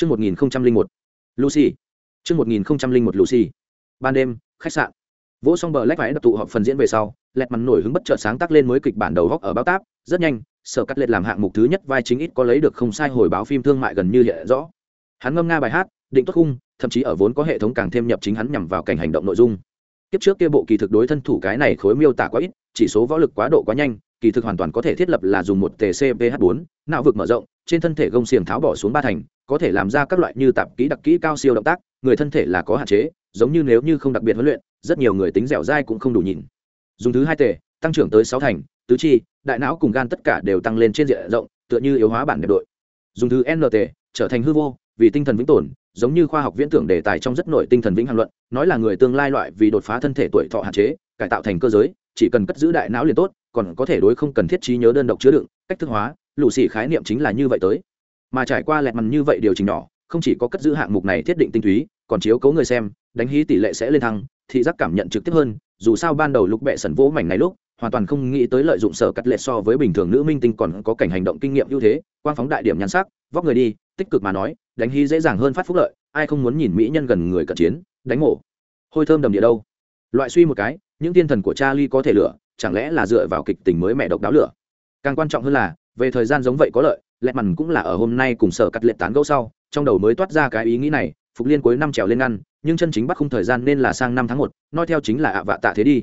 Chương 1001. Lucy. Chương 1001 Lucy. Ban đêm, khách sạn. Vỗ xong bờ lách váy đập tụ họp phần diễn về sau, lẹt mắn nổi hứng bất chợt sáng tác lên mới kịch bản đầu góc ở báo táp, rất nhanh, sở cắt lệt làm hạng mục thứ nhất vai chính ít có lấy được không sai hồi báo phim thương mại gần như hiện rõ. Hắn ngâm nga bài hát, định tốt khung, thậm chí ở vốn có hệ thống càng thêm nhập chính hắn nhằm vào cảnh hành động nội dung kiếp trước kia bộ kỳ thực đối thân thủ cái này khối miêu tả quá ít, chỉ số võ lực quá độ quá nhanh, kỳ thực hoàn toàn có thể thiết lập là dùng một TCPH4, não vực mở rộng, trên thân thể gông xiềng tháo bỏ xuống ba thành, có thể làm ra các loại như tạp kỹ đặc kỹ cao siêu động tác, người thân thể là có hạn chế, giống như nếu như không đặc biệt huấn luyện, rất nhiều người tính dẻo dai cũng không đủ nhìn. Dùng thứ hai tề, tăng trưởng tới sáu thành, tứ chi, đại não cùng gan tất cả đều tăng lên trên diện rộng, tựa như yếu hóa bản đẹp đội. Dùng thứ NT, trở thành hư vô, vì tinh thần vĩnh tồn, giống như khoa học viễn tưởng đề tài trong rất nổi tinh thần vĩnh hằng luận, nói là người tương lai loại vì đột phá thân thể tuổi thọ hạn chế, cải tạo thành cơ giới, chỉ cần cất giữ đại não liền tốt, còn có thể đối không cần thiết trí nhớ đơn độc chứa đựng cách thức hóa lũ xì khái niệm chính là như vậy tới. Mà trải qua lẹt mằn như vậy điều chỉnh nhỏ không chỉ có cất giữ hạng mục này thiết định tinh túy còn chiếu cấu người xem đánh hí tỷ lệ sẽ lên thăng thị giác cảm nhận trực tiếp hơn dù sao ban đầu lúc bệ sẩn vỗ mảnh này lúc hoàn toàn không nghĩ tới lợi dụng sở cắt lệ so với bình thường nữ minh tinh còn có cảnh hành động kinh nghiệm ưu thế, quang phóng đại điểm nhắn sắc, vóc người đi, tích cực mà nói, đánh hy dễ dàng hơn phát phúc lợi, ai không muốn nhìn mỹ nhân gần người cận chiến, đánh mổ. Hôi thơm đầm địa đâu? Loại suy một cái, những tiên thần của charlie có thể lựa chẳng lẽ là dựa vào kịch tình mới mẹ độc đáo lửa? Càng quan trọng hơn là, về thời gian giống vậy có lợi lẹ mằn cũng là ở hôm nay cùng sở cắt lệ tán gẫu sau, trong đầu mới toát ra cái ý nghĩ này, phục liên cuối năm trèo lên ngăn, nhưng chân chính bắt không thời gian nên là sang năm tháng một, nói theo chính là ạ vạ tạ thế đi.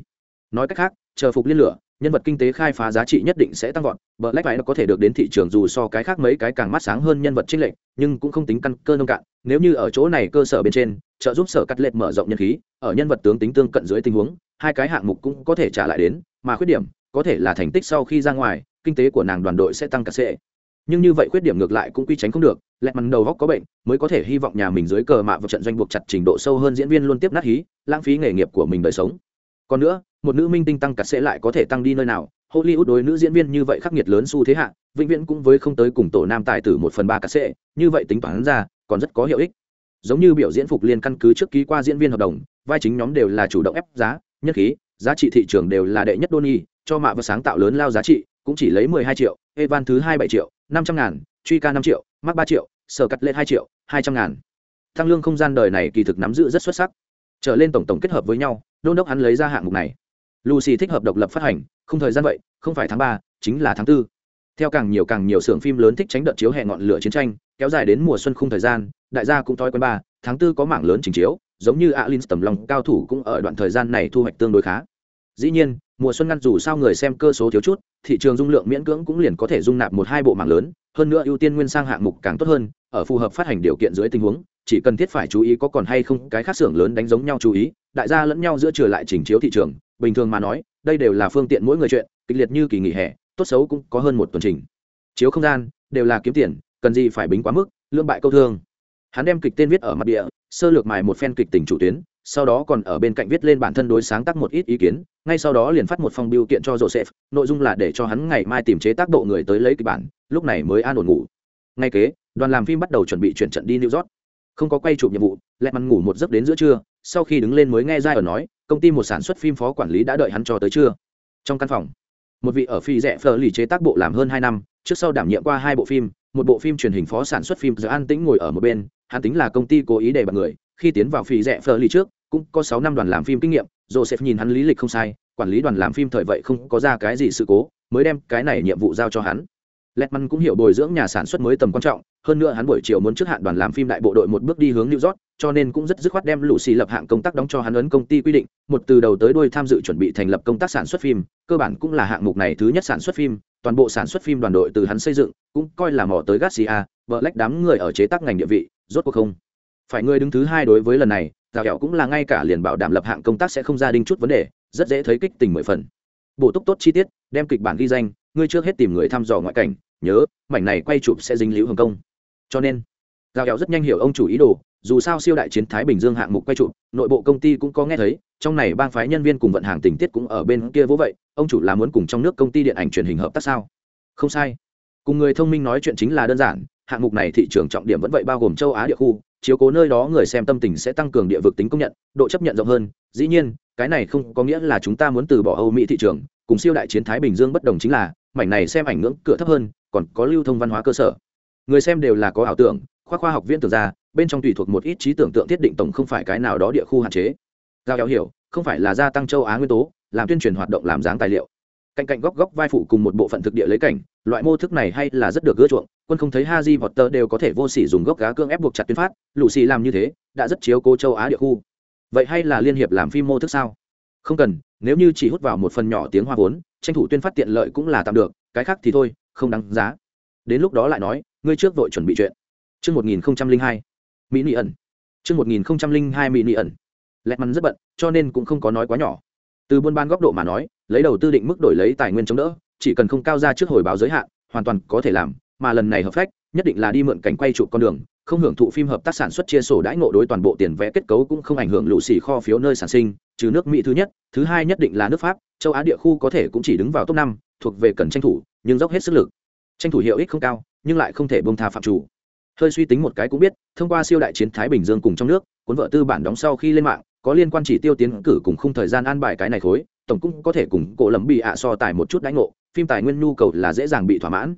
Nói cách khác chờ phục liên lửa, nhân vật kinh tế khai phá giá trị nhất định sẽ tăng vọt, bờ lách phải nó có thể được đến thị trường dù so cái khác mấy cái càng mắt sáng hơn nhân vật trích lệnh nhưng cũng không tính căn cơ nông cạn. Nếu như ở chỗ này cơ sở bên trên, trợ giúp sở cắt lệch mở rộng nhân khí, ở nhân vật tướng tính tương cận dưới tình huống, hai cái hạng mục cũng có thể trả lại đến, mà khuyết điểm có thể là thành tích sau khi ra ngoài, kinh tế của nàng đoàn đội sẽ tăng cả sệ. Nhưng như vậy khuyết điểm ngược lại cũng quy tránh không được lẹt mặt đầu góc có bệnh, mới có thể hy vọng nhà mình dưới cờ mạ vào trận doanh buộc chặt trình độ sâu hơn diễn viên luôn tiếp nát hí, lãng phí nghề nghiệp của mình đời sống còn nữa, một nữ minh tinh tăng cả sẽ lại có thể tăng đi nơi nào? Hollywood đối nữ diễn viên như vậy khắc nghiệt lớn xu thế hạ, vĩnh viễn cũng với không tới cùng tổ nam tài tử một phần ba cả sẽ, như vậy tính toán ra, còn rất có hiệu ích. Giống như biểu diễn phục liên căn cứ trước ký qua diễn viên hợp đồng, vai chính nhóm đều là chủ động ép giá nhất khí, giá trị thị trường đều là đệ nhất đôn nhi cho mạ và sáng tạo lớn lao giá trị, cũng chỉ lấy mười hai triệu, evan thứ hai bảy triệu, năm trăm ngàn, truy ca năm triệu mắc ba triệu, sở cắt lên hai triệu, hai trăm ngàn. Thăng lương không gian đời này kỳ thực nắm giữ rất xuất sắc. Trở lên tổng tổng kết hợp với nhau đôn đốc hắn lấy ra hạng mục này lucy thích hợp độc lập phát hành, không thời gian vậy, không phải tháng ba, chính là tháng tư. theo càng nhiều càng nhiều xưởng phim lớn thích tránh đợt chiếu hè ngọn lửa chiến tranh, kéo dài đến mùa xuân khung thời gian, đại gia cũng thói quen ba, tháng tư có mảng lớn trình chiếu, giống như alin tầm lòng cao thủ cũng ở đoạn thời gian này thu hoạch tương đối khá dĩ nhiên, mùa xuân ngăn dù sao người xem cơ số thiếu chút, thị trường dung lượng miễn cưỡng cũng liền có thể dung nạp một hai bộ mạng lớn, hơn nữa ưu tiên nguyên sang hạng mục càng tốt hơn, ở phù hợp phát hành điều kiện dưới tình huống, chỉ cần thiết phải chú ý có còn hay không, cái khác xưởng lớn đánh giống nhau chú ý đại gia lẫn nhau giữa trở lại chỉnh chiếu thị trường, bình thường mà nói, đây đều là phương tiện mỗi người chuyện, kịch liệt như kỳ nghỉ hè, tốt xấu cũng có hơn một tuần trình. Chiếu không gian, đều là kiếm tiền, cần gì phải bính quá mức lương bại câu thương. Hắn đem kịch tên viết ở mặt địa, sơ lược mài một phen kịch tình chủ tuyến, sau đó còn ở bên cạnh viết lên bản thân đối sáng tác một ít ý kiến, ngay sau đó liền phát một phong biêu kiện cho joseph, nội dung là để cho hắn ngày mai tìm chế tác độ người tới lấy kịch bản, lúc này mới an ổn ngủ. Ngay kế, đoàn làm phim bắt đầu chuẩn bị chuyển trận đi new york không có quay chụp nhiệm vụ, lẹ mắn ngủ một giấc đến giữa trưa, sau khi đứng lên mới nghe giai ở nói, công ty một sản xuất phim phó quản lý đã đợi hắn cho tới trưa. Trong căn phòng, một vị ở phi rẻ phờ lì chế tác bộ làm hơn hai năm, trước sau đảm nhiệm qua hai bộ phim, một bộ phim truyền hình phó sản xuất phim giờ an tĩnh ngồi ở một bên, hắn tính là công ty cố ý để bằng người, khi tiến vào phi rẻ phờ lì trước, cũng có sáu năm đoàn làm phim kinh nghiệm, joseph nhìn hắn lý lịch không sai, quản lý đoàn làm phim thời vậy không có ra cái gì sự cố, mới đem cái này nhiệm vụ giao cho hắn. Letman cũng hiểu bồi dưỡng nhà sản xuất mới tầm quan trọng, hơn nữa hắn buổi chiều muốn trước hạn đoàn làm phim đại bộ đội một bước đi hướng New York, cho nên cũng rất dứt khoát đem Lucy lập hạng công tác đóng cho hắn ấn công ty quy định, một từ đầu tới đuôi tham dự chuẩn bị thành lập công tác sản xuất phim, cơ bản cũng là hạng mục này thứ nhất sản xuất phim, toàn bộ sản xuất phim đoàn đội từ hắn xây dựng, cũng coi là mò tới Garcia, Black đám người ở chế tác ngành địa vị, rốt cuộc không. Phải người đứng thứ hai đối với lần này, Giao Hẹo cũng là ngay cả liền bảo đảm lập hạng công tác sẽ không ra đinh chút vấn đề, rất dễ thấy kích tình mười phần. Bổ túc tốt chi tiết, đem kịch bản ghi danh, ngươi trước hết tìm người thăm dò ngoại cảnh, nhớ, mảnh này quay chụp sẽ dính liễu hồng công cho nên, giao kéo rất nhanh hiểu ông chủ ý đồ, dù sao siêu đại chiến thái bình dương hạng mục quay chụp, nội bộ công ty cũng có nghe thấy, trong này bang phái nhân viên cùng vận hàng tình tiết cũng ở bên kia vỗ vậy, ông chủ là muốn cùng trong nước công ty điện ảnh truyền hình hợp tác sao? Không sai. Cùng người thông minh nói chuyện chính là đơn giản, hạng mục này thị trường trọng điểm vẫn vậy bao gồm châu á địa khu, chiếu cố nơi đó người xem tâm tình sẽ tăng cường địa vực tính công nhận, độ chấp nhận rộng hơn. Dĩ nhiên, cái này không có nghĩa là chúng ta muốn từ bỏ âu mỹ thị trường, cùng siêu đại chiến thái bình dương bất đồng chính là mảnh này xem ảnh ngưỡng cửa thấp hơn, còn có lưu thông văn hóa cơ sở. Người xem đều là có ảo tưởng, khoa khoa học viên tưởng ra, bên trong tùy thuộc một ít trí tưởng tượng thiết định tổng không phải cái nào đó địa khu hạn chế. Giao kéo hiểu, không phải là gia tăng châu á nguyên tố, làm tuyên truyền hoạt động làm dáng tài liệu. Cạnh cạnh góc góc vai phụ cùng một bộ phận thực địa lấy cảnh, loại mô thức này hay là rất được ưa chuộng, quân không thấy ha di vọt tơ đều có thể vô sỉ dùng gốc gá cương ép buộc chặt tuyên phát lũ xì làm như thế, đã rất chiếu cố châu á địa khu. Vậy hay là liên hiệp làm phim mô thức sao? Không cần, nếu như chỉ hút vào một phần nhỏ tiếng hoa vốn tranh thủ tuyên phát tiện lợi cũng là tạm được cái khác thì thôi không đáng giá đến lúc đó lại nói ngươi trước vội chuẩn bị chuyện Trước 1002, Mỹ Nị ẩn. Trước 1002 Mỹ Nị ẩn. Lẹt mắn rất bận, cho nên cũng không có nói quá nhỏ. Từ buôn bán góc độ mà nói, lấy đầu tư định mức đổi lấy tài nguyên chống đỡ, chỉ cần không cao ra trước hồi báo giới hạn, hoàn toàn có thể làm, mà lần này hợp phách, nhất định là đi mượn cảnh quay chụp con đường, không hưởng thụ phim hợp tác sản xuất chia sổ đãi ngộ đối toàn bộ tiền vẽ kết cấu cũng không ảnh hưởng lũ xì kho phiếu nơi sản sinh, trừ nước Mỹ thứ nhất, thứ hai nhất định là nước Pháp, châu Á địa khu có thể cũng chỉ đứng vào top năm, thuộc về cần tranh thủ, nhưng dốc hết sức lực. Tranh thủ hiệu ích không cao, nhưng lại không thể buông tha phạm chủ. Hơi suy tính một cái cũng biết thông qua siêu đại chiến thái bình dương cùng trong nước cuốn vợ tư bản đóng sau khi lên mạng có liên quan chỉ tiêu tiến cử cùng khung thời gian an bài cái này khối tổng cũng có thể cùng cổ lầm bị ạ so tài một chút đánh ngộ phim tài nguyên nhu cầu là dễ dàng bị thỏa mãn.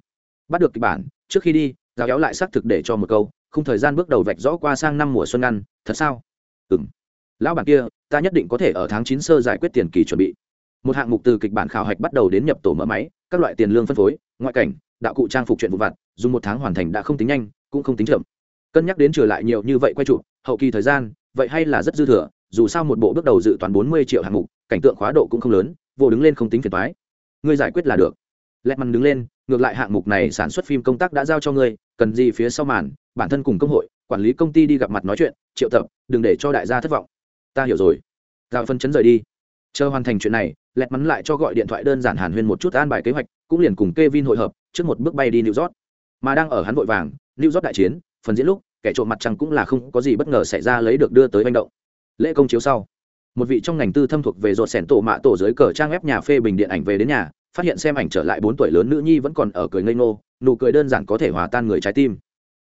Bắt được kịch bản trước khi đi giáo kéo lại xác thực để cho một câu khung thời gian bước đầu vạch rõ qua sang năm mùa xuân ngăn thật sao? Ừ m lão bản kia ta nhất định có thể ở tháng chín sơ giải quyết tiền kỳ chuẩn bị. Một hạng mục từ kịch bản khảo hạch bắt đầu đến nhập tổ mở máy, các loại tiền lương phân phối, ngoại cảnh, đạo cụ trang phục chuyện vụ vặt, dùng một tháng hoàn thành đã không tính nhanh, cũng không tính chậm. Cân nhắc đến trở lại nhiều như vậy quay trụ hậu kỳ thời gian, vậy hay là rất dư thừa, dù sao một bộ bước đầu dự toán bốn mươi triệu hạng mục, cảnh tượng khóa độ cũng không lớn, vô đứng lên không tính phiền toái. Ngươi giải quyết là được. Lẹt mằn đứng lên, ngược lại hạng mục này sản xuất phim công tác đã giao cho ngươi, cần gì phía sau màn, bản thân cùng công hội, quản lý công ty đi gặp mặt nói chuyện, triệu tập, đừng để cho đại gia thất vọng ta hiểu rồi. Giao phân chấn rời đi. Chờ hoàn thành chuyện này, lẹt mắn lại cho gọi điện thoại đơn giản hàn huyên một chút an bài kế hoạch, cũng liền cùng Kevin hội hợp, trước một bước bay đi New York. Mà đang ở hắn vội vàng, New York đại chiến, phần diễn lúc, kẻ trộm mặt trăng cũng là không có gì bất ngờ xảy ra lấy được đưa tới manh động. Lễ công chiếu sau, một vị trong ngành tư thâm thuộc về rột sẻn tổ mạ tổ dưới cờ trang web nhà phê bình điện ảnh về đến nhà, phát hiện xem ảnh trở lại bốn tuổi lớn nữ nhi vẫn còn ở cười ngây ngô, nụ cười đơn giản có thể hòa tan người trái tim.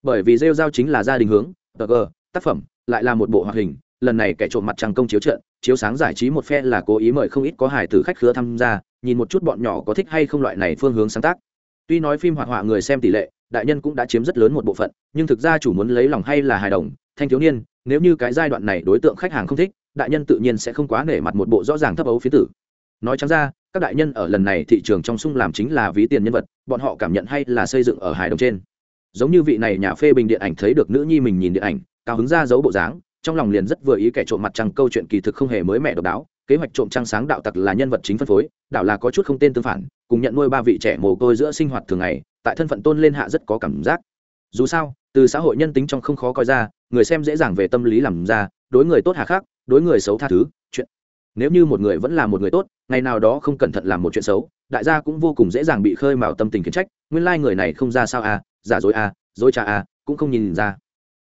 Bởi vì rêu giao chính là gia đình hướng, tờ gờ, tác phẩm, lại là một bộ hoạt hình lần này kẻ trộm mặt trăng công chiếu trận, chiếu sáng giải trí một phe là cố ý mời không ít có hài tử khách khứa tham gia, nhìn một chút bọn nhỏ có thích hay không loại này phương hướng sáng tác. Tuy nói phim hoạt họa người xem tỷ lệ, đại nhân cũng đã chiếm rất lớn một bộ phận, nhưng thực ra chủ muốn lấy lòng hay là hài đồng, thanh thiếu niên, nếu như cái giai đoạn này đối tượng khách hàng không thích, đại nhân tự nhiên sẽ không quá nể mặt một bộ rõ ràng thấp ấu phía tử. Nói chẳng ra, các đại nhân ở lần này thị trường trong sung làm chính là ví tiền nhân vật, bọn họ cảm nhận hay là xây dựng ở hài đồng trên. Giống như vị này nhà phê bình điện ảnh thấy được nữ nhi mình nhìn điện ảnh, cao hứng ra giấu bộ dáng trong lòng liền rất vừa ý kẻ trộm mặt trăng câu chuyện kỳ thực không hề mới mẻ độc đáo, kế hoạch trộm trăng sáng đạo tặc là nhân vật chính phân phối, đạo là có chút không tên tương phản, cùng nhận nuôi ba vị trẻ mồ côi giữa sinh hoạt thường ngày, tại thân phận tôn lên hạ rất có cảm giác. Dù sao, từ xã hội nhân tính trong không khó coi ra, người xem dễ dàng về tâm lý làm ra, đối người tốt hạ khác đối người xấu tha thứ, chuyện. Nếu như một người vẫn là một người tốt, ngày nào đó không cẩn thận làm một chuyện xấu, đại gia cũng vô cùng dễ dàng bị khơi mào tâm tình khiến trách, nguyên lai người này không ra sao à giả dối à dối trà à cũng không nhìn ra.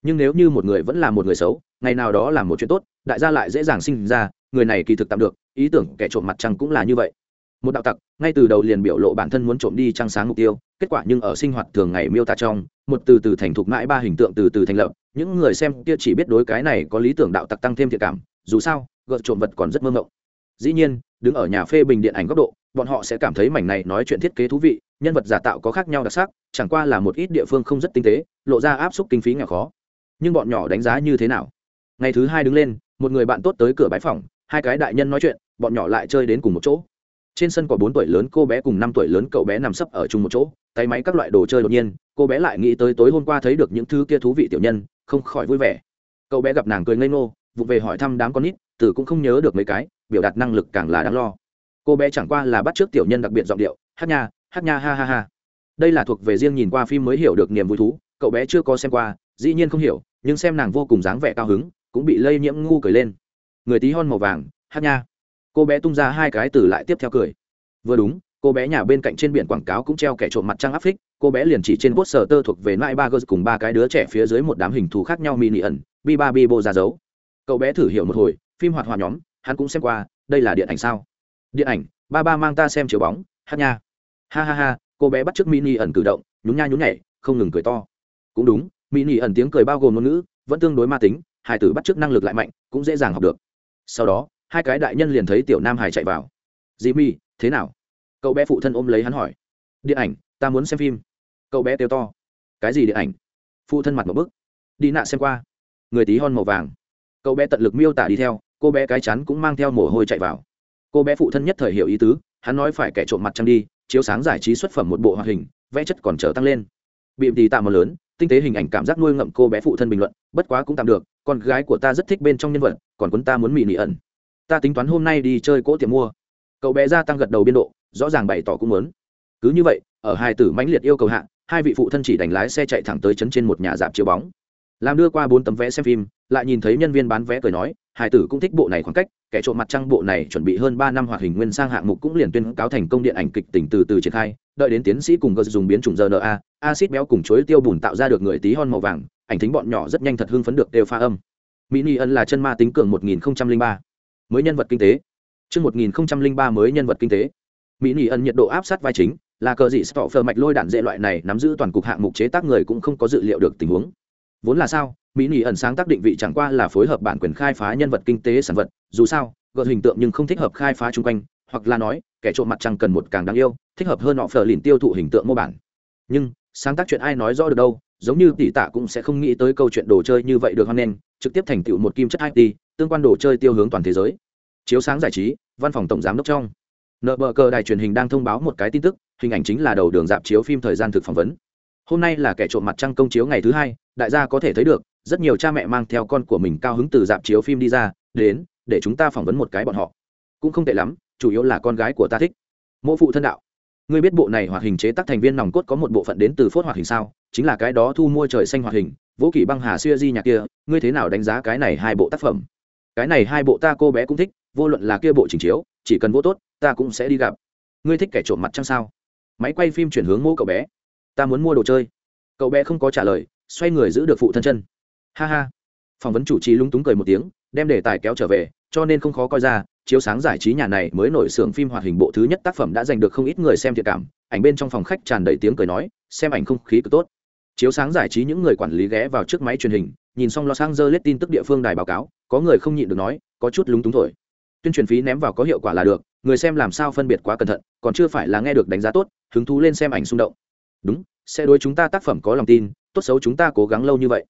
Nhưng nếu như một người vẫn là một người xấu ngày nào đó làm một chuyện tốt, đại gia lại dễ dàng sinh ra, người này kỳ thực tạm được, ý tưởng kẻ trộm mặt trăng cũng là như vậy. Một đạo tặc, ngay từ đầu liền biểu lộ bản thân muốn trộm đi trăng sáng mục tiêu, kết quả nhưng ở sinh hoạt thường ngày miêu tả trong, một từ từ thành thục mãi ba hình tượng từ từ thành lập, những người xem kia chỉ biết đối cái này có lý tưởng đạo tặc tăng thêm thiện cảm, dù sao, gợt trộm vật còn rất mơ mộng. Dĩ nhiên, đứng ở nhà phê bình điện ảnh góc độ, bọn họ sẽ cảm thấy mảnh này nói chuyện thiết kế thú vị, nhân vật giả tạo có khác nhau đặc sắc, chẳng qua là một ít địa phương không rất tinh tế, lộ ra áp suất kinh phí nghèo khó. Nhưng bọn nhỏ đánh giá như thế nào? Ngày thứ hai đứng lên, một người bạn tốt tới cửa bãi phòng hai cái đại nhân nói chuyện, bọn nhỏ lại chơi đến cùng một chỗ. Trên sân có bốn tuổi lớn cô bé cùng năm tuổi lớn cậu bé nằm sấp ở chung một chỗ, tay máy các loại đồ chơi đột nhiên, cô bé lại nghĩ tới tối hôm qua thấy được những thứ kia thú vị tiểu nhân, không khỏi vui vẻ. Cậu bé gặp nàng cười ngây ngô vụ về hỏi thăm đám con nít, từ cũng không nhớ được mấy cái, biểu đạt năng lực càng là đáng lo. Cô bé chẳng qua là bắt trước tiểu nhân đặc biệt giọng điệu, hát nha hát nha ha ha ha. Đây là thuộc về riêng nhìn qua phim mới hiểu được niềm vui thú, cậu bé chưa có xem qua, dĩ nhiên không hiểu, nhưng xem nàng vô cùng dáng vẻ cao hứng cũng bị lây nhiễm ngu cười lên. Người tí hon màu vàng, hát nha. Cô bé tung ra hai cái từ lại tiếp theo cười. Vừa đúng, cô bé nhà bên cạnh trên biển quảng cáo cũng treo kẻ trộm mặt trăng áp phích. Cô bé liền chỉ trên quốc sở tơ thuộc về nại ba gơ cùng ba cái đứa trẻ phía dưới một đám hình thù khác nhau mini ẩn, bi ba bi bô ra dấu. Cậu bé thử hiểu một hồi, phim hoạt hòa nhóm, hắn cũng xem qua, đây là điện ảnh sao? Điện ảnh, ba ba mang ta xem chiếu bóng, hát nha. Ha ha ha, cô bé bắt t r ư ớ c mini ẩn cử động, nhún nha nhún nhảy, không ngừng cười to. Cũng đúng, mini ẩn tiếng cười bao gồm ngôn ngữ, vẫn tương đối ma tính hải tử bắt t r ư ớ c năng lực lại mạnh, cũng dễ dàng học được. Sau đó, hai cái đại nhân liền thấy tiểu nam hải chạy vào. Dì mi, thế nào? Cậu bé phụ thân ôm lấy hắn hỏi. Điện ảnh, ta muốn xem phim. Cậu bé kêu to. Cái gì điện ảnh? Phụ thân mặt một bức. Đi nạ xem qua. Người tí hon màu vàng. Cậu bé tận lực miêu tả đi theo, cô bé cái chắn cũng mang theo mồ hôi chạy vào. Cô bé phụ thân nhất thời hiểu ý tứ, hắn nói phải kẻ trộm mặt trăng đi, chiếu sáng giải trí xuất phẩm một bộ hoạt hình, vẽ chất còn trở tăng lên. Bị tì tạ một lớn tinh tế hình ảnh cảm giác nuôi ngậm cô bé phụ thân bình luận, bất quá cũng tạm được, con gái của ta rất thích bên trong nhân vật, còn quân ta muốn mị nị ẩn. Ta tính toán hôm nay đi chơi cỗ tiệm mua. Cậu bé gia tăng gật đầu biên độ, rõ ràng bày tỏ cũng muốn. Cứ như vậy, ở hai tử mãnh liệt yêu cầu hạ, hai vị phụ thân chỉ đánh lái xe chạy thẳng tới chấn trên một nhà dạp chiếu bóng. Làm đưa qua bốn tấm vé xem phim, lại nhìn thấy nhân viên bán vé cười nói hải tử cũng thích bộ này khoảng cách, kẻ trộm mặt trăng bộ này chuẩn bị hơn ba năm hoạt hình nguyên sang hạng mục cũng liền tuyên cáo thành công điện ảnh kịch tỉnh từ từ triển khai đợi đến tiến sĩ cùng gờ dùng biến chủng rna acid béo cùng chuối tiêu bùn tạo ra được người tí hon màu vàng ảnh thính bọn nhỏ rất nhanh thật hưng phấn được đều pha âm mini ân là chân ma tính cường một nghìn ba mới nhân vật kinh tế Trước 1003 mới nhân vật kinh tế. Mỹ ni ân nhiệt độ áp sát vai chính, là cờ dị Stoffer mạch lôi đạn dễ loại này nắm giữ toàn cục hạng mục chế tác người cũng không có dự liệu được tình huống. Vốn là sao? Mỹ Nỉ ẩn sáng tác định vị chẳng qua là phối hợp bản quyền khai phá nhân vật kinh tế sản vật, dù sao, gợi hình tượng nhưng không thích hợp khai phá chung quanh, hoặc là nói, kẻ trộm mặt trăng cần một càng đáng yêu, thích hợp hơn họ phở lìn tiêu thụ hình tượng mô bản. Nhưng, sáng tác chuyện ai nói rõ được đâu, giống như tỷ tạ cũng sẽ không nghĩ tới câu chuyện đồ chơi như vậy được hoan nghênh trực tiếp thành tựu một kim chất IT, tương quan đồ chơi tiêu hướng toàn thế giới. Chiếu sáng giải trí văn phòng tổng giám đốc trong. Nợ bờ cờ đài truyền hình đang thông báo một cái tin tức hình ảnh chính là đầu đường dạp chiếu phim thời gian thực phỏng vấn. Hôm nay là kẻ trộm mặt trăng công chiếu ngày thứ hai đại gia có thể thấy được rất nhiều cha mẹ mang theo con của mình cao hứng từ dạp chiếu phim đi ra đến để chúng ta phỏng vấn một cái bọn họ. Cũng không tệ lắm chủ yếu là con gái của ta thích. Mô phụ thân đạo. Ngươi biết bộ này hoạt hình chế tác thành viên nòng cốt có một bộ phận đến từ phốt hoạt hình sao? Chính là cái đó thu mua trời xanh hoạt hình, vũ kỷ băng hà xuya di nhạc kia, ngươi thế nào đánh giá cái này hai bộ tác phẩm? Cái này hai bộ ta cô bé cũng thích, vô luận là kia bộ trình chiếu, chỉ cần vô tốt, ta cũng sẽ đi gặp. Ngươi thích kẻ trộm mặt chăng sao? Máy quay phim chuyển hướng mô cậu bé. Ta muốn mua đồ chơi. Cậu bé không có trả lời, xoay người giữ được phụ thân chân. Ha ha. Phỏng vấn chủ trì lúng túng cười một tiếng, đem đề tài kéo trở về cho nên không khó coi ra, chiếu sáng giải trí nhà này mới nổi xưởng phim hoạt hình bộ thứ nhất tác phẩm đã giành được không ít người xem thiệt cảm. Ảnh bên trong phòng khách tràn đầy tiếng cười nói, xem ảnh không khí cực tốt. Chiếu sáng giải trí những người quản lý ghé vào trước máy truyền hình, nhìn xong lo sang dơ lết tin tức địa phương đài báo cáo, có người không nhịn được nói, có chút lúng túng thổi. Tuyên truyền phí ném vào có hiệu quả là được, người xem làm sao phân biệt quá cẩn thận, còn chưa phải là nghe được đánh giá tốt, hứng thú lên xem ảnh xung động. Đúng, sẽ đối chúng ta tác phẩm có lòng tin, tốt xấu chúng ta cố gắng lâu như vậy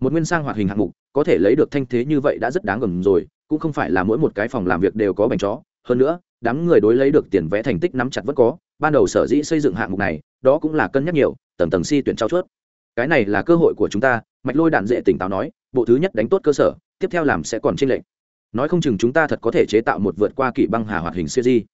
một nguyên sang hoạt hình hạng mục, có thể lấy được thanh thế như vậy đã rất đáng gầm rồi, cũng không phải là mỗi một cái phòng làm việc đều có bánh chó hơn nữa, đám người đối lấy được tiền vẽ thành tích nắm chặt vẫn có, ban đầu sở dĩ xây dựng hạng mục này, đó cũng là cân nhắc nhiều, tầng tầng si tuyển trao chuốt. Cái này là cơ hội của chúng ta, mạch lôi đạn dễ tỉnh táo nói, bộ thứ nhất đánh tốt cơ sở, tiếp theo làm sẽ còn tranh lệch. Nói không chừng chúng ta thật có thể chế tạo một vượt qua kỷ băng hà hoạt hình siêu di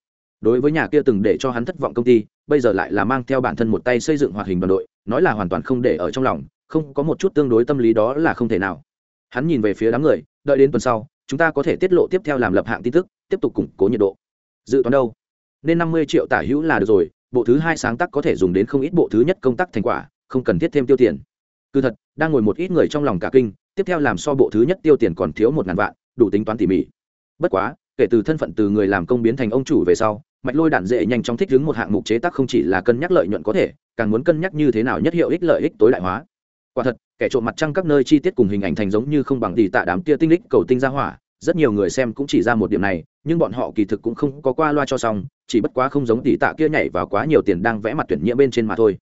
đối với nhà kia từng để cho hắn thất vọng công ty, bây giờ lại là mang theo bản thân một tay xây dựng hoạt hình đoàn đội, nói là hoàn toàn không để ở trong lòng không có một chút tương đối tâm lý đó là không thể nào. Hắn nhìn về phía đám người, đợi đến tuần sau, chúng ta có thể tiết lộ tiếp theo làm lập hạng tin tức, tiếp tục củng cố nhiệt độ. Dự toán đâu? Nên năm mươi triệu tả hữu là được rồi, bộ thứ hai sáng tác có thể dùng đến không ít bộ thứ nhất công tác thành quả, không cần thiết thêm tiêu tiền. Cứ thật, đang ngồi một ít người trong lòng cả kinh, tiếp theo làm so bộ thứ nhất tiêu tiền còn thiếu một ngàn vạn, đủ tính toán tỉ mỉ. Bất quá, kể từ thân phận từ người làm công biến thành ông chủ về sau, mạch lôi đạn dễ nhanh chóng thích ứng một hạng mục chế tác không chỉ là cân nhắc lợi nhuận có thể, càng muốn cân nhắc như thế nào nhất hiệu ích lợi ích tối đại hóa quả thật, kẻ trộm mặt trăng các nơi chi tiết cùng hình ảnh thành giống như không bằng tỷ tạ đám kia tinh lích cầu tinh ra hỏa, rất nhiều người xem cũng chỉ ra một điểm này, nhưng bọn họ kỳ thực cũng không có qua loa cho xong, chỉ bất quá không giống tỷ tạ kia nhảy vào quá nhiều tiền đang vẽ mặt tuyển nhiễm bên trên mà thôi.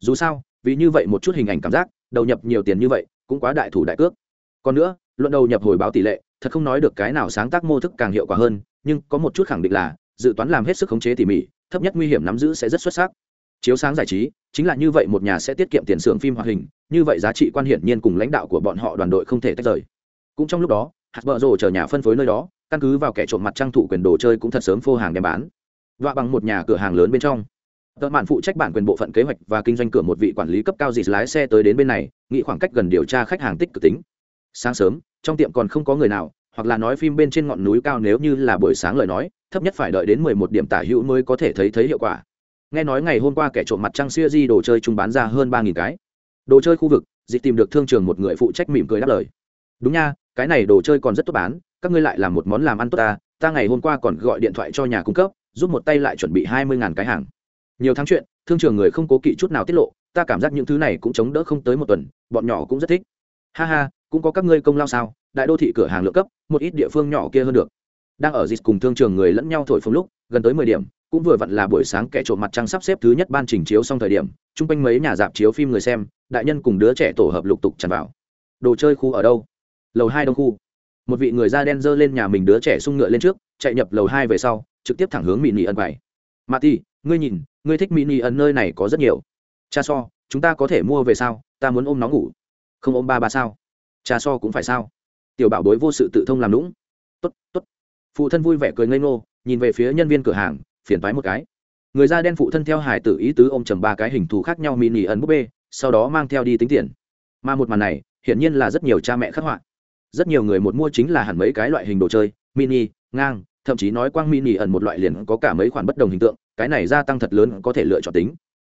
Dù sao, vì như vậy một chút hình ảnh cảm giác, đầu nhập nhiều tiền như vậy, cũng quá đại thủ đại cước. Còn nữa, luận đầu nhập hồi báo tỷ lệ, thật không nói được cái nào sáng tác mô thức càng hiệu quả hơn, nhưng có một chút khẳng định là, dự toán làm hết sức khống chế tỉ mỉ, thấp nhất nguy hiểm nắm giữ sẽ rất xuất sắc. Chiếu sáng giải trí chính là như vậy một nhà sẽ tiết kiệm tiền xưởng phim hoạt hình, như vậy giá trị quan hiển nhiên cùng lãnh đạo của bọn họ đoàn đội không thể tách rời. Cũng trong lúc đó, hạt vợ rồ chờ nhà phân phối nơi đó, căn cứ vào kẻ trộm mặt trang thủ quyền đồ chơi cũng thật sớm phô hàng đem bán. Và bằng một nhà cửa hàng lớn bên trong. Tợ mạn phụ trách bản quyền bộ phận kế hoạch và kinh doanh cửa một vị quản lý cấp cao dịt lái xe tới đến bên này, nghĩ khoảng cách gần điều tra khách hàng tích cực tính. Sáng sớm, trong tiệm còn không có người nào, hoặc là nói phim bên trên ngọn núi cao nếu như là buổi sáng lời nói, thấp nhất phải đợi đến mười một điểm tả hữu mới có thể thấy thấy hiệu quả nghe nói ngày hôm qua kẻ trộm mặt trăng xuya di đồ chơi chung bán ra hơn ba nghìn cái. Đồ chơi khu vực, dịch tìm được thương trường một người phụ trách mỉm cười đáp lời. Đúng nha, cái này đồ chơi còn rất tốt bán, các ngươi lại làm một món làm ăn tốt ta ta ngày hôm qua còn gọi điện thoại cho nhà cung cấp, giúp một tay lại chuẩn bị hai mươi ngàn cái hàng. Nhiều tháng chuyện, thương trường người không cố kỵ chút nào tiết lộ, ta cảm giác những thứ này cũng chống đỡ không tới một tuần, bọn nhỏ cũng rất thích. Ha ha, cũng có các ngươi công lao sao, đại đô thị cửa hàng lượng cấp, một ít địa phương nhỏ kia hơn được. Đang ở dịch cùng thương trường người lẫn nhau thổi phồng lúc, gần tới mười điểm cũng vừa vặn là buổi sáng kẻ trộm mặt trăng sắp xếp thứ nhất ban trình chiếu xong thời điểm, chung quanh mấy nhà dạp chiếu phim người xem, đại nhân cùng đứa trẻ tổ hợp lục tục tràn vào. Đồ chơi khu ở đâu? Lầu hai đông khu. Một vị người da đen dơ lên nhà mình đứa trẻ sung ngựa lên trước, chạy nhập lầu hai về sau, trực tiếp thẳng hướng mỹ nị ẩn quầy. Mà thì ngươi nhìn, ngươi thích mỹ nị ẩn nơi này có rất nhiều. Cha so, chúng ta có thể mua về sao? Ta muốn ôm nó ngủ. Không ôm ba ba sao? Cha so cũng phải sao? Tiểu bảo bối vô sự tự thông làm lũng tốt tốt. Phụ thân vui vẻ cười ngây ngô, nhìn về phía nhân viên cửa hàng phiền toái một cái. Người da đen phụ thân theo hải tử ý tứ ôm chầm ba cái hình thù khác nhau mini ẩn búp bê, sau đó mang theo đi tính tiền. Mà một màn này, hiển nhiên là rất nhiều cha mẹ khắc họa. Rất nhiều người một mua chính là hẳn mấy cái loại hình đồ chơi, mini, ngang, thậm chí nói quang mini ẩn một loại liền có cả mấy khoản bất đồng hình tượng, cái này gia tăng thật lớn có thể lựa chọn tính.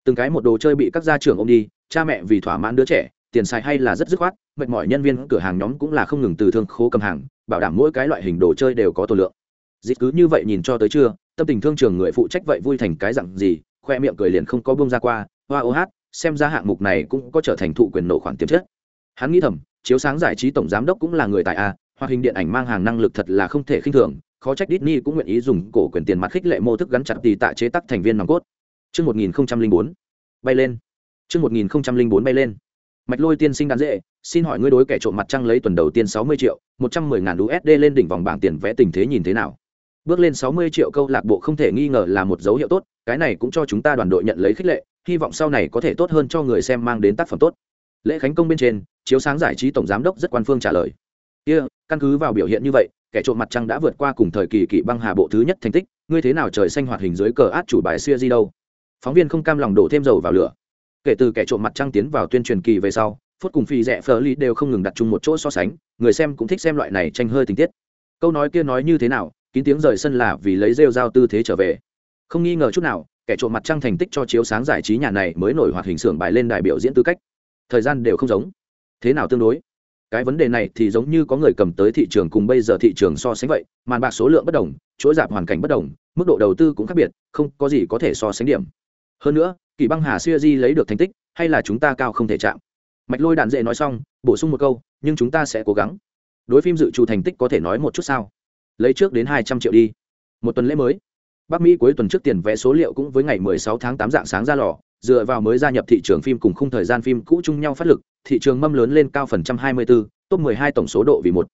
Từng cái một đồ chơi bị các gia trưởng ôm đi, cha mẹ vì thỏa mãn đứa trẻ, tiền xài hay là rất dứt khoát, mệt mỏi nhân viên cửa hàng nhóm cũng là không ngừng từ thương khố cầm hàng, bảo đảm mỗi cái loại hình đồ chơi đều có tổ lượng. Dịch cứ như vậy nhìn cho tới trưa tâm tình thương trường người phụ trách vậy vui thành cái dặn gì khoe miệng cười liền không có bông ra qua hoa ô hát xem ra hạng mục này cũng có trở thành thụ quyền nổ khoản tiềm chất hắn nghĩ thầm chiếu sáng giải trí tổng giám đốc cũng là người tại a hoạt hình điện ảnh mang hàng năng lực thật là không thể khinh thường khó trách Disney cũng nguyện ý dùng cổ quyền tiền mặt khích lệ mô thức gắn chặt tì tạ chế tác thành viên nòng cốt. Chương 1004, bay lên. Chương 1004 bay lên. Mạch Lôi tiên sinh đàn dễ, xin hỏi ngươi đối kẻ trộm mặt trăng lấy tuần đầu tiên 60 triệu, 110 ngàn USD lên đỉnh vòng bảng tiền vẽ tình thế nhìn thế nào? Bước lên 60 triệu câu lạc bộ không thể nghi ngờ là một dấu hiệu tốt, cái này cũng cho chúng ta đoàn đội nhận lấy khích lệ, hy vọng sau này có thể tốt hơn cho người xem mang đến tác phẩm tốt. Lễ khánh công bên trên, chiếu sáng giải trí tổng giám đốc rất quan phương trả lời. Kia, căn cứ vào biểu hiện như vậy, kẻ trộm mặt trăng đã vượt qua cùng thời kỳ kỵ băng hà bộ thứ nhất thành tích, ngươi thế nào trời xanh hoạt hình dưới cờ át chủ bài xưa gì đâu? Phóng viên không cam lòng đổ thêm dầu vào lửa. Kể từ kẻ trộm mặt trăng tiến vào tuyên truyền kỳ về sau, phút cùng phi rẻ phở lý đều không ngừng đặt chung một chỗ so sánh người xem cũng thích xem loại này tranh hơi tình tiết câu nói kia nói như thế nào kín tiếng rời sân là vì lấy rêu dao tư thế trở về. Không nghi ngờ chút nào, kẻ trộm mặt trăng thành tích cho chiếu sáng giải trí nhà này mới nổi hoạt hình xưởng bài lên đại biểu diễn tư cách. Thời gian đều không giống. Thế nào tương đối? Cái vấn đề này thì giống như có người cầm tới thị trường cùng bây giờ thị trường so sánh vậy, màn bạc số lượng bất đồng, chuỗi dạp hoàn cảnh bất đồng, mức độ đầu tư cũng khác biệt, không có gì có thể so sánh điểm. Hơn nữa, kỳ băng hà siêu di lấy được thành tích, hay là chúng ta cao không thể chạm? Mạch lôi đạn dễ nói xong, bổ sung một câu, nhưng chúng ta sẽ cố gắng. Đối phim dự trù thành tích có thể nói một chút sao? Lấy trước đến hai trăm triệu đi. Một tuần lễ mới. Bắc mỹ cuối tuần trước tiền vé số liệu cũng với ngày 16 tháng 8 dạng sáng ra lò dựa vào mới gia nhập thị trường phim cùng khung thời gian phim cũ chung nhau phát lực thị trường mâm lớn lên cao phần trăm 24, top 12 tổng số độ vì một.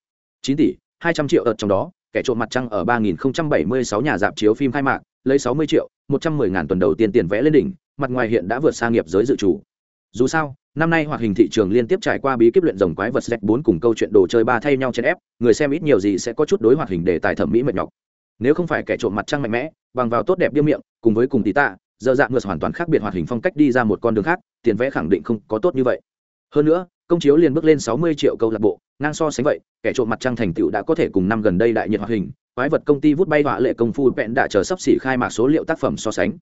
9 tỷ 200 triệu ở trong đó kẻ trộm mặt trăng ở 3076 nhà dạp chiếu phim khai mạc lấy 60 triệu 110 ngàn tuần đầu tiên tiền vẽ lên đỉnh mặt ngoài hiện đã vượt xa nghiệp giới dự chủ dù sao năm nay hoạt hình thị trường liên tiếp trải qua bí kíp luyện rồng quái vật z bốn cùng câu chuyện đồ chơi ba thay nhau trên ép, người xem ít nhiều gì sẽ có chút đối hoạt hình để tài thẩm mỹ mệt nhọc. Nếu không phải kẻ trộm mặt trăng mạnh mẽ, bằng vào tốt đẹp biêu miệng, cùng với cùng tí tạ dơ dạng ngược hoàn toàn khác biệt hoạt hình phong cách đi ra một con đường khác, tiền vẽ khẳng định không có tốt như vậy. Hơn nữa, công chiếu liền bước lên sáu mươi triệu câu lạc bộ, ngang so sánh vậy, kẻ trộm mặt trăng thành tựu đã có thể cùng năm gần đây đại nhiệt hoạt hình, quái vật công ty vút bay họa lệ công phu vẹn đã chờ sắp xỉ khai mạc số liệu tác phẩm so sánh.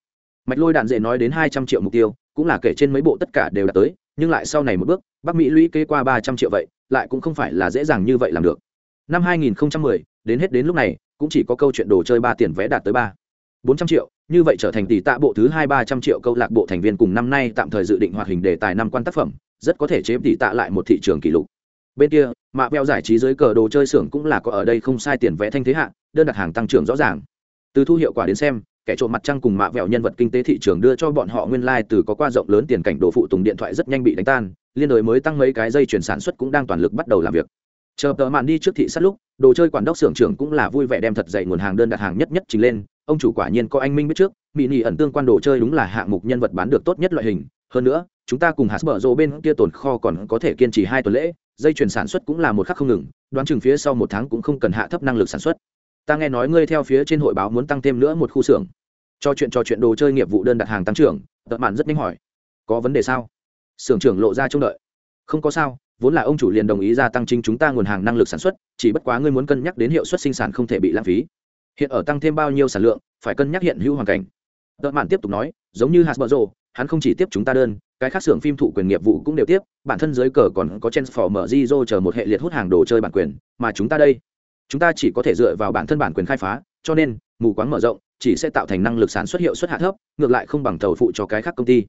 Mạch lôi đạn dễ nói đến hai trăm triệu mục tiêu, cũng là kể trên mấy bộ tất cả đều đã tới nhưng lại sau này một bước bắc mỹ lũy kế qua ba trăm triệu vậy lại cũng không phải là dễ dàng như vậy làm được. Năm 2010, đến hết đến lúc này cũng chỉ có câu chuyện đồ chơi ba tiền vé đạt tới ba bốn trăm triệu như vậy trở thành tỷ tạ bộ thứ hai ba trăm triệu câu lạc bộ thành viên cùng năm nay tạm thời dự định hoạt hình đề tài năm quan tác phẩm rất có thể chế tỷ tạ lại một thị trường kỷ lục. Bên kia mạ beo giải trí dưới cờ đồ chơi xưởng cũng là có ở đây không sai tiền vé thanh thế hạ đơn đặt hàng tăng trưởng rõ ràng. Từ thu hiệu quả đến xem kẻ trộm mặt trăng cùng mạ vẹo nhân vật kinh tế thị trường đưa cho bọn họ nguyên lai、like、từ có qua rộng lớn tiền cảnh đồ phụ tùng điện thoại rất nhanh bị đánh tan, liên đối mới tăng mấy cái dây chuyển sản xuất cũng đang toàn lực bắt đầu làm việc. Chờ tờ mạn đi trước thị sát lúc, đồ chơi quản đốc xưởng trưởng cũng là vui vẻ đem thật dạy nguồn hàng đơn đặt hàng nhất nhất trình lên, ông chủ quả nhiên có anh minh biết trước mỹ nỉ ẩn tương quan đồ chơi đúng là hạng mục nhân vật bán được tốt nhất loại hình, hơn nữa, chúng ta cùng hạt bở rộ bên kia tồn kho còn có thể kiên trì hai tuần lễ, dây chuyển sản xuất cũng là một khắc không ngừng, đoán chừng phía sau một tháng cũng không cần hạ thấp năng lực sản xuất ta nghe nói ngươi theo phía trên hội báo muốn tăng thêm nữa một khu xưởng. Cho chuyện trò chuyện đồ chơi nghiệp vụ đơn đặt hàng tăng trưởng tợ mạn rất nhanh hỏi. Có vấn đề sao? Xưởng trưởng lộ ra trông đợi. Không có sao, vốn là ông chủ liền đồng ý gia tăng chính chúng ta nguồn hàng năng lực sản xuất, chỉ bất quá ngươi muốn cân nhắc đến hiệu suất sinh sản không thể bị lãng phí. Hiện ở tăng thêm bao nhiêu sản lượng, phải cân nhắc hiện hữu hoàn cảnh. Tợ mạn tiếp tục nói, giống như hạt bờ rồ hắn không chỉ tiếp chúng ta đơn, cái khác xưởng phim thụ quyền nghiệp vụ cũng đều tiếp, bản thân dưới cờ còn có transformer Zizo chờ một hệ liệt hút hàng đồ chơi bản quyền, mà chúng ta đây chúng ta chỉ có thể dựa vào bản thân bản quyền khai phá, cho nên, mù quáng mở rộng, chỉ sẽ tạo thành năng lực sản xuất hiệu suất hạ thấp, ngược lại không bằng thầu phụ cho cái khác công ty.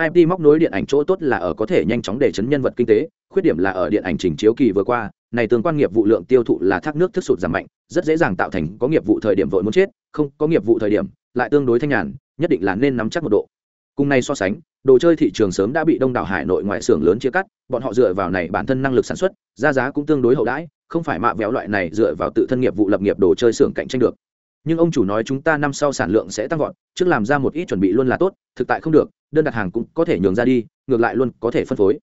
Imt móc nối điện ảnh chỗ tốt là ở có thể nhanh chóng để chấn nhân vật kinh tế, khuyết điểm là ở điện ảnh trình chiếu kỳ vừa qua, này tương quan nghiệp vụ lượng tiêu thụ là thác nước thức sụt giảm mạnh, rất dễ dàng tạo thành có nghiệp vụ thời điểm vội muốn chết, không, có nghiệp vụ thời điểm lại tương đối thanh nhàn, nhất định là nên nắm chắc một độ. Cùng này so sánh, đồ chơi thị trường sớm đã bị đông đảo hải nội ngoại xưởng lớn chia cắt, bọn họ dựa vào này bản thân năng lực sản xuất ra giá cũng tương đối hậu đãi không phải mạ véo loại này dựa vào tự thân nghiệp vụ lập nghiệp đồ chơi xưởng cạnh tranh được. Nhưng ông chủ nói chúng ta năm sau sản lượng sẽ tăng vọt, trước làm ra một ít chuẩn bị luôn là tốt, thực tại không được, đơn đặt hàng cũng có thể nhường ra đi, ngược lại luôn có thể phân phối.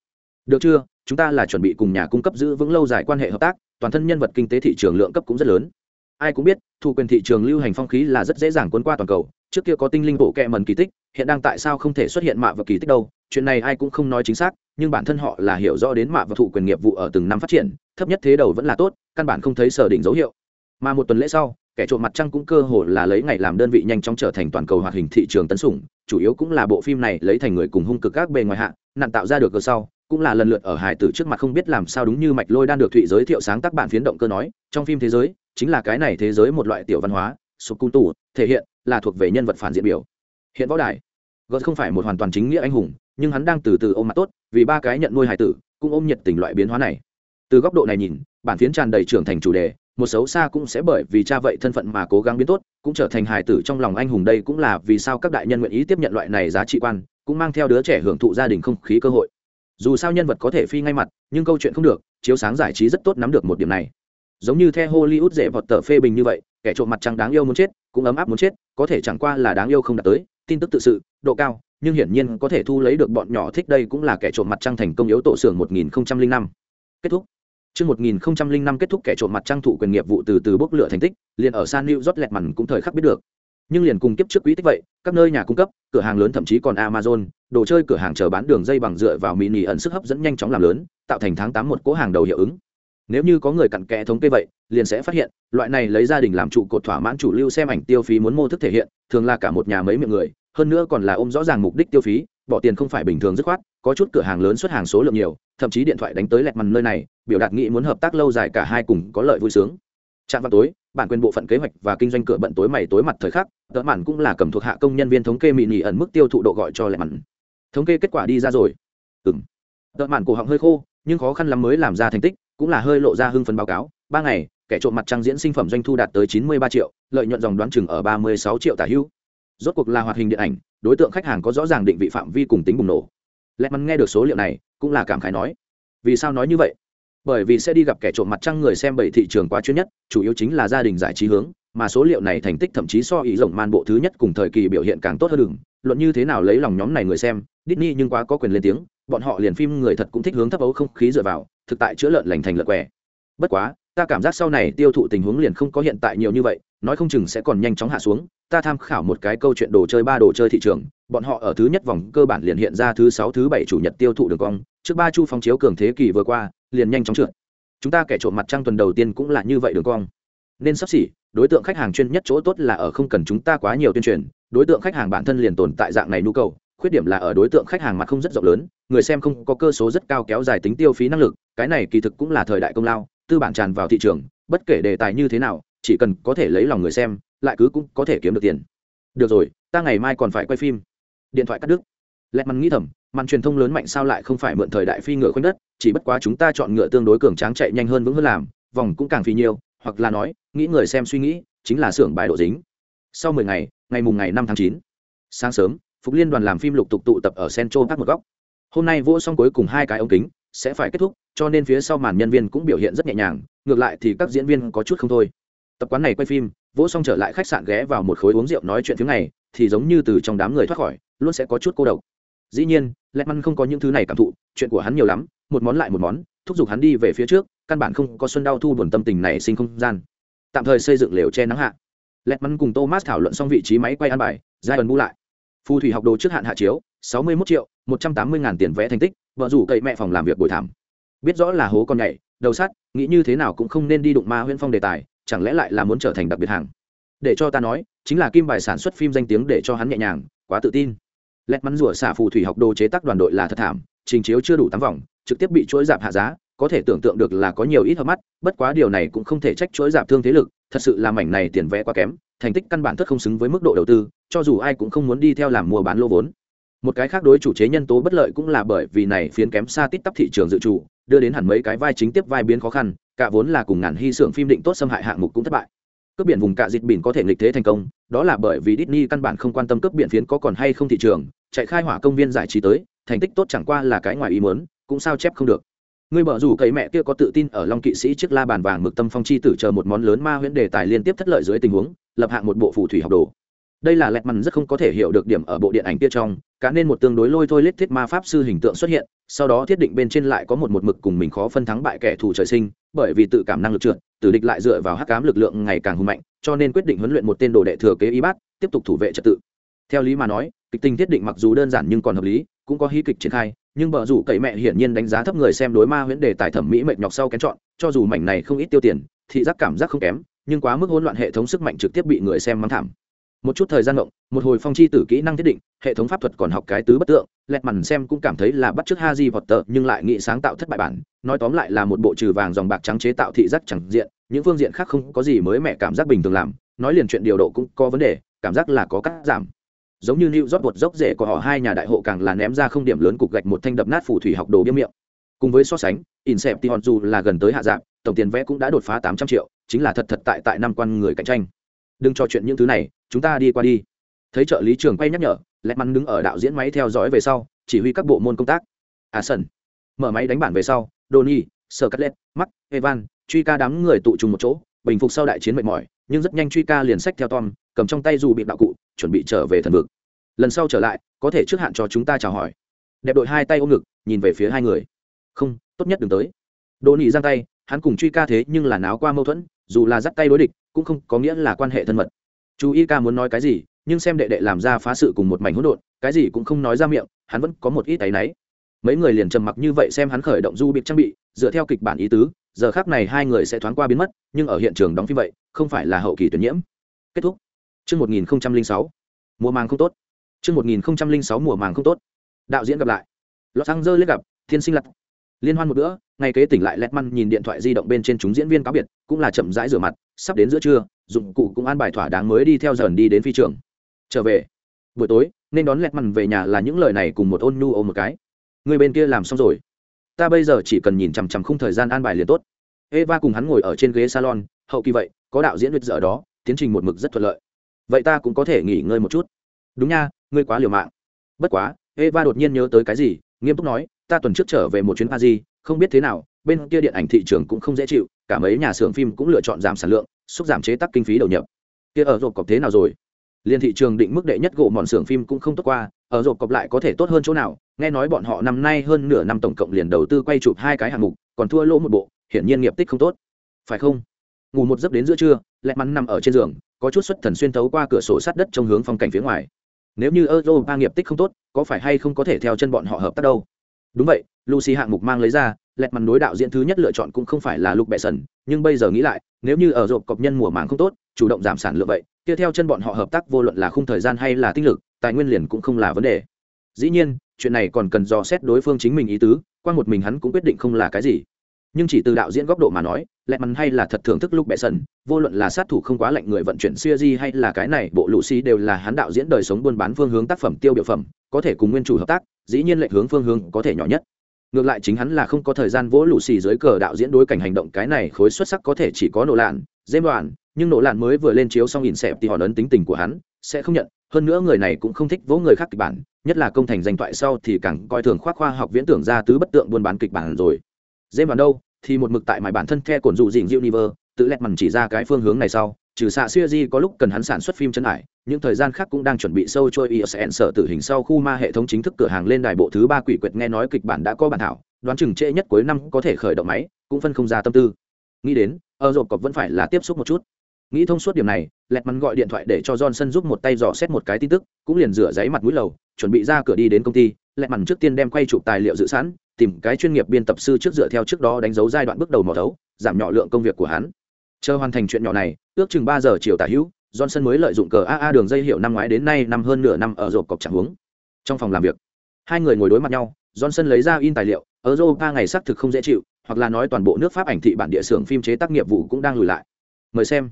Được chưa? Chúng ta là chuẩn bị cùng nhà cung cấp giữ vững lâu dài quan hệ hợp tác, toàn thân nhân vật kinh tế thị trường lượng cấp cũng rất lớn. Ai cũng biết, thu quyền thị trường lưu hành phong khí là rất dễ dàng cuốn qua toàn cầu trước kia có tinh linh bộ kẹ mần kỳ tích, hiện đang tại sao không thể xuất hiện mạ và kỳ tích đâu? Chuyện này ai cũng không nói chính xác, nhưng bản thân họ là hiểu rõ đến mạ và thụ quyền nghiệp vụ ở từng năm phát triển, thấp nhất thế đầu vẫn là tốt, căn bản không thấy sở đỉnh dấu hiệu. Mà một tuần lễ sau, kẻ trộm mặt trăng cũng cơ hồ là lấy ngày làm đơn vị nhanh chóng trở thành toàn cầu hoạt hình thị trường tấn sủng, chủ yếu cũng là bộ phim này lấy thành người cùng hung cực các bề ngoài hạ, nạn tạo ra được cơ sau, cũng là lần lượt ở hải tử trước mặt không biết làm sao đúng như mạch lôi đang được thụy giới thiệu sáng tác bản phiến động cơ nói, trong phim thế giới, chính là cái này thế giới một loại tiểu văn hóa, sụp cung tủ thể hiện là thuộc về nhân vật phản diện biểu. Hiện võ đài gớt không phải một hoàn toàn chính nghĩa anh hùng, nhưng hắn đang từ từ ôm mặt tốt, vì ba cái nhận nuôi hải tử, cũng ôm nhiệt tình loại biến hóa này. Từ góc độ này nhìn, bản phiến tràn đầy trưởng thành chủ đề, một xấu xa cũng sẽ bởi vì cha vậy thân phận mà cố gắng biến tốt, cũng trở thành hài tử trong lòng anh hùng đây cũng là vì sao các đại nhân nguyện ý tiếp nhận loại này giá trị quan, cũng mang theo đứa trẻ hưởng thụ gia đình không khí cơ hội. Dù sao nhân vật có thể phi ngay mặt, nhưng câu chuyện không được, chiếu sáng giải trí rất tốt nắm được một điểm này. Giống như theo hollywood dễ vọt tờ phê bình như vậy, kẻ trộm mặt trăng đáng yêu muốn chết cũng ấm áp muốn chết có thể chẳng qua là đáng yêu không đạt tới tin tức tự sự độ cao nhưng hiển nhiên có thể thu lấy được bọn nhỏ thích đây cũng là kẻ trộm mặt trăng thành công yếu tổ xưởng 1005. kết thúc Trước 1005 kết thúc kẻ trộm mặt trăng thụ quyền nghiệp vụ từ từ bốc lửa thành tích, liền ở San New York lẹt mằn cũng thời khắc biết được. Nhưng liền cùng kiếp trước quý tích vậy, các nơi nhà cung cấp, cửa hàng lớn thậm chí còn Amazon, đồ chơi cửa hàng chờ bán đường dây bằng dựa vào mini ẩn sức hấp dẫn nhanh chóng làm lớn, tạo thành tháng 8 một cố hàng đầu hiệu ứng. Nếu như có người cặn kẽ thống kê vậy, liền sẽ phát hiện, loại này lấy gia đình làm trụ cột thỏa mãn chủ lưu xem ảnh tiêu phí muốn mô thức thể hiện, thường là cả một nhà mấy miệng người, hơn nữa còn là ôm rõ ràng mục đích tiêu phí, bỏ tiền không phải bình thường dứt khoát, có chút cửa hàng lớn xuất hàng số lượng nhiều, thậm chí điện thoại đánh tới lẹt mằn nơi này, biểu đạt nghĩ muốn hợp tác lâu dài cả hai cùng có lợi vui sướng. Trạm vào tối bản quyền bộ phận kế hoạch và kinh doanh cửa bận tối mày tối mặt thời khắc tớ mạn cũng là cầm thuộc hạ công nhân viên thống kê mị nhị ẩn mức tiêu thụ độ gọi cho lẹt mằn. Thống kê kết quả đi ra rồi. Ừ m tớ mạn cổ họng hơi khô nhưng khó khăn lắm mới làm ra thành tích cũng là hơi lộ ra hưng phấn báo cáo, ba ngày, kẻ trộm mặt trăng diễn sinh phẩm doanh thu đạt tới chín mươi ba triệu, lợi nhuận dòng đoán chừng ở ba mươi sáu triệu tả hữu rốt cuộc là hoạt hình điện ảnh, đối tượng khách hàng có rõ ràng định vị phạm vi cùng tính bùng nổ. Lẹt mắn nghe được số liệu này, cũng là cảm khái nói, vì sao nói như vậy? Bởi vì sẽ đi gặp kẻ trộm mặt trăng người xem bảy thị trường quá chuyên nhất, chủ yếu chính là gia đình giải trí hướng, mà số liệu này thành tích thậm chí so ý rộng man bộ thứ nhất cùng thời kỳ biểu hiện càng tốt hơn đừng luận như thế nào lấy lòng nhóm này người xem, Disney nhưng quá có quyền lên tiếng bọn họ liền phim người thật cũng thích hướng thấp ấu không khí dựa vào, thực tại chữa lợn lành thành lợn què bất quá, ta cảm giác sau này tiêu thụ tình huống liền không có hiện tại nhiều như vậy, nói không chừng sẽ còn nhanh chóng hạ xuống. Ta tham khảo một cái câu chuyện đồ chơi ba đồ chơi thị trường, bọn họ ở thứ nhất vòng cơ bản liền hiện ra thứ sáu, thứ bảy chủ nhật tiêu thụ đường cong, trước ba chu phóng chiếu cường thế kỷ vừa qua, liền nhanh chóng trượt. Chúng ta kẻ trộm mặt trăng tuần đầu tiên cũng là như vậy đường cong. Nên sắp xỉ, đối tượng khách hàng chuyên nhất chỗ tốt là ở không cần chúng ta quá nhiều tuyên truyền, đối tượng khách hàng bản thân liền tồn tại dạng này nhu cầu khuyết điểm là ở đối tượng khách hàng mặt không rất rộng lớn, người xem không có cơ số rất cao kéo dài tính tiêu phí năng lực, cái này kỳ thực cũng là thời đại công lao, tư bản tràn vào thị trường, bất kể đề tài như thế nào, chỉ cần có thể lấy lòng người xem, lại cứ cũng có thể kiếm được tiền. Được rồi, ta ngày mai còn phải quay phim. Điện thoại cắt đứt. Lẹt mắn nghĩ thầm, màn truyền thông lớn mạnh sao lại không phải mượn thời đại phi ngựa khoanh đất, chỉ bất quá chúng ta chọn ngựa tương đối cường tráng chạy nhanh hơn vững hơn làm, vòng cũng càng phi nhiều, hoặc là nói, nghĩ người xem suy nghĩ, chính là xưởng bài độ dính. Sau mười ngày ngày mùng ngày năm tháng chín, sáng sớm phục liên đoàn làm phim lục tục tụ tập ở central park một góc. Hôm nay vỗ xong cuối cùng hai cái ống kính, sẽ phải kết thúc, cho nên phía sau màn nhân viên cũng biểu hiện rất nhẹ nhàng, ngược lại thì các diễn viên có chút không thôi. Tập quán này quay phim, vỗ xong trở lại khách sạn ghé vào một khối uống rượu nói chuyện thứ này, thì giống như từ trong đám người thoát khỏi, luôn sẽ có chút cô độc. Dĩ nhiên lẹt măn không có những thứ này cảm thụ, chuyện của hắn nhiều lắm, một món lại một món, thúc giục hắn đi về phía trước, căn bản không có xuân đau thu buồn tâm tình này sinh không gian. Tạm thời xây dựng lều che nắng hạ. Lẹt măn cùng thomas thảo luận xong vị trí máy quay ăn bài giai ẩn bu lại phù thủy học đồ trước hạn hạ chiếu, sáu mươi mốt triệu, một trăm tám mươi ngàn tiền vẽ thành tích, vợ rủ cậy mẹ phòng làm việc bồi thảm. Biết rõ là hố con nhảy, đầu sắt, nghĩ như thế nào cũng không nên đi đụng ma huyễn phong đề tài, chẳng lẽ lại là muốn trở thành đặc biệt hàng? Để cho ta nói, chính là kim bài sản xuất phim danh tiếng để cho hắn nhẹ nhàng, quá tự tin. Lẹt mắn rủa xả phù thủy học đồ chế tác đoàn đội là thật thảm, trình chiếu chưa đủ tám vòng, trực tiếp bị chuỗi giảm hạ giá có thể tưởng tượng được là có nhiều ít hợp mắt, bất quá điều này cũng không thể trách chuỗi giảm thương thế lực, thật sự là mảnh này tiền vẽ quá kém, thành tích căn bản thất không xứng với mức độ đầu tư, cho dù ai cũng không muốn đi theo làm mua bán lô vốn. Một cái khác đối chủ chế nhân tố bất lợi cũng là bởi vì này phiến kém xa tít tắp thị trường dự trù, đưa đến hẳn mấy cái vai chính tiếp vai biến khó khăn, cả vốn là cùng ngàn hy xưởng phim định tốt xâm hại hạng mục cũng thất bại. Cướp biển vùng cạ dịch biển có thể nghịch thế thành công, đó là bởi vì Disney căn bản không quan tâm cướp biển phiến có còn hay không thị trường, chạy khai hỏa công viên giải trí tới, thành tích tốt chẳng qua là cái ngoài ý muốn, cũng sao chép không được ngươi bở rủ cậy mẹ kia có tự tin ở long kỵ sĩ chiếc la bàn vàng mực tâm phong chi tử chờ một món lớn ma huyễn đề tài liên tiếp thất lợi dưới tình huống, lập hạng một bộ phù thủy học đồ. Đây là lẹt mằn rất không có thể hiểu được điểm ở bộ điện ảnh kia trong, cả nên một tương đối lôi thôi lết thiết ma pháp sư hình tượng xuất hiện, sau đó thiết định bên trên lại có một một mực cùng mình khó phân thắng bại kẻ thù trời sinh, bởi vì tự cảm năng lực trượt, tử địch lại dựa vào hắc cám lực lượng ngày càng hùng mạnh, cho nên quyết định huấn luyện một tên đồ đệ thừa kế y bát, tiếp tục thủ vệ trật tự. Theo lý mà nói, kịch tình thiết định mặc dù đơn giản nhưng còn hợp lý, cũng có hí kịch triển khai nhưng bờ rủ cậy mẹ hiển nhiên đánh giá thấp người xem đối ma huyễn đề tài thẩm mỹ mệt nhọc sau kén chọn, cho dù mảnh này không ít tiêu tiền, thị giác cảm giác không kém, nhưng quá mức hỗn loạn hệ thống sức mạnh trực tiếp bị người xem mắng thảm. Một chút thời gian động, một hồi phong chi tử kỹ năng thiết định, hệ thống pháp thuật còn học cái tứ bất tượng, lẹt mằn xem cũng cảm thấy là bắt chước ha di vọt tờ nhưng lại nghĩ sáng tạo thất bại bản, nói tóm lại là một bộ trừ vàng dòng bạc trắng chế tạo thị giác chẳng diện, những phương diện khác không có gì mới mẹ cảm giác bình thường làm, nói liền chuyện điều độ cũng có vấn đề, cảm giác là có cắt giảm giống như New York bột dốc rễ của họ hai nhà đại hộ càng là ném ra không điểm lớn cục gạch một thanh đập nát phù thủy học đồ biêm miệng. Cùng với so sánh, Inception dù là gần tới hạ dạng, tổng tiền vẽ cũng đã đột phá 800 triệu, chính là thật thật tại tại năm quan người cạnh tranh. Đừng trò chuyện những thứ này, chúng ta đi qua đi. Thấy trợ lý trưởng quay nhắc nhở, Lẹt Mắn đứng ở đạo diễn máy theo dõi về sau, chỉ huy các bộ môn công tác. À sân. Mở máy đánh bản về sau, Donny, Scarlett, Mark, Evan, truy ca đám người tụ trùng một chỗ, bình phục sau đại chiến mệt mỏi, nhưng rất nhanh truy ca liền sách theo Tom, cầm trong tay dù bị đạo cụ, chuẩn bị trở về thần vực. Lần sau trở lại, có thể trước hạn cho chúng ta chào hỏi. Đẹp đội hai tay ôm ngực, nhìn về phía hai người. Không, tốt nhất đừng tới. Đỗ nị giang tay, hắn cùng truy ca thế nhưng là náo qua mâu thuẫn, dù là dắt tay đối địch, cũng không có nghĩa là quan hệ thân mật. Chú y ca muốn nói cái gì, nhưng xem đệ đệ làm ra phá sự cùng một mảnh hỗn độn, cái gì cũng không nói ra miệng, hắn vẫn có một ít tay náy. Mấy người liền trầm mặc như vậy xem hắn khởi động du bị trang bị, dựa theo kịch bản ý tứ, giờ khác này hai người sẽ thoáng qua biến mất, nhưng ở hiện trường đóng phim vậy, không phải là hậu kỳ tuyển nhiễm. Kết thúc. Chương 1006, mùa màng không tốt. Chương 1006 mùa màng không tốt. Đạo diễn gặp lại. Lọt xăng rơi lên gặp, thiên sinh lật. Liên hoan một bữa, ngày kế tỉnh lại lẹt măn nhìn điện thoại di động bên trên chúng diễn viên cáo biệt, cũng là chậm rãi rửa mặt, sắp đến giữa trưa, dụng cụ cũng an bài thỏa đáng mới đi theo dần đi đến phi trường. Trở về. Buổi tối, nên đón lẹt măn về nhà là những lời này cùng một ôn nhu ôm một cái. Người bên kia làm xong rồi. Ta bây giờ chỉ cần nhìn chằm chằm khung thời gian an bài liền tốt. Eva cùng hắn ngồi ở trên ghế salon, hậu kỳ vậy, có đạo diễn huyết dở đó, tiến trình một mực rất thuận lợi. Vậy ta cũng có thể nghỉ ngơi một chút. Đúng nha, ngươi quá liều mạng. Bất quá eva đột nhiên nhớ tới cái gì nghiêm túc nói ta tuần trước trở về một chuyến paris không biết thế nào bên kia điện ảnh thị trường cũng không dễ chịu cả mấy nhà xưởng phim cũng lựa chọn giảm sản lượng xúc giảm chế tắc kinh phí đầu nhập. Kia ở rộp cọc thế nào rồi? Liên thị trường định mức đệ nhất gỗ mòn xưởng phim cũng không tốt qua ở rộp cọc lại có thể tốt hơn chỗ nào? Nghe nói bọn họ năm nay hơn nửa năm tổng cộng liền đầu tư quay chụp hai cái hạng mục còn thua lỗ một bộ hiển nhiên nghiệp tích không tốt. Phải không? Ngủ một giấc đến giữa trưa lẹ mắn nằm ở trên giường có chút xuất thần xuyên thấu qua cửa sổ sát đất trong hướng phong cảnh phía ngoài nếu như Europa nghiệp tích không tốt, có phải hay không có thể theo chân bọn họ hợp tác đâu? Đúng vậy, Lucy hạng mục mang lấy ra, lẹt màn đối đạo diễn thứ nhất lựa chọn cũng không phải là Luke Besson, nhưng bây giờ nghĩ lại, nếu như ở rộp cọc nhân mùa màng không tốt, chủ động giảm sản lượng vậy, kia theo chân bọn họ hợp tác vô luận là khung thời gian hay là tinh lực, tài nguyên liền cũng không là vấn đề. Dĩ nhiên, chuyện này còn cần dò xét đối phương chính mình ý tứ, qua một mình hắn cũng quyết định không là cái gì nhưng chỉ từ đạo diễn góc độ mà nói lẹ mắn hay là thật thưởng thức lúc bệ sần vô luận là sát thủ không quá lạnh người vận chuyển siêu di hay là cái này, bộ lũ xi đều là hắn đạo diễn đời sống buôn bán phương hướng tác phẩm tiêu biểu phẩm, có thể cùng nguyên chủ hợp tác, dĩ nhiên lệnh hướng phương hướng có thể nhỏ nhất. Ngược lại chính hắn là không có thời gian vỗ lũ xì dưới cờ đạo diễn đối cảnh hành động cái này khối xuất sắc có thể chỉ có nổ lạn dêm đoạn nhưng nổ lạn mới vừa lên chiếu xong nhìn xẹp thì họ ấn tính tình của hắn, sẽ không nhận, hơn nữa người này cũng không thích vỗ người khác kịch bản, nhất là công thành danh thoại sau thì càng coi thường khoác khoa học viễn tưởng ra tứ bất tượng buôn bán kịch bản rồi. Dêm đoạn đâu thì một mực tại mải bản thân the cổn dụ dịnh Univer, tự lẹt mằn chỉ ra cái phương hướng này sau, trừ xạ xưa di có lúc cần hắn sản xuất phim chân ải, những thời gian khác cũng đang chuẩn bị sâu trôi ISN sở tử hình sau khu ma hệ thống chính thức cửa hàng lên đài bộ thứ ba quỷ quyệt nghe nói kịch bản đã có bản thảo, đoán chừng trễ nhất cuối năm có thể khởi động máy, cũng phân không ra tâm tư. Nghĩ đến, ở rộp cọc vẫn phải là tiếp xúc một chút. Nghĩ thông suốt điểm này, lẹt mắn gọi điện thoại để cho Johnson giúp một tay dò xét một cái tin tức, cũng liền rửa giấy mặt mũi lầu, chuẩn bị ra cửa đi đến công ty, lẹt mắn trước tiên đem quay chụp tài liệu dự sẵn, tìm cái chuyên nghiệp biên tập sư trước dựa theo trước đó đánh dấu giai đoạn bước đầu mò thấu, giảm nhỏ lượng công việc của hắn. Chờ hoàn thành chuyện nhỏ này, ước chừng ba giờ chiều tả hữu, johnson mới lợi dụng cờ aa đường dây hiệu năm ngoái đến nay năm hơn nửa năm ở rộp cọc chẳng uống. Trong phòng làm việc, hai người ngồi đối mặt nhau, johnson lấy ra in tài liệu ở europa ngày xác thực không dễ chịu, hoặc là nói toàn bộ nước pháp ảnh thị bản địa xưởng phim chế tác nghiệp vụ cũng đang lùi lại. Mời xem.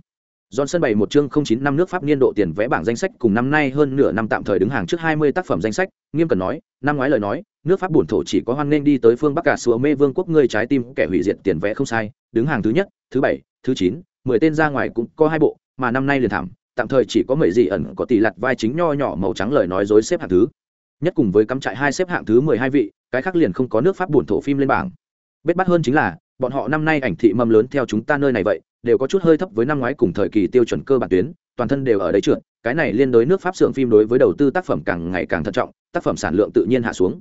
Johnson bày một chương 09 năm nước Pháp niên độ tiền vẽ bảng danh sách cùng năm nay hơn nửa năm tạm thời đứng hàng trước 20 tác phẩm danh sách, nghiêm cần nói, năm ngoái lời nói, nước Pháp buồn thổ chỉ có hoan nên đi tới phương Bắc cả sủa mê vương quốc người trái tim kẻ hủy diệt tiền vẽ không sai, đứng hàng thứ nhất, thứ bảy, thứ chín, 10 tên ra ngoài cũng có hai bộ, mà năm nay liền thảm, tạm thời chỉ có mấy gì ẩn có tỷ lật vai chính nho nhỏ màu trắng lời nói dối xếp hạng thứ. nhất cùng với cắm trại hai xếp hạng thứ mười hai vị cái khác liền không có nước pháp buồn thổ phim lên bảng bết bắt hơn chính là bọn họ năm nay ảnh thị mâm lớn theo chúng ta nơi này vậy, đều có chút hơi thấp với năm ngoái cùng thời kỳ tiêu chuẩn cơ bản tuyến, toàn thân đều ở đấy trượt, cái này liên đối nước pháp xưởng phim đối với đầu tư tác phẩm càng ngày càng thận trọng, tác phẩm sản lượng tự nhiên hạ xuống.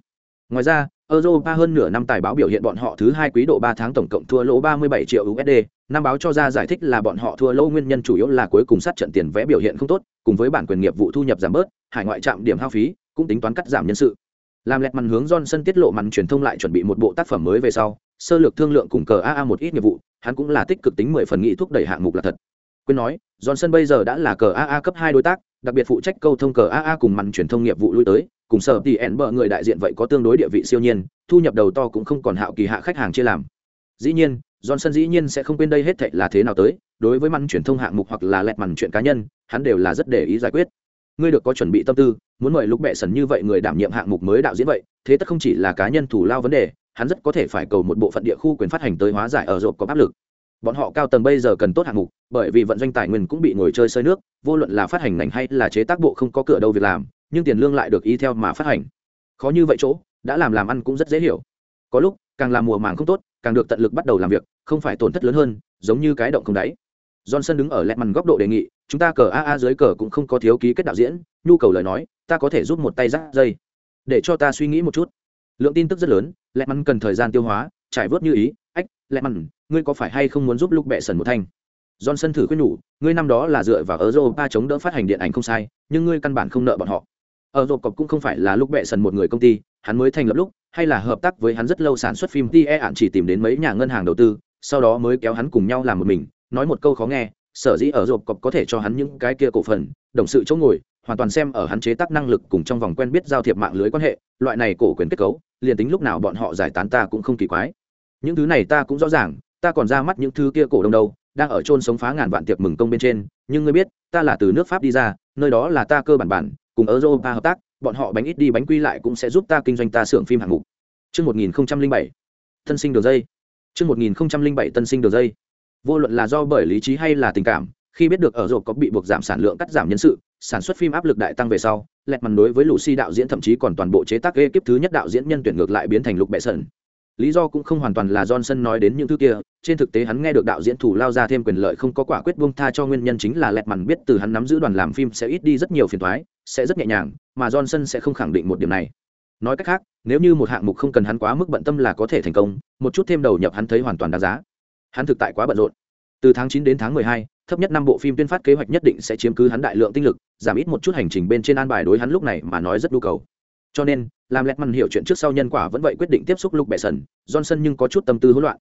Ngoài ra, europa hơn nửa năm tài báo biểu hiện bọn họ thứ hai quý độ ba tháng tổng cộng thua lỗ 37 triệu usd năm báo cho ra giải thích là bọn họ thua lỗ nguyên nhân chủ yếu là cuối cùng sát trận tiền vé biểu hiện không tốt, cùng với bản quyền nghiệp vụ thu nhập giảm bớt, hải ngoại trạm điểm hao phí, cũng tính toán cắt giảm nhân sự. Làm lẹt mặn hướng Johnson tiết lộ màn truyền thông lại chuẩn bị một bộ tác phẩm mới về sau sơ lược thương lượng cùng cờ aa một ít nghiệp vụ, hắn cũng là tích cực tính mười phần nghị thúc đẩy hạng mục là thật. Quên nói, johnson bây giờ đã là cờ aa cấp hai đối tác, đặc biệt phụ trách câu thông cờ aa cùng màn truyền thông nghiệp vụ lui tới, cùng sở thì ẻn bờ người đại diện vậy có tương đối địa vị siêu nhiên, thu nhập đầu to cũng không còn hạo kỳ hạ khách hàng chia làm. Dĩ nhiên, johnson dĩ nhiên sẽ không quên đây hết thảy là thế nào tới, đối với màn truyền thông hạng mục hoặc là lẹt màn chuyện cá nhân, hắn đều là rất để ý giải quyết. Ngươi được có chuẩn bị tâm tư, muốn mời lúc bệ sần như vậy người đảm nhiệm hạng mục mới đạo diễn vậy, thế tất không chỉ là cá nhân thủ lao vấn đề hắn rất có thể phải cầu một bộ phận địa khu quyền phát hành tới hóa giải ở rộp có áp lực. Bọn họ cao tầng bây giờ cần tốt hạng mục, bởi vì vận doanh tài nguyên cũng bị ngồi chơi sơi nước, vô luận là phát hành ngành hay là chế tác bộ không có cửa đâu việc làm, nhưng tiền lương lại được ý theo mà phát hành. Khó như vậy chỗ, đã làm làm ăn cũng rất dễ hiểu. Có lúc, càng làm mùa màng không tốt, càng được tận lực bắt đầu làm việc, không phải tổn thất lớn hơn, giống như cái động không đáy. Johnson đứng ở lẹt mằn góc độ đề nghị, chúng ta cờ aa dưới cờ cũng không có thiếu ký kết đạo diễn, nhu cầu lời nói, ta có thể giúp một tay rác dây. Để cho ta suy nghĩ một chút lượng tin tức rất lớn lẹ mắn cần thời gian tiêu hóa, trải vớt như ý. Ách lẹ mắn ngươi có phải hay không muốn giúp lúc bệ sần một thanh? Johnson thử khuyên nhủ, ngươi năm đó là dựa vào europa chống đỡ phát hành điện ảnh không sai, nhưng ngươi căn bản không nợ bọn họ. Ở rộp cọc cũng không phải là lúc bệ sần một người công ty, hắn mới thành lập lúc, hay là hợp tác với hắn rất lâu sản xuất phim ti e ạn chỉ tìm đến mấy nhà ngân hàng đầu tư, sau đó mới kéo hắn cùng nhau làm một mình, nói một câu khó nghe sở dĩ ở rộp cọp có thể cho hắn những cái kia cổ phần đồng sự chỗ ngồi hoàn toàn xem ở hắn chế tác năng lực cùng trong vòng quen biết giao thiệp mạng lưới quan hệ loại này cổ quyền kết cấu liền tính lúc nào bọn họ giải tán ta cũng không kỳ quái những thứ này ta cũng rõ ràng ta còn ra mắt những thứ kia cổ đông đâu đang ở chôn sống phá ngàn vạn tiệc mừng công bên trên nhưng ngươi biết ta là từ nước pháp đi ra nơi đó là ta cơ bản bản cùng ở europa hợp tác bọn họ bánh ít đi bánh quy lại cũng sẽ giúp ta kinh doanh ta xưởng phim hạng mục Trước 1007, thân sinh đường dây. Trước 1007 tân sinh đường dây. Vô luận là do bởi lý trí hay là tình cảm, khi biết được ở rộp có bị buộc giảm sản lượng cắt giảm nhân sự, sản xuất phim áp lực đại tăng về sau lẹt mặt đối với lucy đạo diễn thậm chí còn toàn bộ chế tác ekip thứ nhất đạo diễn nhân tuyển ngược lại biến thành lục bệ sần lý do cũng không hoàn toàn là johnson nói đến những thứ kia trên thực tế hắn nghe được đạo diễn thủ lao ra thêm quyền lợi không có quả quyết buông tha cho nguyên nhân chính là lẹt mặt biết từ hắn nắm giữ đoàn làm phim sẽ ít đi rất nhiều phiền thoái sẽ rất nhẹ nhàng mà johnson sẽ không khẳng định một điểm này. Nói cách khác nếu như một hạng mục không cần hắn quá mức bận tâm là có thể thành công một chút thêm đầu nhập hắn thấy hoàn toàn đáng giá hắn thực tại quá bận rộn. Từ tháng chín đến tháng mười hai, thấp nhất năm bộ phim tuyên phát kế hoạch nhất định sẽ chiếm cứ hắn đại lượng tinh lực, giảm ít một chút hành trình bên trên an bài đối hắn lúc này mà nói rất nhu cầu. Cho nên, làm lẹt mặn hiểu chuyện trước sau nhân quả vẫn vậy quyết định tiếp xúc lúc bệ sần johnson nhưng có chút tâm tư hỗn loạn.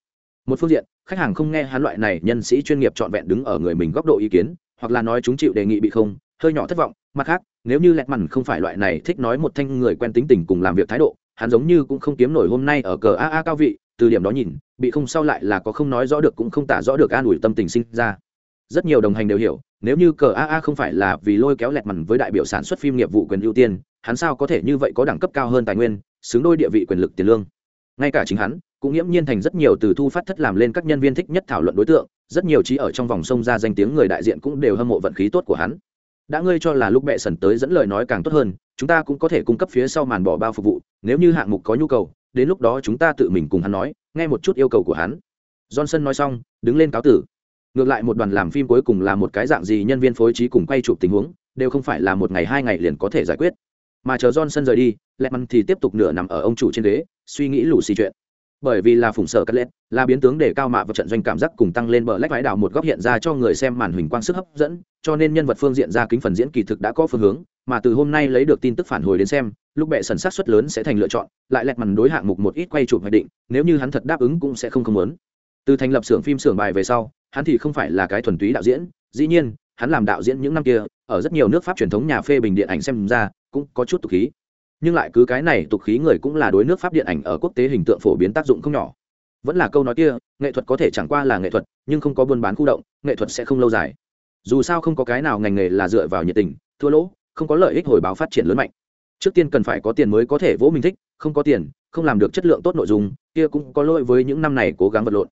Một phương diện, khách hàng không nghe hắn loại này nhân sĩ chuyên nghiệp trọn vẹn đứng ở người mình góc độ ý kiến, hoặc là nói chúng chịu đề nghị bị không, hơi nhỏ thất vọng. Mặt khác, nếu như lẹt mằn không phải loại này thích nói một thanh người quen tính tình cùng làm việc thái độ, hắn giống như cũng không kiếm nổi hôm nay ở cờ aa cao vị từ điểm đó nhìn, bị không sau lại là có không nói rõ được cũng không tả rõ được an ủi tâm tình sinh ra. Rất nhiều đồng hành đều hiểu, nếu như cờ aa không phải là vì lôi kéo lẹt mằn với đại biểu sản xuất phim nghiệp vụ quyền ưu tiên, hắn sao có thể như vậy có đẳng cấp cao hơn tài nguyên, xứng đôi địa vị quyền lực tiền lương. Ngay cả chính hắn, cũng nghiễm nhiên thành rất nhiều từ thu phát thất làm lên các nhân viên thích nhất thảo luận đối tượng, rất nhiều trí ở trong vòng sông ra danh tiếng người đại diện cũng đều hâm mộ vận khí tốt của hắn. Đã ngươi cho là lúc bệ sần tới dẫn lời nói càng tốt hơn, chúng ta cũng có thể cung cấp phía sau màn bỏ bao phục vụ, nếu như hạng mục có nhu cầu đến lúc đó chúng ta tự mình cùng hắn nói, nghe một chút yêu cầu của hắn. Johnson nói xong, đứng lên cáo tử. Ngược lại một đoàn làm phim cuối cùng là một cái dạng gì nhân viên phối trí cùng quay chụp tình huống, đều không phải là một ngày hai ngày liền có thể giải quyết. Mà chờ johnson rời đi lẹ mắn thì tiếp tục nửa nằm ở ông chủ trên ghế, suy nghĩ lù xì chuyện. Bởi vì là phủng sở cắt lét là biến tướng để cao mạ và trận doanh cảm giác cùng tăng lên bờ lách vái đảo một góc hiện ra cho người xem màn hình quang sức hấp dẫn cho nên nhân vật phương diện ra kính phần diễn kỳ thực đã có phương hướng, mà từ hôm nay lấy được tin tức phản hồi đến xem, lúc bệ sần sát suất lớn sẽ thành lựa chọn, lại lẹt màn đối hạng mục một ít quay chụp hoạch định, nếu như hắn thật đáp ứng cũng sẽ không không muốn. Từ thành lập xưởng phim xưởng bài về sau, hắn thì không phải là cái thuần túy đạo diễn, dĩ nhiên, hắn làm đạo diễn những năm kia, ở rất nhiều nước pháp truyền thống nhà phê bình điện ảnh xem ra, cũng có chút tục khí. Nhưng lại cứ cái này tục khí người cũng là đối nước pháp điện ảnh ở quốc tế hình tượng phổ biến tác dụng không nhỏ. Vẫn là câu nói kia, nghệ thuật có thể chẳng qua là nghệ thuật, nhưng không có buôn bán khu động, nghệ thuật sẽ không lâu dài dù sao không có cái nào ngành nghề là dựa vào nhiệt tình, thua lỗ, không có lợi ích hồi báo phát triển lớn mạnh. Trước tiên cần phải có tiền mới có thể vỗ mình thích, không có tiền, không làm được chất lượng tốt nội dung, kia cũng có lỗi với những năm này cố gắng vật lộn.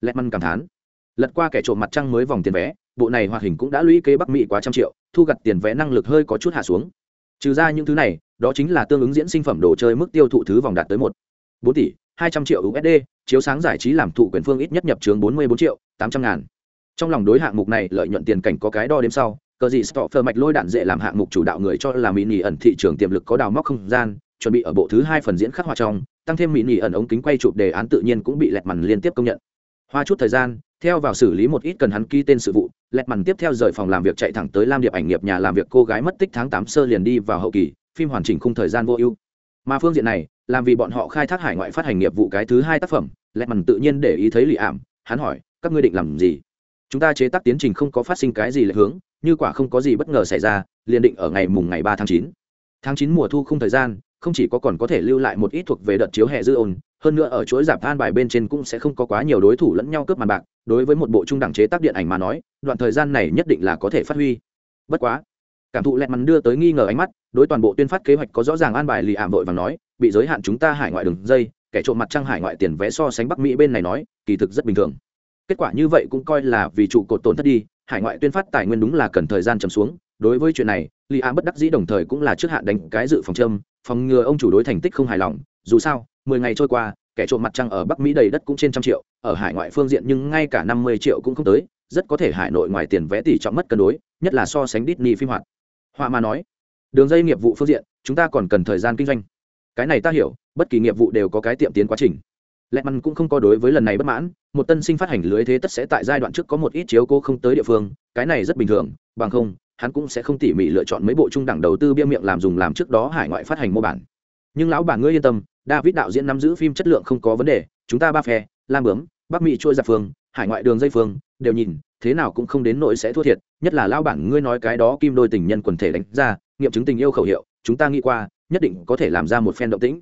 Lẹt măn cảm thán. Lật qua kẻ trộm mặt trăng mới vòng tiền vé, bộ này hoạt hình cũng đã lũy kế bắc mỹ quá trăm triệu, thu gặt tiền vé năng lực hơi có chút hạ xuống. Trừ ra những thứ này, đó chính là tương ứng diễn sinh phẩm đồ chơi mức tiêu thụ thứ vòng đạt tới một. bốn tỷ, hai trăm triệu usd chiếu sáng giải trí làm thụ quyền phương ít nhất nhập trường bốn mươi bốn triệu tám trăm ngàn trong lòng đối hạng mục này, lợi nhuận tiền cảnh có cái đo đếm sau, cờ gì stopper mạch lôi đạn dễ làm hạng mục chủ đạo người cho là mỹ nỉ ẩn thị trường tiềm lực có đào móc không gian, chuẩn bị ở bộ thứ hai phần diễn khắc họa trong, tăng thêm mỹ nỉ ẩn ống kính quay chụp đề án tự nhiên cũng bị lẹt mằn liên tiếp công nhận. Hoa chút thời gian, theo vào xử lý một ít cần hắn ký tên sự vụ, lẹt mằn tiếp theo rời phòng làm việc chạy thẳng tới lam điệp ảnh nghiệp nhà làm việc cô gái mất tích tháng tám sơ liền đi vào hậu kỳ, phim hoàn chỉnh khung thời gian vô ưu. Mà phương diện này, làm vì bọn họ khai thác hải ngoại phát hành nghiệp vụ cái thứ hai tác phẩm, lẹt mằn tự nhiên để ý thấy lì ảm, hắn hỏi, các ngươi định làm gì? Chúng ta chế tác tiến trình không có phát sinh cái gì lệch hướng như quả không có gì bất ngờ xảy ra liền định ở ngày mùng ngày ba tháng chín. Tháng chín mùa thu không thời gian không chỉ có còn có thể lưu lại một ít thuộc về đợt chiếu hè dư ồn, hơn nữa ở chuỗi giảm than bài bên trên cũng sẽ không có quá nhiều đối thủ lẫn nhau cướp màn bạc đối với một bộ trung đẳng chế tác điện ảnh mà nói đoạn thời gian này nhất định là có thể phát huy. Bất quá cảm thụ lẹt mắn đưa tới nghi ngờ ánh mắt đối toàn bộ tuyên phát kế hoạch có rõ ràng an bài lì ảm vội và nói bị giới hạn chúng ta hải ngoại đường dây kẻ trộm mặt trăng hải ngoại tiền vé so sánh bắc mỹ bên này nói kỳ thực rất bình thường kết quả như vậy cũng coi là vì trụ cột tổn thất đi, hải ngoại tuyên phát tài nguyên đúng là cần thời gian chấm xuống. Đối với chuyện này li a bất đắc dĩ đồng thời cũng là trước hạn đánh cái dự phòng châm, phòng ngừa ông chủ đối thành tích không hài lòng. Dù sao, mười ngày trôi qua, kẻ trộm mặt trăng ở bắc mỹ đầy đất cũng trên trăm triệu, ở hải ngoại phương diện nhưng ngay cả năm mươi triệu cũng không tới, rất có thể hải nội ngoài tiền vẽ tỷ trọng mất cân đối, nhất là so sánh Disney phim hoạt. Họa mà nói, đường dây nghiệp vụ phương diện, chúng ta còn cần thời gian kinh doanh. Cái này ta hiểu, bất kỳ nghiệp vụ đều có cái tiệm tiến quá trình lẹ măn cũng không có đối với lần này bất mãn, một tân sinh phát hành lưới thế tất sẽ tại giai đoạn trước có một ít chiếu cô không tới địa phương, cái này rất bình thường, bằng không, hắn cũng sẽ không tỉ mỉ lựa chọn mấy bộ trung đẳng đầu tư bia miệng làm dùng làm trước đó hải ngoại phát hành mô bản. Nhưng lão bản ngươi yên tâm, david đạo diễn nắm giữ phim chất lượng không có vấn đề, chúng ta ba phe, lam bướm, bắc mỹ trôi giặc dạ phương, hải ngoại đường dây phương, đều nhìn, thế nào cũng không đến nỗi sẽ thua thiệt, nhất là lão bản ngươi nói cái đó kim đôi tình nhân quần thể đánh ra, nghiệm chứng tình yêu khẩu hiệu, chúng ta nghĩ qua, nhất định có thể làm ra một phen động tĩnh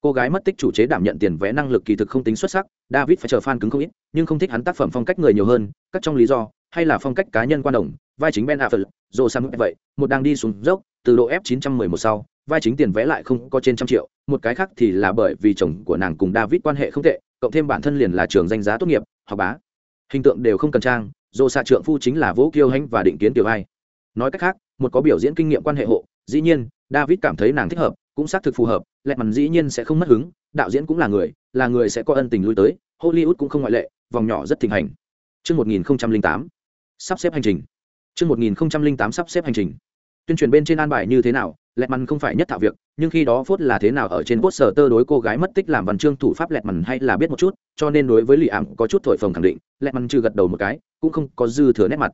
cô gái mất tích chủ chế đảm nhận tiền vé năng lực kỳ thực không tính xuất sắc david phải chờ fan cứng không ít nhưng không thích hắn tác phẩm phong cách người nhiều hơn các trong lý do hay là phong cách cá nhân quan đồng vai chính ben affleck dồ sang vậy một đang đi xuống dốc từ độ f 911 sau vai chính tiền vé lại không có trên trăm triệu một cái khác thì là bởi vì chồng của nàng cùng david quan hệ không tệ cộng thêm bản thân liền là trường danh giá tốt nghiệp học bá. Hình tượng đều không cần trang dồ xạ trượng phu chính là vũ kiêu hãnh và định kiến tiểu hai, nói cách khác một có biểu diễn kinh nghiệm quan hệ hộ dĩ nhiên david cảm thấy nàng thích hợp cũng xác thực phù hợp lẹ mằn dĩ nhiên sẽ không mất hứng đạo diễn cũng là người là người sẽ có ân tình lui tới hollywood cũng không ngoại lệ vòng nhỏ rất thịnh hành Trước 1008, sắp xếp hành trình. Trước 1008 sắp xếp hành trình. Tuyên truyền bên trên an bài như thế nào, lẹt mằn không phải nhất thạo việc, nhưng khi đó phốt là thế nào ở trên poster tơ đối cô gái mất tích làm văn chương thủ pháp lẹt mằn hay là biết một chút, cho nên đối với lì ảm có chút thổi phồng khẳng định, lẹt mằn chưa gật đầu một cái, cũng không có dư thừa nét mặt.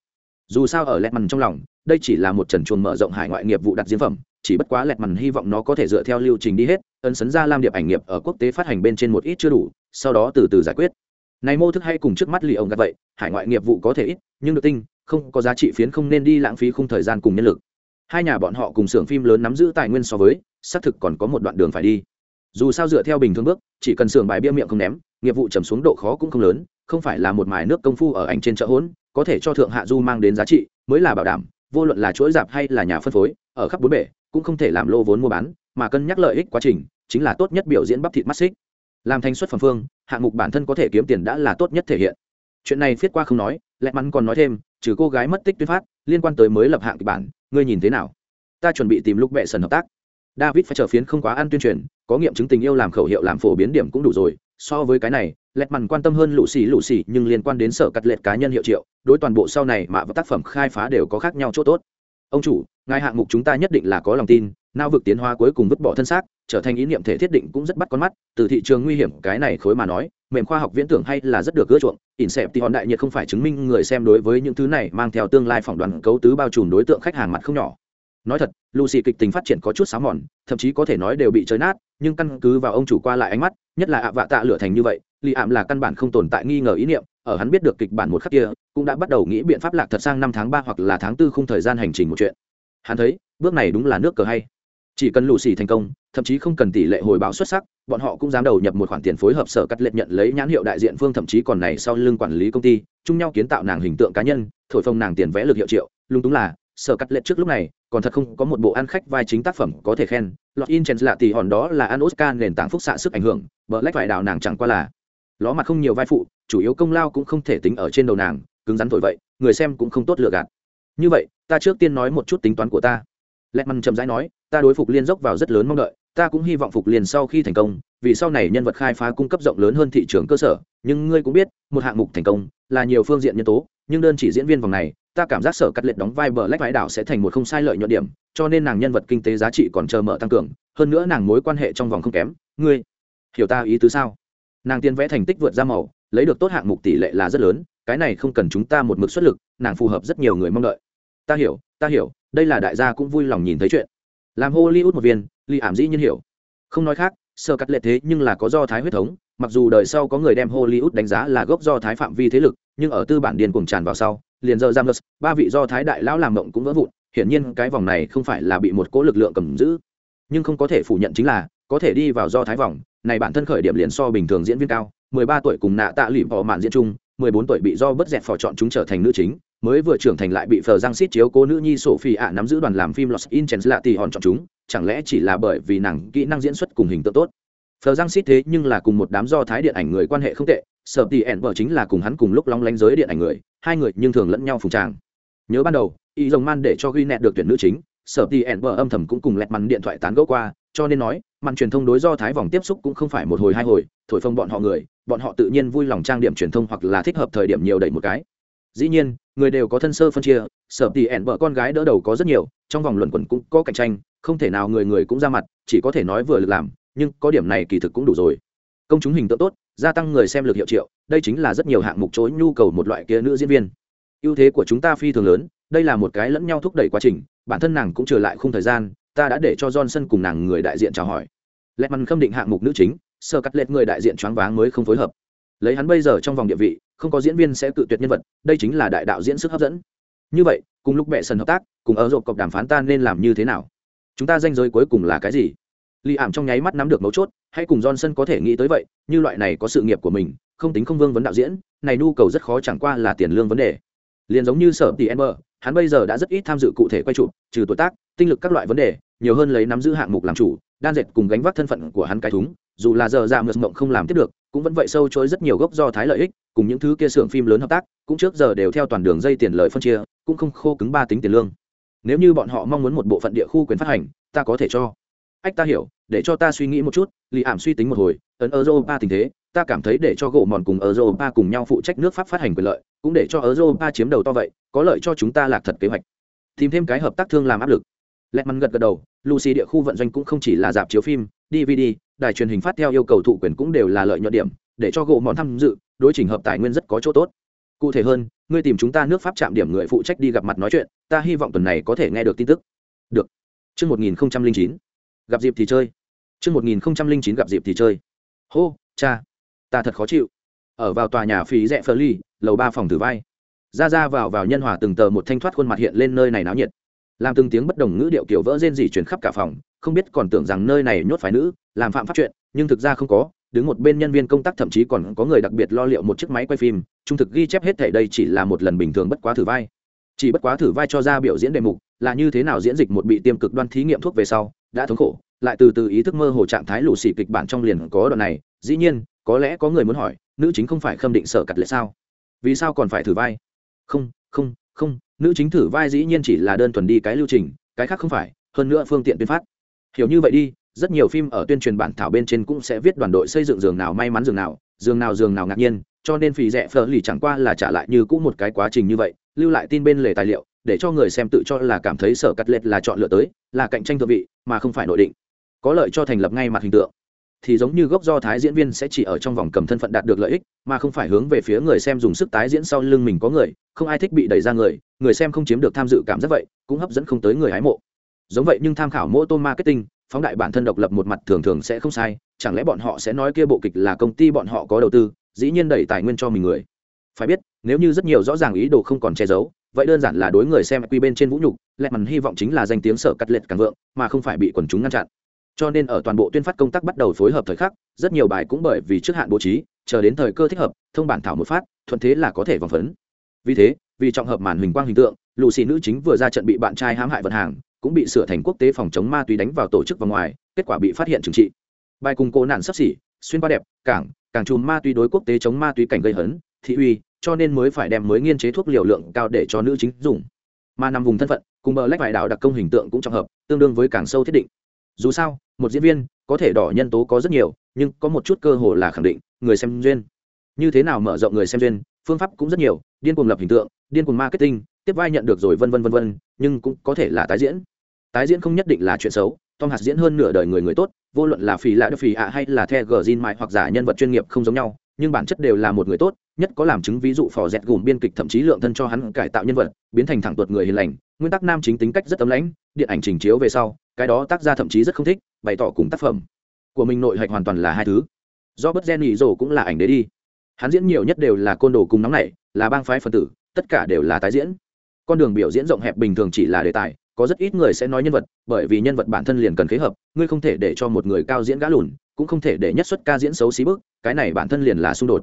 Dù sao ở lẹt mằn trong lòng, đây chỉ là một trần chuồn mở rộng hải ngoại nghiệp vụ đặt diễn phẩm, chỉ bất quá lẹt mằn hy vọng nó có thể dựa theo lưu trình đi hết ấn sấn ra lam điệp ảnh nghiệp ở quốc tế phát hành bên trên một ít chưa đủ sau đó từ từ giải quyết. Này mô thức hay cùng trước mắt lì ông gạt vậy hải ngoại nghiệp vụ có thể ít nhưng được tinh không có giá trị phiến không nên đi lãng phí khung thời gian cùng nhân lực. Hai nhà bọn họ cùng xưởng phim lớn nắm giữ tài nguyên so với xác thực còn có một đoạn đường phải đi. Dù sao dựa theo bình thường bước chỉ cần xưởng bài bia miệng không ném nghiệp vụ trầm xuống độ khó cũng không lớn không phải là một mài nước công phu ở ảnh trên chợ hỗn có thể cho thượng hạ du mang đến giá trị mới là bảo đảm vô luận là chuỗi dạp hay là nhà phân phối, ở khắp bốn bể, cũng không thể làm lô vốn mua bán, mà cân nhắc lợi ích quá trình, chính là tốt nhất biểu diễn bắp thịt mắt xích. Làm thanh xuất phẩm phương, hạng mục bản thân có thể kiếm tiền đã là tốt nhất thể hiện. Chuyện này viết qua không nói, lẹ mắn còn nói thêm, trừ cô gái mất tích tuyên phát, liên quan tới mới lập hạng kịch bản, ngươi nhìn thế nào? Ta chuẩn bị tìm lúc bệ sần hợp tác. David phải chờ phiến không quá ăn tuyên truyền, có nghiệm chứng tình yêu làm khẩu hiệu làm phổ biến điểm cũng đủ rồi, so với cái này lẹt mằn quan tâm hơn lũ xì lũ xì, nhưng liên quan đến sở cắt lẹt cá nhân hiệu triệu, đối toàn bộ sau này mà và tác phẩm khai phá đều có khác nhau chỗ tốt. Ông chủ, ngài hạng mục chúng ta nhất định là có lòng tin, nao vực tiến hóa cuối cùng vứt bỏ thân xác, trở thành ý niệm thể thiết định cũng rất bắt con mắt, từ thị trường nguy hiểm, cái này khối mà nói, mềm khoa học viễn tưởng hay là rất được ưa chuộng, ỉn xẹp thì hòn đại nhiệt không phải chứng minh người xem đối với những thứ này mang theo tương lai phỏng đoán cấu tứ bao trùm đối tượng khách hàng mặt không nhỏ. Nói thật lucy kịch tính phát triển có chút xáo mòn, thậm chí có thể nói đều bị chơi nát, nhưng căn cứ vào ông chủ qua lại ánh mắt, nhất là ạ vạ tạ lửa thành như vậy lì ảm là căn bản không tồn tại nghi ngờ ý niệm, ở hắn biết được kịch bản một khắc kia, cũng đã bắt đầu nghĩ biện pháp lạc thật sang năm tháng ba hoặc là tháng tư không thời gian hành trình một chuyện. Hắn thấy, bước này đúng là nước cờ hay. Chỉ cần lù xì thành công, thậm chí không cần tỷ lệ hồi báo xuất sắc, bọn họ cũng dám đầu nhập một khoản tiền phối hợp sở cắt liệt nhận lấy nhãn hiệu đại diện phương thậm chí còn này sau lưng quản lý công ty, chung nhau kiến tạo nàng hình tượng cá nhân, thổi phồng nàng tiền vẽ lực hiệu triệu. Lung túng là, sở cắt liệt trước lúc này, còn thật không có một bộ ăn khách vai chính tác phẩm có thể khen. Lọt in chen lạ thì hòn đó là ăn oscar nền tảng phúc xạ sức ảnh hưởng, bờ lách vải đào nàng chẳng qua là ló mặt không nhiều vai phụ, chủ yếu công lao cũng không thể tính ở trên đầu nàng, cứng rắn thổi vậy, người xem cũng không tốt lựa gạt. Như vậy, ta trước tiên nói một chút tính toán của ta. Lẹt mằn chậm rãi nói, ta đối phục liên dốc vào rất lớn mong đợi, ta cũng hy vọng phục liên sau khi thành công, vì sau này nhân vật khai phá cung cấp rộng lớn hơn thị trường cơ sở, nhưng ngươi cũng biết, một hạng mục thành công là nhiều phương diện nhân tố, nhưng đơn chỉ diễn viên vòng này, ta cảm giác sở cắt liệt đóng vai bờ lách vãi đảo sẽ thành một không sai lợi nhuận điểm, cho nên nàng nhân vật kinh tế giá trị còn chờ mở tăng cường, hơn nữa nàng mối quan hệ trong vòng không kém. Ngươi, hiểu ta ý tứ sao? Nàng tiên vẽ thành tích vượt ra màu, lấy được tốt hạng mục tỷ lệ là rất lớn, cái này không cần chúng ta một mực xuất lực, nàng phù hợp rất nhiều người mong đợi. Ta hiểu ta hiểu, đây là đại gia cũng vui lòng nhìn thấy chuyện. Làm hollywood một viên li ảm dĩ nhiên hiểu. Không nói khác, sơ cắt lệ thế nhưng là có do thái huyết thống, mặc dù đời sau có người đem hollywood đánh giá là gốc do thái phạm vi thế lực, nhưng ở tư bản điền cuồng tràn vào sau, liền giờ giam ba vị do thái đại lão làm mộng cũng vỡ vụn, hiển nhiên cái vòng này không phải là bị một cỗ lực lượng cầm giữ. Nhưng không có thể phủ nhận chính là, có thể đi vào do thái vòng này bản thân khởi điểm liền so bình thường diễn viên cao 13 tuổi cùng nạ tạ lụy bỏ mạn diễn chung 14 tuổi bị do bất dẹt phò chọn chúng trở thành nữ chính, mới vừa trưởng thành lại bị phờ giang xít chiếu cố nữ nhi sổ phi ạ nắm giữ đoàn làm phim los in chen lạ tì hòn chọn chúng, chẳng lẽ chỉ là bởi vì nàng kỹ năng diễn xuất cùng hình tượng tốt? Phờ giang xít thế nhưng là cùng một đám do thái điện ảnh người quan hệ không tệ sợ tì ẻn vợ chính là cùng hắn cùng lúc long lánh giới điện ảnh người, hai người nhưng thường lẫn nhau phùng tràng. Nhớ ban đầu, y dòng man để cho ghi nẹt được tuyển nữ chính, sở tì ẻn vợ âm thầm cũng cùng lẹt mắn điện thoại tán gẫu qua cho nên nói, màn truyền thông đối do thái vòng tiếp xúc cũng không phải một hồi hai hồi, thổi phông bọn họ người, bọn họ tự nhiên vui lòng trang điểm truyền thông hoặc là thích hợp thời điểm nhiều đẩy một cái. Dĩ nhiên, người đều có thân sơ phân chia, sở tì ẻn vợ con gái đỡ đầu có rất nhiều, trong vòng luận quẩn cũng có cạnh tranh, không thể nào người người cũng ra mặt, chỉ có thể nói vừa lực làm, nhưng có điểm này kỳ thực cũng đủ rồi. Công chúng hình tượng tốt, gia tăng người xem lực hiệu triệu, đây chính là rất nhiều hạng mục chối nhu cầu một loại kia nữ diễn viên. Ưu thế của chúng ta phi thường lớn, đây là một cái lẫn nhau thúc đẩy quá trình, bản thân nàng cũng trở lại khung thời gian ta đã để cho johnson cùng nàng người đại diện chào hỏi. Lẹt măn khâm định hạng mục nữ chính sơ cắt lệch người đại diện choáng váng mới không phối hợp. Lấy hắn bây giờ trong vòng địa vị, không có diễn viên sẽ cự tuyệt nhân vật, đây chính là đại đạo diễn sức hấp dẫn. Như vậy, cùng lúc bệ sần hợp tác, cùng ở rộp cọc đàm phán ta nên làm như thế nào? Chúng ta danh giới cuối cùng là cái gì? Li ảm trong nháy mắt nắm được mấu chốt hay cùng johnson có thể nghĩ tới vậy, như loại này có sự nghiệp của mình, không tính không vương vấn đạo diễn, này nhu cầu rất khó chẳng qua là tiền lương vấn đề. Liền giống như sở tỷ ember hắn bây giờ đã rất ít tham dự cụ thể quay chụp trừ tuổi tác, tinh lực các loại vấn đề, nhiều hơn lấy nắm giữ hạng mục làm chủ, đan dệt cùng gánh vác thân phận của hắn cái thúng, dù là giờ ra mượt mộng không làm tiếp được, cũng vẫn vậy sâu chối rất nhiều gốc do thái lợi ích, cùng những thứ kia xưởng phim lớn hợp tác, cũng trước giờ đều theo toàn đường dây tiền lợi phân chia, cũng không khô cứng ba tính tiền lương. Nếu như bọn họ mong muốn một bộ phận địa khu quyền phát hành, ta có thể cho. Ách, ta hiểu, để cho ta suy nghĩ một chút, lì ảm suy tính một hồi, ấn europa tình thế, ta cảm thấy để cho gỗ mòn cùng europa cùng nhau phụ trách nước pháp phát hành quyền lợi, cũng để cho europa chiếm đầu to vậy có lợi cho chúng ta lạc thật kế hoạch tìm thêm cái hợp tác thương làm áp lực lẹt mắn gật gật đầu lucy địa khu vận doanh cũng không chỉ là dạp chiếu phim dvd đài truyền hình phát theo yêu cầu thụ quyền cũng đều là lợi nhuận điểm để cho gỗ mòn tham dự đối trình hợp tài nguyên rất có chỗ tốt cụ thể hơn ngươi tìm chúng ta nước pháp chạm điểm người phụ trách đi gặp mặt nói chuyện ta hy vọng tuần này có thể nghe được tin tức được Trước 1009, gặp dịp thì chơi. Trước 1009 gặp dịp thì chơi. Hô, cha, ta thật khó chịu. Ở vào tòa nhà phí rẻ phơ ly, lầu ba phòng thử vai. Ra ra vào vào nhân hòa từng tờ một thanh thoát khuôn mặt hiện lên nơi này náo nhiệt. Làm từng tiếng bất đồng ngữ điệu kiểu vỡ rên rỉ truyền khắp cả phòng, không biết còn tưởng rằng nơi này nhốt phải nữ, làm phạm pháp chuyện, nhưng thực ra không có, đứng một bên nhân viên công tác thậm chí còn có người đặc biệt lo liệu một chiếc máy quay phim trung thực ghi chép hết thảy đây chỉ là một lần bình thường bất quá thử vai. Chỉ bất quá thử vai cho ra biểu diễn đề mục là như thế nào diễn dịch một bị tiêm cực đoan thí nghiệm thuốc về sau đã thống khổ lại từ từ ý thức mơ hồ trạng thái lù xì kịch bản trong liền có đoạn này dĩ nhiên có lẽ có người muốn hỏi nữ chính không phải khâm định sở cặt lệ sao? Vì sao còn phải thử vai? Không không không, nữ chính thử vai dĩ nhiên chỉ là đơn thuần đi cái lưu trình, cái khác không phải, hơn nữa phương tiện tuyên phát. Hiểu như vậy đi, rất nhiều phim ở tuyên truyền bản thảo bên trên cũng sẽ viết đoàn đội xây dựng giường nào may mắn giường nào giường nào giường nào ngạc nhiên, cho nên phì rẻ phở lì chẳng qua là trả lại như cũ một cái quá trình như vậy, lưu lại tin bên lề tài liệu, để cho người xem tự cho là cảm thấy sở cắt lệch là chọn lựa tới, là cạnh tranh thượng vị, mà không phải nội định. Có lợi cho thành lập ngay mặt hình tượng thì giống như gốc do thái diễn viên sẽ chỉ ở trong vòng cầm thân phận đạt được lợi ích, mà không phải hướng về phía người xem dùng sức tái diễn sau lưng mình có người, không ai thích bị đẩy ra người người xem không chiếm được tham dự cảm giác vậy, cũng hấp dẫn không tới người hái mộ. Giống vậy nhưng tham khảo mô tô marketing, phóng đại bản thân độc lập một mặt thường thường sẽ không sai, chẳng lẽ bọn họ sẽ nói kia bộ kịch là công ty bọn họ có đầu tư, dĩ nhiên đẩy tài nguyên cho mình người. Phải biết, nếu như rất nhiều rõ ràng ý đồ không còn che giấu, vậy đơn giản là đối người xem quy bên trên vũ nhục lẹ mằn hy vọng chính là danh tiếng sở cắt lệch càng vượng, mà không phải bị quần chúng ngăn chặn cho nên ở toàn bộ tuyên phát công tác bắt đầu phối hợp thời khắc, rất nhiều bài cũng bởi vì trước hạn bố trí, chờ đến thời cơ thích hợp, thông bản thảo một phát, thuận thế là có thể vòng phấn. Vì thế, vì trọng hợp màn hình quang hình tượng lù xì nữ chính vừa ra trận bị bạn trai hãm hại vận hàng, cũng bị sửa thành quốc tế phòng chống ma túy đánh vào tổ chức và ngoài, kết quả bị phát hiện trừng trị. Bài cùng cô nạn sắp xỉ, xuyên qua đẹp, cảng, càng chùm ma túy đối quốc tế chống ma túy cảnh gây hấn, thị uy, cho nên mới phải đem mới nghiên chế thuốc liều lượng cao để cho nữ chính dùng. Mà nằm vùng thân phận, cùng bờ lách vải đạo đặc công hình tượng cũng trọng hợp, tương đương với càng sâu thiết định dù sao, một diễn viên có thể đỏ nhân tố có rất nhiều, nhưng có một chút cơ hồ là khẳng định, người xem duyên. Như thế nào mở rộng người xem duyên, phương pháp cũng rất nhiều, điên cuồng lập hình tượng, điên cuồng marketing, tiếp vai nhận được rồi vân vân vân vân, nhưng cũng có thể là tái diễn. Tái diễn không nhất định là chuyện xấu, tom hạt diễn hơn nửa đời người người tốt, vô luận là phì lạ đức phì ạ hay là the gờ zin mại hoặc giả nhân vật chuyên nghiệp không giống nhau, nhưng bản chất đều là một người tốt nhất có làm chứng ví dụ phò dẹt gồm biên kịch thậm chí lượng thân cho hắn cải tạo nhân vật, biến thành thẳng tuột người hiền lành, nguyên tắc nam chính tính cách rất tấm lãnh, điện ảnh trình chiếu về sau, cái đó tác gia thậm chí rất không thích, bày tỏ cùng tác phẩm của mình nội hạch hoàn toàn là hai thứ. Do bất gen nghỉ rổ cũng là ảnh đấy đi. Hắn diễn nhiều nhất đều là côn đồ cùng nóng này, là bang phái phần tử, tất cả đều là tái diễn. Con đường biểu diễn rộng hẹp bình thường chỉ là đề tài, có rất ít người sẽ nói nhân vật, bởi vì nhân vật bản thân liền cần khế hợp, ngươi không thể để cho một người cao diễn gã lùn, cũng không thể để nhất xuất ca diễn xấu xí bức, cái này bản thân liền là xung đột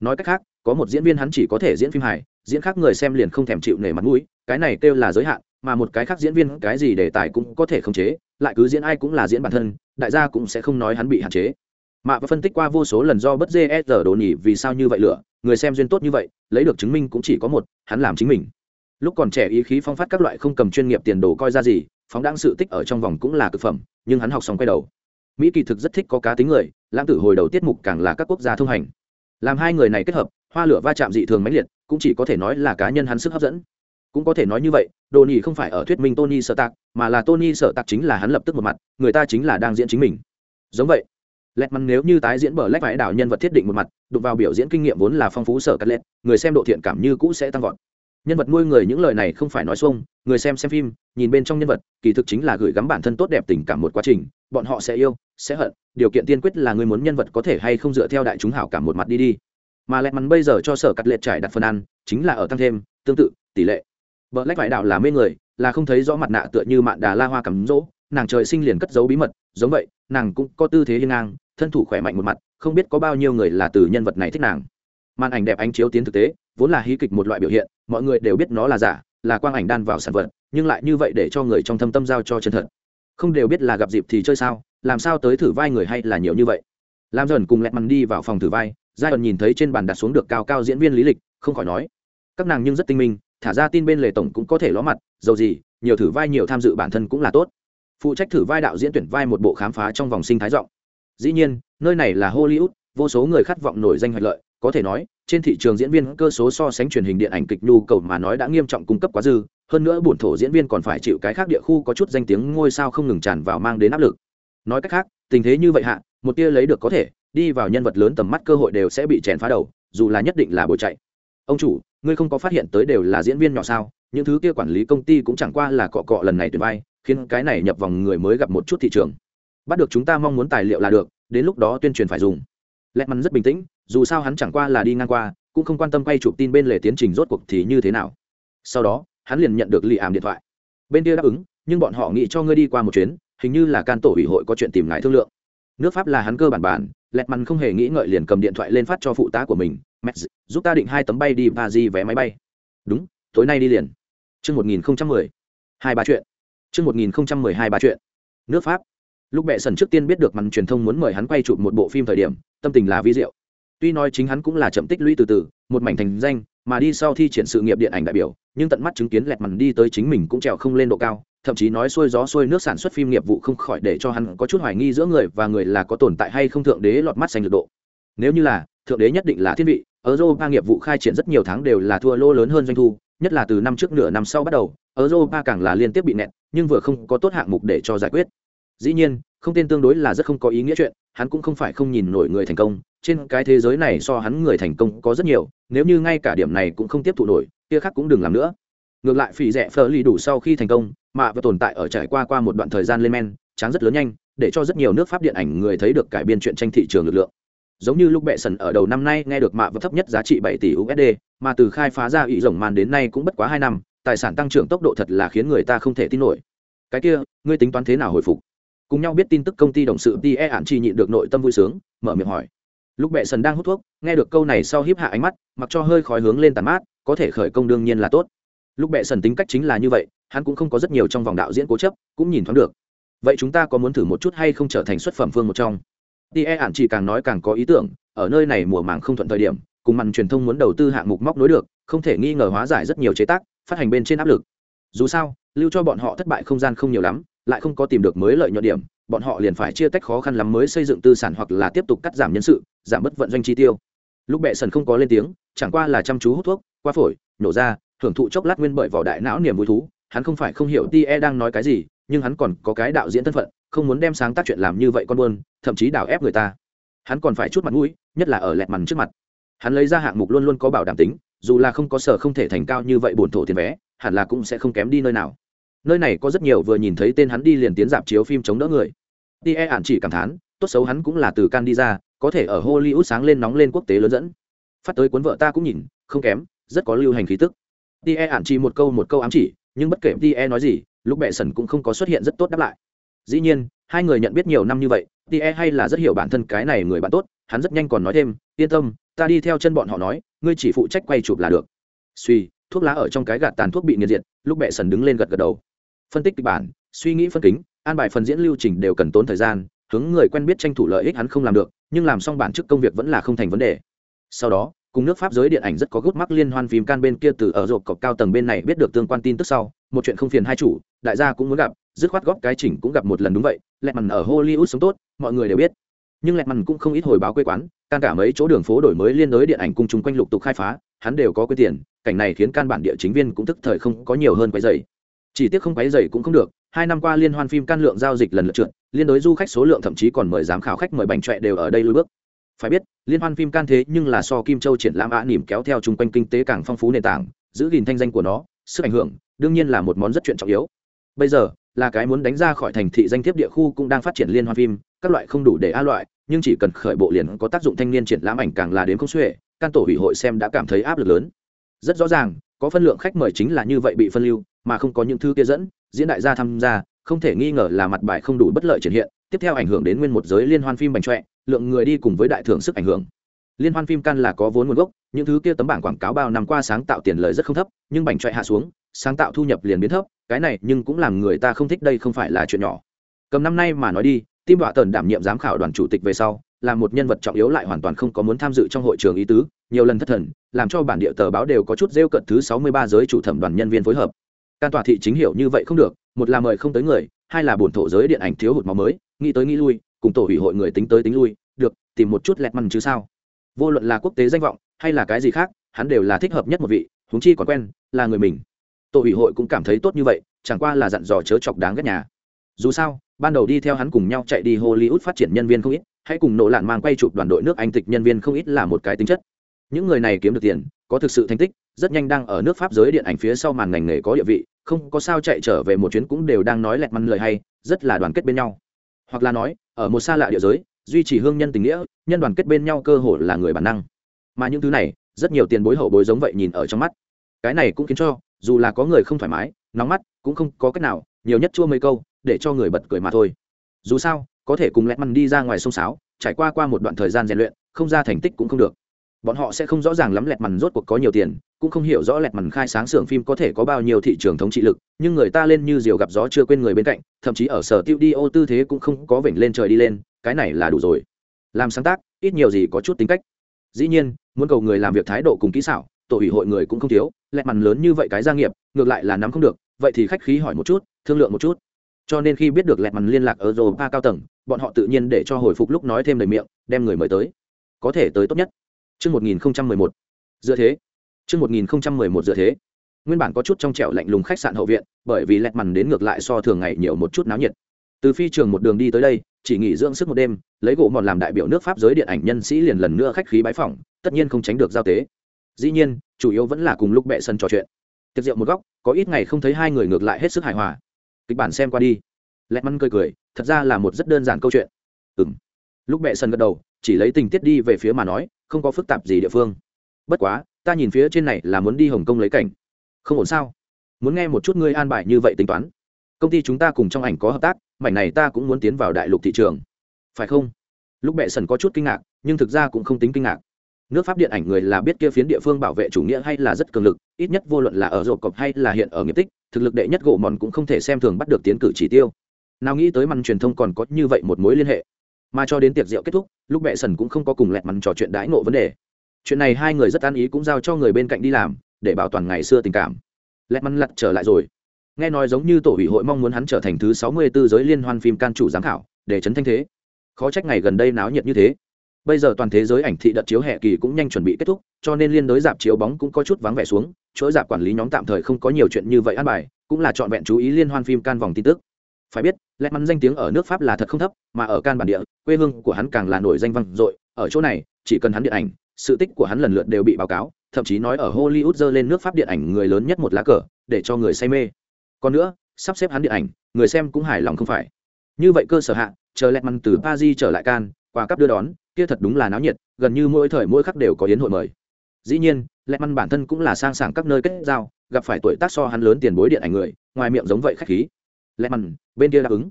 nói cách khác, có một diễn viên hắn chỉ có thể diễn phim hài, diễn khác người xem liền không thèm chịu nể mặt mũi, cái này kêu là giới hạn, mà một cái khác diễn viên cái gì đề tài cũng có thể khống chế, lại cứ diễn ai cũng là diễn bản thân, đại gia cũng sẽ không nói hắn bị hạn chế. Mạ và phân tích qua vô số lần do bất gsr e đồ nhỉ vì sao như vậy lựa người xem duyên tốt như vậy, lấy được chứng minh cũng chỉ có một, hắn làm chính mình. Lúc còn trẻ ý khí phong phát các loại không cầm chuyên nghiệp tiền đồ coi ra gì, phóng đáng sự tích ở trong vòng cũng là cực phẩm, nhưng hắn học xong quay đầu. Mỹ kỳ thực rất thích có cá tính người, lãng tử hồi đầu tiết mục càng là các quốc gia thông hành làm hai người này kết hợp, hoa lửa va chạm dị thường mãnh liệt, cũng chỉ có thể nói là cá nhân hắn sức hấp dẫn. Cũng có thể nói như vậy đồ nhì không phải ở thuyết minh tony sợ tạc mà là tony sợ tạc chính là hắn lập tức một mặt, người ta chính là đang diễn chính mình. Giống vậy lẹt mắn nếu như tái diễn bờ lách vải đảo nhân vật thiết định một mặt, đụng vào biểu diễn kinh nghiệm vốn là phong phú sở cắt lẹt người xem độ thiện cảm như cũ sẽ tăng vọt nhân vật nuôi người những lời này không phải nói xuông, người xem xem phim, nhìn bên trong nhân vật, kỳ thực chính là gửi gắm bản thân tốt đẹp tình cảm một quá trình, bọn họ sẽ yêu, sẽ hận, điều kiện tiên quyết là người muốn nhân vật có thể hay không dựa theo đại chúng hảo cảm một mặt đi đi. Mà lẹt mắn bây giờ cho sở cắt lệ trải đặt phần ăn, chính là ở tăng thêm, tương tự, tỷ lệ. Vợ lách vải đạo là mê người, là không thấy rõ mặt nạ tựa như mạn đà la hoa cắm rỗ, nàng trời sinh liền cất giấu bí mật, giống vậy, nàng cũng có tư thế hiên ngang, thân thủ khỏe mạnh một mặt, không biết có bao nhiêu người là từ nhân vật này thích nàng. Màn ảnh đẹp ánh chiếu tiến thực tế vốn là hí kịch một loại biểu hiện, mọi người đều biết nó là giả, là quang ảnh đan vào sản vật, nhưng lại như vậy để cho người trong thâm tâm giao cho chân thật. Không đều biết là gặp dịp thì chơi sao, làm sao tới thử vai người hay là nhiều như vậy. Làm dần cùng lẹt mằn đi vào phòng thử vai giai đoạn nhìn thấy trên bàn đặt xuống được cao cao diễn viên lý lịch, không khỏi nói, các nàng nhưng rất tinh minh, thả ra tin bên lề tổng cũng có thể ló mặt, dầu gì, nhiều thử vai nhiều tham dự bản thân cũng là tốt. Phụ trách thử vai đạo diễn tuyển vai một bộ khám phá trong vòng sinh thái rộng. Dĩ nhiên, nơi này là hollywood, vô số người khát vọng nổi danh hoạch lợi, có thể nói trên thị trường diễn viên cơ số so sánh truyền hình điện ảnh kịch nhu cầu mà nói đã nghiêm trọng cung cấp quá dư, hơn nữa bổn thổ diễn viên còn phải chịu cái khác địa khu có chút danh tiếng ngôi sao không ngừng tràn vào mang đến áp lực. Nói cách khác, tình thế như vậy hạ, một tia lấy được có thể, đi vào nhân vật lớn tầm mắt cơ hội đều sẽ bị chèn phá đầu, dù là nhất định là bồi chạy. Ông chủ, ngươi không có phát hiện tới đều là diễn viên nhỏ sao? Những thứ kia quản lý công ty cũng chẳng qua là cọ cọ lần này tuyệt vai, khiến cái này nhập vòng người mới gặp một chút thị trường. Bắt được chúng ta mong muốn tài liệu là được, đến lúc đó tuyên truyền phải dùng. Lẹt mắn rất bình tĩnh dù sao hắn chẳng qua là đi ngang qua, cũng không quan tâm quay chụp tin bên lề tiến trình rốt cuộc thì như thế nào. Sau đó, hắn liền nhận được lì ảm điện thoại. Bên kia đáp ứng, nhưng bọn họ nghĩ cho ngươi đi qua một chuyến, hình như là can tổ ủy hội có chuyện tìm ngài thương lượng. Nước pháp là hắn cơ bản bản lẹt mằn không hề nghĩ ngợi liền cầm điện thoại lên phát cho phụ tá của mình, mẹ, giúp ta định hai tấm bay đi và di vé máy bay. Đúng, tối nay đi liền. Chương một nghìn mười, hai ba chuyện. Chương một nghìn mười hai ba chuyện. Nước pháp. Lúc bệ sần trước tiên biết được màn truyền thông muốn mời hắn quay chụp một bộ phim thời điểm, tâm tình là vi diệu tuy nói chính hắn cũng là chậm tích lũy từ từ một mảnh thành danh mà đi sau thi triển sự nghiệp điện ảnh đại biểu nhưng tận mắt chứng kiến lẹt màn đi tới chính mình cũng trèo không lên độ cao thậm chí nói xuôi gió xuôi nước sản xuất phim nghiệp vụ không khỏi để cho hắn có chút hoài nghi giữa người và người là có tồn tại hay không thượng đế lọt mắt xanh lực độ nếu như là thượng đế nhất định là thiên vị ở Europa nghiệp vụ khai triển rất nhiều tháng đều là thua lô lớn hơn doanh thu, nhất là từ năm trước nửa năm sau bắt đầu, ở Europa càng là liên tiếp bị nẹt, nhưng vừa không có tốt hạng mục để cho giải quyết. Dĩ nhiên, không tên tương đối là rất không có ý nghĩa chuyện, hắn cũng không phải không nhìn nổi người thành công, trên cái thế giới này so hắn người thành công có rất nhiều, nếu như ngay cả điểm này cũng không tiếp thụ nổi, kia khác cũng đừng làm nữa. Ngược lại phỉ rẻ phở lì đủ sau khi thành công, mà và tồn tại ở trải qua qua một đoạn thời gian lên men, tráng rất lớn nhanh, để cho rất nhiều nước Pháp điện ảnh người thấy được cải biên chuyện tranh thị trường lực lượng. Giống như lúc bệ sần ở đầu năm nay nghe được mạ và thấp nhất giá trị bảy tỷ usd mà từ khai phá ra ủy rồng màn đến nay cũng bất quá hai năm tài sản tăng trưởng tốc độ thật là khiến người ta không thể tin nổi. Cái kia ngươi tính toán thế nào hồi phục? Cùng nhau biết tin tức công ty đồng sự ti e ạn chi nhịn được nội tâm vui sướng, mở miệng hỏi. Lúc bệ sần đang hút thuốc, nghe được câu này sau hiếp hạ ánh mắt, mặc cho hơi khói hướng lên tàn mát, có thể khởi công đương nhiên là tốt. Lúc bệ sần tính cách chính là như vậy, hắn cũng không có rất nhiều trong vòng đạo diễn cố chấp, cũng nhìn thoáng được. Vậy chúng ta có muốn thử một chút hay không trở thành xuất phẩm phương một trong? Tie ạn chỉ càng nói càng có ý tưởng, ở nơi này mùa màng không thuận thời điểm, cùng màn truyền thông muốn đầu tư hạng mục móc nối được, không thể nghi ngờ hóa giải rất nhiều chế tác, phát hành bên trên áp lực. Dù sao, lưu cho bọn họ thất bại không gian không nhiều lắm lại không có tìm được mới lợi nhuận điểm, bọn họ liền phải chia tách khó khăn lắm mới xây dựng tư sản hoặc là tiếp tục cắt giảm nhân sự, giảm bất vận doanh chi tiêu. Lúc bệ sần không có lên tiếng, chẳng qua là chăm chú hút thuốc, qua phổi, nổ ra hưởng thụ chốc lát nguyên bởi vỏ đại não niềm vui thú. Hắn không phải không hiểu tie đang nói cái gì, nhưng hắn còn có cái đạo diễn thân phận, không muốn đem sáng tác chuyện làm như vậy con buôn, thậm chí đào ép người ta. Hắn còn phải chút mặt mũi, nhất là ở lẹt mằn trước mặt. Hắn lấy ra hạng mục luôn luôn có bảo đảm tính, dù là không có sở không thể thành cao như vậy bổn thổ tiền vé, hẳn là cũng sẽ không kém đi nơi nào nơi này có rất nhiều vừa nhìn thấy tên hắn đi liền tiến dạp chiếu phim chống đỡ người. Tie ản chỉ cảm thán, tốt xấu hắn cũng là từ can đi ra, có thể ở hollywood sáng lên nóng lên quốc tế lớn dẫn. Phát tới cuốn vợ ta cũng nhìn, không kém, rất có lưu hành khí tức. Tie ản chỉ một câu một câu ám chỉ, nhưng bất kể tie nói gì, lúc bệ sần cũng không có xuất hiện rất tốt đáp lại. Dĩ nhiên, hai người nhận biết nhiều năm như vậy tie hay là rất hiểu bản thân cái này người bạn tốt, hắn rất nhanh còn nói thêm, yên tâm, ta đi theo chân bọn họ nói, ngươi chỉ phụ trách quay chụp là được. Suy thuốc lá ở trong cái gạt tàn thuốc bị nghiền diệt, lúc bệ sần đứng lên gật gật đầu phân tích kịch bản, suy nghĩ phân kính, an bài phần diễn lưu trình đều cần tốn thời gian, hướng người quen biết tranh thủ lợi ích hắn không làm được, nhưng làm xong bản chức công việc vẫn là không thành vấn đề. Sau đó, cùng nước pháp giới điện ảnh rất có gút mắc liên hoan phim can bên kia từ ở rộp cọc cao tầng bên này biết được tương quan tin tức sau, một chuyện không phiền hai chủ, đại gia cũng muốn gặp, dứt khoát góp cái chỉnh cũng gặp một lần đúng vậy lẹt mằn ở hollywood sống tốt, mọi người đều biết. Nhưng lẹt mằn cũng không ít hồi báo quê quán, can cả mấy chỗ đường phố đổi mới liên đối điện ảnh cung chung quanh lục tục khai phá, hắn đều có quy tiền, cảnh này khiến can bản địa chính viên cũng tức thời không có nhiều hơn quấy dày chỉ tiếc không quấy dày cũng không được, hai năm qua liên hoan phim can lượng giao dịch lần lượt trượt, liên đối du khách số lượng thậm chí còn mời giám khảo khách mời bành trọe đều ở đây lùi bước. Phải biết, liên hoan phim can thế nhưng là so kim châu triển lãm ạ nỉm kéo theo chung quanh kinh tế càng phong phú nền tảng, giữ gìn thanh danh của nó, sức ảnh hưởng, đương nhiên là một món rất chuyện trọng yếu. Bây giờ, là cái muốn đánh ra khỏi thành thị danh thiếp địa khu cũng đang phát triển liên hoan phim, các loại không đủ để a loại, nhưng chỉ cần khởi bộ liền có tác dụng thanh niên triển lãm ảnh càng là đến không xuể, can tổ ủy hội xem đã cảm thấy áp lực lớn. Rất rõ ràng, có phân lượng khách mời chính là như vậy bị phân lưu mà không có những thứ kia dẫn, diễn đại gia tham gia, không thể nghi ngờ là mặt bài không đủ bất lợi triển hiện, tiếp theo ảnh hưởng đến nguyên một giới liên hoan phim bành trọe, lượng người đi cùng với đại thưởng sức ảnh hưởng. Liên hoan phim can là có vốn nguồn gốc, những thứ kia tấm bảng quảng cáo bao năm qua sáng tạo tiền lời rất không thấp, nhưng bành trọe hạ xuống, sáng tạo thu nhập liền biến thấp, cái này nhưng cũng làm người ta không thích đây không phải là chuyện nhỏ. Cầm năm nay mà nói đi, tim đọa tần đảm nhiệm giám khảo đoàn chủ tịch về sau, là một nhân vật trọng yếu lại hoàn toàn không có muốn tham dự trong hội trường ý tứ, nhiều lần thất thần, làm cho bản địa tờ báo đều có chút rêu cận thứ sáu mươi ba giới chủ thẩm đoàn nhân viên phối hợp can tòa thị chính hiểu như vậy không được, một là mời không tới người, hai là bổn thổ giới điện ảnh thiếu hụt máu mới, nghĩ tới nghĩ lui, cùng tổ ủy hội người tính tới tính lui, được, tìm một chút lẹt măn chứ sao? Vô luận là quốc tế danh vọng, hay là cái gì khác, hắn đều là thích hợp nhất một vị, huống chi còn quen, là người mình. Tổ ủy hội cũng cảm thấy tốt như vậy, chẳng qua là dặn dò chớ chọc đáng ghét nhà. Dù sao, ban đầu đi theo hắn cùng nhau chạy đi hollywood phát triển nhân viên không ít, hãy cùng nỗ lạn mang quay chụp đoàn đội nước anh tịch nhân viên không ít là một cái tính chất. Những người này kiếm được tiền, có thực sự thành tích rất nhanh đang ở nước pháp giới điện ảnh phía sau màn ngành nghề có địa vị, không có sao chạy trở về một chuyến cũng đều đang nói lẹt măn lời hay, rất là đoàn kết bên nhau. Hoặc là nói, ở một xa lạ địa giới, duy trì hương nhân tình nghĩa, nhân đoàn kết bên nhau cơ hội là người bản năng. Mà những thứ này, rất nhiều tiền bối hậu bối giống vậy nhìn ở trong mắt. Cái này cũng khiến cho, dù là có người không thoải mái, nóng mắt, cũng không có cách nào, nhiều nhất chua mấy câu, để cho người bật cười mà thôi. Dù sao, có thể cùng lẹt măn đi ra ngoài sông sáo, trải qua qua một đoạn thời gian rèn luyện, không ra thành tích cũng không được. Bọn họ sẽ không rõ ràng lắm lẹt mằn rốt cuộc có nhiều tiền cũng không hiểu rõ lẹt mằn khai sáng xưởng phim có thể có bao nhiêu thị trường thống trị lực, nhưng người ta lên như diều gặp gió chưa quên người bên cạnh, thậm chí ở sở tiêu đi ô tư thế cũng không có vểnh lên trời đi lên, cái này là đủ rồi làm sáng tác, ít nhiều gì có chút tính cách dĩ nhiên, muốn cầu người làm việc thái độ cùng kỹ xảo, tổ ủy hội người cũng không thiếu, lẹt mằn lớn như vậy cái gia nghiệp, ngược lại là nắm không được, vậy thì khách khí hỏi một chút, thương lượng một chút cho nên khi biết được lẹt mằn liên lạc ở ba cao tầng, bọn họ tự nhiên để cho hồi phục lúc nói thêm lời miệng, đem người mời tới có thể tới tốt nhất Trước 1011. Dựa thế. Chương 1011 dựa thế. Nguyên bản có chút trong trẻo lạnh lùng khách sạn hậu viện, bởi vì lẹt màn đến ngược lại so thường ngày nhiều một chút náo nhiệt. Từ phi trường một đường đi tới đây, chỉ nghỉ dưỡng sức một đêm, lấy gỗ mòn làm đại biểu nước Pháp giới điện ảnh nhân sĩ liền lần nữa khách khí bái phỏng, tất nhiên không tránh được giao tế. Dĩ nhiên, chủ yếu vẫn là cùng lúc bệ sân trò chuyện. Tiệc rượu một góc, có ít ngày không thấy hai người ngược lại hết sức hài hòa. Kịch bản xem qua đi. Lẹt măn cười cười, thật ra là một rất đơn giản câu chuyện. Ừm. Lúc bệ sân gật đầu, chỉ lấy tình tiết đi về phía mà nói, không có phức tạp gì địa phương bất quá ta nhìn phía trên này là muốn đi hồng kông lấy cảnh. Không ổn sao? Muốn nghe một chút ngươi an bài như vậy tính toán. Công ty chúng ta cùng trong ảnh có hợp tác, mảnh này ta cũng muốn tiến vào đại lục thị trường. Phải không? Lúc bệ sần có chút kinh ngạc, nhưng thực ra cũng không tính kinh ngạc. Nước pháp điện ảnh người là biết kia phiến địa phương bảo vệ chủ nghĩa hay là rất cường lực, ít nhất vô luận là ở rổ cọc hay là hiện ở nghiệp tích, thực lực đệ nhất gỗ mòn cũng không thể xem thường bắt được tiến cử chỉ tiêu. Nào nghĩ tới màn truyền thông còn có như vậy một mối liên hệ. Mà cho đến tiệc rượu kết thúc, lúc mẹ sần cũng không có cùng lẹt mắn trò chuyện đãi ngộ vấn đề chuyện này hai người rất an ý cũng giao cho người bên cạnh đi làm, để bảo toàn ngày xưa tình cảm. Lẹt mắn lặt trở lại rồi. Nghe nói giống như tổ ủy hội mong muốn hắn trở thành thứ sáu mươi 64 giới liên hoan phim can chủ giám khảo, để chấn thanh thế. Khó trách ngày gần đây náo nhiệt như thế. Bây giờ toàn thế giới ảnh thị đợt chiếu hè kỳ cũng nhanh chuẩn bị kết thúc, cho nên liên đối dạp chiếu bóng cũng có chút vắng vẻ xuống chuỗi dạp quản lý nhóm tạm thời không có nhiều chuyện như vậy ăn bài, cũng là chọn vẹn chú ý liên hoan phim can vòng tin tức. Phải biết lẽ mắn danh tiếng ở nước pháp là thật không thấp, mà ở can bản địa, quê hương của hắn càng là nổi danh vang dội, ở chỗ này, chỉ cần hắn điện ảnh sự tích của hắn lần lượt đều bị báo cáo thậm chí nói ở hollywood dơ lên nước pháp điện ảnh người lớn nhất một lá cờ để cho người say mê. Còn nữa sắp xếp hắn điện ảnh người xem cũng hài lòng không phải. Như vậy cơ sở hạ chờ lẹt măng từ paris trở lại can quà cấp đưa đón kia thật đúng là náo nhiệt gần như mỗi thời mỗi khắc đều có yến hội mời. Dĩ nhiên lẹt măng bản thân cũng là sang sảng các nơi kết giao gặp phải tuổi tác so hắn lớn tiền bối điện ảnh người ngoài miệng giống vậy khách khí. Lẹt măng, bên kia đáp ứng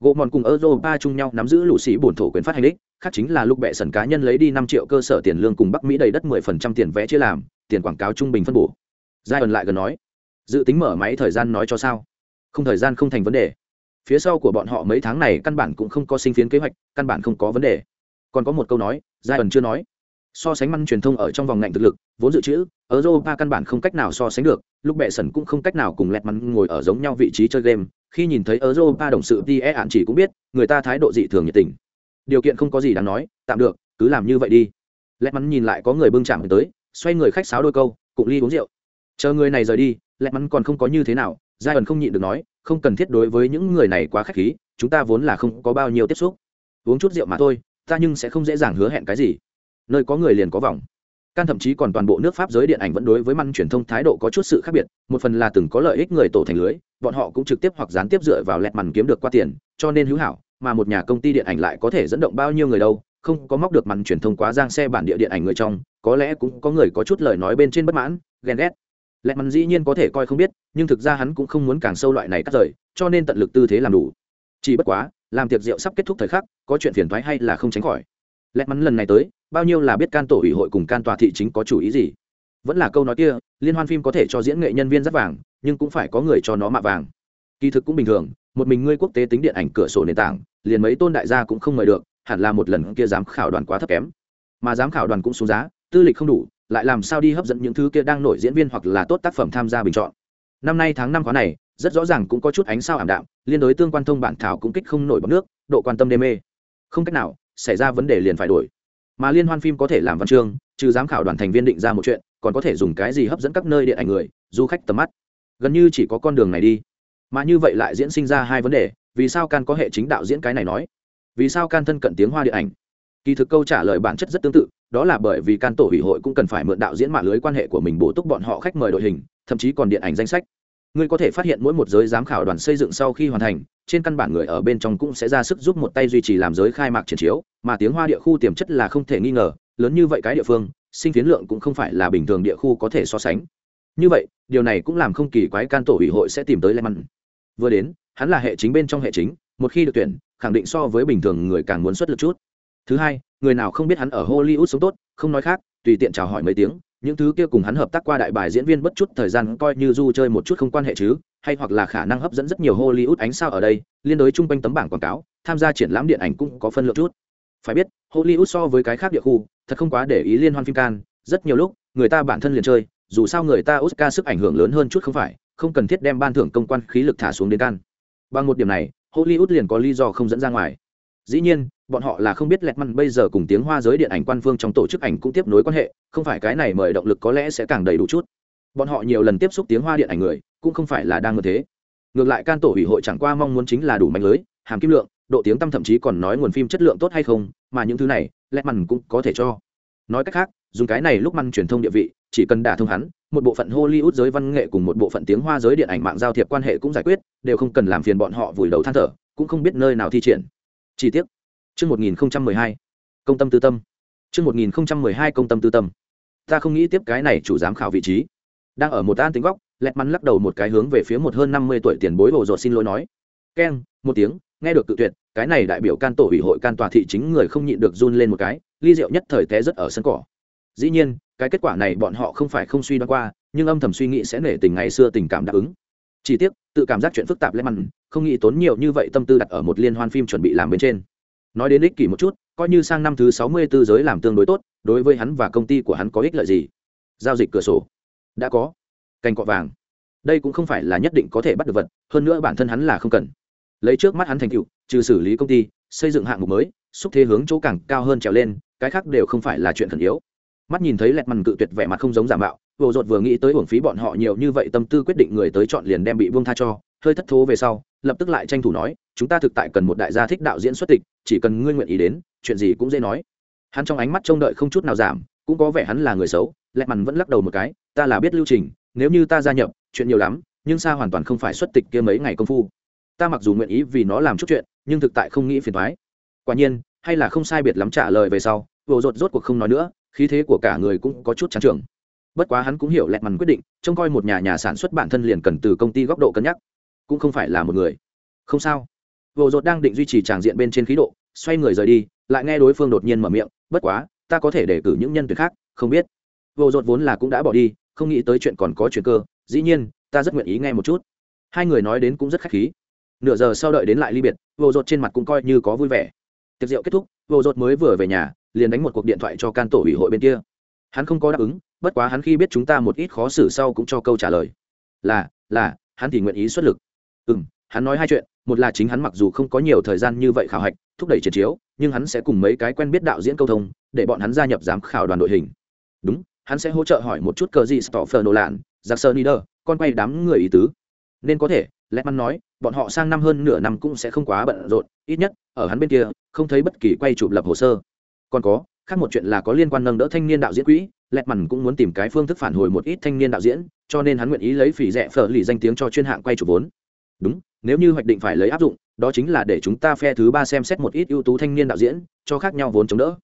gỗ mòn cùng europa chung nhau nắm giữ lũ sĩ bổn thổ quyền phát hành đích, khác chính là lúc bệ sần cá nhân lấy đi năm triệu cơ sở tiền lương cùng bắc mỹ đầy đất mười phần trăm tiền vẽ chia làm, tiền quảng cáo trung bình phân bổ. Giai ẩn lại gần nói, dự tính mở máy thời gian nói cho sao? Không thời gian không thành vấn đề. Phía sau của bọn họ mấy tháng này căn bản cũng không có sinh phiến kế hoạch, căn bản không có vấn đề. Còn có một câu nói, giai ẩn chưa nói, so sánh măn truyền thông ở trong vòng ngạnh thực lực, vốn dự trữ europa căn bản không cách nào so sánh được, lúc bệ sẩn cũng không cách nào cùng lẹt mắn ngồi ở giống nhau vị trí chơi game, khi nhìn thấy europa đồng sự đi e ạn chỉ cũng biết, người ta thái độ dị thường nhiệt tình. Điều kiện không có gì đáng nói, tạm được, cứ làm như vậy đi. Lẹt mắn nhìn lại có người bưng chạm tới, xoay người khách sáo đôi câu, cụng ly uống rượu. Chờ người này rời đi, lẹt mắn còn không có như thế nào, giai ẩn không nhịn được nói, không cần thiết đối với những người này quá khách khí, chúng ta vốn là không có bao nhiêu tiếp xúc. Uống chút rượu mà thôi, ta nhưng sẽ không dễ dàng hứa hẹn cái gì. Nơi có người liền có vòng can thậm chí còn toàn bộ nước pháp giới điện ảnh vẫn đối với măn truyền thông thái độ có chút sự khác biệt, một phần là từng có lợi ích người tổ thành lưới, bọn họ cũng trực tiếp hoặc gián tiếp dựa vào lẹt mằn kiếm được qua tiền, cho nên hữu hảo, mà một nhà công ty điện ảnh lại có thể dẫn động bao nhiêu người đâu, không có móc được màn truyền thông quá giang xe bản địa điện ảnh người trong, có lẽ cũng có người có chút lời nói bên trên bất mãn, ghen ghét. Lẹt mằn dĩ nhiên có thể coi không biết, nhưng thực ra hắn cũng không muốn càng sâu loại này cắt rời, cho nên tận lực tư thế làm đủ. Chỉ bất quá, làm tiệc rượu sắp kết thúc thời khắc, có chuyện phiền thoái hay là không tránh khỏi. Lẹt mắn lần này tới bao nhiêu là biết can tổ ủy hội cùng can tòa thị chính có chủ ý gì? Vẫn là câu nói kia, liên hoan phim có thể cho diễn nghệ nhân viên rất vàng, nhưng cũng phải có người cho nó mạ vàng. Kỳ thực cũng bình thường, một mình ngươi quốc tế tính điện ảnh cửa sổ nền tảng, liền mấy tôn đại gia cũng không mời được, hẳn là một lần kia giám khảo đoàn quá thấp kém. Mà giám khảo đoàn cũng xuống giá, tư lịch không đủ, lại làm sao đi hấp dẫn những thứ kia đang nổi diễn viên hoặc là tốt tác phẩm tham gia bình chọn. Năm nay tháng năm khóa này, rất rõ ràng cũng có chút ánh sao ảm đạm, liên đối tương quan thông bản thảo cũng kích không nổi bọc nước, độ quan tâm đê mê. Không cách nào, xảy ra vấn đề liền phải đổi mà liên hoan phim có thể làm văn chương, trừ giám khảo đoàn thành viên định ra một chuyện, còn có thể dùng cái gì hấp dẫn các nơi điện ảnh người, du khách tầm mắt. Gần như chỉ có con đường này đi. Mà như vậy lại diễn sinh ra hai vấn đề, vì sao can có hệ chính đạo diễn cái này nói? Vì sao can thân cận tiếng hoa điện ảnh? Kỳ thực câu trả lời bản chất rất tương tự, đó là bởi vì can tổ ủy hội cũng cần phải mượn đạo diễn mạng lưới quan hệ của mình bổ túc bọn họ khách mời đội hình, thậm chí còn điện ảnh danh sách. Ngươi có thể phát hiện mỗi một giới giám khảo đoàn xây dựng sau khi hoàn thành trên căn bản người ở bên trong cũng sẽ ra sức giúp một tay duy trì làm giới khai mạc triển chiếu, mà tiếng hoa địa khu tiềm chất là không thể nghi ngờ, lớn như vậy cái địa phương, sinh phiến lượng cũng không phải là bình thường địa khu có thể so sánh. Như vậy, điều này cũng làm không kỳ quái can tổ ủy hội sẽ tìm tới lê măn vừa đến, hắn là hệ chính bên trong hệ chính, một khi được tuyển, khẳng định so với bình thường người càng muốn xuất lực chút. Thứ hai, người nào không biết hắn ở hollywood sống tốt, không nói khác, tùy tiện chào hỏi mấy tiếng những thứ kia cùng hắn hợp tác qua đại bài diễn viên bất chút thời gian coi như du chơi một chút không quan hệ chứ, hay hoặc là khả năng hấp dẫn rất nhiều hollywood ánh sao ở đây, liên đối chung quanh tấm bảng quảng cáo, tham gia triển lãm điện ảnh cũng có phân lượng chút. Phải biết, hollywood so với cái khác địa khu, thật không quá để ý liên hoan phim can, rất nhiều lúc, người ta bản thân liền chơi, dù sao người ta oscar sức ảnh hưởng lớn hơn chút không phải, không cần thiết đem ban thưởng công quan khí lực thả xuống đến can. Bằng một điểm này, hollywood liền có lý do không dẫn ra ngoài dĩ nhiên, bọn họ là không biết lẹt măn bây giờ cùng tiếng hoa giới điện ảnh quan phương trong tổ chức ảnh cũng tiếp nối quan hệ, không phải cái này mời động lực có lẽ sẽ càng đầy đủ chút. Bọn họ nhiều lần tiếp xúc tiếng hoa điện ảnh người, cũng không phải là đang như thế. Ngược lại can tổ ủy hội chẳng qua mong muốn chính là đủ mạnh lưới, hàm kim lượng, độ tiếng tăm thậm chí còn nói nguồn phim chất lượng tốt hay không, mà những thứ này, lẹt măn cũng có thể cho. Nói cách khác, dùng cái này lúc măn truyền thông địa vị, chỉ cần đả thông hắn, một bộ phận hollywood giới văn nghệ cùng một bộ phận tiếng hoa giới điện ảnh mạng giao thiệp quan hệ cũng giải quyết, đều không cần làm phiền bọn họ vùi đầu than thở, cũng không biết nơi nào thi triển chi tiết Chương 1012. Công tâm tư tâm. Chương 1012 công tâm tư tâm. Ta không nghĩ tiếp cái này chủ giám khảo vị trí. Đang ở một an tính góc, lẹt mắn lắc đầu một cái hướng về phía một hơn 50 tuổi tiền bối bộ rột xin lỗi nói. Keng, một tiếng, nghe được tự tuyệt, cái này đại biểu can tổ ủy hội can tòa thị chính người không nhịn được run lên một cái, ly rượu nhất thời té rất ở sân cỏ. Dĩ nhiên, cái kết quả này bọn họ không phải không suy đoán qua, nhưng âm thầm suy nghĩ sẽ nể tình ngày xưa tình cảm đáp ứng. Chỉ tiếc, tự cảm giác chuyện phức tạp lên mặn, không nghĩ tốn nhiều như vậy tâm tư đặt ở một liên hoan phim chuẩn bị làm bên trên. Nói đến ích kỷ một chút coi như sang năm thứ sáu mươi 64 giới làm tương đối tốt đối với hắn và công ty của hắn có ích lợi gì? Giao dịch cửa sổ. Đã có. Cành cọ vàng. Đây cũng không phải là nhất định có thể bắt được vật hơn nữa bản thân hắn là không cần. Lấy trước mắt hắn thành tựu trừ xử lý công ty xây dựng hạng mục mới xúc thế hướng chỗ càng cao hơn trèo lên cái khác đều không phải là chuyện thần yếu mắt nhìn thấy lẹt mằn cự tuyệt vẻ mặt không giống giả mạo, vô dột vừa nghĩ tới uổng phí bọn họ nhiều như vậy tâm tư quyết định người tới chọn liền đem bị vương tha cho, hơi thất thố về sau, lập tức lại tranh thủ nói, chúng ta thực tại cần một đại gia thích đạo diễn xuất tịch, chỉ cần ngươi nguyện ý đến, chuyện gì cũng dễ nói. Hắn trong ánh mắt trông đợi không chút nào giảm, cũng có vẻ hắn là người xấu, lẹt mằn vẫn lắc đầu một cái, ta là biết lưu trình, nếu như ta gia nhập, chuyện nhiều lắm, nhưng xa hoàn toàn không phải xuất tịch kia mấy ngày công phu. Ta mặc dù nguyện ý vì nó làm chút chuyện, nhưng thực tại không nghĩ phiền thoái quả nhiên, hay là không sai biệt lắm trả lời về sau, vô rột rốt cuộc không nói nữa khí thế của cả người cũng có chút chán trường bất quá hắn cũng hiểu lẹt mằn quyết định, trông coi một nhà nhà sản xuất bản thân liền cần từ công ty góc độ cân nhắc, cũng không phải là một người. Không sao. Vô Dột đang định duy trì tràng diện bên trên khí độ, xoay người rời đi, lại nghe đối phương đột nhiên mở miệng, bất quá, ta có thể để cử những nhân tuyển khác, không biết. Vô Dột vốn là cũng đã bỏ đi, không nghĩ tới chuyện còn có chuyện cơ, dĩ nhiên, ta rất nguyện ý nghe một chút. Hai người nói đến cũng rất khách khí. Nửa giờ sau đợi đến lại ly biệt, vô Dột trên mặt cũng coi như có vui vẻ. Tiệc rượu kết thúc, vô Dột mới vừa về nhà liền đánh một cuộc điện thoại cho can tổ ủy hội bên kia. Hắn không có đáp ứng, bất quá hắn khi biết chúng ta một ít khó xử sau cũng cho câu trả lời. Là là, hắn thì nguyện ý xuất lực. Ừ m hắn nói hai chuyện, một là chính hắn mặc dù không có nhiều thời gian như vậy khảo hạch, thúc đẩy triển chiếu, nhưng hắn sẽ cùng mấy cái quen biết đạo diễn câu thông, để bọn hắn gia nhập giám khảo đoàn đội hình. Đúng, hắn sẽ hỗ trợ hỏi một chút cờ gì stoffer nổ lạn giặc sơ nider con quay đám người ý tứ. Nên có thể lẽ mắn nói, bọn họ sang năm hơn nửa năm cũng sẽ không quá bận rộn, ít nhất, ở hắn bên kia, không thấy bất kỳ quay chụp lập hồ sơ còn có, khác một chuyện là có liên quan nâng đỡ thanh niên đạo diễn quỹ, lẹt mằn cũng muốn tìm cái phương thức phản hồi một ít thanh niên đạo diễn, cho nên hắn nguyện ý lấy phỉ rẻ phở lì danh tiếng cho chuyên hạng quay chủ vốn. Đúng, nếu như hoạch định phải lấy áp dụng, đó chính là để chúng ta phe thứ ba xem xét một ít ưu tú thanh niên đạo diễn, cho khác nhau vốn chống đỡ.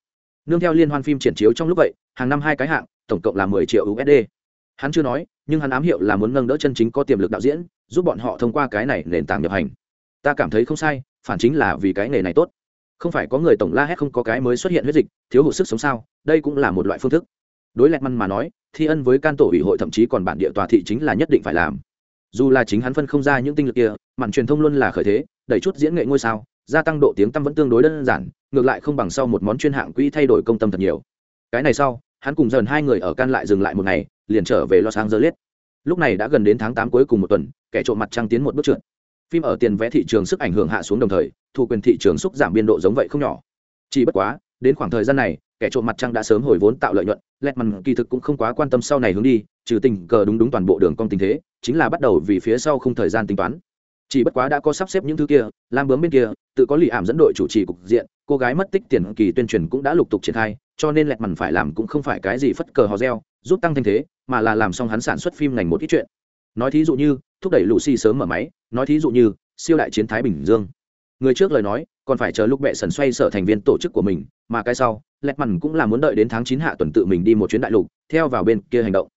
Nương theo liên hoan phim triển chiếu trong lúc vậy, hàng năm hai cái hạng, tổng cộng là mười triệu usd hắn chưa nói, nhưng hắn ám hiệu là muốn nâng đỡ chân chính có tiềm lực đạo diễn, giúp bọn họ thông qua cái này nền tảng nhập hành. Ta cảm thấy không sai, phản chính là vì cái nghề này tốt không phải có người tổng la hét không có cái mới xuất hiện huyết dịch, thiếu hụt sức sống sao? Đây cũng là một loại phương thức. Đối lẹt măn mà nói, thi ân với can tổ ủy hội thậm chí còn bản địa tòa thị chính là nhất định phải làm. Dù là chính hắn phân không ra những tinh lực kia, màn truyền thông luôn là khởi thế, đẩy chút diễn nghệ ngôi sao, gia tăng độ tiếng tăm vẫn tương đối đơn giản, ngược lại không bằng sau một món chuyên hạng quỹ thay đổi công tâm thật nhiều. Cái này sau, hắn cùng dần hai người ở can lại dừng lại một ngày, liền trở về los angeles. Lúc này đã gần đến tháng tám cuối cùng một tuần, kẻ trộm mặt trăng tiến một bước trượt phim ở tiền vẽ thị trường sức ảnh hưởng hạ xuống đồng thời, thu quyền thị trường xúc giảm biên độ giống vậy không nhỏ. Chỉ bất quá, đến khoảng thời gian này, kẻ trộm mặt trăng đã sớm hồi vốn tạo lợi nhuận lẹt mằn kỳ thực cũng không quá quan tâm sau này hướng đi, trừ tình cờ đúng đúng toàn bộ đường cong tình thế, chính là bắt đầu vì phía sau không thời gian tính toán. Chỉ bất quá đã có sắp xếp những thứ kia lam bướm bên kia, tự có lì ảm dẫn đội chủ trì cục diện, cô gái mất tích tiền kỳ tuyên truyền cũng đã lục tục triển khai, cho nên lẹt mằn phải làm cũng không phải cái gì phất cờ hò reo, giúp tăng thanh thế, mà là làm xong hắn sản xuất phim ngành một ít chuyện. Nói thí dụ như thúc đẩy lucy sớm mở máy, nói thí dụ như, siêu đại chiến thái bình dương. Người trước lời nói, còn phải chờ lúc bệ sần xoay sở thành viên tổ chức của mình, mà cái sau lẹt mằn cũng là muốn đợi đến tháng chín hạ tuần tự mình đi một chuyến đại lục, theo vào bên kia hành động.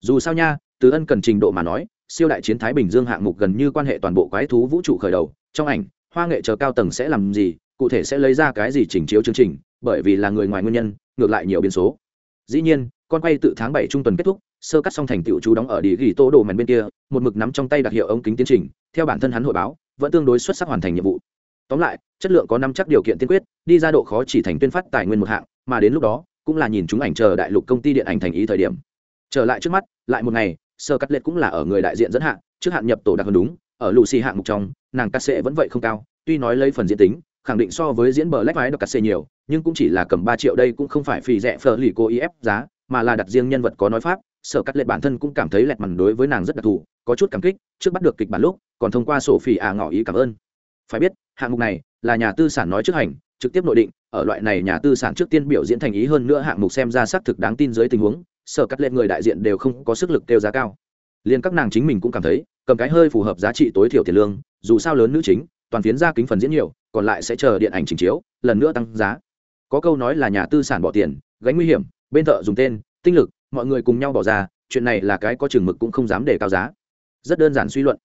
Dù sao nha, từ ân cần trình độ mà nói, siêu đại chiến thái bình dương hạng mục gần như quan hệ toàn bộ quái thú vũ trụ khởi đầu, trong ảnh, hoa nghệ chờ cao tầng sẽ làm gì, cụ thể sẽ lấy ra cái gì chỉnh chiếu chương trình, bởi vì là người ngoài nguyên nhân, ngược lại nhiều biến số. Dĩ nhiên, con quay tự tháng bảy trung tuần kết thúc sơ cắt xong thành tựu chú đóng ở địa ghi tô đồ mèn bên kia, một mực nắm trong tay đặc hiệu ống kính tiến trình, theo bản thân hắn hội báo, vẫn tương đối xuất sắc hoàn thành nhiệm vụ. Tóm lại, chất lượng có năm chắc điều kiện tiên quyết, đi ra độ khó chỉ thành tuyên phát tài nguyên một hạng, mà đến lúc đó, cũng là nhìn chúng ảnh chờ đại lục công ty điện ảnh thành ý thời điểm. Trở lại trước mắt, lại một ngày, sơ cắt lết cũng là ở người đại diện dẫn hạng, trước hạn nhập tổ đặc hơn đúng, ở lù xì hạng mục trong, nàng cắt sệ vẫn vậy không cao, tuy nói lấy phần diễn tính, khẳng định so với diễn bờ lách vái đặc cắt sệ nhiều, nhưng cũng chỉ là cầm ba triệu đây cũng không phải phì rẻ phờ lì cô ý ép giá, mà là đặt riêng nhân vật có nói pháp sở cắt lệ bản thân cũng cảm thấy lẹt mằn đối với nàng rất đặc thù, có chút cảm kích, trước bắt được kịch bản lúc, còn thông qua sổ phỉ à ngỏ ý cảm ơn. Phải biết, hạng mục này là nhà tư sản nói trước hành, trực tiếp nội định, ở loại này nhà tư sản trước tiên biểu diễn thành ý hơn nữa hạng mục xem ra xác thực đáng tin dưới tình huống, sở cắt lệ người đại diện đều không có sức lực kêu giá cao. Liền các nàng chính mình cũng cảm thấy, cầm cái hơi phù hợp giá trị tối thiểu tiền lương, dù sao lớn nữ chính, toàn phiến ra kính phần diễn nhiều, còn lại sẽ chờ điện ảnh trình chiếu, lần nữa tăng giá. Có câu nói là nhà tư sản bỏ tiền, gánh nguy hiểm, bên thợ dùng tên, tinh lực mọi người cùng nhau bỏ ra chuyện này là cái có chừng mực cũng không dám để cao giá rất đơn giản suy luận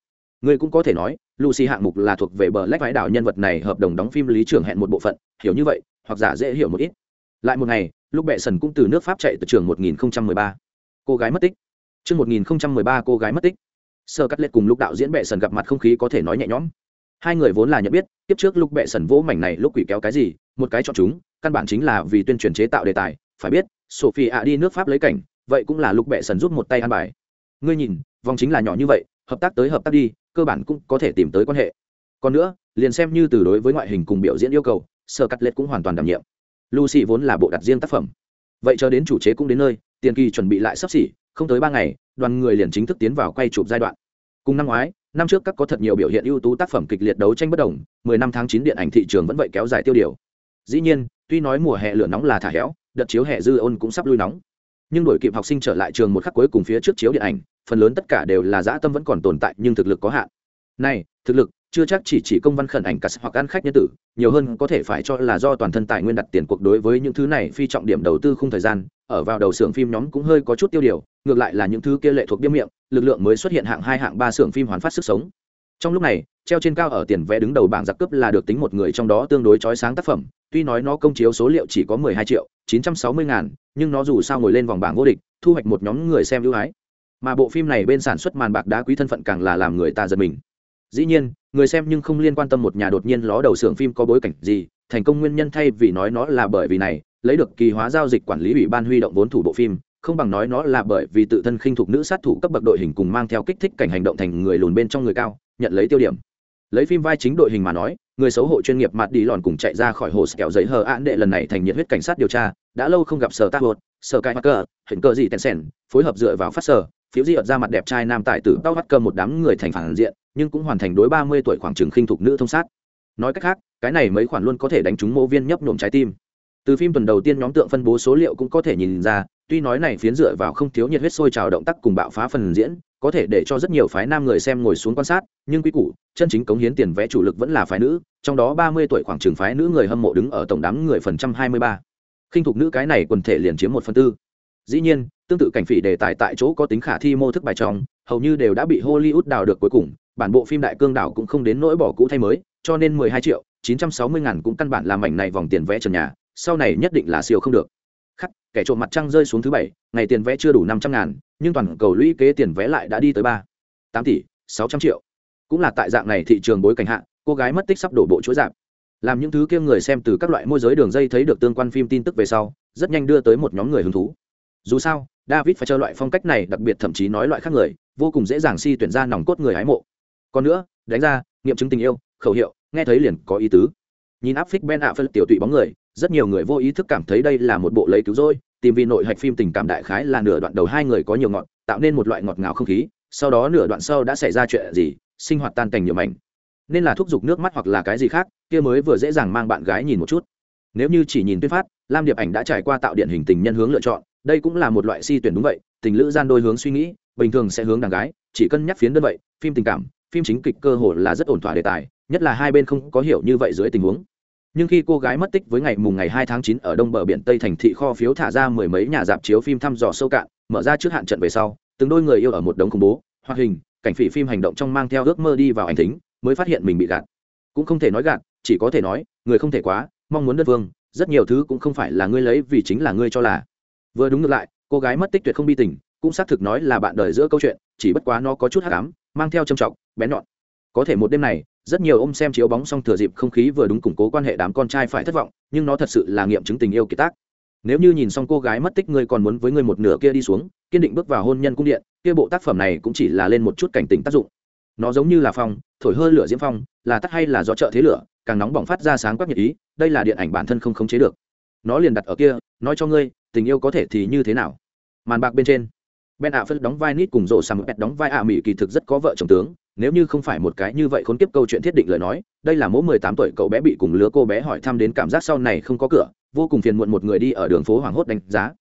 người cũng có thể nói lucy hạng mục là thuộc về bờ lách vãi đảo nhân vật này hợp đồng đóng phim lý trưởng hẹn một bộ phận hiểu như vậy hoặc giả dễ hiểu một ít lại một ngày lúc bệ sần cũng từ nước pháp chạy từ trường 1013. cô gái mất tích Trước 1013 cô gái mất tích. Sơ cắt lết cùng lúc đạo diễn bệ sần gặp mặt không khí có thể nói nhẹ nhõm. Hai người vốn là nhận biết, tiếp trước lúc bệ sần vỗ mảnh này lúc quỷ kéo cái gì, một cái chọn chúng, căn bản chính là vì tuyên truyền chế tạo đề tài, phải biết, Sophie ạ đi nước Pháp lấy cảnh, vậy cũng là lục bệ sần giúp một tay ăn bài. Ngươi nhìn, vòng chính là nhỏ như vậy, hợp tác tới hợp tác đi cơ bản cũng có thể tìm tới quan hệ. Còn nữa liền xem như từ đối với ngoại hình cùng biểu diễn yêu cầu sở cắt lết cũng hoàn toàn đảm nhiệm. Lucy vốn là bộ đặt riêng tác phẩm. Vậy cho đến chủ chế cũng đến nơi tiền kỳ chuẩn bị lại sắp xỉ không tới ba ngày đoàn người liền chính thức tiến vào quay chụp giai đoạn. Cùng năm ngoái năm trước các có thật nhiều biểu hiện ưu tú tác phẩm kịch liệt đấu tranh bất đồng mười năm tháng chín điện ảnh thị trường vẫn vậy kéo dài tiêu điều. Dĩ nhiên tuy nói mùa hè lửa nóng là thả héo đợt chiếu hè dư ôn cũng sắp lui nóng nhưng đổi kịp học sinh trở lại trường một khắc cuối cùng phía trước chiếu điện ảnh, phần lớn tất cả đều là dã tâm vẫn còn tồn tại nhưng thực lực có hạn. Này, thực lực, chưa chắc chỉ chỉ công văn khẩn ảnh cả hoặc ăn khách nhân tử, nhiều hơn có thể phải cho là do toàn thân tài nguyên đặt tiền cuộc đối với những thứ này phi trọng điểm đầu tư không thời gian, ở vào đầu xưởng phim nhóm cũng hơi có chút tiêu điều, ngược lại là những thứ kia lệ thuộc biêm miệng, lực lượng mới xuất hiện hạng hai, hạng ba xưởng phim hoàn phát sức sống trong lúc này, treo trên cao ở tiền vẽ đứng đầu bảng giặc cướp là được tính một người trong đó tương đối chói sáng tác phẩm, tuy nói nó công chiếu số liệu chỉ có mười hai triệu, chín trăm sáu mươi ngàn, nhưng nó dù sao ngồi lên vòng bảng vô địch, thu hoạch một nhóm người xem ưu ái. Mà bộ phim này bên sản xuất màn bạc đá quý thân phận càng là làm người ta giật mình. Dĩ nhiên, người xem nhưng không liên quan tâm một nhà đột nhiên ló đầu xưởng phim có bối cảnh gì, thành công nguyên nhân thay vì nói nó là bởi vì này, lấy được kỳ hóa giao dịch quản lý ủy ban huy động vốn thủ bộ phim, không bằng nói nó là bởi vì tự thân khinh thục nữ sát thủ cấp bậc đội hình cùng mang theo kích thích cảnh hành động thành người lùn bên trong người cao nhận lấy tiêu điểm. Lấy phim vai chính đội hình mà nói, người xấu hộ chuyên nghiệp mặt đi lòn cùng chạy ra khỏi hồ kẹo giấy hờ án đệ lần này thành nhiệt huyết cảnh sát điều tra, đã lâu không gặp sở tác hột sở cai hacker hình cơ gì tèn sèn, phối hợp dựa vào phát sở, phiếu di ợt ra mặt đẹp trai nam tài tử tao bắt cơ một đám người thành phản diện, nhưng cũng hoàn thành đối ba mươi tuổi khoảng trường khinh thục nữ thông sát. Nói cách khác, cái này mấy khoản luôn có thể đánh trúng mô viên nhấp nhổm trái tim. Từ phim tuần đầu tiên nhóm tượng phân bố số liệu cũng có thể nhìn ra, tuy nói này phiến dựa vào không thiếu nhiệt huyết sôi trào động tác cùng bạo phá phần diễn có thể để cho rất nhiều phái nam người xem ngồi xuống quan sát, nhưng quy củ, chân chính cống hiến tiền vẽ chủ lực vẫn là phái nữ, trong đó ba mươi tuổi khoảng trường phái nữ người hâm mộ đứng ở tổng đám người phần trăm hai mươi ba. Khinh thục nữ cái này quần thể liền chiếm một phần tư. Dĩ nhiên, tương tự cảnh phỉ đề tài tại chỗ có tính khả thi mô thức bài trong, hầu như đều đã bị hollywood đào được cuối cùng, bản bộ phim đại cương đảo cũng không đến nỗi bỏ cũ thay mới, cho nên mười hai triệu chín trăm sáu mươi ngàn cũng căn bản làm mảnh này vòng tiền vẽ trần nhà, sau này nhất định là siêu không được. Khắc, kẻ trộm mặt trăng rơi xuống thứ bảy, ngày tiền vẽ chưa đủ năm trăm ngàn nhưng toàn cầu lũy kế tiền vé lại đã đi tới ba, tám tỷ sáu trăm triệu. Cũng là tại dạng này thị trường bối cảnh hạ, cô gái mất tích sắp đổ bộ chuỗi giảm. Làm những thứ kia người xem từ các loại môi giới đường dây thấy được tương quan phim tin tức về sau, rất nhanh đưa tới một nhóm người hứng thú. Dù sao, david phải chơi loại phong cách này, đặc biệt thậm chí nói loại khác người, vô cùng dễ dàng si tuyển ra nòng cốt người hái mộ. Còn nữa, đánh ra, nghiệm chứng tình yêu, khẩu hiệu, nghe thấy liền có ý tứ. Nhìn áp phích ben ạ phân tiểu tụy bóng người, rất nhiều người vô ý thức cảm thấy đây là một bộ lấy cứu rỗi tìm vì nội hạch phim tình cảm đại khái là nửa đoạn đầu hai người có nhiều ngọt tạo nên một loại ngọt ngào không khí, sau đó nửa đoạn sau đã xảy ra chuyện gì, sinh hoạt tan cảnh nhiều mảnh. Nên là thúc giục nước mắt hoặc là cái gì khác, kia mới vừa dễ dàng mang bạn gái nhìn một chút. Nếu như chỉ nhìn tuyên phát, lam điệp ảnh đã trải qua tạo điện hình tình nhân hướng lựa chọn, đây cũng là một loại si tuyển đúng vậy, tình lữ gian đôi hướng suy nghĩ, bình thường sẽ hướng đàn gái, chỉ cân nhắc phiến đơn vậy, phim tình cảm, phim chính kịch cơ hồ là rất ổn thỏa đề tài, nhất là hai bên không có hiểu như vậy dưới tình huống nhưng khi cô gái mất tích với ngày mùng ngày hai tháng chín ở đông bờ biển tây thành thị kho phiếu thả ra mười mấy nhà dạp chiếu phim thăm dò sâu cạn, mở ra trước hạn trận về sau, từng đôi người yêu ở một đống khủng bố, hoạt hình, cảnh phỉ phim hành động trong mang theo ước mơ đi vào ảnh thính, mới phát hiện mình bị gạt. Cũng không thể nói gạt, chỉ có thể nói, người không thể quá, mong muốn đất vương, rất nhiều thứ cũng không phải là ngươi lấy vì chính là ngươi cho là. Vừa đúng ngược lại, cô gái mất tích tuyệt không bi tình, cũng xác thực nói là bạn đời giữa câu chuyện, chỉ bất quá nó có chút hắc ám, mang theo trầm trọng, bén nhọn. Có thể một đêm này rất nhiều ôm xem chiếu bóng xong thừa dịp không khí vừa đúng củng cố quan hệ đám con trai phải thất vọng, nhưng nó thật sự là nghiệm chứng tình yêu kiệt tác. Nếu như nhìn xong cô gái mất tích, ngươi còn muốn với người một nửa kia đi xuống, kiên định bước vào hôn nhân cung điện, kia bộ tác phẩm này cũng chỉ là lên một chút cảnh tình tác dụng. Nó giống như là phong, thổi hơi lửa diễm phong, là tắt hay là do trợ thế lửa, càng nóng bỏng phát ra sáng quắc nhiệt ý, đây là điện ảnh bản thân không khống chế được. Nó liền đặt ở kia, nói cho ngươi, tình yêu có thể thì như thế nào? Màn bạc bên trên, ben ạ phân đóng vai nít cùng rộ sàm bẹt đóng vai ạ mỹ kỳ thực rất có vợ chồng tướng nếu như không phải một cái như vậy khốn kiếp câu chuyện thiết định lời nói, đây là mỗi mười tám tuổi cậu bé bị cùng lứa cô bé hỏi thăm đến cảm giác sau này không có cửa, vô cùng phiền muộn một người đi ở đường phố hoảng hốt đánh giá.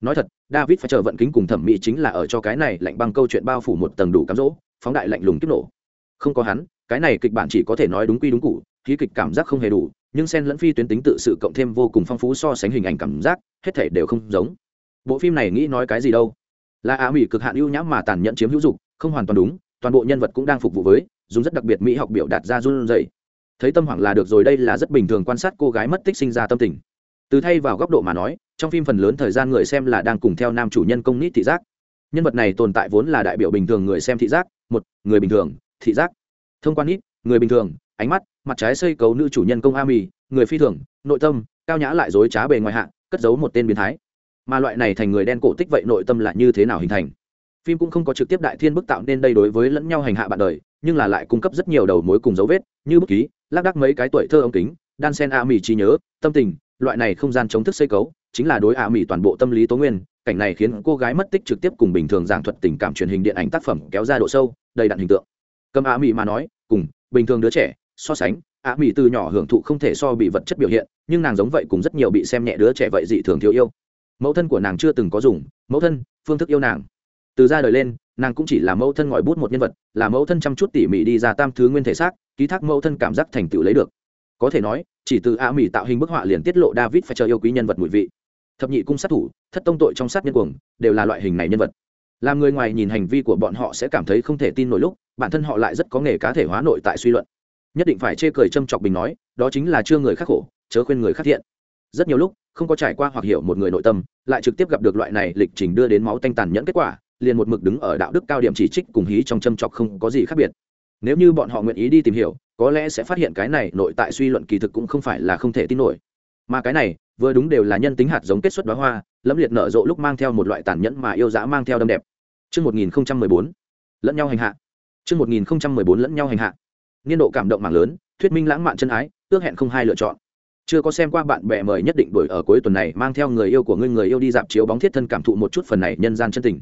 Nói thật, david phải chờ vận kính cùng thẩm mỹ chính là ở cho cái này lạnh băng câu chuyện bao phủ một tầng đủ cám dỗ, phóng đại lạnh lùng kích nổ. Không có hắn, cái này kịch bản chỉ có thể nói đúng quy đúng cụ khí kịch cảm giác không hề đủ, nhưng sen lẫn phi tuyến tính tự sự cộng thêm vô cùng phong phú so sánh hình ảnh cảm giác, hết thể đều không giống. Bộ phim này nghĩ nói cái gì đâu? Là á mỹ cực hạn ưu nhãm mà tàn nhẫn chiếm hữu dục, không hoàn toàn đúng toàn bộ nhân vật cũng đang phục vụ với, dùng rất đặc biệt mỹ học biểu đạt ra run dày thấy tâm hoảng là được rồi, đây là rất bình thường quan sát cô gái mất tích sinh ra tâm tình. Từ thay vào góc độ mà nói, trong phim phần lớn thời gian người xem là đang cùng theo nam chủ nhân công nít thị giác. Nhân vật này tồn tại vốn là đại biểu bình thường người xem thị giác, một, người bình thường, thị giác. Thông quan nít, người bình thường, ánh mắt, mặt trái xây cấu nữ chủ nhân công a mì, người phi thường, nội tâm, cao nhã lại dối trá bề ngoài hạ, cất giấu một tên biến thái. Mà loại này thành người đen cổ tích vậy nội tâm là như thế nào hình thành? Phim cũng không có trực tiếp đại thiên bức tạo nên đây đối với lẫn nhau hành hạ bạn đời, nhưng là lại cung cấp rất nhiều đầu mối cùng dấu vết, như bức ký, lác đác mấy cái tuổi thơ ống kính, đan sen a mỹ trí nhớ, tâm tình, loại này không gian chống thức xây cấu, chính là đối a mỹ toàn bộ tâm lý tố nguyên, cảnh này khiến cô gái mất tích trực tiếp cùng bình thường giảng thuật tình cảm truyền hình điện ảnh tác phẩm kéo ra độ sâu, đầy đặn hình tượng. Cầm a mỹ mà nói, cùng, bình thường đứa trẻ, so sánh a mỹ từ nhỏ hưởng thụ không thể so bị vật chất biểu hiện, nhưng nàng giống vậy cũng rất nhiều bị xem nhẹ đứa trẻ vậy dị thường thiếu yêu. Mẫu thân của nàng chưa từng có dùng, mẫu thân, phương thức yêu nàng từ ra đời lên, nàng cũng chỉ là mẫu thân ngòi bút một nhân vật, là mẫu thân chăm chút tỉ mỉ đi ra tam thứ nguyên thể xác, ký thác mẫu thân cảm giác thành tựu lấy được. Có thể nói, chỉ từ a mỹ tạo hình bức họa liền tiết lộ david phải chờ yêu quý nhân vật mùi vị. Thập nhị cung sát thủ, thất tông tội trong sát nhân cuồng, đều là loại hình này nhân vật. Làm người ngoài nhìn hành vi của bọn họ sẽ cảm thấy không thể tin nổi lúc, bản thân họ lại rất có nghề cá thể hóa nội tại suy luận. Nhất định phải chê cười châm chọc bình nói, đó chính là chưa người khắc khổ, chớ khuyên người khắc thiện. Rất nhiều lúc, không có trải qua hoặc hiểu một người nội tâm, lại trực tiếp gặp được loại này lịch trình đưa đến máu tanh tàn nhẫn kết quả liền một mực đứng ở đạo đức cao điểm chỉ trích cùng hí trong châm chọc không có gì khác biệt nếu như bọn họ nguyện ý đi tìm hiểu có lẽ sẽ phát hiện cái này nội tại suy luận kỳ thực cũng không phải là không thể tin nổi mà cái này vừa đúng đều là nhân tính hạt giống kết xuất đóa hoa lẫm liệt nở rộ lúc mang theo một loại tàn nhẫn mà yêu dã mang theo đâm đẹp Trước 1014, lẫn nhau hành hạ. Trước 1014 lẫn nhau hành hạ. Niên độ cảm động mạng lớn, thuyết minh lãng mạn chân ái, ước hẹn không hai lựa chọn. Chưa có xem qua bạn bè mời nhất định đuổi ở cuối tuần này mang theo người yêu của ngươi người yêu đi dạp chiếu bóng thiết thân cảm thụ một chút phần này nhân gian chân tình.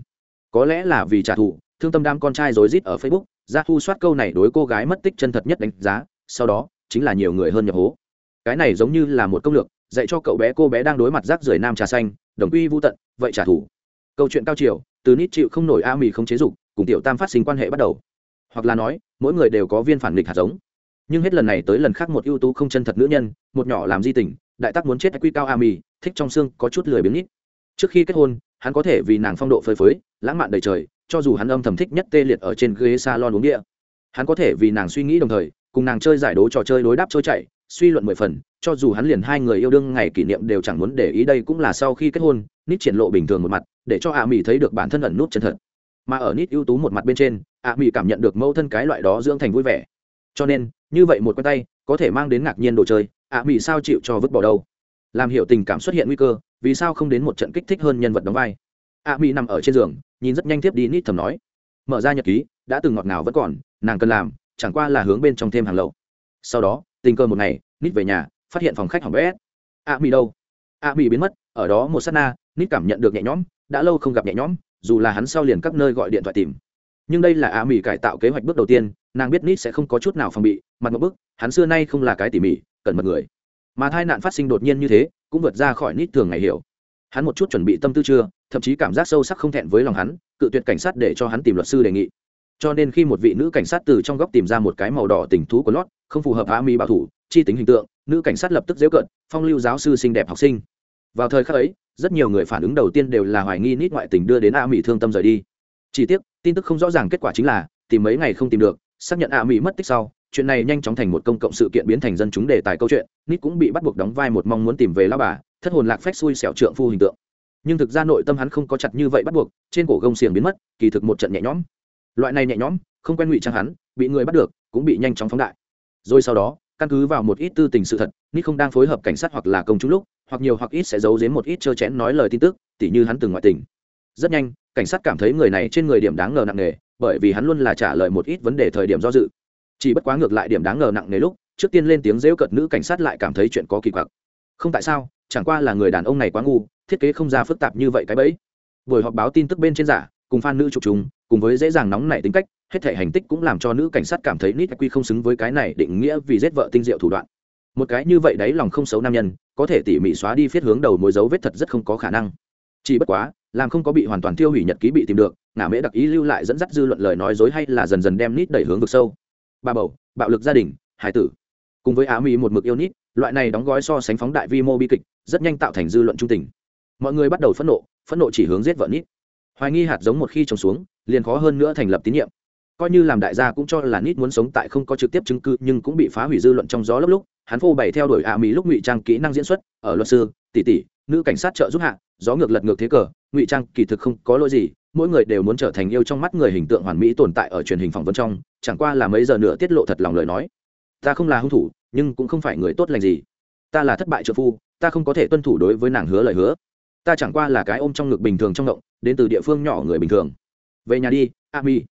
Có lẽ là vì trả thù, thương tâm đam con trai rối rít ở Facebook, ra thu soát câu này đối cô gái mất tích chân thật nhất đánh giá, sau đó chính là nhiều người hơn nhập hố. Cái này giống như là một công lược, dạy cho cậu bé cô bé đang đối mặt rác rưởi nam trà xanh đồng quy vô tận vậy trả thù. Câu chuyện cao chiều từ nít chịu không nổi a mì không chế dục cùng tiểu tam phát sinh quan hệ bắt đầu. Hoặc là nói mỗi người đều có viên phản nghịch hạt giống. Nhưng hết lần này tới lần khác một ưu tú không chân thật nữ nhân một nhỏ làm di tình đại tác muốn chết quy cao a mì thích trong xương có chút lười biếng nít. Trước khi kết hôn hắn có thể vì nàng phong độ phơi phới lãng mạn đầy trời, cho dù hắn âm thầm thích nhất tê liệt ở trên ghế salon uống địa hắn có thể vì nàng suy nghĩ đồng thời, cùng nàng chơi giải đố trò chơi đối đáp trôi chảy, suy luận mười phần, cho dù hắn liền hai người yêu đương ngày kỷ niệm đều chẳng muốn để ý đây cũng là sau khi kết hôn, nít triển lộ bình thường một mặt, để cho ạ mỹ thấy được bản thân ẩn nút chân thật. Mà ở nít ưu tú một mặt bên trên ạ mỹ cảm nhận được mâu thân cái loại đó dưỡng thành vui vẻ. Cho nên, như vậy một quen tay, có thể mang đến ngạc nhiên đồ chơi ạ mỹ sao chịu cho vứt bỏ đâu? Làm hiểu tình cảm xuất hiện nguy cơ, vì sao không đến một trận kích thích hơn nhân vật đóng vai? A mỹ nằm ở trên giường, nhìn rất nhanh tiếp đi nít thầm nói. Mở ra nhật ký, đã từng ngọt ngào vẫn còn, nàng cần làm, chẳng qua là hướng bên trong thêm hàng lậu. Sau đó, tình cờ một ngày, nít về nhà, phát hiện phòng khách hỏng bét. A mỹ đâu? A mỹ biến mất, ở đó một s á t na, nít cảm nhận được nhẹ nhõm, đã lâu không gặp nhẹ nhõm, dù là hắn sau liền các nơi gọi điện thoại tìm. Nhưng đây là a mỹ cải tạo kế hoạch bước đầu tiên, nàng biết nít sẽ không có chút nào phòng bị, mặt một bức, hắn xưa nay không là cái tỉ mỉ cần mật người. Mà tai nạn phát sinh đột nhiên như thế, cũng vượt ra khỏi nít thường ngày hiểu. Hắn một chút chuẩn bị tâm tư chưa thậm chí cảm giác sâu sắc không thẹn với lòng hắn, cự tuyệt cảnh sát để cho hắn tìm luật sư đề nghị. Cho nên khi một vị nữ cảnh sát từ trong góc tìm ra một cái màu đỏ tình thú của lót, không phù hợp a mi bảo thủ, chi tính hình tượng, nữ cảnh sát lập tức dễu cận phong lưu giáo sư xinh đẹp học sinh. Vào thời khắc ấy, rất nhiều người phản ứng đầu tiên đều là hoài nghi nít ngoại tình đưa đến a mỹ thương tâm rời đi. Chỉ tiếc, tin tức không rõ ràng kết quả chính là, tìm mấy ngày không tìm được, xác nhận a mỹ mất tích sau, chuyện này nhanh chóng thành một công cộng sự kiện biến thành dân chúng đề tài câu chuyện, nít cũng bị bắt buộc đóng vai một mong muốn tìm về lao bà, thất hồn lạc phách xui xẻo trượng phu hình tượng nhưng thực ra nội tâm hắn không có chặt như vậy bắt buộc, trên cổ gông xiềng biến mất, kỳ thực một trận nhẹ nhõm. Loại này nhẹ nhõm, không quen ngụy trang hắn, bị người bắt được, cũng bị nhanh chóng phóng đại. Rồi sau đó, căn cứ vào một ít tư tình sự thật nít không đang phối hợp cảnh sát hoặc là công chúng lúc, hoặc nhiều hoặc ít sẽ giấu giếm một ít trơ chẽn nói lời tin tức, tỉ như hắn từng ngoại tình. Rất nhanh, cảnh sát cảm thấy người này trên người điểm đáng ngờ nặng nề, bởi vì hắn luôn là trả lời một ít vấn đề thời điểm do dự. Chỉ bất quá ngược lại điểm đáng ngờ nặng nề lúc, trước tiên lên tiếng rêu cợt nữ cảnh sát lại cảm thấy chuyện có kỳ quặc. Không tại sao, chẳng qua là người đàn ông này quá ngu thiết kế không ra phức tạp như vậy cái bẫy. Buổi họp báo tin tức bên trên giả, cùng fan nữ chụp chúng cùng với dễ dàng nóng nảy tính cách, hết thể hành tích cũng làm cho nữ cảnh sát cảm thấy nít quy không xứng với cái này định nghĩa vì giết vợ tinh diệu thủ đoạn. Một cái như vậy đấy lòng không xấu nam nhân, có thể tỉ mỉ xóa đi phiết hướng đầu mối dấu vết thật rất không có khả năng. Chỉ bất quá, làm không có bị hoàn toàn tiêu hủy nhật ký bị tìm được, ngả mễ đặc ý lưu lại dẫn dắt dư luận lời nói dối hay là dần dần đem nít đẩy hướng vực sâu. Ba bầu, bạo lực gia đình, hải tử. Cùng với á mỹ một mực yêu nít, loại này đóng gói so sánh phóng đại vi mô bi kịch, rất nhanh tạo thành dư luận trung tình mọi người bắt đầu phẫn nộ phẫn nộ chỉ hướng giết vợ nít. Hoài nghi hạt giống một khi trồng xuống, liền khó hơn nữa thành lập tín nhiệm. Coi như làm đại gia cũng cho là nít muốn sống tại không có trực tiếp chứng cứ, nhưng cũng bị phá hủy dư luận trong gió lốc lúc, hắn phô bày theo đuổi ạ à mỹ lúc ngụy trang kỹ năng diễn xuất, ở luật sư, tỷ tỷ, nữ cảnh sát trợ giúp hạ, gió ngược lật ngược thế cờ, ngụy trang kỳ thực không có lỗi gì, mỗi người đều muốn trở thành yêu trong mắt người hình tượng hoàn mỹ tồn tại ở truyền hình phỏng vấn trong, chẳng qua là mấy giờ nữa tiết lộ thật lòng lời nói. Ta không là hung thủ, nhưng cũng không phải người tốt lành gì. Ta là thất bại trợ phu, ta không có thể tuân thủ đối với nàng hứa lời hứa ta chẳng qua là cái ôm trong ngực bình thường trong động, đến từ địa phương nhỏ người bình thường. Về nhà đi a mi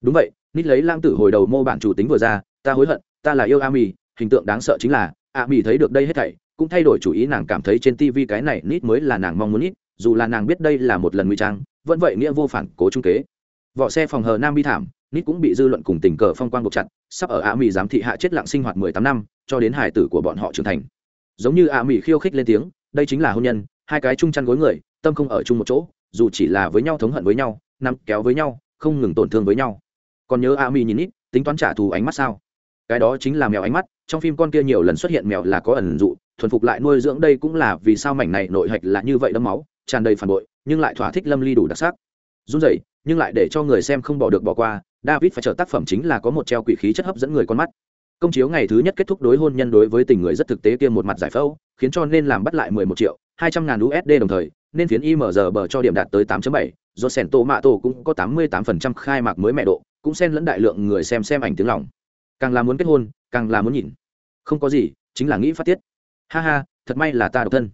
đúng vậy, nít lấy lang tử hồi đầu mô bản chủ tính vừa ra, ta hối hận, ta là yêu a mi hình tượng đáng sợ chính là a mi thấy được đây hết thảy, cũng thay đổi chủ ý nàng cảm thấy trên Tivi cái này nít mới là nàng mong muốn nít, dù là nàng biết đây là một lần nguy trang, vẫn vậy nghĩa vô phản cố trung kế. Vỏ xe phòng hờ nam bi thảm, nít cũng bị dư luận cùng tình cờ phong quang buộc chặt, sắp ở a mi giám thị hạ chết lặng sinh hoạt mười tám năm, cho đến hải tử của bọn họ trưởng thành. Giống như a mi khiêu khích lên tiếng, đây chính là hôn nhân hai cái chung chăn gối người, tâm không ở chung một chỗ, dù chỉ là với nhau thống hận với nhau nằm kéo với nhau, không ngừng tổn thương với nhau. Còn nhớ a mi nhìn ít, tính toán trả thù ánh mắt sao? Cái đó chính là mèo ánh mắt, trong phim con kia nhiều lần xuất hiện mèo là có ẩn dụ, thuần phục lại nuôi dưỡng đây cũng là vì sao mảnh này nội hạch là như vậy đấm máu, tràn đầy phản bội, nhưng lại thỏa thích lâm ly đủ đặc sắc. Run rẩy, nhưng lại để cho người xem không bỏ được bỏ qua, david phải trở tác phẩm chính là có một treo quỷ khí chất hấp dẫn người con mắt. Công chiếu ngày thứ nhất kết thúc đối hôn nhân đối với tình người rất thực tế kia một mặt giải phẫu, khiến cho nên làm bắt lại 11 triệu 200 ngàn usd đồng thời nên phiến imr bờ cho điểm đạt tới 8.7, do sẻn tô mạ tổ cũng có 88% khai mạc mới mẹ độ cũng xen lẫn đại lượng người xem xem ảnh tiếng lòng. Càng là muốn kết hôn càng là muốn nhìn. Không có gì chính là nghĩ phát tiết. Ha ha thật may là ta độc thân.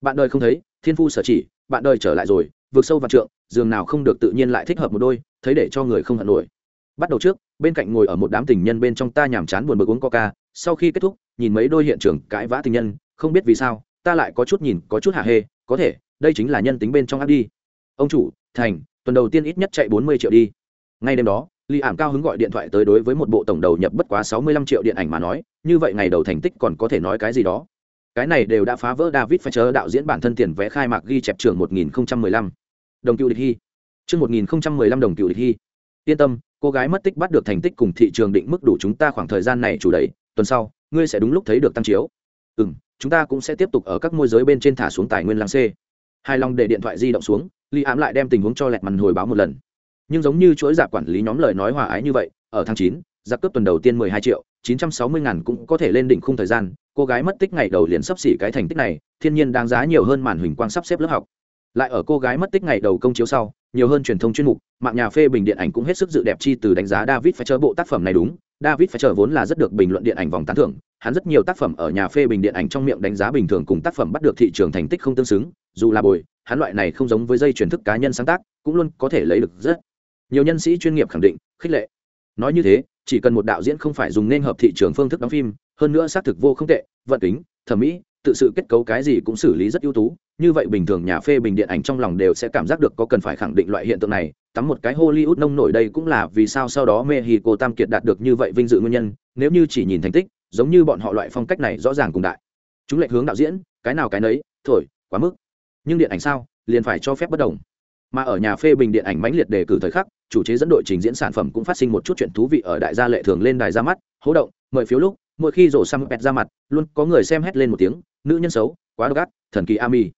Bạn đời không thấy thiên phu sở chỉ bạn đời trở lại rồi vượt sâu vào trượng giường nào không được tự nhiên lại thích hợp một đôi thấy để cho người không hận nổi. Bắt đầu trước bên cạnh ngồi ở một đám tình nhân bên trong ta nhàm chán buồn bực uống coca sau khi kết thúc nhìn mấy đôi hiện trường cãi vã tình nhân không biết vì sao ta lại có chút nhìn có chút hạ hê có thể đây chính là nhân tính bên trong áp đi ông chủ thành tuần đầu tiên ít nhất chạy bốn mươi triệu đi ngay đêm đó Lý Ảm cao hứng gọi điện thoại tới đối với một bộ tổng đầu nhập bất quá sáu mươi lăm triệu điện ảnh mà nói, như vậy ngày đầu thành tích còn có thể nói cái gì đó. Cái này đều đã phá vỡ David Fincher đạo diễn bản thân tiền vẽ khai mạc ghi chép trường 1015. Đồng cựu địch hy. Chương 1015 đồng cựu địch hy. Yên tâm, cô gái mất tích bắt được thành tích cùng thị trường định mức đủ chúng ta khoảng thời gian này chủ đẩy, tuần sau, ngươi sẽ đúng lúc thấy được tăng chiếu. Ừm, chúng ta cũng sẽ tiếp tục ở các môi giới bên trên thả xuống tài nguyên lăng C. Hai Long để điện thoại di động xuống, Lý Ám lại đem tình huống cho lẹt màn hồi báo một lần. Nhưng giống như chuỗi giặc quản lý nhóm lời nói hòa ái như vậy ở tháng chín giặc cướp tuần đầu tiên mười hai triệu chín trăm sáu mươi ngàn cũng có thể lên đỉnh khung thời gian cô gái mất tích ngày đầu liền sắp xỉ cái thành tích này thiên nhiên đáng giá nhiều hơn màn huỳnh quang sắp xếp lớp học. Lại ở cô gái mất tích ngày đầu công chiếu sau nhiều hơn truyền thông chuyên mục mạng nhà phê bình điện ảnh cũng hết sức dự đẹp chi từ đánh giá david phải chờ bộ tác phẩm này đúng. David phải chờ vốn là rất được bình luận điện ảnh vòng tán thưởng hắn rất nhiều tác phẩm ở nhà phê bình điện ảnh trong miệng đánh giá bình thường cùng tác phẩm bắt được thị trường thành tích không tương xứng, dù là bồi, hắn loại này không giống với dây truyền thức cá nhân sáng tác, cũng luôn có thể lấy được rất nhiều nhân sĩ chuyên nghiệp khẳng định, khích lệ. Nói như thế, chỉ cần một đạo diễn không phải dùng nên hợp thị trường phương thức đóng phim, hơn nữa xác thực vô không tệ, vận tính thẩm mỹ, tự sự kết cấu cái gì cũng xử lý rất ưu tú, như vậy bình thường nhà phê bình điện ảnh trong lòng đều sẽ cảm giác được có cần phải khẳng định loại hiện tượng này. Tắm một cái hollywood nông nổi đây cũng là vì sao sau đó mexico tam kiệt đạt được như vậy vinh dự nguyên nhân, nếu như chỉ nhìn thành tích giống như bọn họ loại phong cách này rõ ràng cùng đại. Chúng lệch hướng đạo diễn, cái nào cái nấy, thổi, quá mức. Nhưng điện ảnh sao, liền phải cho phép bất đồng. Mà ở nhà phê bình điện ảnh mãnh liệt đề cử thời khắc, chủ chế dẫn đội trình diễn sản phẩm cũng phát sinh một chút chuyện thú vị ở đại gia lệ thường lên đài ra mắt, hố động, mời phiếu lúc, mỗi khi rổ xăm pẹt ra mặt, luôn có người xem hét lên một tiếng, nữ nhân xấu, quá độc ác, thần kỳ ami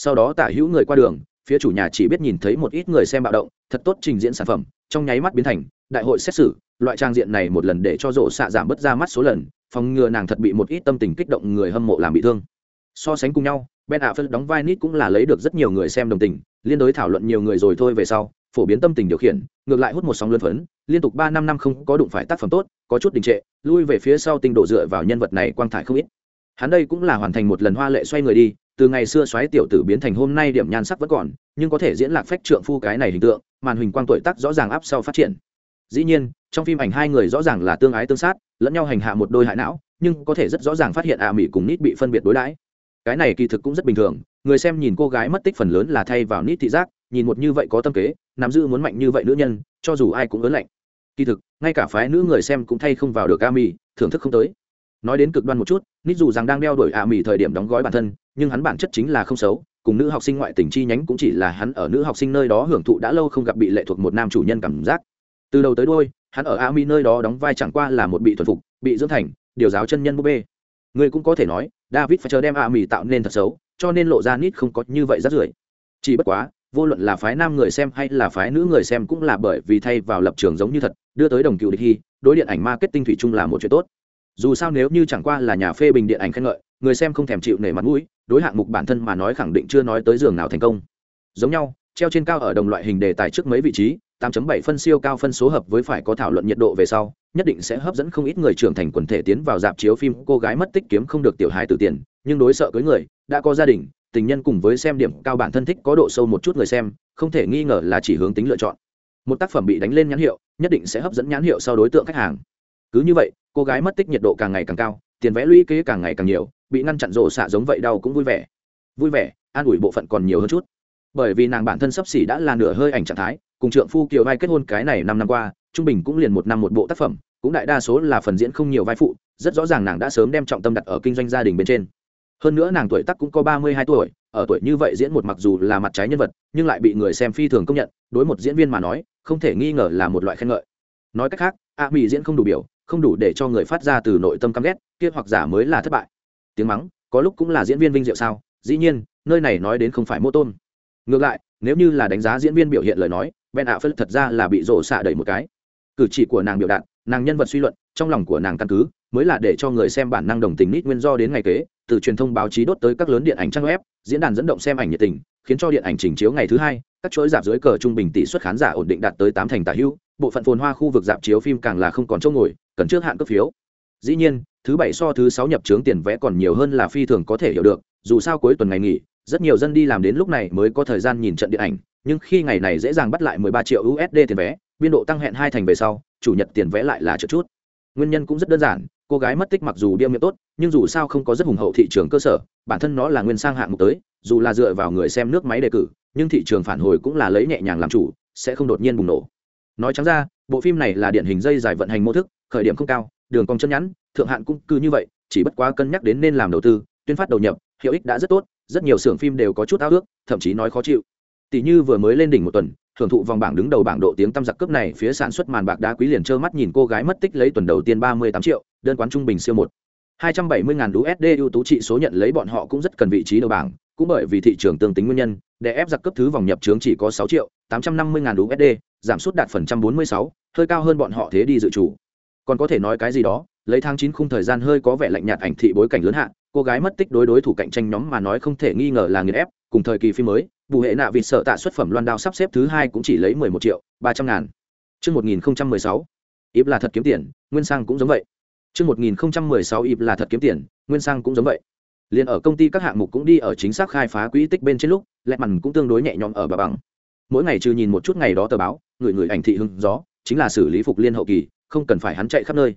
sau đó tả hữu người qua đường, phía chủ nhà chỉ biết nhìn thấy một ít người xem bạo động, thật tốt trình diễn sản phẩm, trong nháy mắt biến thành, đại hội xét xử loại trang diện này một lần để cho rộ xạ giảm bớt ra mắt số lần, phòng ngừa nàng thật bị một ít tâm tình kích động người hâm mộ làm bị thương. So sánh cùng nhau, ben affleck đóng vai nít cũng là lấy được rất nhiều người xem đồng tình, liên đối thảo luận nhiều người rồi thôi về sau, phổ biến tâm tình điều khiển, ngược lại hút một sóng luân phấn, liên tục ba năm năm không có đụng phải tác phẩm tốt, có chút đình trệ, lui về phía sau tinh độ dựa vào nhân vật này quang thải không ít. Hắn đây cũng là hoàn thành một lần hoa lệ xoay người đi, từ ngày xưa xoáy tiểu tử biến thành hôm nay điểm nhan sắc vẫn còn, nhưng có thể diễn lạc phách trượng phu cái này hình tượng, màn hình quang tuổi tác rõ ràng áp sau phát triển dĩ nhiên trong phim ảnh hai người rõ ràng là tương ái tương sát lẫn nhau hành hạ một đôi hại não nhưng có thể rất rõ ràng phát hiện ạ à mỹ cùng nít bị phân biệt đối đãi. Cái này kỳ thực cũng rất bình thường người xem nhìn cô gái mất tích phần lớn là thay vào nít thị giác nhìn một như vậy có tâm kế nắm giữ muốn mạnh như vậy nữ nhân cho dù ai cũng ớn lạnh. Kỳ thực ngay cả phái nữ người xem cũng thay không vào được a mỹ, thưởng thức không tới. Nói đến cực đoan một chút nít dù rằng đang đeo đuổi a mỹ thời điểm đóng gói bản thân nhưng hắn bản chất chính là không xấu cùng nữ học sinh ngoại tình chi nhánh cũng chỉ là hắn ở nữ học sinh nơi đó hưởng thụ đã lâu không gặp bị lệ thuộc một nam chủ nhân cảm giác từ đầu tới đôi hắn ở a mi nơi đó đóng vai chẳng qua là một bị thuần phục, bị dưỡng thành, điều giáo chân nhân búp bê. Người cũng có thể nói, david phải chờ đem a mi tạo nên thật xấu, cho nên lộ ra nít không có như vậy rất rưởi. Chỉ bất quá, vô luận là phái nam người xem hay là phái nữ người xem cũng là bởi vì thay vào lập trường giống như thật, đưa tới đồng cựu địch hy, đối điện ảnh marketing thủy chung là một chuyện tốt. Dù sao nếu như chẳng qua là nhà phê bình điện ảnh khen ngợi, người xem không thèm chịu nể mặt mũi, đối hạng mục bản thân mà nói khẳng định chưa nói tới giường nào thành công. Giống nhau, treo trên cao ở đồng loại hình đề tài trước mấy vị trí 8.7 phân siêu cao phân số hợp với phải có thảo luận nhiệt độ về sau, nhất định sẽ hấp dẫn không ít người trưởng thành quần thể tiến vào dạp chiếu phim. Cô gái mất tích kiếm không được tiểu hài từ tiền, nhưng đối sợ cưới người, đã có gia đình, tình nhân cùng với xem điểm cao bản thân thích có độ sâu một chút người xem, không thể nghi ngờ là chỉ hướng tính lựa chọn. Một tác phẩm bị đánh lên nhãn hiệu, nhất định sẽ hấp dẫn nhãn hiệu sau đối tượng khách hàng. Cứ như vậy, cô gái mất tích nhiệt độ càng ngày càng cao, tiền vẽ lũy kế càng ngày càng nhiều, bị ngăn chặn rồ xạ giống vậy đau cũng vui vẻ. Vui vẻ, an ủi bộ phận còn nhiều hơn chút. Bởi vì nàng bản thân sắp xỉ đã là nửa hơi ảnh trạng thái cùng trượng phu kiều vai kết hôn cái này năm năm qua, trung bình cũng liền một năm một bộ tác phẩm, cũng đại đa số là phần diễn không nhiều vai phụ, rất rõ ràng nàng đã sớm đem trọng tâm đặt ở kinh doanh gia đình bên trên. Hơn nữa nàng tuổi tác cũng có ba mươi hai tuổi, ở tuổi như vậy diễn một mặc dù là mặt trái nhân vật, nhưng lại bị người xem phi thường công nhận, đối một diễn viên mà nói, không thể nghi ngờ là một loại khen ngợi. Nói cách khác, a mỹ diễn không đủ biểu, không đủ để cho người phát ra từ nội tâm căm ghét, kia hoặc giả mới là thất bại. Tiếng mắng, có lúc cũng là diễn viên vinh diệu sao? Dĩ nhiên, nơi này nói đến không phải mô tôn ngược lại, nếu như là đánh giá diễn viên biểu hiện lời nói ben ạ thật ra là bị rổ xạ đẩy một cái. Cử chỉ của nàng biểu đạt, nàng nhân vật suy luận, trong lòng của nàng căn cứ, mới là để cho người xem bản năng đồng tình nít nguyên do đến ngày kế, từ truyền thông báo chí đốt tới các lớn điện ảnh trang web, diễn đàn dẫn động xem ảnh nhiệt tình, khiến cho điện ảnh trình chiếu ngày thứ hai, các chuỗi dạp dưới cờ trung bình tỷ suất khán giả ổn định đạt tới tám thành tả hữu bộ phận phồn hoa khu vực dạp chiếu phim càng là không còn chỗ ngồi, cần trước hạn cấp phiếu. Dĩ nhiên, thứ bảy so thứ sáu nhập trướng tiền vé còn nhiều hơn là phi thường có thể hiểu được, dù sao cuối tuần ngày nghỉ, rất nhiều dân đi làm đến lúc này mới có thời gian nhìn trận điện ảnh nhưng khi ngày này dễ dàng bắt lại 13 triệu USD tiền vé, biên độ tăng hẹn hai thành về sau, chủ nhật tiền vé lại là chợt chút. Nguyên nhân cũng rất đơn giản, cô gái mất tích mặc dù bia miệng tốt, nhưng dù sao không có rất hùng hậu thị trường cơ sở, bản thân nó là nguyên sang hạng mục tới, dù là dựa vào người xem nước máy đề cử, nhưng thị trường phản hồi cũng là lấy nhẹ nhàng làm chủ, sẽ không đột nhiên bùng nổ. Nói trắng ra, bộ phim này là điển hình dây dài vận hành mô thức, khởi điểm không cao, đường cong chân nhắn thượng hạn cũng cứ như vậy, chỉ bất quá cân nhắc đến nên làm đầu tư, tuyên phát đầu nhập, hiệu ích đã rất tốt, rất nhiều xưởng phim đều có chút ao ước, thậm chí nói khó chịu tỷ như vừa mới lên đỉnh một tuần, thưởng thụ vòng bảng đứng đầu bảng độ tiếng tăm giặc cướp này, phía sản xuất màn bạc đá quý liền trơ mắt nhìn cô gái mất tích lấy tuần đầu tiên ba mươi tám triệu, đơn quán trung bình siêu một. hai trăm bảy mươi ngàn USD ưu tú trị số nhận lấy bọn họ cũng rất cần vị trí đầu bảng, cũng bởi vì thị trường tương tính nguyên nhân, để ép giặc cấp thứ vòng nhập trướng chỉ có sáu triệu tám trăm năm mươi ngàn USD giảm sút đạt phần trăm bốn mươi sáu, hơi cao hơn bọn họ thế đi dự chủ còn có thể nói cái gì đó, lấy tháng chín khung thời gian hơi có vẻ lạnh nhạt ảnh thị bối cảnh lớn hạ cô gái mất tích đối đối thủ cạnh tranh nhóm mà nói không thể nghi ngờ là nghiền ép cùng thời kỳ phim mới vụ hệ nạ vịt sợ tạ xuất phẩm loan đao sắp xếp thứ hai cũng chỉ lấy mười một triệu ba trăm ngàn Trước 1016, Íp là thật kiếm tiền, Nguyên Sang cũng giống vậy. Trước 1016 Íp là thật kiếm tiền, Nguyên Sang cũng giống vậy. Liên ở công ty các hạng mục cũng đi ở chính xác khai phá quỹ tích bên trên lúc, lẹ mằn cũng tương đối nhẹ nhõm ở bà bằng. Mỗi ngày trừ nhìn một chút ngày đó tờ báo, người người ảnh thị hưng gió, chính là xử lý phục liên hậu kỳ, không cần phải hắn chạy khắp nơi.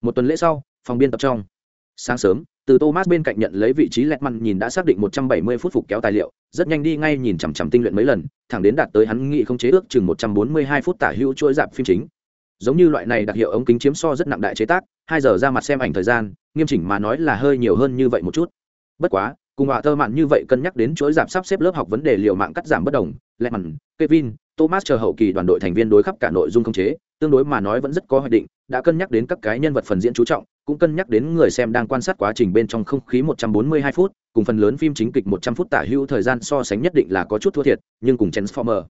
Một tuần lễ sau, phòng biên tập trong. Sáng sớm, từ thomas bên cạnh nhận lấy vị trí lẹt măn nhìn đã xác định một trăm bảy mươi phút phục kéo tài liệu, rất nhanh đi ngay nhìn chằm chằm tinh luyện mấy lần, thẳng đến đạt tới hắn nghị không chế ước chừng một trăm bốn mươi hai phút tả hữu chuỗi dạp phim chính. Giống như loại này đặc hiệu ống kính chiếm so rất nặng đại chế tác, hai giờ ra mặt xem ảnh thời gian, nghiêm chỉnh mà nói là hơi nhiều hơn như vậy một chút. Bất quá, cùng họa thơ mạn như vậy cân nhắc đến chuỗi giảm sắp xếp lớp học vấn đề liệu mạng cắt giảm bất đồng lẹt mặn kevin, thomas chờ hậu kỳ đoàn đội thành viên đối khắp cả nội dung không chế, tương đối mà nói vẫn rất có hoạch định, đã cân nhắc đến các cái nhân vật phần diễn chú trọng cũng cân nhắc đến người xem đang quan sát quá trình bên trong không khí 142 phút, cùng phần lớn phim chính kịch 100 phút tả hữu thời gian so sánh nhất định là có chút thua thiệt, nhưng cùng transformer,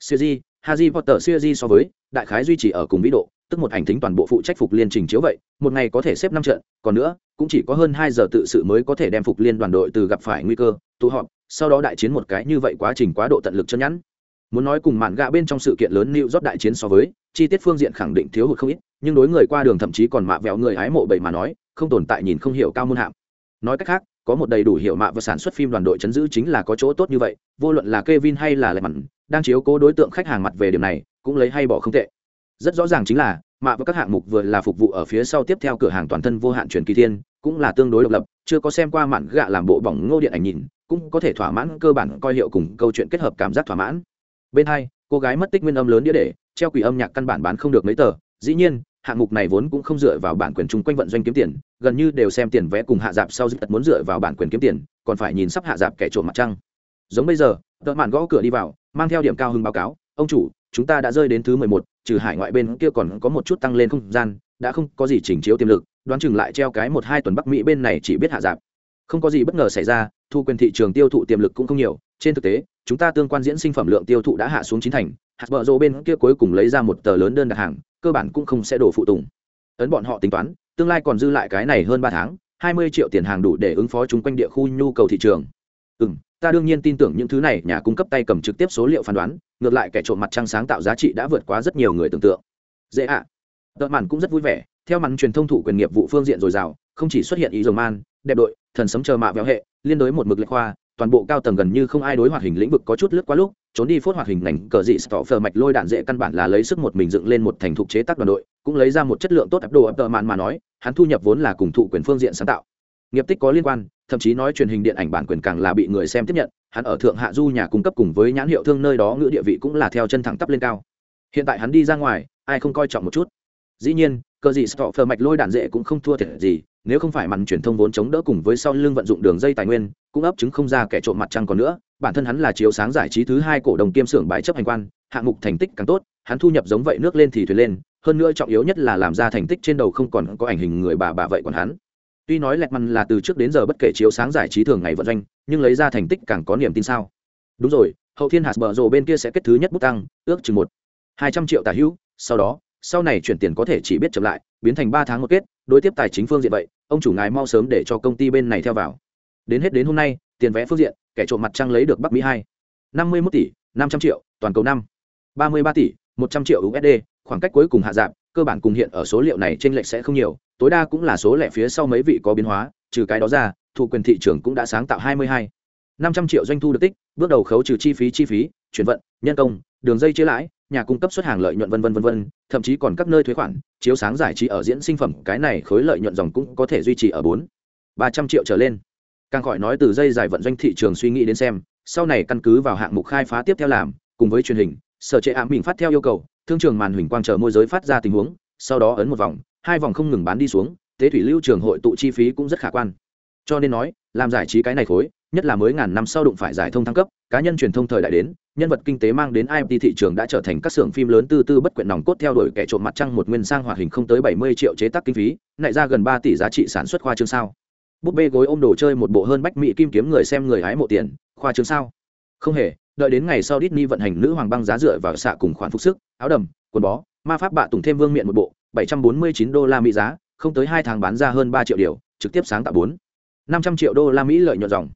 series, Harry Potter series so với, đại khái duy trì ở cùng vĩ độ, tức một ảnh tính toàn bộ phụ trách phục liên trình chiếu vậy, một ngày có thể xếp năm trận, còn nữa, cũng chỉ có hơn hai giờ tự sự mới có thể đem phục liên đoàn đội từ gặp phải nguy cơ, tụ họp, sau đó đại chiến một cái như vậy quá trình quá độ tận lực chân nhắn muốn nói cùng mạn gạ bên trong sự kiện lớn lưu rót đại chiến so với, chi tiết phương diện khẳng định thiếu hụt không ít, nhưng đối người qua đường thậm chí còn mạ vẹo người hái mộ bậy mà nói, không tồn tại nhìn không hiểu cao môn hạm. Nói cách khác, có một đầy đủ hiểu mạ và sản xuất phim đoàn đội chấn giữ chính là có chỗ tốt như vậy, vô luận là Kevin hay là Lệ Mặn đang chiếu cố đối tượng khách hàng mặt về điểm này, cũng lấy hay bỏ không tệ. Rất rõ ràng chính là, mạ và các hạng mục vừa là phục vụ ở phía sau tiếp theo cửa hàng toàn thân vô hạn truyền kỳ thiên, cũng là tương đối độc lập, chưa có xem qua mạn gạ làm bộ bỏng ngô điện ảnh nhìn, cũng có thể thỏa mãn cơ bản coi hiệu cùng câu chuyện kết hợp cảm giác thỏa mãn bên hai, cô gái mất tích nguyên âm lớn đĩa để, treo quỷ âm nhạc căn bản bán không được mấy tờ. Dĩ nhiên, hạng mục này vốn cũng không dựa vào bản quyền chung quanh vận doanh kiếm tiền, gần như đều xem tiền vẽ cùng hạ dạp sau dịch tật muốn dựa vào bản quyền kiếm tiền, còn phải nhìn sắp hạ dạp kẻ trộm mặt trăng. Giống bây giờ, tợ mạn gõ cửa đi vào, mang theo điểm cao hưng báo cáo, ông chủ, chúng ta đã rơi đến thứ mười một, trừ hải ngoại bên kia còn có một chút tăng lên không gian, đã không có gì chỉnh chiếu tiềm lực, đoán chừng lại treo cái một hai tuần bắc mỹ bên này chỉ biết hạ dạp. Không có gì bất ngờ xảy ra, thu quyền thị trường tiêu thụ tiềm lực cũng không nhiều, trên thực tế chúng ta tương quan diễn sinh phẩm lượng tiêu thụ đã hạ xuống chín thành, hạt bờ rô bên kia cuối cùng lấy ra một tờ lớn đơn đặt hàng, cơ bản cũng không sẽ đổ phụ tùng. Ấn bọn họ tính toán, tương lai còn dư lại cái này hơn ba tháng, hai mươi triệu tiền hàng đủ để ứng phó chung quanh địa khu nhu cầu thị trường. Ừ m ta đương nhiên tin tưởng những thứ này, nhà cung cấp tay cầm trực tiếp số liệu phán đoán, ngược lại kẻ trộm mặt trăng sáng tạo giá trị đã vượt quá rất nhiều người tưởng tượng. Dễ ạ. À. tợ màn cũng rất vui vẻ, theo màn truyền thông thủ quyền nghiệp vụ phương diện dồi dào, không chỉ xuất hiện ý dầu man, đẹp đội, thần sấm chờ mạ véo hệ, liên đối một mực lệch khoa toàn bộ cao tầng gần như không ai đối hoạt hình lĩnh vực có chút lướt qua lúc, trốn đi phốt hoạt hình ngành cờ dị stọ phờ mạch lôi đạn dễ căn bản là lấy sức một mình dựng lên một thành thục chế tác đoàn đội, cũng lấy ra một chất lượng tốt áp đồ ấp tờ mạn mà nói, hắn thu nhập vốn là cùng thụ quyền phương diện sáng tạo. Nghiệp tích có liên quan, thậm chí nói truyền hình điện ảnh bản quyền càng là bị người xem tiếp nhận, hắn ở thượng hạ du nhà cung cấp cùng với nhãn hiệu thương nơi đó ngữ địa vị cũng là theo chân thẳng tắp lên cao. Hiện tại hắn đi ra ngoài, ai không coi trọng một chút? Dĩ nhiên, cờ gì stọ phờ mạch lôi đạn dễ cũng không thua thiệt gì nếu không phải màn truyền thông vốn chống đỡ cùng với sau lưng vận dụng đường dây tài nguyên, cũng ấp chứng không ra kẻ trộm mặt trăng còn nữa. Bản thân hắn là chiếu sáng giải trí thứ hai cổ đồng kiêm xưởng bãi chấp hành quan, hạng mục thành tích càng tốt, hắn thu nhập giống vậy nước lên thì thuyền lên, hơn nữa trọng yếu nhất là làm ra thành tích trên đầu không còn có ảnh hình người bà bà vậy còn hắn. Tuy nói lẹt mặn là từ trước đến giờ bất kể chiếu sáng giải trí thường ngày vận doanh, nhưng lấy ra thành tích càng có niềm tin sao. Đúng rồi, hậu thiên hạt bờ rồ bên kia sẽ kết thứ nhất bút tăng, ước chừng một hai trăm triệu tả hữu, sau đó sau này chuyển tiền có thể chỉ biết chậm lại, biến thành ba tháng một kết, đối tiếp tài chính phương diện vậy, ông chủ ngài mau sớm để cho công ty bên này theo vào. Đến hết đến hôm nay, tiền vé phương diện, kẻ trộm mặt trăng lấy được bắc mỹ hai, năm mươi một tỷ, năm trăm triệu, toàn cầu năm, ba mươi ba tỷ, một trăm triệu usd khoảng cách cuối cùng hạ giảm, cơ bản cùng hiện ở số liệu này trên lệch sẽ không nhiều, tối đa cũng là số lẻ phía sau mấy vị có biến hóa, trừ cái đó ra thu quyền thị trường cũng đã sáng tạo hai mươi hai. năm trăm triệu doanh thu được tích, bước đầu khấu trừ chi phí chi phí, chuyển vận, nhân công, đường dây chia lãi nhà cung cấp xuất hàng lợi nhuận vân vân vân vân, thậm chí còn các nơi thuế khoản, chiếu sáng giải trí ở diễn sinh phẩm, cái này khối lợi nhuận dòng cũng có thể duy trì ở bốn ba trăm triệu trở lên. Càng khỏi nói từ dây dài vận doanh thị trường suy nghĩ đến xem, sau này căn cứ vào hạng mục khai phá tiếp theo làm, cùng với truyền hình, sở chế ám mình phát theo yêu cầu, thương trường màn hình quang chờ môi giới phát ra tình huống, sau đó ấn một vòng, hai vòng không ngừng bán đi xuống, tế thủy lưu trường hội tụ chi phí cũng rất khả quan. Cho nên nói, làm giải trí cái này khối, nhất là mới ngàn năm sau đụng phải giải thông thăng cấp, cá nhân truyền thông thời đại đến, nhân vật kinh tế mang đến IMT thị trường đã trở thành các xưởng phim lớn tư tư bất quyện nòng cốt theo đuổi kẻ trộm mặt trăng một nguyên sang hoạt hình không tới 70 triệu chế tác kinh phí, nại ra gần 3 tỷ giá trị sản xuất khoa trương sao. Búp bê gối ôm đồ chơi một bộ hơn bách mỹ kim kiếm người xem người hái mộ tiền, khoa trương sao? Không hề, đợi đến ngày sau Disney vận hành nữ hoàng băng giá dựa vào xạ cùng khoản phục sức, áo đầm, quần bó, ma pháp bạ tùng thêm vương miện một bộ, 749 đô la Mỹ giá, không tới 2 tháng bán ra hơn 3 triệu điều, trực tiếp sáng tạo 4 500 triệu đô la Mỹ lợi nhuận dòng.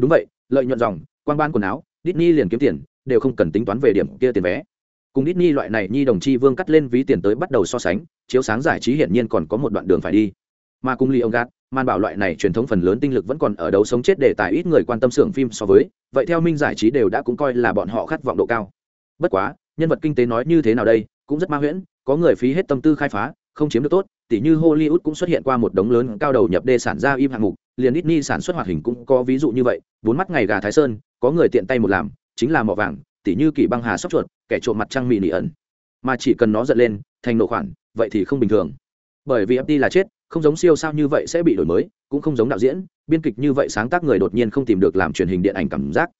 Đúng vậy, lợi nhuận dòng, quan ban quần áo, Disney liền kiếm tiền, đều không cần tính toán về điểm kia tiền vé. Cùng Disney loại này nhi đồng chi vương cắt lên ví tiền tới bắt đầu so sánh chiếu sáng giải trí hiển nhiên còn có một đoạn đường phải đi. Mà cùng Lee ông gạt man bảo loại này truyền thống phần lớn tinh lực vẫn còn ở đấu sống chết để tài ít người quan tâm xưởng phim so với vậy theo minh giải trí đều đã cũng coi là bọn họ khát vọng độ cao. Bất quá nhân vật kinh tế nói như thế nào đây cũng rất ma huyễn có người phí hết tâm tư khai phá không chiếm được tốt tỉ như hollywood cũng xuất hiện qua một đống lớn cao đầu nhập đê sản ra im hạng mục liền Disney sản xuất hoạt hình cũng có ví dụ như vậy, bốn mắt ngày gà thái sơn, có người tiện tay một làm, chính là mỏ vàng, tỉ như kỳ băng hà sóc chuột, kẻ trộm mặt trăng mì nỉ ẩn. Mà chỉ cần nó giật lên, thành nộ khoản, vậy thì không bình thường. Bởi vì FT là chết, không giống siêu sao như vậy sẽ bị đổi mới, cũng không giống đạo diễn, biên kịch như vậy sáng tác người đột nhiên không tìm được làm truyền hình điện ảnh cảm giác.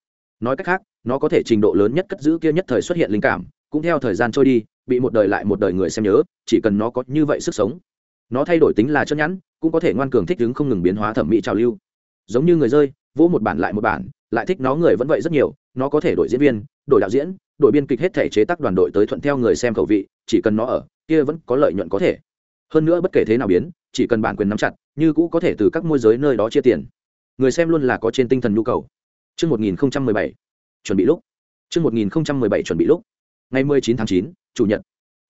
Nói cách khác, nó có thể trình độ lớn nhất cất giữ kia nhất thời xuất hiện linh cảm, cũng theo thời gian trôi đi, bị một đời lại một đời người xem nhớ, chỉ cần nó có như vậy sức sống nó thay đổi tính là chân nhẵn cũng có thể ngoan cường thích ứng không ngừng biến hóa thẩm mỹ trào lưu giống như người rơi vỗ một bản lại một bản lại thích nó người vẫn vậy rất nhiều nó có thể đổi diễn viên đổi đạo diễn đổi biên kịch hết thể chế tác đoàn đội tới thuận theo người xem khẩu vị chỉ cần nó ở kia vẫn có lợi nhuận có thể hơn nữa bất kể thế nào biến chỉ cần bản quyền nắm chặt như cũ có thể từ các môi giới nơi đó chia tiền người xem luôn là có trên tinh thần nhu cầu Trước 1017, chuẩn bị lúc. Trước 1017 chuẩn bị lúc. Ngày 19 tháng 9, Chủ nhật.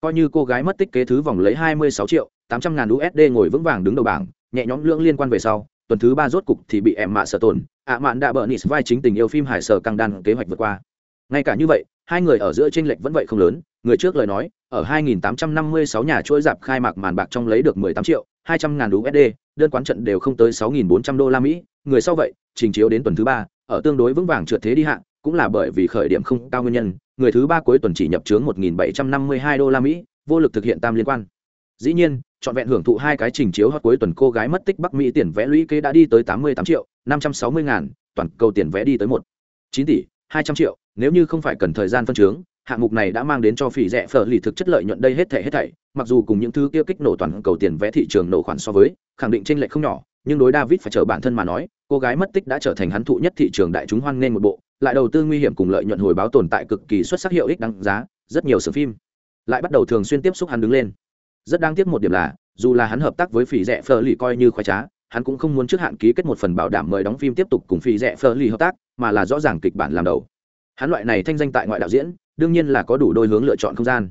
Coi như cô gái mất tích kế thứ vòng lấy 26 triệu, 800 ngàn USD ngồi vững vàng đứng đầu bảng, nhẹ nhõm lưỡng liên quan về sau, tuần thứ ba rốt cục thì bị em mạ sợ tổn, ạ mạn đã bờ nịt vai chính tình yêu phim hải sở căng đan kế hoạch vượt qua. Ngay cả như vậy hai người ở giữa trên lệch vẫn vậy không lớn người trước lời nói ở 2.856 nhà chuỗi dạp khai mạc màn bạc trong lấy được 18 triệu 200 ngàn USD đơn quán trận đều không tới 6.400 đô la Mỹ người sau vậy trình chiếu đến tuần thứ ba ở tương đối vững vàng trượt thế đi hạng cũng là bởi vì khởi điểm không cao nguyên nhân người thứ ba cuối tuần chỉ nhập chướng 1.752 đô la Mỹ vô lực thực hiện tam liên quan. Dĩ nhiên trọn vẹn hưởng thụ hai cái trình chiếu hot cuối tuần cô gái mất tích Bắc Mỹ tiền vé lũy kế đã đi tới 88 triệu 560 ngàn, toàn cầu tiền vé đi tới một 9 tỷ 200 triệu. Nếu như không phải cần thời gian phân chướng, hạng mục này đã mang đến cho phỉ rẻ phở lì thực chất lợi nhuận đây hết thảy hết thảy. Mặc dù cùng những thứ kia kích nổ toàn cầu tiền vé thị trường nổ khoản so với, khẳng định trên lệch không nhỏ, nhưng đối david phải trở bản thân mà nói, cô gái mất tích đã trở thành hắn thụ nhất thị trường đại chúng hoan nghênh một bộ, lại đầu tư nguy hiểm cùng lợi nhuận hồi báo tồn tại cực kỳ xuất sắc hiệu ích đáng giá, rất nhiều sự phim lại bắt đầu thường xuyên tiếp xúc hắn đứng lên rất đáng tiếc một điểm là dù là hắn hợp tác với phỉ rẻ phờ lì coi như khoái trá hắn cũng không muốn trước hạn ký kết một phần bảo đảm mời đóng phim tiếp tục cùng phỉ rẻ phờ lì hợp tác mà là rõ ràng kịch bản làm đầu. Hắn loại này thanh danh tại ngoại đạo diễn đương nhiên là có đủ đôi hướng lựa chọn không gian.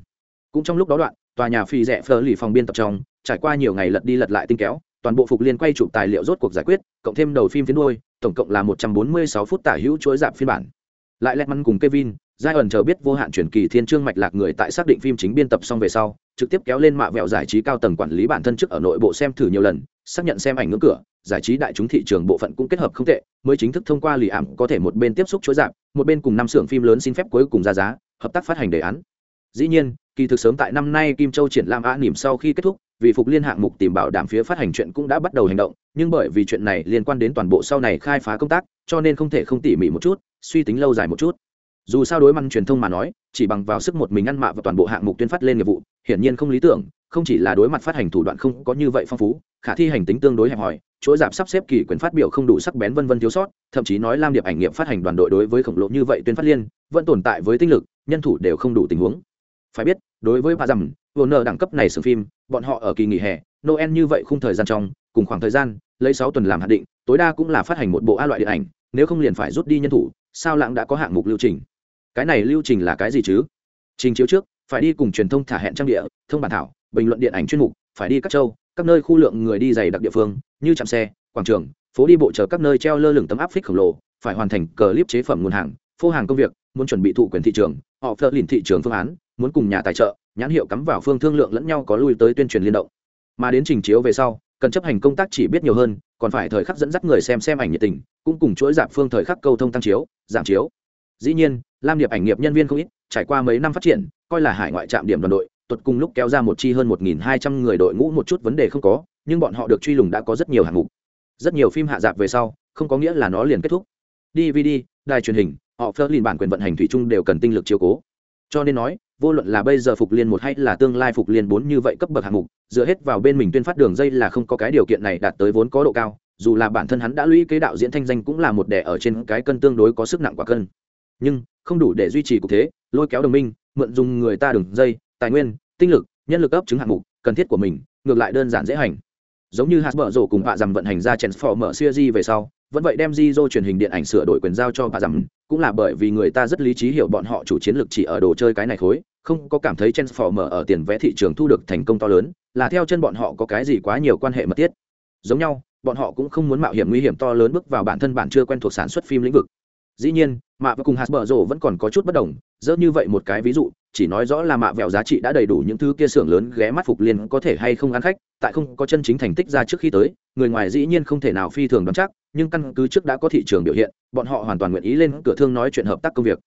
Cũng trong lúc đó đoạn tòa nhà phi rẻ phờ lì phòng biên tập trong trải qua nhiều ngày lật đi lật lại tinh kéo toàn bộ phục liên quay chụp tài liệu rốt cuộc giải quyết cộng thêm đầu phim phiến đôi tổng cộng là một trăm bốn mươi sáu phút tả hữu chuỗi dạp phiên bản. Lại lẹt măn cùng Kevin, giai ẩn chờ biết vô hạn truyền kỳ thiên trương mạch lạc người tại xác định phim chính biên tập xong về sau, trực tiếp kéo lên mạ vẹo giải trí cao tầng quản lý bản thân trước ở nội bộ xem thử nhiều lần, xác nhận xem ảnh ngưỡng cửa, giải trí đại chúng thị trường bộ phận cũng kết hợp không tệ, mới chính thức thông qua lì ảm có thể một bên tiếp xúc chối giảm một bên cùng năm xưởng phim lớn xin phép cuối cùng ra giá, hợp tác phát hành đề án. Dĩ nhiên, kỳ thực sớm tại năm nay kim châu triển lãm á nỉm sau khi kết thúc, vì phục liên hạng mục tìm bảo đảm phía phát hành chuyện cũng đã bắt đầu hành động, nhưng bởi vì chuyện này liên quan đến toàn bộ sau này khai phá công tác, cho nên không thể không tỉ mỉ một chút, suy tính lâu dài một chút dù sao đối mặt truyền thông mà nói, chỉ bằng vào sức một mình ăn mạ và toàn bộ hạng mục tuyên phát lên nghiệp vụ, hiển nhiên không lý tưởng, không chỉ là đối mặt phát hành thủ đoạn không có như vậy phong phú, khả thi hành tính tương đối hẹp hòi, chuỗi giảm sắp xếp kỳ quyền phát biểu không đủ sắc bén vân vân thiếu sót, thậm chí nói lam điệp ảnh nghiệm phát hành đoàn đội đối với khổng lồ như vậy tuyên phát liên, vẫn tồn tại với tinh lực, nhân thủ đều không đủ tình huống. Phải biết, đối với bà dầm vô nợ đẳng cấp này sưởng phim, bọn họ ở kỳ nghỉ hè, noel như vậy khung thời gian trong, cùng khoảng thời gian, lấy sáu tuần làm hạn định, tối đa cũng là phát hành một bộ a loại điện ảnh, nếu không liền phải rút đi nhân thủ, sao lãng đã có hạng mục lưu trình cái này lưu trình là cái gì chứ? Trình chiếu trước, phải đi cùng truyền thông thả hẹn trang địa, thông bản thảo, bình luận điện ảnh chuyên mục, phải đi các châu, các nơi khu lượng người đi dày đặc địa phương, như trạm xe, quảng trường, phố đi bộ chờ các nơi treo lơ lửng tấm áp phích khổng lồ, phải hoàn thành clip chế phẩm nguồn hàng, phô hàng công việc, muốn chuẩn bị thụ quyền thị trường, họ phơ lìn thị trường phương án, muốn cùng nhà tài trợ, nhãn hiệu cắm vào phương thương lượng lẫn nhau có lui tới tuyên truyền liên động. Mà đến trình chiếu về sau, cần chấp hành công tác chỉ biết nhiều hơn, còn phải thời khắc dẫn dắt người xem xem ảnh nhiệt tình, cũng cùng chuỗi giảm phương thời khắc câu thông tăng chiếu, giảm chiếu dĩ nhiên, lam điệp ảnh nghiệp nhân viên không ít, trải qua mấy năm phát triển, coi là hải ngoại trạm điểm đoàn đội, tuột cùng lúc kéo ra một chi hơn một nghìn hai trăm người đội ngũ một chút vấn đề không có, nhưng bọn họ được truy lùng đã có rất nhiều hạng mục. Rất nhiều phim hạ dạp về sau, không có nghĩa là nó liền kết thúc. Dvd đài truyền hình, họ phớt liền bản quyền vận hành thủy chung đều cần tinh lực chiếu cố. Cho nên nói, vô luận là bây giờ phục liên một hay là tương lai phục liên bốn như vậy cấp bậc hạng mục, dựa hết vào bên mình tuyên phát đường dây là không có cái điều kiện này đạt tới vốn có độ cao, dù là bản thân hắn đã lũy kế đạo diễn thanh danh cũng là một đẻ ở trên cái cân tương đối có sức nặng quả cân nhưng không đủ để duy trì cục thế, lôi kéo đồng minh, mượn dùng người ta đường dây, tài nguyên, tinh lực, nhân lực ấp chứng hạng mục, cần thiết của mình, ngược lại đơn giản dễ hành. Giống như hạt mở rổ cùng bạ dằm vận hành ra transformer di về sau, vẫn vậy đem di truyền hình điện ảnh sửa đổi quyền giao cho bà dằm cũng là bởi vì người ta rất lý trí hiểu bọn họ chủ chiến lược chỉ ở đồ chơi cái này khối, không có cảm thấy transformer ở tiền vé thị trường thu được thành công to lớn, là theo chân bọn họ có cái gì quá nhiều quan hệ mật thiết. Giống nhau, bọn họ cũng không muốn mạo hiểm nguy hiểm to lớn bước vào bản thân bạn chưa quen thuộc sản xuất phim lĩnh vực dĩ nhiên, mạ và cùng hạt bở rổ vẫn còn có chút bất đồng dỡ như vậy một cái ví dụ, chỉ nói rõ là mạ vẹo giá trị đã đầy đủ những thứ kia xưởng lớn ghé mắt phục liên có thể hay không ăn khách, tại không có chân chính thành tích ra trước khi tới, người ngoài dĩ nhiên không thể nào phi thường đoán chắc, nhưng căn cứ trước đã có thị trường biểu hiện, bọn họ hoàn toàn nguyện ý lên cửa thương nói chuyện hợp tác công việc.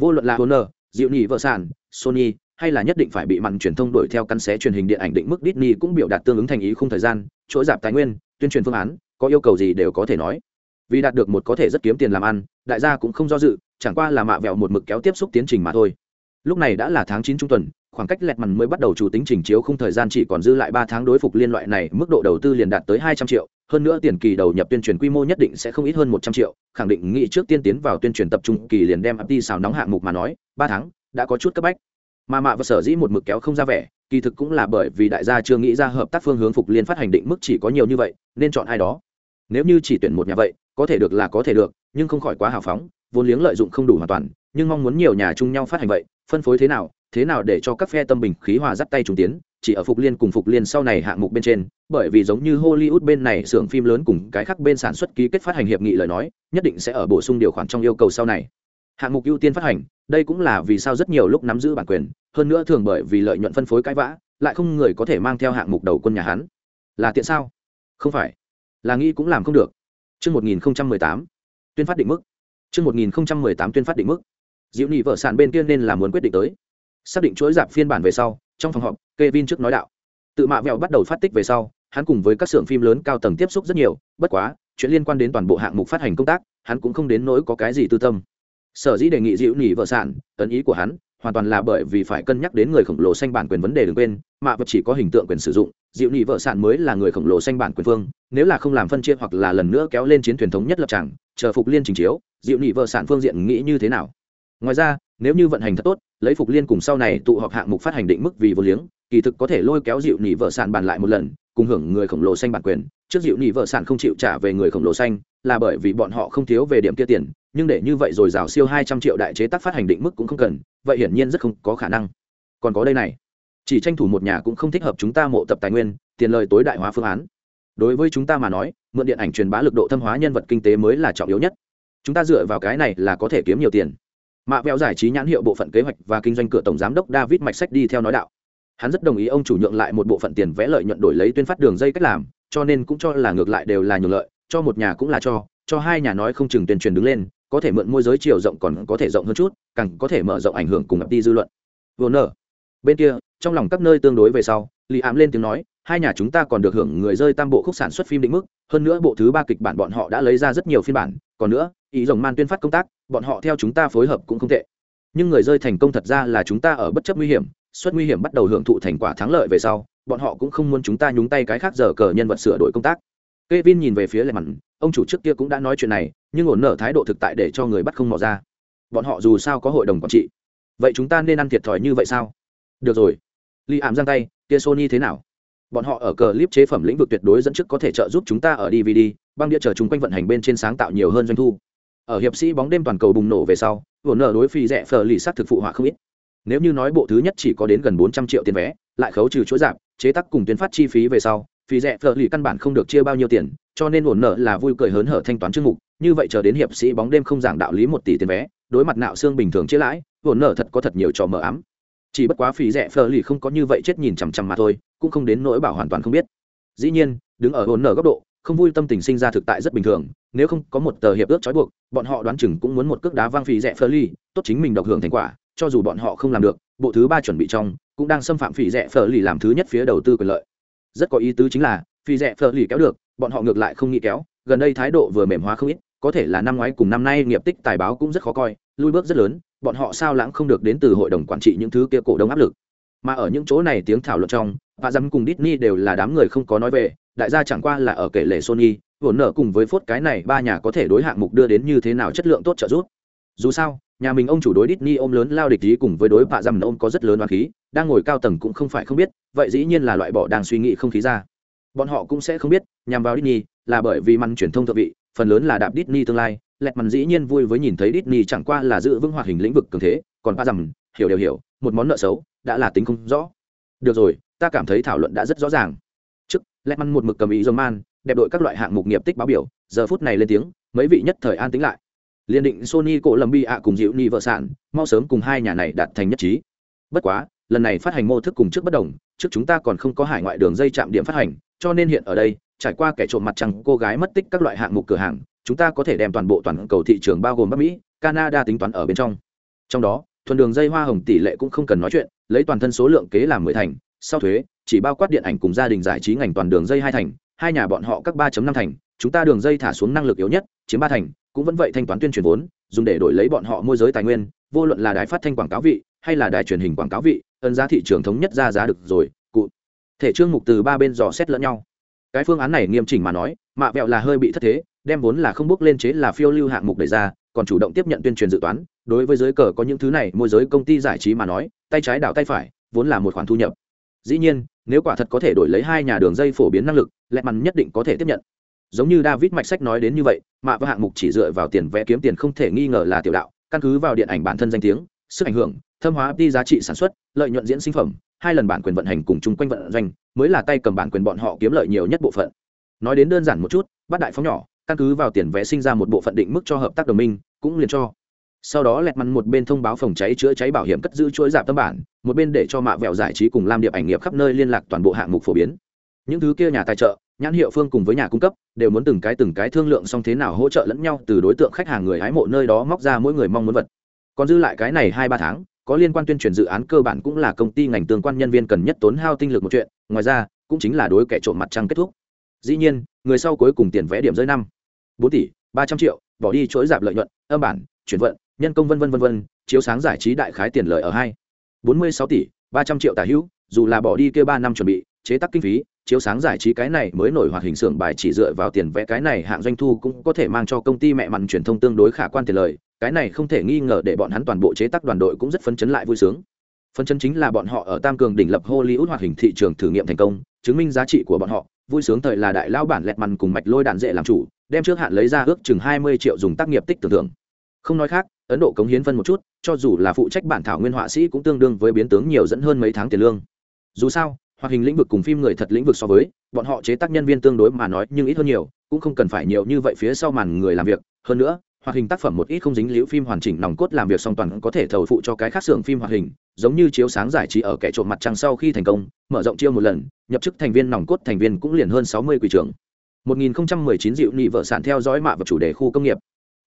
Vô luận là honor Diệu nhị vợ sản, sony, hay là nhất định phải bị mặn truyền thông đổi theo căn xé truyền hình điện ảnh định mức Disney cũng biểu đạt tương ứng thành ý không thời gian chỗ giảm tài nguyên, tuyên truyền phương án, có yêu cầu gì đều có thể nói vì đạt được một có thể rất kiếm tiền làm ăn, đại gia cũng không do dự, chẳng qua là mạ vẹo một mực kéo tiếp xúc tiến trình mà thôi. Lúc này đã là tháng chín trung tuần, khoảng cách lẹt mằn mới bắt đầu chủ tính trình chiếu không thời gian chỉ còn dư lại ba tháng đối phục liên loại này, mức độ đầu tư liền đạt tới hai trăm triệu, hơn nữa tiền kỳ đầu nhập tuyên truyền quy mô nhất định sẽ không ít hơn một trăm triệu, khẳng định nghĩ trước tiên tiến vào tuyên truyền tập trung kỳ liền đem ập đi xào nóng hạng mục mà nói, ba tháng, đã có chút cấp bách. Mà mạ và sở dĩ một mực kéo không ra vẻ, kỳ thực cũng là bởi vì đại gia chưa nghĩ ra hợp tác phương hướng phục liên phát hành định mức chỉ có nhiều như vậy, nên chọn ai đó. Nếu như chỉ tuyển một nhà vậy có thể được là có thể được, nhưng không khỏi quá hào phóng, vốn liếng lợi dụng không đủ hoàn toàn, nhưng mong muốn nhiều nhà chung nhau phát hành vậy, phân phối thế nào thế nào để cho các phe tâm bình khí hòa dắt tay trùng tiến, chỉ ở phục liên cùng phục liên sau này hạng mục bên trên, bởi vì giống như hollywood bên này xưởng phim lớn cùng cái khác bên sản xuất ký kết phát hành hiệp nghị lời nói, nhất định sẽ ở bổ sung điều khoản trong yêu cầu sau này. Hạng mục ưu tiên phát hành, đây cũng là vì sao rất nhiều lúc nắm giữ bản quyền, hơn nữa thường bởi vì lợi nhuận phân phối cãi vã, lại không người có thể mang theo hạng mục đầu quân nhà hắn. Là tiện sao? Không phải. Là nghĩ cũng làm không được. Trước 1018, tuyên phát định mức. Trước 1018 tuyên phát định mức. Diệu nhị vợ sản bên kia nên là muốn quyết định tới. Xác định chuỗi dạp phiên bản về sau, trong phòng họp, Kevin trước nói đạo. Tự mạ vẹo bắt đầu phát tích về sau, hắn cùng với các xưởng phim lớn cao tầng tiếp xúc rất nhiều, bất quá, chuyện liên quan đến toàn bộ hạng mục phát hành công tác, hắn cũng không đến nỗi có cái gì tư tâm. Sở dĩ đề nghị Diệu nhị vợ sản, ấn ý của hắn, hoàn toàn là bởi vì phải cân nhắc đến người khổng lồ xanh bản quyền vấn đề đừng quên, mạ vật chỉ có hình tượng quyền sử dụng dịu nhị vợ sản mới là người khổng lồ xanh bản quyền phương nếu là không làm phân chia hoặc là lần nữa kéo lên chiến thuyền thống nhất lập tràng, chờ phục liên trình chiếu dịu nhị vợ sản phương diện nghĩ như thế nào? Ngoài ra, nếu như vận hành thật tốt, lấy phục liên cùng sau này tụ họp hạng mục phát hành định mức vì vô liếng, kỳ thực có thể lôi kéo dịu nhị vợ sản bàn lại một lần, cùng hưởng người khổng lồ xanh bản quyền. Trước dịu nhị vợ sản không chịu trả về người khổng lồ xanh là bởi vì bọn họ không thiếu về điểm kia tiền, nhưng để như vậy rồi rào siêu hai trăm triệu đại chế tác phát hành định mức cũng không cần, vậy hiển nhiên rất không có khả năng. Còn có đây này, chỉ tranh thủ một nhà cũng không thích hợp chúng ta mộ tập tài nguyên, tiền lời tối đại hóa phương án. Đối với chúng ta mà nói, mượn điện ảnh truyền bá lực độ thâm hóa nhân vật kinh tế mới là trọng yếu nhất. Chúng ta dựa vào cái này là có thể kiếm nhiều tiền. Mạ vẹo giải trí nhãn hiệu bộ phận kế hoạch và kinh doanh cửa tổng giám đốc david mạch sách đi theo nói đạo. Hắn rất đồng ý ông chủ nhượng lại một bộ phận tiền vẽ lợi nhuận đổi lấy tuyên phát đường dây cách làm, cho nên cũng cho là ngược lại đều là nhường lợi cho một nhà cũng là cho cho hai nhà nói không chừng tuyên truyền đứng lên, có thể mượn môi giới chiều rộng còn có thể rộng hơn chút, càng có thể mở rộng ảnh hưởng cùng ập đi dư luận. Vô nở bên kia, trong lòng các nơi tương đối về sau lì ám lên tiếng nói, hai nhà chúng ta còn được hưởng người rơi tam bộ khúc sản xuất phim định mức, hơn nữa bộ thứ ba kịch bản bọn họ đã lấy ra rất nhiều phiên bản, còn nữa, ý rồng man tuyên phát công tác, bọn họ theo chúng ta phối hợp cũng không tệ. Nhưng người rơi thành công thật ra là chúng ta ở bất chấp nguy hiểm suất nguy hiểm bắt đầu hưởng thụ thành quả thắng lợi về sau, bọn họ cũng không muốn chúng ta nhúng tay cái khác giờ cờ nhân vật sửa đổi công tác. Kevin nhìn về phía lệ mặn ông chủ trước kia cũng đã nói chuyện này, nhưng ổn nở thái độ thực tại để cho người bắt không mò ra. Bọn họ dù sao có hội đồng quản trị. Vậy chúng ta nên ăn thiệt thòi như vậy sao? Được rồi. Li ảm giang tay kia sony thế nào? Bọn họ ở clip chế phẩm lĩnh vực tuyệt đối dẫn trước có thể trợ giúp chúng ta ở dvd băng đĩa chờ chúng quanh vận hành bên trên sáng tạo nhiều hơn doanh thu. Ở hiệp sĩ bóng đêm toàn cầu bùng nổ về sau, ổn nở đối phi rẻ phờ lì sát thực phụ họa không ít. Nếu như nói bộ thứ nhất chỉ có đến gần bốn trăm triệu tiền vé, lại khấu trừ chuỗi giảm, chế tác cùng tuyên phát chi phí về sau phí rẻ phờ lì căn bản không được chia bao nhiêu tiền, cho nên ổn nợ là vui cười hớn hở thanh toán chương mục. Như vậy chờ đến hiệp sĩ bóng đêm không giảng đạo lý một tỷ tiền vé, đối mặt nạo xương bình thường chia lãi, ổn nợ thật có thật nhiều trò mờ ám. Chỉ bất quá phí rẻ phờ lì không có như vậy chết nhìn chằm chằm mà thôi, cũng không đến nỗi bảo hoàn toàn không biết. Dĩ nhiên, đứng ở ổn nợ góc độ, không vui tâm tình sinh ra thực tại rất bình thường, nếu không có một tờ hiệp ước trói buộc, bọn họ đoán chừng cũng muốn một cước đá vang phí rẻ phờ ly tốt chính mình độc hưởng thành quả, cho dù bọn họ không làm được, bộ thứ ba chuẩn bị trong, cũng đang xâm phạm phí rẻ phở lì làm thứ nhất phía đầu tư quyền lợi rất có ý tứ chính là, phi rẻ phở lì kéo được, bọn họ ngược lại không nghĩ kéo, gần đây thái độ vừa mềm hóa không ít, có thể là năm ngoái cùng năm nay nghiệp tích tài báo cũng rất khó coi lui bước rất lớn, bọn họ sao lãng không được đến từ hội đồng quản trị những thứ kia cổ đông áp lực. Mà ở những chỗ này tiếng thảo luận trong, và dám cùng Disney đều là đám người không có nói về, đại gia chẳng qua là ở kể lệ Sony, vốn nợ cùng với phốt cái này ba nhà có thể đối hạng mục đưa đến như thế nào chất lượng tốt trợ giúp. Dù sao nhà mình ông chủ đối Disney ôm lớn lao địch ý cùng với đối bạ dầm ôm có rất lớn oán khí, đang ngồi cao tầng cũng không phải không biết, vậy dĩ nhiên là loại bỏ đang suy nghĩ không khí ra. Bọn họ cũng sẽ không biết, nhằm vào Disney là bởi vì măn truyền thông thượng vị, phần lớn là đạp Disney tương lai, lẹt màn dĩ nhiên vui với nhìn thấy Disney chẳng qua là giữ vững hoạt hình lĩnh vực cường thế, còn bạ dằm hiểu đều hiểu, một món nợ xấu, đã là tính không rõ. Được rồi, ta cảm thấy thảo luận đã rất rõ ràng. Trước, lẹt màn một mực cầm ý Roman man, đẹp đội các loại hạng mục nghiệp tích báo biểu, giờ phút này lên tiếng, mấy vị nhất thời an tĩnh lại liền định sony cổ lầm bi ạ cùng dịu ni vợ sản, mau sớm cùng hai nhà này đạt thành nhất trí. Bất quá, lần này phát hành mô thức cùng trước bất đồng, trước chúng ta còn không có hải ngoại đường dây chạm điểm phát hành, cho nên hiện ở đây, trải qua kẻ trộm mặt trăng, cô gái mất tích các loại hạng mục cửa hàng, chúng ta có thể đem toàn bộ toàn cầu thị trường bao gồm bắc mỹ, canada tính toán ở bên trong. Trong đó, thuần đường dây hoa hồng tỷ lệ cũng không cần nói chuyện, lấy toàn thân số lượng kế làm mười thành, sau thuế, chỉ bao quát điện ảnh cùng gia đình giải trí ngành toàn đường dây hai thành, hai nhà bọn họ các ba năm thành, chúng ta đường dây thả xuống năng lực yếu nhất, chiếm ba thành cũng vẫn vậy thanh toán tuyên truyền vốn, dùng để đổi lấy bọn họ môi giới tài nguyên, vô luận là đài phát thanh quảng cáo vị, hay là đài truyền hình quảng cáo vị, ân giá thị trường thống nhất ra giá được rồi, cụ thể trương mục từ ba bên dò xét lẫn nhau. Cái phương án này nghiêm chỉnh mà nói, mạ vẹo là hơi bị thất thế, đem vốn là không bước lên chế là phiêu lưu hạng mục đề ra, còn chủ động tiếp nhận tuyên truyền dự toán, đối với giới cờ có những thứ này môi giới công ty giải trí mà nói, tay trái đảo tay phải, vốn là một khoản thu nhập. Dĩ nhiên, nếu quả thật có thể đổi lấy hai nhà đường dây phổ biến năng lực lẹ mằn nhất định có thể tiếp nhận giống như david mạch sách nói đến như vậy, mạ và hạng mục chỉ dựa vào tiền vẽ kiếm tiền không thể nghi ngờ là tiểu đạo, căn cứ vào điện ảnh bản thân danh tiếng, sức ảnh hưởng, thâm hóa đi giá trị sản xuất, lợi nhuận diễn sinh phẩm, hai lần bản quyền vận hành cùng chung quanh vận doanh, mới là tay cầm bản quyền bọn họ kiếm lợi nhiều nhất bộ phận. Nói đến đơn giản một chút, bắt đại phóng nhỏ, căn cứ vào tiền vẽ sinh ra một bộ phận định mức cho hợp tác đồng minh, cũng liền cho. Sau đó lẹt mắn một bên thông báo phòng cháy chữa cháy bảo hiểm cất giữ chuỗi giảm tâm bản, một bên để cho mạ vẹo giải trí cùng làm điệp ảnh nghiệp khắp nơi liên lạc toàn bộ hạng mục phổ biến. Những thứ kia nhà tài trợ nhãn hiệu phương cùng với nhà cung cấp, đều muốn từng cái từng cái thương lượng xong thế nào hỗ trợ lẫn nhau từ đối tượng khách hàng người hái mộ nơi đó móc ra mỗi người mong muốn vật. Còn dư lại cái này hai ba tháng, có liên quan tuyên truyền dự án cơ bản cũng là công ty ngành tương quan nhân viên cần nhất tốn hao tinh lực một chuyện, ngoài ra, cũng chính là đối kẻ trộm mặt trăng kết thúc. Dĩ nhiên, người sau cuối cùng tiền vẽ điểm rơi năm. bốn tỷ, ba trăm triệu, bỏ đi chuỗi giảm lợi nhuận, âm bản, chuyển vận, nhân công vân vân vân vân, chiếu sáng giải trí đại khái tiền lợi ở hai. bốn mươi sáu tỷ, ba trăm triệu tả hữu, dù là bỏ đi kia ba năm chuẩn bị, chế tác kinh phí chiếu sáng giải trí cái này mới nổi hoạt hình xưởng bài chỉ dựa vào tiền vẽ cái này hạng doanh thu cũng có thể mang cho công ty mẹ mặn truyền thông tương đối khả quan tiền lời, cái này không thể nghi ngờ để bọn hắn toàn bộ chế tác đoàn đội cũng rất phấn chấn lại vui sướng. Phấn chấn chính là bọn họ ở tam cường đỉnh lập hollywood hoạt hình thị trường thử nghiệm thành công, chứng minh giá trị của bọn họ, vui sướng thời là đại lao bản lẹt mằn cùng mạch lôi đạn dễ làm chủ, đem trước hạn lấy ra ước chừng hai mươi triệu dùng tác nghiệp tích tưởng thưởng không nói khác, ấn độ cống hiến phân một chút, cho dù là phụ trách bản thảo nguyên họa sĩ cũng tương đương với biến tướng nhiều dẫn hơn mấy tháng tiền lương. Dù sao hoạt hình lĩnh vực cùng phim người thật lĩnh vực so với, bọn họ chế tác nhân viên tương đối mà nói nhưng ít hơn nhiều, cũng không cần phải nhiều như vậy phía sau màn người làm việc. Hơn nữa, hoạt hình tác phẩm một ít không dính liễu phim hoàn chỉnh nòng cốt làm việc song toàn có thể thầu phụ cho cái khác xưởng phim hoạt hình, giống như chiếu sáng giải trí ở kẻ trộm mặt trăng sau khi thành công, mở rộng chiêu một lần, nhập chức thành viên nòng cốt thành viên cũng liền hơn sáu mươi quỷ trưởng. 1019 dịu nị vợ sản theo dõi mạ và chủ đề khu công nghiệp.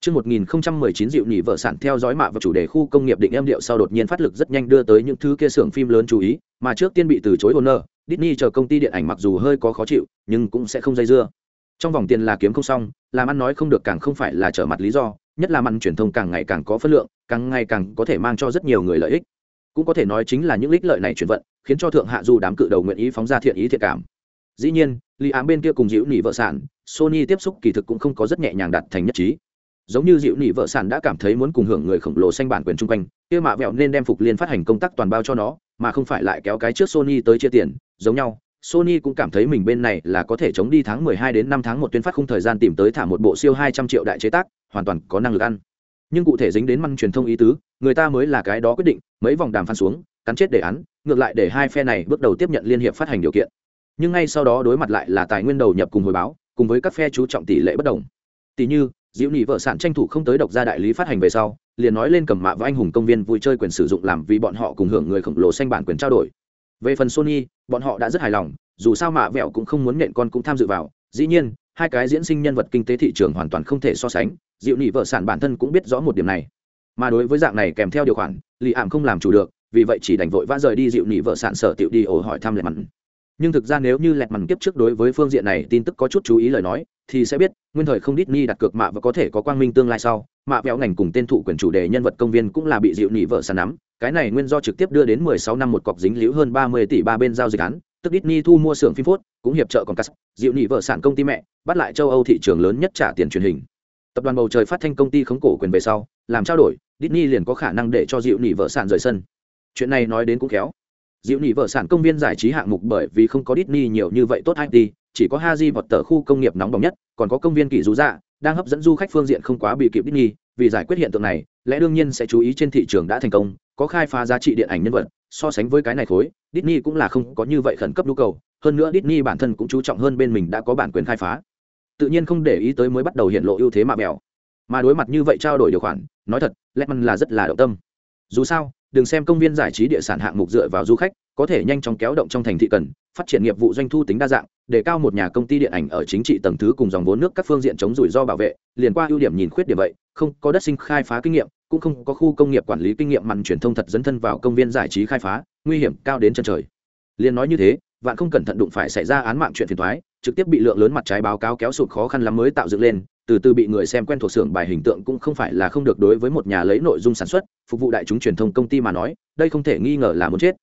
Trước 1019 dịu nhỉ vợ sản theo dõi mạ và chủ đề khu công nghiệp định em điệu sau đột nhiên phát lực rất nhanh đưa tới những thứ kia xưởng phim lớn chú ý, mà trước tiên bị từ chối Warner, Disney chờ công ty điện ảnh mặc dù hơi có khó chịu, nhưng cũng sẽ không dây dưa. Trong vòng tiền là kiếm không xong, làm ăn nói không được càng không phải là trở mặt lý do, nhất là màn truyền thông càng ngày càng có phân lượng, càng ngày càng có thể mang cho rất nhiều người lợi ích. Cũng có thể nói chính là những ích lợi này chuyển vận, khiến cho thượng hạ du đám cự đầu nguyện ý phóng ra thiện ý thiện cảm. Dĩ nhiên, Lý Ám bên kia cùng dịu nỉ vợ sản, Sony tiếp xúc kỳ thực cũng không có rất nhẹ nhàng đạt thành nhất trí giống như dịu nị vợ sản đã cảm thấy muốn cùng hưởng người khổng lồ xanh bản quyền chung quanh, kia mạ vẹo nên đem phục liên phát hành công tác toàn bao cho nó, mà không phải lại kéo cái trước sony tới chia tiền, giống nhau. Sony cũng cảm thấy mình bên này là có thể chống đi tháng 12 đến năm tháng một tuyên phát không thời gian tìm tới thả một bộ siêu 200 triệu đại chế tác, hoàn toàn có năng lực ăn. Nhưng cụ thể dính đến măng truyền thông ý tứ, người ta mới là cái đó quyết định, mấy vòng đàm phán xuống, cắn chết đề án, ngược lại để hai phe này bước đầu tiếp nhận liên hiệp phát hành điều kiện. Nhưng ngay sau đó đối mặt lại là tài nguyên đầu nhập cùng hồi báo, cùng với các phe chú trọng tỷ lệ bất đồng. Tỷ như diệu nhị vợ sản tranh thủ không tới độc gia đại lý phát hành về sau, liền nói lên cầm mạ và anh hùng công viên vui chơi quyền sử dụng làm vì bọn họ cùng hưởng người khổng lồ xanh bản quyền trao đổi. Về phần sony, bọn họ đã rất hài lòng, dù sao mạ vẹo cũng không muốn nện con cũng tham dự vào. Dĩ nhiên, hai cái diễn sinh nhân vật kinh tế thị trường hoàn toàn không thể so sánh diệu nhị vợ sản bản thân cũng biết rõ một điểm này. Mà đối với dạng này kèm theo điều khoản, lì ảm không làm chủ được, vì vậy chỉ đành vội vã rời đi dịu nhị vợ sản sở tiểu đi ổ hỏi thăm lẹt mặn. Nhưng thực ra nếu như lẹt mặn kiếp trước đối với phương diện này tin tức có chút chú ý lời nói thì sẽ biết, nguyên thời không Disney đặt cược mạ và có thể có quang minh tương lai sau, mạ véo ngành cùng tên thụ quyền chủ đề nhân vật công viên cũng là bị dịu nỉ vợ sàn nắm. Cái này nguyên do trực tiếp đưa đến 16 năm một cọc dính liễu hơn 30 tỷ ba bên giao dịch án. Tức Disney thu mua xưởng phim phốt, cũng hiệp trợ còn cắt dịu nỉ vợ sản công ty mẹ, bắt lại châu Âu thị trường lớn nhất trả tiền truyền hình. Tập đoàn bầu trời phát thanh công ty khống cổ quyền về sau, làm trao đổi, Disney liền có khả năng để cho dịu nỉ vợ sản rời sân. Chuyện này nói đến cũng khéo. Dịu nỉ vợ sản công viên giải trí hạng mục bởi vì không có Disney nhiều như vậy tốt IT chỉ có Haji vọt tờ khu công nghiệp nóng bỏng nhất, còn có công viên kỳ du dạ, đang hấp dẫn du khách phương diện không quá bị kịp Disney, vì giải quyết hiện tượng này, lẽ đương nhiên sẽ chú ý trên thị trường đã thành công, có khai phá giá trị điện ảnh nhân vật, so sánh với cái này khối, Disney cũng là không có như vậy khẩn cấp nhu cầu, hơn nữa Disney bản thân cũng chú trọng hơn bên mình đã có bản quyền khai phá. Tự nhiên không để ý tới mới bắt đầu hiện lộ ưu thế mà bèo. Mà đối mặt như vậy trao đổi điều khoản, nói thật, Letman là rất là động tâm. Dù sao, đừng xem công viên giải trí địa sản hạng mục dựa vào du khách, có thể nhanh chóng kéo động trong thành thị cần, phát triển nghiệp vụ doanh thu tính đa dạng, để cao một nhà công ty điện ảnh ở chính trị tầng thứ cùng dòng vốn nước các phương diện chống rủi ro bảo vệ liền qua ưu điểm nhìn khuyết điểm vậy không có đất sinh khai phá kinh nghiệm cũng không có khu công nghiệp quản lý kinh nghiệm mặn truyền thông thật dấn thân vào công viên giải trí khai phá nguy hiểm cao đến chân trời. Liền nói như thế vạn không cẩn thận đụng phải xảy ra án mạng chuyện phiền toái, trực tiếp bị lượng lớn mặt trái báo cáo kéo sụt khó khăn lắm mới tạo dựng lên từ từ bị người xem quen thuộc xưởng bài hình tượng cũng không phải là không được đối với một nhà lấy nội dung sản xuất phục vụ đại chúng truyền thông công ty mà nói đây không thể nghi ngờ là muốn chết.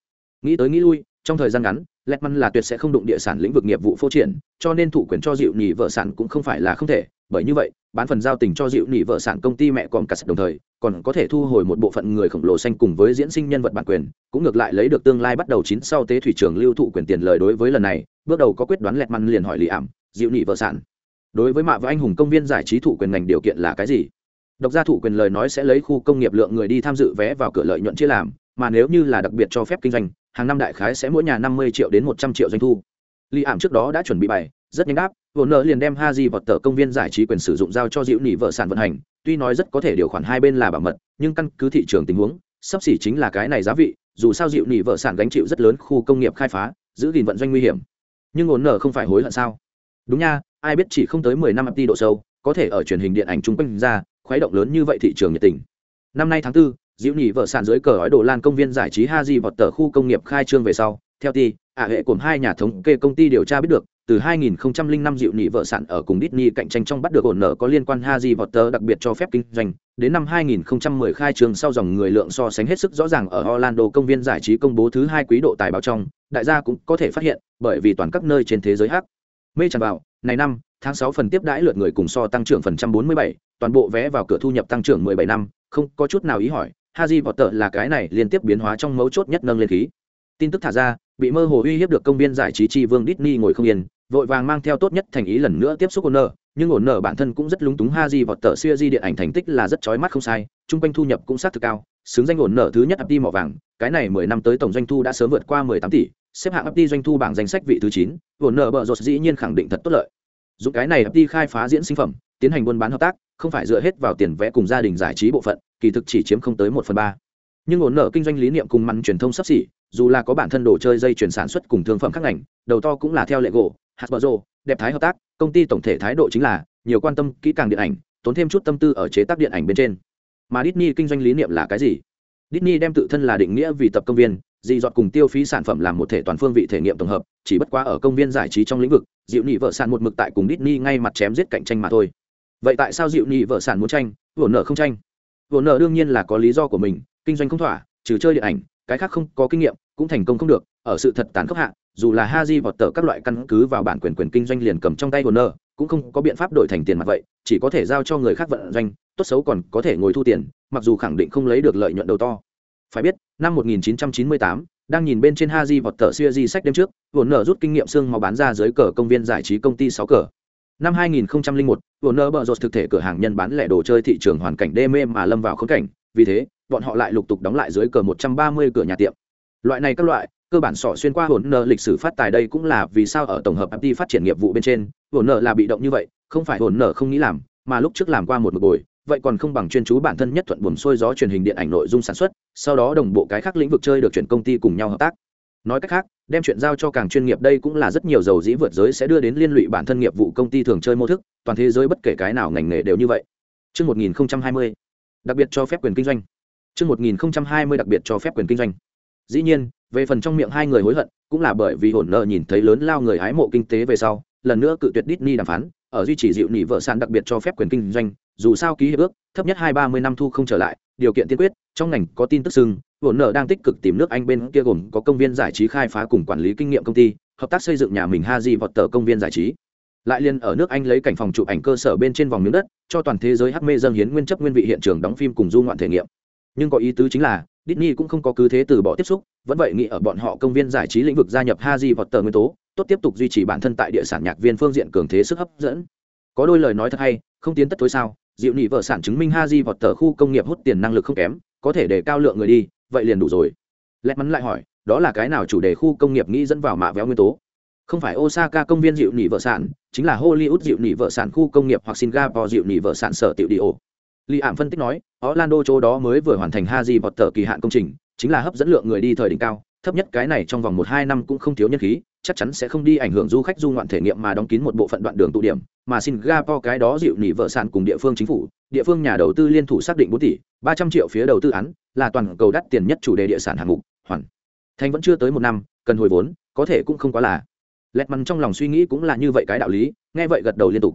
Nghĩ tới nghĩ lui trong thời gian ngắn Letman là tuyệt sẽ không đụng địa sản lĩnh vực nghiệp vụ phô triển, cho nên thủ quyền cho dịu nhị vợ sản cũng không phải là không thể, bởi như vậy, bán phần giao tình cho dịu nhị vợ sản công ty mẹ còn cả đồng thời, còn có thể thu hồi một bộ phận người khổng lồ xanh cùng với diễn sinh nhân vật bản quyền, cũng ngược lại lấy được tương lai bắt đầu chín sau tế thủy trường lưu thụ quyền tiền lời đối với lần này, bước đầu có quyết đoán Letman liền hỏi lì Ảm, dịu nhị vợ sản. Đối với mạ và anh hùng công viên giải trí thụ quyền ngành điều kiện là cái gì? Độc gia thụ quyền lời nói sẽ lấy khu công nghiệp lượng người đi tham dự vé vào cửa lợi nhuận chia làm, mà nếu như là đặc biệt cho phép kinh doanh, hàng năm đại khái sẽ mỗi nhà năm mươi triệu đến một trăm triệu doanh thu. Li ảm trước đó đã chuẩn bị bài, rất nhanh đáp vốn nợ liền đem ha di vọt tờ công viên giải trí quyền sử dụng giao cho diệu nỉ vợ sản vận hành tuy nói rất có thể điều khoản hai bên là bảo mật nhưng căn cứ thị trường tình huống sắp xỉ chính là cái này giá vị dù sao diệu nỉ vợ sản gánh chịu rất lớn khu công nghiệp khai phá giữ gìn vận doanh nguy hiểm. Nhưng ổn nợ không phải hối hận sao? Đúng nha ai biết chỉ không tới mười năm ti độ sâu có thể ở truyền hình điện ảnh chung quanh ra khuấy động lớn như vậy thị trường nhiệt tình. Năm nay tháng 4, diệu nhì vợ sản dưới cờ ói đồ lan công viên giải trí ha di vọt tờ khu công nghiệp khai trương về sau theo ti ả hệ cùng hai nhà thống kê công ty điều tra biết được từ 2005 diệu nhị vợ sản ở cùng Disney cạnh tranh trong bắt được ổn nợ có liên quan Haji Potter đặc biệt cho phép kinh doanh. Đến năm 2010 khai trương sau dòng người lượng so sánh hết sức rõ ràng ở Orlando công viên giải trí công bố thứ hai quý độ tài báo trong, đại gia cũng có thể phát hiện, bởi vì toàn các nơi trên thế giới hắc. Mê tràn vào, này năm, tháng 6 phần tiếp đãi lượt người cùng so tăng trưởng phần trăm 47, toàn bộ vé vào cửa thu nhập tăng trưởng 17 năm, không có chút nào ý hỏi, Haji Potter là cái này liên tiếp biến hóa trong mấu chốt nhất nâng lên khí. Tin tức thả ra, bị mơ hồ uy hiếp được công viên giải trí chi vương Disney ngồi không yên, vội vàng mang theo tốt nhất thành ý lần nữa tiếp xúc ổn nợ, nhưng ổn nợ bản thân cũng rất lúng túng Haji Potter Di điện ảnh thành tích là rất chói mắt không sai, trung quanh thu nhập cũng sát thực cao, xứng danh ổn nợ thứ nhất FT mỏ vàng, cái này 10 năm tới tổng doanh thu đã sớm vượt qua 18 tỷ, xếp hạng FT doanh thu bảng danh sách vị thứ 9, ổn nợ bợ rột dĩ nhiên khẳng định thật tốt lợi. Dùng cái này FT khai phá diễn sinh phẩm, tiến hành buôn bán hợp tác không phải dựa hết vào tiền vẽ cùng gia đình giải trí bộ phận kỳ thực chỉ chiếm không tới một phần ba. Nhưng ổn nợ kinh doanh lý niệm cùng mặn truyền thông sắp xỉ, dù là có bản thân đồ chơi dây chuyển sản xuất cùng thương phẩm các ngành, đầu to cũng là theo lệ gỗ hạt bờ rô đẹp thái hợp tác, công ty tổng thể thái độ chính là nhiều quan tâm kỹ càng điện ảnh, tốn thêm chút tâm tư ở chế tác điện ảnh bên trên. Mà Disney kinh doanh lý niệm là cái gì? Disney đem tự thân là định nghĩa vì tập công viên, dị dọt cùng tiêu phí sản phẩm làm một thể toàn phương vị thể nghiệm tổng hợp, chỉ bất quá ở công viên giải trí trong lĩnh vực dịu nhị vợ sản một mực tại cùng Disney ngay mặt chém giết cạnh tranh mà thôi. Vậy tại sao dịu nhị vợ sản muốn tranh ổn nợ không tranh? Vồn nợ đương nhiên là có lý do của mình kinh doanh không thỏa trừ chơi điện ảnh cái khác không có kinh nghiệm cũng thành công không được ở sự thật tàn khốc hạ dù là Haji vọt tờ các loại căn cứ vào bản quyền quyền kinh doanh liền cầm trong tay Warner, cũng không có biện pháp đổi thành tiền mặt vậy, chỉ có thể giao cho người khác vận doanh, tốt xấu còn có thể ngồi thu tiền, mặc dù khẳng định không lấy được lợi nhuận đầu to. Phải biết, năm 1998, đang nhìn bên trên Haji vọt tờ di sách đêm trước, Warner rút kinh nghiệm xương máu bán ra dưới cờ công viên giải trí công ty 6 cờ. Năm 2001, Warner Bros. thực thể cửa hàng nhân bán lẻ đồ chơi thị trường hoàn cảnh đê mê mà lâm vào khốn cảnh, vì thế, bọn họ lại lục tục đóng lại dưới cờ 130 cửa nhà tiệm. Loại này các loại, cơ bản sỏ xuyên qua hồn nợ lịch sử phát tài đây cũng là vì sao ở tổng hợp FT phát triển nghiệp vụ bên trên Warner nợ là bị động như vậy. Không phải hồn nợ không nghĩ làm mà lúc trước làm qua một một buổi vậy còn không bằng chuyên chú bản thân nhất thuận buồm xuôi gió truyền hình điện ảnh nội dung sản xuất sau đó đồng bộ cái khác lĩnh vực chơi được chuyển công ty cùng nhau hợp tác nói cách khác đem chuyện giao cho càng chuyên nghiệp đây cũng là rất nhiều dầu dĩ vượt giới sẽ đưa đến liên lụy bản thân nghiệp vụ công ty thường chơi mô thức toàn thế giới bất kể cái nào ngành nghề đều như vậy Trước 1020, đặc biệt cho phép quyền kinh doanh. Trước 1020 đặc biệt cho phép quyền kinh doanh. Dĩ nhiên, về phần trong miệng hai người hối hận cũng là bởi vì hồn nợ nhìn thấy lớn lao người hái mộ kinh tế về sau lần nữa cự tuyệt Disney đàm phán ở duy trì dịu nỉ vợ sàn đặc biệt cho phép quyền kinh doanh dù sao ký hiệp ước thấp nhất hai ba mươi năm thu không trở lại điều kiện tiên quyết trong ngành có tin tức sưng hồn nợ đang tích cực tìm nước anh bên kia gồm có công viên giải trí khai phá cùng quản lý kinh nghiệm công ty hợp tác xây dựng nhà mình ha di vọt tờ công viên giải trí lại liên ở nước anh lấy cảnh phòng chụp ảnh cơ sở bên trên vòng miếng đất cho toàn thế giới hát mê dâng hiến nguyên chấp nguyên vị hiện trường đóng phim cùng du ngoạn thể nghiệm nhưng có ý tứ chính là Disney cũng không có cứ thế từ bỏ tiếp xúc, vẫn vậy nghĩ ở bọn họ công viên giải trí lĩnh vực gia nhập Harry Potter nguyên tố, tốt tiếp tục duy trì bản thân tại địa sản nhạc viên phương diện cường thế sức hấp dẫn. Có đôi lời nói thật hay, không tiến tất tối sao? Diệu Nị vợ sản chứng minh Harry Potter khu công nghiệp hút tiền năng lực không kém, có thể để cao lượng người đi, vậy liền đủ rồi. Lẹt mắn lại hỏi, đó là cái nào chủ đề khu công nghiệp nghĩ dẫn vào mạ véo nguyên tố? Không phải Osaka công viên dịu nỉ vợ sản, chính là Hollywood dịu nỉ vợ sản khu công nghiệp hoặc Singapore dịu nỉ vợ sản sở tiểu đi ổ. Li ảm phân tích nói, Orlando chỗ đó mới vừa hoàn thành haji bọt tờ kỳ hạn công trình, chính là hấp dẫn lượng người đi thời đỉnh cao, thấp nhất cái này trong vòng một hai năm cũng không thiếu nhân khí, chắc chắn sẽ không đi ảnh hưởng du khách du ngoạn thể nghiệm mà đóng kín một bộ phận đoạn đường tụ điểm, mà Singapore cái đó dịu nỉ vợ sản cùng địa phương chính phủ, địa phương nhà đầu tư liên thủ xác định bốn tỷ, 300 triệu phía đầu tư án, là toàn cầu đắt tiền nhất chủ đề địa sản hạng mục, hoàn thành vẫn chưa tới một năm, cần hồi vốn, có thể cũng không quá là. Lẹt mằn trong lòng suy nghĩ cũng là như vậy cái đạo lý, nghe vậy gật đầu liên tục.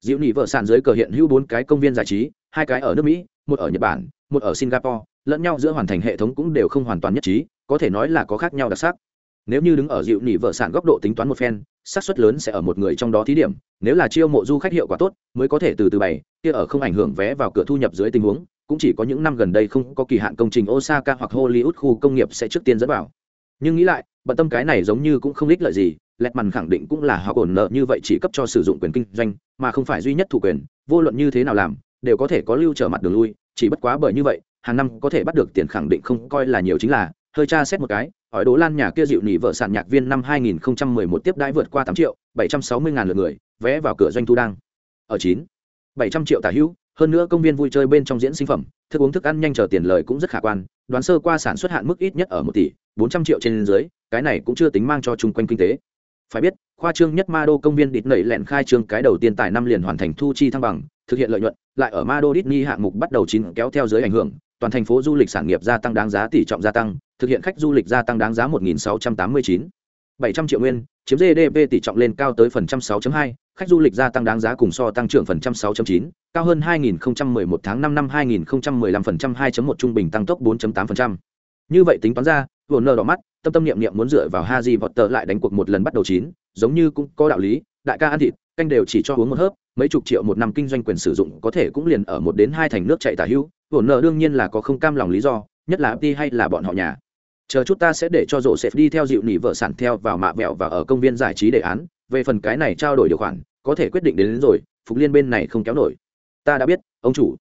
Diệu nỉ vợ sản dưới cờ hiện hữu bốn cái công viên giải trí, hai cái ở nước mỹ một ở nhật bản một ở singapore lẫn nhau giữa hoàn thành hệ thống cũng đều không hoàn toàn nhất trí có thể nói là có khác nhau đặc sắc nếu như đứng ở dịu nỉ vợ sản góc độ tính toán một phen xác suất lớn sẽ ở một người trong đó thí điểm nếu là chiêu mộ du khách hiệu quả tốt mới có thể từ từ bày kia ở không ảnh hưởng vé vào cửa thu nhập dưới tình huống cũng chỉ có những năm gần đây không có kỳ hạn công trình osaka hoặc hollywood khu công nghiệp sẽ trước tiên dẫn vào. Nhưng nghĩ lại, bận tâm cái này giống như cũng không ích lợi gì lẹt mằn khẳng định cũng là họ ổn nợ như vậy chỉ cấp cho sử dụng quyền kinh doanh, mà không phải duy nhất thủ quyền, vô luận như thế nào làm, đều có thể có lưu trở mặt đường lui, chỉ bất quá bởi như vậy, hàng năm có thể bắt được tiền khẳng định không coi là nhiều chính là, hơi tra xét một cái hỏi đố lan nhà kia dịu nỉ vợ sản nhạc viên năm 2011 tiếp đãi vượt qua 8 triệu 760 ngàn lượt người, vé vào cửa doanh thu đang. Ở 9 700 triệu tả hữu hơn nữa công viên vui chơi bên trong diễn sinh phẩm thức uống thức ăn nhanh chờ tiền lời cũng rất khả quan đoán sơ qua sản xuất hạn mức ít nhất ở một tỷ 400 triệu trên dưới cái này cũng chưa tính mang cho chung quanh kinh tế. Phải biết khoa trương nhất ma đô công viên địt nẩy lẹn khai trương cái đầu tiên tại năm liền hoàn thành thu chi thăng bằng thực hiện lợi nhuận lại ở ma đô Disney hạng mục bắt đầu chín kéo theo dưới ảnh hưởng toàn thành phố du lịch sản nghiệp gia tăng đáng giá tỷ trọng gia tăng thực hiện khách du lịch gia tăng đáng giá 1.689 700 triệu nguyên chiếm GDP tỷ trọng lên cao tới phần trăm 6.2, khách du lịch gia tăng đáng giá cùng so tăng trưởng phần trăm 6.9, cao hơn 2011 tháng 5 năm 2015 phần trăm 2.1 trung bình tăng tốc 4.8 phần trăm. Như vậy tính toán ra, Warner đỏ mắt, tâm tâm niệm niệm muốn dựa vào Haji vọt tờ lại đánh cuộc một lần bắt đầu chín, giống như cũng có đạo lý, đại ca ăn thịt, canh đều chỉ cho uống một hớp, mấy chục triệu một năm kinh doanh quyền sử dụng có thể cũng liền ở một đến hai thành nước chạy tả hữu, Warner đương nhiên là có không cam lòng lý do, nhất là đi hay là bọn họ nhà. Chờ chút ta sẽ để cho rổ sẽ đi theo dịu nỉ vợ sản theo vào mạ vẹo và ở công viên giải trí đề án, về phần cái này trao đổi điều khoản, có thể quyết định đến, đến rồi, Phục Liên bên này không kéo nổi. Ta đã biết, ông chủ.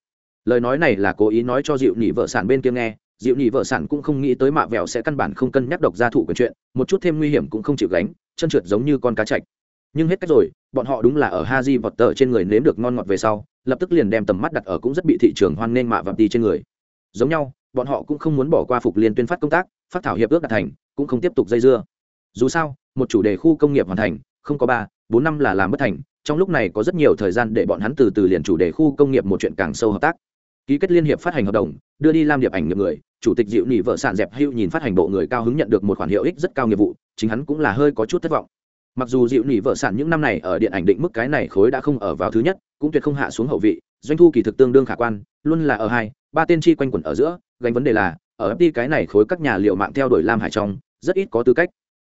Lời nói này là cố ý nói cho dịu nhị vợ sản bên kia nghe, dịu nhị vợ sản cũng không nghĩ tới mạ vẹo sẽ căn bản không cân nhắc độc gia thụ quyền chuyện một chút thêm nguy hiểm cũng không chịu gánh chân trượt giống như con cá chạch nhưng hết cách rồi bọn họ đúng là ở ha di vọt tờ trên người nếm được ngon ngọt về sau lập tức liền đem tầm mắt đặt ở cũng rất bị thị trường hoan nghênh mạ vạp đi trên người giống nhau bọn họ cũng không muốn bỏ qua phục liên tuyên phát công tác phát thảo hiệp ước đạt thành cũng không tiếp tục dây dưa dù sao một chủ đề khu công nghiệp hoàn thành không có ba, bốn năm là làm bất thành, trong lúc này có rất nhiều thời gian để bọn hắn từ từ liền chủ đề khu công nghiệp một chuyện càng sâu hợp tác. Ký kết liên hiệp phát hành hợp đồng, đưa đi làm điệp ảnh nghiệp người, chủ tịch dịu nỉ vợ sản dẹp hưu nhìn phát hành bộ người cao hứng nhận được một khoản hiệu ích rất cao nghiệp vụ, chính hắn cũng là hơi có chút thất vọng. Mặc dù dịu nỉ vợ sản những năm này ở điện ảnh định mức cái này khối đã không ở vào thứ nhất, cũng tuyệt không hạ xuống hậu vị, doanh thu kỳ thực tương đương khả quan, luôn là ở hai, ba tên chi quanh quẩn ở giữa, gánh vấn đề là, ở fd cái này khối các nhà liệu mạng theo đuổi lam hải trong, rất ít có tư cách.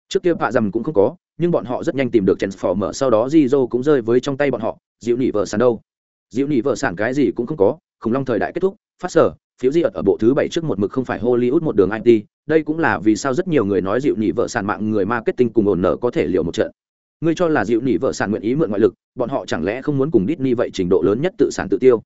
Trước kia bạ dầm cũng không có nhưng bọn họ rất nhanh tìm được mở sau đó Jizo cũng rơi với trong tay bọn họ, dịu nỉ vợ sản đâu. Dịu nỉ vợ sản cái gì cũng không có, khủng long thời đại kết thúc, phát sở, phiếu di ở bộ thứ bảy trước một mực không phải Hollywood một đường IT, đây cũng là vì sao rất nhiều người nói dịu nỉ vợ sản mạng người marketing cùng ổn nợ có thể liệu một trận. Ngươi cho là dịu nỉ vợ sản nguyện ý mượn ngoại lực, bọn họ chẳng lẽ không muốn cùng Disney vậy trình độ lớn nhất tự sản tự tiêu?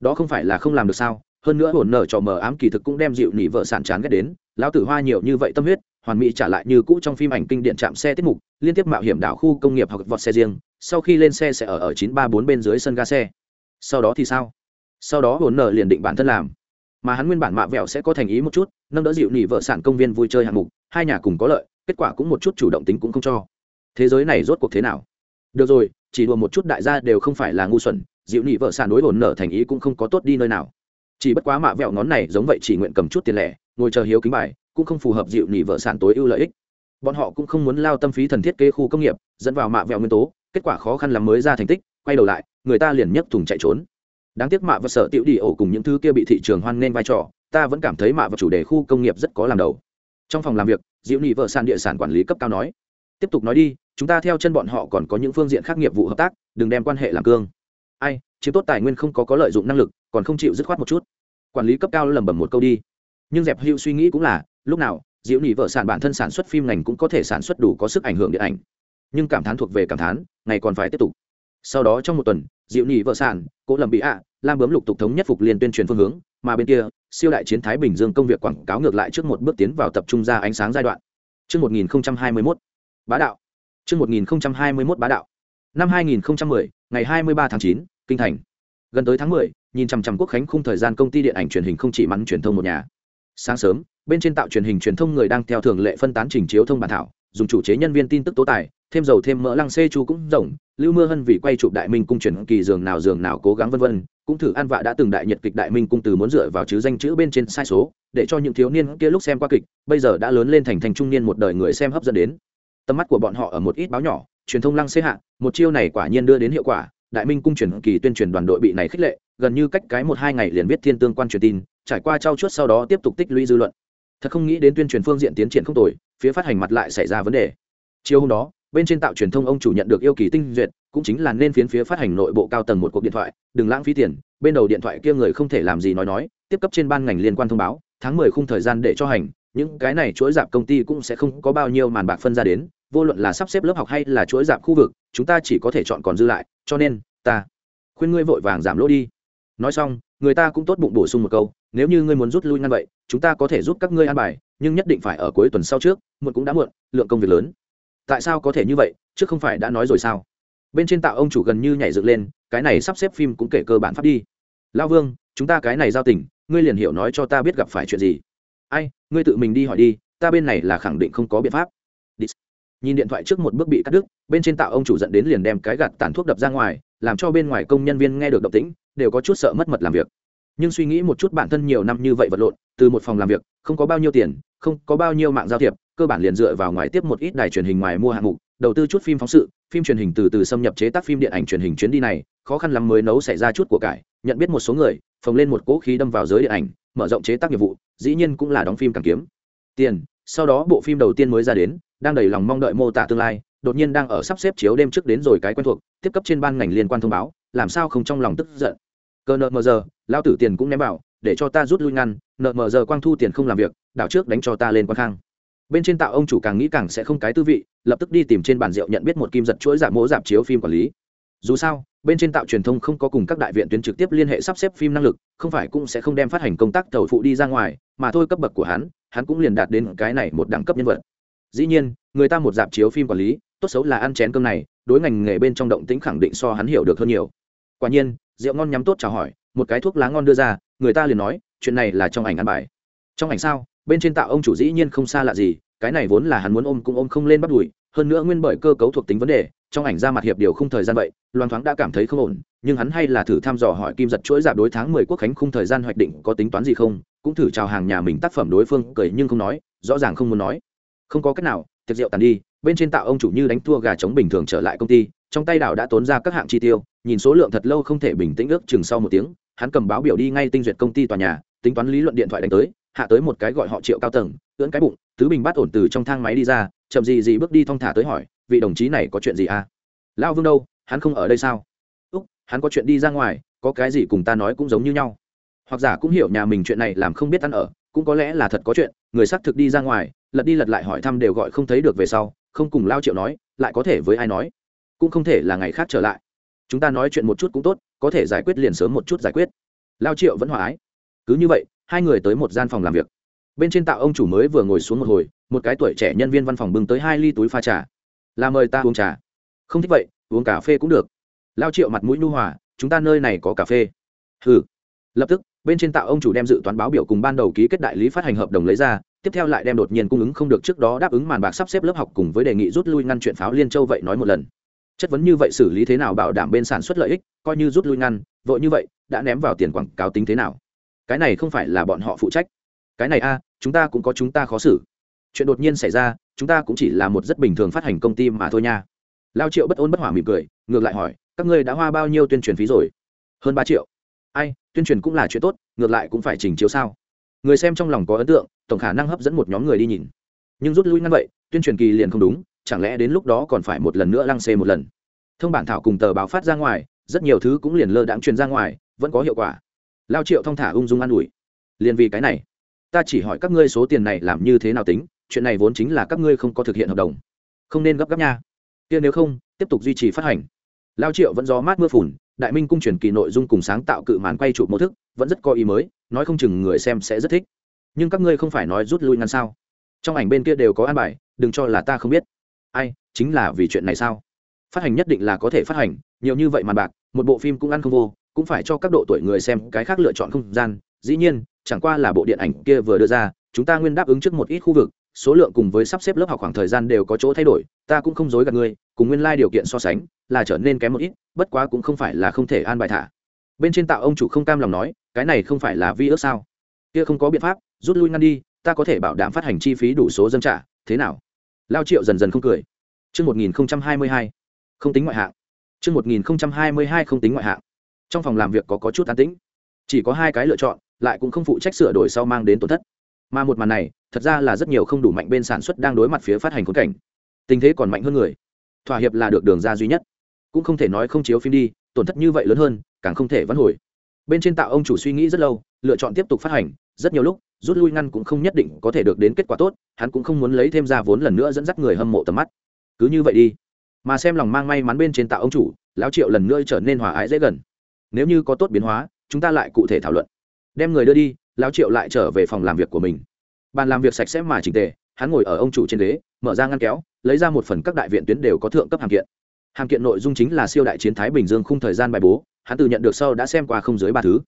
Đó không phải là không làm được sao? Hơn nữa ổn nợ cho mờ ám kỳ thực cũng đem dịu nỉ vợ sản chán ghét đến, lão tử hoa nhiều như vậy tâm huyết, hoàn mỹ trả lại như cũ trong phim ảnh kinh điện chạm xe tiết mục, liên tiếp mạo hiểm đảo khu công nghiệp hoặc vọt xe riêng, sau khi lên xe sẽ ở ở chín ba bốn bên dưới sân ga xe. Sau đó thì sao? Sau đó hồn nở liền định bản thân làm. Mà hắn nguyên bản mạ vẹo sẽ có thành ý một chút, nâng đỡ dịu nỉ vợ sản công viên vui chơi hạng mục, hai nhà cùng có lợi, kết quả cũng một chút chủ động tính cũng không cho. Thế giới này rốt cuộc thế nào? Được rồi, chỉ đùa một chút đại gia đều không phải là ngu xuẩn, dịu nỉ vợ sản đối hồn nở thành ý cũng không có tốt đi nơi nào. Chỉ bất quá mạ vẹo ngón này giống vậy chỉ nguyện cầm chút tiền lẻ, ngồi chờ hiếu kính bài cũng không phù hợp dịu nỉ vợ sản tối ưu lợi ích. Bọn họ cũng không muốn lao tâm phí thần thiết kế khu công nghiệp, dẫn vào mạ vẹo nguyên tố, kết quả khó khăn lắm mới ra thành tích, quay đầu lại, người ta liền nhấc thùng chạy trốn. Đáng tiếc mạ và sợ tiểu đi ổ cùng những thứ kia bị thị trường hoan nghênh vai trò, ta vẫn cảm thấy mạ và chủ đề khu công nghiệp rất có làm đầu. Trong phòng làm việc diệu nị vợ sản địa sản quản lý cấp cao nói, tiếp tục nói đi, chúng ta theo chân bọn họ còn có những phương diện khác nghiệp vụ hợp tác, đừng đem quan hệ làm cương. Ai, chiếm tốt tài nguyên không có có lợi dụng năng lực, còn không chịu dứt khoát một chút. Quản lý cấp cao lẩm bẩm một câu đi. Nhưng dẹp hữu suy nghĩ cũng là lúc nào diệu nỉ vợ sản bản thân sản xuất phim ngành cũng có thể sản xuất đủ có sức ảnh hưởng điện ảnh nhưng cảm thán thuộc về cảm thán ngày còn phải tiếp tục sau đó trong một tuần diệu nỉ vợ sản cố lầm bị ạ lam bướm lục tục thống nhất phục liên tuyên truyền phương hướng mà bên kia siêu đại chiến thái bình dương công việc quảng cáo ngược lại trước một bước tiến vào tập trung ra ánh sáng giai đoạn Trước 1021, bá đạo. Trước 1021 bá đạo. Năm 2010, ngày 23 tháng 9, Kinh Thành. Gần tới tháng 10, nhìn chằm chằm quốc khánh khung thời gian công ty điện ảnh truyền hình không chỉ mắn truyền thông một nhà. Sáng sớm, bên trên tạo truyền hình truyền thông người đang theo thường lệ phân tán trình chiếu thông bản thảo dùng chủ chế nhân viên tin tức tố tài thêm dầu thêm mỡ lăng xê chu cũng rộng lưu mưa hân vì quay chụp đại minh cung truyền kỳ giường nào giường nào cố gắng vân vân cũng thử ăn vạ đã từng đại nhật kịch đại minh cung từ muốn dựa vào chứ danh chữ bên trên sai số để cho những thiếu niên kia lúc xem qua kịch bây giờ đã lớn lên thành thành trung niên một đời người xem hấp dẫn đến. Tầm mắt của bọn họ ở một ít báo nhỏ truyền thông lăng xê hạ một chiêu này quả nhiên đưa đến hiệu quả đại minh cung truyền kỳ tuyên truyền đoàn đội bị này khích lệ, gần như cách cái một hai ngày liền viết thiên tương quan truyền tin, trải qua trao chuốt sau đó tiếp tục tích lũy dư luận. Thật không nghĩ đến tuyên truyền phương diện tiến triển không tồi, phía phát hành mặt lại xảy ra vấn đề. Chiều hôm đó, bên trên tạo truyền thông ông chủ nhận được yêu kỳ tinh duyệt, cũng chính là nên phiến phía phát hành nội bộ cao tầng một cuộc điện thoại, đừng lãng phí tiền, bên đầu điện thoại kia người không thể làm gì nói nói, tiếp cấp trên ban ngành liên quan thông báo, tháng mười khung thời gian để cho hành, những cái này chuỗi dạp công ty cũng sẽ không có bao nhiêu màn bạc phân ra đến vô luận là sắp xếp lớp học hay là chuỗi giảm khu vực, chúng ta chỉ có thể chọn còn dư lại, cho nên, ta khuyên ngươi vội vàng giảm lỗ đi. Nói xong, người ta cũng tốt bụng bổ sung một câu, nếu như ngươi muốn rút lui ngăn vậy, chúng ta có thể giúp các ngươi an bài, nhưng nhất định phải ở cuối tuần sau trước, muộn cũng đã muộn, lượng công việc lớn. Tại sao có thể như vậy trước không phải đã nói rồi sao? Bên trên tạo ông chủ gần như nhảy dựng lên, cái này sắp xếp phim cũng kể cơ bản pháp đi. Lao vương, chúng ta cái này giao tình, ngươi liền hiểu nói cho ta biết gặp phải chuyện gì. Ai, ngươi tự mình đi hỏi đi, ta bên này là khẳng định không có biện pháp nhìn điện thoại trước một bước bị cắt đứt, bên trên tạo ông chủ dẫn đến liền đem cái gạt tàn thuốc đập ra ngoài, làm cho bên ngoài công nhân viên nghe được động tĩnh, đều có chút sợ mất mật làm việc. Nhưng suy nghĩ một chút bản thân nhiều năm như vậy vật lộn, từ một phòng làm việc, không có bao nhiêu tiền, không có bao nhiêu mạng giao thiệp, cơ bản liền dựa vào ngoài tiếp một ít đài truyền hình ngoài mua hạng mục, đầu tư chút phim phóng sự, phim truyền hình từ từ xâm nhập chế tác phim điện ảnh truyền hình chuyến đi này, khó khăn lắm mới nấu xảy ra chút của cải, nhận biết một số người, phồng lên một cỗ khí đâm vào giới điện ảnh, mở rộng chế tác nghiệp vụ, dĩ nhiên cũng là đóng phim càng kiếm. Tiền, sau đó bộ phim đầu tiên mới ra đến đang đầy lòng mong đợi mô tả tương lai đột nhiên đang ở sắp xếp chiếu đêm trước đến rồi cái quen thuộc tiếp cấp trên ban ngành liên quan thông báo làm sao không trong lòng tức giận. Cơ nợ mờ giờ lao tử tiền cũng ném bảo, để cho ta rút lui ngăn nợ mờ giờ quang thu tiền không làm việc đảo trước đánh cho ta lên quang khang. Bên trên tạo ông chủ càng nghĩ càng sẽ không cái tư vị lập tức đi tìm trên bàn rượu nhận biết một kim giật chuỗi giảm mỗ giảm chiếu phim quản lý. Dù sao bên trên tạo truyền thông không có cùng các đại viện tuyến trực tiếp liên hệ sắp xếp phim năng lực không phải cũng sẽ không đem phát hành công tác thầu phụ đi ra ngoài mà thôi cấp bậc của hắn hắn cũng liền đạt đến cái này một đẳng cấp nhân vật dĩ nhiên, người ta một dạp chiếu phim quản lý, tốt xấu là ăn chén cơm này, đối ngành nghề bên trong động tĩnh khẳng định so hắn hiểu được hơn nhiều. Quả nhiên, rượu ngon nhắm tốt chào hỏi, một cái thuốc lá ngon đưa ra, người ta liền nói, chuyện này là trong ảnh ăn bài. Trong ảnh sao, bên trên tạo ông chủ dĩ nhiên không xa lạ gì, cái này vốn là hắn muốn ôm cũng ôm không lên bắt đùi, hơn nữa nguyên bởi cơ cấu thuộc tính vấn đề, trong ảnh ra mặt hiệp điều không thời gian vậy, loan thoáng đã cảm thấy không ổn, nhưng hắn hay là thử thăm dò hỏi kim giật chuỗi giảm đối tháng mười quốc khánh không thời gian hoạch định có tính toán gì không, cũng thử chào hàng nhà mình tác phẩm đối phương, cười nhưng không nói, rõ ràng không muốn nói không có cách nào, tiệc rượu tàn đi, bên trên tạo ông chủ như đánh thua gà trống bình thường trở lại công ty, trong tay đảo đã tốn ra các hạng chi tiêu, nhìn số lượng thật lâu không thể bình tĩnh ước chừng sau một tiếng, hắn cầm báo biểu đi ngay tinh duyệt công ty tòa nhà, tính toán lý luận điện thoại đánh tới, hạ tới một cái gọi họ triệu cao tầng, ưỡn cái bụng tứ bình bắt ổn từ trong thang máy đi ra, chậm gì gì bước đi thong thả tới hỏi, vị đồng chí này có chuyện gì à? Lão vương đâu, hắn không ở đây sao? Úc, hắn có chuyện đi ra ngoài, có cái gì cùng ta nói cũng giống như nhau. Hoặc giả cũng hiểu nhà mình chuyện này làm không biết ăn ở cũng có lẽ là thật có chuyện, người xác thực đi ra ngoài, lật đi lật lại hỏi thăm đều gọi không thấy được về sau, không cùng lao triệu nói, lại có thể với ai nói? Cũng không thể là ngày khác trở lại. Chúng ta nói chuyện một chút cũng tốt, có thể giải quyết liền sớm một chút giải quyết. Lao triệu vẫn hòa ái. Cứ như vậy, hai người tới một gian phòng làm việc. Bên trên tạo ông chủ mới vừa ngồi xuống một hồi, một cái tuổi trẻ nhân viên văn phòng bưng tới hai ly túi pha trà. Là mời ta uống trà. Không thích vậy, uống cà phê cũng được. Lao triệu mặt mũi nu hòa, chúng ta nơi này có cà phê. Hừ. Lập tức bên trên tạo ông chủ đem dự toán báo biểu cùng ban đầu ký kết đại lý phát hành hợp đồng lấy ra, tiếp theo lại đem đột nhiên cung ứng không được trước đó đáp ứng màn bạc sắp xếp lớp học cùng với đề nghị rút lui ngăn chuyện pháo liên châu vậy nói một lần. Chất vấn như vậy xử lý thế nào bảo đảm bên sản xuất lợi ích, coi như rút lui ngăn, vội như vậy, đã ném vào tiền quảng cáo tính thế nào? Cái này không phải là bọn họ phụ trách. Cái này a à, chúng ta cũng có chúng ta khó xử. Chuyện đột nhiên xảy ra, chúng ta cũng chỉ là một rất bình thường phát hành công ty mà thôi nha. Lao triệu bất ôn bất hỏa mỉm cười, ngược lại hỏi, các ngươi đã hoa bao nhiêu tuyên truyền phí rồi? Hơn ba triệu ai, tuyên truyền cũng là chuyện tốt, ngược lại cũng phải trình chiếu sao? Người xem trong lòng có ấn tượng, tổng khả năng hấp dẫn một nhóm người đi nhìn. Nhưng rút lui ngăn vậy, tuyên truyền kỳ liền không đúng, chẳng lẽ đến lúc đó còn phải một lần nữa lăng xê một lần? Thông bản thảo cùng tờ báo phát ra ngoài, rất nhiều thứ cũng liền lơ đãng truyền ra ngoài, vẫn có hiệu quả. Lao triệu thong thả ung dung an ủi. Liền vì cái này, ta chỉ hỏi các ngươi số tiền này làm như thế nào tính, chuyện này vốn chính là các ngươi không có thực hiện hợp đồng. Không nên gấp gáp nha. Kia nếu không, tiếp tục duy trì phát hành. Lao triệu vẫn gió mát mưa phùn đại minh cung truyền kỳ nội dung cùng sáng tạo cự màn quay chụp mô thức, vẫn rất có ý mới, nói không chừng người xem sẽ rất thích. Nhưng các ngươi không phải nói rút lui ngăn sao? Trong ảnh bên kia đều có an bài, đừng cho là ta không biết. Ai, chính là vì chuyện này sao? Phát hành nhất định là có thể phát hành, nhiều như vậy màn bạc, một bộ phim cũng ăn không vô, cũng phải cho các độ tuổi người xem cái khác lựa chọn không gian. Dĩ nhiên, chẳng qua là bộ điện ảnh kia vừa đưa ra, chúng ta nguyên đáp ứng trước một ít khu vực, số lượng cùng với sắp xếp lớp học khoảng thời gian đều có chỗ thay đổi, ta cũng không dối gạt ngươi cùng nguyên lai điều kiện so sánh là trở nên kém một ít bất quá cũng không phải là không thể an bài thả bên trên tạo ông chủ không cam lòng nói cái này không phải là vi ước sao kia không có biện pháp rút lui ngăn đi ta có thể bảo đảm phát hành chi phí đủ số dân trả thế nào lao triệu dần dần không cười Trước 1022, không tính ngoại hạng. Trước 1022 không tính ngoại hạng. Trong phòng làm việc có có chút an tĩnh. Chỉ có hai cái lựa chọn, lại cũng không phụ trách sửa đổi sau mang đến tổn thất. Mà một màn này, thật ra là rất nhiều không đủ mạnh bên sản xuất đang đối mặt phía phát hành khốn cảnh. Tình thế còn mạnh hơn người. Thỏa hiệp là được đường ra duy nhất. Cũng không thể nói không chiếu phim đi, tổn thất như vậy lớn hơn, càng không thể vãn hồi. Bên trên tạo ông chủ suy nghĩ rất lâu, lựa chọn tiếp tục phát hành, rất nhiều lúc, rút lui ngăn cũng không nhất định có thể được đến kết quả tốt, hắn cũng không muốn lấy thêm ra vốn lần nữa dẫn dắt người hâm mộ tầm mắt. Cứ như vậy đi mà xem lòng mang may mắn bên trên tạo ông chủ lão triệu lần nữa trở nên hòa ái dễ gần nếu như có tốt biến hóa chúng ta lại cụ thể thảo luận đem người đưa đi lão triệu lại trở về phòng làm việc của mình bàn làm việc sạch sẽ mà chỉnh tề hắn ngồi ở ông chủ trên ghế mở ra ngăn kéo lấy ra một phần các đại viện tuyến đều có thượng cấp hàm kiện. Hàm kiện nội dung chính là siêu đại chiến thái bình dương khung thời gian bài bố, hắn từ nhận được sau đã xem qua không dưới ba thứ.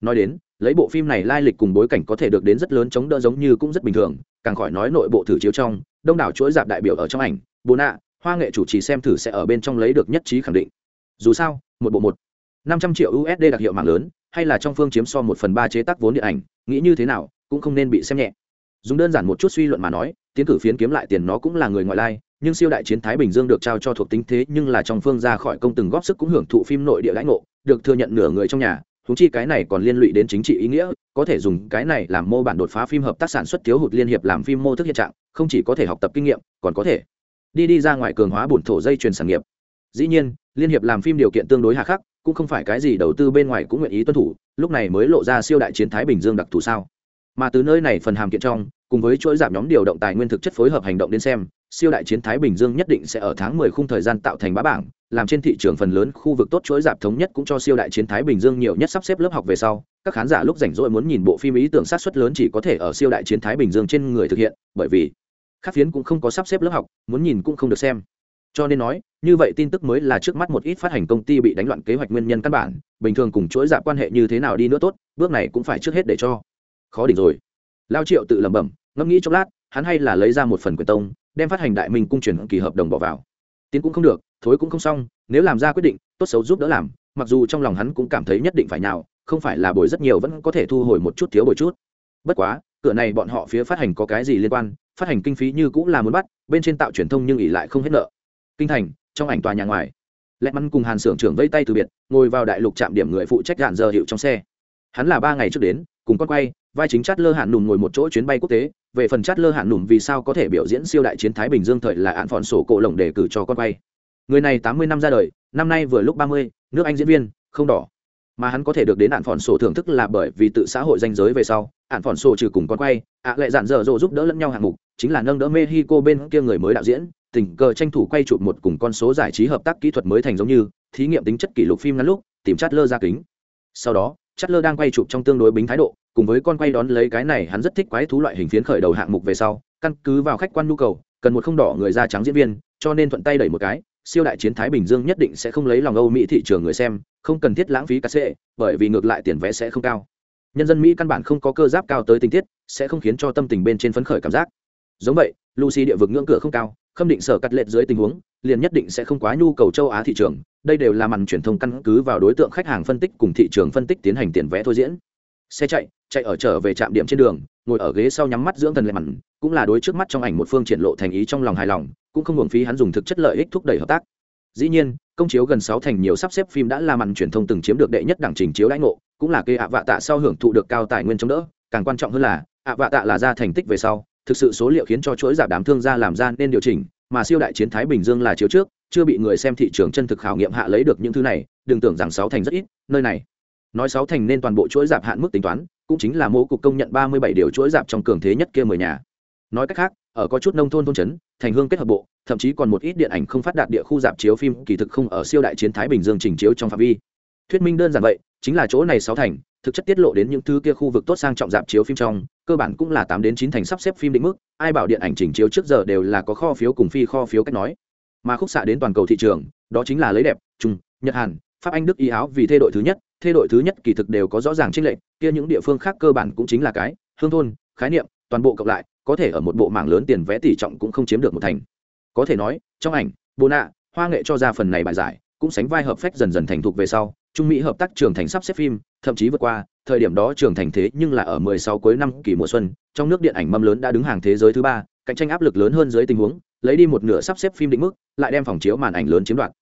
Nói đến, lấy bộ phim này lai lịch cùng bối cảnh có thể được đến rất lớn chống đỡ giống như cũng rất bình thường, càng khỏi nói nội bộ thử chiếu trong, đông đảo chuỗi dạp đại biểu ở trong ảnh, bố nạ, hoa nghệ chủ trì xem thử sẽ ở bên trong lấy được nhất trí khẳng định. Dù sao, một bộ một, năm trăm triệu usd đặc hiệu mạng lớn, hay là trong phương chiếm so một phần ba chế tác vốn điện ảnh, nghĩ như thế nào, cũng không nên bị xem nhẹ. Dùng đơn giản một chút suy luận mà nói tiến cử phiến kiếm lại tiền nó cũng là người ngoại lai, nhưng siêu đại chiến thái bình dương được trao cho thuộc tính thế nhưng là trong phương ra khỏi công từng góp sức cũng hưởng thụ phim nội địa lãnh ngộ, được thừa nhận nửa người trong nhà. Thú chi cái này còn liên lụy đến chính trị ý nghĩa, có thể dùng cái này làm mô bản đột phá phim hợp tác sản xuất thiếu hụt liên hiệp làm phim mô thức hiện trạng, không chỉ có thể học tập kinh nghiệm, còn có thể đi đi ra ngoài cường hóa bổn thổ dây truyền sản nghiệp. Dĩ nhiên, liên hiệp làm phim điều kiện tương đối hà khắc, cũng không phải cái gì đầu tư bên ngoài cũng nguyện ý tuân thủ, lúc này mới lộ ra siêu đại chiến thái bình dương đặc thù sao. Mà từ nơi này phần hàm kiện trong cùng với chuỗi giảm nhóm điều động tài nguyên thực chất phối hợp hành động đến xem, siêu đại chiến thái bình dương nhất định sẽ ở tháng 10 khung thời gian tạo thành bá bảng, làm trên thị trường phần lớn khu vực tốt chuỗi giảm thống nhất cũng cho siêu đại chiến thái bình dương nhiều nhất sắp xếp lớp học về sau. Các khán giả lúc rảnh rỗi muốn nhìn bộ phim ý tưởng sát xuất lớn chỉ có thể ở siêu đại chiến thái bình dương trên người thực hiện, bởi vì khác phiến cũng không có sắp xếp lớp học, muốn nhìn cũng không được xem. Cho nên nói, như vậy tin tức mới là trước mắt một ít phát hành công ty bị đánh loạn kế hoạch nguyên nhân căn bản, bình thường cùng chuỗi giảm quan hệ như thế nào đi nữa tốt, bước này cũng phải trước hết để cho. Khó đỉnh rồi lao triệu tự lẩm bẩm, ngẫm nghĩ chốc lát, hắn hay là lấy ra một phần quyền tông, đem phát hành đại minh cung truyền kỳ hợp đồng bỏ vào. Tiến cũng không được, thối cũng không xong, nếu làm ra quyết định, tốt xấu giúp đỡ làm, mặc dù trong lòng hắn cũng cảm thấy nhất định phải nào không phải là bồi rất nhiều vẫn có thể thu hồi một chút thiếu bồi chút. Bất quá, cửa này bọn họ phía phát hành có cái gì liên quan, phát hành kinh phí như cũng là muốn bắt, bên trên tạo truyền thông nhưng ỉ lại không hết nợ. Kinh thành, trong ảnh tòa nhà ngoài. Lẹt mắn cùng hàn xưởng trưởng vây tay từ biệt, ngồi vào đại lục trạm điểm người phụ trách gạn giờ hiệu trong xe. Hắn là ba ngày trước đến cùng con quay, vai chính chát lơ hạn nùm ngồi một chỗ chuyến bay quốc tế. Về phần chát lơ hạn nùm vì sao có thể biểu diễn siêu đại chiến thái bình dương thời là hạn phòn sổ cổ lồng để cử cho con quay. Người này tám mươi năm ra đời, năm nay vừa lúc ba mươi, nước anh diễn viên, không đỏ. Mà hắn có thể được đến hạn phòn sổ thưởng thức là bởi vì tự xã hội danh giới về sau hạn phòn sổ trừ cùng con quay, ạ à lại dạn dở dỗ giúp đỡ lẫn nhau hạng mục, chính là nâng đỡ mexico bên kia người mới đạo diễn, tình cờ tranh thủ quay chụp một cùng con số giải trí hợp tác kỹ thuật mới thành giống như, thí nghiệm tính chất kỷ lục phim ngắn lúc, tìm chát lơ ra kính. Sau đó chát lơ đang quay chụp trong tương đối bính thái độ, cùng với con quay đón lấy cái này hắn rất thích quái thú loại hình phiến khởi đầu hạng mục về sau, căn cứ vào khách quan nhu cầu, cần một không đỏ người da trắng diễn viên, cho nên thuận tay đẩy một cái, siêu đại chiến thái bình dương nhất định sẽ không lấy lòng âu mỹ thị trường người xem, không cần thiết lãng phí cá sệ bởi vì ngược lại tiền vé sẽ không cao. Nhân dân mỹ căn bản không có cơ giáp cao tới tình tiết, sẽ không khiến cho tâm tình bên trên phấn khởi cảm giác. Giống vậy, lucy địa vực ngưỡng cửa không cao khâm định sở cắt lệch dưới tình huống, liền nhất định sẽ không quá nhu cầu châu á thị trường. Đây đều là màn truyền thông căn cứ vào đối tượng khách hàng phân tích cùng thị trường phân tích tiến hành tiền vé thôi diễn. Xe chạy chạy ở trở về trạm điểm trên đường, ngồi ở ghế sau nhắm mắt dưỡng thần lệ mặn cũng là đối trước mắt trong ảnh một phương triển lộ thành ý trong lòng hài lòng, cũng không hưởng phí hắn dùng thực chất lợi ích thúc đẩy hợp tác. Dĩ nhiên, công chiếu gần sáu thành nhiều sắp xếp phim đã là màn truyền thông từng chiếm được đệ nhất đẳng trình chiếu lãnh ngộ, cũng là kê ạ vạ tạ sau hưởng thụ được cao tài nguyên chống đỡ. Càng quan trọng hơn là, ạ vạ tạ là ra thành tích về sau thực sự số liệu khiến cho chuỗi giảm đám thương gia làm ra nên điều chỉnh, mà siêu đại chiến thái bình dương là chiếu trước, chưa bị người xem thị trường chân thực khảo nghiệm hạ lấy được những thứ này, đừng tưởng rằng sáu thành rất ít, nơi này. Nói sáu thành nên toàn bộ chuỗi giảm hạn mức tính toán, cũng chính là mô cục công nhận ba mươi bảy điều chuỗi giảm trong cường thế nhất kia mười nhà. Nói cách khác, ở có chút nông thôn thôn trấn, thành hương kết hợp bộ, thậm chí còn một ít điện ảnh không phát đạt địa khu dạp chiếu phim kỳ thực không ở siêu đại chiến thái bình dương trình chiếu trong phạm vi. Thuyết minh đơn giản vậy, chính là chỗ này sáu thành thực chất tiết lộ đến những thứ kia khu vực tốt sang trọng dạp chiếu phim trong, cơ bản cũng là tám đến chín thành sắp xếp phim định mức, ai bảo điện ảnh chỉnh chiếu trước giờ đều là có kho phiếu cùng phi kho phiếu cách nói. Mà khúc xạ đến toàn cầu thị trường, đó chính là lấy đẹp, trung, nhật hàn, pháp anh đức y áo vì thê đội thứ nhất, thê đội thứ nhất kỳ thực đều có rõ ràng trích lệnh kia những địa phương khác cơ bản cũng chính là cái, hương thôn, khái niệm, toàn bộ cộng lại, có thể ở một bộ mảng lớn tiền vẽ tỷ trọng cũng không chiếm được một thành. Có thể nói, trong ảnh bồ nạ hoa nghệ cho ra phần này bài giải, cũng sánh vai hợp phách dần dần thành thục về sau trung mỹ hợp tác trường thành sắp xếp phim, thậm chí vượt qua, thời điểm đó trường thành thế nhưng là ở 16 cuối năm kỳ mùa xuân, trong nước điện ảnh mâm lớn đã đứng hàng thế giới thứ ba, cạnh tranh áp lực lớn hơn dưới tình huống, lấy đi một nửa sắp xếp phim định mức, lại đem phòng chiếu màn ảnh lớn chiếm đoạt.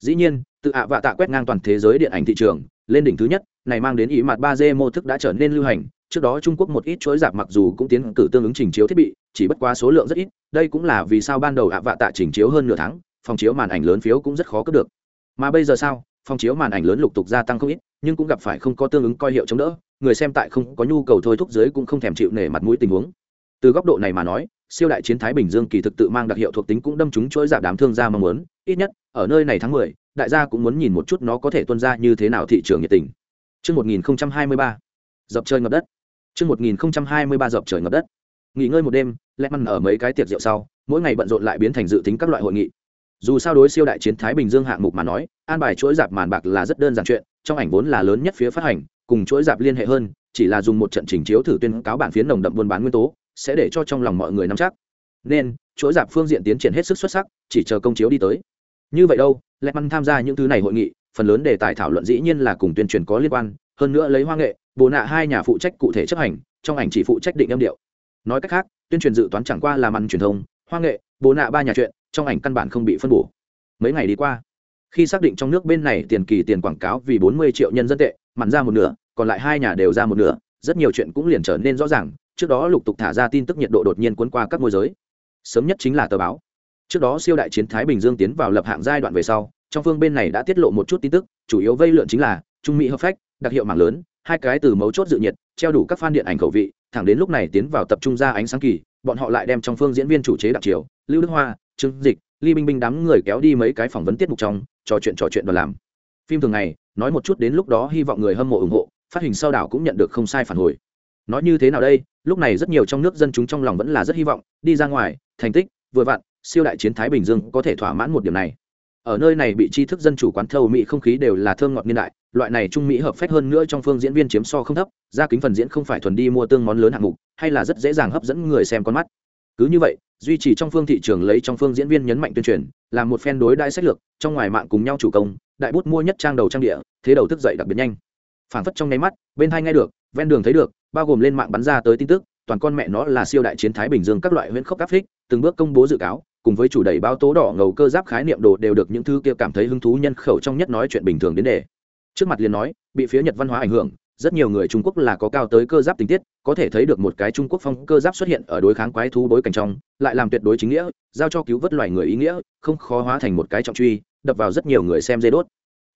Dĩ nhiên tự ạ vạ tạ quét ngang toàn thế giới điện ảnh thị trường, lên đỉnh thứ nhất, này mang đến ý mặt ba d mô thức đã trở nên lưu hành, trước đó trung quốc một ít chuỗi rạp mặc dù cũng tiến cử tương ứng trình chiếu thiết bị, chỉ bất quá số lượng rất ít, đây cũng là vì sao ban đầu ạ vạ tạ trình chiếu hơn nửa tháng, phòng chiếu màn ảnh lớn phiếu cũng rất khó cướp được. Mà bây giờ sao? Phòng chiếu màn ảnh lớn lục tục gia tăng không ít nhưng cũng gặp phải không có tương ứng coi hiệu chống đỡ người xem tại không có nhu cầu thôi thúc dưới cũng không thèm chịu nể mặt mũi tình huống từ góc độ này mà nói siêu đại chiến thái bình dương kỳ thực tự mang đặc hiệu thuộc tính cũng đâm chúng chuỗi giả đám thương gia mong muốn ít nhất ở nơi này tháng mười, đại gia cũng muốn nhìn một chút nó có thể tuân ra như thế nào thị trường nhiệt tình Chương 1023, dập trời ngập đất. Chương 1023 dập trời ngập đất. Nghỉ ngơi một đêm, lẹ măn ở mấy cái tiệc rượu sau, mỗi ngày bận rộn lại biến thành dự tính các loại hội nghị. Dù sao đối siêu đại chiến Thái Bình Dương hạng mục mà nói, an bài chuỗi dạp màn bạc là rất đơn giản chuyện, trong ảnh vốn là lớn nhất phía phát hành, cùng chuỗi dạp liên hệ hơn, chỉ là dùng một trận trình chiếu thử tuyên cáo bản phiến nồng đậm buôn bán nguyên tố, sẽ để cho trong lòng mọi người nắm chắc. Nên, chuỗi dạp phương diện tiến triển hết sức xuất sắc, chỉ chờ công chiếu đi tới. Như vậy đâu, lẽ Măn tham gia những thứ này hội nghị, phần lớn đề tài thảo luận dĩ nhiên là cùng tuyên truyền có liên quan, hơn nữa lấy hoa nghệ, bồ nạ hai nhà phụ trách cụ thể chấp hành, trong ảnh chỉ phụ trách định âm điệu. Nói cách khác, tuyên truyền dự toán chẳng qua là màn truyền thông, hoa nghệ, bồ nạ ba nhà chuyện, trong ảnh căn bản không bị phân bổ. Mấy ngày đi qua, khi xác định trong nước bên này tiền kỳ tiền quảng cáo vì bốn mươi triệu nhân dân tệ, mặn ra một nửa, còn lại hai nhà đều ra một nửa, rất nhiều chuyện cũng liền trở nên rõ ràng, trước đó lục tục thả ra tin tức nhiệt độ đột nhiên cuốn qua các môi giới. Sớm nhất chính là tờ báo. Trước đó siêu đại chiến Thái Bình Dương tiến vào lập hạng giai đoạn về sau, trong phương bên này đã tiết lộ một chút tin tức chủ yếu vây lượn chính là trung mỹ hợp phách đặc hiệu mạng lớn hai cái từ mấu chốt dự nhiệt treo đủ các fan điện ảnh khẩu vị thẳng đến lúc này tiến vào tập trung ra ánh sáng kỳ bọn họ lại đem trong phương diễn viên chủ chế đặc chiều lưu đức hoa trương dịch, ly binh binh đám người kéo đi mấy cái phỏng vấn tiết mục trong, trò chuyện trò chuyện và làm. Phim thường ngày, nói một chút đến lúc đó hy vọng người hâm mộ ủng hộ, phát hình sau đảo cũng nhận được không sai phản hồi. Nói như thế nào đây, lúc này rất nhiều trong nước dân chúng trong lòng vẫn là rất hy vọng, đi ra ngoài, thành tích, vừa vặn, siêu đại chiến thái bình dương có thể thỏa mãn một điểm này. Ở nơi này bị tri thức dân chủ quán thâu mỹ không khí đều là thơm ngọt niên đại, loại này trung mỹ hợp phách hơn nữa trong phương diễn viên chiếm so không thấp, ra kính phần diễn không phải thuần đi mua tương món lớn hạng mục, hay là rất dễ dàng hấp dẫn người xem con mắt. Cứ như vậy duy trì trong phương thị trường lấy trong phương diễn viên nhấn mạnh tuyên truyền làm một phen đối đại sách lược, trong ngoài mạng cùng nhau chủ công, đại bút mua nhất trang đầu trang địa, thế đầu thức dậy đặc biệt nhanh. Phản phất trong nháy mắt, bên hai nghe được, ven đường thấy được, bao gồm lên mạng bắn ra tới tin tức, toàn con mẹ nó là siêu đại chiến thái bình dương các loại huyễn khốc áp phích từng bước công bố dự cáo, cùng với chủ đẩy báo tố đỏ ngầu cơ giáp khái niệm đồ đều được những thứ kia cảm thấy hứng thú nhân khẩu trong nhất nói chuyện bình thường đến đề. Trước mặt liền nói, bị phía nhật văn hóa ảnh hưởng rất nhiều người trung quốc là có cao tới cơ giáp tình tiết, có thể thấy được một cái trung quốc phong cơ giáp xuất hiện ở đối kháng quái thú bối cảnh trong, lại làm tuyệt đối chính nghĩa, giao cho cứu vớt loài người ý nghĩa, không khó hóa thành một cái trọng truy, đập vào rất nhiều người xem dây đốt.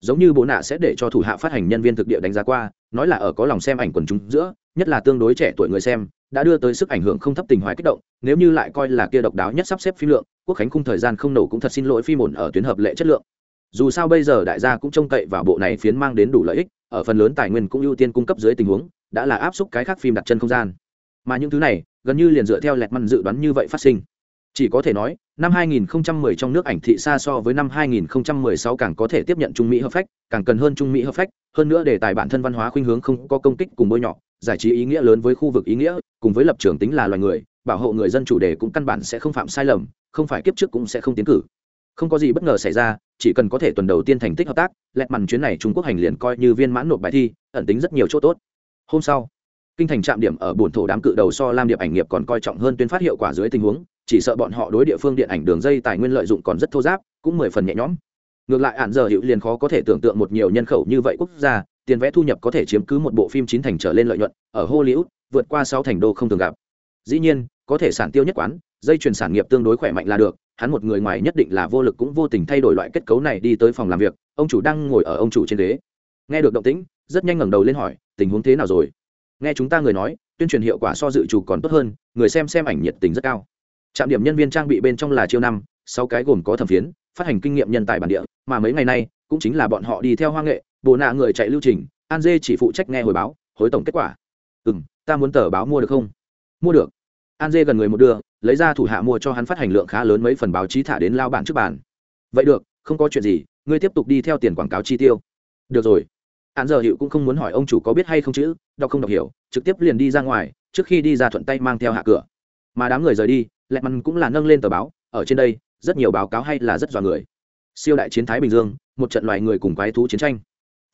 Giống như bố nạ sẽ để cho thủ hạ phát hành nhân viên thực địa đánh giá qua, nói là ở có lòng xem ảnh quần chúng giữa, nhất là tương đối trẻ tuổi người xem, đã đưa tới sức ảnh hưởng không thấp tình hoài kích động, nếu như lại coi là kia độc đáo nhất sắp xếp phim lượng, quốc khánh khung thời gian không nổ cũng thật xin lỗi phim ổn ở tuyến hợp lệ chất lượng dù sao bây giờ đại gia cũng trông cậy vào bộ này phiến mang đến đủ lợi ích, ở phần lớn tài nguyên cũng ưu tiên cung cấp dưới tình huống, đã là áp xúc cái khác phim đặt chân không gian. Mà những thứ này, gần như liền dựa theo lẹt măn dự đoán như vậy phát sinh. Chỉ có thể nói, năm 2010 trong nước ảnh thị xa so với năm 2016 càng có thể tiếp nhận trung mỹ hợp phách, càng cần hơn trung mỹ hợp phách, hơn nữa đề tài bản thân văn hóa khuynh hướng không có công kích cùng bôi nhọ, giải trí ý nghĩa lớn với khu vực ý nghĩa, cùng với lập trường tính là loài người, bảo hộ người dân chủ đề cũng căn bản sẽ không phạm sai lầm, không phải kiếp trước cũng sẽ không tiến cử. Không có gì bất ngờ xảy ra chỉ cần có thể tuần đầu tiên thành tích hợp tác, lẹt mằn chuyến này trung quốc hành liền coi như viên mãn nộp bài thi, ẩn tính rất nhiều chỗ tốt. Hôm sau, kinh thành trạm điểm ở bổn thổ đám cự đầu so lam điệp ảnh nghiệp còn coi trọng hơn tuyên phát hiệu quả dưới tình huống, chỉ sợ bọn họ đối địa phương điện ảnh đường dây tài nguyên lợi dụng còn rất thô giáp, cũng mười phần nhẹ nhõm. Ngược lại ạn giờ hiệu liền khó có thể tưởng tượng một nhiều nhân khẩu như vậy quốc gia, tiền vẽ thu nhập có thể chiếm cứ một bộ phim chín thành trở lên lợi nhuận, ở hollywood, vượt qua sáu thành đô không thường gặp. Dĩ nhiên, có thể sản tiêu nhất quán, dây chuyển sản nghiệp tương đối khỏe mạnh là được hắn một người ngoài nhất định là vô lực cũng vô tình thay đổi loại kết cấu này đi tới phòng làm việc, ông chủ đang ngồi ở ông chủ trên ghế. Nghe được động tĩnh, rất nhanh ngẩng đầu lên hỏi, tình huống thế nào rồi? Nghe chúng ta người nói, tuyên truyền hiệu quả so dự chủ còn tốt hơn, người xem xem ảnh nhiệt tình rất cao. Trạm điểm nhân viên trang bị bên trong là chiêu năm, sáu cái gồm có thẩm phiến, phát hành kinh nghiệm nhân tài bản địa, mà mấy ngày nay, cũng chính là bọn họ đi theo hoa nghệ bồ nạ người chạy lưu trình, an dê chỉ phụ trách nghe hồi báo, hối tổng kết quả. Ừ m ta muốn tờ báo mua được không? Mua được. An dê gần người một đưa lấy ra thủ hạ mua cho hắn phát hành lượng khá lớn mấy phần báo chí thả đến lao bản trước bàn. Vậy được, không có chuyện gì, ngươi tiếp tục đi theo tiền quảng cáo chi tiêu. Được rồi. An giờ hiệu cũng không muốn hỏi ông chủ có biết hay không chữ, đọc không đọc hiểu, trực tiếp liền đi ra ngoài, trước khi đi ra thuận tay mang theo hạ cửa. Mà đám người rời đi lẹ mằn cũng là nâng lên tờ báo, ở trên đây, rất nhiều báo cáo hay là rất dọa người. Siêu đại chiến thái bình dương, một trận loài người cùng quái thú chiến tranh.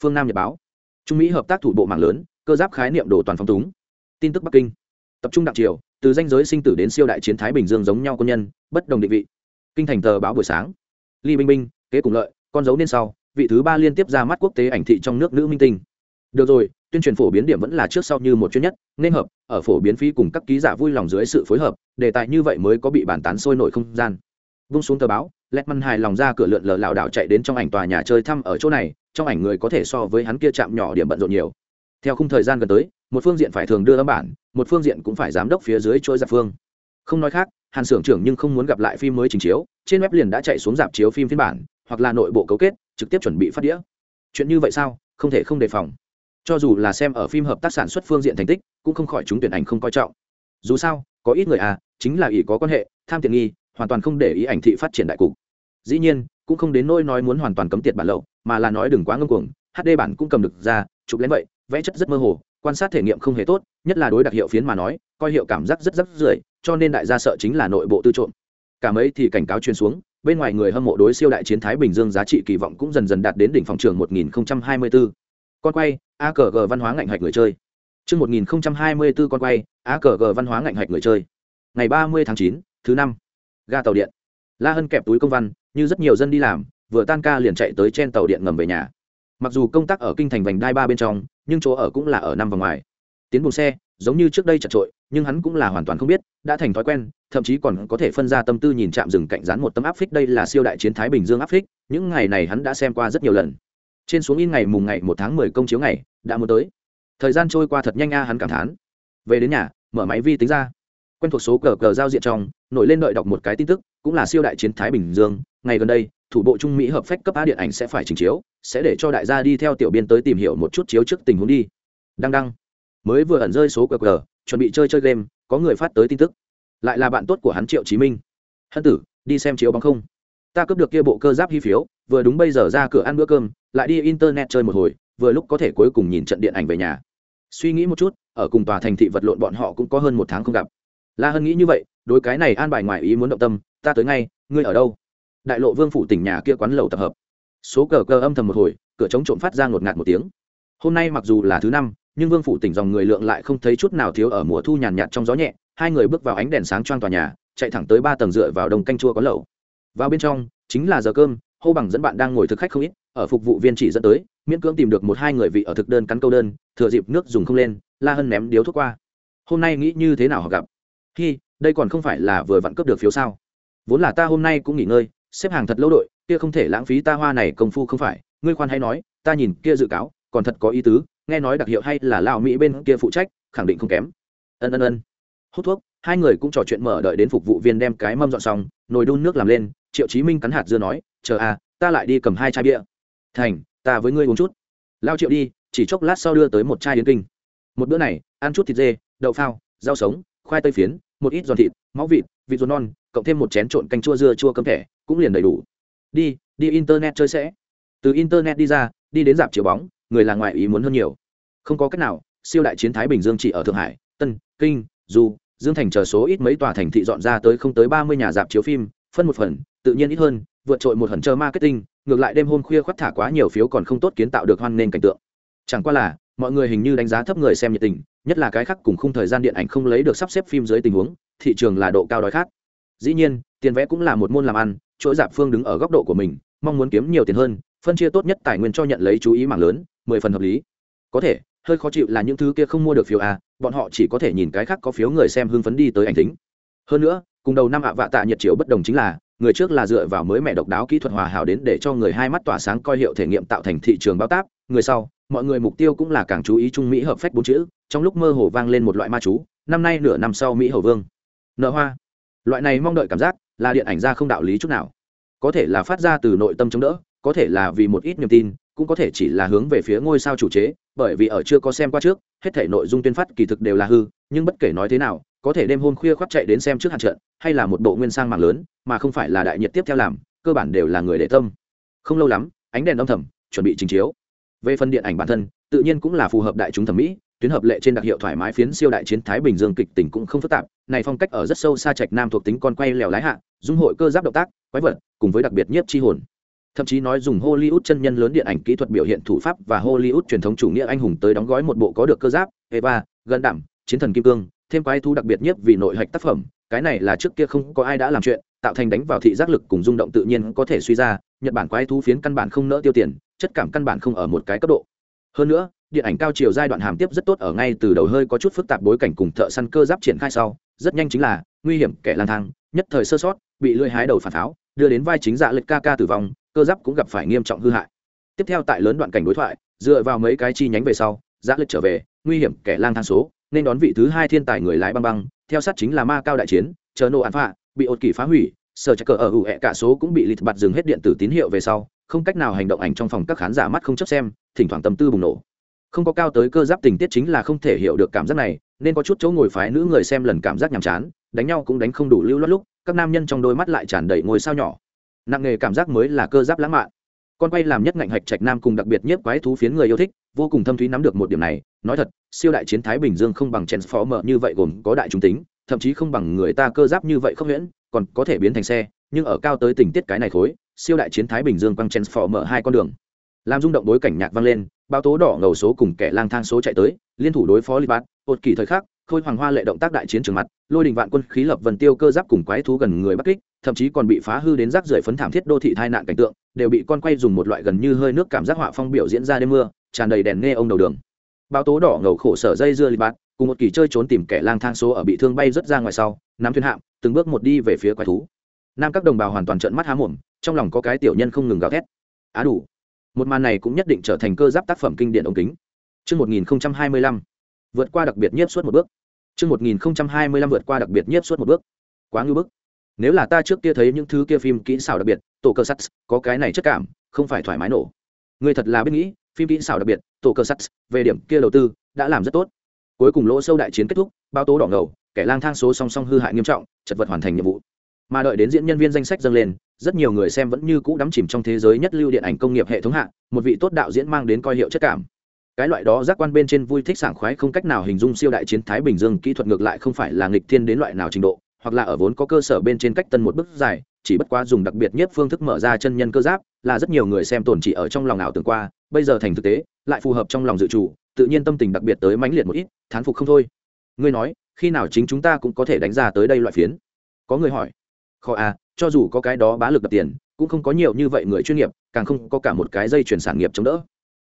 Phương nam nhật báo. Trung mỹ hợp tác thủ bộ mạng lớn, cơ giáp khái niệm đồ toàn phong túng. Tin tức bắc kinh tập trung đặc triều, từ danh giới sinh tử đến siêu đại chiến thái bình dương giống nhau quân nhân, bất đồng định vị. Kinh thành tờ báo buổi sáng. Ly binh binh kế cùng lợi, con dấu nên sau, vị thứ ba liên tiếp ra mắt quốc tế ảnh thị trong nước nữ minh tinh. Được rồi, tuyên truyền phổ biến điểm vẫn là trước sau như một chuyên nhất, nên hợp, ở phổ biến phí cùng các ký giả vui lòng dưới sự phối hợp, đề tài như vậy mới có bị bàn tán sôi nổi không gian. Vung xuống tờ báo lẹt măn hài lòng ra cửa lượn lờ lảo đảo chạy đến trong ảnh tòa nhà chơi thăm ở chỗ này, trong ảnh người có thể so với hắn kia chạm nhỏ điểm bận rộn nhiều. Theo khung thời gian gần tới một phương diện phải thường đưa âm bản, một phương diện cũng phải giám đốc phía dưới trôi giặc phương. Không nói khác, hàn xưởng trưởng nhưng không muốn gặp lại phim mới trình chiếu, trên web liền đã chạy xuống dạp chiếu phim phiên bản, hoặc là nội bộ cấu kết, trực tiếp chuẩn bị phát đĩa. Chuyện như vậy sao? Không thể không đề phòng. Cho dù là xem ở phim hợp tác sản xuất phương diện thành tích, cũng không khỏi chúng tuyển ảnh không coi trọng. Dù sao, có ít người à chính là ỷ có quan hệ, tham tiện nghi, hoàn toàn không để ý ảnh thị phát triển đại cục. Dĩ nhiên, cũng không đến nỗi nói muốn hoàn toàn cấm tiệt bản lậu, mà là nói đừng quá ngâm cuồng hd bản cũng cầm được ra, chụp lén vậy, vẽ chất rất mơ hồ quan sát thể nghiệm không hề tốt nhất là đối đặc hiệu phiến mà nói coi hiệu cảm giác rất rất rưởi cho nên đại gia sợ chính là nội bộ tư trộm. Cả mấy thì cảnh cáo truyền xuống bên ngoài người hâm mộ đối siêu đại chiến thái bình dương giá trị kỳ vọng cũng dần dần đạt đến đỉnh phòng trường 1024. con quay akg văn hóa ngạnh hạch người chơi. Trước 1024 con quay akg văn hóa ngạnh hạch người chơi. Ngày 30 tháng 9, thứ năm. Ga tàu điện. La hân kẹp túi công văn như rất nhiều dân đi làm vừa tan ca liền chạy tới trên tàu điện ngầm về nhà. Mặc dù công tác ở kinh thành vành đai ba bên trong nhưng chỗ ở cũng là ở năm và ngoài. Tiến buồng xe, giống như trước đây chật trội, nhưng hắn cũng là hoàn toàn không biết, đã thành thói quen, thậm chí còn có thể phân ra tâm tư nhìn chạm rừng cạnh rán một tấm áp phích đây là siêu đại chiến thái bình dương áp phích, những ngày này hắn đã xem qua rất nhiều lần. Trên xuống in ngày mùng ngày một tháng mười công chiếu ngày, đã muốn tới. Thời gian trôi qua thật nhanh a, hắn cảm thán. Về đến nhà, mở máy vi tính ra. Quen thuộc số cờ cờ giao diện trong, nổi lên đợi đọc một cái tin tức, cũng là siêu đại chiến thái bình dương, ngày gần đây thủ bộ trung mỹ hợp phách cấp á điện ảnh sẽ phải trình chiếu sẽ để cho đại gia đi theo tiểu biên tới tìm hiểu một chút chiếu trước tình huống đi. Đăng đăng. Mới vừa ẩn rơi số qr, chuẩn bị chơi chơi game có người phát tới tin tức. Lại là bạn tốt của hắn triệu chí minh. Hân tử đi xem chiếu bóng không? Ta cướp được kia bộ cơ giáp hy phiếu vừa đúng bây giờ ra cửa ăn bữa cơm lại đi internet chơi một hồi vừa lúc có thể cuối cùng nhìn trận điện ảnh về nhà. Suy nghĩ một chút ở cùng tòa thành thị vật lộn bọn họ cũng có hơn một tháng không gặp. La hân nghĩ như vậy đối cái này an bài ngoài ý muốn động tâm ta tới ngay ngươi ở đâu? Đại lộ vương phủ tỉnh nhà kia quán lầu tập hợp. Số cờ cờ âm thầm một hồi, cửa chống trộm phát ra ngột ngạt một tiếng. Hôm nay mặc dù là thứ năm, nhưng vương phủ tỉnh dòng người lượng lại không thấy chút nào thiếu ở mùa thu nhàn nhạt trong gió nhẹ, hai người bước vào ánh đèn sáng choang tòa nhà, chạy thẳng tới ba tầng dựa vào đồng canh chua có lẩu vào bên trong, chính là giờ cơm, hô bằng dẫn bạn đang ngồi thực khách không ít, ở phục vụ viên chỉ dẫn tới, miễn cưỡng tìm được một hai người vị ở thực đơn cắn câu đơn, thừa dịp nước dùng không lên, la hân ném điếu thuốc qua. Hôm nay nghĩ như thế nào họ gặp? Khi đây còn không phải là vừa vặn cướp được phiếu sao? Vốn là ta hôm nay cũng nghỉ ngơi xếp hàng thật lâu đội, kia không thể lãng phí ta hoa này công phu không phải. Ngươi khoan hay nói, ta nhìn kia dự cáo, còn thật có ý tứ, nghe nói đặc hiệu hay là lao mỹ bên kia phụ trách, khẳng định không kém. Ân ân ân. Hút thuốc, hai người cũng trò chuyện mở đợi đến phục vụ viên đem cái mâm dọn xong, nồi đun nước làm lên, triệu chí minh cắn hạt dưa nói, chờ à ta lại đi cầm hai chai bia. Thành, ta với ngươi uống chút. Lao triệu đi, chỉ chốc lát sau đưa tới một chai yến kinh. Một bữa này, ăn chút thịt dê, đậu phao, rau sống, khoai tây phiến, một ít giòn thịt máu vịt vịt ruột non, cộng thêm một chén trộn canh chua dưa chua cấm thẻ cũng liền đầy đủ. Đi đi internet chơi sẽ. Từ internet đi ra, đi đến dạp chiếu bóng, người là ngoại ý muốn hơn nhiều. Không có cách nào, siêu đại chiến thái bình dương chỉ ở thượng hải, tân, kinh du dương thành chờ số ít mấy tòa thành thị dọn ra tới không tới ba mươi nhà dạp chiếu phim, phân một phần, tự nhiên ít hơn, vượt trội một hẳn chờ marketing, ngược lại đêm hôm khuya khoác thả quá nhiều phiếu còn không tốt kiến tạo được hoan nên cảnh tượng. Chẳng qua là, mọi người hình như đánh giá thấp người xem nhiệt tình, nhất là cái khác cùng khung thời gian điện ảnh không lấy được sắp xếp phim dưới tình huống, thị trường là độ cao đói khát. Dĩ nhiên, tiền vẽ cũng là một môn làm ăn chuỗi giạp phương đứng ở góc độ của mình, mong muốn kiếm nhiều tiền hơn, phân chia tốt nhất tài nguyên cho nhận lấy chú ý mạng lớn, mười phần hợp lý. Có thể, hơi khó chịu là những thứ kia không mua được phiếu à bọn họ chỉ có thể nhìn cái khác có phiếu người xem hưng phấn đi tới ảnh tính hơn nữa, cùng đầu năm ạ vạ tạ nhiệt chiều bất đồng chính là, người trước là dựa vào mới mẹ độc đáo kỹ thuật hòa hảo đến để cho người hai mắt tỏa sáng coi hiệu thể nghiệm tạo thành thị trường bao táp, người sau, mọi người mục tiêu cũng là càng chú ý trung mỹ hợp phách bốn chữ, trong lúc mơ hồ vang lên một loại ma chú, năm nay nửa năm sau mỹ hầu vương. Nợ hoa loại này mong đợi cảm giác là điện ảnh ra không đạo lý chút nào. Có thể là phát ra từ nội tâm chống đỡ, có thể là vì một ít niềm tin, cũng có thể chỉ là hướng về phía ngôi sao chủ chế, bởi vì ở chưa có xem qua trước, hết thể nội dung tuyên phát kỳ thực đều là hư, nhưng bất kể nói thế nào, có thể đêm hôm khuya khoác chạy đến xem trước hạn trận, hay là một bộ nguyên sang mạng lớn, mà không phải là đại nhiệt tiếp theo làm, cơ bản đều là người để tâm. Không lâu lắm, ánh đèn âm thầm, chuẩn bị trình chiếu. Về phần điện ảnh bản thân, tự nhiên cũng là phù hợp đại chúng thẩm mỹ tuyến hợp lệ trên đặc hiệu thoải mái phiến siêu đại chiến thái bình dương kịch tình cũng không phức tạp, này phong cách ở rất sâu xa trạch nam thuộc tính con quay lèo lái hạ, dung hội cơ giáp động tác, quái vật, cùng với đặc biệt nhiếp chi hồn. Thậm chí nói dùng hollywood chân nhân lớn điện ảnh kỹ thuật biểu hiện thủ pháp và hollywood truyền thống chủ nghĩa anh hùng tới đóng gói một bộ có được cơ giáp, eva gần đảm chiến thần kim cương, thêm quái thú đặc biệt nhất vì nội hạch tác phẩm, cái này là trước kia không có ai đã làm chuyện, tạo thành đánh vào thị giác lực cùng rung động tự nhiên có thể suy ra, nhật bản quái thú phiến căn bản không nỡ tiêu tiền, chất cảm căn bản không ở một cái cấp độ. Hơn nữa điện ảnh cao chiều giai đoạn hàm tiếp rất tốt ở ngay từ đầu hơi có chút phức tạp bối cảnh cùng thợ săn cơ giáp triển khai sau, rất nhanh chính là, nguy hiểm, kẻ lang thang, nhất thời sơ sót, bị lưỡi hái đầu phản pháo, đưa đến vai chính dạ lệch ca ca tử vong, cơ giáp cũng gặp phải nghiêm trọng hư hại. Tiếp theo tại lớn đoạn cảnh đối thoại, dựa vào mấy cái chi nhánh về sau dạ lệch trở về, nguy hiểm, kẻ lang thang số, nên đón vị thứ hai thiên tài người lái băng băng, theo sát chính là ma cao đại chiến, chờ nổ án phạ, bị ột kỳ phá hủy, sở chắc cờ ở ủ hẹ cả số cũng bị lịt bạt dừng hết điện tử tín hiệu về sau, không cách nào hành động ảnh trong phòng các khán giả mắt không chấp xem, thỉnh thoảng tâm tư bùng nổ không có cao tới cơ giáp tình tiết chính là không thể hiểu được cảm giác này, nên có chút chỗ ngồi phái nữ người xem lần cảm giác nhàm chán, đánh nhau cũng đánh không đủ lưu loát lúc, các nam nhân trong đôi mắt lại tràn đầy ngôi sao nhỏ. Nặng nghề cảm giác mới là cơ giáp lãng mạn. Con quay làm nhất ngạnh hạch trạch nam cùng đặc biệt nhất quái thú phiến người yêu thích, vô cùng thâm thúy nắm được một điểm này, nói thật, siêu đại chiến thái bình dương không bằng transformer như vậy gồm có đại trung tính, thậm chí không bằng người ta cơ giáp như vậy không huyễn, còn có thể biến thành xe, nhưng ở cao tới tình tiết cái này khối, siêu đại chiến thái bình dương quăng transformer hai con đường. Làm rung động bối cảnh nhạc vang lên báo tố đỏ ngầu số cùng kẻ lang thang số chạy tới, liên thủ đối phó li bát một kỳ thời khắc, khôi hoàng hoa lệ động tác đại chiến trường mặt, lôi đình vạn quân khí lập vần tiêu cơ giáp cùng quái thú gần người bắc kích, thậm chí còn bị phá hư đến rác rưởi phấn thảm thiết đô thị tai nạn cảnh tượng, đều bị con quay dùng một loại gần như hơi nước cảm giác họa phong biểu diễn ra đêm mưa, tràn đầy đèn nghe ông đầu đường. Báo tố đỏ ngầu khổ sở dây dưa li bát cùng một kỳ chơi trốn tìm kẻ lang thang số ở bị thương bay rất ra ngoài sau, nắm thuyền hạm, từng bước một đi về phía quái thú. Nam các đồng bào hoàn toàn trợn mắt há mồm, trong lòng có cái tiểu nhân không ngừng gào thét. Á đủ một màn này cũng nhất định trở thành cơ giáp tác phẩm kinh điển ống kính Trước 1025, vượt qua đặc biệt nhiếp suốt một bước. chương một nghìn hai mươi lăm vượt qua đặc biệt nhiếp suốt một bước. Quá ngư bức. Nếu là ta trước kia thấy những thứ kia phim kỹ xảo đặc biệt, tổ cơ sắt, có cái này chất cảm, không phải thoải mái nổ. Người thật là biết nghĩ, phim kỹ xảo đặc biệt, tổ cơ sắt, về điểm kia đầu tư, đã làm rất tốt. Cuối cùng lỗ sâu đại chiến kết thúc, bao tố đỏ ngầu, kẻ lang thang số song song hư hại nghiêm trọng, chật vật hoàn thành nhiệm vụ mà đợi đến diễn nhân viên danh sách dâng lên, rất nhiều người xem vẫn như cũ đắm chìm trong thế giới nhất lưu điện ảnh công nghiệp hệ thống hạ, một vị tốt đạo diễn mang đến coi hiệu chất cảm. Cái loại đó giác quan bên trên vui thích sảng khoái không cách nào hình dung siêu đại chiến thái bình dương, kỹ thuật ngược lại không phải là nghịch thiên đến loại nào trình độ, hoặc là ở vốn có cơ sở bên trên cách tân một bước dài, chỉ bất quá dùng đặc biệt nhất phương thức mở ra chân nhân cơ giáp, là rất nhiều người xem tồn chỉ ở trong lòng ảo tưởng qua, bây giờ thành thực tế, lại phù hợp trong lòng dự chủ, tự nhiên tâm tình đặc biệt tới mãnh liệt một ít, thán phục không thôi. Ngươi nói, khi nào chính chúng ta cũng có thể đánh ra tới đây loại phiến? Có người hỏi khó à cho dù có cái đó bá lực đập tiền, cũng không có nhiều như vậy người chuyên nghiệp, càng không có cả một cái dây chuyển sản nghiệp chống đỡ.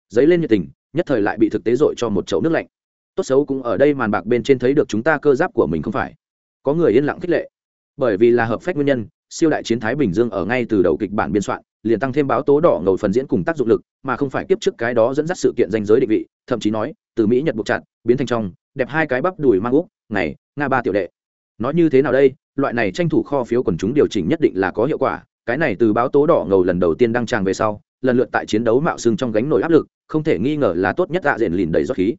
Giấy lên nhiệt tình, nhất thời lại bị thực tế dội cho một chậu nước lạnh. Tốt xấu cũng ở đây màn bạc bên trên thấy được chúng ta cơ giáp của mình không phải. Có người yên lặng khích lệ. Bởi vì là hợp phách nguyên nhân, siêu đại chiến thái bình dương ở ngay từ đầu kịch bản biên soạn, liền tăng thêm báo tố đỏ ngầu phần diễn cùng tác dụng lực, mà không phải kiếp trước cái đó dẫn dắt sự kiện danh giới định vị, thậm chí nói, từ mỹ, nhật buộc chặt, biến thành trong, đẹp hai cái bắp đùi mang úc này nga ba tiểu đệ. Nói như thế nào đây? Loại này tranh thủ kho phiếu quần chúng điều chỉnh nhất định là có hiệu quả. Cái này từ báo tố đỏ ngầu lần đầu tiên đăng tràng về sau, lần lượt tại chiến đấu mạo xương trong gánh nổi áp lực, không thể nghi ngờ là tốt nhất dạ rền lìn đầy giọt khí.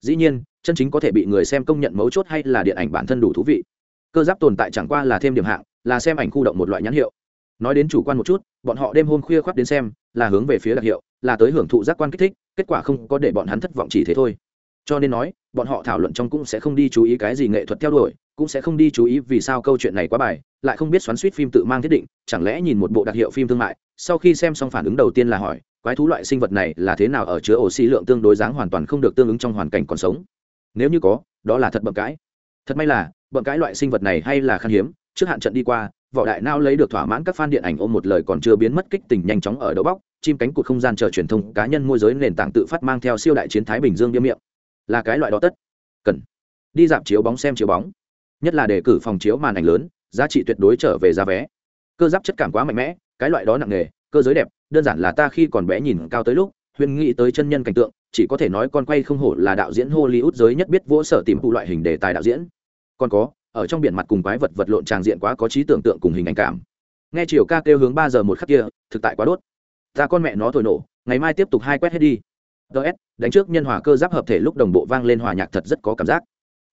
Dĩ nhiên, chân chính có thể bị người xem công nhận mấu chốt hay là điện ảnh bản thân đủ thú vị. Cơ giáp tồn tại chẳng qua là thêm điểm hạng, là xem ảnh khu động một loại nhãn hiệu. Nói đến chủ quan một chút, bọn họ đêm hôm khuya khoác đến xem, là hướng về phía đặc hiệu, là tới hưởng thụ giác quan kích thích, kết quả không có để bọn hắn thất vọng chỉ thế thôi. Cho nên nói bọn họ thảo luận trong cũng sẽ không đi chú ý cái gì nghệ thuật theo đuổi, cũng sẽ không đi chú ý vì sao câu chuyện này quá bài, lại không biết xoắn suýt phim tự mang thiết định, chẳng lẽ nhìn một bộ đặc hiệu phim thương mại, sau khi xem xong phản ứng đầu tiên là hỏi, quái thú loại sinh vật này là thế nào ở chứa oxy lượng tương đối dáng hoàn toàn không được tương ứng trong hoàn cảnh còn sống? Nếu như có, đó là thật bậm cãi. Thật may là, bậm cãi loại sinh vật này hay là khan hiếm, trước hạn trận đi qua võ đại nao lấy được thỏa mãn các fan điện ảnh ôm một lời còn chưa biến mất kích tình nhanh chóng ở đầu bóc, chim cánh cụt không gian chờ truyền thông cá nhân môi giới nền tảng tự phát mang theo siêu đại chiến thái bình dương biêm miệng là cái loại đó tất. Cần. Đi dạp chiếu bóng xem chiếu bóng. Nhất là đề cử phòng chiếu màn ảnh lớn, giá trị tuyệt đối trở về giá vé. Cơ giáp chất cảm quá mạnh mẽ, cái loại đó nặng nghề cơ giới đẹp, đơn giản là ta khi còn bé nhìn cao tới lúc, huyền nghĩ tới chân nhân cảnh tượng, chỉ có thể nói con quay không hổ là đạo diễn hollywood giới nhất biết vỗ sở tìm phụ loại hình đề tài đạo diễn. Còn có, ở trong biển mặt cùng quái vật vật lộn tràng diện quá có trí tưởng tượng cùng hình ảnh cảm. Nghe chiều ca kêu hướng ba giờ một khắc kia, thực tại quá đốt. Ta con mẹ nó thổi nổ, ngày mai tiếp tục hai quét hết đi ts đánh trước nhân hòa cơ giáp hợp thể lúc đồng bộ vang lên hòa nhạc thật rất có cảm giác.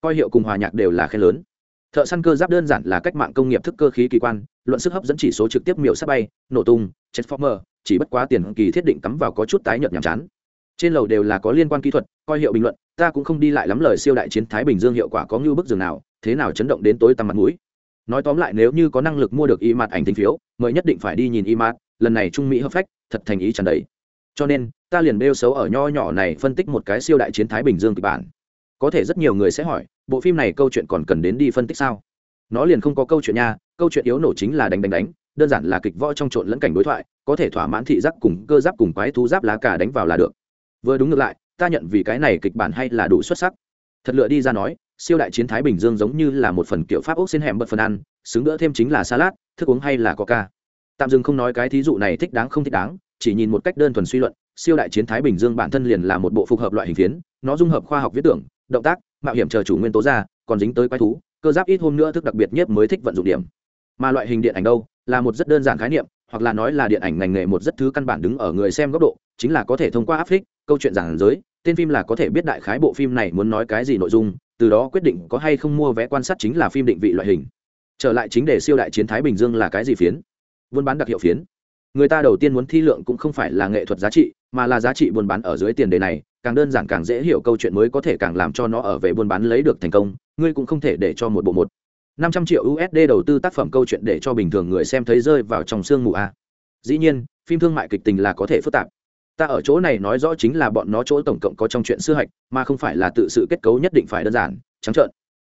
Coi hiệu cùng hòa nhạc đều là khen lớn. Thợ săn cơ giáp đơn giản là cách mạng công nghiệp thức cơ khí kỳ quan, luận sức hấp dẫn chỉ số trực tiếp miểu sắp bay, nổ tung, transformer, chỉ bất quá tiền kỳ thiết định cắm vào có chút tái nhợt nhàm chán. Trên lầu đều là có liên quan kỹ thuật, coi hiệu bình luận, ta cũng không đi lại lắm lời siêu đại chiến thái bình dương hiệu quả có như bức giường nào, thế nào chấn động đến tối tăm mặt mũi. Nói tóm lại nếu như có năng lực mua được y mặt ảnh tinh phiếu mới nhất định phải đi nhìn y mặt lần này trung mỹ hợp phách, thật thành ý tràn đầy cho nên, ta liền bêu xấu ở nho nhỏ này phân tích một cái siêu đại chiến thái bình dương kịch bản. Có thể rất nhiều người sẽ hỏi, bộ phim này câu chuyện còn cần đến đi phân tích sao? Nó liền không có câu chuyện nha, câu chuyện yếu nổ chính là đánh đánh đánh, đơn giản là kịch võ trong trộn lẫn cảnh đối thoại, có thể thỏa mãn thị giác cùng cơ giáp cùng quái thú giáp lá cả đánh vào là được. Vừa đúng ngược lại, ta nhận vì cái này kịch bản hay là đủ xuất sắc. Thật lựa đi ra nói, siêu đại chiến thái bình dương giống như là một phần kiểu pháp ốc xin hẻm bật phần ăn, xứng đỡ thêm chính là salad, thức uống hay là coca. Tạm dừng không nói cái thí dụ này thích đáng không thích đáng chỉ nhìn một cách đơn thuần suy luận, siêu đại chiến thái bình dương bản thân liền là một bộ phục hợp loại hình phiến, nó dung hợp khoa học viết tưởng, động tác, mạo hiểm chờ chủ nguyên tố ra, còn dính tới quái thú, cơ giáp ít hôm nữa thức đặc biệt nhất mới thích vận dụng điểm. Mà loại hình điện ảnh đâu, là một rất đơn giản khái niệm, hoặc là nói là điện ảnh ngành nghề một rất thứ căn bản đứng ở người xem góc độ, chính là có thể thông qua áp phích, câu chuyện giảng giới, tên phim là có thể biết đại khái bộ phim này muốn nói cái gì nội dung, từ đó quyết định có hay không mua vé quan sát chính là phim định vị loại hình. Trở lại chính đề siêu đại chiến thái bình dương là cái gì phiến? Buôn bán đặc hiệu phiến người ta đầu tiên muốn thi lượng cũng không phải là nghệ thuật giá trị, mà là giá trị buôn bán ở dưới tiền đề này, càng đơn giản càng dễ hiểu câu chuyện mới có thể càng làm cho nó ở về buôn bán lấy được thành công, ngươi cũng không thể để cho một bộ một. năm trăm triệu usd đầu tư tác phẩm câu chuyện để cho bình thường người xem thấy rơi vào trong sương mù a. Dĩ nhiên, phim thương mại kịch tình là có thể phức tạp. Ta ở chỗ này nói rõ chính là bọn nó chỗ tổng cộng có trong chuyện sư hạch, mà không phải là tự sự kết cấu nhất định phải đơn giản, trắng trợn.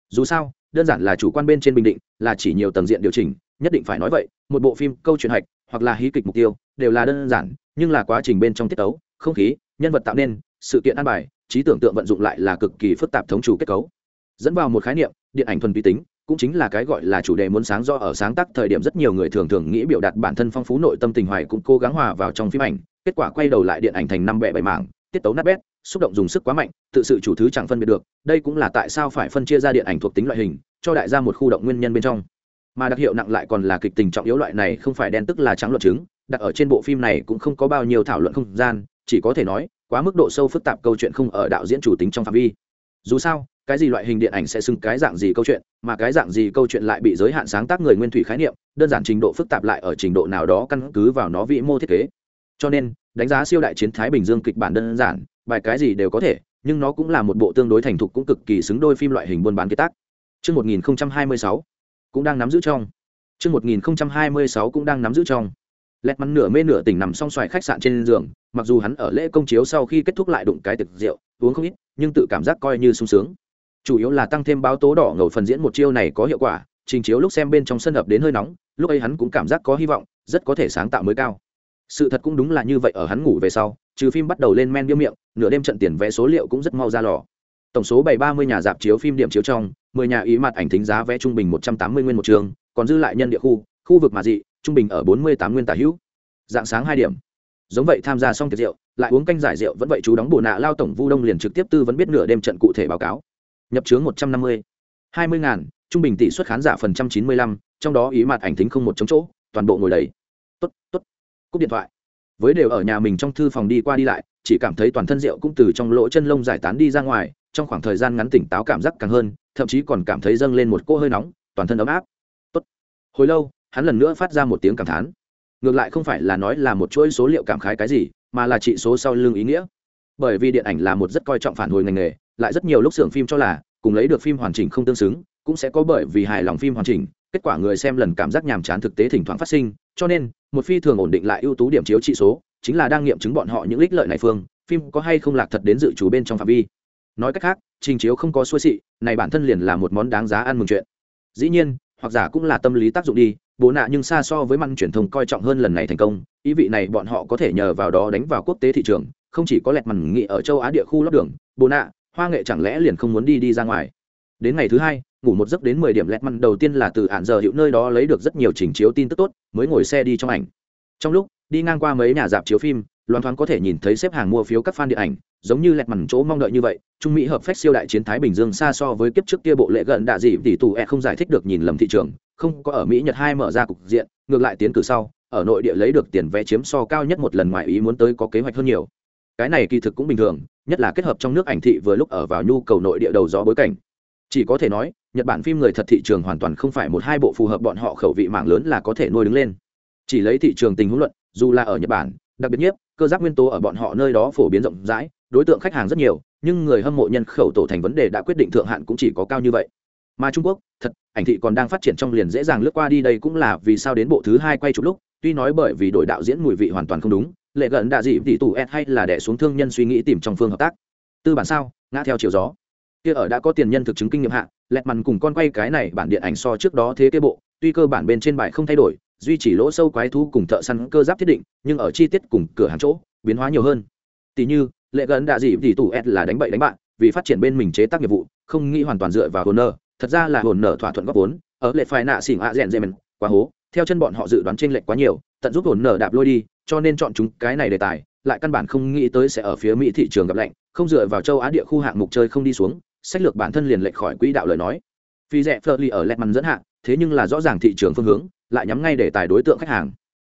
Dù sao, đơn giản là chủ quan bên trên bình định, là chỉ nhiều tầng diện điều chỉnh, nhất định phải nói vậy, một bộ phim câu chuyện hạch hoặc là hí kịch mục tiêu, đều là đơn giản, nhưng là quá trình bên trong tiết tấu, không khí, nhân vật tạo nên, sự kiện an bài, trí tưởng tượng vận dụng lại là cực kỳ phức tạp thống chủ kết cấu. Dẫn vào một khái niệm, điện ảnh thuần vi tính, cũng chính là cái gọi là chủ đề muốn sáng do ở sáng tác thời điểm rất nhiều người thường thường nghĩ biểu đạt bản thân phong phú nội tâm tình hoài cũng cố gắng hòa vào trong phim ảnh, kết quả quay đầu lại điện ảnh thành năm bẻ bảy mảng, tiết tấu nát bét, xúc động dùng sức quá mạnh, tự sự chủ thứ chẳng phân biệt được, đây cũng là tại sao phải phân chia ra điện ảnh thuộc tính loại hình, cho đại gia một khu động nguyên nhân bên trong mà đặc hiệu nặng lại còn là kịch tình trọng yếu loại này không phải đen tức là trắng luận chứng đặt ở trên bộ phim này cũng không có bao nhiêu thảo luận không gian chỉ có thể nói quá mức độ sâu phức tạp câu chuyện không ở đạo diễn chủ tính trong phạm vi. Dù sao cái gì loại hình điện ảnh sẽ xưng cái dạng gì câu chuyện mà cái dạng gì câu chuyện lại bị giới hạn sáng tác người nguyên thủy khái niệm đơn giản trình độ phức tạp lại ở trình độ nào đó căn cứ vào nó vĩ mô thiết kế. Cho nên đánh giá siêu đại chiến thái bình dương kịch bản đơn giản bài cái gì đều có thể nhưng nó cũng là một bộ tương đối thành thục cũng cực kỳ xứng đôi phim loại hình buôn bán kế tác. Trước 1026, cũng đang nắm giữ trong. Trước 1026 cũng đang nắm giữ trong. Lẹt mắn nửa mê nửa tỉnh nằm song xoài khách sạn trên giường, mặc dù hắn ở lễ công chiếu sau khi kết thúc lại đụng cái tiệc rượu, uống không ít, nhưng tự cảm giác coi như sung sướng. Chủ yếu là tăng thêm báo tố đỏ ngầu phần diễn một chiêu này có hiệu quả, trình chiếu lúc xem bên trong sân hợp đến hơi nóng, lúc ấy hắn cũng cảm giác có hy vọng, rất có thể sáng tạo mới cao. Sự thật cũng đúng là như vậy ở hắn ngủ về sau, trừ phim bắt đầu lên men biêu miệng, nửa đêm trận tiền vé số liệu cũng rất mau ra lò. Tổng số bảy ba mươi nhà dạp chiếu phim điểm chiếu trong, mười nhà ý mặt ảnh thính giá vé trung bình một trăm tám mươi nguyên một trường, còn dư lại nhân địa khu, khu vực mà dị, trung bình ở bốn mươi tám nguyên tả hữu. Dạng sáng hai điểm. Giống vậy tham gia xong tiệc rượu lại uống canh giải rượu vẫn vậy chú đóng bộ nạ lao tổng vu đông liền trực tiếp tư vấn biết nửa đêm trận cụ thể báo cáo. Nhập chướng một trăm năm mươi. Hai mươi ngàn trung bình tỷ suất khán giả phần trăm chín mươi lăm trong đó ý mặt ảnh thính không một chống chỗ toàn bộ ngồi đầy. Tốt tốt. Cúp điện thoại. Với đều ở nhà mình trong thư phòng đi qua đi lại chỉ cảm thấy toàn thân rượu cũng từ trong lỗ chân lông giải tán đi ra ngoài trong khoảng thời gian ngắn tỉnh táo cảm giác càng hơn, thậm chí còn cảm thấy dâng lên một cỗ hơi nóng, toàn thân ấm áp. Tốt. Hồi lâu, hắn lần nữa phát ra một tiếng cảm thán. Ngược lại không phải là nói là một chuỗi số liệu cảm khái cái gì, mà là trị số sau lưng ý nghĩa. Bởi vì điện ảnh là một rất coi trọng phản hồi ngành nghề, lại rất nhiều lúc xưởng phim cho là, cùng lấy được phim hoàn chỉnh không tương xứng, cũng sẽ có bởi vì hài lòng phim hoàn chỉnh, kết quả người xem lần cảm giác nhàm chán thực tế thỉnh thoảng phát sinh, cho nên, một phi thường ổn định lại ưu tú điểm chiếu trị số, chính là đang nghiệm chứng bọn họ những ích lợi này phương, phim có hay không lạc thật đến dự trù bên trong phạm vi nói cách khác, trình chiếu không có xuôi xị, này bản thân liền là một món đáng giá ăn mừng chuyện. Dĩ nhiên, hoặc giả cũng là tâm lý tác dụng đi, bố nạ nhưng xa so với măn truyền thông coi trọng hơn lần này thành công, ý vị này bọn họ có thể nhờ vào đó đánh vào quốc tế thị trường, không chỉ có lẹt mằn nghị ở châu á địa khu lót đường, bố nạ, hoa nghệ chẳng lẽ liền không muốn đi đi ra ngoài? Đến ngày thứ hai, ngủ một giấc đến mười điểm lẹt mằn đầu tiên là từ hạn giờ hiệu nơi đó lấy được rất nhiều trình chiếu tin tức tốt, mới ngồi xe đi trong ảnh. Trong lúc, đi ngang qua mấy nhà dạp chiếu phim loan thoáng có thể nhìn thấy xếp hàng mua phiếu các fan điện ảnh, giống như lẹt mằn chỗ mong đợi như vậy, trung mỹ hợp phách siêu đại chiến thái bình dương xa so với kiếp trước kia bộ lệ gần đạ dị tỷ tù e không giải thích được nhìn lầm thị trường, không có ở mỹ, nhật hai mở ra cục diện, ngược lại tiến cử sau, ở nội địa lấy được tiền vé chiếm so cao nhất một lần ngoài ý muốn tới có kế hoạch hơn nhiều. Cái này kỳ thực cũng bình thường, nhất là kết hợp trong nước ảnh thị vừa lúc ở vào nhu cầu nội địa đầu gió bối cảnh. Chỉ có thể nói, nhật bản phim người thật thị trường hoàn toàn không phải một hai bộ phù hợp bọn họ khẩu vị mạng lớn là có thể nuôi đứng lên. Chỉ lấy thị trường tình huống luận, dù là ở nhật bản, đặc biệt nhất cơ giác nguyên tố ở bọn họ nơi đó phổ biến rộng rãi, đối tượng khách hàng rất nhiều, nhưng người hâm mộ nhân khẩu tổ thành vấn đề đã quyết định thượng hạn cũng chỉ có cao như vậy. Mà trung quốc, thật, ảnh thị còn đang phát triển trong liền dễ dàng lướt qua đi đây cũng là vì sao đến bộ thứ hai quay chụp lúc, tuy nói bởi vì đổi đạo diễn mùi vị hoàn toàn không đúng, lệ gần đạ dị tỷ tù ed hay là đẻ xuống thương nhân suy nghĩ tìm trong phương hợp tác. Tư bản sao, ngã theo chiều gió. Kia ở đã có tiền nhân thực chứng kinh nghiệm hạ, lẹt mằn cùng con quay cái này bản điện ảnh so trước đó thế kế bộ, tuy cơ bản bên trên bài không thay đổi duy chỉ lỗ sâu quái thú cùng thợ săn cơ giáp thiết định, nhưng ở chi tiết cùng cửa hàng chỗ, biến hóa nhiều hơn. Tỷ như, lệ gần đạ dị tỷ tù s là đánh bậy đánh bạn, vì phát triển bên mình chế tác nghiệp vụ, không nghĩ hoàn toàn dựa vào hồn nở thật ra là hồn nở thỏa thuận góp vốn, ở lệ phải nạ xỉn ạ rèn rèn quá hố. Theo chân bọn họ dự đoán trên lệch quá nhiều, tận giúp hồn nở đạp lôi đi, cho nên chọn chúng cái này đề tài, lại căn bản không nghĩ tới sẽ ở phía mỹ thị trường gặp lạnh, không dựa vào châu á địa khu hạng mục chơi không đi xuống, sách lược bản thân liền lệch khỏi quỹ đạo lời nói. Vì rẻ phơ ly ở lẹt mắn dẫn hạng thế nhưng là rõ ràng thị trường phương hướng lại nhắm ngay để tài đối tượng khách hàng.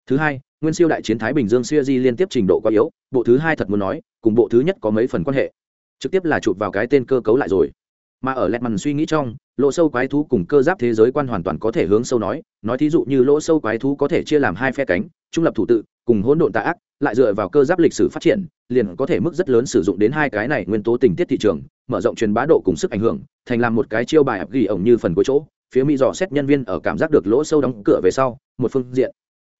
Thứ hai, nguyên siêu đại chiến thái bình dương siêu di liên tiếp trình độ quá yếu, bộ thứ hai thật muốn nói, cùng bộ thứ nhất có mấy phần quan hệ. Trực tiếp là chụp vào cái tên cơ cấu lại rồi. Mà ở lẹt mằn suy nghĩ trong, lỗ sâu quái thú cùng cơ giáp thế giới quan hoàn toàn có thể hướng sâu nói nói thí dụ như lỗ sâu quái thú có thể chia làm hai phe cánh, trung lập thủ tự, cùng hỗn độn tạ ác, lại dựa vào cơ giáp lịch sử phát triển, liền có thể mức rất lớn sử dụng đến hai cái này nguyên tố tình tiết thị trường, mở rộng truyền bá độ cùng sức ảnh hưởng, thành làm một cái chiêu bài ập ghi ổng như phần cuối chỗ phía mỹ dò xét nhân viên ở cảm giác được lỗ sâu đóng cửa về sau, một phương diện.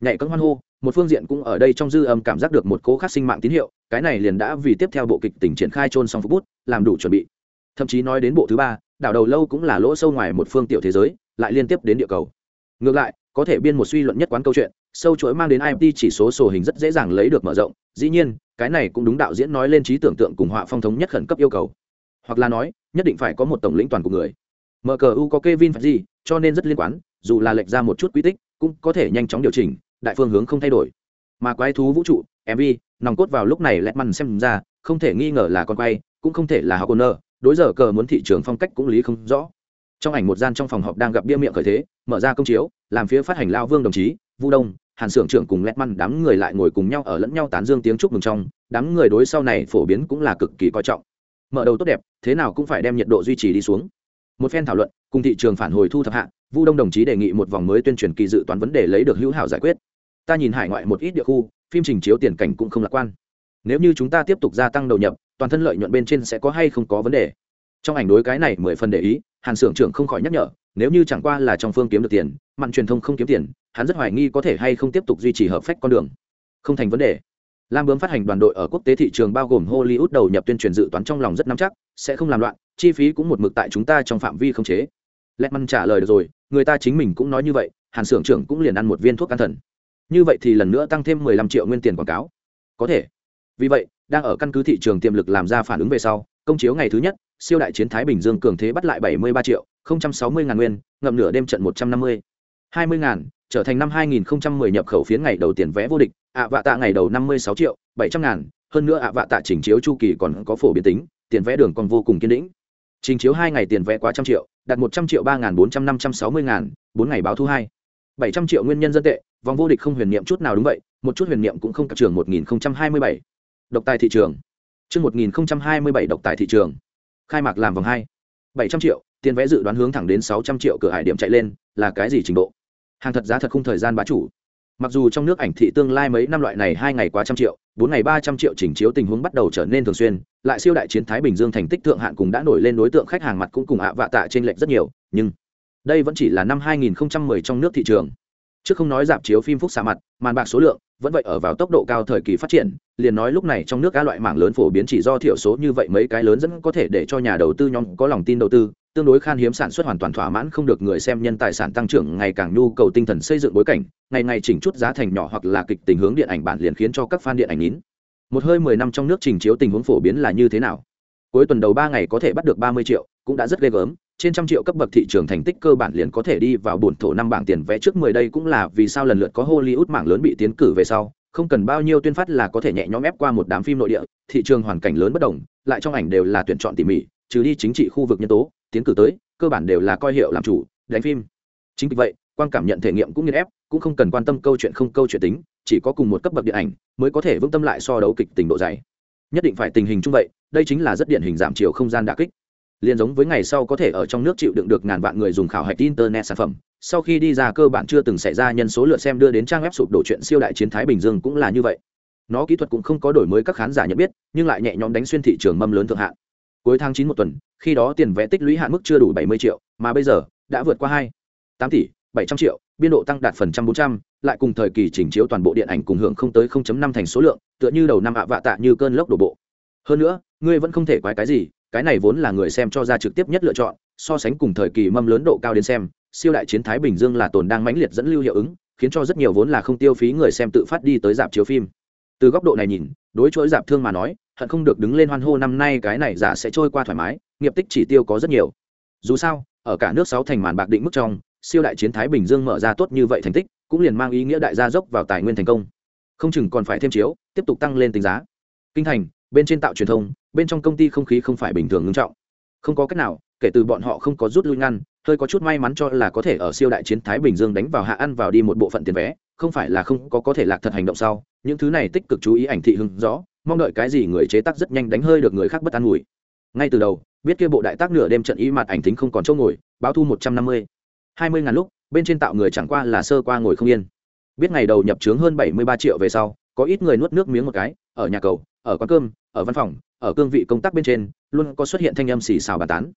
Nhảy cấm hoan hô, một phương diện cũng ở đây trong dư âm cảm giác được một cố khắc sinh mạng tín hiệu, cái này liền đã vì tiếp theo bộ kịch tỉnh triển khai trôn xong phút bút, làm đủ chuẩn bị. Thậm chí nói đến bộ thứ ba, đảo đầu lâu cũng là lỗ sâu ngoài một phương tiểu thế giới, lại liên tiếp đến địa cầu. Ngược lại, có thể biên một suy luận nhất quán câu chuyện, sâu chuỗi mang đến imt chỉ số sổ hình rất dễ dàng lấy được mở rộng, dĩ nhiên, cái này cũng đúng đạo diễn nói lên trí tưởng tượng cùng họa phong thống nhất khẩn cấp yêu cầu. Hoặc là nói, nhất định phải có một tổng lĩnh toàn của người mcu có kevin phải gì cho nên rất liên quan, dù là lệch ra một chút quy tích, cũng có thể nhanh chóng điều chỉnh, đại phương hướng không thay đổi. Mà quái thú vũ trụ mv nòng cốt vào lúc này lẹt măn xem ra, không thể nghi ngờ là con quay, cũng không thể là học owner đối giờ cờ muốn thị trường phong cách cũng lý không rõ. Trong ảnh một gian trong phòng họp đang gặp bia miệng khởi thế, mở ra công chiếu, làm phía phát hành lao vương đồng chí, vu đông, hàn Sưởng trưởng cùng lét măn đám người lại ngồi cùng nhau ở lẫn nhau tán dương tiếng chúc mừng trong, đám người đối sau này phổ biến cũng là cực kỳ coi trọng. Mở đầu tốt đẹp, thế nào cũng phải đem nhiệt độ duy trì đi xuống một phen thảo luận, cùng thị trường phản hồi thu thập hạ, vu đông đồng chí đề nghị một vòng mới tuyên truyền kỳ dự toán vấn đề lấy được hữu hảo giải quyết. Ta nhìn hải ngoại một ít địa khu, phim trình chiếu tiền cảnh cũng không lạc quan. Nếu như chúng ta tiếp tục gia tăng đầu nhập, toàn thân lợi nhuận bên trên sẽ có hay không có vấn đề. Trong ảnh đối cái này mười phần để ý, hàn xưởng trưởng không khỏi nhắc nhở, nếu như chẳng qua là trong phương kiếm được tiền mặn truyền thông không kiếm tiền, hắn rất hoài nghi có thể hay không tiếp tục duy trì hợp phách con đường. Không thành vấn đề lam bướm phát hành đoàn đội ở quốc tế thị trường bao gồm hollywood đầu nhập tuyên truyền dự toán trong lòng rất nắm chắc, sẽ không làm loạn, chi phí cũng một mực tại chúng ta trong phạm vi không chế. Letman trả lời được rồi, người ta chính mình cũng nói như vậy, hàn xưởng trưởng cũng liền ăn một viên thuốc an thần. Như vậy thì lần nữa tăng thêm mười lăm triệu nguyên tiền quảng cáo. Có thể. Vì vậy, đang ở căn cứ thị trường tiềm lực làm ra phản ứng về sau, công chiếu ngày thứ nhất, siêu đại chiến thái bình dương cường thế bắt lại bảy mươi ba triệu sáu mươi ngàn nguyên, ngậm nửa đêm trận một trăm năm mươi. hai mươi ngàn trở thành năm hai nghìn mười nhập khẩu phiến ngày đầu tiền vé vô địch, ạ vạ tạ ngày đầu năm mươi sáu triệu, bảy trăm ngàn, hơn nữa ạ vạ tạ chỉnh chiếu chu kỳ còn có phổ biến tính, tiền vé đường còn vô cùng kiên định. Trình chiếu hai ngày tiền vé quá trăm triệu, đạt một trăm triệu ba ngàn bốn trăm năm trăm sáu mươi ngàn, bốn ngày báo thu hai. bảy trăm triệu nguyên nhân dân tệ, vòng vô địch không huyền niệm chút nào đúng vậy, một chút huyền niệm cũng không cập trường một nghìn hai mươi bảy. Độc tài thị trường. Chương một nghìn hai mươi bảy độc tài thị trường. Khai mạc làm vòng hai. bảy trăm triệu, tiền vé dự đoán hướng thẳng đến sáu trăm triệu cửa hải điểm chạy lên, là cái gì trình độ? Hàng thật giá thật không thời gian bá chủ. Mặc dù trong nước ảnh thị tương lai mấy năm loại này hai ngày quá trăm triệu, bốn ngày ba trăm triệu chỉnh chiếu tình huống bắt đầu trở nên thường xuyên, lại siêu đại chiến thái bình dương thành tích thượng hạn cùng đã nổi lên đối tượng khách hàng mặt cũng cùng ạ vạ tạ trên lệch rất nhiều, nhưng đây vẫn chỉ là năm 2010 trong nước thị trường. Trước không nói dạp chiếu phim phúc xạ mặt, màn bạc số lượng vẫn vậy ở vào tốc độ cao thời kỳ phát triển, liền nói lúc này trong nước các loại mảng lớn phổ biến chỉ do thiểu số như vậy mấy cái lớn dẫn có thể để cho nhà đầu tư nhóm có lòng tin đầu tư tương đối khan hiếm sản xuất hoàn toàn thỏa mãn không được người xem nhân tài sản tăng trưởng ngày càng nhu cầu tinh thần xây dựng bối cảnh ngày ngày chỉnh chút giá thành nhỏ hoặc là kịch tình hướng điện ảnh bản liền khiến cho các fan điện ảnh nín. Một hơi mười năm trong nước trình chiếu tình huống phổ biến là như thế nào? Cuối tuần đầu ba ngày có thể bắt được ba mươi triệu cũng đã rất ghê gớm trên trăm triệu cấp bậc thị trường thành tích cơ bản liền có thể đi vào bổn thổ năm bảng tiền vẽ trước mười đây cũng là vì sao lần lượt có Hollywood mảng lớn bị tiến cử về sau, không cần bao nhiêu tuyên phát là có thể nhẹ nhõm ép qua một đám phim nội địa, thị trường hoàn cảnh lớn bất đồng, lại trong ảnh đều là tuyển chọn tỉ mỉ, trừ đi chính trị khu vực nhân tố, tiến cử tới, cơ bản đều là coi hiệu làm chủ, đánh phim. Chính vì vậy, quan cảm nhận thể nghiệm cũng nghiên ép, cũng không cần quan tâm câu chuyện không câu chuyện tính, chỉ có cùng một cấp bậc điện ảnh mới có thể vững tâm lại so đấu kịch tình độ dày. Nhất định phải tình hình chung vậy, đây chính là rất điển hình giảm chiều không gian đả kích liền giống với ngày sau có thể ở trong nước chịu đựng được ngàn vạn người dùng khảo hạch internet sản phẩm sau khi đi ra cơ bản chưa từng xảy ra nhân số lượt xem đưa đến trang web sụp đổ chuyện siêu đại chiến thái bình dương cũng là như vậy nó kỹ thuật cũng không có đổi mới các khán giả nhận biết nhưng lại nhẹ nhõm đánh xuyên thị trường mâm lớn thượng hạn cuối tháng chín một tuần khi đó tiền vẽ tích lũy hạn mức chưa đủ bảy mươi triệu, mà bây giờ đã vượt qua hai, tám tỷ, bảy trăm triệu, biên độ tăng đạt phần trăm bốn trăm, lại cùng thời kỳ chỉnh chiếu toàn bộ điện ảnh cùng hưởng không tới không chấm năm thành số lượng, tựa như đầu năm ạ vạ tạ như cơn lốc đổ bộ. Hơn nữa, ngươi vẫn không thể quái cái gì, cái này vốn là người xem cho ra trực tiếp nhất lựa chọn, so sánh cùng thời kỳ mâm lớn độ cao đến xem, siêu đại chiến thái bình dương là tồn đang mãnh liệt dẫn lưu hiệu ứng, khiến cho rất nhiều vốn là không tiêu phí người xem tự phát đi tới dạp chiếu phim. Từ góc độ này nhìn, đối chuỗi dạp thương mà nói, hận không được đứng lên hoan hô năm nay cái này giả sẽ trôi qua thoải mái nghiệp tích chỉ tiêu có rất nhiều. Dù sao, ở cả nước sáu thành màn bạc định mức trong, siêu đại chiến thái bình dương mở ra tốt như vậy thành tích, cũng liền mang ý nghĩa đại gia dốc vào tài nguyên thành công. Không chừng còn phải thêm chiếu, tiếp tục tăng lên tính giá. Kinh thành, bên trên tạo truyền thông, bên trong công ty không khí không phải bình thường ngưng trọng. Không có cách nào, kể từ bọn họ không có rút lui ngăn, hơi có chút may mắn cho là có thể ở siêu đại chiến thái bình dương đánh vào hạ ăn vào đi một bộ phận tiền vé, không phải là không có có thể lạc thật hành động sau, những thứ này tích cực chú ý ảnh thị hưng rõ, mong đợi cái gì người chế tác rất nhanh đánh hơi được người khác bất an ủi. Ngay từ đầu biết kia bộ đại tác nửa đêm trận ý mặt ảnh thính không còn chỗ ngồi, báo thu một trăm năm mươi. Hai mươi ngàn lúc, bên trên tạo người chẳng qua là sơ qua ngồi không yên. Biết ngày đầu nhập trướng hơn bảy mươi ba triệu về sau, có ít người nuốt nước miếng một cái, ở nhà cầu, ở quán cơm, ở văn phòng, ở cương vị công tác bên trên, luôn có xuất hiện thanh âm xì xào bàn tán.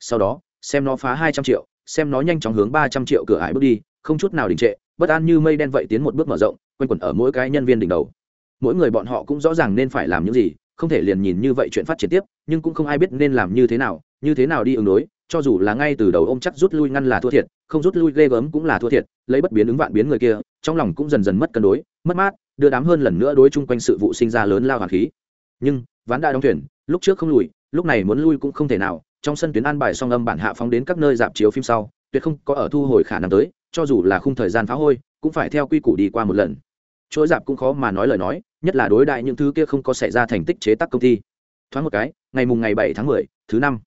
Sau đó, xem nó phá hai trăm triệu, xem nó nhanh chóng hướng ba trăm triệu cửa ải bước đi, không chút nào đình trệ, bất an như mây đen vậy tiến một bước mở rộng, quanh quẩn ở mỗi cái nhân viên đỉnh đầu. Mỗi người bọn họ cũng rõ ràng nên phải làm những gì không thể liền nhìn như vậy chuyện phát triển tiếp, nhưng cũng không ai biết nên làm như thế nào, như thế nào đi ứng đối, cho dù là ngay từ đầu ông chắc rút lui ngăn là thua thiệt, không rút lui ghê gớm cũng là thua thiệt, lấy bất biến ứng vạn biến người kia, trong lòng cũng dần dần mất cân đối, mất mát, đưa đám hơn lần nữa đối chung quanh sự vụ sinh ra lớn lao hoàng khí. Nhưng, ván đã đóng thuyền, lúc trước không lùi, lúc này muốn lui cũng không thể nào, trong sân tuyến an bài song âm bản hạ phóng đến các nơi dạp chiếu phim sau, tuyệt không có ở thu hồi khả năng tới, cho dù là khung thời gian phá hôi, cũng phải theo quy củ đi qua một lần chuỗi dạp cũng khó mà nói lời nói, nhất là đối đại những thứ kia không có xảy ra thành tích chế tác công ty. Thoáng một cái, ngày mùng ngày bảy tháng mười, thứ năm.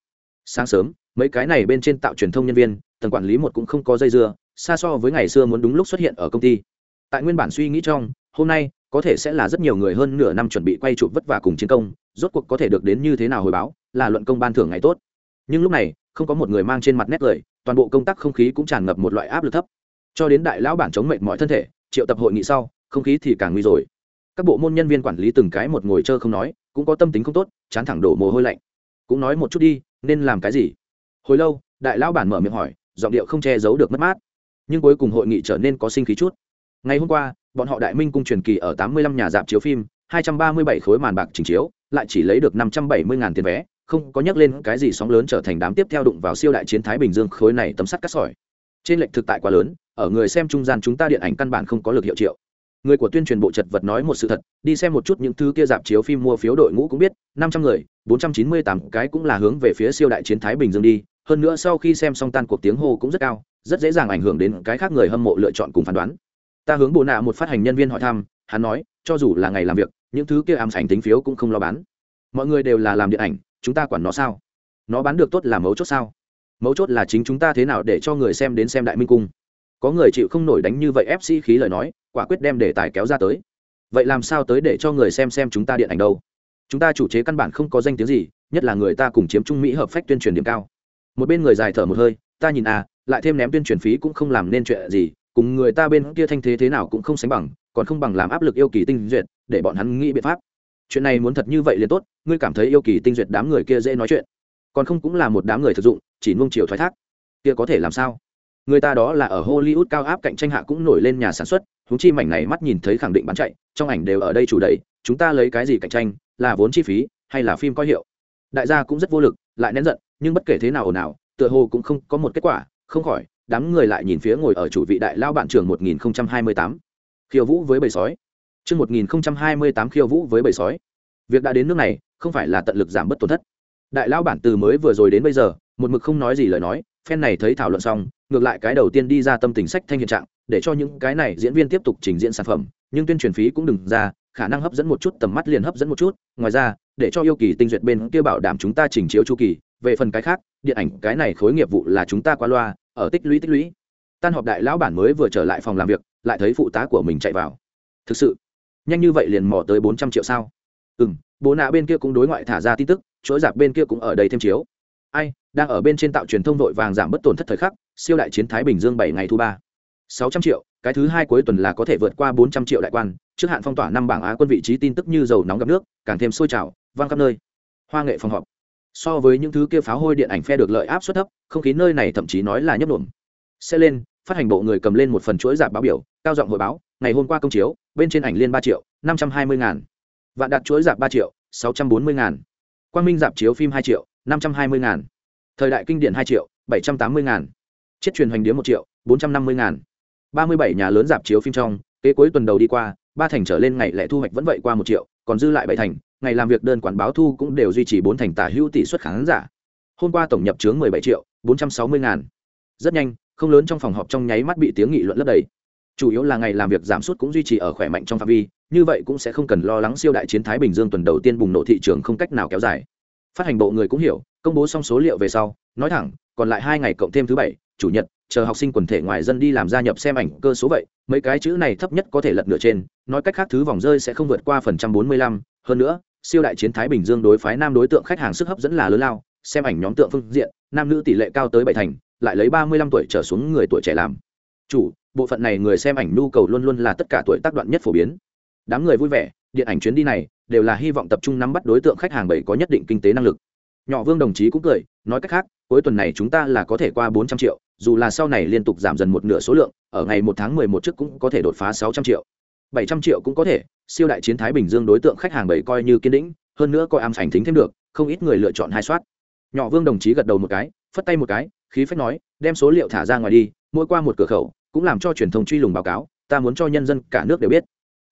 Sáng sớm, mấy cái này bên trên tạo truyền thông nhân viên, tầng quản lý một cũng không có dây dưa, xa so với ngày xưa muốn đúng lúc xuất hiện ở công ty. Tại nguyên bản suy nghĩ trong, hôm nay, có thể sẽ là rất nhiều người hơn nửa năm chuẩn bị quay chụp vất vả cùng chiến công, rốt cuộc có thể được đến như thế nào hồi báo, là luận công ban thưởng ngày tốt. Nhưng lúc này, không có một người mang trên mặt nét cười, toàn bộ công tác không khí cũng tràn ngập một loại áp lực thấp. Cho đến đại lão bản chống mệt mọi thân thể, triệu tập hội nghị sau không khí thì càng nguy rồi. Các bộ môn nhân viên quản lý từng cái một ngồi chơi không nói, cũng có tâm tính không tốt, chán thẳng đổ mồ hôi lạnh. Cũng nói một chút đi, nên làm cái gì? Hồi lâu, đại lão bản mở miệng hỏi, giọng điệu không che giấu được mất mát. Nhưng cuối cùng hội nghị trở nên có sinh khí chút. Ngày hôm qua, bọn họ đại minh cung truyền kỳ ở tám mươi lăm nhà dạp chiếu phim, hai trăm ba mươi bảy khối màn bạc trình chiếu, lại chỉ lấy được năm trăm bảy mươi ngàn tiền vé, không có nhắc lên cái gì sóng lớn trở thành đám tiếp theo đụng vào siêu đại chiến thái bình dương khối này tấm sắt cắt sỏi. Trên lệnh thực tại quá lớn, ở người xem trung gian chúng ta điện ảnh căn bản không có lực hiệu triệu người của tuyên truyền bộ chật vật nói một sự thật, đi xem một chút những thứ kia dạp chiếu phim mua phiếu đội ngũ cũng biết, năm trăm người, bốn trăm chín mươi tám cái cũng là hướng về phía siêu đại chiến thái bình dương đi. Hơn nữa sau khi xem xong tan cuộc tiếng hô cũng rất cao, rất dễ dàng ảnh hưởng đến cái khác người hâm mộ lựa chọn cùng phán đoán. Ta hướng bộ nạ một phát hành nhân viên hỏi thăm, hắn nói, cho dù là ngày làm việc, những thứ kia ám ảnh tính phiếu cũng không lo bán. Mọi người đều là làm điện ảnh, chúng ta quản nó sao? Nó bán được tốt là mấu chốt sao? Mấu chốt là chính chúng ta thế nào để cho người xem đến xem đại minh cung? Có người chịu không nổi đánh như vậy ép sĩ khí lời nói quả quyết đem đề tài kéo ra tới. Vậy làm sao tới để cho người xem xem chúng ta điện ảnh đâu? Chúng ta chủ chế căn bản không có danh tiếng gì, nhất là người ta cùng chiếm trung mỹ hợp phách tuyên truyền điểm cao. Một bên người dài thở một hơi, ta nhìn à lại thêm ném tuyên truyền phí cũng không làm nên chuyện gì, cùng người ta bên kia thanh thế thế nào cũng không sánh bằng, còn không bằng làm áp lực yêu kỳ tinh duyệt, để bọn hắn nghĩ biện pháp. Chuyện này muốn thật như vậy liền tốt, ngươi cảm thấy yêu kỳ tinh duyệt đám người kia dễ nói chuyện. Còn không cũng là một đám người thực dụng, chỉ nuông chiều thoái thác. Kia có thể làm sao? Người ta đó là ở hollywood cao áp cạnh tranh hạ cũng nổi lên nhà sản xuất húng chi mảnh này mắt nhìn thấy khẳng định bán chạy, trong ảnh đều ở đây chủ đầy chúng ta lấy cái gì cạnh tranh, là vốn chi phí, hay là phim có hiệu? Đại gia cũng rất vô lực, lại nén giận, nhưng bất kể thế nào ồn ào, tựa hồ cũng không có một kết quả, không khỏi, đám người lại nhìn phía ngồi ở chủ vị đại lao bản trường 1028. khiêu vũ với bầy sói. Chương 1028 khiêu vũ với bầy sói. Việc đã đến nước này, không phải là tận lực giảm bớt tổn thất. Đại lao bản từ mới vừa rồi đến bây giờ, một mực không nói gì lời nói phen này thấy thảo luận xong, ngược lại cái đầu tiên đi ra tâm tình sách thanh hiện trạng, để cho những cái này diễn viên tiếp tục trình diễn sản phẩm, nhưng tuyên truyền phí cũng đừng ra, khả năng hấp dẫn một chút, tầm mắt liền hấp dẫn một chút. Ngoài ra, để cho yêu kỳ tinh duyệt bên kia bảo đảm chúng ta trình chiếu chu kỳ, về phần cái khác, điện ảnh, cái này khối nghiệp vụ là chúng ta qua loa, ở tích lũy tích lũy. Tan họp đại lão bản mới vừa trở lại phòng làm việc, lại thấy phụ tá của mình chạy vào. Thực sự, nhanh như vậy liền mò tới bốn trăm triệu sao? Ừ m bố nạ bên kia cũng đối ngoại thả ra tin tức, chỗ giặc bên kia cũng ở đây thêm chiếu ai, đang ở bên trên tạo truyền thông vội vàng giảm bất tổn thất thời khắc, siêu đại chiến thái bình dương bảy ngày thu ba. Sáu trăm triệu, cái thứ hai cuối tuần là có thể vượt qua bốn trăm triệu đại quan, trước hạn phong tỏa năm bảng á quân vị trí tin tức như dầu nóng gặp nước, càng thêm sôi trào, vang khắp nơi. Hoa nghệ phòng họp. So với những thứ kia pháo hôi điện ảnh phe được lợi áp suất thấp, không khí nơi này thậm chí nói là nhấp nổm sẽ lên, phát hành bộ người cầm lên một phần chuỗi giảm báo biểu, cao giọng hội báo, ngày hôm qua công chiếu, bên trên ảnh liên ba triệu, năm trăm hai mươi ngàn. Vạn đặt chuỗi giảm ba triệu, sáu trăm bốn mươi ngàn. Quang minh giảm chiếu phim hai triệu năm trăm hai mươi ngàn. Thời đại kinh điển hai triệu, bảy trăm tám mươi ngàn. Chiết truyền hoành điếm một triệu, bốn trăm năm mươi ngàn. ba mươi bảy nhà lớn giảm chiếu phim trong, kế cuối tuần đầu đi qua, ba thành trở lên ngày lẻ thu hoạch vẫn vậy qua một triệu, còn dư lại bảy thành, ngày làm việc đơn quản báo thu cũng đều duy trì bốn thành tả hữu tỷ suất khán giả. Hôm qua tổng nhập chướng mười bảy triệu, bốn trăm sáu mươi ngàn. Rất nhanh, không lớn trong phòng họp trong nháy mắt bị tiếng nghị luận lấp đầy. Chủ yếu là ngày làm việc giảm sút cũng duy trì ở khỏe mạnh trong phạm vi, như vậy cũng sẽ không cần lo lắng siêu đại chiến thái bình dương tuần đầu tiên bùng nổ thị trường không cách nào kéo dài phát hành bộ người cũng hiểu, công bố xong số liệu về sau, nói thẳng, còn lại hai ngày cộng thêm thứ bảy, chủ nhật, chờ học sinh quần thể ngoài dân đi làm gia nhập xem ảnh cơ số vậy, mấy cái chữ này thấp nhất có thể lật nửa trên, nói cách khác thứ vòng rơi sẽ không vượt qua phần trăm bốn mươi lăm, hơn nữa, siêu đại chiến thái bình dương đối phái nam đối tượng khách hàng sức hấp dẫn là lớn lao, xem ảnh nhóm tượng phương diện, nam nữ tỷ lệ cao tới bảy thành, lại lấy ba mươi lăm tuổi trở xuống người tuổi trẻ làm. Chủ, bộ phận này người xem ảnh nhu cầu luôn luôn là tất cả tuổi tác đoạn nhất phổ biến. Đám người vui vẻ, điện ảnh chuyến đi này đều là hy vọng tập trung nắm bắt đối tượng khách hàng bảy có nhất định kinh tế năng lực. Nhỏ vương đồng chí cũng cười nói cách khác cuối tuần này chúng ta là có thể qua bốn trăm triệu dù là sau này liên tục giảm dần một nửa số lượng ở ngày một tháng mười một trước cũng có thể đột phá sáu trăm triệu. Bảy trăm triệu cũng có thể siêu đại chiến thái bình dương đối tượng khách hàng bảy coi như kiên định, hơn nữa coi ám ảnh thính thêm được không ít người lựa chọn hai soát. Nhỏ vương đồng chí gật đầu một cái phất tay một cái khí phách nói đem số liệu thả ra ngoài đi mỗi qua một cửa khẩu cũng làm cho truyền thông truy lùng báo cáo ta muốn cho nhân dân cả nước đều biết.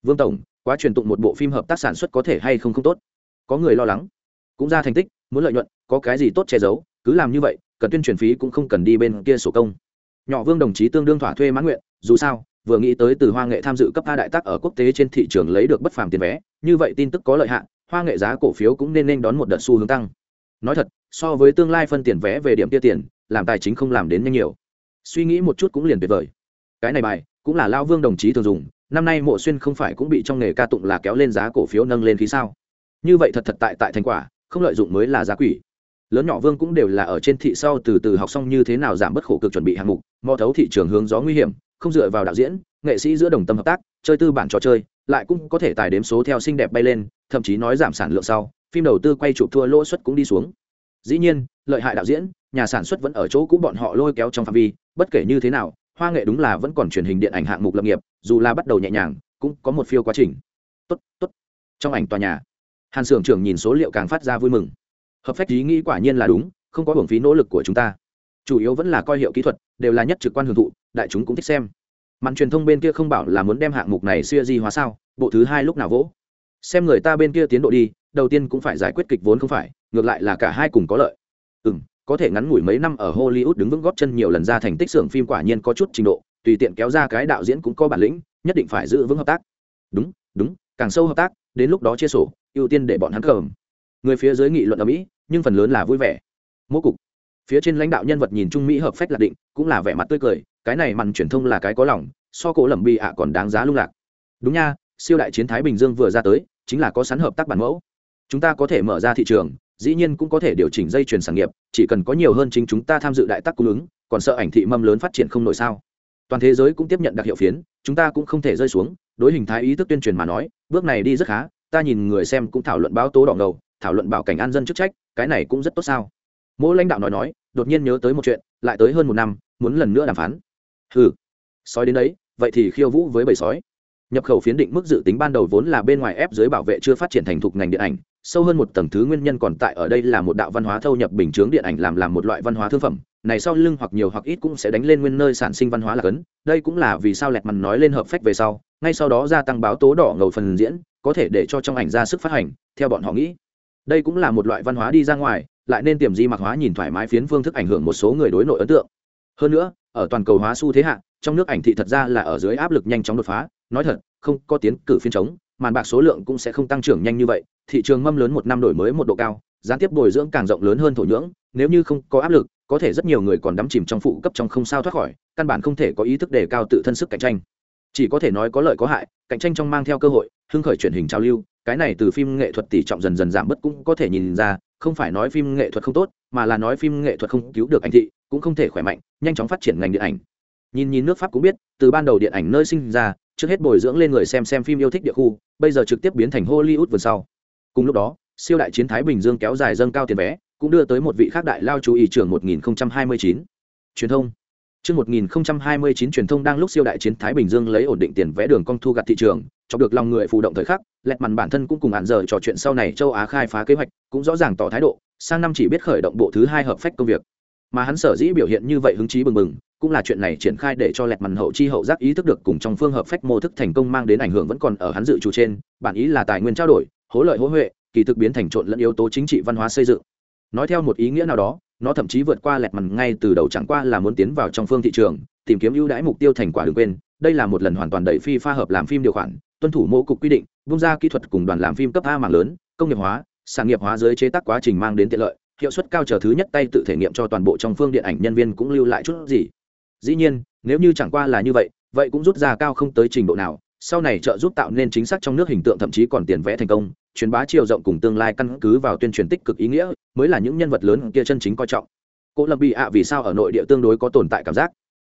Vương tổng quá truyền tụng một bộ phim hợp tác sản xuất có thể hay không không tốt. Có người lo lắng, cũng ra thành tích, muốn lợi nhuận, có cái gì tốt che giấu, cứ làm như vậy, cần tuyên truyền phí cũng không cần đi bên kia sổ công. Nhỏ vương đồng chí tương đương thỏa thuê mãn nguyện, dù sao, vừa nghĩ tới từ hoa nghệ tham dự cấp a đại tác ở quốc tế trên thị trường lấy được bất phàm tiền vé, như vậy tin tức có lợi hạn, hoa nghệ giá cổ phiếu cũng nên nên đón một đợt xu hướng tăng. Nói thật, so với tương lai phân tiền vé về điểm kia tiền, làm tài chính không làm đến nhanh nhiều. Suy nghĩ một chút cũng liền tuyệt vời. Cái này bài, cũng là lao vương đồng chí thường dùng năm nay mộ xuyên không phải cũng bị trong nghề ca tụng là kéo lên giá cổ phiếu nâng lên khí sao? Như vậy thật thật tại tại thành quả, không lợi dụng mới là giá quỷ. Lớn nhỏ vương cũng đều là ở trên thị sau từ từ học xong như thế nào giảm bớt khổ cực chuẩn bị hạng mục, mò thấu thị trường hướng gió nguy hiểm, không dựa vào đạo diễn, nghệ sĩ giữa đồng tâm hợp tác, chơi tư bản trò chơi, lại cũng có thể tài đếm số theo xinh đẹp bay lên, thậm chí nói giảm sản lượng sau, phim đầu tư quay chụp thua lỗ suất cũng đi xuống. Dĩ nhiên, lợi hại đạo diễn, nhà sản xuất vẫn ở chỗ cũ bọn họ lôi kéo trong phạm vi, bất kể như thế nào hoa nghệ đúng là vẫn còn truyền hình điện ảnh hạng mục lập nghiệp, dù là bắt đầu nhẹ nhàng, cũng có một phiêu quá trình. Tốt tốt. Trong ảnh tòa nhà, hàn xưởng trưởng nhìn số liệu càng phát ra vui mừng. Hợp phách ý nghĩ quả nhiên là đúng, không có hưởng phí nỗ lực của chúng ta. Chủ yếu vẫn là coi hiệu kỹ thuật, đều là nhất trực quan hưởng thụ, đại chúng cũng thích xem. Màn truyền thông bên kia không bảo là muốn đem hạng mục này xuya di hóa sao, bộ thứ hai lúc nào vỗ. Xem người ta bên kia tiến độ đi, đầu tiên cũng phải giải quyết kịch vốn không phải, ngược lại là cả hai cùng có lợi. Ừ m có thể ngắn ngủi mấy năm ở hollywood đứng vững góp chân nhiều lần ra thành tích xưởng phim quả nhiên có chút trình độ, tùy tiện kéo ra cái đạo diễn cũng có bản lĩnh, nhất định phải giữ vững hợp tác. Đúng đúng, càng sâu hợp tác, đến lúc đó chia sổ, ưu tiên để bọn hắn cầm. Người phía dưới nghị luận ở mỹ, nhưng phần lớn là vui vẻ. Mô cục. Phía trên lãnh đạo nhân vật nhìn trung mỹ hợp phách lạc định, cũng là vẻ mặt tươi cười, cái này mặn truyền thông là cái có lòng, so cổ lẩm bị ạ còn đáng giá lung lạc. Đúng nha, siêu đại chiến thái bình dương vừa ra tới, chính là có sẵn hợp tác bản mẫu. Chúng ta có thể mở ra thị trường dĩ nhiên cũng có thể điều chỉnh dây chuyền sản nghiệp, chỉ cần có nhiều hơn chính chúng ta tham dự đại tác cung ứng, còn sợ ảnh thị mâm lớn phát triển không nổi sao? Toàn thế giới cũng tiếp nhận đặc hiệu phiến, chúng ta cũng không thể rơi xuống, đối hình thái ý thức tuyên truyền mà nói, bước này đi rất khá, ta nhìn người xem cũng thảo luận báo tố đỏ ngầu, thảo luận bảo cảnh an dân chức trách, cái này cũng rất tốt sao? Mỗi lãnh đạo nói nói, đột nhiên nhớ tới một chuyện, lại tới hơn một năm, muốn lần nữa đàm phán. Ừ sói đến đấy, vậy thì khiêu vũ với bầy sói. Nhập khẩu phiến định mức dự tính ban đầu vốn là bên ngoài ép dưới bảo vệ chưa phát triển thành thục ngành điện ảnh sâu hơn một tầng thứ nguyên nhân còn tại ở đây là một đạo văn hóa thâu nhập bình chướng điện ảnh làm làm một loại văn hóa thương phẩm. Này sau lưng hoặc nhiều hoặc ít cũng sẽ đánh lên nguyên nơi sản sinh văn hóa là cấn. Đây cũng là vì sao lẹt mặt nói lên hợp phách về sau, ngay sau đó gia tăng báo tố đỏ ngầu phần diễn, có thể để cho trong ảnh ra sức phát hành, theo bọn họ nghĩ. Đây cũng là một loại văn hóa đi ra ngoài, lại nên tiềm di mặc hóa nhìn thoải mái phiến phương thức ảnh hưởng một số người đối nội ấn tượng. Hơn nữa, ở toàn cầu hóa xu thế hạ, trong nước ảnh thị thật ra là ở dưới áp lực nhanh chóng đột phá. Nói thật, không có tiến cử phiên chống màn bạc số lượng cũng sẽ không tăng trưởng nhanh như vậy, thị trường mâm lớn một năm đổi mới một độ cao, gián tiếp bồi dưỡng càng rộng lớn hơn thổ nhưỡng, nếu như không có áp lực, có thể rất nhiều người còn đắm chìm trong phụ cấp trong không sao thoát khỏi, căn bản không thể có ý thức đề cao tự thân sức cạnh tranh. Chỉ có thể nói có lợi có hại, cạnh tranh trong mang theo cơ hội, hưng khởi truyền hình trao lưu, cái này từ phim nghệ thuật tỷ trọng dần dần giảm bớt cũng có thể nhìn ra, không phải nói phim nghệ thuật không tốt, mà là nói phim nghệ thuật không cứu được ảnh thị, cũng không thể khỏe mạnh, nhanh chóng phát triển ngành điện ảnh. Nhìn nhìn nước pháp cũng biết, từ ban đầu điện ảnh nơi sinh ra trước hết bồi dưỡng lên người xem xem phim yêu thích địa khu bây giờ trực tiếp biến thành hollywood vườn sau cùng lúc đó siêu đại chiến thái bình dương kéo dài dâng cao tiền vé cũng đưa tới một vị khác đại lao chú ý trường 1029. truyền thông Trước 1029 truyền thông đang lúc siêu đại chiến Thái Bình Dương lấy ổn định tiền vẽ đường cong thu gặt thị trường, cho được lòng người phụ động thời khắc, lẹt màn bản thân cũng cùng hạn giờ trò chuyện sau này châu Á khai phá kế hoạch, cũng rõ ràng tỏ thái độ, sang năm chỉ biết khởi động bộ thứ hai hợp phách công việc. Mà hắn sở dĩ biểu hiện như vậy hứng chí bừng bừng, cũng là chuyện này triển khai để cho lẹt màn hậu chi hậu giác ý thức được cùng trong phương hợp phách mô thức thành công mang đến ảnh hưởng vẫn còn ở hắn dự chủ trên, bản ý là tài nguyên trao đổi, hố lợi hố huệ, kỳ thực biến thành trộn lẫn yếu tố chính trị văn hóa xây dựng. Nói theo một ý nghĩa nào đó, nó thậm chí vượt qua lẹt mằn ngay từ đầu chẳng qua là muốn tiến vào trong phương thị trường tìm kiếm ưu đãi mục tiêu thành quả đừng quên đây là một lần hoàn toàn đẩy phi pha hợp làm phim điều khoản tuân thủ mô cục quy định bung ra kỹ thuật cùng đoàn làm phim cấp a mạng lớn công nghiệp hóa sản nghiệp hóa dưới chế tác quá trình mang đến tiện lợi hiệu suất cao chờ thứ nhất tay tự thể nghiệm cho toàn bộ trong phương điện ảnh nhân viên cũng lưu lại chút gì dĩ nhiên, nếu như chẳng qua là như vậy vậy cũng rút ra cao không tới trình độ nào, sau này trợ giúp tạo nên chính xác trong nước hình tượng thậm chí còn tiền vẽ thành công, truyền bá chiều rộng cùng tương lai căn cứ vào tuyên truyền tích cực ý nghĩa, mới là những nhân vật lớn kia chân chính coi trọng. Cô lập bị ạ, vì sao ở nội địa tương đối có tồn tại cảm giác?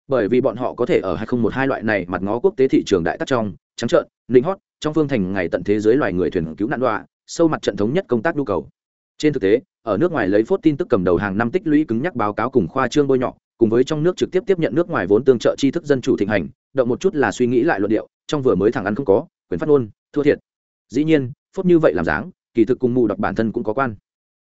Bởi vì bọn họ có thể ở hai nghìn một hai loại này mặt ngó quốc tế thị trường đại tắc trong, trắng trợn linh hót, trong phương thành ngày tận thế giới loài người thuyền cứu nạn đọa, sâu mặt trận thống nhất công tác nhu cầu. Trên thực tế, ở nước ngoài lấy phốt tin tức cầm đầu hàng năm tích lũy cứng nhắc báo cáo cùng khoa trương bôi nhọ cùng với trong nước trực tiếp tiếp nhận nước ngoài vốn tương trợ tri thức dân chủ thịnh hành, động một chút là suy nghĩ lại luận điệu, trong vừa mới thẳng ăn không có, quyền phát ngôn, thua thiệt. Dĩ nhiên, phốt như vậy làm dáng, kỳ thực cùng mù đọc bản thân cũng có quan.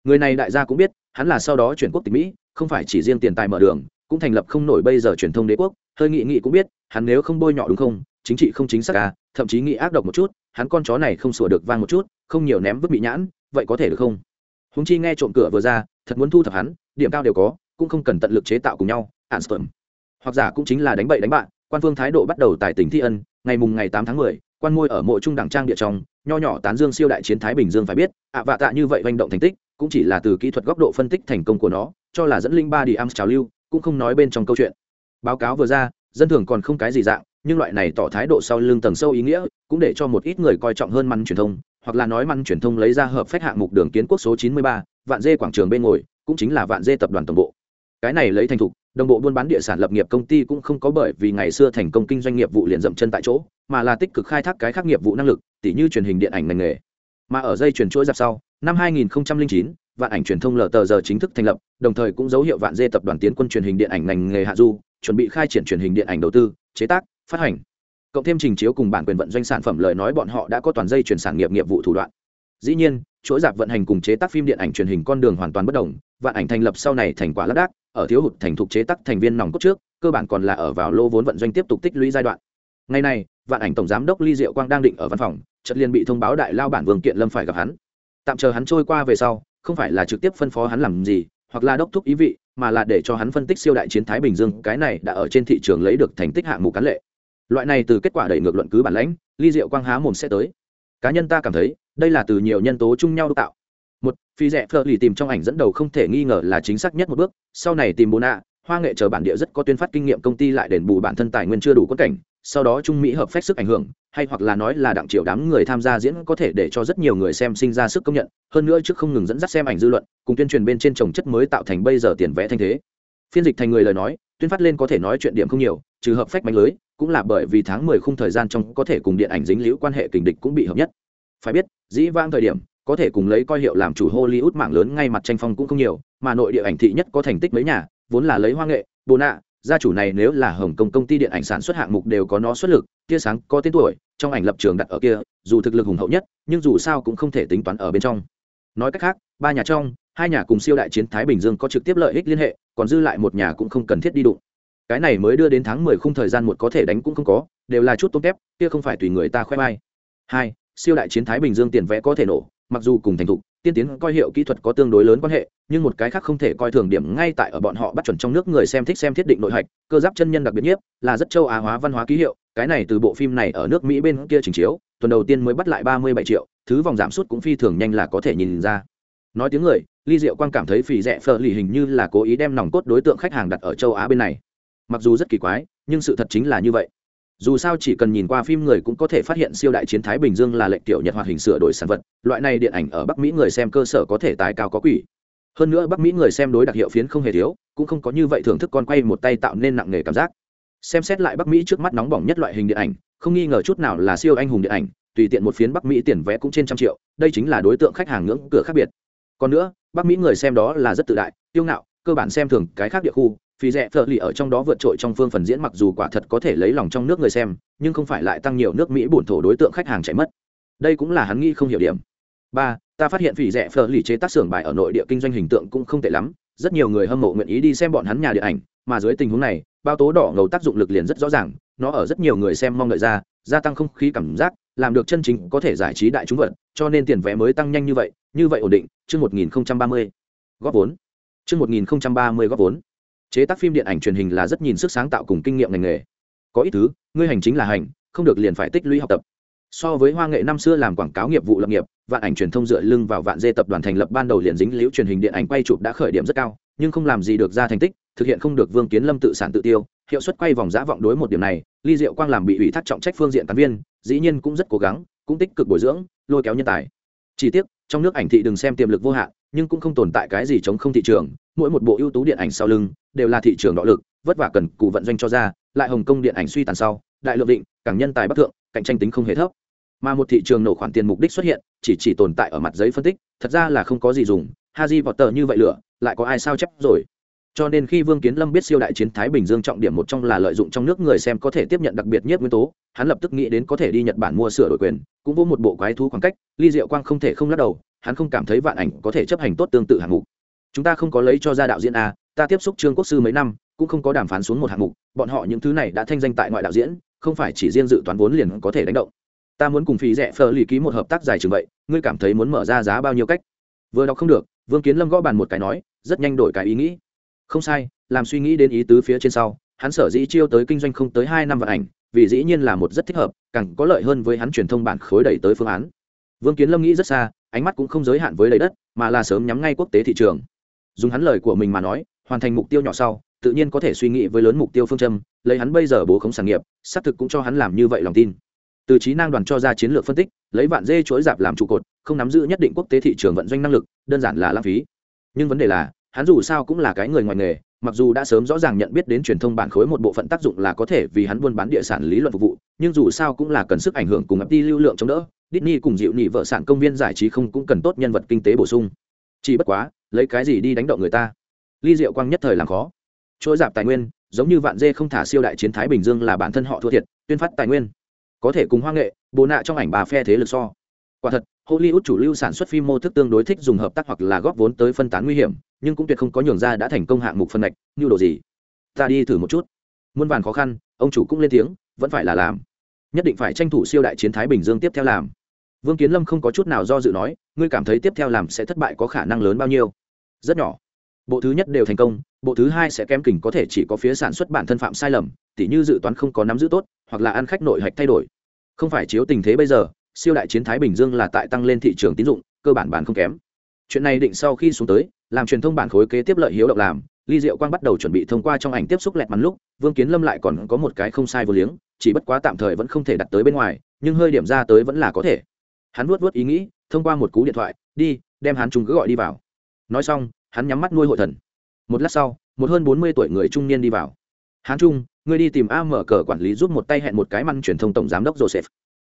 Người này đại gia cũng biết, hắn là sau đó chuyển quốc tịch mỹ, không phải chỉ riêng tiền tài mở đường, cũng thành lập không nổi bây giờ truyền thông đế quốc. Hơi nghị nghị cũng biết, hắn nếu không bôi nhọ đúng không, chính trị không chính xác à thậm chí nghĩ ác độc một chút, hắn con chó này không sủa được vang một chút, không nhiều ném vứt bị nhãn, vậy có thể được không? Húng chi nghe trộm cửa vừa ra, thật muốn thu thập hắn, điểm cao đều có cũng không cần tận lực chế tạo cùng nhau ạn hoặc giả cũng chính là đánh bậy đánh bạn quan phương thái độ bắt đầu tài tình thi ân ngày mùng ngày tám tháng mười quan môi ở mộ trung đẳng trang địa trong nho nhỏ tán dương siêu đại chiến thái bình dương phải biết ạ vạ tạ như vậy manh động thành tích cũng chỉ là từ kỹ thuật góc độ phân tích thành công của nó cho là dẫn linh ba đi am trào lưu cũng không nói bên trong câu chuyện. Báo cáo vừa ra dân thường còn không cái gì dạng nhưng loại này tỏ thái độ sau lưng tầng sâu ý nghĩa cũng để cho một ít người coi trọng hơn măn truyền thông hoặc là nói măn truyền thông lấy ra hợp phách hạng mục đường kiến quốc số 93, vạn dê quảng trường bên ngồi cũng chính là vạn dê tập đoàn tổng bộ cái này lấy thành thục đồng bộ buôn bán địa sản lập nghiệp công ty cũng không có bởi vì ngày xưa thành công kinh doanh nghiệp vụ liền dậm chân tại chỗ mà là tích cực khai thác cái khác nghiệp vụ năng lực tỉ như truyền hình điện ảnh ngành nghề. Mà ở dây chuyển chuỗi dạp sau năm 2009, vạn ảnh truyền thông lờ tờ giờ chính thức thành lập đồng thời cũng dấu hiệu vạn dê tập đoàn tiến quân truyền hình điện ảnh ngành nghề hạ du chuẩn bị khai triển truyền hình điện ảnh đầu tư chế tác phát hành. Cộng thêm trình chiếu cùng bản quyền vận doanh sản phẩm lời nói bọn họ đã có toàn dây chuyển sản nghiệp nghiệp vụ thủ đoạn dĩ nhiên chuỗi dạp vận hành cùng chế tác phim điện ảnh truyền hình con đường hoàn toàn bất đồng vạn ảnh thành lập sau này thành quả lác đác ở thiếu hụt thành thục chế tác thành viên nòng cốt trước cơ bản còn là ở vào lô vốn vận doanh tiếp tục tích lũy giai đoạn. Ngày nay, vạn ảnh tổng giám đốc ly diệu quang đang định ở văn phòng chợt liền bị thông báo đại lao bản vương kiện lâm phải gặp hắn. Tạm chờ hắn trôi qua về sau không phải là trực tiếp phân phó hắn làm gì hoặc là đốc thúc ý vị mà là để cho hắn phân tích siêu đại chiến thái bình dương cái này đã ở trên thị trường lấy được thành tích hạng mục cán lệ. Loại này từ kết quả đẩy ngược luận cứ bản lãnh ly diệu quang há mồm sẽ tới. Cá nhân ta cảm thấy đây là từ nhiều nhân tố chung nhau tạo. Một, phi rẻ phơ lì tìm trong ảnh dẫn đầu không thể nghi ngờ là chính xác nhất một bước. Sau này tìm bố nạ, hoa nghệ chờ bản địa rất có tuyên phát kinh nghiệm công ty lại đền bù bản thân tài nguyên chưa đủ quất cảnh. Sau đó trung mỹ hợp phép sức ảnh hưởng, hay hoặc là nói là đặng triệu đám người tham gia diễn có thể để cho rất nhiều người xem sinh ra sức công nhận. Hơn nữa trước không ngừng dẫn dắt xem ảnh dư luận, cùng tuyên truyền bên trên trồng chất mới tạo thành bây giờ tiền vẽ thanh thế. Phiên dịch thành người lời nói, tuyên phát lên có thể nói chuyện điểm không nhiều, trừ hợp phách mạnh lưới, cũng là bởi vì tháng mười khung thời gian trong có thể cùng điện ảnh dính liễu quan hệ kình địch cũng bị hợp nhất phải biết, dĩ vang thời điểm, có thể cùng lấy coi hiệu làm chủ hollywood mạng lớn ngay mặt tranh phong cũng không nhiều, mà nội địa ảnh thị nhất có thành tích mấy nhà, vốn là lấy hoa nghệ bồ nạ, gia chủ này nếu là hồng kông công ty điện ảnh sản xuất hạng mục đều có nó xuất lực, tia sáng có tên tuổi, trong ảnh lập trường đặt ở kia, dù thực lực hùng hậu nhất, nhưng dù sao cũng không thể tính toán ở bên trong. Nói cách khác, ba nhà trong, hai nhà cùng siêu đại chiến thái bình dương có trực tiếp lợi ích liên hệ, còn dư lại một nhà cũng không cần thiết đi đụng. Cái này mới đưa đến tháng mười khung thời gian một có thể đánh cũng không có, đều là chút tôm tép kia không phải tùy người ta khoe mai. Hai siêu đại chiến thái bình dương tiền vẽ có thể nổ, mặc dù cùng thành thục, tiên tiến coi hiệu kỹ thuật có tương đối lớn quan hệ, nhưng một cái khác không thể coi thường điểm ngay tại ở bọn họ bắt chuẩn trong nước người xem thích xem thiết định nội hạch, cơ giáp chân nhân đặc biệt nhiếp là rất châu á hóa văn hóa ký hiệu, cái này từ bộ phim này ở nước mỹ bên kia trình chiếu, tuần đầu tiên mới bắt lại ba mươi bảy triệu, thứ vòng giảm sút cũng phi thường nhanh là có thể nhìn ra. Nói tiếng người, ly diệu quang cảm thấy phì rẻ phờ lì hình như là cố ý đem nòng cốt đối tượng khách hàng đặt ở châu á bên này. Mặc dù rất kỳ quái, nhưng sự thật chính là như vậy dù sao chỉ cần nhìn qua phim người cũng có thể phát hiện siêu đại chiến thái bình dương là lệnh tiểu nhật hoạt hình sửa đổi sản vật, loại này điện ảnh ở bắc mỹ người xem cơ sở có thể tái cao có quỷ. Hơn nữa bắc mỹ người xem đối đặc hiệu phiến không hề thiếu, cũng không có như vậy thưởng thức con quay một tay tạo nên nặng nề cảm giác. Xem xét lại bắc mỹ trước mắt nóng bỏng nhất loại hình điện ảnh, không nghi ngờ chút nào là siêu anh hùng điện ảnh, tùy tiện một phiến bắc mỹ tiền vé cũng trên trăm triệu, đây chính là đối tượng khách hàng ngưỡng cửa khác biệt. Còn nữa, bắc mỹ người xem đó là rất tự đại tiêu ngạo, cơ bản xem thường cái khác địa khu phi rẽ phở lì ở trong đó vượt trội trong phương phần diễn mặc dù quả thật có thể lấy lòng trong nước người xem, nhưng không phải lại tăng nhiều nước mỹ bổn thổ đối tượng khách hàng chạy mất. Đây cũng là hắn nghĩ không hiểu điểm. Ba, ta phát hiện phi rẽ phở lì chế tác xưởng bài ở nội địa kinh doanh hình tượng cũng không tệ lắm, rất nhiều người hâm mộ nguyện ý đi xem bọn hắn nhà điện ảnh, mà dưới tình huống này, bao tố đỏ ngầu tác dụng lực liền rất rõ ràng, nó ở rất nhiều người xem mong đợi ra, gia tăng không khí cảm giác, làm được chân chính có thể giải trí đại chúng vật, cho nên tiền vé mới tăng nhanh như vậy như vậy ổn định, chương một nghìn ba mươi, góp vốn. Chương một nghìn ba mươi góp vốn chế tác phim điện ảnh truyền hình là rất nhìn sức sáng tạo cùng kinh nghiệm ngành nghề. Có ít thứ, ngươi hành chính là hành, không được liền phải tích lũy học tập. So với hoa nghệ năm xưa làm quảng cáo nghiệp vụ lập nghiệp, vạn ảnh truyền thông dựa lưng vào vạn dê tập đoàn thành lập ban đầu liền dính liễu truyền hình điện ảnh quay chụp đã khởi điểm rất cao, nhưng không làm gì được ra thành tích, thực hiện không được vương kiến lâm tự sản tự tiêu, hiệu suất quay vòng giã vọng đối một điểm này ly diệu quang làm bị ủy thác trọng trách phương diện cán viên, dĩ nhiên cũng rất cố gắng, cũng tích cực bồi dưỡng, lôi kéo nhân tài. Chỉ tiếc trong nước ảnh thị đừng xem tiềm lực vô hạn, nhưng cũng không tồn tại cái gì chống không thị trường, mỗi một bộ ưu tú điện ảnh sau lưng đều là thị trường đọ lực, vất vả cần cụ vận doanh cho ra, lại hồng kông điện ảnh suy tàn sau, đại lượng định càng nhân tài bắc thượng, cạnh tranh tính không hề thấp. Mà một thị trường nổ khoản tiền mục đích xuất hiện, chỉ chỉ tồn tại ở mặt giấy phân tích, thật ra là không có gì dùng haji vọt tờ như vậy lửa lại có ai sao chép rồi? Cho nên khi vương kiến lâm biết siêu đại chiến thái bình dương trọng điểm một trong là lợi dụng trong nước người xem có thể tiếp nhận đặc biệt nhất nguyên tố, hắn lập tức nghĩ đến có thể đi nhật bản mua sửa đổi quyền, cũng vô một bộ quái thú khoảng cách, ly diệu quang không thể không lắc đầu, hắn không cảm thấy vạn ảnh có thể chấp hành tốt tương tự hạng mục. Chúng ta không có lấy cho ra đạo diễn a, ta tiếp xúc trương quốc sư mấy năm, cũng không có đàm phán xuống một hạng mục, bọn họ những thứ này đã thanh danh tại ngoại đạo diễn, không phải chỉ riêng dự toán vốn liền có thể đánh động. Ta muốn cùng phí rẻ phờ lì ký một hợp tác dài chừng vậy, ngươi cảm thấy muốn mở ra giá bao nhiêu cách? Vừa đọc không được, vương kiến lâm gõ bàn một cái nói, rất nhanh đổi cái ý nghĩ không sai, làm suy nghĩ đến ý tứ phía trên sau, hắn sở dĩ chiêu tới kinh doanh không tới hai năm vận ảnh, vì dĩ nhiên là một rất thích hợp, càng có lợi hơn với hắn truyền thông bản khối đẩy tới phương án. Vương kiến lâm nghĩ rất xa, ánh mắt cũng không giới hạn với lấy đất, mà là sớm nhắm ngay quốc tế thị trường. Dùng hắn lời của mình mà nói, hoàn thành mục tiêu nhỏ sau, tự nhiên có thể suy nghĩ với lớn mục tiêu phương châm, lấy hắn bây giờ bố khống sản nghiệp, xác thực cũng cho hắn làm như vậy lòng tin. Từ trí năng đoàn cho ra chiến lược phân tích, lấy vạn dê chuỗi dạp làm trụ cột, không nắm giữ nhất định quốc tế thị trường vận doanh năng lực, đơn giản là lãng phí. Nhưng vấn đề là hắn dù sao cũng là cái người ngoài nghề, mặc dù đã sớm rõ ràng nhận biết đến truyền thông bản khối một bộ phận tác dụng là có thể vì hắn buôn bán địa sản lý luận phục vụ, nhưng dù sao cũng là cần sức ảnh hưởng cùng ấp đi lưu lượng chống đỡ, Disney cùng dịu nhị vợ sản công viên giải trí không cũng cần tốt nhân vật kinh tế bổ sung. Chỉ bất quá, lấy cái gì đi đánh động người ta? Ly diệu quang nhất thời làm khó. Chuỗi dạp tài nguyên, giống như vạn dê không thả siêu đại chiến thái bình dương là bản thân họ thua thiệt, tuyên phát tài nguyên. Có thể cùng hoa nghệ bồ nạ trong ảnh bà phe thế lực so quả thật, hollywood chủ lưu sản xuất phim mô thức tương đối thích dùng hợp tác hoặc là góp vốn tới phân tán nguy hiểm, nhưng cũng tuyệt không có nhường ra đã thành công hạng mục phân ngạch, như đồ gì. Ta đi thử một chút. Muôn vàn khó khăn, ông chủ cũng lên tiếng, vẫn phải là làm. Nhất định phải tranh thủ siêu đại chiến thái bình dương tiếp theo làm. Vương kiến lâm không có chút nào do dự nói, ngươi cảm thấy tiếp theo làm sẽ thất bại có khả năng lớn bao nhiêu? Rất nhỏ. Bộ thứ nhất đều thành công, bộ thứ hai sẽ kém kỉnh có thể chỉ có phía sản xuất bản thân phạm sai lầm, tỉ như dự toán không có nắm giữ tốt, hoặc là ăn khách nội hạch thay đổi. Không phải chiếu tình thế bây giờ siêu đại chiến thái bình dương là tại tăng lên thị trường tín dụng, cơ bản bản không kém. Chuyện này định sau khi xuống tới, làm truyền thông bản khối kế tiếp lợi hiếu động làm, ly diệu quang bắt đầu chuẩn bị thông qua trong ảnh tiếp xúc lẹt mắn lúc, vương kiến lâm lại còn có một cái không sai vô liếng, chỉ bất quá tạm thời vẫn không thể đặt tới bên ngoài, nhưng hơi điểm ra tới vẫn là có thể. Hắn vuốt vuốt ý nghĩ, thông qua một cú điện thoại, đi, đem hắn chúng cứ gọi đi vào. Nói xong, hắn nhắm mắt nuôi hội thần. Một lát sau, một hơn bốn mươi tuổi người trung niên đi vào. Hán trung, ngươi đi tìm a mở cờ quản lý giúp một tay hẹn một cái măn truyền thông tổng giám đốc joseph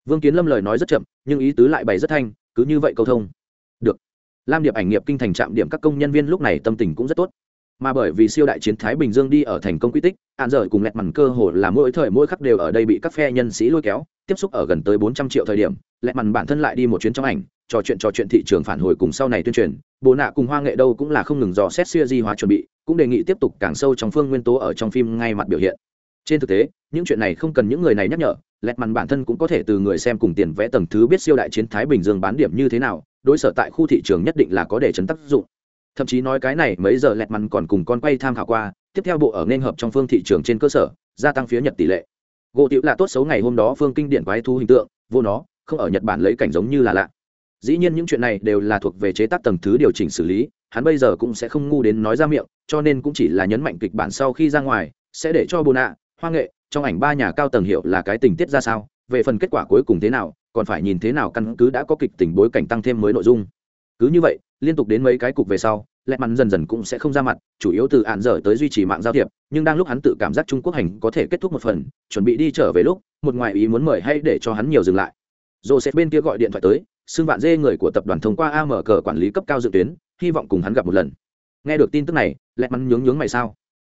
vương kiến lâm lời nói rất chậm, nhưng ý tứ lại bày rất thanh, cứ như vậy câu thông. Được. Lam điệp ảnh nghiệp kinh thành trạm điểm các công nhân viên lúc này tâm tình cũng rất tốt. Mà bởi vì siêu đại chiến thái bình dương đi ở thành công quy tích hạn dở cùng lẹt mằn cơ hồ là mỗi thời mỗi khắc đều ở đây bị các phe nhân sĩ lôi kéo, tiếp xúc ở gần tới bốn trăm triệu thời điểm, lẹt mằn bản thân lại đi một chuyến trong ảnh, trò chuyện trò chuyện thị trường phản hồi cùng sau này tuyên truyền. Bồ nạ cùng hoa nghệ đâu cũng là không ngừng dò xét siêu di hóa chuẩn bị, cũng đề nghị tiếp tục càng sâu trong phương nguyên tố ở trong phim ngay mặt biểu hiện. Trên thực tế, những chuyện này không cần những người này nhắc nhở lẹt mằn bản thân cũng có thể từ người xem cùng tiền vẽ tầng thứ biết siêu đại chiến thái bình dương bán điểm như thế nào, đối sở tại khu thị trường nhất định là có để chấn tác dụng. Thậm chí nói cái này mấy giờ lẹt mằn còn cùng con quay tham khảo qua, tiếp theo bộ ở nên hợp trong phương thị trường trên cơ sở, gia tăng phía nhật tỷ lệ. Gỗ tiểu là tốt xấu ngày hôm đó phương kinh điển quái thu hình tượng, vô nó, không ở nhật bản lấy cảnh giống như là lạ. Dĩ nhiên những chuyện này đều là thuộc về chế tác tầng thứ điều chỉnh xử lý, hắn bây giờ cũng sẽ không ngu đến nói ra miệng, cho nên cũng chỉ là nhấn mạnh kịch bản sau khi ra ngoài, sẽ để cho bồ nạ, hoa nghệ trong ảnh ba nhà cao tầng hiểu là cái tình tiết ra sao, về phần kết quả cuối cùng thế nào, còn phải nhìn thế nào căn cứ đã có kịch tình bối cảnh tăng thêm mới nội dung. Cứ như vậy, liên tục đến mấy cái cục về sau lẹ mắn dần dần cũng sẽ không ra mặt, chủ yếu từ ạn dở tới duy trì mạng giao thiệp, nhưng đang lúc hắn tự cảm giác trung quốc hành có thể kết thúc một phần, chuẩn bị đi trở về lúc, một ngoại ý muốn mời hay để cho hắn nhiều dừng lại. Sẽ bên kia gọi điện thoại tới, xưng vạn dê người của tập đoàn thông qua am cờ quản lý cấp cao dự tuyến, hy vọng cùng hắn gặp một lần. Nghe được tin tức này lẹ mắn nhướng nhướng mày sao?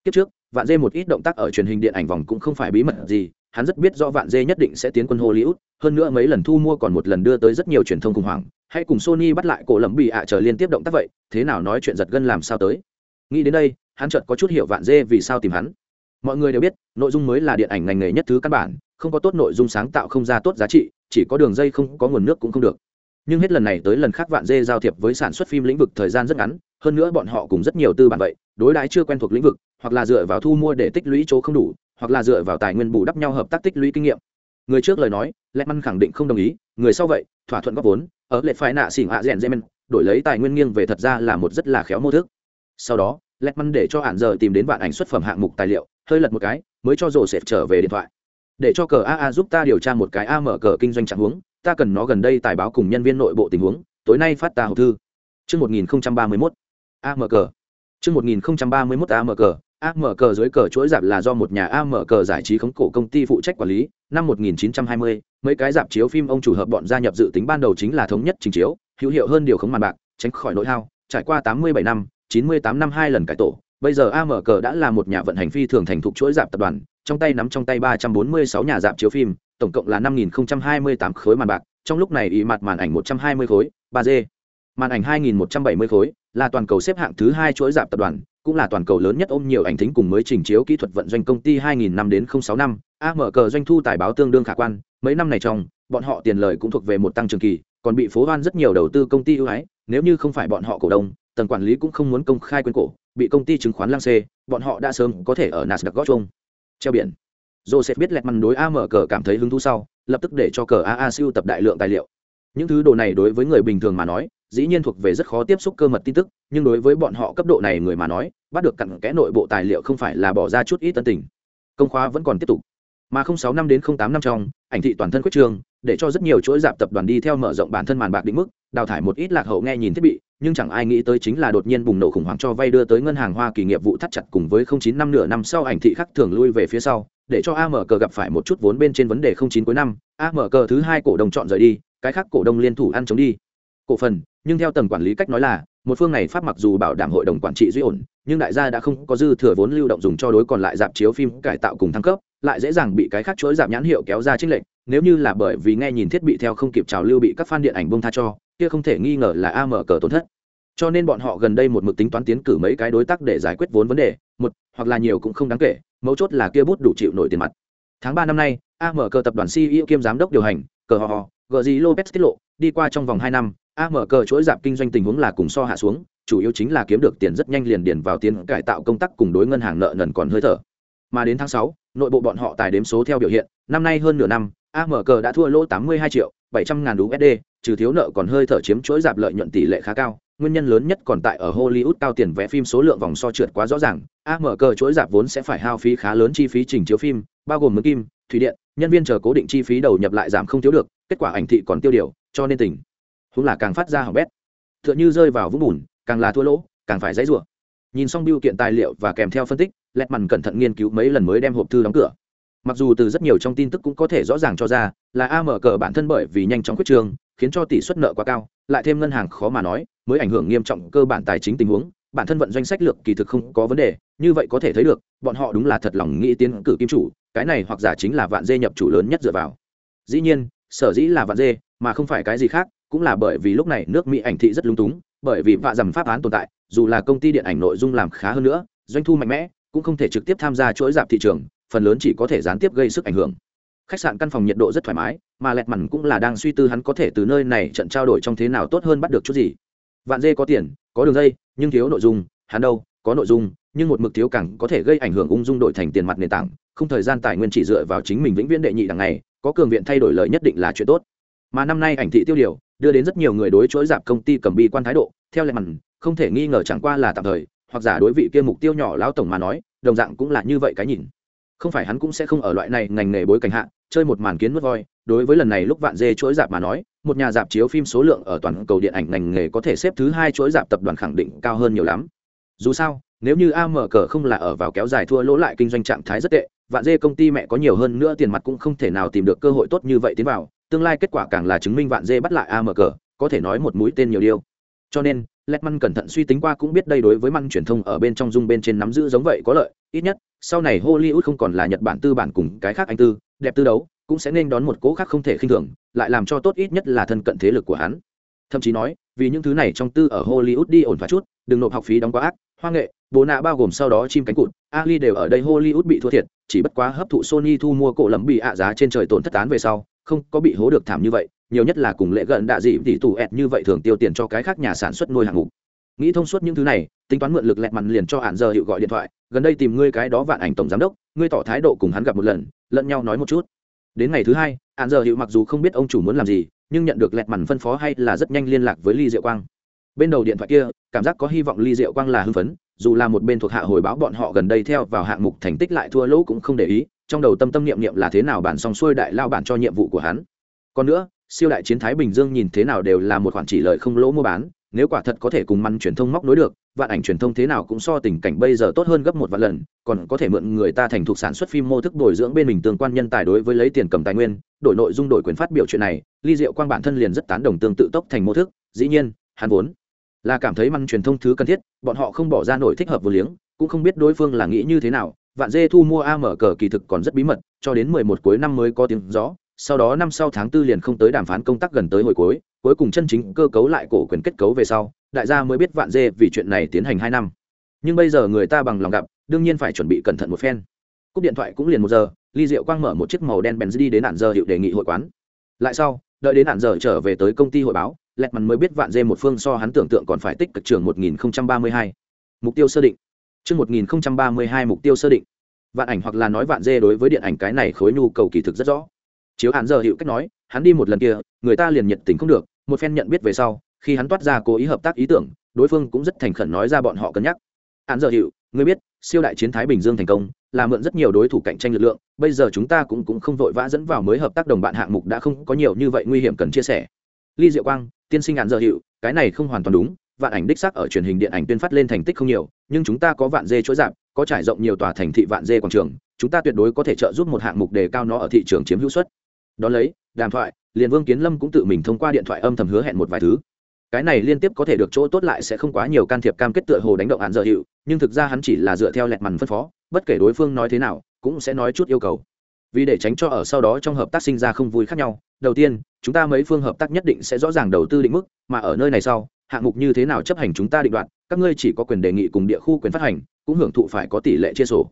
Kiếp trước, vạn dê một ít động tác ở truyền hình điện ảnh vòng cũng không phải bí mật gì, hắn rất biết do vạn dê nhất định sẽ tiến quân hollywood, hơn nữa mấy lần thu mua còn một lần đưa tới rất nhiều truyền thông khủng hoảng hãy cùng sony bắt lại cổ lầm bị ạ chờ liên tiếp động tác vậy, thế nào nói chuyện giật gân làm sao tới. Nghĩ đến đây, hắn chợt có chút hiểu vạn dê vì sao tìm hắn. Mọi người đều biết, nội dung mới là điện ảnh ngành nghề nhất thứ căn bản, không có tốt nội dung sáng tạo không ra tốt giá trị, chỉ có đường dây không có nguồn nước cũng không được. Nhưng hết lần này tới lần khác vạn dê giao thiệp với sản xuất phim lĩnh vực thời gian rất ngắn, hơn nữa bọn họ cùng rất nhiều tư bản vậy, đối đãi chưa quen thuộc lĩnh vực hoặc là dựa vào thu mua để tích lũy chỗ không đủ hoặc là dựa vào tài nguyên bù đắp nhau hợp tác tích lũy kinh nghiệm. Người trước lời nói Lệ măn khẳng định không đồng ý người sau vậy thỏa thuận góp vốn ở lệ phái nạ xỉn hạ rèn dê men đổi lấy tài nguyên nghiêng về thật ra là một rất là khéo mô thức. Sau đó Lệ măn để cho hạn giờ tìm đến vạn ảnh xuất phẩm hạng mục tài liệu hơi lật một cái mới cho rổ sệt trở về điện thoại. Để cho cờ aa giúp ta điều tra một cái a mở cờ kinh doanh trạng huống ta cần nó gần đây tài báo cùng nhân viên nội bộ tình huống tối nay phát ta hộp thư. Trước 1031, AMC. Trước 1031 AMC, cờ dưới cờ chuỗi dạp là do một nhà AMC giải trí khống cổ công ty phụ trách quản lý, năm 1920, mấy cái dạp chiếu phim ông chủ hợp bọn gia nhập dự tính ban đầu chính là thống nhất trình chiếu, hữu hiệu hơn điều khống màn bạc, tránh khỏi nỗi hao, trải qua 87 năm, 98 năm hai lần cải tổ, bây giờ AMC đã là một nhà vận hành phi thường thành thục chuỗi dạp tập đoàn, trong tay nắm trong tay 346 nhà dạp chiếu phim, tổng cộng là 5028 khối màn bạc, trong lúc này ý mặt màn ảnh 120 khối, 3D. Màn ảnh 2170 khối, là toàn cầu xếp hạng thứ hai chuỗi dạp tập đoàn, cũng là toàn cầu lớn nhất ôm nhiều ảnh thính cùng mới trình chiếu kỹ thuật vận doanh công ty 2000 năm đến 06 năm, AMC doanh thu tài báo tương đương khả quan, mấy năm này trong, bọn họ tiền lời cũng thuộc về một tăng trưởng kỳ, còn bị phố hoan rất nhiều đầu tư công ty ưu ái, nếu như không phải bọn họ cổ đông, tầng quản lý cũng không muốn công khai quyền cổ, bị công ty chứng khoán lang xê, bọn họ đã sớm có thể ở Nasdaq gót chung. Treo biển. Joseph biết lẹt măn đối AMC cảm thấy hứng thú sau, lập tức để cho cờ AA siêu tập đại lượng tài liệu. Những thứ đồ này đối với người bình thường mà nói, dĩ nhiên thuộc về rất khó tiếp xúc cơ mật tin tức, nhưng đối với bọn họ cấp độ này người mà nói, bắt được cặn kẽ nội bộ tài liệu không phải là bỏ ra chút ít tân tình. Công khóa vẫn còn tiếp tục. Mà không sáu năm đến không tám năm trong, ảnh thị toàn thân quyết trường để cho rất nhiều chuỗi dạp tập đoàn đi theo mở rộng bản thân màn bạc định mức, đào thải một ít lạc hậu nghe nhìn thiết bị, nhưng chẳng ai nghĩ tới chính là đột nhiên bùng nổ khủng hoảng cho vay đưa tới ngân hàng hoa kỳ nghiệp vụ thắt chặt cùng với không chín năm nửa năm sau ảnh thị khắc thường lui về phía sau, để cho amc gặp phải một chút vốn bên trên vấn đề không chín cuối năm amc thứ hai cổ đông chọn rời đi, cái khác cổ đông liên thủ ăn chống đi cổ phần, nhưng theo tầng quản lý cách nói là, một phương này pháp mặc dù bảo đảm hội đồng quản trị duy ổn, nhưng đại gia đã không có dư thừa vốn lưu động dùng cho đối còn lại dạp chiếu phim cải tạo cùng thăng cấp, lại dễ dàng bị cái khác chuỗi giảm nhãn hiệu kéo ra trích lệnh nếu như là bởi vì nghe nhìn thiết bị theo không kịp trào lưu bị các fan điện ảnh bông tha cho, kia không thể nghi ngờ là am cờ tổn thất. Cho nên bọn họ gần đây một mực tính toán tiến cử mấy cái đối tác để giải quyết vốn vấn đề, một, hoặc là nhiều cũng không đáng kể, mấu chốt là kia bút đủ chịu nổi tiền mặt. Tháng ba năm nay am cờ tập đoàn ceo kiêm giám đốc điều hành cờ họ họ gờ gì lopez tiết lộ, đi qua trong vòng hai năm am cờ chuỗi giảm kinh doanh tình huống là cùng so hạ xuống, chủ yếu chính là kiếm được tiền rất nhanh liền điền vào tiền cải tạo công tác cùng đối ngân hàng nợ nần còn hơi thở. Mà đến tháng sáu, nội bộ bọn họ tài đếm số theo biểu hiện, năm nay hơn nửa năm amg đã thua lỗ 82 triệu 700 ngàn usd trừ thiếu nợ còn hơi thở chiếm chuỗi giảm lợi nhuận tỷ lệ khá cao, nguyên nhân lớn nhất còn tại ở hollywood cao tiền vẽ phim số lượng vòng so trượt quá rõ ràng amg chuỗi giảm vốn sẽ phải hao phí khá lớn chi phí trình chiếu phim, bao gồm mướn kim, thủy điện, nhân viên chờ cố định chi phí đầu nhập lại giảm không thiếu được, kết quả ảnh thị còn tiêu điều, cho nên tỉnh húng là càng phát ra hỏng bét. Tựa như rơi vào vũng bùn, càng là thua lỗ, càng phải dãy rủa. Nhìn xong biêu kiện tài liệu và kèm theo phân tích lẹt mằn cẩn thận nghiên cứu mấy lần mới đem hộp thư đóng cửa. Mặc dù từ rất nhiều trong tin tức cũng có thể rõ ràng cho ra là a mở cờ bản thân bởi vì nhanh chóng quyết trường, khiến cho tỷ suất nợ quá cao, lại thêm ngân hàng khó mà nói, mới ảnh hưởng nghiêm trọng cơ bản tài chính tình huống, bản thân vận doanh sách lược kỳ thực không có vấn đề, như vậy có thể thấy được, bọn họ đúng là thật lòng nghĩ tiến cử kim chủ, cái này hoặc giả chính là vạn dê nhập chủ lớn nhất dựa vào. Dĩ nhiên, sở dĩ là vạn dê, mà không phải cái gì khác cũng là bởi vì lúc này nước mỹ ảnh thị rất lung túng, bởi vì vạ dầm pháp án tồn tại, dù là công ty điện ảnh nội dung làm khá hơn nữa, doanh thu mạnh mẽ, cũng không thể trực tiếp tham gia chuỗi dạp thị trường, phần lớn chỉ có thể gián tiếp gây sức ảnh hưởng. Khách sạn căn phòng nhiệt độ rất thoải mái, mà lẹt mằn cũng là đang suy tư hắn có thể từ nơi này trận trao đổi trong thế nào tốt hơn bắt được chút gì. Vạn dê có tiền, có đường dây, nhưng thiếu nội dung, hắn đâu, có nội dung, nhưng một mực thiếu cẳng có thể gây ảnh hưởng ung dung đổi thành tiền mặt nền tảng, không thời gian tài nguyên chỉ dựa vào chính mình vĩnh viễn đệ nhị đằng này, có cường viện thay đổi lợi nhất định là chuyện tốt. Mà năm nay ảnh thị tiêu điều đưa đến rất nhiều người đối chối giảm công ty cầm bi quan thái độ. Theo lệ mặn, không thể nghi ngờ chẳng qua là tạm thời, hoặc giả đối vị kia mục tiêu nhỏ lão tổng mà nói, đồng dạng cũng là như vậy cái nhìn. Không phải hắn cũng sẽ không ở loại này ngành nghề bối cảnh hạ, chơi một màn kiến mất voi. Đối với lần này lúc vạn dê chuỗi dạp mà nói, một nhà dạp chiếu phim số lượng ở toàn cầu điện ảnh ngành nghề có thể xếp thứ hai chuỗi dạp tập đoàn khẳng định cao hơn nhiều lắm. Dù sao, nếu như am cờ không là ở vào kéo dài thua lỗ lại kinh doanh trạng thái rất tệ, vạn dê công ty mẹ có nhiều hơn nữa tiền mặt cũng không thể nào tìm được cơ hội tốt như vậy tiến vào tương lai kết quả càng là chứng minh vạn dê bắt lại am cờ có thể nói một mũi tên nhiều điều cho nên Letman cẩn thận suy tính qua cũng biết đây đối với măng truyền thông ở bên trong dung bên trên nắm giữ giống vậy có lợi, ít nhất, sau này Hollywood không còn là Nhật Bản tư bản cùng cái khác anh tư, đẹp tư đấu, cũng sẽ nên đón một cố khác không thể khinh thường, lại làm cho tốt ít nhất là thân cận thế lực của hắn. Thậm chí nói, vì những thứ này trong tư ở Hollywood đi ổn thỏa chút, đừng nộp học phí đóng quá ác, hoa nghệ, bố nạ bao gồm sau đó chim cánh cụt, Ali đều ở đây Hollywood bị thua thiệt, chỉ bất quá hấp thụ Sony thu mua cổ lẫm bị ạ giá trên trời tổn thất án về sau, không có bị hố được thảm như vậy, nhiều nhất là cùng lệ gần đạ dị tỷ tù ẹt như vậy thường tiêu tiền cho cái khác nhà sản xuất nuôi hạng mục. Nghĩ thông suốt những thứ này tính toán mượn lực lẹt mặn liền cho hạn giờ hiệu gọi điện thoại gần đây tìm ngươi cái đó vạn ảnh tổng giám đốc ngươi tỏ thái độ cùng hắn gặp một lần lẫn nhau nói một chút. Đến ngày thứ hai hạn giờ hiệu mặc dù không biết ông chủ muốn làm gì nhưng nhận được lẹt mặn phân phó hay là rất nhanh liên lạc với ly diệu quang. Bên đầu điện thoại kia cảm giác có hy vọng ly diệu quang là hưng phấn dù là một bên thuộc hạ hồi báo bọn họ gần đây theo vào hạng mục thành tích lại thua lỗ cũng không để ý trong đầu tâm tâm niệm niệm là thế nào bản xong xuôi đại lao bản cho nhiệm vụ của hắn. Còn nữa, siêu đại chiến thái bình dương nhìn thế nào đều là một khoản chỉ lợi không lỗ mua bán, nếu quả thật có thể cùng măn truyền thông móc nối được, vạn ảnh truyền thông thế nào cũng so tình cảnh bây giờ tốt hơn gấp một vạn lần, còn có thể mượn người ta thành thục sản xuất phim mô thức bồi dưỡng bên mình tương quan nhân tài đối với lấy tiền cầm tài nguyên, đổi nội dung đổi quyền phát biểu chuyện này, ly diệu quang bản thân liền rất tán đồng tương tự tốc thành mô thức, dĩ nhiên, hắn vốn là cảm thấy măn truyền thông thứ cần thiết, bọn họ không bỏ ra nổi thích hợp vô liếng, cũng không biết đối phương là nghĩ như thế nào vạn dê thu mua a mở cờ kỳ thực còn rất bí mật, cho đến mười một cuối năm mới có tiếng rõ sau đó năm sau tháng tư liền không tới đàm phán công tác gần tới hồi cuối cuối cùng chân chính cơ cấu lại cổ quyền kết cấu về sau, đại gia mới biết vạn dê vì chuyện này tiến hành hai năm. Nhưng bây giờ người ta bằng lòng gặp, đương nhiên phải chuẩn bị cẩn thận một phen. Cúp điện thoại cũng liền một giờ, ly diệu quang mở một chiếc màu đen bèn đi đến nạn giờ hiệu đề nghị hội quán. Lại sau, đợi đến nạn giờ trở về tới công ty hội báo lẹt mắn mới biết vạn dê một phương so hắn tưởng tượng còn phải tích cực trường 1032. mục tiêu sơ định chương 1032 mục tiêu sơ định. Vạn ảnh hoặc là nói vạn dê đối với điện ảnh cái này khối nhu cầu kỳ thực rất rõ. Chiếu hạn giờ hiệu cách nói, hắn đi một lần kia, người ta liền nhiệt tình không được, một phen nhận biết về sau, khi hắn toát ra cố ý hợp tác ý tưởng, đối phương cũng rất thành khẩn nói ra bọn họ cân nhắc. Hắn giờ hiệu ngươi biết, siêu đại chiến thái bình dương thành công, là mượn rất nhiều đối thủ cạnh tranh lực lượng, bây giờ chúng ta cũng cũng không vội vã dẫn vào mới hợp tác đồng bạn hạng mục đã không có nhiều như vậy nguy hiểm cần chia sẻ. Ly diệu quang, tiên sinh ngạn giờ hiệu cái này không hoàn toàn đúng vạn ảnh đích xác ở truyền hình điện ảnh tuyên phát lên thành tích không nhiều, nhưng chúng ta có vạn dê chuỗi giảm, có trải rộng nhiều tòa thành thị vạn dê quảng trường, chúng ta tuyệt đối có thể trợ giúp một hạng mục đề cao nó ở thị trường chiếm hữu suất. Đó lấy, đàm thoại, liền vương kiến lâm cũng tự mình thông qua điện thoại âm thầm hứa hẹn một vài thứ. Cái này liên tiếp có thể được chỗ tốt lại sẽ không quá nhiều can thiệp cam kết tựa hồ đánh động hạn dở hiệu, nhưng thực ra hắn chỉ là dựa theo lẹt mằn phân phó, bất kể đối phương nói thế nào, cũng sẽ nói chút yêu cầu. Vì để tránh cho ở sau đó trong hợp tác sinh ra không vui khác nhau, đầu tiên, chúng ta mấy phương hợp tác nhất định sẽ rõ ràng đầu tư định mức, mà ở nơi này sau hạng mục như thế nào chấp hành chúng ta định đoạt, các ngươi chỉ có quyền đề nghị cùng địa khu quyền phát hành, cũng hưởng thụ phải có tỷ lệ chia sổ.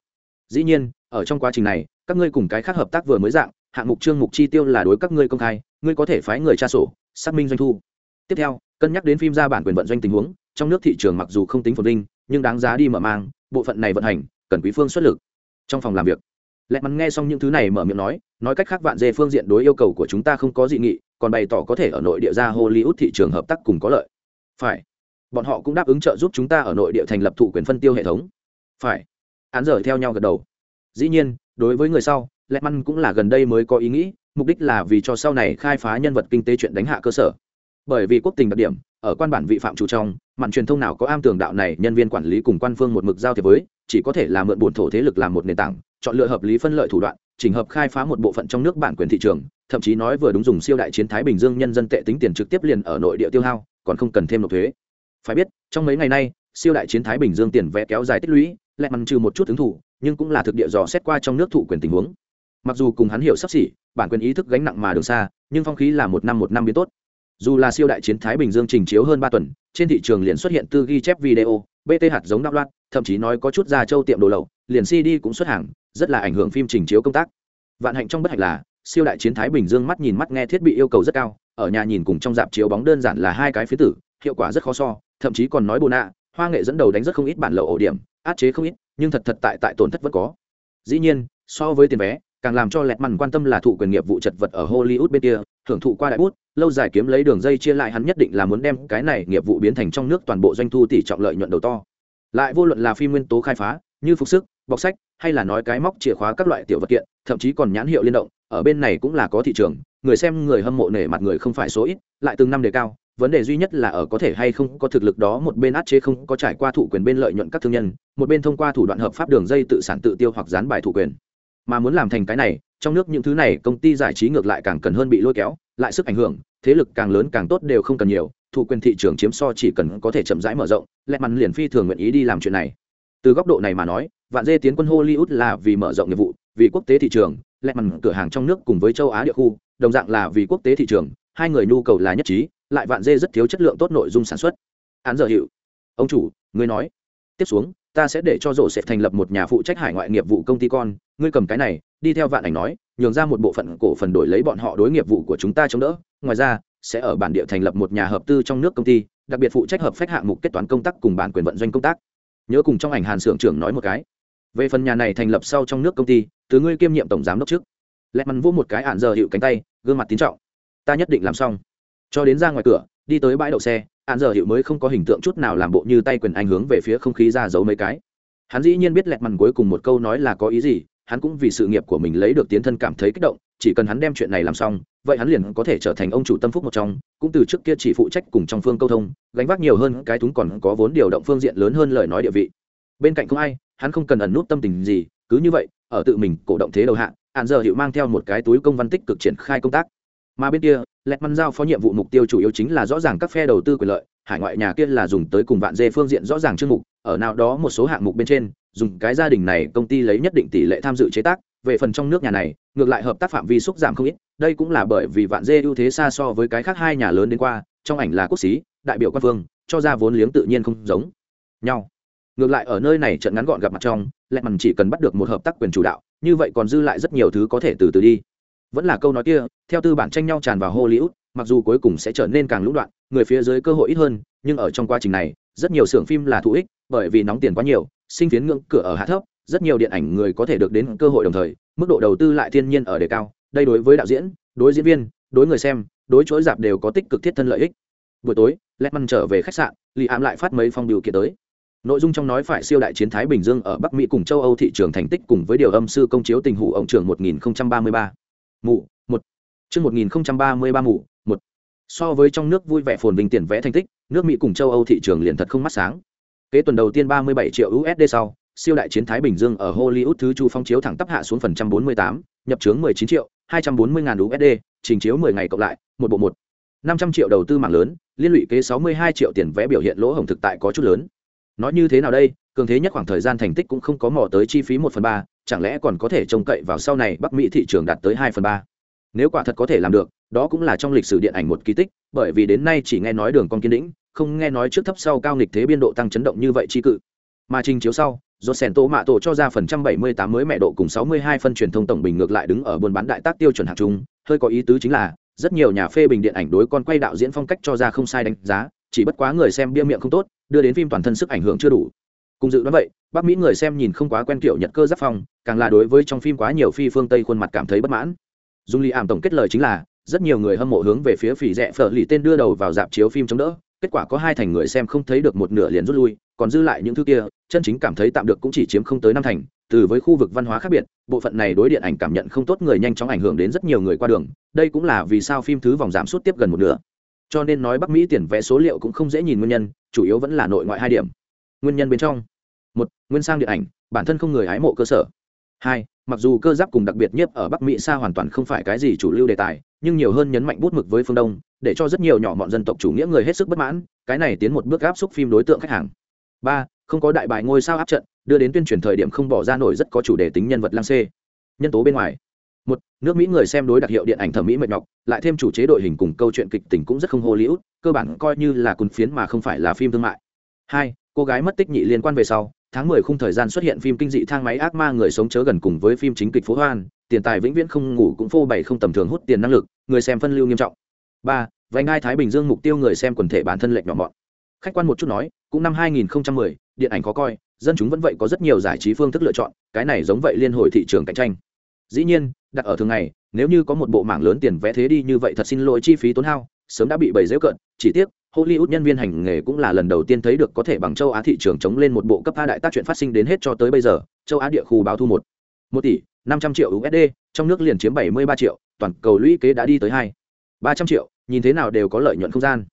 Dĩ nhiên, ở trong quá trình này, các ngươi cùng cái khác hợp tác vừa mới dạng hạng mục chương mục chi tiêu là đối các ngươi công khai, ngươi có thể phái người tra sổ, xác minh doanh thu. Tiếp theo, cân nhắc đến phim ra bản quyền vận doanh tình huống, trong nước thị trường mặc dù không tính phồn vinh, nhưng đáng giá đi mở mang, bộ phận này vận hành, cần quý phương xuất lực. Trong phòng làm việc lẹ mắn nghe xong những thứ này mở miệng nói nói cách khác vạn dê phương diện đối yêu cầu của chúng ta không có dị nghị, còn bày tỏ có thể ở nội địa ra hollywood thị trường hợp tác cùng có lợi phải. Bọn họ cũng đáp ứng trợ giúp chúng ta ở nội địa thành lập thụ quyền phân tiêu hệ thống. Phải. Án dở theo nhau gật đầu. Dĩ nhiên, đối với người sau lẹ măn cũng là gần đây mới có ý nghĩ, mục đích là vì cho sau này khai phá nhân vật kinh tế chuyện đánh hạ cơ sở. Bởi vì quốc tình đặc điểm, ở quan bản vị phạm chủ trong, mạn truyền thông nào có am tường đạo này, nhân viên quản lý cùng quan phương một mực giao thiệp với, chỉ có thể là mượn bổn thổ thế lực làm một nền tảng, chọn lựa hợp lý phân lợi thủ đoạn, chỉnh hợp khai phá một bộ phận trong nước bản quyền thị trường, thậm chí nói vừa đúng dùng siêu đại chiến thái bình dương nhân dân tệ tính tiền trực tiếp liền ở nội địa tiêu hao còn không cần thêm nộp thuế. Phải biết, trong mấy ngày nay, siêu đại chiến thái bình dương tiền vẽ kéo dài tích lũy lẹ mặn trừ một chút ứng thủ, nhưng cũng là thực địa dò xét qua trong nước thụ quyền tình huống. Mặc dù cùng hắn hiểu sắp xỉ, bản quyền ý thức gánh nặng mà đường xa, nhưng phong khí là một năm một năm biến tốt. Dù là siêu đại chiến thái bình dương trình chiếu hơn ba tuần, trên thị trường liền xuất hiện tư ghi chép video bt hạt giống đạo loạn thậm chí nói có chút ra châu tiệm đồ lậu, liền cd cũng xuất hàng, rất là ảnh hưởng phim trình chiếu công tác. Vạn hạnh trong bất hạnh là, siêu đại chiến thái bình dương mắt nhìn mắt nghe thiết bị yêu cầu rất cao ở nhà nhìn cùng trong dạp chiếu bóng đơn giản là hai cái phía tử, hiệu quả rất khó so, thậm chí còn nói bồ nạ, hoa nghệ dẫn đầu đánh rất không ít bản lậu ổ điểm, át chế không ít, nhưng thật thật tại tại tổn thất vẫn có. Dĩ nhiên, so với tiền vé, càng làm cho lẹt mằn quan tâm là thụ quyền nghiệp vụ chật vật ở hollywood bên kia hưởng thụ qua đại bút, lâu dài kiếm lấy đường dây chia lại hắn nhất định là muốn đem cái này nghiệp vụ biến thành trong nước toàn bộ doanh thu tỷ trọng lợi nhuận đầu to. Lại vô luận là phim nguyên tố khai phá, như phục sức, bọc sách, hay là nói cái móc chìa khóa các loại tiểu vật kiện, thậm chí còn nhãn hiệu liên động, ở bên này cũng là có thị trường người xem người hâm mộ nể mặt người không phải số ít, lại từng năm đề cao, vấn đề duy nhất là ở có thể hay không có thực lực đó một bên át chế không có trải qua thủ quyền bên lợi nhuận các thương nhân, một bên thông qua thủ đoạn hợp pháp đường dây tự sản tự tiêu hoặc gián bài thủ quyền. Mà muốn làm thành cái này, trong nước những thứ này công ty giải trí ngược lại càng cần hơn bị lôi kéo, lại sức ảnh hưởng, thế lực càng lớn càng tốt đều không cần nhiều, thủ quyền thị trường chiếm so chỉ cần có thể chậm rãi mở rộng lẹ mắn liền phi thường nguyện ý đi làm chuyện này. Từ góc độ này mà nói, vạn dê tiến quân hollywood là vì mở rộng nghiệp vụ, vì quốc tế thị trường lẹ mắn cửa hàng trong nước cùng với châu á địa khu đồng dạng là vì quốc tế thị trường, hai người nhu cầu là nhất trí, lại vạn dê rất thiếu chất lượng tốt nội dung sản xuất. Án giờ hiệu. Ông chủ, ngươi nói. Tiếp xuống, ta sẽ để cho rổ sẽ thành lập một nhà phụ trách hải ngoại nghiệp vụ công ty con. Ngươi cầm cái này, đi theo vạn ảnh nói, nhường ra một bộ phận cổ phần đổi lấy bọn họ đối nghiệp vụ của chúng ta chống đỡ. Ngoài ra, sẽ ở bản địa thành lập một nhà hợp tư trong nước công ty, đặc biệt phụ trách hợp phách hạng mục kết toán công tác cùng bản quyền vận doanh công tác. Nhớ cùng trong ảnh hàn xưởng trưởng nói một cái. Về phần nhà này thành lập sau trong nước công ty, từ ngươi kiêm nhiệm tổng giám đốc trước lẹt mắn vỗ một cái ạn giờ hiệu cánh tay, gương mặt tín trọng. Ta nhất định làm xong. Cho đến ra ngoài cửa, đi tới bãi đậu xe, ạn giờ hiệu mới không có hình tượng chút nào làm bộ như tay quyền anh hướng về phía không khí ra giấu mấy cái. Hắn dĩ nhiên biết lẹt mằn cuối cùng một câu nói là có ý gì, hắn cũng vì sự nghiệp của mình lấy được tiến thân cảm thấy kích động, chỉ cần hắn đem chuyện này làm xong, vậy hắn liền có thể trở thành ông chủ tâm phúc một trong, cũng từ trước kia chỉ phụ trách cùng trong phương câu thông, gánh vác nhiều hơn cái thúng còn có vốn điều động phương diện lớn hơn lời nói địa vị. Bên cạnh không ai, hắn không cần ẩn nút tâm tình gì, cứ như vậy, ở tự mình cổ động thế đầu hạng hạn giờ hiệu mang theo một cái túi công văn tích cực triển khai công tác. Mà bên kia lẹt măn giao phó nhiệm vụ mục tiêu chủ yếu chính là rõ ràng các phe đầu tư quyền lợi, hải ngoại nhà kia là dùng tới cùng vạn dê phương diện rõ ràng chương mục, ở nào đó một số hạng mục bên trên, dùng cái gia đình này công ty lấy nhất định tỷ lệ tham dự chế tác, về phần trong nước nhà này, ngược lại hợp tác phạm vi xúc giảm không ít, đây cũng là bởi vì vạn dê ưu thế xa so với cái khác hai nhà lớn đến qua, trong ảnh là quốc xí đại biểu quan phương, cho ra vốn liếng tự nhiên không giống nhau. Ngược lại ở nơi này trận ngắn gọn gặp mặt trong lẹt mằn chỉ cần bắt được một hợp tác quyền chủ đạo, như vậy còn dư lại rất nhiều thứ có thể từ từ đi. Vẫn là câu nói kia, theo tư bản tranh nhau tràn vào hollywood, mặc dù cuối cùng sẽ trở nên càng lũng đoạn, người phía dưới cơ hội ít hơn, nhưng ở trong quá trình này, rất nhiều xưởng phim là thú ích, bởi vì nóng tiền quá nhiều, sinh phiến ngưỡng cửa ở hạ thấp, rất nhiều điện ảnh người có thể được đến cơ hội đồng thời, mức độ đầu tư lại thiên nhiên ở đề cao, đây đối với đạo diễn, đối diễn viên, đối người xem, đối chuỗi dạp đều có tích cực thiết thân lợi ích. Buổi tối lẹt mằn trở về khách sạn lì ám lại phát mấy phong điều kiện tới nội dung trong nói phải siêu đại chiến thái bình dương ở bắc mỹ cùng châu âu thị trường thành tích cùng với điều âm sư công chiếu tình hủ ổng trường 1033. mụ một. Chương 1033 mụ một. So với trong nước vui vẻ phồn vinh tiền vẽ thành tích nước mỹ cùng châu âu thị trường liền thật không mắt sáng. Kế tuần đầu tiên 37 triệu usd sau siêu đại chiến thái bình dương ở hollywood thứ chu phong chiếu thẳng tắp hạ xuống phần trăm 48, nhập trướng 19 triệu 240 ngàn usd trình chiếu 10 ngày cộng lại một bộ một. 500 triệu đầu tư mạng lớn liên lụy kế 62 triệu tiền vẽ biểu hiện lỗ hổng thực tại có chút lớn nói như thế nào đây, cường thế nhất khoảng thời gian thành tích cũng không có mò tới chi phí một phần ba, chẳng lẽ còn có thể trông cậy vào sau này bắc mỹ thị trường đạt tới hai phần ba? Nếu quả thật có thể làm được, đó cũng là trong lịch sử điện ảnh một kỳ tích, bởi vì đến nay chỉ nghe nói đường con kiên đĩnh, không nghe nói trước thấp sau cao nghịch thế biên độ tăng chấn động như vậy chi cự. Mà trình chiếu sau do sèn tô mạ tổ cho ra phần trăm bảy mươi tám mới mẹ độ cùng sáu mươi hai phân truyền thông tổng bình ngược lại đứng ở buôn bán đại tác tiêu chuẩn hạt trung. Hơi có ý tứ chính là, rất nhiều nhà phê bình điện ảnh đối con quay đạo diễn phong cách cho ra không sai đánh giá chỉ bất quá người xem bia miệng không tốt, đưa đến phim toàn thân sức ảnh hưởng chưa đủ. Cùng dự đoán vậy bắc mỹ người xem nhìn không quá quen kiểu nhật cơ giáp phong, càng là đối với trong phim quá nhiều phi phương tây khuôn mặt cảm thấy bất mãn. Dung ly ảm tổng kết lời chính là, rất nhiều người hâm mộ hướng về phía phỉ rẻ phở lì tên đưa đầu vào dạp chiếu phim chống đỡ, kết quả có hai thành người xem không thấy được một nửa liền rút lui, còn dư lại những thứ kia, chân chính cảm thấy tạm được cũng chỉ chiếm không tới năm thành, từ với khu vực văn hóa khác biệt, bộ phận này đối điện ảnh cảm nhận không tốt người nhanh chóng ảnh hưởng đến rất nhiều người qua đường, đây cũng là vì sao phim thứ vòng giảm sút tiếp gần một nửa cho nên nói bắc mỹ tiền vé số liệu cũng không dễ nhìn nguyên nhân, chủ yếu vẫn là nội ngoại hai điểm. Nguyên nhân bên trong. Một, nguyên sang điện ảnh, bản thân không người hái mộ cơ sở. Hai, mặc dù cơ giáp cùng đặc biệt nhất ở bắc mỹ xa hoàn toàn không phải cái gì chủ lưu đề tài, nhưng nhiều hơn nhấn mạnh bút mực với phương đông, để cho rất nhiều nhỏ mọn dân tộc chủ nghĩa người hết sức bất mãn, cái này tiến một bước áp xúc phim đối tượng khách hàng. Ba, không có đại bài ngôi sao áp trận, đưa đến tuyên truyền thời điểm không bỏ ra nổi rất có chủ đề tính nhân vật lang xê. Nhân tố bên ngoài một nước mỹ người xem đối đặc hiệu điện ảnh thẩm mỹ mệt nhọc lại thêm chủ chế đội hình cùng câu chuyện kịch tình cũng rất không hô liễu cơ bản coi như là cùn phiến mà không phải là phim thương mại. Hai cô gái mất tích nhị liên quan về sau tháng mười khung thời gian xuất hiện phim kinh dị thang máy ác ma người sống chớ gần cùng với phim chính kịch phố hoan tiền tài vĩnh viễn không ngủ cũng phô bày không tầm thường hút tiền năng lực người xem phân lưu nghiêm trọng. Ba vành ngai thái bình dương mục tiêu người xem quần thể bản thân lệch nhỏ mọn. Khách quan một chút nói cũng năm 2010, điện ảnh khó coi dân chúng vẫn vậy có rất nhiều giải trí phương thức lựa chọn cái này giống vậy liên hồi thị trường cạnh tranh. Dĩ nhiên đặt ở thường ngày, nếu như có một bộ mảng lớn tiền vẽ thế đi như vậy thật xin lỗi chi phí tốn hao, sớm đã bị bầy dễ cận chỉ tiếc, hollywood nhân viên hành nghề cũng là lần đầu tiên thấy được có thể bằng châu á thị trường chống lên một bộ cấp a đại tác chuyện phát sinh đến hết cho tới bây giờ, châu á địa khu báo thu một. Một tỷ, năm trăm triệu usd trong nước liền chiếm bảy mươi ba triệu, toàn cầu lũy kế đã đi tới hai. Ba trăm triệu, nhìn thế nào đều có lợi nhuận không gian.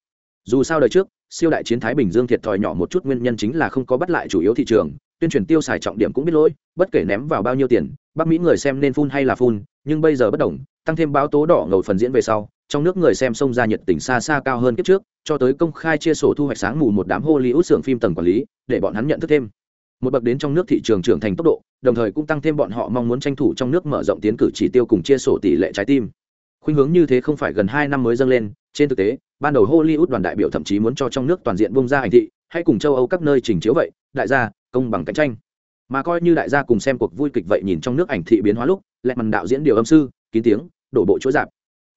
Dù sao đời trước, siêu đại chiến thái bình dương thiệt thòi nhỏ một chút nguyên nhân chính là không có bắt lại chủ yếu thị trường, tuyên truyền tiêu xài trọng điểm cũng biết lỗi, bất kể ném vào bao nhiêu tiền bắc mỹ người xem nên phun hay là phun, nhưng bây giờ bất đồng, tăng thêm báo tố đỏ ngầu phần diễn về sau, trong nước người xem xông ra nhiệt tình xa xa cao hơn kiếp trước, cho tới công khai chia sổ thu hoạch sáng mù một đám hollywood xưởng phim tầng quản lý, để bọn hắn nhận thức thêm. Một bậc đến trong nước thị trường trưởng thành tốc độ, đồng thời cũng tăng thêm bọn họ mong muốn tranh thủ trong nước mở rộng tiến cử chỉ tiêu cùng chia sổ tỷ lệ trái tim. Khuynh hướng như thế không phải gần hai năm mới dâng lên, trên thực tế, ban đầu hollywood đoàn đại biểu thậm chí muốn cho trong nước toàn diện bung ra hành thị, hay cùng châu âu các nơi trình chiếu vậy, đại gia, công bằng cạnh tranh mà coi như đại gia cùng xem cuộc vui kịch vậy nhìn trong nước ảnh thị biến hóa lúc, lẹ mằn đạo diễn điều âm sư, kín tiếng, đổ bộ chỗ dạp.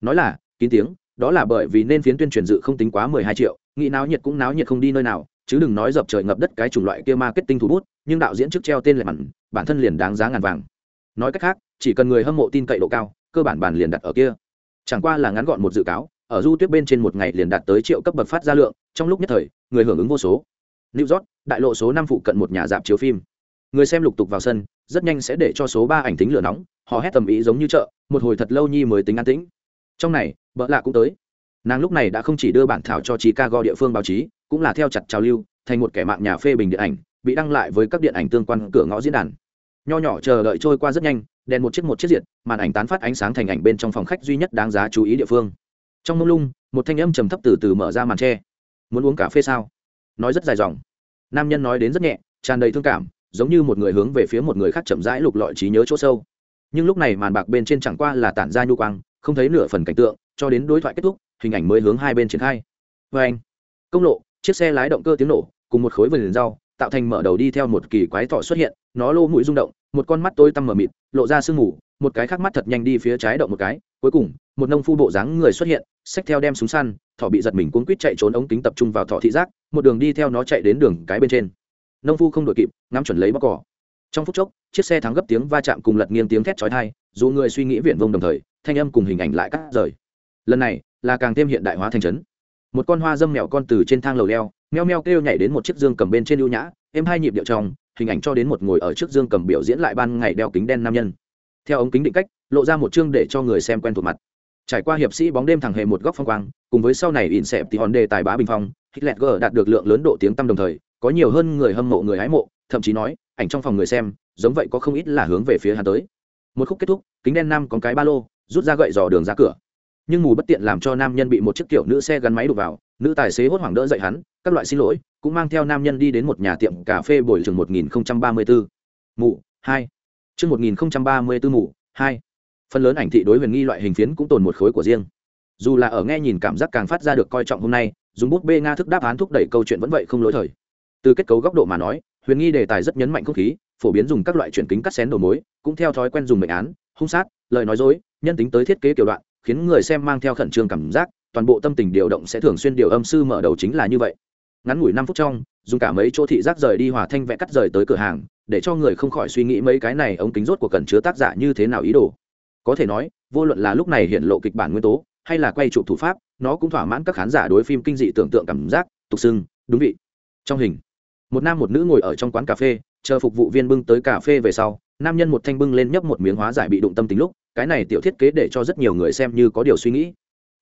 Nói là, kín tiếng, đó là bởi vì nên phiến tuyên truyền dự không tính quá mười hai triệu, nghĩ náo nhiệt cũng náo nhiệt không đi nơi nào, chứ đừng nói dập trời ngập đất cái chủng loại kia marketing thủ bút, nhưng đạo diễn trước treo tên lẹ mằn, bản thân liền đáng giá ngàn vàng. Nói cách khác, chỉ cần người hâm mộ tin cậy độ cao, cơ bản bản liền đặt ở kia. Chẳng qua là ngắn gọn một dự cáo, ở du tuyết bên trên một ngày liền đạt tới triệu cấp bậc phát ra lượng, trong lúc nhất thời, người hưởng ứng vô số. New york, đại lộ số năm phụ cận một nhà dạp chiếu phim người xem lục tục vào sân, rất nhanh sẽ để cho số ba ảnh tính lửa nóng, họ hét tầm ý giống như chợ, một hồi thật lâu nhi mới tính an tĩnh. Trong này, bợ lạ cũng tới. Nàng lúc này đã không chỉ đưa bản thảo cho chicago địa phương báo chí, cũng là theo chặt trào lưu, thành một kẻ mạng nhà phê bình điện ảnh, bị đăng lại với các điện ảnh tương quan cửa ngõ diễn đàn. Nho nhỏ chờ đợi trôi qua rất nhanh, đèn một chiếc một chiếc diệt, màn ảnh tán phát ánh sáng thành ảnh bên trong phòng khách duy nhất đáng giá chú ý địa phương. Trong mông lung, một thanh âm trầm thấp từ từ mở ra màn tre. Muốn uống cà phê sao? Nói rất dài dòng. Nam nhân nói đến rất nhẹ, tràn đầy thương cảm giống như một người hướng về phía một người khác chậm rãi lục lọi trí nhớ chỗ sâu. Nhưng lúc này màn bạc bên trên chẳng qua là tản ra nhu quang, không thấy nửa phần cảnh tượng, cho đến đối thoại kết thúc, hình ảnh mới hướng hai bên triển khai. Vê anh, công lộ, chiếc xe lái động cơ tiếng nổ, cùng một khối vườn rau, tạo thành mở đầu đi theo một kỳ quái thọ xuất hiện, nó lô mũi rung động, một con mắt tối tăm mờ mịt, lộ ra sương mù, một cái khác mắt thật nhanh đi phía trái động một cái, cuối cùng, một nông phu bộ dáng người xuất hiện, xách theo đem súng săn, thỏ bị giật mình cuốn quýt chạy trốn ống kính tập trung vào thỏ thị giác, một đường đi theo nó chạy đến đường cái bên trên nông phu không đội kịp, ngắm chuẩn lấy bóc cỏ. Trong phút chốc, chiếc xe thắng gấp tiếng va chạm cùng lật nghiêng tiếng thét chói tai, dù người suy nghĩ viện vông đồng thời, thanh âm cùng hình ảnh lại cắt rời. Lần này, là càng thêm hiện đại hóa thành trấn. Một con hoa dâm mèo con từ trên thang lầu leo, meo meo kêu nhảy đến một chiếc dương cầm bên trên ưu nhã em hai nhịp điệu trong, hình ảnh cho đến một ngồi ở trước dương cầm biểu diễn lại ban ngày đeo kính đen nam nhân. Theo ống kính định cách, lộ ra một chương để cho người xem quen thuộc mặt. Trải qua hiệp sĩ bóng đêm thẳng hề một góc phong quang, cùng với sau này ỉn xẹp thì hòn đề tài bá bình phong, hitler g đạt được lượng lớn độ tiếng tăm đồng thời có nhiều hơn người hâm mộ người hái mộ, thậm chí nói, ảnh trong phòng người xem, giống vậy có không ít là hướng về phía hắn tới. Một khúc kết thúc, kính đen nam có cái ba lô, rút ra gậy dò đường ra cửa. Nhưng mù bất tiện làm cho nam nhân bị một chiếc kiểu nữ xe gắn máy đục vào, nữ tài xế hốt hoảng đỡ dậy hắn, các loại xin lỗi, cũng mang theo nam nhân đi đến một nhà tiệm cà phê bồi trường một nghìn ba mươi bốn mù, hai. Chương một nghìn ba mươi bốn mù, hai. Phần lớn ảnh thị đối huyền nghi loại hình phiến cũng tồn một khối của riêng. Dù là ở nghe nhìn cảm giác càng phát ra được coi trọng hôm nay, dùng bút bê nga thức đáp án thúc đẩy câu chuyện vẫn vậy không lỗi thời từ kết cấu góc độ mà nói, huyền nghi đề tài rất nhấn mạnh không khí, phổ biến dùng các loại chuyển kính cắt xén đầu mối, cũng theo thói quen dùng mệnh án, hung sát, lời nói dối, nhân tính tới thiết kế kiểu đoạn, khiến người xem mang theo khẩn trương cảm giác, toàn bộ tâm tình điều động sẽ thường xuyên điều âm sư mở đầu chính là như vậy. Ngắn ngủi năm phút trong, dùng cả mấy chỗ thị giác rời đi hòa thanh vẽ cắt rời tới cửa hàng, để cho người không khỏi suy nghĩ mấy cái này ống kính rốt của cần chứa tác giả như thế nào ý đồ. Có thể nói, vô luận là lúc này hiện lộ kịch bản nguyên tố, hay là quay chụp thủ pháp, nó cũng thỏa mãn các khán giả đối phim kinh dị tưởng tượng cảm giác, tục xưng, đúng vị. Trong hình một nam một nữ ngồi ở trong quán cà phê, chờ phục vụ viên bưng tới cà phê về sau, nam nhân một thanh bưng lên nhấp một miếng hóa giải bị đụng tâm tính lúc, cái này tiểu thiết kế để cho rất nhiều người xem như có điều suy nghĩ.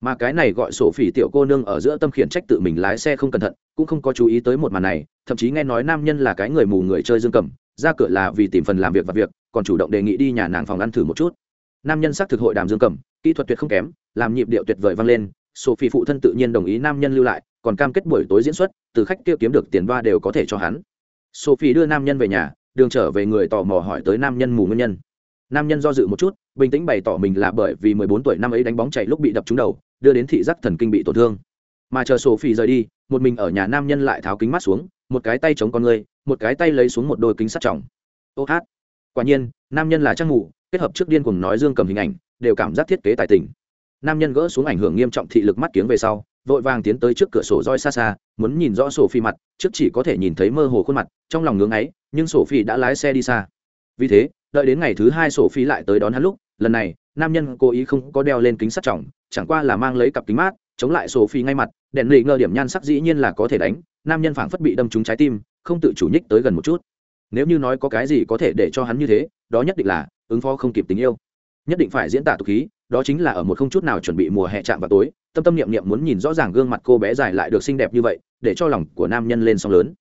Mà cái này gọi sổ phỉ tiểu cô nương ở giữa tâm khiển trách tự mình lái xe không cẩn thận, cũng không có chú ý tới một màn này, thậm chí nghe nói nam nhân là cái người mù người chơi dương cầm, ra cửa là vì tìm phần làm việc và việc, còn chủ động đề nghị đi nhà nàng phòng ăn thử một chút. Nam nhân xác thực hội đàm dương cầm, kỹ thuật tuyệt không kém, làm nhịp điệu tuyệt vời vang lên, sổ phỉ phụ thân tự nhiên đồng ý nam nhân lưu lại, còn cam kết buổi tối diễn xuất từ khách kia kiếm được tiền đoa đều có thể cho hắn. Sophie đưa nam nhân về nhà, đường trở về người tò mò hỏi tới nam nhân mù nguyên nhân. Nam nhân do dự một chút, bình tĩnh bày tỏ mình là bởi vì mười bốn tuổi năm ấy đánh bóng chạy lúc bị đập trúng đầu, đưa đến thị giác thần kinh bị tổn thương. Mà chờ sophie rời đi, một mình ở nhà nam nhân lại tháo kính mắt xuống, một cái tay chống con người, một cái tay lấy xuống một đôi kính sắt trọng. Ô hát. Quả nhiên, nam nhân là trang ngủ kết hợp trước điên cùng nói dương cầm hình ảnh, đều cảm giác thiết kế tài tình. Nam nhân gỡ xuống ảnh hưởng nghiêm trọng thị lực mắt kiếng về sau vội vàng tiến tới trước cửa sổ roi xa xa, muốn nhìn rõ sổ phi mặt, trước chỉ có thể nhìn thấy mơ hồ khuôn mặt, trong lòng ngưỡng ấy, nhưng sổ phi đã lái xe đi xa. Vì thế, đợi đến ngày thứ hai sổ phi lại tới đón hắn lúc, lần này, nam nhân cố ý không có đeo lên kính sắt trọng, chẳng qua là mang lấy cặp kính mát, chống lại sổ phi ngay mặt, đèn lì ngơ điểm nhan sắc dĩ nhiên là có thể đánh, nam nhân phảng phất bị đâm trúng trái tim, không tự chủ nhích tới gần một chút. Nếu như nói có cái gì có thể để cho hắn như thế, đó nhất định là, ứng phó không kịp tình yêu. Nhất định phải diễn tả tục khí đó chính là ở một không chút nào chuẩn bị mùa hè chạm vào tối, tâm tâm niệm niệm muốn nhìn rõ ràng gương mặt cô bé dài lại được xinh đẹp như vậy, để cho lòng của nam nhân lên song lớn.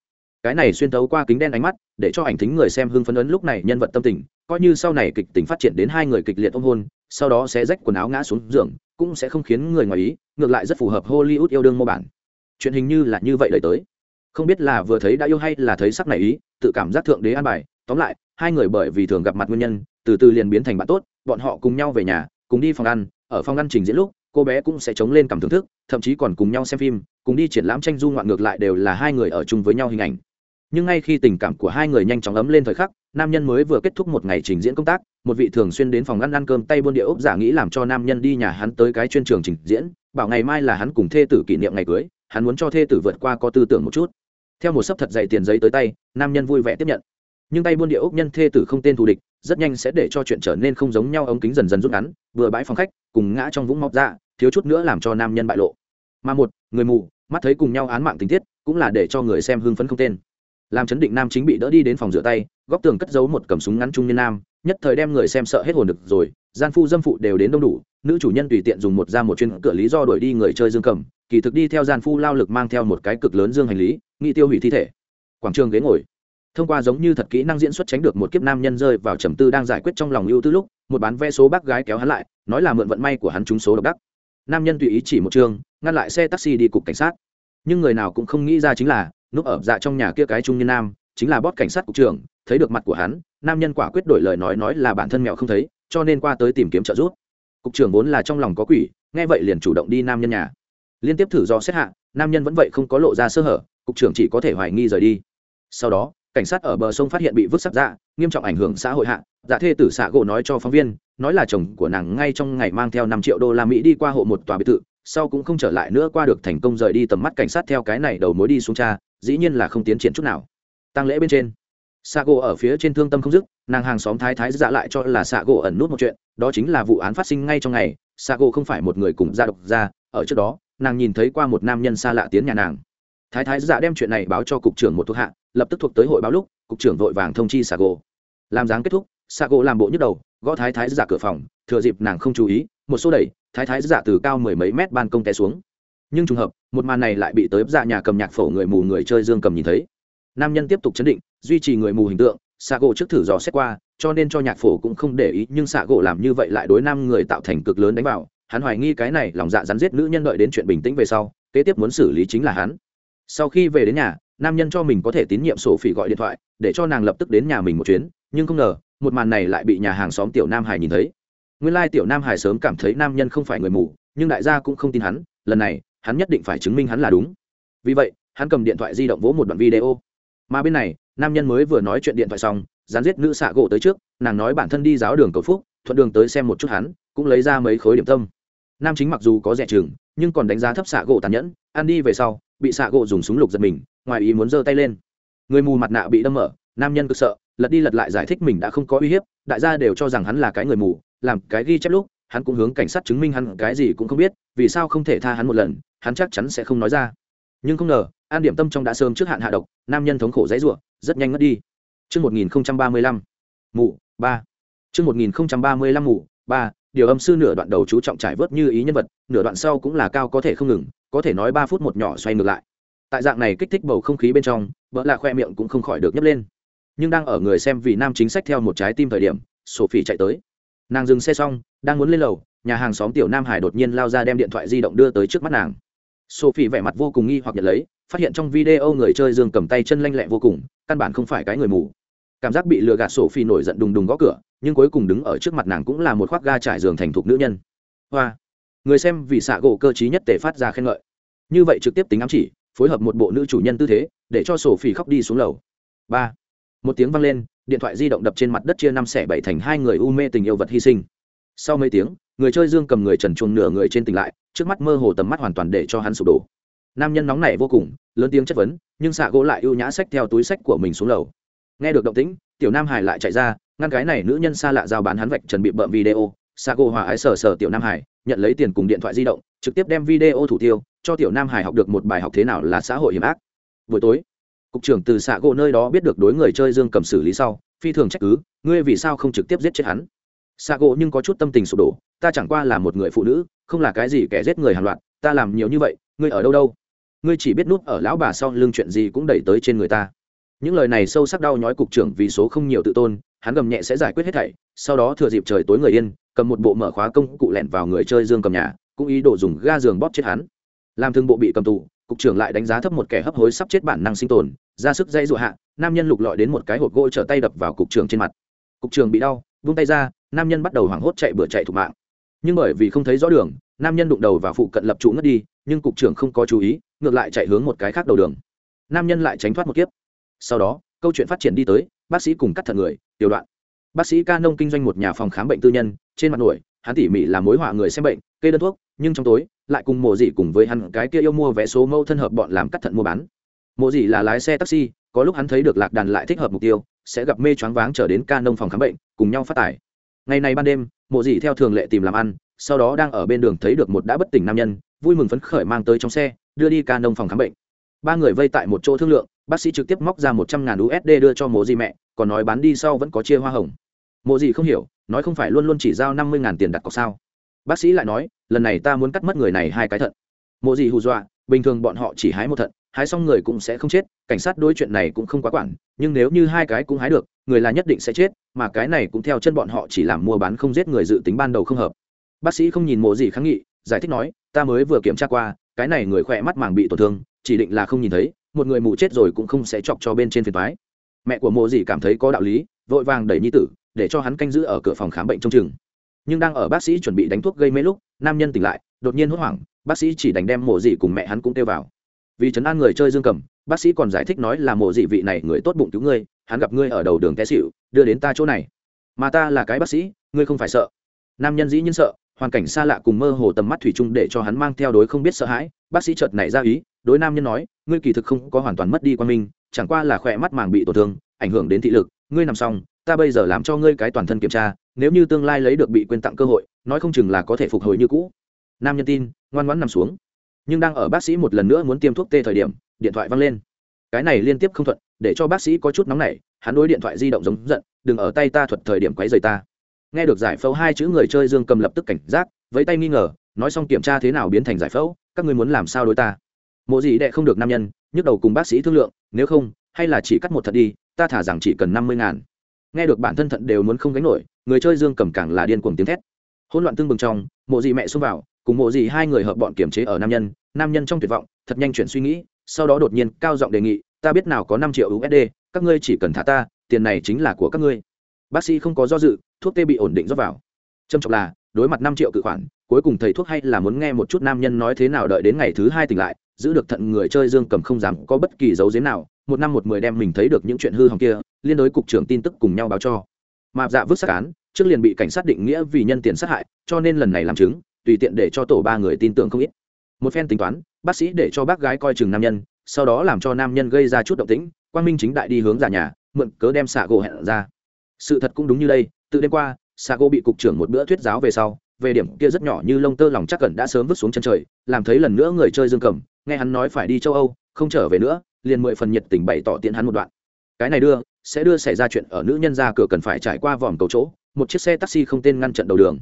Cái này xuyên thấu qua kính đen ánh mắt, để cho ảnh thính người xem hưng phấn ấn lúc này nhân vật tâm tình, coi như sau này kịch tính phát triển đến hai người kịch liệt ôm hôn, sau đó sẽ rách quần áo ngã xuống giường, cũng sẽ không khiến người ngoài ý, ngược lại rất phù hợp hollywood yêu đương mô bản. Chuyện hình như là như vậy đời tới. Không biết là vừa thấy đã yêu hay là thấy sắc này ý, tự cảm giác thượng đế an bài. Tóm lại, hai người bởi vì thường gặp mặt nguyên nhân, từ từ liền biến thành bạn tốt, bọn họ cùng nhau về nhà cùng đi phòng ăn, ở phòng ăn trình diễn lúc, cô bé cũng sẽ chống lên cảm thưởng thức, thậm chí còn cùng nhau xem phim, cùng đi triển lãm tranh du ngoạn ngược lại đều là hai người ở chung với nhau hình ảnh. Nhưng ngay khi tình cảm của hai người nhanh chóng ấm lên thời khắc, nam nhân mới vừa kết thúc một ngày trình diễn công tác, một vị thường xuyên đến phòng ăn ăn cơm tay buôn địa ốc giả nghĩ làm cho nam nhân đi nhà hắn tới cái chuyên trường trình diễn, bảo ngày mai là hắn cùng thê tử kỷ niệm ngày cưới, hắn muốn cho thê tử vượt qua có tư tưởng một chút. Theo một sấp thật dày tiền giấy tới tay, nam nhân vui vẻ tiếp nhận. Nhưng tay buôn địa ốc nhân thê tử không tên thù địch rất nhanh sẽ để cho chuyện trở nên không giống nhau, ống kính dần dần rút ngắn, vừa bãi phòng khách, cùng ngã trong vũng mọc ra, thiếu chút nữa làm cho nam nhân bại lộ. Mà một, người mù, mắt thấy cùng nhau án mạng tình tiết, cũng là để cho người xem hưng phấn không tên. Làm chấn định nam chính bị đỡ đi đến phòng rửa tay, góc tường cất giấu một cầm súng ngắn trung niên nam, nhất thời đem người xem sợ hết hồn được rồi, gian phu dâm phụ đều đến đông đủ, nữ chủ nhân tùy tiện dùng một ra một chuyên cửa lý do đuổi đi người chơi dương cầm, kỳ thực đi theo gian phu lao lực mang theo một cái cực lớn dương hành lý, nghị tiêu hủy thi thể. Quảng trường ghế ngồi thông qua giống như thật kỹ năng diễn xuất tránh được một kiếp nam nhân rơi vào trầm tư đang giải quyết trong lòng ưu tư lúc, một bán vé số bác gái kéo hắn lại, nói là mượn vận may của hắn trúng số độc đắc. Nam nhân tùy ý chỉ một trường, ngăn lại xe taxi đi cục cảnh sát. Nhưng người nào cũng không nghĩ ra chính là, núp ở dạ trong nhà kia cái trung nhân nam, chính là bót cảnh sát cục trưởng, thấy được mặt của hắn, nam nhân quả quyết đổi lời nói nói là bản thân mèo không thấy, cho nên qua tới tìm kiếm trợ giúp. Cục trưởng vốn là trong lòng có quỷ, nghe vậy liền chủ động đi nam nhân nhà. Liên tiếp thử do xét hạ, nam nhân vẫn vậy không có lộ ra sơ hở, cục trưởng chỉ có thể hoài nghi rời đi. Sau đó cảnh sát ở bờ sông phát hiện bị vứt sắc dạ nghiêm trọng ảnh hưởng xã hội hạ. Dạ thê tử xạ gỗ nói cho phóng viên, nói là chồng của nàng ngay trong ngày mang theo năm triệu đô la mỹ đi qua hộ một tòa biệt thự, sau cũng không trở lại nữa qua được thành công rời đi tầm mắt cảnh sát theo cái này đầu mối đi xuống cha, dĩ nhiên là không tiến triển chút nào. Tăng lễ bên trên xạ gỗ ở phía trên thương tâm không dứt, nàng hàng xóm thái thái dạ lại cho là xạ gỗ ẩn nút một chuyện, đó chính là vụ án phát sinh ngay trong ngày xạ gỗ không phải một người cùng gia độc ra ở trước đó, nàng nhìn thấy qua một nam nhân xa lạ tiến nhà nàng thái thái dạ đem chuyện này báo cho cục trưởng một thuộc hạ, lập tức thuộc tới hội báo lúc, cục trưởng vội vàng thông chi xà gỗ làm dáng kết thúc xà gỗ làm bộ nhức đầu, gõ thái thái dạ cửa phòng, thừa dịp nàng không chú ý, một số đẩy, thái thái dạ từ cao mười mấy mét ban công té xuống. Nhưng trùng hợp, một màn này lại bị tới dạ nhà cầm nhạc phổ người mù người chơi dương cầm nhìn thấy. Nam nhân tiếp tục chấn định, duy trì người mù hình tượng xạ gỗ trước thử dò xét qua, cho nên cho nhạc phổ cũng không để ý, nhưng xạ gỗ làm như vậy lại đối nam người tạo thành cực lớn đánh vào. Hắn hoài nghi cái này lòng dạ rắn giết nữ nhân đợi đến chuyện bình tĩnh về sau, kế tiếp muốn xử lý chính là hắn sau khi về đến nhà, nam nhân cho mình có thể tín nhiệm sổ phỉ gọi điện thoại, để cho nàng lập tức đến nhà mình một chuyến, nhưng không ngờ, một màn này lại bị nhà hàng xóm tiểu nam hải nhìn thấy. Nguyên lai tiểu nam hải sớm cảm thấy nam nhân không phải người mù, nhưng đại gia cũng không tin hắn, lần này, hắn nhất định phải chứng minh hắn là đúng. Vì vậy, hắn cầm điện thoại di động vỗ một đoạn video. Mà bên này, nam nhân mới vừa nói chuyện điện thoại xong, dán giết nữ xạ gỗ tới trước, nàng nói bản thân đi giáo đường cầu phúc, thuận đường tới xem một chút hắn, cũng lấy ra mấy khối điểm tâm. Nam chính mặc dù có rẻ chừng, nhưng còn đánh giá thấp xạ gỗ tàn nhẫn, ăn đi về sau bị xạ gỗ dùng súng lục giật mình ngoài ý muốn giơ tay lên. Người mù mặt nạ bị đâm mở nam nhân cực sợ lật đi lật lại giải thích mình đã không có uy hiếp đại gia đều cho rằng hắn là cái người mù làm cái ghi chép lúc hắn cũng hướng cảnh sát chứng minh hắn cái gì cũng không biết vì sao không thể tha hắn một lần hắn chắc chắn sẽ không nói ra. Nhưng không ngờ an điểm tâm trong đã sớm trước hạn hạ độc nam nhân thống khổ dãy rủa rất nhanh mất đi. Trước 1035, mù, ba. Trước 1035 mù, ba, điều âm sư nửa đoạn đầu chú trọng trải vớt như ý nhân vật, nửa đoạn sau cũng là cao có thể không ngừng, có thể nói ba phút một nhỏ xoay ngược lại. Tại dạng này kích thích bầu không khí bên trong, vợ lạ khoe miệng cũng không khỏi được nhấp lên. Nhưng đang ở người xem vì nam chính sách theo một trái tim thời điểm, Sophie chạy tới. Nàng dừng xe xong, đang muốn lên lầu, nhà hàng xóm tiểu Nam Hải đột nhiên lao ra đem điện thoại di động đưa tới trước mắt nàng. Sophie vẻ mặt vô cùng nghi hoặc nhận lấy, phát hiện trong video người chơi dương cầm tay chân lanh lẹ vô cùng, căn bản không phải cái người mù cảm giác bị lừa gạt sổ phi nổi giận đùng đùng gõ cửa, nhưng cuối cùng đứng ở trước mặt nàng cũng là một khoác ga trải giường thành thục nữ nhân. Hoa. Người xem vì xạ gỗ cơ t nhất tề phát ra khen ngợi. Như vậy trực tiếp tính ám chỉ, phối hợp một bộ nữ chủ nhân tư thế, để cho sổ phi khóc đi xuống lầu. Ba. Một tiếng vang lên, điện thoại di động đập trên mặt đất chia năm xẻ bảy thành hai người u mê tình yêu vật hy sinh. Sau mấy tiếng, người chơi dương cầm người trần chuồng nửa người trên tỉnh lại, trước mắt mơ hồ tầm mắt hoàn toàn để cho hắn sụp đổ. Nam nhân nóng nảy vô cùng, lớn tiếng chất vấn, nhưng xạ gỗ lại ưu nhã sách theo túi sách của mình xuống lầu nghe được động tĩnh, tiểu nam hải lại chạy ra, ngăn cái này nữ nhân xa lạ giao bán hắn vạch trần bị bợm video. Sago hòa ái sờ sờ tiểu nam hải, nhận lấy tiền cùng điện thoại di động, trực tiếp đem video thủ tiêu, cho tiểu nam hải học được một bài học thế nào là xã hội hiểm ác. Buổi tối, cục trưởng từ xạ gỗ nơi đó biết được đối người chơi dương cầm xử lý sau, phi thường trách cứ, ngươi vì sao không trực tiếp giết chết hắn? Xạ gỗ nhưng có chút tâm tình sụp đổ, ta chẳng qua là một người phụ nữ, không là cái gì kẻ giết người hàng loạt, ta làm nhiều như vậy, ngươi ở đâu đâu? Ngươi chỉ biết núp ở lão bà sau lưng chuyện gì cũng đẩy tới trên người ta những lời này sâu sắc đau nhói cục trưởng vì số không nhiều tự tôn, hắn gầm nhẹ sẽ giải quyết hết thảy, sau đó thừa dịp trời tối người yên, cầm một bộ mở khóa công cụ lẻn vào người chơi dương cầm nhà, cũng ý đồ dùng ga giường bóp chết hắn. Làm thương bộ bị cầm tù, cục trưởng lại đánh giá thấp một kẻ hấp hối sắp chết bản năng sinh tồn, ra sức dây dụa hạ, nam nhân lục lọi đến một cái hộp gỗ trở tay đập vào cục trưởng trên mặt. Cục trưởng bị đau, vung tay ra, nam nhân bắt đầu hoảng hốt chạy bừa chạy thủ mạng. Nhưng bởi vì không thấy rõ đường, nam nhân đụng đầu vào phụ cận lập trụ ngất đi, nhưng cục trưởng không có chú ý, ngược lại chạy hướng một cái khác đầu đường. Nam nhân lại tránh thoát một kiếp sau đó, câu chuyện phát triển đi tới, bác sĩ cùng cắt thận người, tiểu đoạn. Bác sĩ ca nông kinh doanh một nhà phòng khám bệnh tư nhân, trên mặt nổi, hắn tỉ mỉ làm mối họa người xem bệnh, kê đơn thuốc, nhưng trong tối, lại cùng mộ dị cùng với hắn cái kia yêu mua vé số mâu thân hợp bọn làm cắt thận mua bán. Mộ dị là lái xe taxi, có lúc hắn thấy được lạc đàn lại thích hợp mục tiêu, sẽ gặp mê choáng váng trở đến ca nông phòng khám bệnh, cùng nhau phát tải. Ngày này ban đêm, mộ dị theo thường lệ tìm làm ăn, sau đó đang ở bên đường thấy được một đã bất tỉnh nam nhân, vui mừng phấn khởi mang tới trong xe, đưa đi ca nông phòng khám bệnh. Ba người vây tại một chỗ thương lượng bác sĩ trực tiếp móc ra một trăm ngàn usd đưa cho mộ gì mẹ, còn nói bán đi sau vẫn có chia hoa hồng. Mộ gì không hiểu, nói không phải luôn luôn chỉ giao năm mươi ngàn tiền đặt cọc sao? Bác sĩ lại nói, lần này ta muốn cắt mất người này hai cái thận. Mộ gì hù dọa, bình thường bọn họ chỉ hái một thận, hái xong người cũng sẽ không chết, cảnh sát đối chuyện này cũng không quá quản, nhưng nếu như hai cái cũng hái được, người là nhất định sẽ chết, mà cái này cũng theo chân bọn họ chỉ làm mua bán không giết người dự tính ban đầu không hợp. Bác sĩ không nhìn mộ gì kháng nghị, giải thích nói, ta mới vừa kiểm tra qua, cái này người khỏe mắt màng bị tổn thương, chỉ định là không nhìn thấy một người mù chết rồi cũng không sẽ chọc cho bên trên phiền thoái mẹ của mộ dì cảm thấy có đạo lý, vội vàng đẩy nhi tử, để cho hắn canh giữ ở cửa phòng khám bệnh trong chừng nhưng đang ở bác sĩ chuẩn bị đánh thuốc gây mê lúc, nam nhân tỉnh lại, đột nhiên hốt hoảng, bác sĩ chỉ đánh đem mộ dì cùng mẹ hắn cũng kêu vào. Vì chấn an người chơi dương cầm, bác sĩ còn giải thích nói là mộ dị vị này người tốt bụng cứu ngươi, hắn gặp ngươi ở đầu đường té xịu đưa đến ta chỗ này. Mà ta là cái bác sĩ, ngươi không phải sợ. Nam nhân dĩ nhiên sợ, hoàn cảnh xa lạ cùng mơ hồ tầm mắt thủy chung để cho hắn mang theo đối không biết sợ hãi. Bác sĩ chợt nảy ra ý, đối nam nhân nói ngươi kỳ thực không có hoàn toàn mất đi quan minh, chẳng qua là khỏe mắt màng bị tổn thương, ảnh hưởng đến thị lực, ngươi nằm xong, ta bây giờ làm cho ngươi cái toàn thân kiểm tra, nếu như tương lai lấy được bị quên tặng cơ hội, nói không chừng là có thể phục hồi như cũ. Nam nhân tin, ngoan ngoãn nằm xuống. Nhưng đang ở bác sĩ một lần nữa muốn tiêm thuốc tê thời điểm, điện thoại văng lên. Cái này liên tiếp không thuận, để cho bác sĩ có chút nóng nảy, hắn đối điện thoại di động giống giận, đừng ở tay ta thuật thời điểm quấy rầy ta. Nghe được giải phẫu hai chữ người chơi dương cầm lập tức cảnh giác, với tay nghi ngờ, nói xong kiểm tra thế nào biến thành giải phẫu, các ngươi muốn làm sao đối ta? Mộ gì đệ không được nam nhân, nhức đầu cùng bác sĩ thương lượng, nếu không, hay là chỉ cắt một thận đi, ta thả rằng chỉ cần năm mươi ngàn. Nghe được bản thân thận đều muốn không gánh nổi, người chơi dương cầm càng là điên cuồng tiếng thét. Hỗn loạn tương bừng trong, mộ dị mẹ xông vào, cùng mộ dị hai người hợp bọn kiểm chế ở nam nhân nam nhân trong tuyệt vọng, thật nhanh chuyển suy nghĩ, sau đó đột nhiên cao giọng đề nghị, ta biết nào có năm triệu usd các ngươi chỉ cần thả ta, tiền này chính là của các ngươi. Bác sĩ không có do dự, thuốc tê bị ổn định rót vào. Trầm trọng là, đối mặt năm triệu cự khoản, cuối cùng thầy thuốc hay là muốn nghe một chút nam nhân nói thế nào đợi đến ngày thứ hai tỉnh lại giữ được thận người chơi dương cầm không dám có bất kỳ dấu giếm nào, một năm một mười đem mình thấy được những chuyện hư hỏng kia, liên đối cục trưởng tin tức cùng nhau báo cho. Mà dạ vứt xác án, trước liền bị cảnh sát định nghĩa vì nhân tiền sát hại, cho nên lần này làm chứng, tùy tiện để cho tổ ba người tin tưởng không ít. Một phen tính toán, bác sĩ để cho bác gái coi chừng nam nhân, sau đó làm cho nam nhân gây ra chút động tĩnh, quang minh chính đại đi hướng giả nhà, mượn cớ đem xạ gỗ hẹn ra. Sự thật cũng đúng như đây, từ đêm qua, xạ gỗ bị cục trưởng một bữa thuyết giáo về sau, về điểm kia rất nhỏ như lông tơ lòng chắc cẩn đã sớm vứt xuống chân trời, làm thấy lần nữa người chơi dương cầm nghe hắn nói phải đi châu âu không trở về nữa liền mười phần nhiệt tình bày tỏ tiện hắn một đoạn. Cái này đưa sẽ đưa xảy ra chuyện ở nữ nhân ra cửa cần phải trải qua vòm cầu chỗ một chiếc xe taxi không tên ngăn trận đầu đường.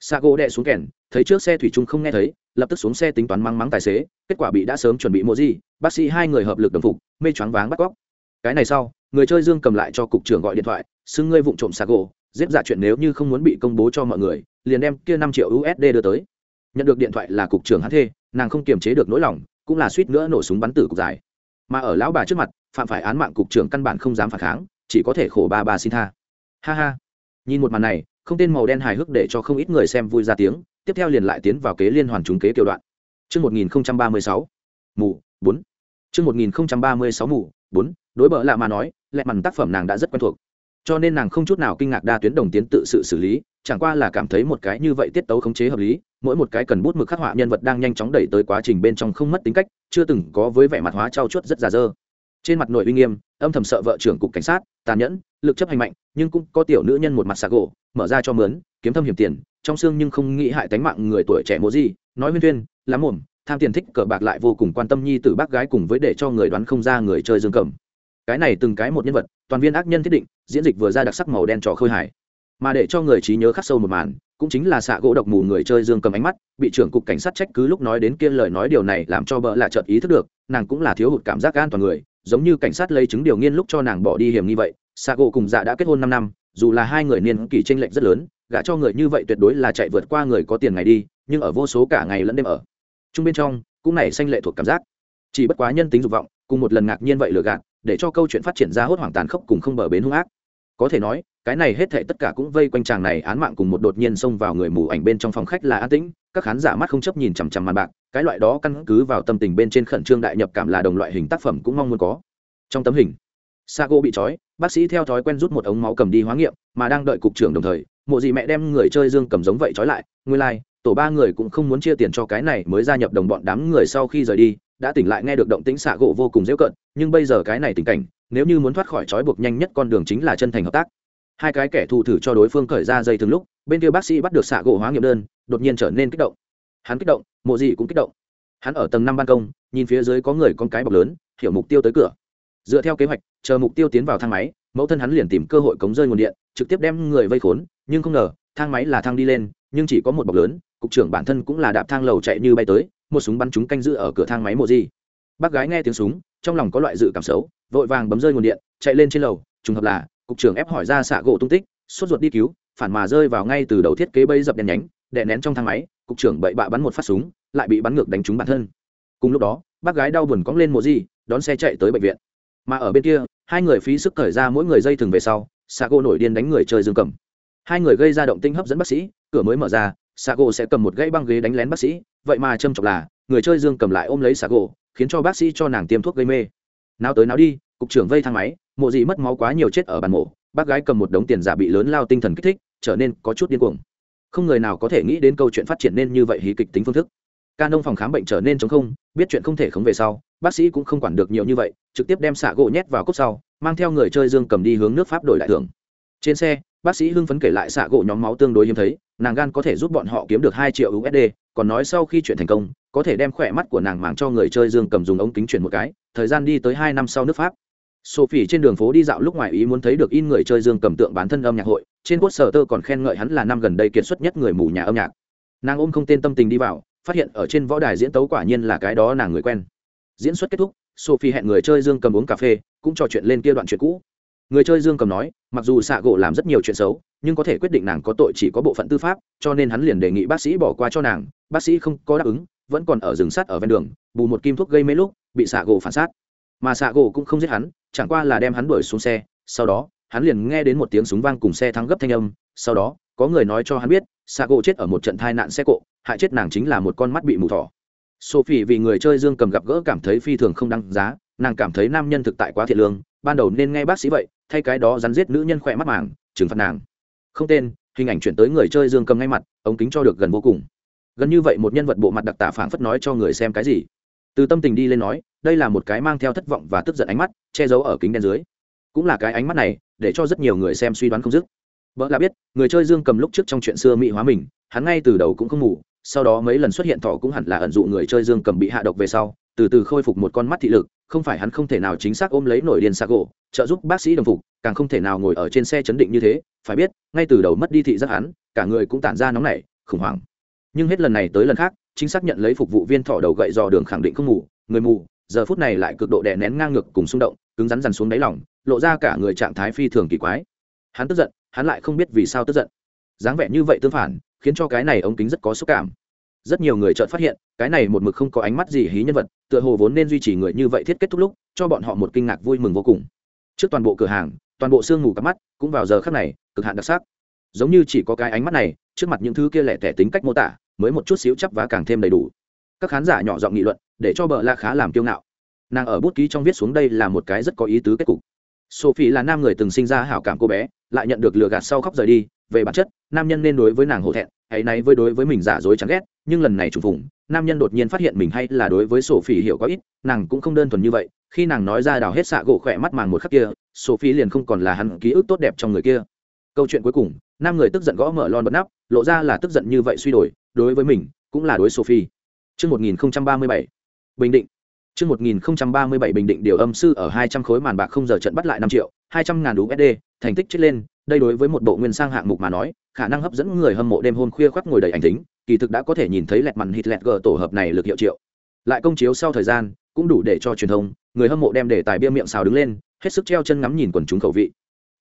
Sago gỗ xuống kèn thấy trước xe thủy trung không nghe thấy lập tức xuống xe tính toán mắng mắng tài xế kết quả bị đã sớm chuẩn bị mua gì bác sĩ hai người hợp lực đồng phục mê choáng váng bắt cóc. Cái này sau người chơi dương cầm lại cho cục trưởng gọi điện thoại xưng ngươi vụng trộm Sago, gỗ giết giả chuyện nếu như không muốn bị công bố cho mọi người liền đem kia năm triệu usd đưa tới. Nhận được điện thoại là cục trưởng hắn thê nàng không kiềm chế được nỗi lòng cũng là suýt nữa nổ súng bắn tử cục dài, mà ở lão bà trước mặt phạm phải án mạng cục trưởng căn bản không dám phản kháng chỉ có thể khổ ba ba xin tha. Ha ha. Nhìn một màn này không tên màu đen hài hước để cho không ít người xem vui ra tiếng tiếp theo liền lại tiến vào kế liên hoàn trúng kế kiểu đoạn. Trước 1036, mù, 4. Trước 1036 mù, 4, đối bợ lạ mà nói, lẹ mằn tác phẩm nàng đã rất quen thuộc. Cho nên nàng không chút nào kinh ngạc đa tuyến đồng tiến tự sự xử lý, chẳng qua là cảm thấy một cái như vậy tiết tấu khống chế hợp lý, mỗi một cái cần bút mực khắc họa nhân vật đang nhanh chóng đẩy tới quá trình bên trong không mất tính cách, chưa từng có với vẻ mặt hóa trao chuốt rất già dơ. Trên mặt nội uy nghiêm, âm thầm sợ vợ trưởng cục cảnh sát, tàn nhẫn, lực chấp hành mạnh, nhưng cũng có tiểu nữ nhân một mặt xà gỗ, mở ra cho mướn, kiếm thâm hiểm tiền, trong xương nhưng không nghĩ hại tánh mạng người tuổi trẻ mỗ gì, nói huyên thuyên, lắm mồm, tham tiền thích cờ bạc lại vô cùng quan tâm nhi tử bác gái cùng với để cho người đoán không ra người chơi dương cầm. Cái này từng cái một nhân vật, toàn viên ác nhân thiết định, diễn dịch vừa ra đặc sắc màu đen trò khơi hải, mà để cho người trí nhớ khắc sâu một màn cũng chính là xạ gỗ độc mù người chơi dương cầm ánh mắt, bị trưởng cục cảnh sát trách cứ lúc nói đến kia lời nói điều này làm cho bợ lạ chợt ý thức được, nàng cũng là thiếu hụt cảm giác an toàn người, giống như cảnh sát lấy chứng điều nghiên lúc cho nàng bỏ đi hiểm nghi vậy, xạ gỗ cùng dạ đã kết hôn năm năm, dù là hai người niên kỷ tranh lệch rất lớn gả cho người như vậy tuyệt đối là chạy vượt qua người có tiền ngày đi, nhưng ở vô số cả ngày lẫn đêm ở. Chung bên trong, cũng này sanh lệ thuộc cảm giác. Chỉ bất quá nhân tính dục vọng, cùng một lần ngạc nhiên vậy lừa gạt, để cho câu chuyện phát triển ra hốt hoảng tàn khốc cùng không bờ bến hung ác. Có thể nói cái này hết thệ tất cả cũng vây quanh chàng này án mạng cùng một đột nhiên xông vào người mù ảnh bên trong phòng khách là an tĩnh các khán giả mắt không chấp nhìn chằm chằm màn bạc cái loại đó căn cứ vào tâm tình bên trên khẩn trương đại nhập cảm là đồng loại hình tác phẩm cũng mong muốn có. Trong tấm hình sago bị trói bác sĩ theo thói quen rút một ống máu cầm đi hóa nghiệm mà đang đợi cục trưởng đồng thời mộ gì mẹ đem người chơi dương cầm giống vậy trói lại nguyên lai、like, tổ ba người cũng không muốn chia tiền cho cái này mới gia nhập đồng bọn đám người sau khi rời đi đã tỉnh lại nghe được động tĩnh xạ gỗ vô cùng dễ cận nhưng bây giờ cái này tình cảnh nếu như muốn thoát khỏi trói buộc nhanh nhất con đường chính là chân thành hợp tác hai cái kẻ thù thử cho đối phương cởi ra dây thường lúc, bên kia bác sĩ bắt được xạ gỗ hóa nghiệm đơn, đột nhiên trở nên kích động. Hắn kích động, mộ gì cũng kích động. Hắn ở tầng năm ban công, nhìn phía dưới có người con cái bọc lớn, hiểu mục tiêu tới cửa. Dựa theo kế hoạch, chờ mục tiêu tiến vào thang máy, mẫu thân hắn liền tìm cơ hội cống rơi nguồn điện, trực tiếp đem người vây khốn, nhưng không ngờ, thang máy là thang đi lên, nhưng chỉ có một bọc lớn, cục trưởng bản thân cũng là đạp thang lầu chạy như bay tới, một súng bắn chúng canh giữ ở cửa thang máy mộ gì bác gái nghe tiếng súng, trong lòng có loại dự cảm xấu, vội vàng bấm rơi nguồn điện, chạy lên trên lầu, trùng hợp là cục trưởng ép hỏi ra xạ gỗ tung tích, sốt ruột đi cứu, phản mà rơi vào ngay từ đầu thiết kế bây dập đèn nhánh, đè nén trong thang máy, cục trưởng bậy bạ bắn một phát súng, lại bị bắn ngược đánh trúng bản thân. Cùng lúc đó, bác gái đau buồn cóng lên mộ gì đón xe chạy tới bệnh viện. Mà ở bên kia, hai người phí sức thời ra mỗi người dây thừng về sau, xạ gỗ nổi điên đánh người chơi dương cầm. Hai người gây ra động tinh hấp dẫn bác sĩ, cửa mới mở ra, xạ gỗ sẽ cầm một gãy băng ghế đánh lén bác sĩ, vậy mà châm chọc là, người chơi dương cầm lại ôm lấy xạ gỗ, khiến cho bác sĩ cho nàng tiêm thuốc gây mê. Nào tới nào đi cục trưởng vây thang máy, mộ gì mất máu quá nhiều chết ở bàn mổ bác gái cầm một đống tiền giả bị lớn lao tinh thần kích thích, trở nên có chút điên cuồng. Không người nào có thể nghĩ đến câu chuyện phát triển nên như vậy hí kịch tính phương thức. Ca nông phòng khám bệnh trở nên chống không, biết chuyện không thể khống về sau, bác sĩ cũng không quản được nhiều như vậy, trực tiếp đem xạ gỗ nhét vào cốc sau, mang theo người chơi dương cầm đi hướng nước pháp đổi lại thưởng. Trên xe, bác sĩ hưng phấn kể lại xạ gỗ nhóm máu tương đối hiếm thấy, nàng gan có thể giúp bọn họ kiếm được hai triệu usd còn nói sau khi chuyện thành công, có thể đem khỏe mắt của nàng màng cho người chơi dương cầm dùng ống kính chuyển một cái, thời gian đi tới hai năm sau nước pháp sophie trên đường phố đi dạo lúc ngoài ý muốn thấy được in người chơi dương cầm tượng bán thân âm nhạc hội, trên quốc sở tơ còn khen ngợi hắn là năm gần đây kiệt xuất nhất người mù nhà âm nhạc. Nàng ôm không tên tâm tình đi vào, phát hiện ở trên võ đài diễn tấu quả nhiên là cái đó nàng người quen. Diễn xuất kết thúc, sophie hẹn người chơi dương cầm uống cà phê, cũng trò chuyện lên kia đoạn chuyện cũ. Người chơi dương cầm nói, mặc dù xạ gỗ làm rất nhiều chuyện xấu, nhưng có thể quyết định nàng có tội chỉ có bộ phận tư pháp, cho nên hắn liền đề nghị bác sĩ bỏ qua cho nàng. Bác sĩ không có đáp ứng, vẫn còn ở rừng sắt ở ven đường, bù một kim thuốc gây mê lúc, bị xạ gỗ phản sát mà xạ gỗ cũng không giết hắn chẳng qua là đem hắn đuổi xuống xe, sau đó, hắn liền nghe đến một tiếng súng vang cùng xe thắng gấp thanh âm, sau đó, có người nói cho hắn biết xạ gỗ chết ở một trận tai nạn xe cộ, hại chết nàng chính là một con mắt bị mù thỏ. Sophie vì người chơi dương cầm gặp gỡ cảm thấy phi thường không đăng giá, nàng cảm thấy nam nhân thực tại quá thiệt lương, ban đầu nên nghe bác sĩ vậy, thay cái đó rắn giết nữ nhân khỏe mắt màng, trừng phạt nàng. Không tên, hình ảnh chuyển tới người chơi dương cầm ngay mặt, ống kính cho được gần vô cùng. Gần như vậy một nhân vật bộ mặt đặc tả phảng phất nói cho người xem cái gì? Từ tâm tình đi lên nói, đây là một cái mang theo thất vọng và tức giận ánh mắt, che giấu ở kính đen dưới. Cũng là cái ánh mắt này, để cho rất nhiều người xem suy đoán không dứt. Vợ là biết, người chơi dương cầm lúc trước trong chuyện xưa mỹ hóa mình, hắn ngay từ đầu cũng không ngủ, sau đó mấy lần xuất hiện thọ cũng hẳn là ẩn dụ người chơi dương cầm bị hạ độc về sau, từ từ khôi phục một con mắt thị lực, không phải hắn không thể nào chính xác ôm lấy nổi điên xa gỗ trợ giúp bác sĩ đồng phục, càng không thể nào ngồi ở trên xe chấn định như thế, phải biết, ngay từ đầu mất đi thị giác hắn, cả người cũng tản ra nóng nảy, khủng hoảng. Nhưng hết lần này tới lần khác chính xác nhận lấy phục vụ viên thỏ đầu gậy dò đường khẳng định không ngủ, người mù, giờ phút này lại cực độ đè nén ngang ngược cùng xung động, cứng rắn dằn xuống đáy lòng, lộ ra cả người trạng thái phi thường kỳ quái. Hắn tức giận, hắn lại không biết vì sao tức giận. Dáng vẻ như vậy tương phản, khiến cho cái này ống kính rất có xúc cảm. Rất nhiều người chợt phát hiện, cái này một mực không có ánh mắt gì hí nhân vật, tựa hồ vốn nên duy trì người như vậy thiết kết thúc lúc, cho bọn họ một kinh ngạc vui mừng vô cùng. Trước toàn bộ cửa hàng, toàn bộ sương ngủ cắp mắt, cũng vào giờ khắc này, cực hạn đặc sắc. Giống như chỉ có cái ánh mắt này, trước mặt những thứ kia lẻ tẻ tính cách mô tả mới một chút xíu chắp và càng thêm đầy đủ. Các khán giả nhỏ giọng nghị luận, để cho bợ la khá làm kiêu ngạo. Nàng ở bút ký trong viết xuống đây là một cái rất có ý tứ kết cục. Sophie là nam người từng sinh ra hảo cảm cô bé, lại nhận được lừa gạt sau khóc rời đi, về bản chất, nam nhân nên đối với nàng hổ thẹn, hãy náy với đối với mình giả dối chán ghét, nhưng lần này trùng phùng, nam nhân đột nhiên phát hiện mình hay là đối với sophie hiểu có ít, nàng cũng không đơn thuần như vậy, khi nàng nói ra đào hết xạ gỗ khỏe mắt màng một khắc kia, sophie liền không còn là hắn ký ức tốt đẹp trong người kia. Câu chuyện cuối cùng nam người tức giận gõ mở lon bật nắp lộ ra là tức giận như vậy suy đổi đối với mình cũng là đối sophie Trước 1037, Bình Định. Trước 1037 Bình Định điều âm sư ở 200 khối màn bạc không giờ trận bắt lại 5 triệu, 200 ngàn USD, thành tích chết lên, đây đối với một bộ nguyên sang hạng mục mà nói, khả năng hấp dẫn người hâm mộ đêm hôm khuya khoác ngồi đầy ảnh tính, kỳ thực đã có thể nhìn thấy lẹt màn hit lẹt gờ tổ hợp này lực hiệu triệu. Lại công chiếu sau thời gian, cũng đủ để cho truyền thông, người hâm mộ đem đề tài bia miệng xào đứng lên, hết sức treo chân ngắm nhìn quần chúng khẩu vị.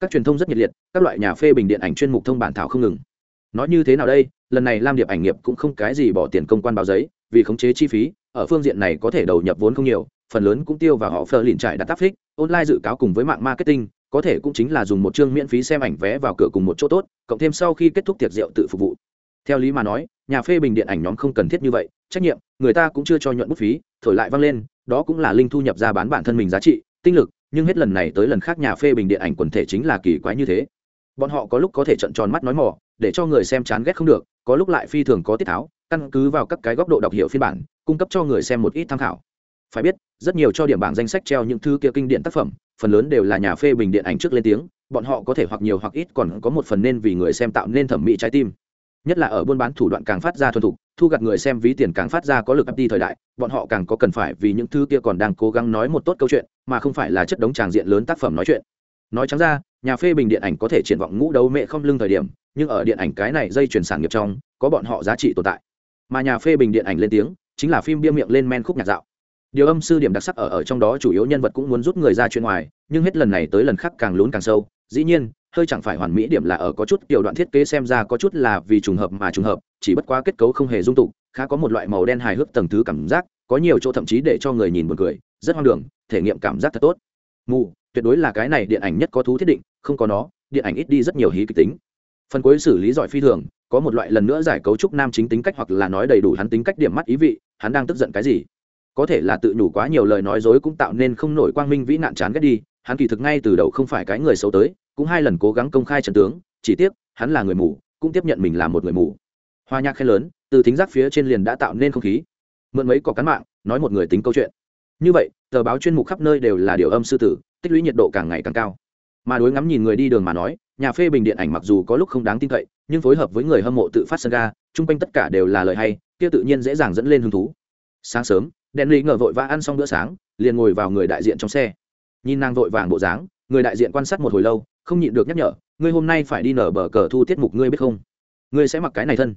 Các truyền thông rất nhiệt liệt, các loại nhà phê bình điện ảnh chuyên mục thông bản thảo không ngừng. Nói như thế nào đây, lần này Lam Điệp ảnh nghiệp cũng không cái gì bỏ tiền công quan báo giấy, vì khống chế chi phí, ở phương diện này có thể đầu nhập vốn không nhiều, phần lớn cũng tiêu vào họ phờ lìn trải đặt tác phích, online dự cáo cùng với mạng marketing, có thể cũng chính là dùng một chương miễn phí xem ảnh vé vào cửa cùng một chỗ tốt cộng thêm sau khi kết thúc tiệc rượu tự phục vụ theo lý mà nói nhà phê bình điện ảnh nhóm không cần thiết như vậy trách nhiệm người ta cũng chưa cho nhuận bút phí thổi lại văng lên đó cũng là linh thu nhập ra bán bản thân mình giá trị tinh lực nhưng hết lần này tới lần khác nhà phê bình điện ảnh quần thể chính là kỳ quái như thế. Bọn họ có lúc có thể trận tròn mắt nói mỏ để cho người xem chán ghét không được, có lúc lại phi thường có tiết tháo, căn cứ vào các cái góc độ đọc hiểu phiên bản, cung cấp cho người xem một ít tham khảo. Phải biết, rất nhiều cho điểm bảng danh sách treo những thứ kia kinh điển tác phẩm, phần lớn đều là nhà phê bình điện ảnh trước lên tiếng, bọn họ có thể hoặc nhiều hoặc ít còn có một phần nên vì người xem tạo nên thẩm mỹ trái tim. Nhất là ở buôn bán thủ đoạn càng phát ra thuần thục, thu gặt người xem ví tiền càng phát ra có lực ấp đi thời đại, bọn họ càng có cần phải vì những thứ kia còn đang cố gắng nói một tốt câu chuyện mà không phải là chất đống tràng diện lớn tác phẩm nói chuyện. Nói trắng ra, nhà phê bình điện ảnh có thể triển vọng ngũ đấu mẹ không lưng thời điểm, nhưng ở điện ảnh cái này dây chuyển sản nghiệp trong, có bọn họ giá trị tồn tại. Mà nhà phê bình điện ảnh lên tiếng, chính là phim bia miệng lên men khúc nhạc dạo. Điều âm sư điểm đặc sắc ở ở trong đó chủ yếu nhân vật cũng muốn rút người ra chuyện ngoài, nhưng hết lần này tới lần khác càng lún càng sâu, dĩ nhiên, hơi chẳng phải hoàn mỹ điểm là ở có chút kiểu đoạn thiết kế xem ra có chút là vì trùng hợp mà trùng hợp, chỉ bất quá kết cấu không hề dung tục, khá có một loại màu đen hài hước tầng thứ cảm giác, có nhiều chỗ thậm chí để cho người nhìn buồn cười rất hoang đường, thể nghiệm cảm giác thật tốt. Mù, tuyệt đối là cái này điện ảnh nhất có thú thiết định, không có nó, điện ảnh ít đi rất nhiều hí kịch tính. Phần cuối xử lý giỏi phi thường, có một loại lần nữa giải cấu trúc nam chính tính cách hoặc là nói đầy đủ hắn tính cách điểm mắt ý vị, hắn đang tức giận cái gì? Có thể là tự nhủ quá nhiều lời nói dối cũng tạo nên không nổi quang minh vĩ nạn chán ghét đi, hắn kỳ thực ngay từ đầu không phải cái người xấu tới, cũng hai lần cố gắng công khai trần tướng, chỉ tiếc, hắn là người mù, cũng tiếp nhận mình là một người mù. Hoa nhạc khen lớn, từ thính giác phía trên liền đã tạo nên không khí. Mượn mấy cỏ cán mạng, nói một người tính câu chuyện như vậy, tờ báo chuyên mục khắp nơi đều là điều âm sư tử, tích lũy nhiệt độ càng ngày càng cao. Mà đối ngắm nhìn người đi đường mà nói, nhà phê bình điện ảnh mặc dù có lúc không đáng tin cậy, nhưng phối hợp với người hâm mộ tự phát sân ga, chung quanh tất cả đều là lời hay, kia tự nhiên dễ dàng dẫn lên hứng thú. Sáng sớm, đèn lý ngờ vội vã ăn xong bữa sáng, liền ngồi vào người đại diện trong xe. Nhìn nàng vội vàng bộ dáng, người đại diện quan sát một hồi lâu, không nhịn được nhắc nhở, ngươi hôm nay phải đi nở bờ cờ thu tiết mục, ngươi biết không? Ngươi sẽ mặc cái này thân.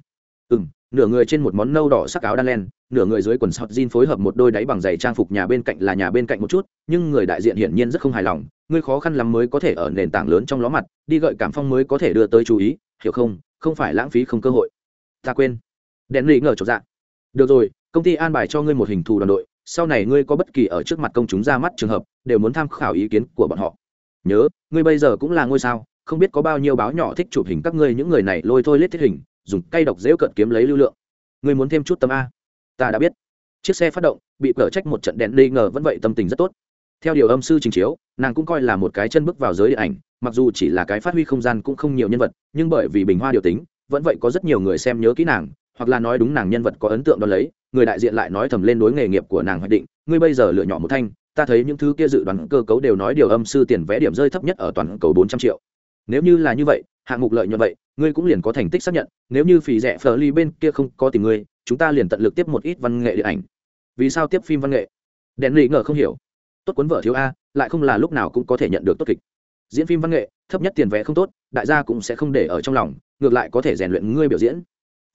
Ừ m nửa người trên một món nâu đỏ sắc áo đan len, nửa người dưới quần sọt jean phối hợp một đôi đáy bằng giày trang phục nhà bên cạnh là nhà bên cạnh một chút, nhưng người đại diện hiển nhiên rất không hài lòng, ngươi khó khăn lắm mới có thể ở nền tảng lớn trong ló mặt, đi gợi cảm phong mới có thể đưa tới chú ý, hiểu không? Không phải lãng phí không cơ hội. Ta quên. Đèn lì ngờ chột dạ. Được rồi, công ty an bài cho ngươi một hình thù đoàn đội, sau này ngươi có bất kỳ ở trước mặt công chúng ra mắt trường hợp, đều muốn tham khảo ý kiến của bọn họ. Nhớ, ngươi bây giờ cũng là ngôi sao, không biết có bao nhiêu báo nhỏ thích chụp hình các ngươi, những người này lôi thôi lết thiết hình dùng cây độc dễu cận kiếm lấy lưu lượng. Ngươi muốn thêm chút tâm a. Ta đã biết. Chiếc xe phát động, bị cở trách một trận đèn đi ngờ vẫn vậy tâm tình rất tốt. Theo điều âm sư trình chiếu, nàng cũng coi là một cái chân bước vào giới điện ảnh, mặc dù chỉ là cái phát huy không gian cũng không nhiều nhân vật, nhưng bởi vì bình hoa điều tính, vẫn vậy có rất nhiều người xem nhớ kỹ nàng, hoặc là nói đúng nàng nhân vật có ấn tượng đo lấy, người đại diện lại nói thầm lên đối nghề nghiệp của nàng hoạch định, ngươi bây giờ lựa nhỏ một thanh, ta thấy những thứ kia dự đoán cơ cấu đều nói điều âm sư tiền vẽ điểm rơi thấp nhất ở toàn cầu bốn trăm triệu nếu như là như vậy, hạng mục lợi nhuận vậy, ngươi cũng liền có thành tích xác nhận, nếu như phì rẻ phờ ly bên kia không có tìm ngươi, chúng ta liền tận lực tiếp một ít văn nghệ điện ảnh. Vì sao tiếp phim văn nghệ? Đèn lì ngờ không hiểu. Tốt cuốn vợ thiếu a, lại không là lúc nào cũng có thể nhận được tốt kịch. Diễn phim văn nghệ, thấp nhất tiền vé không tốt, đại gia cũng sẽ không để ở trong lòng, ngược lại có thể rèn luyện ngươi biểu diễn.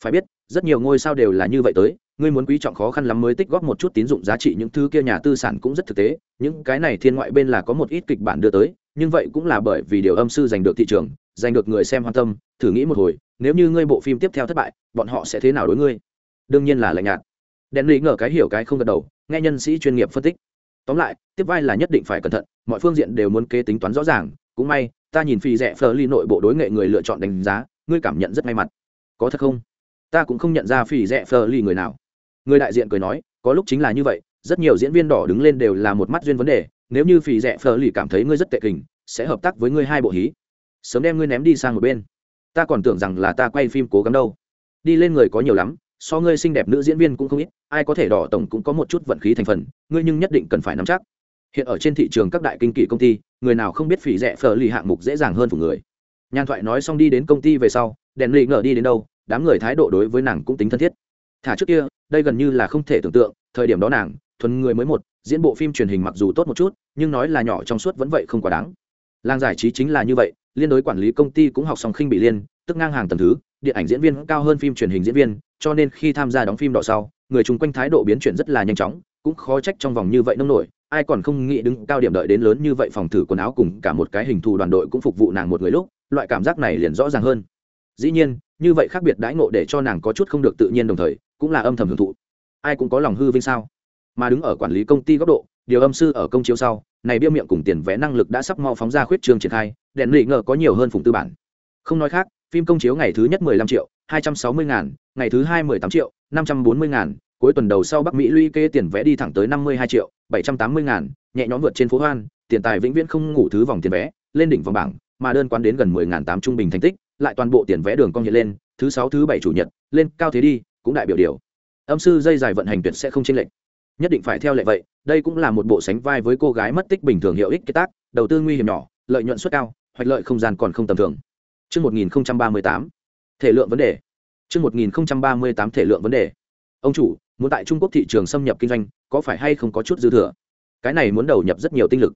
Phải biết, rất nhiều ngôi sao đều là như vậy tới ngươi muốn quý trọng khó khăn lắm mới tích góp một chút tín dụng giá trị, những thứ kia nhà tư sản cũng rất thực tế, những cái này thiên ngoại bên là có một ít kịch bản đưa tới, nhưng vậy cũng là bởi vì điều âm sư giành được thị trường, giành được người xem quan tâm, thử nghĩ một hồi, nếu như ngươi bộ phim tiếp theo thất bại, bọn họ sẽ thế nào đối ngươi? Đương nhiên là lạnh nhạt. Đèn lý ngờ cái hiểu cái không gật đầu, nghe nhân sĩ chuyên nghiệp phân tích. Tóm lại, tiếp vai là nhất định phải cẩn thận, mọi phương diện đều muốn kế tính toán rõ ràng, cũng may, ta nhìn phi rẻ phờ ly nội bộ đối nghệ người lựa chọn đánh giá, ngươi cảm nhận rất may mặt. Có thật không? Ta cũng không nhận ra phi rẻ phờ ly người nào người đại diện cười nói, có lúc chính là như vậy, rất nhiều diễn viên đỏ đứng lên đều là một mắt duyên vấn đề, nếu như phì rẻ phờ lì cảm thấy ngươi rất tệ kình, sẽ hợp tác với ngươi hai bộ hí. Sớm đem ngươi ném đi sang một bên. Ta còn tưởng rằng là ta quay phim cố gắng đâu. Đi lên người có nhiều lắm, so ngươi xinh đẹp nữ diễn viên cũng không ít, ai có thể đỏ tổng cũng có một chút vận khí thành phần, ngươi nhưng nhất định cần phải nắm chắc. Hiện ở trên thị trường các đại kinh kỷ công ty, người nào không biết phỉ rẻ phờ lì hạng mục dễ dàng hơn phụ người. Nhàn thoại nói xong đi đến công ty về sau, đèn lì ngờ đi đến đâu, đám người thái độ đối với nàng cũng tính thân thiết thả trước kia, đây gần như là không thể tưởng tượng, thời điểm đó nàng, thuần người mới một, diễn bộ phim truyền hình mặc dù tốt một chút, nhưng nói là nhỏ trong suốt vẫn vậy không quá đáng. Làng giải trí chính là như vậy, liên đối quản lý công ty cũng học xong khinh bị liên, tức ngang hàng tầm thứ, điện ảnh diễn viên cao hơn phim truyền hình diễn viên, cho nên khi tham gia đóng phim đỏ sau, người chung quanh thái độ biến chuyển rất là nhanh chóng, cũng khó trách trong vòng như vậy nông nổi, ai còn không nghĩ đứng cao điểm đợi đến lớn như vậy phòng thử quần áo cùng cả một cái hình thù đoàn đội cũng phục vụ nàng một người lúc, loại cảm giác này liền rõ ràng hơn. Dĩ nhiên, như vậy khác biệt đãi ngộ để cho nàng có chút không được tự nhiên đồng thời cũng là âm thầm hưởng thụ. Ai cũng có lòng hư vinh sao? Mà đứng ở quản lý công ty góc độ, điều âm sư ở công chiếu sau, này bia miệng cùng tiền vé năng lực đã sắp mau phóng ra khuyết trường triển khai, đèn lì ngờ có nhiều hơn phùng tư bản. Không nói khác, phim công chiếu ngày thứ nhất 15 triệu 260 ngàn, ngày thứ hai 18 triệu 540 ngàn, cuối tuần đầu sau bắc mỹ luy kê tiền vé đi thẳng tới 52 triệu 780 ngàn, nhẹ nhõm vượt trên phố hoan, tiền tài vĩnh viễn không ngủ thứ vòng tiền vé lên đỉnh vòng bảng, mà đơn quán đến gần 10 ngàn tám trung bình thành tích, lại toàn bộ tiền vé đường cong hiện lên, thứ sáu, thứ bảy chủ nhật, lên cao thế đi cũng đại biểu điều âm sư dây dài vận hành tuyệt sẽ không chênh lệch nhất định phải theo lệ vậy đây cũng là một bộ sánh vai với cô gái mất tích bình thường hiệu ích kế tác đầu tư nguy hiểm nhỏ lợi nhuận suất cao hoạch lợi không gian còn không tầm thường Trước 1038, thể lượng vấn đề. Trước 1038 thể lượng vấn đề. Ông chủ, muốn tại Trung Quốc thị trường xâm nhập kinh doanh, có phải hay không có chút dư thừa? Cái này muốn đầu nhập rất nhiều tinh lực.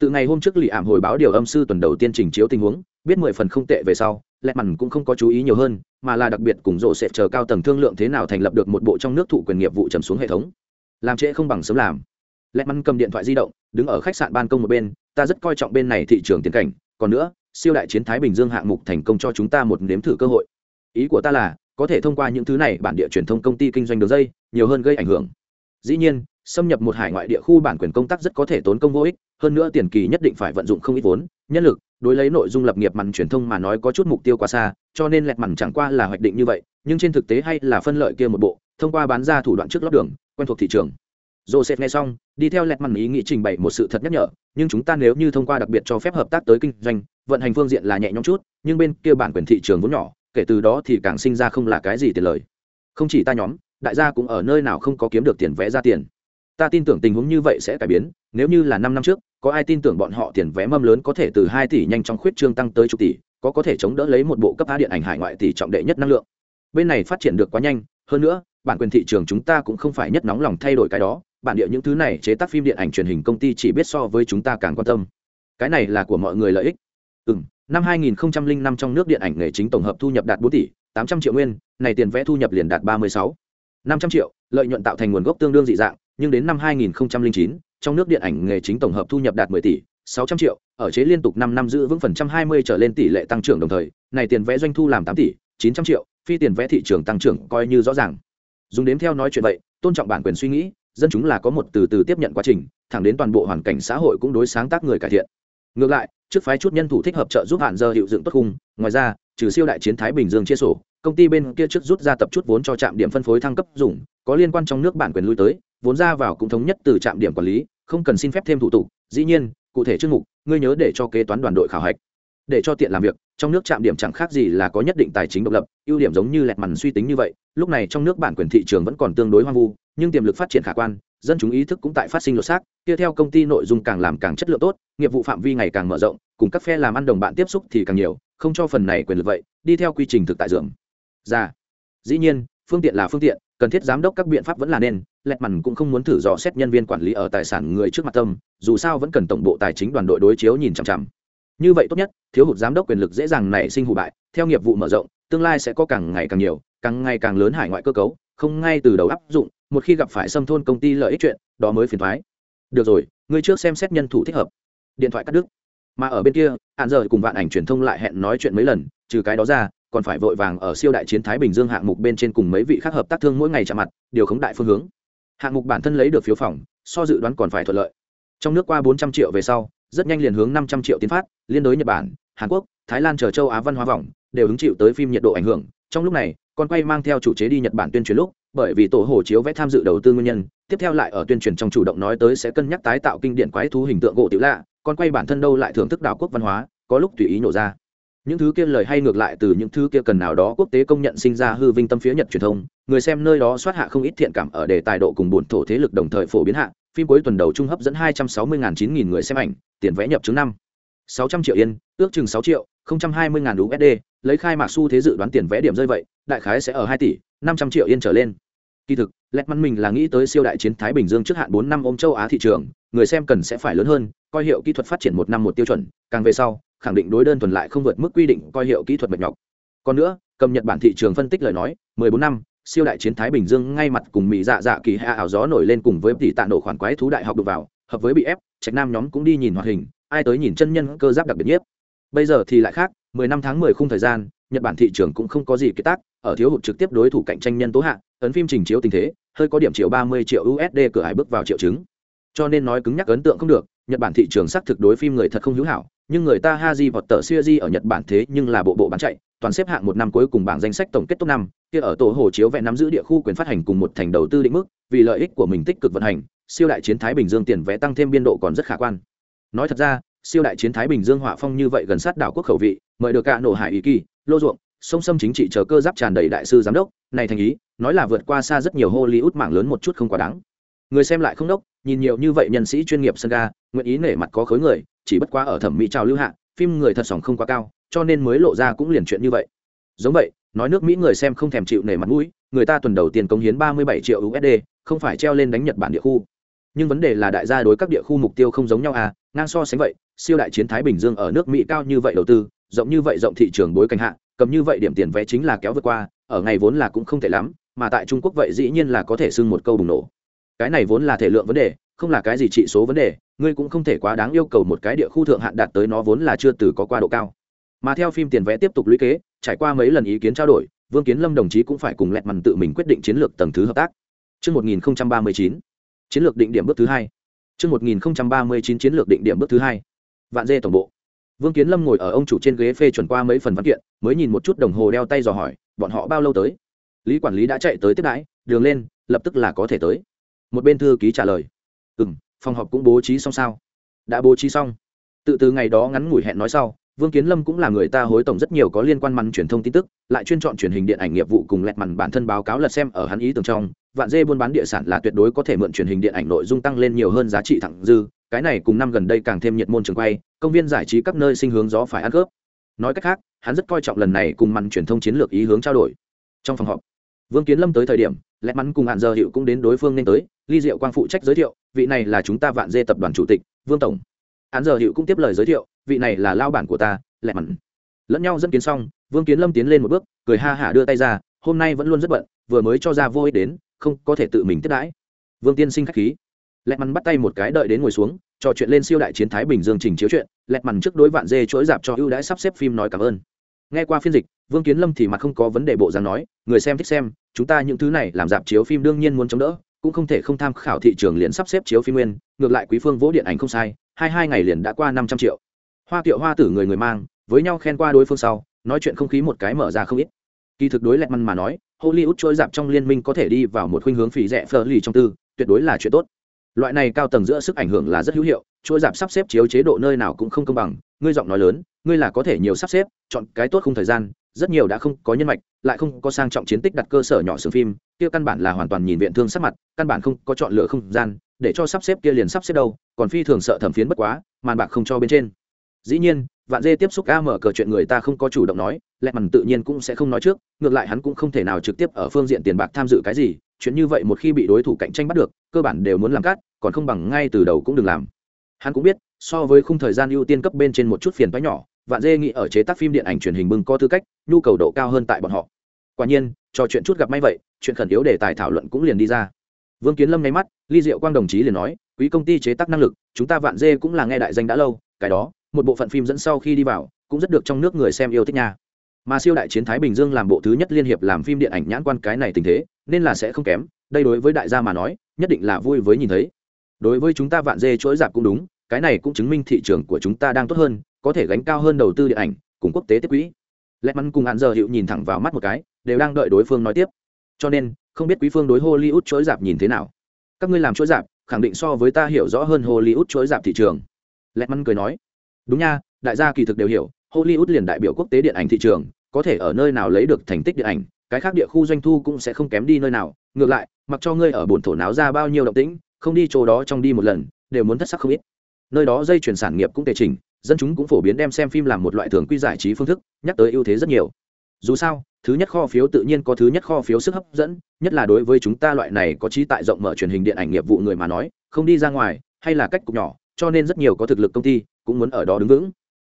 Từ ngày hôm trước Lý Ảm hồi báo điều âm sư tuần đầu tiên trình chiếu tình huống, biết mười phần không tệ về sau, Lẹt Mằn cũng không có chú ý nhiều hơn, mà là đặc biệt cùng rộ sẽ chờ cao tầng thương lượng thế nào thành lập được một bộ trong nước thụ quyền nghiệp vụ trầm xuống hệ thống. Làm trễ không bằng sớm làm. Lẹt Mằn cầm điện thoại di động, đứng ở khách sạn ban công một bên, ta rất coi trọng bên này thị trường tiền cảnh, còn nữa, siêu đại chiến thái bình dương hạng mục thành công cho chúng ta một nếm thử cơ hội ý của ta là có thể thông qua những thứ này bản địa truyền thông công ty kinh doanh đường dây nhiều hơn gây ảnh hưởng dĩ nhiên xâm nhập một hải ngoại địa khu bản quyền công tác rất có thể tốn công vô ích hơn nữa tiền kỳ nhất định phải vận dụng không ít vốn nhân lực đối lấy nội dung lập nghiệp màn truyền thông mà nói có chút mục tiêu quá xa, cho nên lẹt mằn chẳng qua là hoạch định như vậy, nhưng trên thực tế hay là phân lợi kia một bộ, thông qua bán ra thủ đoạn trước lót đường, quen thuộc thị trường. Joseph nghe xong, đi theo lẹt mằn ý nghĩ trình bày một sự thật nhắc nhở, nhưng chúng ta nếu như thông qua đặc biệt cho phép hợp tác tới kinh doanh, vận hành phương diện là nhẹ nhõm chút, nhưng bên kia bản quyền thị trường vốn nhỏ, kể từ đó thì càng sinh ra không là cái gì tiền lời không chỉ ta nhóm, đại gia cũng ở nơi nào không có kiếm được tiền vẽ ra tiền. Ta tin tưởng tình huống như vậy sẽ cải biến, nếu như là năm năm trước có ai tin tưởng bọn họ tiền vé mâm lớn có thể từ hai tỷ nhanh chóng khuyết trương tăng tới chục tỷ, có có thể chống đỡ lấy một bộ cấp á điện ảnh hải ngoại tỷ trọng đệ nhất năng lượng. Bên này phát triển được quá nhanh, hơn nữa, bản quyền thị trường chúng ta cũng không phải nhất nóng lòng thay đổi cái đó, bản địa những thứ này chế tác phim điện ảnh truyền hình công ty chỉ biết so với chúng ta càng quan tâm. Cái này là của mọi người lợi ích. Ừ năm 2005 trong nước điện ảnh nghề chính tổng hợp thu nhập đạt 4 tỷ 800 triệu nguyên, này tiền vẽ thu nhập liền đạt 36 500 triệu, lợi nhuận tạo thành nguồn gốc tương đương dị dạng, nhưng đến năm 2009 trong nước điện ảnh nghề chính tổng hợp thu nhập đạt 10 tỷ 600 triệu, ở chế liên tục 5 năm giữ vững phần trăm 20 trở lên tỷ lệ tăng trưởng đồng thời, này tiền vẽ doanh thu làm 8 tỷ 900 triệu, phi tiền vẽ thị trường tăng trưởng coi như rõ ràng. Dùng đếm theo nói chuyện vậy, tôn trọng bản quyền suy nghĩ, dân chúng là có một từ từ tiếp nhận quá trình, thẳng đến toàn bộ hoàn cảnh xã hội cũng đối sáng tác người cải thiện. Ngược lại, trước phái chút nhân thủ thích hợp trợ giúp hạn giờ hiệu dựng tốt khung, ngoài ra, trừ siêu đại chiến thái bình dương chia sổ, công ty bên kia trước rút ra tập chút vốn cho trạm điểm phân phối thăng cấp dùng, có liên quan trong nước bản quyền lui tới vốn ra vào cũng thống nhất từ trạm điểm quản lý, không cần xin phép thêm thủ tục, dĩ nhiên, cụ thể chương mục, ngươi nhớ để cho kế toán đoàn đội khảo hạch. Để cho tiện làm việc, trong nước trạm điểm chẳng khác gì là có nhất định tài chính độc lập, ưu điểm giống như lẹt mằn suy tính như vậy, lúc này trong nước bản quyền thị trường vẫn còn tương đối hoang vu, nhưng tiềm lực phát triển khả quan, dân chúng ý thức cũng tại phát sinh lột xác, kia theo công ty nội dung càng làm càng chất lượng tốt, nghiệp vụ phạm vi ngày càng mở rộng, cùng các phe làm ăn đồng bạn tiếp xúc thì càng nhiều, không cho phần này quyền lực vậy, đi theo quy trình thực tại dưỡng. Ra dĩ nhiên, phương tiện là phương tiện, cần thiết giám đốc các biện pháp vẫn là nên lẹt mằn cũng không muốn thử dò xét nhân viên quản lý ở tài sản người trước mặt tâm, dù sao vẫn cần tổng bộ tài chính đoàn đội đối chiếu nhìn chằm chằm. Như vậy tốt nhất, thiếu hụt giám đốc quyền lực dễ dàng nảy sinh hụ bại, theo nghiệp vụ mở rộng, tương lai sẽ có càng ngày càng nhiều, càng ngày càng lớn hải ngoại cơ cấu, không ngay từ đầu áp dụng, một khi gặp phải xâm thôn công ty lợi ích chuyện, đó mới phiền thoái được rồi, ngươi trước xem xét nhân thủ thích hợp. Điện thoại cắt đứt. Mà ở bên kia hạn giờ cùng vạn ảnh truyền thông lại hẹn nói chuyện mấy lần, trừ cái đó ra, còn phải vội vàng ở siêu đại chiến thái bình dương hạng mục bên trên cùng mấy vị khác hợp tác thương mỗi ngày chạm mặt, điều khống đại phương hướng hạng mục bản thân lấy được phiếu phòng, so dự đoán còn phải thuận lợi. Trong nước qua bốn trăm triệu về sau, rất nhanh liền hướng năm trăm triệu tiến phát, liên đối nhật bản, hàn quốc, thái lan chờ châu á văn hóa vòng, đều hứng chịu tới phim nhiệt độ ảnh hưởng. Trong lúc này, con quay mang theo chủ chế đi nhật bản tuyên truyền lúc, bởi vì tổ hồ chiếu vẽ tham dự đầu tư nguyên nhân, tiếp theo lại ở tuyên truyền trong chủ động nói tới sẽ cân nhắc tái tạo kinh điển quái thú hình tượng gỗ tiểu lạ, con quay bản thân đâu lại thưởng thức đạo quốc văn hóa, có lúc tùy ý nổ ra những thứ kia lời hay ngược lại từ những thứ kia cần nào đó quốc tế công nhận sinh ra hư vinh tâm phía nhật truyền thông, người xem nơi đó soát hạ không ít thiện cảm ở đề tài độ cùng bổn thổ thế lực đồng thời phổ biến hạ, phim cuối tuần đầu trung hấp dẫn hai trăm sáu mươi chín nghìn người xem ảnh, tiền vẽ nhập chứng năm. sáu trăm triệu yên, ước chừng sáu triệu, không trăm hai mươi ngàn usd lấy khai mạc xu thế dự đoán tiền vẽ điểm rơi vậy, đại khái sẽ ở hai tỷ, năm trăm triệu yên trở lên. Kỳ thực lẹt mắn mình là nghĩ tới siêu đại chiến thái bình dương trước hạn bốn năm ôm châu á thị trường, người xem cần sẽ phải lớn hơn, coi hiệu kỹ thuật phát triển một năm một tiêu chuẩn, càng về sau khẳng định đối đơn thuần lại không vượt mức quy định coi hiệu kỹ thuật mệt nhọc. Còn nữa, cầm nhật bản thị trường phân tích lời nói, mười bốn năm, siêu đại chiến thái bình dương ngay mặt cùng mỹ dạ dạ kỳ hạ ảo gió nổi lên cùng với tỷ tạ nổ khoản quái thú đại học đục vào, hợp với bị ép, trạch nam nhóm cũng đi nhìn hoạt hình, ai tới nhìn chân nhân cơ giáp đặc biệt nhiếp. Bây giờ thì lại khác, mười năm tháng mười khung thời gian, nhật bản thị trường cũng không có gì kế tác, ở thiếu hụt trực tiếp đối thủ cạnh tranh nhân tố hạ, ấn phim trình chiếu tình thế, hơi có điểm chiều ba mươi triệu usd cửa hải bước vào triệu chứng. Cho nên nói cứng nhắc ấn tượng không được nhật bản thị trường xác thực đối phim người thật không hữu hảo, nhưng người ta haji vọt tờ siêu di ở nhật bản thế nhưng là bộ bộ bán chạy, toàn xếp hạng một năm cuối cùng bảng danh sách tổng kết top năm, kia ở tổ hồ chiếu vẽ nắm giữ địa khu quyền phát hành cùng một thành đầu tư định mức, vì lợi ích của mình tích cực vận hành, siêu đại chiến thái bình dương tiền vẽ tăng thêm biên độ còn rất khả quan. Nói thật ra, siêu đại chiến thái bình dương họa phong như vậy gần sát đảo quốc khẩu vị, mời được cả nổ hải ý kỳ, lô ruộng, sông sâm chính trị chờ cơ giáp tràn đầy đại sư giám đốc, này thành ý, nói là vượt qua xa rất nhiều hollywood mạng lớn một chút không quá đáng người xem lại không đốc, nhìn nhiều như vậy nhân sĩ chuyên nghiệp sân ga, nguyện ý nể mặt có khối người, chỉ bất quá ở thẩm mỹ trào lưu hạ, phim người thật sòng không quá cao, cho nên mới lộ ra cũng liền chuyện như vậy. Giống vậy, nói nước mỹ người xem không thèm chịu nể mặt mũi, người ta tuần đầu tiền cống hiến ba mươi bảy triệu usd không phải treo lên đánh nhật bản địa khu. Nhưng vấn đề là đại gia đối các địa khu mục tiêu không giống nhau à ngang so sánh vậy, siêu đại chiến thái bình dương ở nước mỹ cao như vậy đầu tư, rộng như vậy rộng thị trường bối cảnh hạ, cầm như vậy điểm tiền vé chính là kéo vượt qua, ở ngày vốn là cũng không thể lắm, mà tại trung quốc vậy dĩ nhiên là có thể xưng một câu bùng nổ cái này vốn là thể lượng vấn đề không là cái gì trị số vấn đề ngươi cũng không thể quá đáng yêu cầu một cái địa khu thượng hạn đạt tới nó vốn là chưa từ có qua độ cao mà theo phim tiền vẽ tiếp tục lũy kế trải qua mấy lần ý kiến trao đổi vương kiến lâm đồng chí cũng phải cùng lẹt mằn tự mình quyết định chiến lược tầng thứ hợp tác Trước 1039, chiến lược định điểm bước thứ hai. Trước 1039 chiến lược định điểm bước thứ hai. Vạn dê tổng bộ. Vương Kiến Lâm ngồi ở ông chủ trên ghế phê chuẩn qua mấy phần văn kiện, mới nhìn một chút đồng hồ đeo tay dò hỏi, bọn họ bao lâu tới? Lý quản lý đã chạy tới tiếp đãi, đường lên, lập tức là có thể tới. Một bên thư ký trả lời, "Ừm, phòng họp cũng bố trí xong sao?" "Đã bố trí xong." Tự từ ngày đó ngắn ngủi hẹn nói sau, Vương Kiến Lâm cũng là người ta hối tổng rất nhiều có liên quan mặn truyền thông tin tức, lại chuyên chọn truyền hình điện ảnh nghiệp vụ cùng lẹt màn bản thân báo cáo lật xem ở hắn ý tưởng trong, vạn dê buôn bán địa sản là tuyệt đối có thể mượn truyền hình điện ảnh nội dung tăng lên nhiều hơn giá trị thẳng dư, cái này cùng năm gần đây càng thêm nhiệt môn trường quay, công viên giải trí các nơi sinh hướng gió phải ăn khớp. Nói cách khác, hắn rất coi trọng lần này cùng màn truyền thông chiến lược ý hướng trao đổi. Trong phòng họp, Vương Kiến Lâm tới thời điểm, lẹt mắn cùng hạn giờ hiệu cũng đến đối phương nên tới, ly diệu quang phụ trách giới thiệu, vị này là chúng ta vạn dê tập đoàn chủ tịch, vương tổng. Hạn giờ hiệu cũng tiếp lời giới thiệu, vị này là lao bản của ta, lẹt mắn. Lẫn nhau dẫn kiến xong, vương kiến lâm tiến lên một bước, cười ha hả đưa tay ra, hôm nay vẫn luôn rất bận, vừa mới cho ra vô ích đến, không có thể tự mình tiếp đãi. Vương tiên sinh k h á c h khí. Lẹt mắn bắt tay một cái đợi đến ngồi xuống, trò chuyện lên siêu đại chiến thái bình dương trình chiếu chuyện, lẹt mắn trước đối vạn dê chuỗi dạp cho ưu đãi sắp xếp phim nói cảm ơn nghe qua phiên dịch, vương kiến lâm thì mặt không có vấn đề bộ dáng nói, người xem thích xem, chúng ta những thứ này làm dạp chiếu phim đương nhiên muốn chống đỡ, cũng không thể không tham khảo thị trường liền sắp xếp chiếu phim nguyên, ngược lại quý phương vỗ điện ảnh không sai, hai hai ngày liền đã qua năm trăm triệu. Hoa kiệu hoa tử người người mang, với nhau khen qua đối phương sau, nói chuyện không khí một cái mở ra không ít. Kỳ thực đối lẹt măn mà nói, hollywood trôi dạp trong liên minh có thể đi vào một khuynh hướng phí rẻ phờ lì trong tư, tuyệt đối là chuyện tốt loại này cao tầng giữa sức ảnh hưởng là rất hữu hiệu, chuỗi giảm sắp xếp chiếu chế độ nơi nào cũng không công bằng, ngươi giọng nói lớn, ngươi là có thể nhiều sắp xếp, chọn cái tốt không thời gian, rất nhiều đã không có nhân mạch, lại không có sang trọng chiến tích đặt cơ sở nhỏ xưởng phim, kia căn bản là hoàn toàn nhìn viện thương sắc mặt, căn bản không có chọn lựa không gian, để cho sắp xếp kia liền sắp xếp đâu, còn phi thường sợ thẩm phiến bất quá, màn bạc không cho bên trên. Dĩ nhiên, vạn dê tiếp xúc a mở cờ chuyện người ta không có chủ động nói lẹ mằn tự nhiên cũng sẽ không nói trước, ngược lại hắn cũng không thể nào trực tiếp ở phương diện tiền bạc tham dự cái gì chuyện như vậy một khi bị đối thủ cạnh tranh bắt được, cơ bản đều muốn làm cát còn không bằng ngay từ đầu cũng đừng làm. Hắn cũng biết, so với khung thời gian ưu tiên cấp bên trên một chút phiền toái nhỏ, vạn dê nghĩ ở chế tác phim điện ảnh truyền hình bưng có tư cách, nhu cầu độ cao hơn tại bọn họ. Quả nhiên, trò chuyện chút gặp may vậy, chuyện khẩn yếu để tài thảo luận cũng liền đi ra. Vương kiến lâm nháy mắt ly diệu quang đồng chí liền nói, quý công ty chế tác năng lực, chúng ta vạn dê cũng là nghe đại danh đã lâu, cái đó, một bộ phận phim dẫn sau khi đi vào, cũng rất được trong nước người xem yêu thích nha. Mà siêu đại chiến thái bình dương làm bộ thứ nhất liên hiệp làm phim điện ảnh nhãn quan cái này tình thế nên là sẽ không kém, đây đối với đại gia mà nói, nhất định là vui với nhìn thấy. Đối với chúng ta vạn dê chuỗi dạp cũng đúng, cái này cũng chứng minh thị trường của chúng ta đang tốt hơn, có thể gánh cao hơn đầu tư điện ảnh, cùng quốc tế tiếp quỹ. Lẹt mắn cùng hạn giờ hiệu nhìn thẳng vào mắt một cái, đều đang đợi đối phương nói tiếp. Cho nên, không biết quý phương đối hollywood chuỗi dạp nhìn thế nào. Các ngươi làm chuỗi dạp, khẳng định so với ta hiểu rõ hơn hollywood chuỗi dạp thị trường. Lẹt mắn cười nói. Đúng nha, đại gia kỳ thực đều hiểu, hollywood liền đại biểu quốc tế điện ảnh thị trường, có thể ở nơi nào lấy được thành tích điện ảnh cái khác địa khu doanh thu cũng sẽ không kém đi nơi nào. Ngược lại, mặc cho ngươi ở bồn thổ náo ra bao nhiêu động tĩnh, không đi chỗ đó trong đi một lần, đều muốn thất sắc không ít. Nơi đó dây chuyển sản nghiệp cũng tề trình dân chúng cũng phổ biến đem xem phim làm một loại thường quy giải trí phương thức, nhắc tới ưu thế rất nhiều. Dù sao, thứ nhất kho phiếu tự nhiên có thứ nhất kho phiếu sức hấp dẫn, nhất là đối với chúng ta loại này có trí tại rộng mở truyền hình điện ảnh nghiệp vụ người mà nói, không đi ra ngoài, hay là cách cục nhỏ, cho nên rất nhiều có thực lực công ty cũng muốn ở đó đứng vững.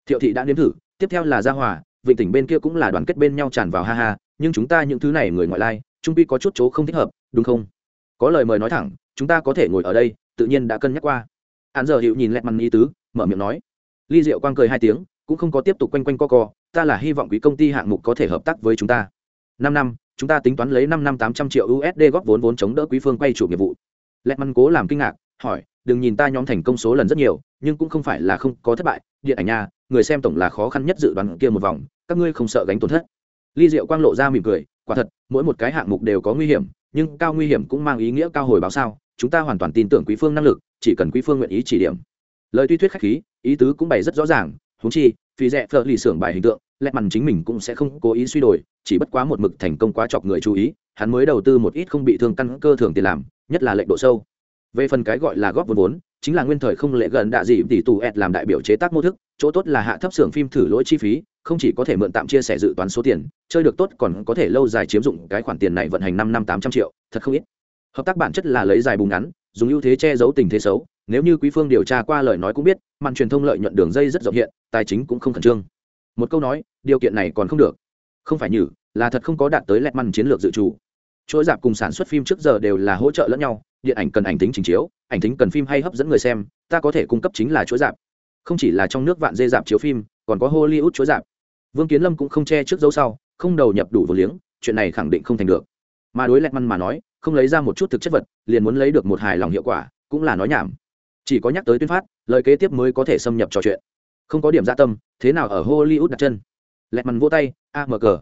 Thiệu thị đã nếm thử, tiếp theo là gia hòa, vịnh tỉnh bên kia cũng là đoàn kết bên nhau tràn vào ha ha nhưng chúng ta những thứ này người ngoại lai, trung pi có chút chỗ không thích hợp, đúng không? Có lời mời nói thẳng, chúng ta có thể ngồi ở đây, tự nhiên đã cân nhắc qua. Hắn giờ hiệu nhìn lẹt mằn ý tứ, mở miệng nói. Ly rượu quang cười hai tiếng, cũng không có tiếp tục quanh quanh co co, ta là hy vọng quý công ty hạng mục có thể hợp tác với chúng ta. Năm năm, chúng ta tính toán lấy năm năm tám trăm triệu usd góp vốn vốn chống đỡ quý phương quay chủ nghiệp vụ. Lẹt mằn cố làm kinh ngạc, hỏi, đừng nhìn ta nhóm thành công số lần rất nhiều, nhưng cũng không phải là không có thất bại, điện ảnh nhà, người xem tổng là khó khăn nhất dự đoán kia một vòng, các ngươi không sợ gánh tổn thất ly diệu quang lộ ra mỉm cười, quả thật, mỗi một cái hạng mục đều có nguy hiểm, nhưng cao nguy hiểm cũng mang ý nghĩa cao hồi báo sao, chúng ta hoàn toàn tin tưởng quý phương năng lực, chỉ cần quý phương nguyện ý chỉ điểm. Lời tuy thuyết khách khí, ý tứ cũng bày rất rõ ràng húng chi phí rẻ phở lì xưởng bài hình tượng lẹt mằn chính mình cũng sẽ không cố ý suy đổi, chỉ bất quá một mực thành công quá chọc người chú ý, hắn mới đầu tư một ít không bị thương căn cơ thường tiền làm, nhất là lệnh độ sâu. Về phần cái gọi là góp vốn vốn chính là nguyên thời không lệ gần đạ gì tỷ tù ẹt làm đại biểu chế tác mô thức, chỗ tốt là hạ thấp xưởng phim thử lỗi chi phí, không chỉ có thể mượn tạm chia sẻ dự toán số tiền, chơi được tốt còn có thể lâu dài chiếm dụng cái khoản tiền này vận hành năm năm tám trăm triệu, thật không ít. Hợp tác bản chất là lấy dài bùng ngắn, dùng ưu thế che giấu tình thế xấu, nếu như quý phương điều tra qua lời nói cũng biết, màn truyền thông lợi nhuận đường dây rất rộng hiện, tài chính cũng không khẩn trương. Một câu nói, điều kiện này còn không được. Không phải nhử, là thật không có đạt tới lẹt măn chiến lược dự trù. Chuỗi dạp cùng sản xuất phim trước giờ đều là hỗ trợ lẫn nhau điện ảnh cần ảnh tính trình chiếu, ảnh tính cần phim hay hấp dẫn người xem, ta có thể cung cấp chính là chuỗi dạp không chỉ là trong nước vạn dê dạp chiếu phim, còn có hollywood chuỗi dạp vương kiến lâm cũng không che trước dấu sau, không đầu nhập đủ vô liếng, chuyện này khẳng định không thành được. Mà đối lẹt măn mà nói, không lấy ra một chút thực chất vật, liền muốn lấy được một hài lòng hiệu quả, cũng là nói nhảm. Chỉ có nhắc tới tuyên phát, lời kế tiếp mới có thể xâm nhập trò chuyện. Không có điểm gia tâm, thế nào ở hollywood đặt chân? Lẹt mằn vô tay, a, mở cờ.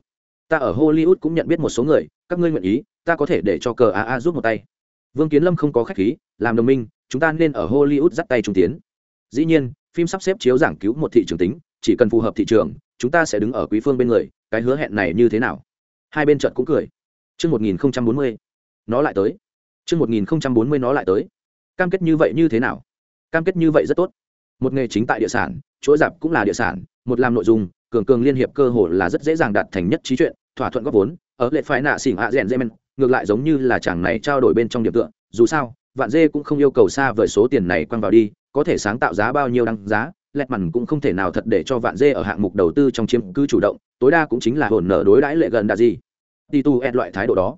Ta ở hollywood cũng nhận biết một số người, các ngươi nguyện ý, ta có thể để cho cờ a a giúp một tay vương kiến lâm không có khách khí làm đồng minh chúng ta nên ở hollywood dắt tay trung tiến dĩ nhiên phim sắp xếp chiếu giảng cứu một thị trường tính chỉ cần phù hợp thị trường chúng ta sẽ đứng ở quý phương bên người cái hứa hẹn này như thế nào hai bên trận cũng cười Trước 1040, nó lại tới. Trước 1040 nó lại tới. Cam kết như vậy như thế nào? Cam kết như vậy rất tốt. Một nghề chính tại địa sản, chỗ dạp cũng là địa sản, một làm nội dung, cường cường liên hiệp cơ hội là rất dễ dàng đạt thành nhất trí chuyện, thỏa thuận góp vốn, ở lệ phái nạ xỉn hạ rèn dê men, ngược lại giống như là chàng này trao đổi bên trong điểm tựa, dù sao, vạn dê cũng không yêu cầu xa vời số tiền này quăng vào đi, có thể sáng tạo giá bao nhiêu đăng giá, lẹt mằn cũng không thể nào thật để cho vạn dê ở hạng mục đầu tư trong chiếm cứ chủ động, tối đa cũng chính là hồn nợ đối đãi lệ gần đà gì. Đi tu ed loại thái độ đó.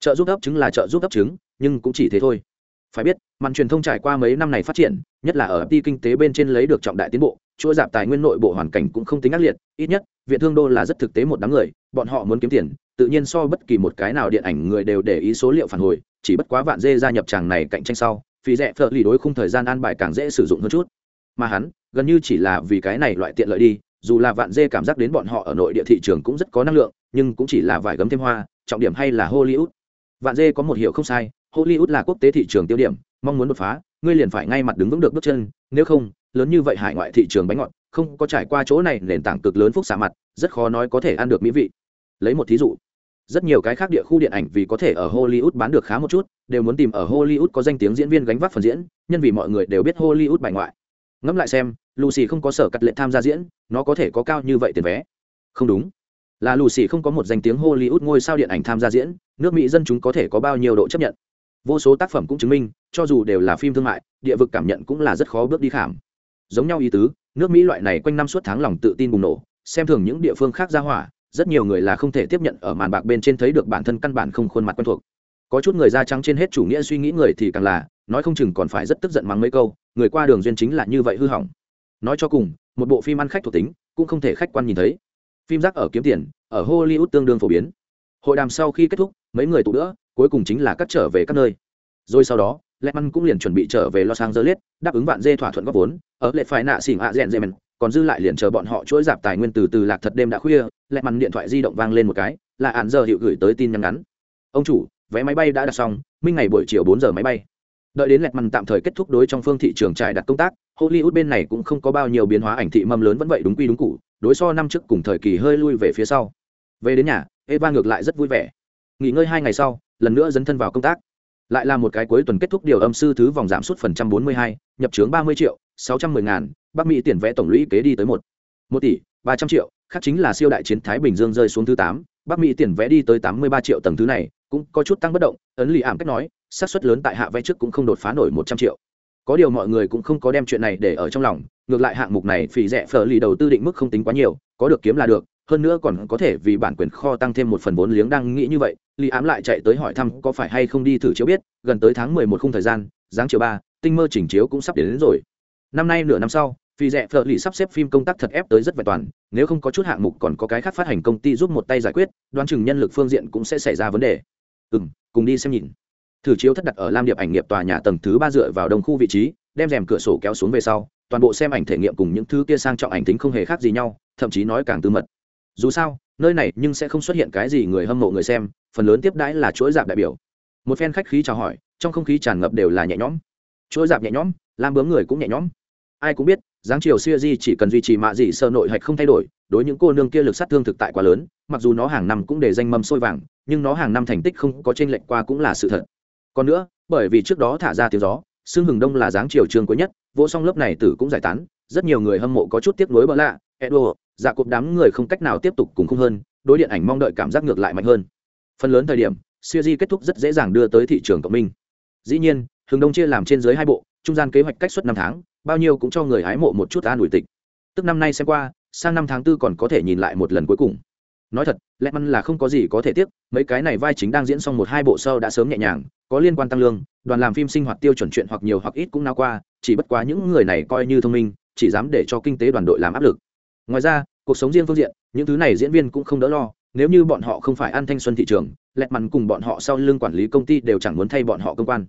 Trợ giúp ấp chứng là trợ giúp ấp chứng, nhưng cũng chỉ thế thôi. Phải biết, màn truyền thông trải qua mấy năm này phát triển, nhất là ở đi kinh tế bên trên lấy được trọng đại tiến bộ chuỗi giảm tài nguyên nội bộ hoàn cảnh cũng không tính ác liệt, ít nhất viện thương đô là rất thực tế một đám người, bọn họ muốn kiếm tiền, tự nhiên so bất kỳ một cái nào điện ảnh người đều để ý số liệu phản hồi, chỉ bất quá vạn dê gia nhập chàng này cạnh tranh sau, phí rẻ phở lì đối khung thời gian an bài càng dễ sử dụng hơn chút. Mà hắn, gần như chỉ là vì cái này loại tiện lợi đi, dù là vạn dê cảm giác đến bọn họ ở nội địa thị trường cũng rất có năng lượng, nhưng cũng chỉ là vài gấm thêm hoa, trọng điểm hay là hollywood. Vạn dê có một hiệu không sai, hollywood là quốc tế thị trường tiêu điểm, mong muốn đột phá, ngươi liền phải ngay mặt đứng vững được bước chân nếu không, lớn như vậy hải ngoại thị trường bánh ngọt, không có trải qua chỗ này, nền tảng cực lớn phúc xạ mặt, rất khó nói có thể ăn được mỹ vị. Lấy một thí dụ, rất nhiều cái khác địa khu điện ảnh vì có thể ở hollywood bán được khá một chút, đều muốn tìm ở hollywood có danh tiếng diễn viên gánh vác phần diễn, nhân vì mọi người đều biết hollywood bài ngoại. Ngẫm lại xem, lucy không có sở cắt lệ tham gia diễn, nó có thể có cao như vậy tiền vé. Không đúng. Là lucy không có một danh tiếng hollywood ngôi sao điện ảnh tham gia diễn, nước mỹ dân chúng có thể có bao nhiêu độ chấp nhận vô số tác phẩm cũng chứng minh, cho dù đều là phim thương mại, địa vực cảm nhận cũng là rất khó bước đi khảm. Giống nhau ý tứ, nước mỹ loại này quanh năm suốt tháng lòng tự tin bùng nổ, xem thường những địa phương khác ra hỏa, rất nhiều người là không thể tiếp nhận ở màn bạc bên trên thấy được bản thân căn bản không khuôn mặt quen thuộc. Có chút người da trắng trên hết chủ nghĩa suy nghĩ người thì càng là, nói không chừng còn phải rất tức giận mắng mấy câu, người qua đường duyên chính là như vậy hư hỏng. Nói cho cùng, một bộ phim ăn khách thuộc tính, cũng không thể khách quan nhìn thấy. Phim rác ở kiếm tiền, ở hollywood tương đương phổ biến. Hội đàm sau khi kết thúc, mấy người tụ nữa cuối cùng chính là cắt trở về các nơi rồi sau đó Lehman cũng liền chuẩn bị trở về Los Angeles, đáp ứng vạn dê thỏa thuận góp vốn, ở lệ phải nạ xỉn ạ rèn rèn, còn dư lại liền chờ bọn họ chuỗi dạp tài nguyên từ từ lạc thật đêm đã khuya, Lehman điện thoại di động vang lên một cái, là án giờ hiệu gửi tới tin nhắn ngắn. Ông chủ, vé máy bay đã đặt xong, minh ngày buổi chiều bốn giờ máy bay. Đợi đến Lehman tạm thời kết thúc đối trong phương thị trường trải đặt công tác, Hollywood bên này cũng không có bao nhiêu biến hóa ảnh thị mâm lớn vẫn vậy đúng quy đúng cũ, đối so năm trước cùng thời kỳ hơi lui về phía sau. Về đến nhà, Eva ngược lại rất vui vẻ. Nghỉ ngơi hai ngày sau, lần nữa dấn thân vào công tác. Lại là một cái cuối tuần kết thúc điều âm sư thứ vòng giảm suất phần trăm bốn mươi hai, nhập trướng ba mươi triệu, sáu trăm mười ngàn, bắc mỹ tiền vẽ tổng lũy kế đi tới một một tỷ, ba trăm triệu, khác chính là siêu đại chiến thái bình dương rơi xuống thứ tám, bắc mỹ tiền vẽ đi tới tám mươi ba triệu tầng thứ này, cũng có chút tăng bất động, ấn lì ảm cách nói, xác suất lớn tại hạ vẽ trước cũng không đột phá nổi một trăm triệu. Có điều mọi người cũng không có đem chuyện này để ở trong lòng, ngược lại hạng mục này phỉ rẻ phở lì đầu tư định mức không tính quá nhiều, có được kiếm là được hơn nữa còn có thể vì bản quyền kho tăng thêm một phần vốn liếng đang nghĩ như vậy lý ám lại chạy tới hỏi thăm có phải hay không đi thử chiếu biết gần tới tháng mười một khung thời gian giáng chiều ba tinh mơ chỉnh chiếu cũng sắp đến, đến rồi. Năm nay nửa năm sau vì rẻ phở lì sắp xếp phim công tác thật ép tới rất vẹn toàn nếu không có chút hạng mục còn có cái khác phát hành công ty giúp một tay giải quyết đoán chừng nhân lực phương diện cũng sẽ xảy ra vấn đề. Ừ m cùng đi xem nhìn. Thử chiếu thất đặt ở lam điệp ảnh nghiệp tòa nhà tầng thứ ba dựa vào đông khu vị trí đem rèm cửa sổ kéo xuống về sau toàn bộ xem ảnh thể nghiệm cùng những thứ kia sang trọng ảnh tính không hề khác gì nhau thậm chí nói càng tư mật dù sao, nơi này nhưng sẽ không xuất hiện cái gì người hâm mộ người xem, phần lớn tiếp đãi là chuỗi dạp đại biểu. Một phen khách khí chào hỏi, trong không khí tràn ngập đều là nhẹ nhõm. Chuỗi dạp nhẹ nhõm, làm bướm người cũng nhẹ nhõm. Ai cũng biết, dáng chiều siêu di chỉ cần duy trì mạ dị sơ nội hạch không thay đổi, đối những cô nương kia lực sát thương thực tại quá lớn, mặc dù nó hàng năm cũng để danh mâm sôi vàng, nhưng nó hàng năm thành tích không có trên lệnh qua cũng là sự thật. Còn nữa, bởi vì trước đó thả ra tiếng gió xương hừng đông là dáng chiều trường cuối nhất vỗ xong lớp này tử cũng giải tán, rất nhiều người hâm mộ có chút tiếc nuối bỡ lạ edo dạ cộp đám người không cách nào tiếp tục cùng không hơn, đối điện ảnh mong đợi cảm giác ngược lại mạnh hơn. Phần lớn thời điểm, siêu di kết thúc rất dễ dàng đưa tới thị trường cộng minh. Dĩ nhiên hướng đông chia làm trên dưới hai bộ, trung gian kế hoạch cách suất năm tháng, bao nhiêu cũng cho người hái mộ một chút an ủi tịch. Tức năm nay xem qua, sang năm tháng tư còn có thể nhìn lại một lần cuối cùng. Nói thật lẽ măn là không có gì có thể tiếc, mấy cái này vai chính đang diễn xong một hai bộ sau đã sớm nhẹ nhàng, có liên quan tăng lương, đoàn làm phim sinh hoạt tiêu chuẩn chuyện hoặc nhiều hoặc ít cũng nao qua, chỉ bất quá những người này coi như thông minh, chỉ dám để cho kinh tế đoàn đội làm áp lực ngoài ra, cuộc sống riêng phương diện, những thứ này diễn viên cũng không đỡ lo, nếu như bọn họ không phải ăn thanh xuân thị trường, lẹt mặn cùng bọn họ sau lưng quản lý công ty đều chẳng muốn thay bọn họ công quan.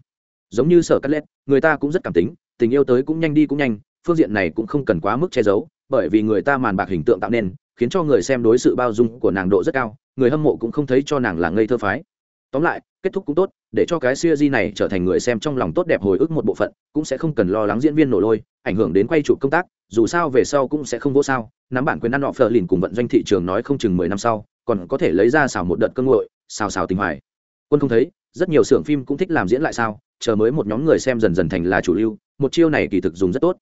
Giống như sở cắt lét, người ta cũng rất cảm tính, tình yêu tới cũng nhanh đi cũng nhanh, phương diện này cũng không cần quá mức che giấu, bởi vì người ta màn bạc hình tượng tạo nên, khiến cho người xem đối sự bao dung của nàng độ rất cao, người hâm mộ cũng không thấy cho nàng là ngây thơ phái tóm lại, kết thúc cũng tốt, để cho cái siêu di này trở thành người xem trong lòng tốt đẹp hồi ức một bộ phận, cũng sẽ không cần lo lắng diễn viên nổ lôi, ảnh hưởng đến quay chụp công tác, dù sao về sau cũng sẽ không vô sao. Nắm bản quyền ăn nọ phờ lìn cùng vận doanh thị trường nói không chừng mười năm sau, còn có thể lấy ra xào một đợt cơ ngội xào xào tình hoài. Quân không thấy, rất nhiều xưởng phim cũng thích làm diễn lại sao, chờ mới một nhóm người xem dần dần thành là chủ lưu, một chiêu này kỳ thực dùng rất tốt.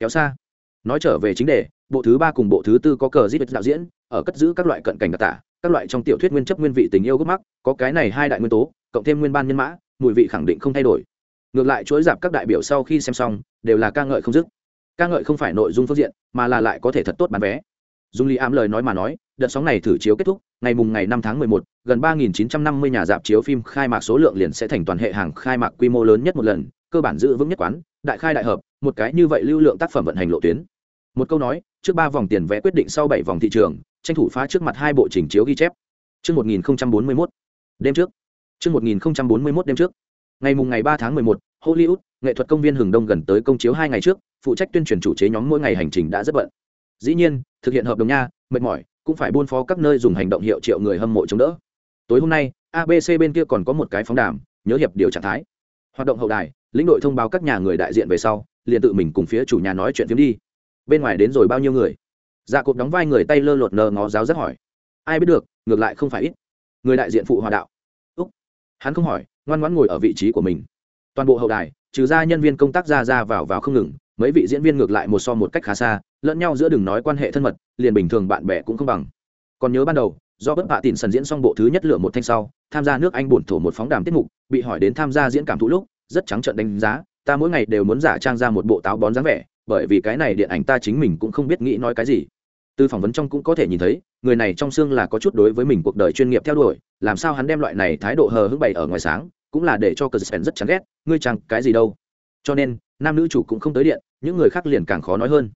Kéo xa. Nói trở về chính đề, bộ thứ ba cùng bộ thứ tư có cờ giết đạo diễn, ở cất giữ các loại cận cảnh đặc tả các loại trong tiểu thuyết nguyên chấp nguyên vị tình yêu gốc mắc có cái này hai đại nguyên tố cộng thêm nguyên ban nhân mã mùi vị khẳng định không thay đổi. Ngược lại chuỗi dạp các đại biểu sau khi xem xong đều là ca ngợi không dứt. Ca ngợi không phải nội dung phương diện mà là lại có thể thật tốt bán vé. Dung lý ám lời nói mà nói đợt sóng này thử chiếu kết thúc ngày mùng ngày năm tháng mười một, gần ba nghìn chín trăm năm mươi nhà dạp chiếu phim khai mạc số lượng liền sẽ thành toàn hệ hàng khai mạc quy mô lớn nhất một lần cơ bản giữ vững nhất quán đại khai đại hợp một cái như vậy lưu lượng tác phẩm vận hành lộ tuyến một câu nói trước ba vòng tiền vẽ quyết định sau bảy vòng thị trường tranh thủ phá trước mặt hai bộ trình chiếu ghi chép Trước 1041, đêm trước. Trước 1041 đêm trước. Ngày mùng ngày 3 tháng 11, Hollywood, nghệ thuật công viên Hừng Đông gần tới công chiếu hai ngày trước, phụ trách tuyên truyền chủ chế nhóm mỗi ngày hành trình đã rất bận. Dĩ nhiên, thực hiện hợp đồng nha, mệt mỏi, cũng phải buôn phó các nơi dùng hành động hiệu triệu người hâm mộ chống đỡ. Tối hôm nay, ABC bên kia còn có một cái phóng đàm, nhớ hiệp điều trạng thái. Hoạt động hậu đài, lĩnh đội thông báo các nhà người đại diện về sau, liền tự mình cùng phía chủ nhà nói chuyện phiếm đi. Bên ngoài đến rồi bao nhiêu người? Dạ cộp đóng vai người tay lơ lột nờ ngó giáo rất hỏi. Ai biết được, ngược lại không phải ít. Người đại diện phụ hòa đạo. Úc. Hắn không hỏi, ngoan ngoãn ngồi ở vị trí của mình. Toàn bộ hậu đài, trừ ra nhân viên công tác ra ra vào vào không ngừng, mấy vị diễn viên ngược lại một so một cách khá xa, lẫn nhau giữa đừng nói quan hệ thân mật, liền bình thường bạn bè cũng không bằng. Còn nhớ ban đầu, do bất bạ tịn sần diễn xong bộ thứ nhất lửa một thanh sau, tham gia nước Anh bổn thổ một phóng đàm tiết mục, bị hỏi đến tham gia diễn cảm thụ lúc, rất trắng trợn đánh giá, ta mỗi ngày đều muốn giả trang ra một bộ táo bón dáng vẻ, bởi vì cái này điện ảnh ta chính mình cũng không biết nghĩ nói cái gì. Từ phỏng vấn trong cũng có thể nhìn thấy, người này trong xương là có chút đối với mình cuộc đời chuyên nghiệp theo đuổi, làm sao hắn đem loại này thái độ hờ hững bày ở ngoài sáng, cũng là để cho cờ spen rất chán ghét, ngươi chẳng cái gì đâu? Cho nên, nam nữ chủ cũng không tới điện, những người khác liền càng khó nói hơn.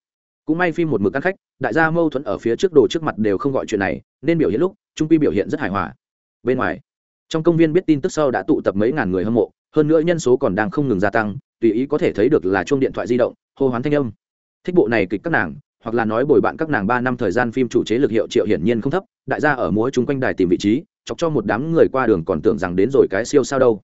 Cũng may phim một mực ăn khách, đại gia mâu thuẫn ở phía trước đồ trước mặt đều không gọi chuyện này, nên biểu hiện lúc, trung pi biểu hiện rất hài hòa. Bên ngoài, trong công viên biết tin tức sau đã tụ tập mấy ngàn người hâm mộ hơn nữa nhân số còn đang không ngừng gia tăng tùy ý có thể thấy được là chuông điện thoại di động hô hoán thanh âm. Thích bộ này kịch các nàng hoặc là nói bồi bạn các nàng ba năm thời gian phim chủ chế lực hiệu triệu hiển nhiên không thấp đại gia ở múa chung quanh đài tìm vị trí chọc cho một đám người qua đường còn tưởng rằng đến rồi cái siêu sao đâu.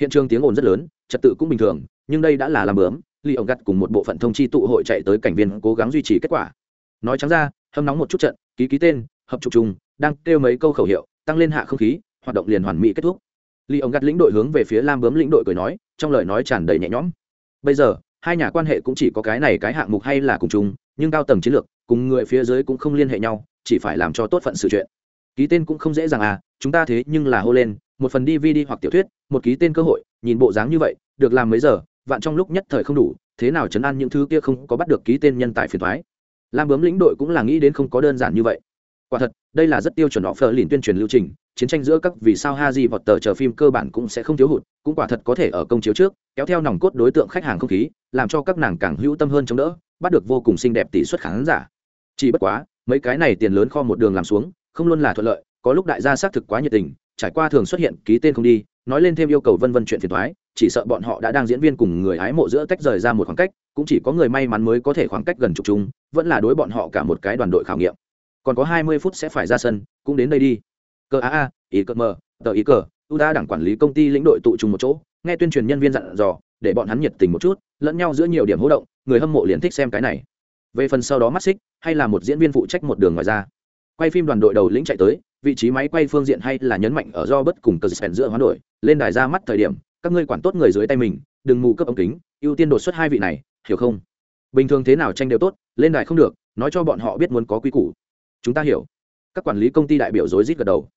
Hiện trường tiếng ồn rất lớn trật tự cũng bình thường nhưng đây đã là làm bướm li ông gắt cùng một bộ phận thông chi tụ hội chạy tới cảnh viên cố gắng duy trì kết quả. Nói trắng ra hâm nóng một chút trận ký ký tên hợp trục chung, đang kêu mấy câu khẩu hiệu tăng lên hạ không khí hoạt động liền hoàn mỹ kết thúc. Lý ông gắt lĩnh đội hướng về phía lam bướm lĩnh đội cười nói, trong lời nói tràn đầy nhẹ nhõm. Bây giờ, hai nhà quan hệ cũng chỉ có cái này cái hạng mục hay là cùng chung, nhưng cao tầng chiến lược, cùng người phía dưới cũng không liên hệ nhau, chỉ phải làm cho tốt phận sự chuyện. Ký tên cũng không dễ dàng à chúng ta thế nhưng là hô lên, một phần dvd hoặc tiểu thuyết, một ký tên cơ hội, nhìn bộ dáng như vậy, được làm mấy giờ, vạn trong lúc nhất thời không đủ, thế nào chấn an những thứ kia không có bắt được ký tên nhân tài phiền toái. lam bướm lĩnh đội cũng là nghĩ đến không có đơn giản như vậy. Quả thật, đây là rất tiêu chuẩn họ phờ lìn tuyên truyền lưu trình chiến tranh giữa các vì sao ha di vọt tờ chờ phim cơ bản cũng sẽ không thiếu hụt, cũng quả thật có thể ở công chiếu trước, kéo theo nòng cốt đối tượng khách hàng không khí, làm cho các nàng càng hữu tâm hơn chống đỡ, bắt được vô cùng xinh đẹp tỷ suất khán giả. Chỉ bất quá, mấy cái này tiền lớn kho một đường làm xuống, không luôn là thuận lợi, có lúc đại gia xác thực quá nhiệt tình, trải qua thường xuất hiện, ký tên không đi, nói lên thêm yêu cầu vân vân chuyện phiền thoái chỉ sợ bọn họ đã đang diễn viên cùng người hái mộ giữa tách rời ra một khoảng cách, cũng chỉ có người may mắn mới có thể khoảng cách gần chục chung, vẫn là đối bọn họ cả một cái đoàn đội khảo nghiệm. Còn có hai mươi phút sẽ phải ra sân, cũng đến đây đi cờ a a, ý cờ mờ, tờ ý cờ u đa đảng quản lý công ty lĩnh đội tụ trùng một chỗ, nghe tuyên truyền nhân viên dặn dò, để bọn hắn nhiệt tình một chút, lẫn nhau giữa nhiều điểm hỗ động, người hâm mộ liền thích xem cái này. Về phần sau đó mắt xích, hay là một diễn viên phụ trách một đường ngoài ra. Quay phim đoàn đội đầu lĩnh chạy tới, vị trí máy quay phương diện hay là nhấn mạnh ở do bất cùng cờ spen giữa hoán đổi, lên đài ra mắt thời điểm, các ngươi quản tốt người dưới tay mình, đừng mù cấp ống kính, ưu tiên đột xuất hai vị này, hiểu không? Bình thường thế nào tranh đều tốt, lên đài không được, nói cho bọn họ biết muốn có quy củ. Chúng ta hiểu. Các quản lý công ty đại biểu rối rít gật đầu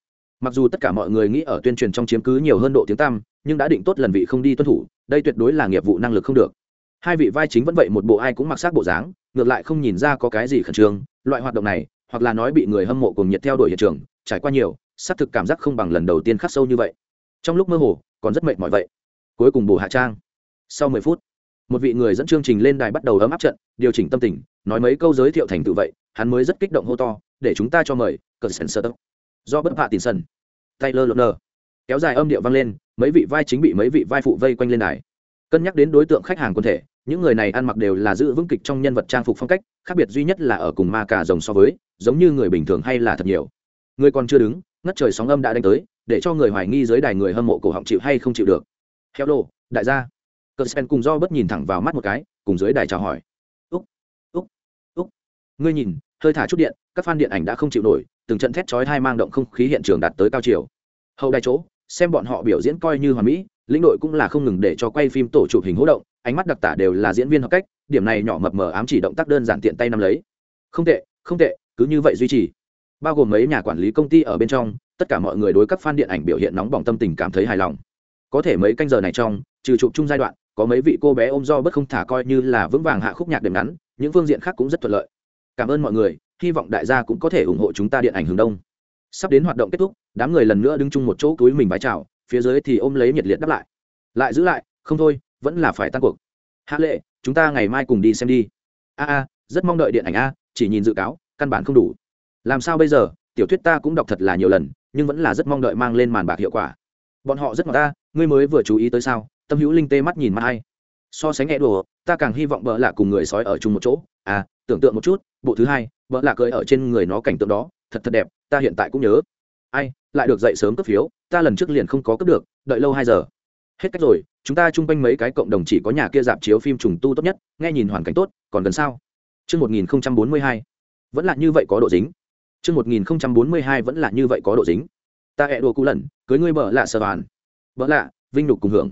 mặc dù tất cả mọi người nghĩ ở tuyên truyền trong chiếm cứ nhiều hơn độ tiếng tăm, nhưng đã định tốt lần vị không đi tuân thủ, đây tuyệt đối là nghiệp vụ năng lực không được. Hai vị vai chính vẫn vậy, một bộ ai cũng mặc sát bộ dáng, ngược lại không nhìn ra có cái gì khẩn trương. Loại hoạt động này, hoặc là nói bị người hâm mộ cùng nhiệt theo đuổi hiện trường, trải qua nhiều, xác thực cảm giác không bằng lần đầu tiên khắc sâu như vậy. Trong lúc mơ hồ, còn rất mệt mỏi vậy. Cuối cùng bổ hạ trang. Sau mười phút, một vị người dẫn chương trình lên đài bắt đầu ấm áp trận, điều chỉnh tâm tình, nói mấy câu giới thiệu thành tựu vậy, hắn mới rất kích động hô to, để chúng ta cho mời, cờ sần sơ tốc do bất hạ tiền sân taylor lộn kéo dài âm điệu vang lên, mấy vị vai chính bị mấy vị vai phụ vây quanh lên đài. Cân nhắc đến đối tượng khách hàng quân thể, những người này ăn mặc đều là giữ vững kịch trong nhân vật trang phục phong cách, khác biệt duy nhất là ở cùng ma cà rồng so với, giống như người bình thường hay là thật nhiều. Người còn chưa đứng, ngất trời sóng âm đã đánh tới, để cho người hoài nghi dưới đài người hâm mộ cổ họng chịu hay không chịu được. Theo đồ đại gia. Cờ sen cùng do bất nhìn thẳng vào mắt một cái, cùng dưới đài chào hỏi. Úc úc úc. Ngươi nhìn hơi thả chút điện, các fan điện ảnh đã không chịu nổi, từng trận thét chói hai mang động không khí hiện trường đạt tới cao chiều. Hậu đài chỗ, xem bọn họ biểu diễn coi như hoàn mỹ, lĩnh đội cũng là không ngừng để cho quay phim tổ chụp hình hỗ động, ánh mắt đặc tả đều là diễn viên hợp cách, điểm này nhỏ mập mờ ám chỉ động tác đơn giản tiện tay nắm lấy. Không tệ không tệ, cứ như vậy duy trì. Bao gồm mấy nhà quản lý công ty ở bên trong, tất cả mọi người đối các fan điện ảnh biểu hiện nóng bỏng tâm tình cảm thấy hài lòng. Có thể mấy canh giờ này trong, trừ chụp chung giai đoạn, có mấy vị cô bé ôm do bất không thả coi như là vững vàng hạ khúc nhạc đệm ngắn, những phương diện khác cũng rất thuận lợi cảm ơn mọi người, hy vọng đại gia cũng có thể ủng hộ chúng ta điện ảnh hướng đông. Sắp đến hoạt động kết thúc, đám người lần nữa đứng chung một chỗ túi mình vái chào, phía dưới thì ôm lấy nhiệt liệt đáp lại. Lại giữ lại, không thôi, vẫn là phải tan cuộc. Hạ lệ, chúng ta ngày mai cùng đi xem đi. A a, rất mong đợi điện ảnh a, chỉ nhìn dự cáo, căn bản không đủ. Làm sao bây giờ, tiểu thuyết ta cũng đọc thật là nhiều lần, nhưng vẫn là rất mong đợi mang lên màn bạc hiệu quả. Bọn họ rất ngọt ta, ngươi mới vừa chú ý tới sao, tâm hữu linh tê mắt nhìn mà hay so sánh nghe đùa, ta càng hy vọng bỡ lạ cùng người sói ở chung một chỗ. À tưởng tượng một chút bộ thứ hai vợ lạ cưới ở trên người nó cảnh tượng đó thật thật đẹp ta hiện tại cũng nhớ ai lại được dậy sớm cấp phiếu ta lần trước liền không có cấp được đợi lâu hai giờ hết cách rồi chúng ta chung quanh mấy cái cộng đồng chỉ có nhà kia dạp chiếu phim trùng tu tốt nhất nghe nhìn hoàn cảnh tốt còn gần sao chương một nghìn bốn mươi hai vẫn là như vậy có độ dính. chương một nghìn bốn mươi hai vẫn là như vậy có độ dính. Ta e đùa cú lần, cưới ngươi bở lạ sờ bàn. Bở lạ, vinh nhục cùng hưởng.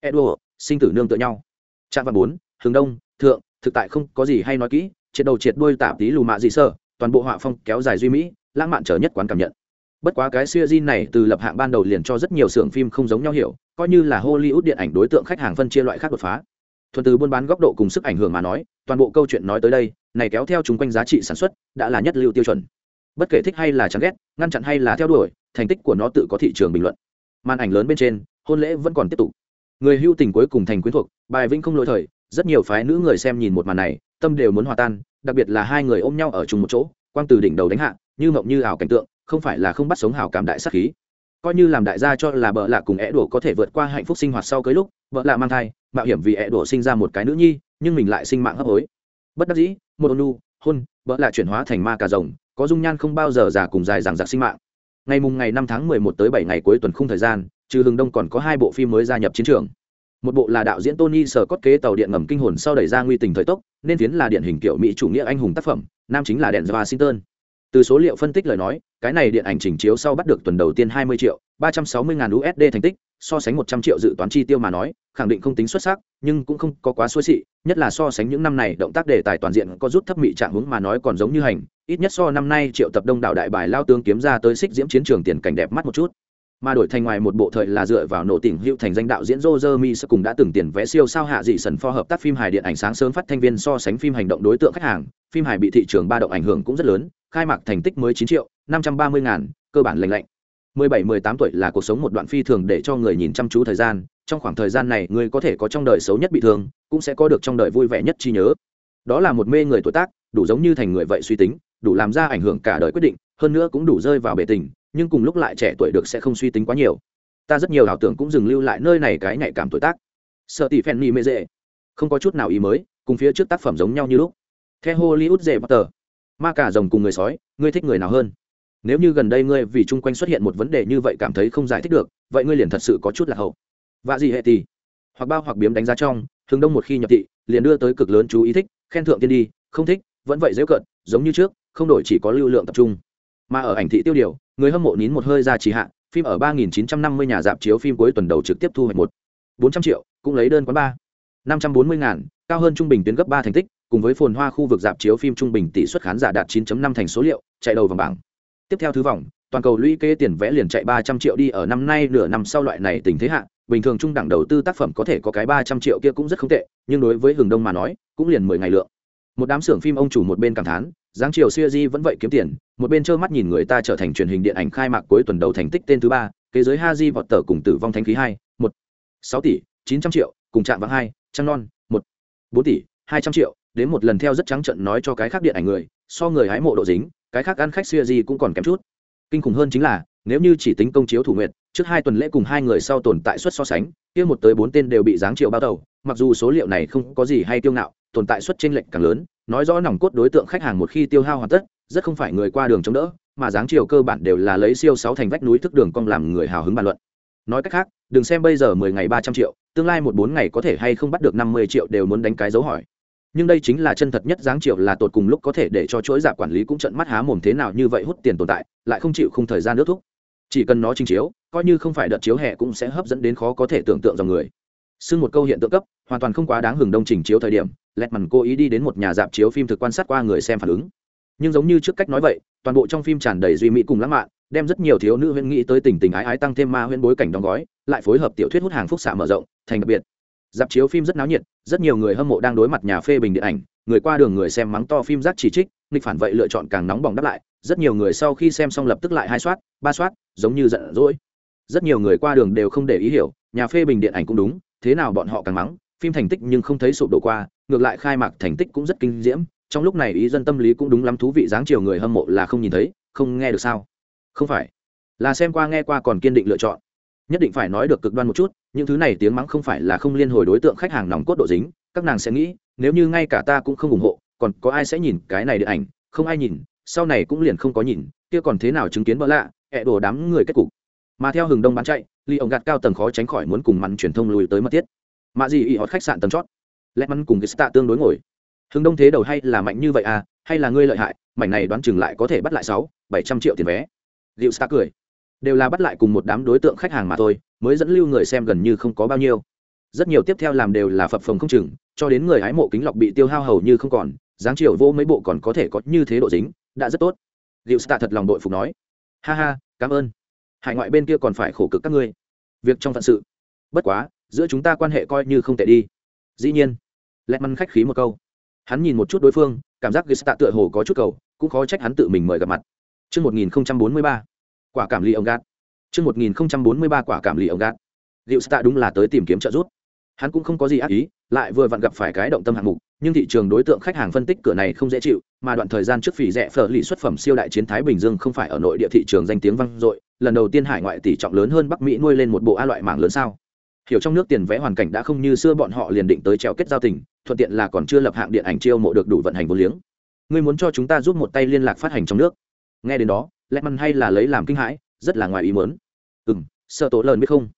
e đùa, sinh tử nương tựa nhau. trạm văn bốn, hướng đông, thượng, thực tại không có gì hay nói kỹ, triệt đầu triệt đuôi tạp tí lù mạ gì sơ, toàn bộ họa phong kéo dài duy mỹ, lãng mạn trở nhất quán cảm nhận. Bất quá cái siêu di này từ lập hạng ban đầu liền cho rất nhiều xưởng phim không giống nhau hiểu coi như là hollywood điện ảnh đối tượng khách hàng phân chia loại khác đột phá. Thuần từ buôn bán góc độ cùng sức ảnh hưởng mà nói toàn bộ câu chuyện nói tới đây này kéo theo chúng quanh giá trị sản xuất đã là nhất lưu tiêu chuẩn. Bất kể thích hay là chán ghét ngăn chặn hay là theo đuổi thành tích của nó tự có thị trường bình luận. Màn ảnh lớn bên trên hôn lễ vẫn còn tiếp tục. Người hưu tình cuối cùng thành quyến thuộc bài vinh không lỗi thời rất nhiều phái nữ người xem nhìn một màn này tâm đều muốn hòa tan, đặc biệt là hai người ôm nhau ở chung một chỗ, quang từ đỉnh đầu đánh hạ, như mộng như ảo cảnh tượng, không phải là không bắt sống hảo cảm đại sắc khí. Coi như làm đại gia cho là bợ lạ cùng é đổ có thể vượt qua hạnh phúc sinh hoạt sau cưới lúc vợ lạ mang thai, mạo hiểm vì é đổ sinh ra một cái nữ nhi, nhưng mình lại sinh mạng hấp hối. Bất đắc dĩ, một ônu hôn vợ lạ chuyển hóa thành ma cà rồng, có dung nhan không bao giờ già cùng dài dằng dặc sinh mạng. Ngày mùng ngày năm tháng mười một tới bảy ngày cuối tuần khung thời gian, trừ hừng đông còn có hai bộ phim mới gia nhập chiến trường một bộ là đạo diễn tony sờ cốt kế tàu điện ngầm kinh hồn sau đẩy ra nguy tình thời tốc, nên tiến là điện hình kiểu mỹ chủ nghĩa anh hùng tác phẩm, nam chính là đèn washington. Từ số liệu phân tích lời nói, cái này điện ảnh chỉnh chiếu sau bắt được tuần đầu tiên 20 triệu 360 ngàn usd thành tích, so sánh 100 triệu dự toán chi tiêu mà nói, khẳng định không tính xuất sắc, nhưng cũng không có quá xuôi xị, nhất là so sánh những năm này động tác đề tài toàn diện có rút thấp mị trạng hướng mà nói còn giống như hành, ít nhất so năm nay triệu tập đông đảo đại bài lao tướng kiếm ra tới xích diễm chiến trường tiền cảnh đẹp mắt một chút mà đổi thành ngoài một bộ thời là dựa vào nổ tỉnh hữu thành danh đạo diễn Roger Mi cùng đã từng tiền vé siêu sao hạ dị sần pho hợp tác phim hài điện ảnh sáng sớm phát thanh viên so sánh phim hành động đối tượng khách hàng, phim hài bị thị trường ba động ảnh hưởng cũng rất lớn, khai mạc thành tích mới chín triệu năm trăm ba mươi ngàn, cơ bản lành lạnh. mười bảy mười tám tuổi là cuộc sống một đoạn phi thường để cho người nhìn chăm chú thời gian, trong khoảng thời gian này người có thể có trong đời xấu nhất bị thương, cũng sẽ có được trong đời vui vẻ nhất chi nhớ. Đó là một mê người tuổi tác, đủ giống như thành người vậy suy tính, đủ làm ra ảnh hưởng cả đời quyết định, hơn nữa cũng đủ rơi vào bể tình, nhưng cùng lúc lại trẻ tuổi được sẽ không suy tính quá nhiều. Ta rất nhiều ảo tưởng cũng dừng lưu lại nơi này cái nhạy cảm tuổi tác. Sợ tỷ phen mi mê dễ không có chút nào ý mới, cùng phía trước tác phẩm giống nhau như lúc. Theo hollywood dễ bắt tờ ma cả rồng cùng người sói, ngươi thích người nào hơn? Nếu như gần đây ngươi vì chung quanh xuất hiện một vấn đề như vậy cảm thấy không giải thích được, vậy ngươi liền thật sự có chút là hậu. Và gì hệ tỷ hoặc bao hoặc biếm đánh giá trong thường đông một khi nhập thị liền đưa tới cực lớn chú ý thích, khen thượng tiên đi, không thích, vẫn vậy dễ cận, giống như trước, không đổi chỉ có lưu lượng tập trung. Mà ở ảnh thị tiêu điều người hâm mộ nín một hơi ra trì hạ, phim ở 3.950 nhà dạp chiếu phim cuối tuần đầu trực tiếp thu hoạch một 400 triệu, cũng lấy đơn quán ba 540 ngàn, cao hơn trung bình tuyến gấp ba thành tích, cùng với phồn hoa khu vực dạp chiếu phim trung bình tỷ suất khán giả đạt 9.5 thành số liệu, chạy đầu vòng bảng. Tiếp theo thứ vòng, toàn cầu lũy kế tiền vẽ liền chạy 300 triệu đi ở năm nay nửa năm sau loại này tình thế hạ, bình thường trung đẳng đầu tư tác phẩm có thể có cái 300 triệu kia cũng rất không tệ, nhưng đối với hừng đông mà nói, cũng liền 10 ngày lượng. Một đám xưởng phim ông chủ một bên cảm thán giáng triều siêu di vẫn vậy kiếm tiền, một bên trơ mắt nhìn người ta trở thành truyền hình điện ảnh khai mạc cuối tuần đầu thành tích tên thứ ba, kế giới ha di vọt tờ cùng tử vong thanh khí hai, một. Sáu tỷ, chín trăm triệu, cùng chạm vắng hai, trăng non, một. Bốn tỷ, hai trăm triệu, đến một lần theo rất trắng trận nói cho cái khác điện ảnh người, so người hái mộ độ dính, cái khác ăn khách siêu di cũng còn kém chút. Kinh khủng hơn chính là, nếu như chỉ tính công chiếu thủ nguyện trước hai tuần lễ cùng hai người sau tồn tại suất so sánh, kia một tới bốn tên đều bị giáng triệu bao tàu, mặc dù số liệu này không có gì hay tiêu ngạo tồn tại suất chênh lệch càng lớn, nói rõ nòng cốt đối tượng khách hàng một khi tiêu hao hoàn tất, rất không phải người qua đường chống đỡ, mà dáng chiều cơ bản đều là lấy siêu sáu thành vách núi thức đường cong làm người hào hứng bàn luận. Nói cách khác, đừng xem bây giờ mười ngày ba trăm triệu, tương lai một bốn ngày có thể hay không bắt được năm mươi triệu đều muốn đánh cái dấu hỏi. Nhưng đây chính là chân thật nhất dáng chiều là tột cùng lúc có thể để cho chuỗi giả quản lý cũng trận mắt há mồm thế nào như vậy hút tiền tồn tại, lại không chịu không thời gian nước thúc. Chỉ cần nó trình chiếu, coi như không phải đợt chiếu hè cũng sẽ hấp dẫn đến khó có thể tưởng tượng dòng người. Xưng một câu hiện tượng cấp hoàn toàn không quá đáng hưởng đông trình chiếu thời điểm lẹt mằn cố ý đi đến một nhà dạp chiếu phim thực quan sát qua người xem phản ứng. Nhưng giống như trước cách nói vậy, toàn bộ trong phim tràn đầy duy mỹ cùng lãng mạn, đem rất nhiều thiếu nữ huyễn nghĩ tới tình tình ái ái tăng thêm ma huyễn bối cảnh đóng gói, lại phối hợp tiểu thuyết hút hàng phúc xạ mở rộng, thành đặc biệt. Dạp chiếu phim rất náo nhiệt, rất nhiều người hâm mộ đang đối mặt nhà phê bình điện ảnh, người qua đường người xem mắng to phim rác chỉ trích, nghịch phản vậy lựa chọn càng nóng bỏng đáp lại, rất nhiều người sau khi xem xong lập tức lại hai soát, ba soát, giống như giận dỗi. Rất nhiều người qua đường đều không để ý hiểu, nhà phê bình điện ảnh cũng đúng, thế nào bọn họ càng mắng phim thành tích nhưng không thấy sụp đổ qua, ngược lại khai mạc thành tích cũng rất kinh diễm, trong lúc này ý dân tâm lý cũng đúng lắm, thú vị dáng chiều người hâm mộ là không nhìn thấy, không nghe được sao? Không phải. Là xem qua nghe qua còn kiên định lựa chọn. Nhất định phải nói được cực đoan một chút, những thứ này tiếng mắng không phải là không liên hồi đối tượng khách hàng nòng cốt độ dính, các nàng sẽ nghĩ, nếu như ngay cả ta cũng không ủng hộ, còn có ai sẽ nhìn cái này điện ảnh? Không ai nhìn, sau này cũng liền không có nhìn, kia còn thế nào chứng kiến bỡ lạ, ẹ đổ đám người kết cục. Mà theo hừng đông bán chạy ly ông gạt cao tầng khó tránh khỏi muốn cùng mặn truyền thông lùi tới mất tiết mà gì ỉ hót khách sạn tầm chót. Lẽ mắn cùng cái tương đối ngồi. Hướng đông thế đầu hay là mạnh như vậy à? Hay là ngươi lợi hại? Mảnh này đoán chừng lại có thể bắt lại sáu, bảy trăm triệu tiền vé. Liệu stạ cười. Đều là bắt lại cùng một đám đối tượng khách hàng mà thôi, mới dẫn lưu người xem gần như không có bao nhiêu. Rất nhiều tiếp theo làm đều là phập phồng không chừng, cho đến người hái mộ kính lọc bị tiêu hao hầu như không còn, dáng chiều vô mấy bộ còn có thể có như thế độ dính, đã rất tốt. Liệu stạ thật lòng đội phục nói. Ha ha, cảm ơn. Hải ngoại bên kia còn phải khổ cực các ngươi. Việc trong phận sự. Bất quá giữa chúng ta quan hệ coi như không tệ đi dĩ nhiên lẹt măn khách khí một câu hắn nhìn một chút đối phương cảm giác gista tựa hồ có chút cầu cũng khó trách hắn tự mình mời gặp mặt Trước 1043, quả cảm ly ông gạt. Trước 1043 quả cảm ly ông gạt. Liệu Tạ đúng là tới tìm kiếm trợ giúp. Hắn cũng không có gì ác ý, lại vừa vặn gặp phải cái động tâm hạng mục, nhưng thị trường đối tượng khách hàng phân tích cửa này không dễ chịu, mà đoạn thời gian trước phỉ rẻ phở lì xuất phẩm siêu đại chiến Thái Bình Dương không phải ở nội địa thị trường danh tiếng vang dội, lần đầu tiên hải ngoại tỷ trọng lớn hơn Bắc Mỹ nuôi lên một bộ a loại mạng lớn sao? Hiểu trong nước tiền vẽ hoàn cảnh đã không như xưa bọn họ liền định tới treo kết giao tình, thuận tiện là còn chưa lập hạng điện ảnh chiêu mộ được đủ vận hành vốn liếng. Ngươi muốn cho chúng ta giúp một tay liên lạc phát hành trong nước. Nghe đến đó, lẽ măn hay là lấy làm kinh hãi, rất là ngoài ý muốn. m sợ tổ lớn biết không?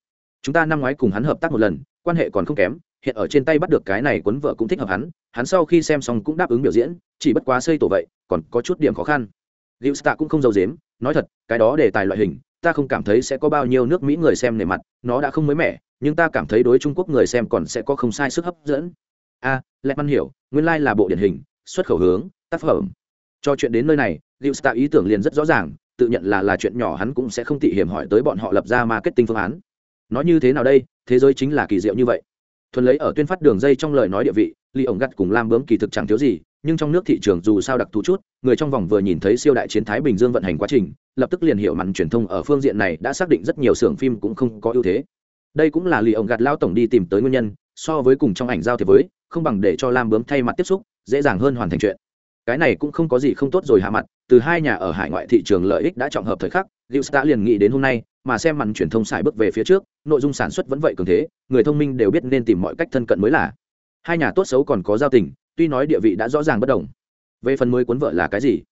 Chúng ta năm ngoái cùng hắn hợp tác một lần, quan hệ còn không kém, hiện ở trên tay bắt được cái này cuốn vợ cũng thích hợp hắn hắn sau khi xem xong cũng đáp ứng biểu diễn chỉ bất quá xây tổ vậy còn có chút điểm khó khăn liệu stạ cũng không giấu dếm nói thật cái đó để tài loại hình ta không cảm thấy sẽ có bao nhiêu nước mỹ người xem nề mặt nó đã không mới mẻ nhưng ta cảm thấy đối trung quốc người xem còn sẽ có không sai sức hấp dẫn. A à, văn hiểu nguyên lai、like、là bộ điển hình xuất khẩu hướng tác phẩm. Cho chuyện đến nơi này liệu stạ ý tưởng liền rất rõ ràng tự nhận là là chuyện nhỏ hắn cũng sẽ không tị hiểm hỏi tới bọn họ lập ra marketing phương án. Nói như thế nào đây thế giới chính là kỳ diệu như vậy. Thuần lấy ở tuyên phát đường dây trong lời nói địa vị ly ổng gắt cùng lam bướm kỳ thực chẳng thiếu gì nhưng trong nước thị trường dù sao đặc thù chút, người trong vòng vừa nhìn thấy siêu đại chiến thái bình dương vận hành quá trình, lập tức liền hiểu mặn truyền thông ở phương diện này đã xác định rất nhiều xưởng phim cũng không có ưu thế. Đây cũng là lì ổng gạt lao tổng đi tìm tới nguyên nhân, so với cùng trong ảnh giao thì với, không bằng để cho lam bướm thay mặt tiếp xúc, dễ dàng hơn hoàn thành chuyện. Cái này cũng không có gì không tốt rồi hạ mặt, từ hai nhà ở hải ngoại thị trường lợi ích đã trọng hợp thời khắc liệu đã liền nghĩ đến hôm nay, mà xem màn truyền thông xài bước về phía trước, nội dung sản xuất vẫn vậy cường thế, người thông minh đều biết nên tìm mọi cách thân cận mới là. Hai nhà tốt xấu còn có giao tình tuy nói địa vị đã rõ ràng bất đồng về phần mới cuốn vợ là cái gì?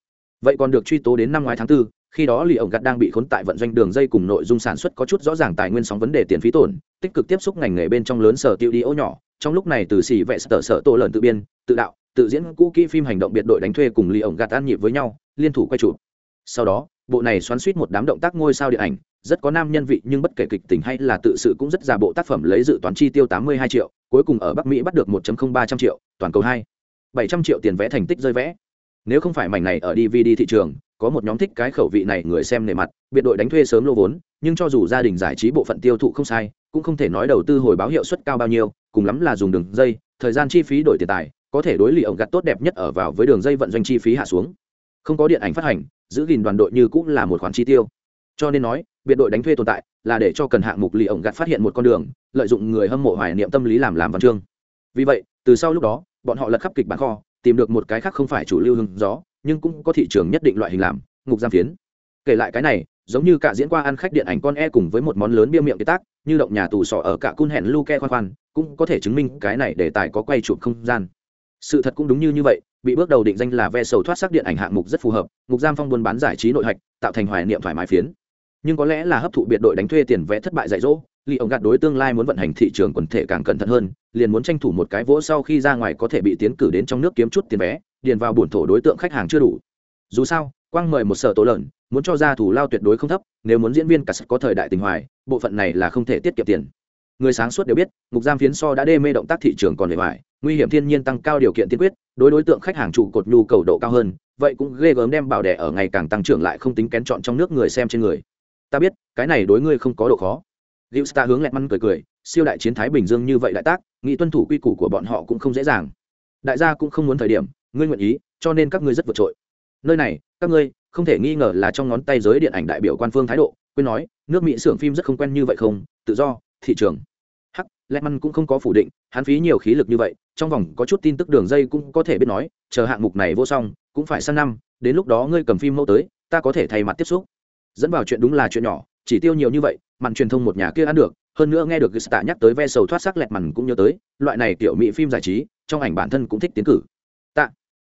Vậy còn được truy tố đến năm ngoái tháng 4, khi đó lì ổng gặt đang bị khốn tại vận doanh đường dây cùng nội dung sản xuất có chút rõ ràng tài nguyên sóng vấn đề tiền phí tổn tích cực tiếp xúc ngành nghề bên trong lớn sở tiêu đi ô nhỏ trong lúc này từ xỉ vệ sở sở tô lợn tự biên tự đạo tự diễn cũ kỹ phim hành động biệt đội đánh thuê cùng lì ổng gạt ăn nhịp với nhau liên thủ quay chụp. Sau đó bộ này xoắn suýt một đám động tác ngôi sao điện ảnh rất có nam nhân vị nhưng bất kể kịch tình hay là tự sự cũng rất già bộ tác phẩm lấy dự toán chi tiêu 82 triệu cuối cùng ở bắc mỹ bắt được 1.0300 triệu, toàn cầu hai. 700 triệu tiền vẽ thành tích rơi vẽ. Nếu không phải mảnh này ở dvd thị trường, có một nhóm thích cái khẩu vị này người xem nề mặt, biệt đội đánh thuê sớm lô vốn, nhưng cho dù gia đình giải trí bộ phận tiêu thụ không sai, cũng không thể nói đầu tư hồi báo hiệu suất cao bao nhiêu, cùng lắm là dùng đường dây, thời gian chi phí đổi tiền tài, có thể đối lì ổng gặt tốt đẹp nhất ở vào với đường dây vận doanh chi phí hạ xuống. Không có điện ảnh phát hành, giữ gìn đoàn đội như cũng là một khoản chi tiêu cho nên nói, biệt đội đánh thuê tồn tại là để cho cần hạng mục lì ổng gạt phát hiện một con đường, lợi dụng người hâm mộ hoài niệm tâm lý làm làm văn chương. Vì vậy, từ sau lúc đó, bọn họ lật khắp kịch bản kho, tìm được một cái khác không phải chủ lưu hưng gió, nhưng cũng có thị trường nhất định loại hình làm, ngục giam phiến. Kể lại cái này, giống như cả diễn qua ăn khách điện ảnh con e cùng với một món lớn bia miệng kế tác, như động nhà tù sọ ở cả cun hẹn luke khoan khoan, cũng có thể chứng minh cái này để tài có quay chụp không gian. Sự thật cũng đúng như như vậy, bị bước đầu định danh là ve sầu thoát sắc điện ảnh hạng mục rất phù hợp, ngục giam phong buôn bán giải trí nội hạch, tạo thành hoài niệm thoải mái phiến nhưng có lẽ là hấp thụ biệt đội đánh thuê tiền vẽ thất bại dạy dỗ, li ông gạt đối tương lai muốn vận hành thị trường quần thể càng cẩn thận hơn, liền muốn tranh thủ một cái vỗ sau khi ra ngoài có thể bị tiến cử đến trong nước kiếm chút tiền vé điền vào bổn thổ đối tượng khách hàng chưa đủ. Dù sao, quang mời một sở tố lợn, muốn cho ra thủ lao tuyệt đối không thấp, nếu muốn diễn viên cả có thời đại tình hoài, bộ phận này là không thể tiết kiệm tiền. Người sáng suốt đều biết ngục giam phiến so đã đê mê động tác thị trường còn bề ngoài nguy hiểm thiên nhiên tăng cao điều kiện tiên quyết, đối đối tượng khách hàng trụ cột nhu cầu độ cao hơn, vậy cũng ghê gớm đem bảo đẻ ở ngày càng tăng trưởng lại không tính kén chọn trong nước người xem trên người ta biết cái này đối ngươi không có độ khó Liễu Sta hướng lẹt măn cười cười, siêu đại chiến Thái Bình Dương như vậy đại tác, nghĩ tuân thủ quy củ của bọn họ cũng không dễ dàng. Đại gia cũng không muốn thời điểm, ngươi nguyện ý, cho nên các ngươi rất vượt trội. Nơi này, các ngươi không thể nghi ngờ là trong ngón tay giới điện ảnh đại biểu quan phương thái độ, quên nói, nước Mỹ xưởng phim rất không quen như vậy không, tự do, thị trường. Hắc, lẹt măn cũng không có phủ định, hắn phí nhiều khí lực như vậy, trong vòng có chút tin tức đường dây cũng có thể biết nói, chờ hạng mục này vô xong, cũng phải sang năm, đến lúc đó ngươi cầm phim mẫu tới, ta có thể thay mặt tiếp xúc. Dẫn vào chuyện đúng là chuyện nhỏ, chỉ tiêu nhiều như vậy màn truyền thông một nhà kia ăn được hơn nữa nghe được Gista nhắc tới ve sầu thoát sắc lẹt mằn cũng nhớ tới loại này kiểu mỹ phim giải trí trong ảnh bản thân cũng thích tiến cử. Tạ.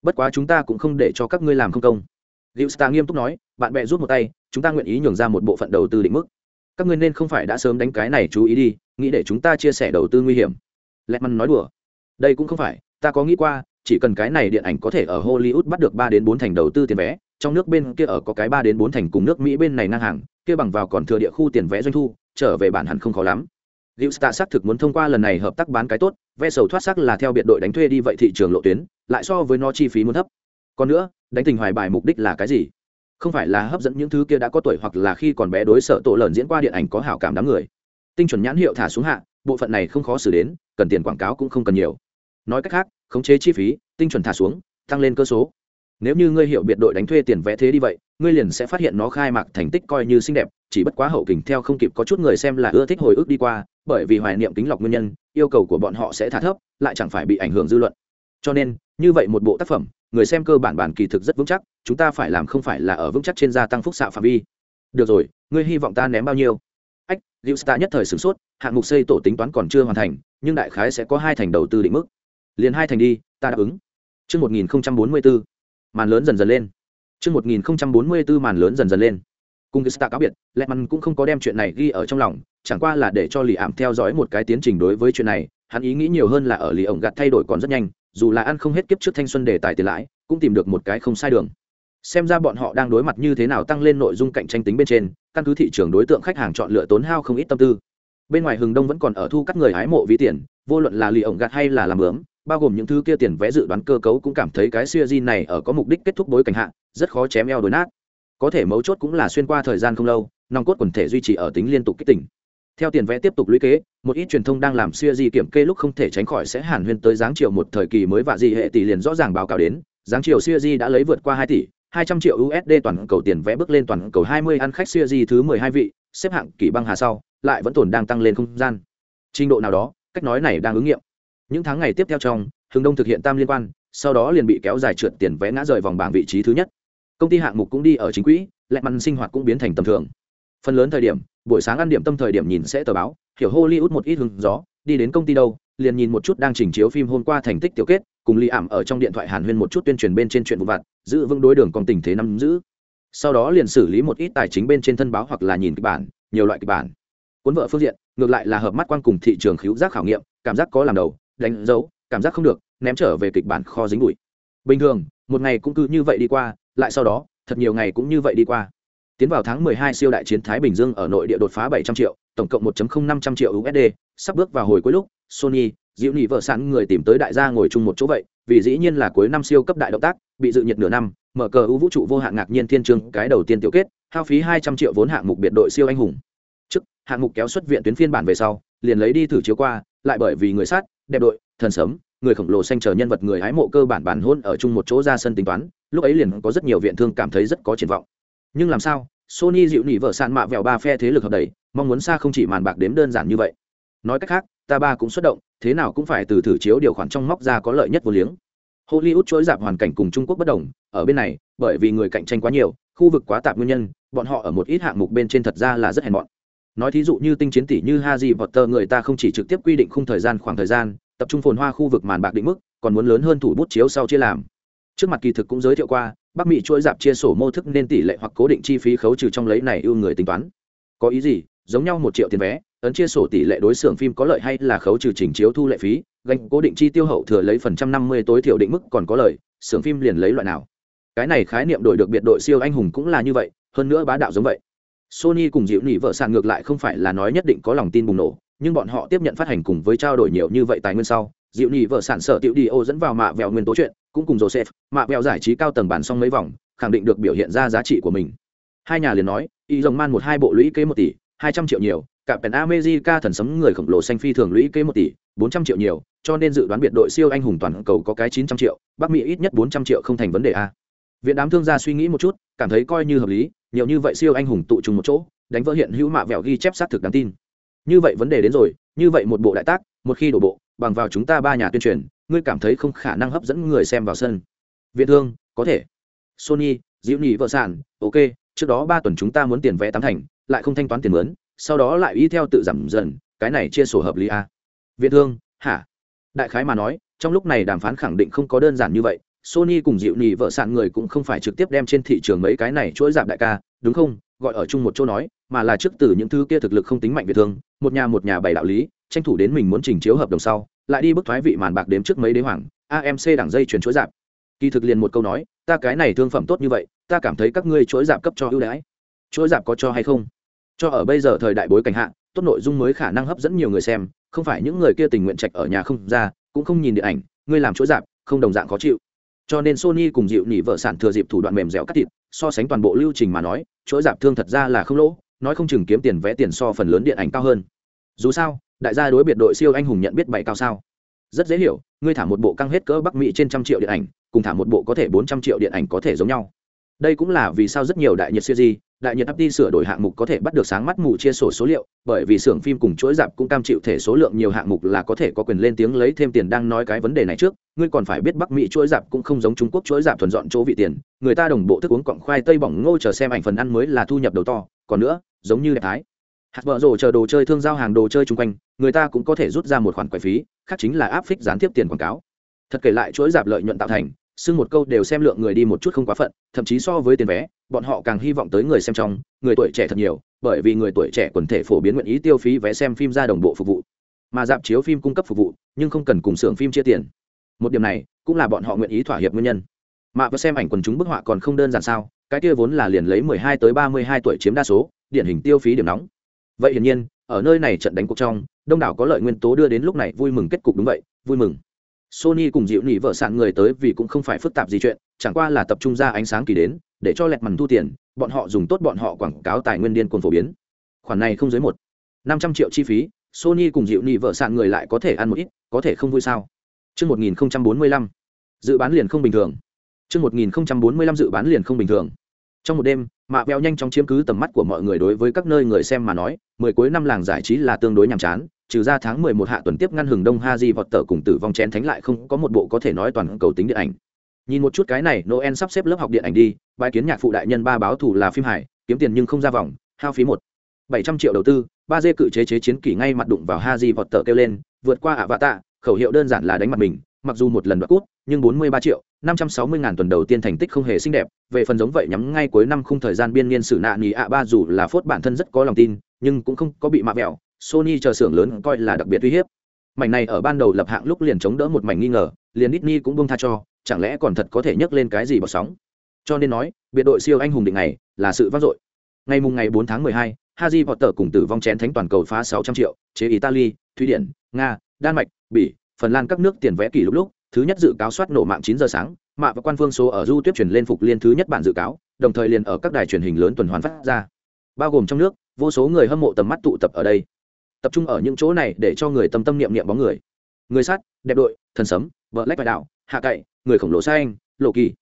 Bất quá chúng ta cũng không để cho các ngươi làm không công. Gista nghiêm túc nói bạn bè rút một tay chúng ta nguyện ý nhường ra một bộ phận đầu tư định mức. Các ngươi nên không phải đã sớm đánh cái này chú ý đi nghĩ để chúng ta chia sẻ đầu tư nguy hiểm. Lẹt mằn nói đùa. Đây cũng không phải ta có nghĩ qua chỉ cần cái này điện ảnh có thể ở hollywood bắt được ba đến bốn thành đầu tư tiền vé trong nước bên kia ở có cái ba đến bốn thành cùng nước mỹ bên này ngang hàng kia bằng vào còn thừa địa khu tiền vé doanh thu trở về bản hẳn không khó lắm Liễu Sta xác thực muốn thông qua lần này hợp tác bán cái tốt, ve sầu thoát sắc là theo biệt đội đánh thuê đi vậy thị trường lộ tuyến, lại so với nó chi phí muốn thấp. Còn nữa, đánh tình hoài bài mục đích là cái gì? Không phải là hấp dẫn những thứ kia đã có tuổi hoặc là khi còn bé đối sợ tổ lợn diễn qua điện ảnh có hảo cảm đám người. Tinh chuẩn nhãn hiệu thả xuống hạ, bộ phận này không khó xử đến, cần tiền quảng cáo cũng không cần nhiều. Nói cách khác, khống chế chi phí, tinh chuẩn thả xuống, tăng lên cơ số nếu như ngươi hiểu biệt đội đánh thuê tiền vẽ thế đi vậy ngươi liền sẽ phát hiện nó khai mạc thành tích coi như xinh đẹp chỉ bất quá hậu kình theo không kịp có chút người xem là ưa thích hồi ức đi qua bởi vì hoài niệm kính lọc nguyên nhân yêu cầu của bọn họ sẽ thả thấp lại chẳng phải bị ảnh hưởng dư luận. Cho nên như vậy một bộ tác phẩm người xem cơ bản bản kỳ thực rất vững chắc chúng ta phải làm không phải là ở vững chắc trên gia tăng phúc xạ phạm vi. Được rồi ngươi hy vọng ta ném bao nhiêu? Ách liệu Star nhất thời sửng sốt hạng mục xây tổ tính toán còn chưa hoàn thành nhưng đại khái sẽ có hai thành đầu tư định mức. Liền hai thành đi ta đáp ứng. Trước 1044, màn lớn dần dần lên Trước 1044 màn lớn dần dần lên. Cùng Gesta cáo biệt, Lehman cũng không có đem chuyện này ghi ở trong lòng, chẳng qua là để cho Lý Ảm theo dõi một cái tiến trình đối với chuyện này, hắn ý nghĩ nhiều hơn là ở Lý ổng gạt thay đổi còn rất nhanh, dù là ăn không hết kiếp trước thanh xuân để tài tiền lãi, cũng tìm được một cái không sai đường. Xem ra bọn họ đang đối mặt như thế nào tăng lên nội dung cạnh tranh tính bên trên, căn cứ thị trường đối tượng khách hàng chọn lựa tốn hao không ít tâm tư. Bên ngoài Hừng Đông vẫn còn ở thu cắt người hái mộ ví tiền, vô luận là Lý ổng gạt hay là làm bướm, bao gồm những thứ kia tiền vẽ dự đoán cơ cấu cũng cảm thấy cái siêu này ở có mục đích kết thúc bối cảnh hạ, rất khó chém eo đối nát. Có thể mấu chốt cũng là xuyên qua thời gian không lâu, nòng cốt quần thể duy trì ở tính liên tục kích tỉnh. Theo tiền vẽ tiếp tục lũy kế, một ít truyền thông đang làm siêu di kiểm kê lúc không thể tránh khỏi sẽ hàn huyên tới giáng chiều một thời kỳ mới và di hệ tỷ liền rõ ràng báo cáo đến giáng chiều siêu di đã lấy vượt qua hai tỷ, hai trăm triệu usd toàn cầu tiền vẽ bước lên toàn cầu hai mươi ăn khách siêu di thứ mười hai vị, xếp hạng kỳ băng hà sau, lại vẫn tồn đang tăng lên không gian. Trình độ nào đó, cách nói này đang ứng nghiệm những tháng ngày tiếp theo trong, hưng đông thực hiện tam liên quan, sau đó liền bị kéo dài trượt tiền vé ngã rời vòng bảng vị trí thứ nhất. Công ty hạng mục cũng đi ở chính quỹ lẹ mặn sinh hoạt cũng biến thành tầm thường. Phần lớn thời điểm, buổi sáng ăn điểm tâm thời điểm nhìn sẽ tờ báo, hiểu hollywood một ít hứng gió, đi đến công ty đâu, liền nhìn một chút đang trình chiếu phim hôm qua thành tích tiểu kết, cùng ly ảm ở trong điện thoại hàn huyên một chút tuyên truyền bên trên chuyện vụ vặt, giữ vững đối đường còn tình thế nắm giữ. Sau đó liền xử lý một ít tài chính bên trên thân báo hoặc là nhìn kịch bản, nhiều loại kịch bản. Cuốn vợ phương diện, ngược lại là hợp mắt quan cùng thị trường khíu giác khảo nghiệm, cảm giác có làm đầu đánh dấu, cảm giác không được, ném trở về kịch bản kho dính bụi. Bình thường, một ngày cũng cứ như vậy đi qua, lại sau đó, thật nhiều ngày cũng như vậy đi qua. Tiến vào tháng 12 siêu đại chiến thái bình dương ở nội địa đột phá 700 triệu, tổng cộng 1.0500 triệu usd sắp bước vào hồi cuối lúc, sony, diệu nhị vợ sẵn người tìm tới đại gia ngồi chung một chỗ vậy, vì dĩ nhiên là cuối năm siêu cấp đại động tác, bị dự nhiệt nửa năm, mở cờ u vũ trụ vô hạn ngạc nhiên thiên trường cái đầu tiên tiểu kết, hao phí 200 triệu vốn hạng mục biệt đội siêu anh hùng. Trước, hạng mục kéo xuất viện tuyến phiên bản về sau, liền lấy đi thử chiếu qua, lại bởi vì người sát đẹp đội, thần sấm, người khổng lồ xanh chờ nhân vật người hái mộ cơ bản bản hôn ở chung một chỗ ra sân tính toán, lúc ấy liền có rất nhiều viện thương cảm thấy rất có triển vọng. Nhưng làm sao? Sony dịu nỉ vợ sạn mạ vẹo ba phe thế lực hợp đầy, mong muốn xa không chỉ màn bạc đếm đơn giản như vậy. Nói cách khác, ta ba cũng xuất động, thế nào cũng phải từ thử chiếu điều khoản trong móc ra có lợi nhất vô liếng. Hollywood chối dạp hoàn cảnh cùng trung quốc bất đồng, ở bên này, bởi vì người cạnh tranh quá nhiều, khu vực quá tạp nguyên nhân, bọn họ ở một ít hạng mục bên trên thật ra là rất hèn mọn nói thí dụ như tinh chiến tỷ như Haji Potter người ta không chỉ trực tiếp quy định khung thời gian khoảng thời gian, tập trung phồn hoa khu vực màn bạc định mức, còn muốn lớn hơn thủ bút chiếu sau chia làm. Trước mặt kỳ thực cũng giới thiệu qua, Bắc Mỹ chuỗi dạp chia sổ mô thức nên tỷ lệ hoặc cố định chi phí khấu trừ trong lấy này ưu người tính toán. Có ý gì? Giống nhau một triệu tiền vé, ấn chia sổ tỷ lệ đối xưởng phim có lợi hay là khấu trừ chỉnh chiếu thu lệ phí, gánh cố định chi tiêu hậu thừa lấy phần trăm năm mươi tối thiểu định mức còn có lợi, xưởng phim liền lấy loại nào. Cái này khái niệm đổi được biệt đội siêu anh hùng cũng là như vậy, hơn nữa bá đạo giống vậy. Sony cùng dịu nỉ vợ sàn ngược lại không phải là nói nhất định có lòng tin bùng nổ, nhưng bọn họ tiếp nhận phát hành cùng với trao đổi nhiều như vậy tài nguyên sau dịu nỉ vợ sản sở tiểu đi ô dẫn vào mạ vẹo nguyên tố chuyện cũng cùng joseph mạ vẹo giải trí cao tầng bản xong mấy vòng khẳng định được biểu hiện ra giá trị của mình. Hai nhà liền nói y rồng man một hai bộ lũy kế một tỷ hai trăm triệu nhiều cả pèn America thần sấm người khổng lồ xanh phi thường lũy kế một tỷ bốn trăm triệu nhiều cho nên dự đoán biệt đội siêu anh hùng toàn cầu có cái chín trăm triệu bắc mỹ ít nhất bốn trăm triệu không thành vấn đề a. Viện đám thương gia suy nghĩ một chút cảm thấy coi như hợp lý nhiều như vậy siêu anh hùng tụ trùng một chỗ, đánh vỡ hiện hữu mạ vẹo ghi chép xác thực đáng tin. Như vậy vấn đề đến rồi, như vậy một bộ đại tác, một khi đổ bộ, bằng vào chúng ta ba nhà tuyên truyền, ngươi cảm thấy không khả năng hấp dẫn người xem vào sân. Viện thương, có thể. Sony, diễu nhị vợ sản, ok, trước đó ba tuần chúng ta muốn tiền vé tám thành, lại không thanh toán tiền mướn, sau đó lại y theo tự giảm dần, cái này chia sổ hợp lý a viện thương, hả? Đại khái mà nói, trong lúc này đàm phán khẳng định không có đơn giản như vậy sony cùng dịu nhị vợ sạn người cũng không phải trực tiếp đem trên thị trường mấy cái này chuỗi giảm đại ca, đúng không? Gọi ở chung một chỗ nói, mà là trước từ những thứ kia thực lực không tính mạnh việt thương, một nhà một nhà bày đạo lý, tranh thủ đến mình muốn trình chiếu hợp đồng sau, lại đi bức thoái vị màn bạc đếm trước mấy đế hoàng amc đẳng dây chuyển chuỗi giảm. Kỳ thực liền một câu nói, ta cái này thương phẩm tốt như vậy, ta cảm thấy các ngươi chuỗi giảm cấp cho ưu đãi. Chuỗi giảm có cho hay không? Cho ở bây giờ thời đại bối cảnh hạ, tốt nội dung mới khả năng hấp dẫn nhiều người xem, không phải những người kia tình nguyện trạch ở nhà không ra, cũng không nhìn điện ảnh, ngươi làm chuỗi giảm, không đồng dạng khó chịu cho nên sony cùng dịu nỉ vợ sản thừa dịp thủ đoạn mềm dẻo cắt thịt, so sánh toàn bộ lưu trình mà nói, chuỗi giảm thương thật ra là không lỗ, nói không chừng kiếm tiền vẽ tiền so phần lớn điện ảnh cao hơn. Dù sao, đại gia đối biệt đội siêu anh hùng nhận biết bảy cao sao? Rất dễ hiểu, ngươi thả một bộ căng hết cỡ bắc mỹ trên trăm triệu điện ảnh, cùng thả một bộ có thể bốn trăm triệu điện ảnh có thể giống nhau. Đây cũng là vì sao rất nhiều đại nhiệt siêu di đại nhiệt đi sửa đổi hạng mục có thể bắt được sáng mắt mù chia sổ số liệu, bởi vì xưởng phim cùng chuỗi dạp cũng cam chịu thể số lượng nhiều hạng mục là có thể có quyền lên tiếng lấy thêm tiền đang nói cái vấn đề này trước. Ngươi còn phải biết bắc mỹ chuỗi dạp cũng không giống trung quốc chuỗi dạp thuần dọn chỗ vị tiền. Người ta đồng bộ thức uống cọng khoai tây bỏng ngô chờ xem ảnh phần ăn mới là thu nhập đầu to. Còn nữa, giống như đẹp thái. Hạt vợ rổ chờ đồ chơi thương giao hàng đồ chơi chung quanh, người ta cũng có thể rút ra một khoản quầy phí, khác chính là áp phích gián tiếp tiền quảng cáo. Thật kể lại chuỗi dạp lợi nhuận tạo thành xưng một câu đều xem lượng người đi một chút không quá phận, thậm chí so với tiền vé, bọn họ càng hy vọng tới người xem trong, người tuổi trẻ thật nhiều, bởi vì người tuổi trẻ quần thể phổ biến nguyện ý tiêu phí vé xem phim ra đồng bộ phục vụ. Mà dạp chiếu phim cung cấp phục vụ, nhưng không cần cùng xưởng phim chia tiền. Một điểm này, cũng là bọn họ nguyện ý thỏa hiệp nguyên nhân. Mà và xem ảnh quần chúng bức họa còn không đơn giản sao, cái kia vốn là liền lấy 12 tới 32 tuổi chiếm đa số, điển hình tiêu phí điểm nóng. Vậy hiển nhiên, ở nơi này trận đánh cuộc trong, đông đảo có lợi nguyên tố đưa đến lúc này vui mừng kết cục đúng vậy, vui mừng sony cùng dịu nỉ vợ sạn người tới vì cũng không phải phức tạp gì chuyện chẳng qua là tập trung ra ánh sáng kỳ đến để cho lẹt mằn thu tiền bọn họ dùng tốt bọn họ quảng cáo tài nguyên điên cuồng phổ biến. Khoản này không dưới một năm trăm triệu chi phí sony cùng dịu nỉ vợ sạn người lại có thể ăn một ít có thể không vui sao? Trước 1045, dự bán liền không bình thường. Trước 1045 dự bán liền không bình thường. Trong một đêm mạ vẹo nhanh chóng chiếm cứ tầm mắt của mọi người đối với các nơi người xem mà nói mười cuối năm làng giải trí là tương đối nhàm chán trừ ra tháng mười một hạ tuần tiếp ngăn hừng đông ha di vọt tở cùng tử vong chén thánh lại không có một bộ có thể nói toàn cầu tính điện ảnh. Nhìn một chút cái này noel sắp xếp lớp học điện ảnh đi bài kiến nhạc phụ đại nhân ba báo thủ là phim hải kiếm tiền nhưng không ra vòng hao phí một bảy trăm triệu đầu tư ba dê cự chế chế chiến kỳ ngay mặt đụng vào ha di vọt tở kêu lên vượt qua ạ vạ tạ khẩu hiệu đơn giản là đánh mặt mình mặc dù một lần đoạt cút nhưng bốn mươi ba triệu năm trăm sáu mươi ngàn tuần đầu tiên thành tích không hề xinh đẹp về phần giống vậy nhắm ngay cuối năm khung thời gian biên niên sử nạ nhì ạ ba dù là phốt bản thân rất có lòng tin nhưng cũng không có bị mạ vẹo, sony chờ xưởng lớn coi là đặc biệt uy hiếp mảnh này ở ban đầu lập hạng lúc liền chống đỡ một mảnh nghi ngờ liền Disney cũng buông tha cho chẳng lẽ còn thật có thể nhấc lên cái gì bọt sóng cho nên nói biệt đội siêu anh hùng định này là sự vang dội ngày mùng ngày 4 tháng 12, Harry Potter cùng tử vong chén thánh toàn cầu phá 600 triệu, chế Italy, Thụy Điển, Nga, Đan Mạch, Bỉ, Phần Lan các nước tiền vé kỷ lúc lúc, thứ nhất dự cáo soát nổ mạng 9 giờ sáng, mạ và quan phương số ở du tiếp truyền lên phục liên thứ nhất bản dự cáo, đồng thời liền ở các đài truyền hình lớn tuần hoàn phát ra. Bao gồm trong nước, vô số người hâm mộ tầm mắt tụ tập ở đây. Tập trung ở những chỗ này để cho người tâm tâm niệm niệm bóng người. Người sát, đẹp đội, thần sấm, vợ lách vải đạo, hạ cậy, người khổng lồ xanh, lộ kỳ.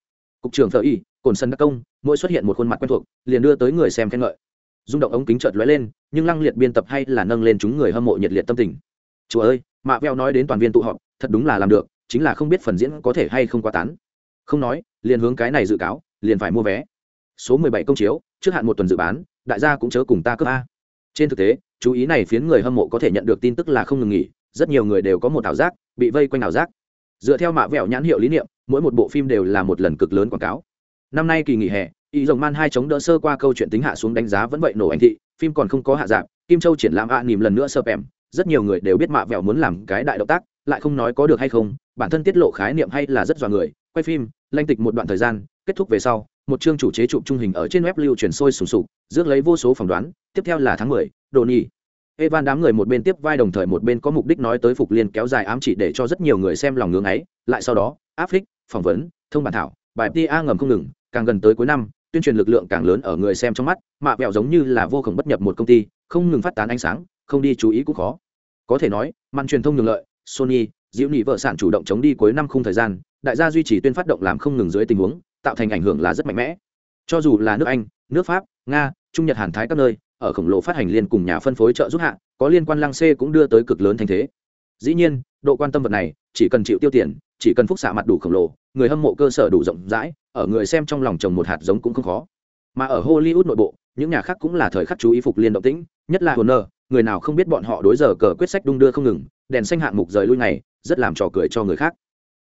Cục trưởng thợ Y, Cồn Sân Đắc Công, mỗi xuất hiện một khuôn mặt quen thuộc, liền đưa tới người xem khen ngợi. Rung động ống kính chợt lóe lên, nhưng lăng liệt biên tập hay là nâng lên chúng người hâm mộ nhiệt liệt tâm tình. Chúa ơi, mạ veo nói đến toàn viên tụ họp, thật đúng là làm được, chính là không biết phần diễn có thể hay không quá tán không nói liền hướng cái này dự cáo liền phải mua vé số mười bảy công chiếu trước hạn một tuần dự bán đại gia cũng chớ cùng ta cướp a trên thực tế chú ý này phiến người hâm mộ có thể nhận được tin tức là không ngừng nghỉ rất nhiều người đều có một ảo giác bị vây quanh ảo giác. Dựa theo mạ vẹo nhãn hiệu lý niệm mỗi một bộ phim đều là một lần cực lớn quảng cáo. Năm nay kỳ nghỉ hè ý rồng man hai chống đỡ sơ qua câu chuyện tính hạ xuống đánh giá vẫn vậy nổ ảnh thị phim còn không có hạ giảm, kim châu triển lãm ạ à, lần nữa sơ pèm rất nhiều người đều biết mạ vẹo muốn làm cái đại động tác lại không nói có được hay không bản thân tiết lộ khái niệm hay là rất dọa người quay phim lanh tịch một đoạn thời gian kết thúc về sau một chương chủ chế chụp trung hình ở trên web lưu truyền sôi sùng sục, rước lấy vô số phỏng đoán, tiếp theo là tháng mười, đồ nhi evan đám người một bên tiếp vai đồng thời một bên có mục đích nói tới phục liên kéo dài ám chỉ để cho rất nhiều người xem lòng ngưỡng ấy, lại sau đó áp phích phỏng vấn, thông bản thảo, bài pa ngầm không ngừng, càng gần tới cuối năm, tuyên truyền lực lượng càng lớn ở người xem trong mắt, mạ vẹo giống như là vô cùng bất nhập một công ty, không ngừng phát tán ánh sáng, không đi chú ý cũng khó. Có thể nói, màn truyền thông nhường lợi, sony, diễu nghị vợ sản chủ động chống đi cuối năm khung thời gian, đại gia duy trì tuyên phát động làm không ngừng dưới tình huống tạo thành ảnh hưởng là rất mạnh mẽ. Cho dù là nước anh nước pháp nga trung nhật hàn thái các nơi ở khổng lồ phát hành liên cùng nhà phân phối trợ giúp hạ có liên quan lăng xê cũng đưa tới cực lớn thành thế. Dĩ nhiên độ quan tâm vật này chỉ cần chịu tiêu tiền chỉ cần phúc xạ mặt đủ khổng lồ người hâm mộ cơ sở đủ rộng rãi ở người xem trong lòng trồng một hạt giống cũng không khó. Mà ở hollywood nội bộ những nhà khác cũng là thời khắc chú ý phục liên động tĩnh nhất là Warner, người nào không biết bọn họ đối giờ cờ quyết sách đung đưa không ngừng đèn xanh hạng mục rời lui này rất làm trò cười cho người khác.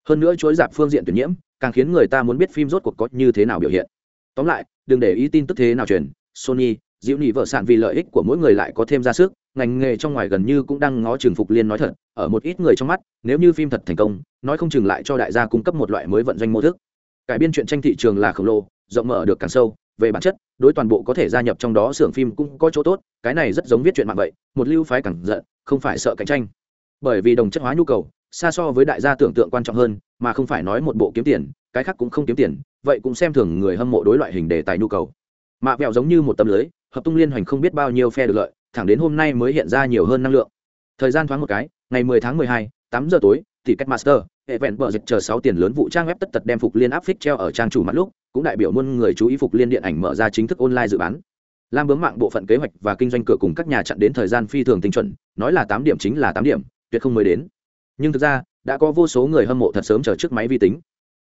Hơn nữa chối dạp phương diện tuyển nhiễm càng khiến người ta muốn biết phim rốt cuộc có như thế nào biểu hiện. Tóm lại, đừng để ý tin tức thế nào truyền, sony diệu nhị vợ sản vì lợi ích của mỗi người lại có thêm ra sức, ngành nghề trong ngoài gần như cũng đang ngó trường phục liên nói thật, ở một ít người trong mắt, nếu như phim thật thành công, nói không chừng lại cho đại gia cung cấp một loại mới vận doanh mô thức. Cải biên chuyện tranh thị trường là khổng lồ, rộng mở được càng sâu, về bản chất, đối toàn bộ có thể gia nhập trong đó xưởng phim cũng có chỗ tốt, cái này rất giống viết chuyện mạng vậy, một lưu phái càng giận, không phải sợ cạnh tranh. Bởi vì đồng chất hóa nhu cầu xa so với đại gia tưởng tượng quan trọng hơn mà không phải nói một bộ kiếm tiền cái khác cũng không kiếm tiền vậy cũng xem thường người hâm mộ đối loại hình đề tài nhu cầu. Mạ vẹo giống như một tấm lưới hợp tung liên hoành không biết bao nhiêu phe được lợi thẳng đến hôm nay mới hiện ra nhiều hơn năng lượng. Thời gian thoáng một cái ngày 10 tháng 12, 8 giờ tối thì cách master hệ vẹn vợ dịch chờ sáu tiền lớn vụ trang web tất tật đem phục liên áp phích treo ở trang chủ mặt lúc cũng đại biểu muôn người chú ý phục liên điện ảnh mở ra chính thức online dự bán. Lam bướm mạng bộ phận kế hoạch và kinh doanh cửa cùng các nhà chặn đến thời gian phi thường tinh chuẩn nói là tám điểm chính là tám điểm tuyệt không mới đến nhưng thực ra, đã có vô số người hâm mộ thật sớm chờ trước máy vi tính.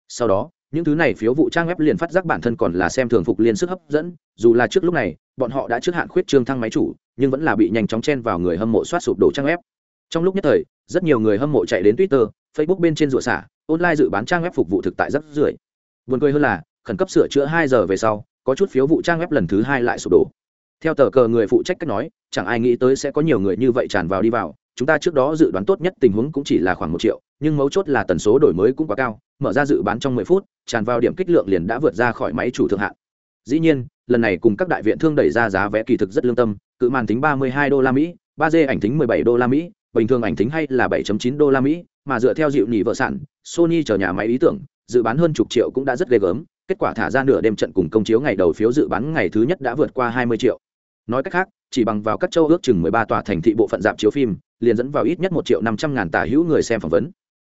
Sau đó, những thứ này phiếu vụ trang web liền phát giác bản thân còn là xem thường phục liên sức hấp dẫn, dù là trước lúc này, bọn họ đã trước hạn khuyết trương thăng máy chủ, nhưng vẫn là bị nhanh chóng chen vào người hâm mộ soát sụp đổ trang web. Trong lúc nhất thời, rất nhiều người hâm mộ chạy đến twitter, facebook bên trên rủa xả, online dự bán trang web phục vụ thực tại rất rưỡi. Buồn cười hơn là, khẩn cấp sửa chữa hai giờ về sau, có chút phiếu vụ trang web lần thứ hai lại sụp đổ. Theo tờ cờ người phụ trách cách nói, chẳng ai nghĩ tới sẽ có nhiều người như vậy tràn vào đi vào chúng ta trước đó dự đoán tốt nhất tình huống cũng chỉ là khoảng một triệu nhưng mấu chốt là tần số đổi mới cũng quá cao mở ra dự bán trong mười phút tràn vào điểm kích lượng liền đã vượt ra khỏi máy chủ thượng hạn dĩ nhiên lần này cùng các đại viện thương đẩy ra giá vé kỳ thực rất lương tâm cự màn tính ba mươi hai đô la mỹ ba d ảnh tính mười bảy đô la mỹ bình thường ảnh tính hay là 7.9 đô la Mỹ, mà dựa theo dịu nhị vợ sản, Sony chờ nhà máy ý tưởng, dự bán hơn chục triệu cũng đã rất ghê gớm, kết quả thả ra nửa đêm trận cùng công chiếu ngày đầu phiếu dự bán ngày thứ nhất đã vượt qua 20 triệu. Nói cách khác, chỉ bằng vào các châu ước chừng 13 tòa thành thị bộ phận dạp chiếu phim, liền dẫn vào ít nhất 1 triệu 500 ngàn tả hữu người xem phỏng vấn.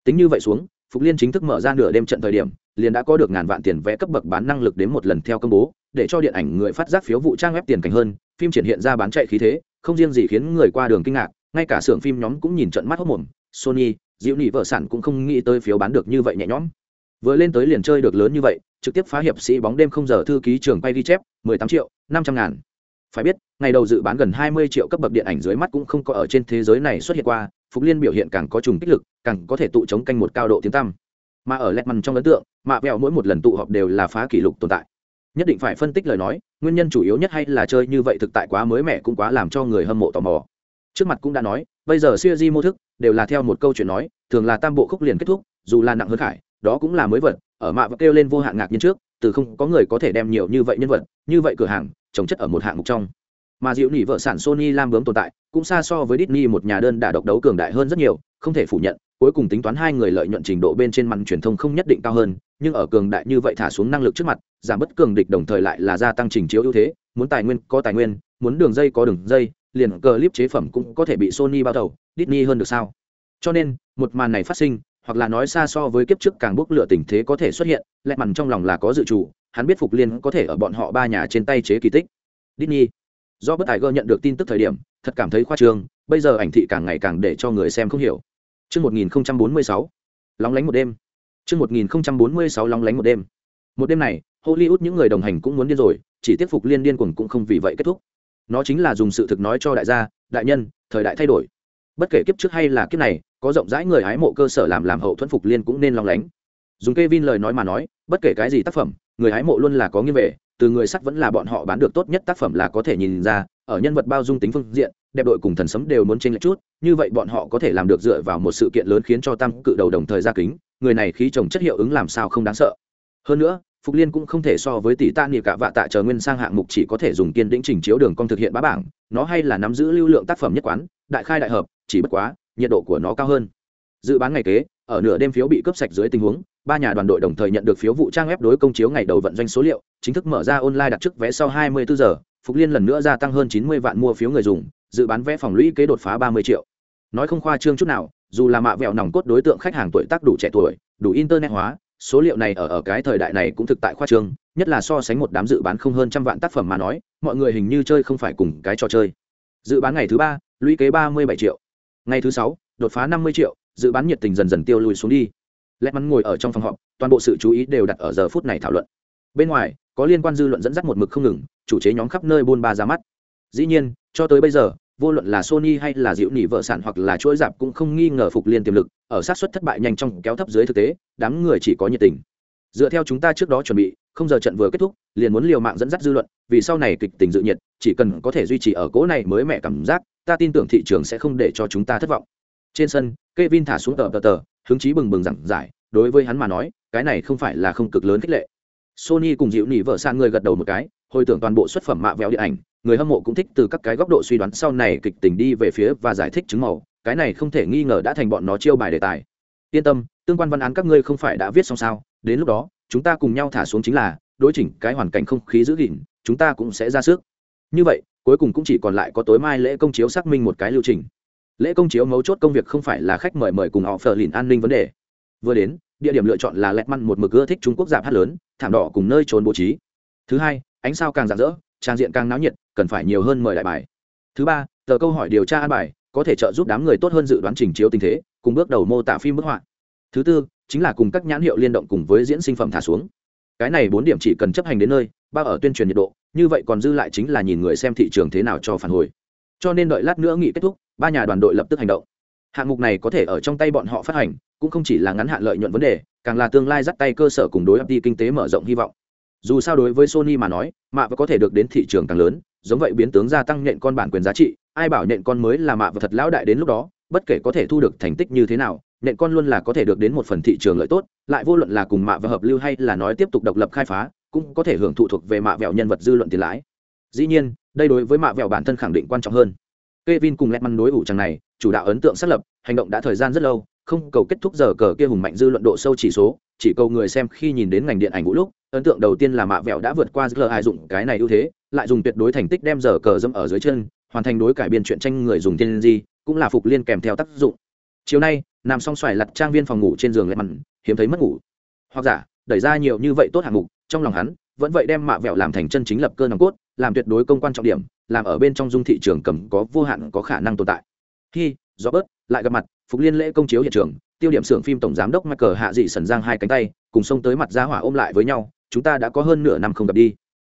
Tính như vậy xuống, Phục Liên chính thức mở ra nửa đêm trận thời điểm, liền đã có được ngàn vạn tiền vé cấp bậc bán năng lực đến một lần theo công bố, để cho điện ảnh người phát giác phiếu vụ trang web tiền cảnh hơn, phim triển hiện ra bán chạy khí thế, không riêng gì khiến người qua đường kinh ngạc, ngay cả xưởng phim nhóm cũng nhìn trận mắt hốt mồm sony diệu nị vợ sản cũng không nghĩ tới phiếu bán được như vậy nhẹ nhõm vừa lên tới liền chơi được lớn như vậy trực tiếp phá hiệp sĩ bóng đêm không giờ thư ký trường quay ghi chép mười tám triệu năm trăm ngàn phải biết, ngày đầu dự bán gần hai mươi triệu cấp bậc điện ảnh dưới mắt cũng không có ở trên thế giới này xuất hiện qua, phục liên biểu hiện càng có trùng kích lực, càng có thể tụ chống canh một cao độ tiếng tăm. Mà ở lẹt mằn trong ấn tượng, mạ vẹo mỗi một lần tụ họp đều là phá kỷ lục tồn tại. Nhất định phải phân tích lời nói, nguyên nhân chủ yếu nhất hay là chơi như vậy thực tại quá mới mẻ cũng quá làm cho người hâm mộ tò mò. Trước mặt cũng đã nói, bây giờ siêu di mô thức đều là theo một câu chuyện nói, thường là tam bộ khúc liền kết thúc, dù là nặng hơn khải, đó cũng là mới vật, ở mạ và kêu lên vô hạn ngạc nhiên trước, từ không có người có thể đem nhiều như vậy nhân vật, như vậy cửa hàng trồng chất ở một hạng mục trong mà diệu nỉ vợ sản sony lam bướm tồn tại cũng xa so với Disney một nhà đơn đả độc đấu cường đại hơn rất nhiều không thể phủ nhận cuối cùng tính toán hai người lợi nhuận trình độ bên trên mặt truyền thông không nhất định cao hơn nhưng ở cường đại như vậy thả xuống năng lực trước mặt giảm bất cường địch đồng thời lại là gia tăng trình chiếu ưu thế muốn tài nguyên có tài nguyên muốn đường dây có đường dây liền clip chế phẩm cũng có thể bị Sony bao đầu, Disney hơn được sao? Cho nên, một màn này phát sinh, hoặc là nói xa so với kiếp trước càng bốc lửa tình thế có thể xuất hiện, lẹ mằn trong lòng là có dự chủ, hắn biết Phục Liên có thể ở bọn họ ba nhà trên tay chế kỳ tích. Disney. Do bất tài gơ nhận được tin tức thời điểm, thật cảm thấy khoa trương, bây giờ ảnh thị càng ngày càng để cho người xem không hiểu. Chương 1046. Lóng lánh một đêm. Chương 1046 lóng lánh một đêm. Một đêm này, Hollywood những người đồng hành cũng muốn điên rồi, chỉ tiếc Phục Liên điên cuồng cũng không vì vậy kết thúc nó chính là dùng sự thực nói cho đại gia đại nhân thời đại thay đổi bất kể kiếp trước hay là kiếp này có rộng rãi người hái mộ cơ sở làm làm hậu thuẫn phục liên cũng nên lóng lánh dùng k e vin lời nói mà nói, bất kể cái gì tác phẩm, người hái mộ luôn là có nghiêng về, từ người sắt vẫn là bọn họ bán được tốt nhất tác phẩm là có thể nhìn ra, ở nhân vật bao dung tính phương diện, đẹp đội cùng thần sấm đều muốn tranh lệch chút, như vậy bọn họ có thể làm được dựa vào một sự kiện lớn khiến cho tăng cự đầu đồng thời ra kính, người này khí trồng chất hiệu ứng làm sao không đáng sợ. Hơn nữa, phục liên cũng không thể so với tỷ ta niệm cả vạ tạ chờ nguyên sang hạng mục chỉ có thể dùng kiên đĩnh trình chiếu đường cong thực hiện bá bảng, nó hay là nắm giữ lưu lượng tác phẩm nhất quán, đại khai đại hợp, chỉ bất quá, nhiệt độ của nó cao hơn. Dự bán ngày kế, ở nửa đêm phiếu bị cướp sạch dưới tình huống ba nhà đoàn đội đồng thời nhận được phiếu vụ trang web đối công chiếu ngày đầu vận doanh số liệu, chính thức mở ra online đặt trước vé sau 24 giờ, phục liên lần nữa gia tăng hơn 90 vạn mua phiếu người dùng, dự bán vé phòng lũy kế đột phá 30 triệu. Nói không khoa trương chút nào, dù là mạ vẹo nòng cốt đối tượng khách hàng tuổi tác đủ trẻ tuổi, đủ internet hóa, số liệu này ở ở cái thời đại này cũng thực tại khoa trương, nhất là so sánh một đám dự bán không hơn trăm vạn tác phẩm mà nói, mọi người hình như chơi không phải cùng cái trò chơi. Dự bán ngày thứ ba, lũy kế 37 triệu. Ngày thứ sáu, đột phá 50 triệu, dự bán nhiệt tình dần dần tiêu lùi xuống đi lẹt mắn ngồi ở trong phòng họp, toàn bộ sự chú ý đều đặt ở giờ phút này thảo luận. Bên ngoài, có liên quan dư luận dẫn dắt một mực không ngừng, chủ chế nhóm khắp nơi buôn ba ra mắt. Dĩ nhiên, cho tới bây giờ, vô luận là sony hay là dịu nỉ vợ sản hoặc là chuỗi dạp cũng không nghi ngờ phục liên tiềm lực, ở sát xuất thất bại nhanh trong kéo thấp dưới thực tế, đám người chỉ có nhiệt tình. Dựa theo chúng ta trước đó chuẩn bị, không giờ trận vừa kết thúc, liền muốn liều mạng dẫn dắt dư luận, vì sau này kịch tình dự nhiệt, chỉ cần có thể duy trì ở cỗ này mới mẹ cảm giác, ta tin tưởng thị trường sẽ không để cho chúng ta thất vọng. Trên sân, Kevin thả xuống tờ tờ tờ hứng chí bừng bừng giảng giải, đối với hắn mà nói, cái này không phải là không cực lớn khích lệ. Sony cùng dịu nỉ vợ sang người gật đầu một cái, hồi tưởng toàn bộ xuất phẩm mạ vẹo điện ảnh, người hâm mộ cũng thích từ các cái góc độ suy đoán sau này kịch tình đi về phía và giải thích chứng màu, cái này không thể nghi ngờ đã thành bọn nó chiêu bài đề tài. Yên tâm, tương quan văn án các ngươi không phải đã viết xong sao, đến lúc đó, chúng ta cùng nhau thả xuống chính là, đối chỉnh cái hoàn cảnh không khí giữ gìn, chúng ta cũng sẽ ra sức. Như vậy, cuối cùng cũng chỉ còn lại có tối mai lễ công chiếu xác minh một cái lưu trình lễ công chiếu mấu chốt công việc không phải là khách mời mời cùng họ phờ lìn an ninh vấn đề. Vừa đến, địa điểm lựa chọn là lẹt măn một mực ưa thích trung quốc giảm hát lớn, thảm đỏ cùng nơi trốn bố trí. Thứ hai, ánh sao càng rạng rỡ, trang diện càng náo nhiệt, cần phải nhiều hơn mời đại bài. Thứ ba, tờ câu hỏi điều tra an bài, có thể trợ giúp đám người tốt hơn dự đoán trình chiếu tình thế, cùng bước đầu mô tả phim bức họa. Thứ tư, chính là cùng các nhãn hiệu liên động cùng với diễn sinh phẩm thả xuống. Cái này bốn điểm chỉ cần chấp hành đến nơi, bao ở tuyên truyền nhiệt độ, như vậy còn dư lại chính là nhìn người xem thị trường thế nào cho phản hồi. Cho nên đợi lát nữa nghị kết thúc ba nhà đoàn đội lập tức hành động. Hạng mục này có thể ở trong tay bọn họ phát hành, cũng không chỉ là ngắn hạn lợi nhuận vấn đề, càng là tương lai dắt tay cơ sở cùng đối ấp đi kinh tế mở rộng hy vọng. Dù sao đối với sony mà nói, mạ và có thể được đến thị trường càng lớn, giống vậy biến tướng gia tăng nhện con bản quyền giá trị, ai bảo nhện con mới là mạ và thật lão đại đến lúc đó, bất kể có thể thu được thành tích như thế nào, nhện con luôn là có thể được đến một phần thị trường lợi tốt, lại vô luận là cùng mạ và hợp lưu hay là nói tiếp tục độc lập khai phá, cũng có thể hưởng thụ thuộc về mạ vẹo nhân vật dư luận tiền lãi. Dĩ nhiên, đây đối với mạ vẹo bản thân khẳng định quan trọng hơn. Kevin cùng Letman đối ủ chẳng này, chủ đạo ấn tượng xác lập, hành động đã thời gian rất lâu, không cầu kết thúc giờ cờ kia hùng mạnh dư luận độ sâu chỉ số, chỉ cầu người xem khi nhìn đến ngành điện ảnh vũ lúc, ấn tượng đầu tiên là mạ vẹo đã vượt qua giờ ai dụng cái này ưu thế, lại dùng tuyệt đối thành tích đem giờ cờ dẫm ở dưới chân, hoàn thành đối cải biên chuyện tranh người dùng tiên gì, cũng là phục liên kèm theo tác dụng. Chiều nay, nằm song xoài lật trang viên phòng ngủ trên giường Letman, hiếm thấy mất ngủ. Hoặc giả, đẩy ra nhiều như vậy tốt hạng mục, trong lòng hắn, vẫn vậy đem mạ vẹo làm thành chân chính lập cơ nòng cốt, làm tuyệt đối công quan trọng điểm, làm ở bên trong dung thị trường cầm có vô hạn có khả năng tồn tại. Khi do bớt lại gặp mặt phục liên lễ công chiếu hiện trường tiêu điểm xưởng phim tổng giám đốc michael hạ dị sần giang hai cánh tay cùng xông tới mặt ra hỏa ôm lại với nhau chúng ta đã có hơn nửa năm không gặp đi.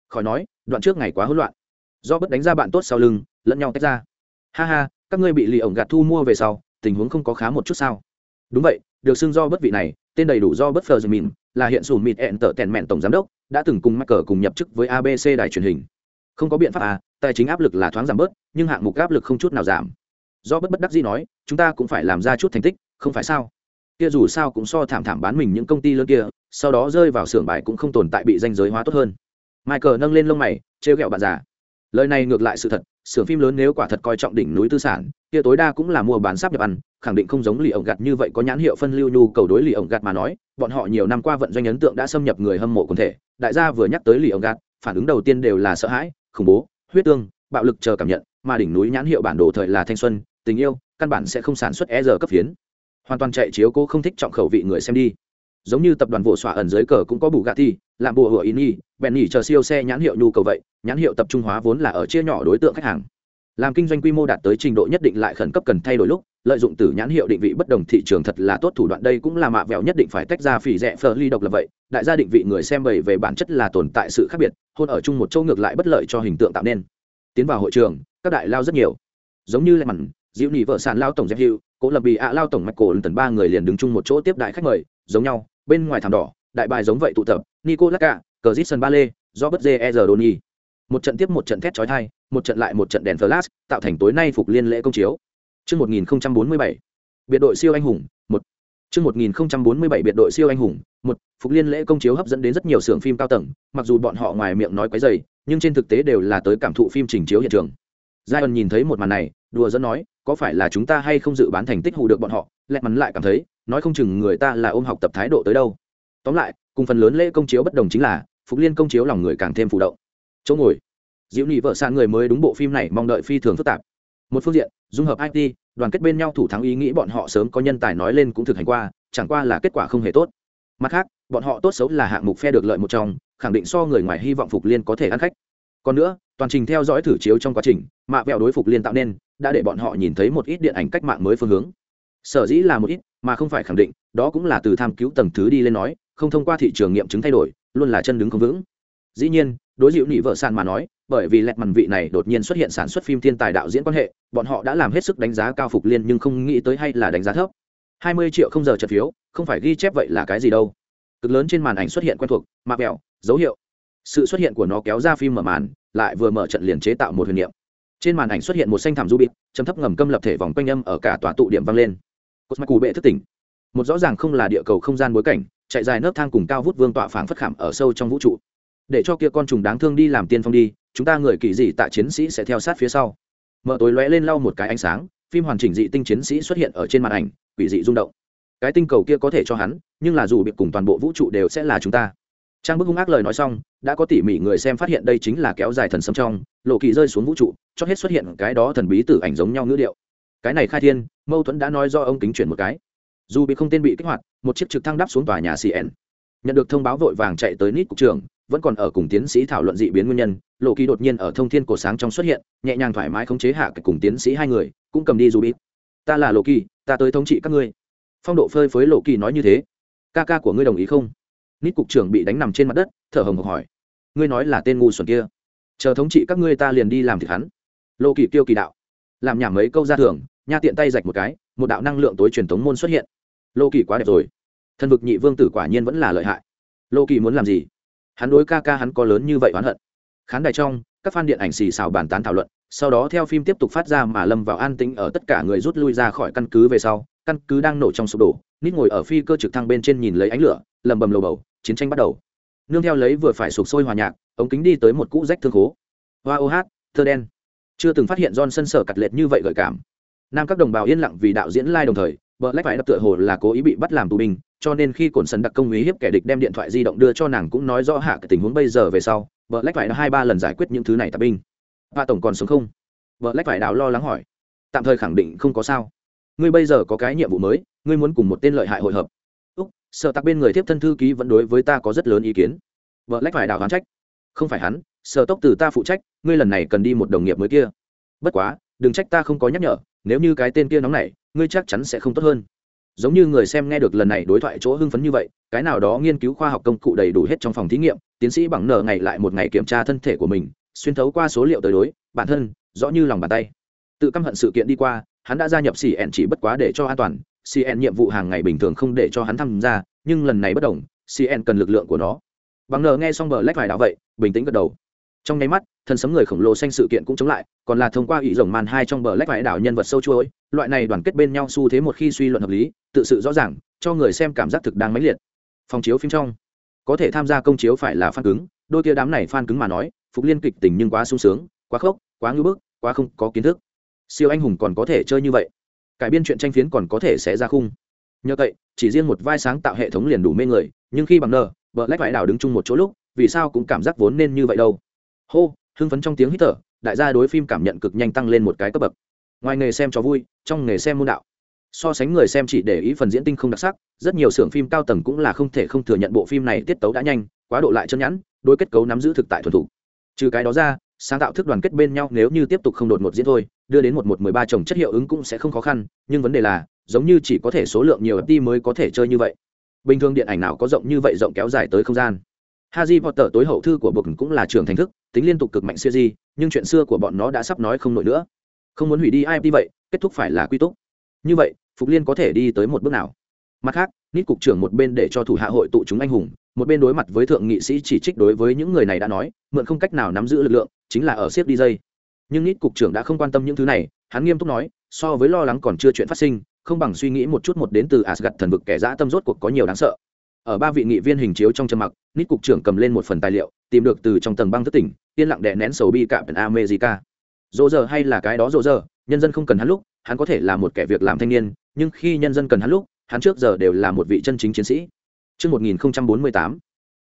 Khỏi nói đoạn trước ngày quá hỗn loạn. Do bất đánh ra bạn tốt sau lưng lẫn nhau tách ra. Ha ha các ngươi bị lì ổng gạt thu mua về sau tình huống không có khá một chút sao? Đúng vậy được xưng do bất vị này tên đầy đủ do bất phờ mìn là hiện sùn mịt ẹn tở tèn mẹn tổng giám đốc đã từng cùng michael cùng nhập chức với abc đài truyền hình. Không có biện pháp à tài chính áp lực là thoáng giảm bớt, nhưng hạng mục áp lực không chút nào giảm. Do bất bất đắc dĩ nói, chúng ta cũng phải làm ra chút thành tích, không phải sao? Kia dù sao cũng so thảm thảm bán mình những công ty lớn kia, sau đó rơi vào xưởng bài cũng không tồn tại bị danh giới hóa tốt hơn. Michael nâng lên lông mày, trêu ghẹo bạn già. Lời này ngược lại sự thật, xưởng phim lớn nếu quả thật coi trọng đỉnh núi tư sản, kia tối đa cũng là mua bán sắp nhập ăn, khẳng định không giống lì ổng gạt như vậy có nhãn hiệu phân lưu nhu cầu đối lì ổng gạt mà nói, bọn họ nhiều năm qua vận doanh ấn tượng đã xâm nhập người hâm mộ quần thể đại gia vừa nhắc tới lì ông gạt, phản ứng đầu tiên đều là sợ hãi, khủng bố, huyết tương, bạo lực chờ cảm nhận, mà đỉnh núi nhãn hiệu bản đồ thời là thanh xuân, tình yêu, căn bản sẽ không sản xuất e giờ cấp phiến. Hoàn toàn chạy chiếu cô không thích trọng khẩu vị người xem đi. Giống như tập đoàn vỗ xỏa ẩn dưới cờ cũng có bù gạ thi làm bùa hựa ý nhi bèn nhỉ chờ siêu xe nhãn hiệu nhu cầu vậy, nhãn hiệu tập trung hóa vốn là ở chia nhỏ đối tượng khách hàng. Làm kinh doanh quy mô đạt tới trình độ nhất định lại khẩn cấp cần thay đổi lúc lợi dụng từ nhãn hiệu định vị bất đồng thị trường thật là tốt thủ đoạn. Đây cũng là mạ vẹo nhất định phải tách ra phỉ rẻ phờ ly độc lập vậy. Đại gia định vị người xem bày về bản chất là tồn tại sự khác biệt, hôn ở chung một châu ngược lại bất lợi cho hình tượng tạo nên. Tiến vào hội trường, các đại lao rất nhiều. Giống như lệ mặn diễu nhị vợ sàn lao tổng dẹp hiệu cố lập bị ạ lao tổng mạch cổ tần ba người liền đứng chung một chỗ tiếp đại khách mời, giống nhau. Bên ngoài thảm đỏ, đại bài giống vậy tụ tập nico lacca cờ dít sân ba lê do bất dê e. Giờ đồn một trận tiếp một trận thét trói thai một trận lại một trận đèn flash, tạo thành tối nay phục liên lễ công chiếu. Chương 1047, biệt đội siêu anh hùng, 1. Chương 1047 biệt đội siêu anh hùng, 1. Phục Liên lễ công chiếu hấp dẫn đến rất nhiều xưởng phim cao tầng, mặc dù bọn họ ngoài miệng nói quấy rầy, nhưng trên thực tế đều là tới cảm thụ phim trình chiếu hiện trường. Zion nhìn thấy một màn này, đùa giỡn nói, có phải là chúng ta hay không dự bán thành tích hù được bọn họ, lẹ mắn lại cảm thấy, nói không chừng người ta là ôm học tập thái độ tới đâu. Tóm lại, cùng phần lớn lễ công chiếu bất đồng chính là, Phục Liên công chiếu lòng người càng thêm phụ động. Chỗ ngồi, Diệu nghị vợ sạn người mới đúng bộ phim này mong đợi phi thường phức tạp. Một phương diện, dung hợp IT, đoàn kết bên nhau thủ thắng ý nghĩ bọn họ sớm có nhân tài nói lên cũng thực hành qua chẳng qua là kết quả không hề tốt. Mặt khác bọn họ tốt xấu là hạng mục phe được lợi một trong khẳng định so người ngoài hy vọng phục liên có thể ăn khách. Còn nữa toàn trình theo dõi thử chiếu trong quá trình mạ vẹo đối phục liên tạo nên đã để bọn họ nhìn thấy một ít điện ảnh cách mạng mới phương hướng. Sở dĩ là một ít mà không phải khẳng định đó cũng là từ tham cứu tầng thứ đi lên nói không thông qua thị trường nghiệm chứng thay đổi luôn là chân đứng không vững. Dĩ nhiên đối dịu nị vợ sàn mà nói, bởi vì lẹt mằn vị này đột nhiên xuất hiện sản xuất phim thiên tài đạo diễn quan hệ, bọn họ đã làm hết sức đánh giá cao phục liên nhưng không nghĩ tới hay là đánh giá thấp. Hai mươi triệu không giờ trật phiếu, không phải ghi chép vậy là cái gì đâu. Cực lớn trên màn ảnh xuất hiện quen thuộc mạ mẹo, dấu hiệu. Sự xuất hiện của nó kéo ra phim mở màn, lại vừa mở trận liền chế tạo một huyền niệm. Trên màn ảnh xuất hiện một xanh thảm du bịt chấm thấp ngầm câm lập thể vòng quanh âm ở cả tòa tụ điểm vang lên. Cột mặc cù bệ thức tỉnh. Một rõ ràng không là địa cầu không gian bối cảnh, chạy dài nớp thang cùng cao vút vương tọa phảng phất khảm ở sâu trong vũ trụ để cho kia con trùng đáng thương đi làm tiên phong đi, chúng ta người kỳ dị tạ chiến sĩ sẽ theo sát phía sau. Mở tối lóe lên lau một cái ánh sáng, phim hoàn chỉnh dị tinh chiến sĩ xuất hiện ở trên màn ảnh, quỷ dị rung động. Cái tinh cầu kia có thể cho hắn, nhưng là dù bị cùng toàn bộ vũ trụ đều sẽ là chúng ta. Trang bức hung ác lời nói xong, đã có tỉ mỉ người xem phát hiện đây chính là kéo dài thần sấm trong, lộ kỳ rơi xuống vũ trụ, cho hết xuất hiện cái đó thần bí tử ảnh giống nhau ngữ điệu. Cái này khai thiên, mâu thuẫn đã nói do ông kính chuyển một cái. Dù bị không tên bị kích hoạt, một chiếc trực thăng đáp xuống tòa nhà cn nhận được thông báo vội vàng chạy tới nít cục trưởng vẫn còn ở cùng tiến sĩ thảo luận dị biến nguyên nhân, lộ kỳ đột nhiên ở thông thiên cổ sáng trong xuất hiện, nhẹ nhàng thoải mái khống chế hạ cùng tiến sĩ hai người, cũng cầm đi dù biết ta là lộ kỳ, ta tới thống trị các ngươi. Phong độ phơi phới lộ kỳ nói như thế. Ca ca của ngươi đồng ý không? Nít cục trưởng bị đánh nằm trên mặt đất, thở hồng hộc hỏi. Ngươi nói là tên ngu xuẩn kia. Chờ thống trị các ngươi ta liền đi làm thịt hắn. Lộ kỳ kêu kỳ đạo. Làm nhảm mấy câu ra thường nha tiện tay rạch một cái, một đạo năng lượng tối truyền thống môn xuất hiện. Lộ kỳ quá đẹp rồi. Thần vực nhị vương tử quả nhiên vẫn là lợi hại. Lộ kỳ muốn làm gì? Hắn đối ca ca hắn có lớn như vậy oán hận. Khán đài trong, các fan điện ảnh xì xào bàn tán thảo luận, sau đó theo phim tiếp tục phát ra mà lâm vào an tĩnh ở tất cả người rút lui ra khỏi căn cứ về sau, căn cứ đang nổ trong sụp đổ, nít ngồi ở phi cơ trực thăng bên trên nhìn lấy ánh lửa lầm bầm lầu bầu, chiến tranh bắt đầu. Nương theo lấy vừa phải sụp sôi hòa nhạc, ống kính đi tới một cũ rách thương khố. Hoa ô hát, thơ đen. Chưa từng phát hiện don sân sở cặt lệch như vậy gợi cảm. Nam các đồng bào yên lặng vì đạo diễn lai、like、đồng thời vợ lách phải đập tựa hồ là cố ý bị bắt làm tù binh cho nên khi cổn sần đặc công ý hiếp kẻ địch đem điện thoại di động đưa cho nàng cũng nói rõ hạ cái tình huống bây giờ về sau, vợ lách phải hai ba lần giải quyết những thứ này tạp binh. Và tổng còn sống không? Vợ lách phải đào lo lắng hỏi. Tạm thời khẳng định không có sao. Ngươi bây giờ có cái nhiệm vụ mới, ngươi muốn cùng một tên lợi hại hội hợp. Úc, sợ tặc bên người tiếp thân thư ký vẫn đối với ta có rất lớn ý kiến. Vợ lách phải đào hoán trách. Không phải hắn, sợ tốc từ ta phụ trách, ngươi lần này cần đi một đồng nghiệp mới kia. Bất quá, đừng trách ta không có nhắc nhở, nếu như cái tên kia nóng này ngươi chắc chắn sẽ không tốt hơn giống như người xem nghe được lần này đối thoại chỗ hưng phấn như vậy, cái nào đó nghiên cứu khoa học công cụ đầy đủ hết trong phòng thí nghiệm, tiến sĩ bằng nở ngày lại một ngày kiểm tra thân thể của mình, xuyên thấu qua số liệu tới đối, bản thân, rõ như lòng bàn tay. Tự căm hận sự kiện đi qua, hắn đã gia nhập cn chỉ bất quá để cho an toàn cn nhiệm vụ hàng ngày bình thường không để cho hắn tham gia, nhưng lần này bất đồng cn cần lực lượng của nó. Bằng nở nghe xong bờ lách vài đạo vậy, bình tĩnh gật đầu. Trong nháy mắt thần sấm người khổng lồ xanh sự kiện cũng chống lại, còn là thông qua ý rồng màn hai trong bờ lách vải đảo nhân vật sâu chuỗi, loại này đoàn kết bên nhau xu thế một khi suy luận hợp lý tự sự rõ ràng, cho người xem cảm giác thực đang mãnh liệt. Phòng chiếu phim trong, có thể tham gia công chiếu phải là fan cứng, đôi kia đám này fan cứng mà nói, phục liên kịch tình nhưng quá sung sướng, quá khốc, quá ngưỡng bức, quá không có kiến thức. Siêu anh hùng còn có thể chơi như vậy, cải biên chuyện tranh phiến còn có thể sẽ ra khung. Nhờ vậy, chỉ riêng một vai sáng tạo hệ thống liền đủ mê người, nhưng khi bằng nờ vợ lách vải đảo đứng chung một chỗ lúc, vì sao cũng cảm giác vốn nên như vậy đâu. Hô, hưng phấn trong tiếng hít thở, đại gia đối phim cảm nhận cực nhanh tăng lên một cái cấp bậc. Ngoài nghề xem cho vui, trong nghề xem môn đạo so sánh người xem chỉ để ý phần diễn tinh không đặc sắc rất nhiều xưởng phim cao tầng cũng là không thể không thừa nhận bộ phim này tiết tấu đã nhanh quá độ lại chân nhẵn đôi kết cấu nắm giữ thực tại thuần thủ trừ cái đó ra sáng tạo thức đoàn kết bên nhau nếu như tiếp tục không đột một diễn thôi đưa đến một một mười ba chồng chất hiệu ứng cũng sẽ không khó khăn nhưng vấn đề là giống như chỉ có thể số lượng nhiều FT mới có thể chơi như vậy bình thường điện ảnh nào có rộng như vậy rộng kéo dài tới không gian Harry Potter tối hậu thư của bực cũng là trường thành thức, tính liên tục cực mạnh series, nhưng chuyện xưa của bọn nó đã sắp nói không nổi nữa. Không muốn hủy đi IP vậy, kết thúc phải là quy túc. Như vậy, Phục Liên có thể đi tới một bước nào? Mặt khác, Nít cục trưởng một bên để cho thủ hạ hội tụ chúng anh hùng, một bên đối mặt với thượng nghị sĩ chỉ trích đối với những người này đã nói, mượn không cách nào nắm giữ lực lượng, chính là ở siết đi dây. Nhưng Nít cục trưởng đã không quan tâm những thứ này, hắn nghiêm túc nói, so với lo lắng còn chưa chuyện phát sinh, không bằng suy nghĩ một chút một đến từ asgad thần vực kẻ dã tâm rốt cuộc có nhiều đáng sợ ở ba vị nghị viên hình chiếu trong trầm mặc nít cục trưởng cầm lên một phần tài liệu tìm được từ trong tầng băng thất tỉnh yên lặng đè nén sầu bi cạm america dỗ giờ hay là cái đó dỗ giờ nhân dân không cần hắn lúc hắn có thể là một kẻ việc làm thanh niên nhưng khi nhân dân cần hắn lúc hắn trước giờ đều là một vị chân chính chiến sĩ Trước 1048,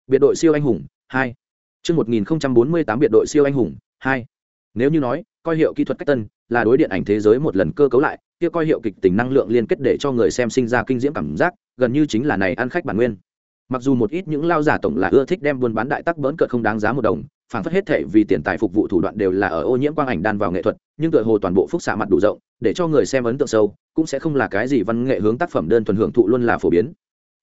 biệt đội siêu anh hùng, 2. Trước 1048 biệt đội siêu anh hùng, 2. Nếu như nói, coi hiệu kỹ thuật cách tân là đối điện ảnh thế giới một lần cơ cấu lại, kia coi hiệu kịch tính năng lượng liên kết để cho người xem sinh ra kinh diễm cảm giác, gần như chính là này ăn khách bản nguyên. Mặc dù một ít những lao giả tổng là ưa thích đem buôn bán đại tắc bỡn cợt không đáng giá một đồng, phản phất hết thể vì tiền tài phục vụ thủ đoạn đều là ở ô nhiễm quang ảnh đan vào nghệ thuật, nhưng tựa hồ toàn bộ phúc xạ mặt đủ rộng, để cho người xem ấn tượng sâu, cũng sẽ không là cái gì văn nghệ hướng tác phẩm đơn thuần hưởng thụ luôn là phổ biến.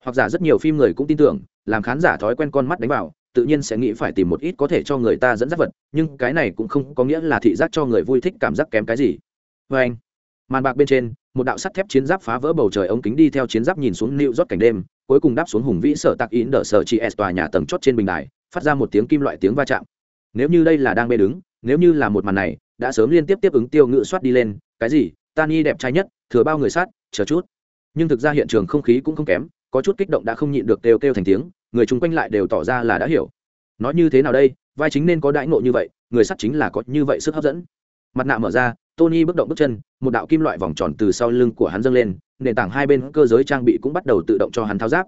Hoặc giả rất nhiều phim người cũng tin tưởng, làm khán giả thói quen con mắt đánh vào, tự nhiên sẽ nghĩ phải tìm một ít có thể cho người ta dẫn dắt vật, nhưng cái này cũng không có nghĩa là thị giác cho người vui thích cảm giác kém cái gì. Và anh, màn bạc bên trên, một đạo sắt thép chiến giáp phá vỡ bầu trời ống kính đi theo chiến giáp nhìn xuống nịu rót cảnh đêm, cuối cùng đáp xuống hùng vĩ sở tạc in đỡ sở chị s tòa nhà tầng chót trên bình đài, phát ra một tiếng kim loại tiếng va chạm. Nếu như đây là đang bê đứng, nếu như là một màn này, đã sớm liên tiếp tiếp ứng tiêu ngự soát đi lên, cái gì? Tani đẹp trai nhất, thừa bao người sát, chờ chút. Nhưng thực ra hiện trường không khí cũng không kém, có chút kích động đã không nhịn được kêu kêu thành tiếng, người chung quanh lại đều tỏ ra là đã hiểu. Nói như thế nào đây? Vai chính nên có đãi ngộ như vậy người sắt chính là có như vậy sức hấp dẫn. Mặt nạ mở ra tony bước động bước chân một đạo kim loại vòng tròn từ sau lưng của hắn dâng lên nền tảng hai bên cơ giới trang bị cũng bắt đầu tự động cho hắn tháo giáp.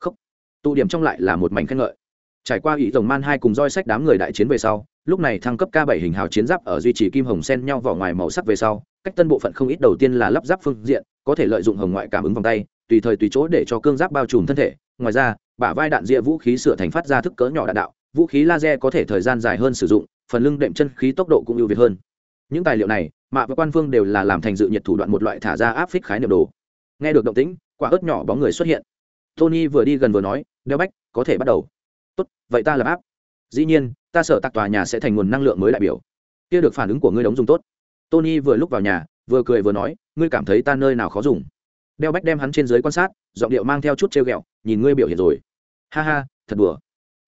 Khốc tụ điểm trong lại là một mảnh khen ngợi trải qua ý rồng man hai cùng roi sách đám người đại chiến về sau, lúc này thăng cấp k 7 hình hào chiến giáp ở duy trì kim hồng sen nhau vỏ ngoài màu sắc về sau, cách tân bộ phận không ít đầu tiên là lắp ráp phương diện, có thể lợi dụng hồng ngoại cảm ứng vòng tay, tùy thời tùy chỗ để cho cương giáp bao trùm thân thể. Ngoài ra, bả vai đạn rịa vũ khí sửa thành phát ra thức cỡ nhỏ đạn đạo, vũ khí laser có thể thời gian dài hơn sử dụng, phần lưng đệm chân khí tốc độ cũng ưu việt hơn. Những tài liệu này mạ và quan phương đều là làm thành dự nhiệt thủ đoạn một loại thả ra áp phích khái niệm đồ. Nghe được động tĩnh, quả ớt nhỏ bóng người xuất hiện. Tony vừa đi gần vừa nói, đeo bách, có thể bắt đầu tốt, vậy ta lập áp. Dĩ nhiên, ta sợ tạc tòa nhà sẽ thành nguồn năng lượng mới đại biểu. Kia được phản ứng của ngươi đóng dùng tốt. Tony vừa lúc vào nhà, vừa cười vừa nói, ngươi cảm thấy ta nơi nào khó dùng. Đeo bách đem hắn trên dưới quan sát, giọng điệu mang theo chút treo ghẹo, nhìn ngươi biểu hiện rồi. Ha ha, thật đùa.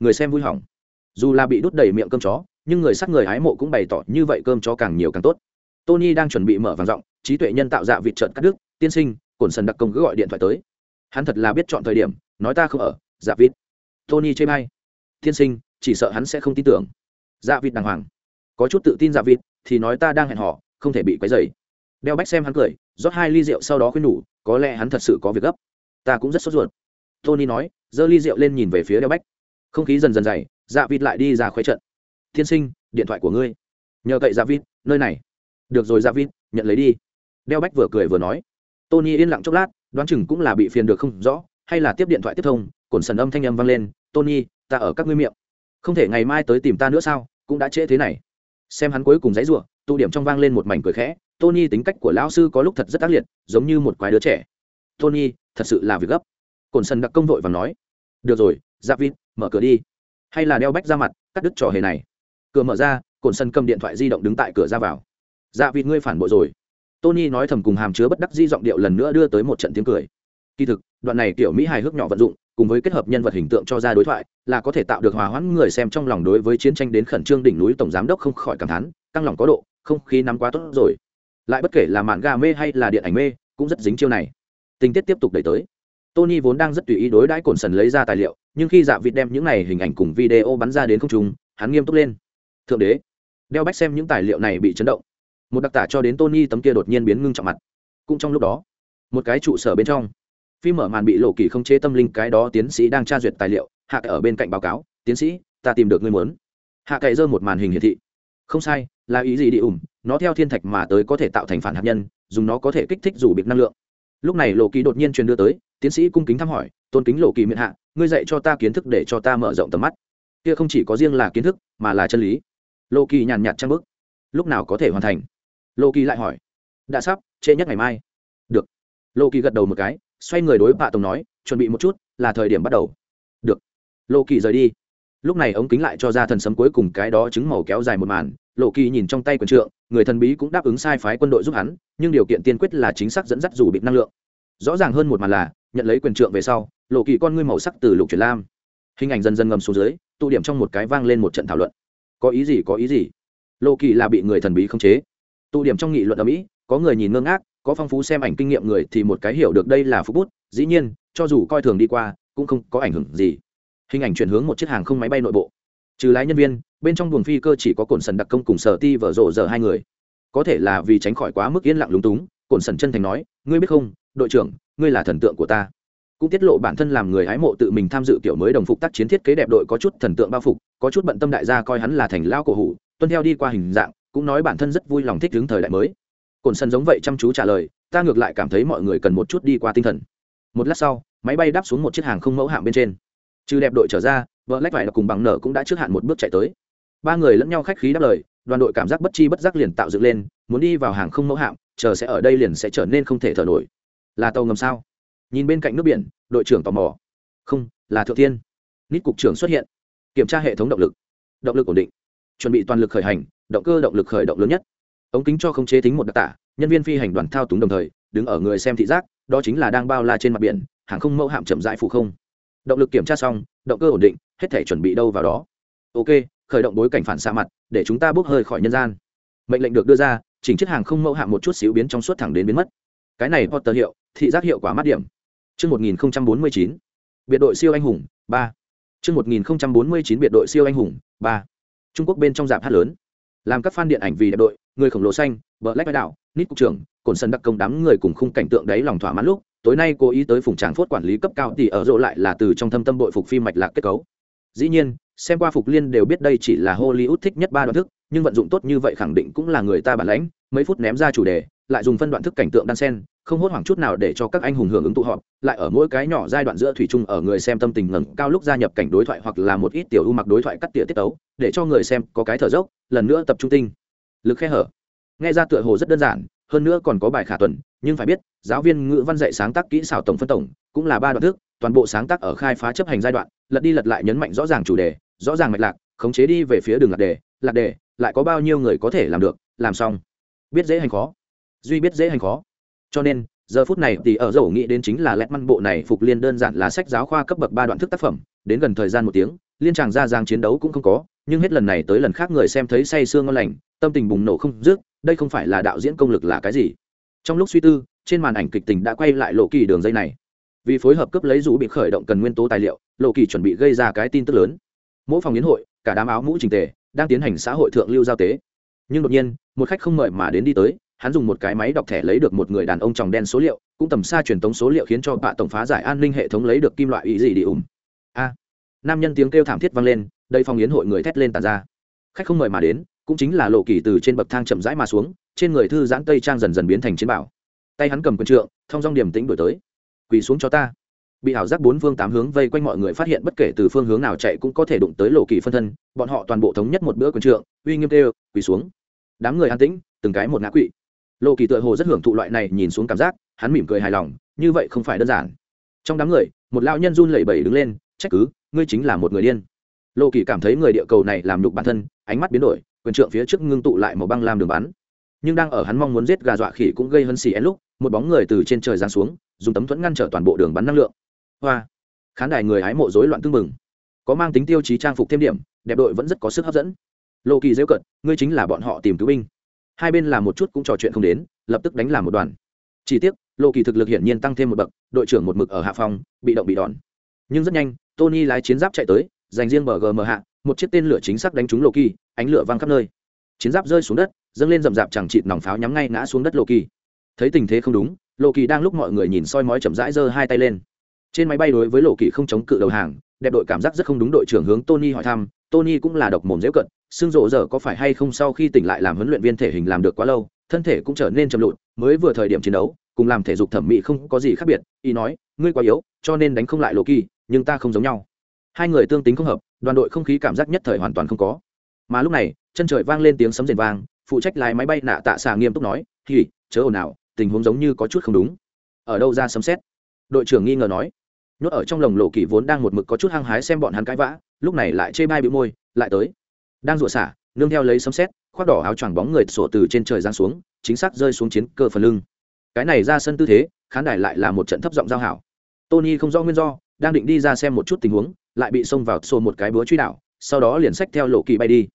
Người xem vui hỏng. Dù là bị đút đầy miệng cơm chó, nhưng người sắc người hái mộ cũng bày tỏ như vậy cơm chó càng nhiều càng tốt. Tony đang chuẩn bị mở vàng giọng, trí tuệ nhân tạo dạ vịt trợn cắt đứt, tiên sinh, cổn sần đặc công cứ gọi điện thoại tới. Hắn thật là biết chọn thời điểm, nói ta không ở dạ vịt. Tony chê may tiên sinh chỉ sợ hắn sẽ không tin tưởng. Dạ vịt đàng hoàng. Có chút tự tin dạ vịt thì nói ta đang hẹn họ, không thể bị quấy dày đeo bách xem hắn cười rót hai ly rượu sau đó khuyên nhủ có lẽ hắn thật sự có việc gấp. Ta cũng rất sốt ruột. Tony nói giơ ly rượu lên nhìn về phía đeo bách. Không khí dần dần dày dạ vịt lại đi ra khuấy trận. Tiên sinh điện thoại của ngươi. Nhờ cậy dạ vịt nơi này. Được rồi dạ vịt nhận lấy đi. Đeo bách vừa cười vừa nói. Tony yên lặng chốc lát đoán chừng cũng là bị phiền được không rõ hay là tiếp điện thoại tiếp thông cổn sần âm thanh âm vang lên. Tony ta ở các ngươi miệng. Không thể ngày mai tới tìm ta nữa sao? Cũng đã trễ thế này. Xem hắn cuối cùng giấy rủa, tụ điểm trong vang lên một mảnh cười khẽ. Tony tính cách của lão sư có lúc thật rất ác liệt, giống như một quái đứa trẻ. Tony, thật sự là việc gấp. Cồn sần đặc công vội và nói. Được rồi giáp vịt mở cửa đi. Hay là đeo bách ra mặt, cắt đứt trò hề này. Cửa mở ra cồn sân cầm điện thoại di động đứng tại cửa ra vào. Dạ vịt ngươi phản bội rồi. Tony nói thầm cùng hàm chứa bất đắc di giọng điệu lần nữa đưa tới một trận tiếng cười. Kỳ thực, đoạn này kiểu mỹ hài hước nhỏ vận dụng cùng với kết hợp nhân vật hình tượng cho ra đối thoại, là có thể tạo được hòa hoãn người xem trong lòng đối với chiến tranh đến khẩn trương đỉnh núi tổng giám đốc không khỏi cảm thán, căng lòng có độ, không khí nắm quá tốt rồi. Lại bất kể là mạn gà mê hay là điện ảnh mê, cũng rất dính chiêu này. Tình tiết tiếp tục đẩy tới. Tony vốn đang rất tùy ý đối đãi cổn sần lấy ra tài liệu, nhưng khi dạ vịt đem những này hình ảnh cùng video bắn ra đến không trung, hắn nghiêm túc lên. Thượng đế, đeo bách xem những tài liệu này bị chấn động. Một đặc tả cho đến tony tấm kia đột nhiên biến ngưng trọng mặt. Cũng trong lúc đó, một cái trụ sở bên trong phim mở màn bị lộ kỳ không chế tâm linh cái đó tiến sĩ đang tra duyệt tài liệu, hạ cậy ở bên cạnh báo cáo, tiến sĩ, ta tìm được người muốn. Hạ cậy dơ một màn hình hiển thị. Không sai, là ý gì đi ủng nó theo thiên thạch mà tới có thể tạo thành phản hạt nhân, dùng nó có thể kích thích dù bịp năng lượng. Lúc này lộ kỳ đột nhiên truyền đưa tới, tiến sĩ cung kính thăm hỏi, tôn kính lộ kỳ miệng hạ, ngươi dạy cho ta kiến thức để cho ta mở rộng tầm mắt. Kia không chỉ có riêng là kiến thức, mà là chân lý. Lộ kỳ nhàn nhạt trang bức. Lúc nào có thể hoàn thành? Lộ kỳ lại hỏi, đã sắp, trễ nhất ngày mai. Được. Lộ kỳ gật đầu một cái xoay người đối bạ tổng nói, chuẩn bị một chút, là thời điểm bắt đầu. Được. Lộ kỳ rời đi. Lúc này ống kính lại cho ra thần sấm cuối cùng cái đó chứng màu kéo dài một màn. Lộ kỳ nhìn trong tay quần trượng, người thần bí cũng đáp ứng sai phái quân đội giúp hắn, nhưng điều kiện tiên quyết là chính xác dẫn dắt dù bị năng lượng. Rõ ràng hơn một màn là, nhận lấy quyền trượng về sau, lộ kỳ con ngươi màu sắc từ lục chuyển lam. Hình ảnh dần dần ngầm xuống dưới, tụ điểm trong một cái vang lên một trận thảo luận. Có ý gì, có ý gì? Lộ kỳ là bị người thần bí khống chế. Tụ điểm trong nghị luận ở mỹ, có người nhìn ngơ ngác có phong phú xem ảnh kinh nghiệm người thì một cái hiểu được đây là phú bút, dĩ nhiên, cho dù coi thường đi qua, cũng không có ảnh hưởng gì. Hình ảnh chuyển hướng một chiếc hàng không máy bay nội bộ. Trừ lái nhân viên, bên trong buồng phi cơ chỉ có cồn sần đặc công cùng sở ti vở rộ giờ hai người. Có thể là vì tránh khỏi quá mức yên lặng lúng túng, cồn sần chân thành nói, ngươi biết không, đội trưởng, ngươi là thần tượng của ta. Cũng tiết lộ bản thân làm người hái mộ tự mình tham dự kiểu mới đồng phục tác chiến thiết kế đẹp đội có chút thần tượng bao phục, có chút bận tâm đại gia coi hắn là thành lao cổ hủ, tuân theo đi qua hình dạng, cũng nói bản thân rất vui lòng thích đứng thời đại mới cồn sân giống vậy chăm chú trả lời, ta ngược lại cảm thấy mọi người cần một chút đi qua tinh thần. Một lát sau, máy bay đáp xuống một chiếc hàng không mẫu hạng bên trên. Trừ đẹp đội trở ra, vợ lách vải cùng bằng nở cũng đã trước hạn một bước chạy tới. Ba người lẫn nhau khách khí đáp lời, đoàn đội cảm giác bất chi bất giác liền tạo dựng lên, muốn đi vào hàng không mẫu hạng chờ sẽ ở đây liền sẽ trở nên không thể thở nổi. Là tàu ngầm sao? Nhìn bên cạnh nước biển, đội trưởng tò mò. Không, là thượng thiên. Nít cục trưởng xuất hiện. Kiểm tra hệ thống động lực. Động lực ổn định. Chuẩn bị toàn lực khởi hành, động cơ động lực khởi động lớn nhất ống kính cho không chế tính một đặc tả nhân viên phi hành đoàn thao túng đồng thời đứng ở người xem thị giác đó chính là đang bao la trên mặt biển hàng không mẫu hạm chậm rãi phụ không động lực kiểm tra xong động cơ ổn định hết thể chuẩn bị đâu vào đó ok khởi động bối cảnh phản xạ mặt để chúng ta bốc hơi khỏi nhân gian mệnh lệnh được đưa ra chỉnh chiếc hàng không mẫu hạm một chút xíu biến trong suốt thẳng đến biến mất cái này potter hiệu thị giác hiệu quả mắt điểm Trước 1049, biệt đội siêu anh hùng, 3. Trước 1049 biệt đội siêu anh hùng, 3. Trung Quốc bên trong dạp hát lớn. Làm các fan điện ảnh vì đẹp đội, người khổng lồ xanh, bờ lách vai đạo, nít cục trưởng, cồn sân đặc công đám người cùng khung cảnh tượng đấy lòng thỏa mãn lúc, tối nay cố ý tới phùng tràng phốt quản lý cấp cao thì ở rộ lại là từ trong thâm tâm bội phục phim mạch lạc kết cấu. Dĩ nhiên, xem qua phục liên đều biết đây chỉ là Hollywood thích nhất ba đoạn thức, nhưng vận dụng tốt như vậy khẳng định cũng là người ta bản lãnh, mấy phút ném ra chủ đề, lại dùng phân đoạn thức cảnh tượng đan sen, không hốt hoảng chút nào để cho các anh hùng hưởng ứng tụ họp lại ở mỗi cái nhỏ giai đoạn giữa thủy chung ở người xem tâm tình ngẩng cao lúc gia nhập cảnh đối thoại hoặc là một ít tiểu ưu mặc đối thoại cắt tỉa tiết tấu để cho người xem có cái thở dốc lần nữa tập trung tinh lực khe hở. Nghe ra tựa hồ rất đơn giản, hơn nữa còn có bài khả tuần, nhưng phải biết, giáo viên ngữ văn dạy sáng tác kỹ xảo tổng phân tổng, cũng là ba đoạn thức, toàn bộ sáng tác ở khai phá chấp hành giai đoạn, lật đi lật lại nhấn mạnh rõ ràng chủ đề, rõ ràng mạch lạc, khống chế đi về phía đường lạc đề lạc đề, lại có bao nhiêu người có thể làm được, làm xong. Biết dễ hành khó. Duy biết dễ hành khó. Cho nên, giờ phút này thì ở dầu nghĩ đến chính là lét măn bộ này phục liên đơn giản là sách giáo khoa cấp bậc ba đoạn thức tác phẩm, đến gần thời gian một tiếng, liên tràng ra giang chiến đấu cũng không có nhưng hết lần này tới lần khác người xem thấy say sương ngon lành, tâm tình bùng nổ không dứt, đây không phải là đạo diễn công lực là cái gì? Trong lúc suy tư, trên màn ảnh kịch tình đã quay lại lộ kỳ đường dây này. Vì phối hợp cấp lấy rủ bị khởi động cần nguyên tố tài liệu, lộ kỳ chuẩn bị gây ra cái tin tức lớn. Mỗi phòng yến hội, cả đám áo mũ trình tề đang tiến hành xã hội thượng lưu giao tế. Nhưng đột nhiên, một khách không mời mà đến đi tới, hắn dùng một cái máy đọc thẻ lấy được một người đàn ông tròng đen số liệu, cũng tầm xa truyền tống số liệu khiến cho bạ tổng phá giải an ninh hệ thống lấy được kim loại ý gì đi ủng a. Nam nhân tiếng kêu thảm thiết vang lên đây phòng yến hội người thét lên tàn ra. Khách không mời mà đến, cũng chính là lộ kỳ từ trên bậc thang chậm rãi mà xuống, trên người thư giãn tây trang dần dần biến thành chiến bảo. Tay hắn cầm quân trượng, thông dong điểm tĩnh đổi tới. Quỳ xuống cho ta. Bị ảo giác bốn phương tám hướng vây quanh mọi người phát hiện bất kể từ phương hướng nào chạy cũng có thể đụng tới lộ kỳ phân thân, bọn họ toàn bộ thống nhất một bữa quân trượng, uy nghiêm kêu quỳ xuống. Đám người an tĩnh, từng cái một ngã quỵ. Lộ kỳ tựa hồ rất hưởng thụ loại này nhìn xuống cảm giác, hắn mỉm cười hài lòng, như vậy không phải đơn giản. Trong đám người, một lão nhân run lẩy bẩy đứng lên, trách cứ, ngươi chính là một người điên lộ kỳ cảm thấy người địa cầu này làm nhục bản thân, ánh mắt biến đổi, quyền trượng phía trước ngưng tụ lại một băng làm đường bắn. Nhưng đang ở hắn mong muốn giết gà dọa khỉ cũng gây hân xì én lúc, một bóng người từ trên trời giáng xuống, dùng tấm thuẫn ngăn trở toàn bộ đường bắn năng lượng. Hoa! Khán đài người hái mộ rối loạn tưng mừng có mang tính tiêu chí trang phục thêm điểm, đẹp đội vẫn rất có sức hấp dẫn. Lộ kỳ rêu cận ngươi chính là bọn họ tìm cứu binh. Hai bên làm một chút cũng trò chuyện không đến, lập tức đánh làm một đoàn. Chỉ tiếc lộ kỳ thực lực hiển nhiên tăng thêm một bậc, đội trưởng một mực ở hạ phòng, bị động bị đòn. Nhưng rất nhanh, tony lái chiến giáp chạy tới dành riêng bờ gm hạ, một chiếc tên lửa chính xác đánh trúng lộ kỳ ánh lửa văng khắp nơi. Chiến giáp rơi xuống đất, dâng lên rậm rạp chẳng chịt nòng pháo nhắm ngay ngã xuống đất lộ kỳ thấy tình thế không đúng lộ kỳ đang lúc mọi người nhìn soi mói chậm rãi giơ hai tay lên. Trên máy bay đối với lộ kỳ không chống cự đầu hàng, đẹp đội cảm giác rất không đúng đội trưởng hướng tony hỏi thăm, tony cũng là độc mồm dễ cận, xương rộ giờ có phải hay không sau khi tỉnh lại làm huấn luyện viên thể hình làm được quá lâu, thân thể cũng trở nên chậm lụt mới vừa thời điểm chiến đấu, cùng làm thể dục thẩm mỹ không có gì khác biệt, y nói, ngươi quá yếu, cho nên đánh không lại lộ kỳ nhưng ta không giống nhau hai người tương tính không hợp, đoàn đội không khí cảm giác nhất thời hoàn toàn không có. Mà lúc này, chân trời vang lên tiếng sấm rền vang, phụ trách lái máy bay nạ tạ xà nghiêm túc nói thì chớ ồn ào, tình huống giống như có chút không đúng. Ở đâu ra sấm xét đội trưởng nghi ngờ nói. Nhốt ở trong lồng lộ kỳ vốn đang một mực có chút hăng hái xem bọn hắn cãi vã, lúc này lại chê bai bị môi, lại tới. Đang rụa xả, nương theo lấy sấm xét khoác đỏ áo choàng bóng người sổ từ trên trời giáng xuống, chính xác rơi xuống chiến cơ phần lưng. Cái này ra sân tư thế, khán đài lại là một trận thấp giọng giao hảo. Tony không rõ nguyên do đang định đi ra xem một chút tình huống, lại bị xông vào xô một cái búa truy đảo, sau đó liền sách theo lộ kỳ bay đi.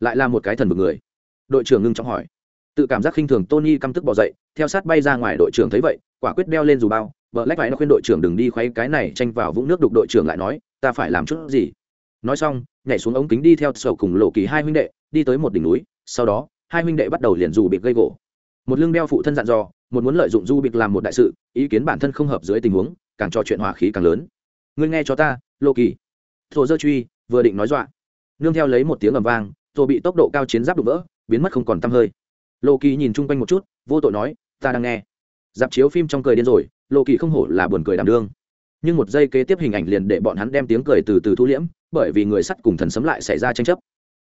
Lại là một cái thần vực người. Đội trưởng ngưng trọng hỏi. Tự cảm giác khinh thường tony căm tức bỏ dậy, theo sát bay ra ngoài đội trưởng thấy vậy, quả quyết đeo lên dù bao vợ lách phải nó khuyên đội trưởng đừng đi khoáy cái này tranh vào vũng nước đục đội trưởng lại nói, ta phải làm chút gì? Nói xong, nhảy xuống ống kính đi theo sầu cùng lộ kỳ hai huynh đệ, đi tới một đỉnh núi, sau đó, hai huynh đệ bắt đầu liền dù bị gây gỗ. Một lưng đeo phụ thân dặn dò, một muốn lợi dụng du bịt làm một đại sự, ý kiến bản thân không hợp dưới tình huống, càng cho chuyện hòa khí càng lớn ngươi nghe cho ta, lô kỳ. Thổ dơ truy vừa định nói dọa, nương theo lấy một tiếng ầm vang thổ bị tốc độ cao chiến giáp đụng vỡ, biến mất không còn tăm hơi. Lô kỳ nhìn chung quanh một chút, vô tội nói, ta đang nghe. Dạp chiếu phim trong cười điên rồi, lô kỳ không hổ là buồn cười đảm đương. Nhưng một giây kế tiếp hình ảnh liền để bọn hắn đem tiếng cười từ từ thu liễm, bởi vì người sắt cùng thần sấm lại xảy ra tranh chấp.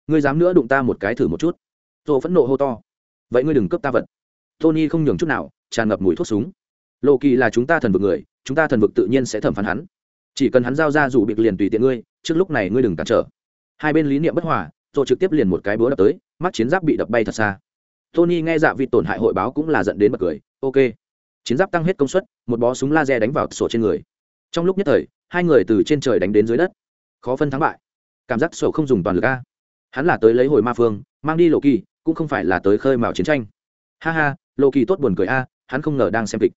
Ngươi dám nữa đụng ta một cái thử một chút. Tô phẫn nộ hô to. Vậy ngươi đừng cướp ta vật. Tony không nhường chút nào, tràn ngập mùi thuốc súng. Lộ kỳ là chúng ta thần vực người, chúng ta thần vực tự nhiên sẽ thẩm phán hắn chỉ cần hắn giao ra dù bịt liền tùy tiện ngươi, trước lúc này ngươi đừng cản trở. Hai bên lý niệm bất hòa, rồi trực tiếp liền một cái búa đập tới, mắt chiến giáp bị đập bay thật xa. Tony nghe dạ vị tổn hại hội báo cũng là dẫn đến bật cười, ok. Chiến giáp tăng hết công suất, một bó súng laser đánh vào sổ trên người. Trong lúc nhất thời, hai người từ trên trời đánh đến dưới đất. Khó phân thắng bại. Cảm giác sổ không dùng toàn lực a. Hắn là tới lấy hồi ma phương, mang đi lộ kỳ cũng không phải là tới khơi mào chiến tranh. Ha ha lộ kỳ tốt buồn cười a, hắn không ngờ đang xem kịch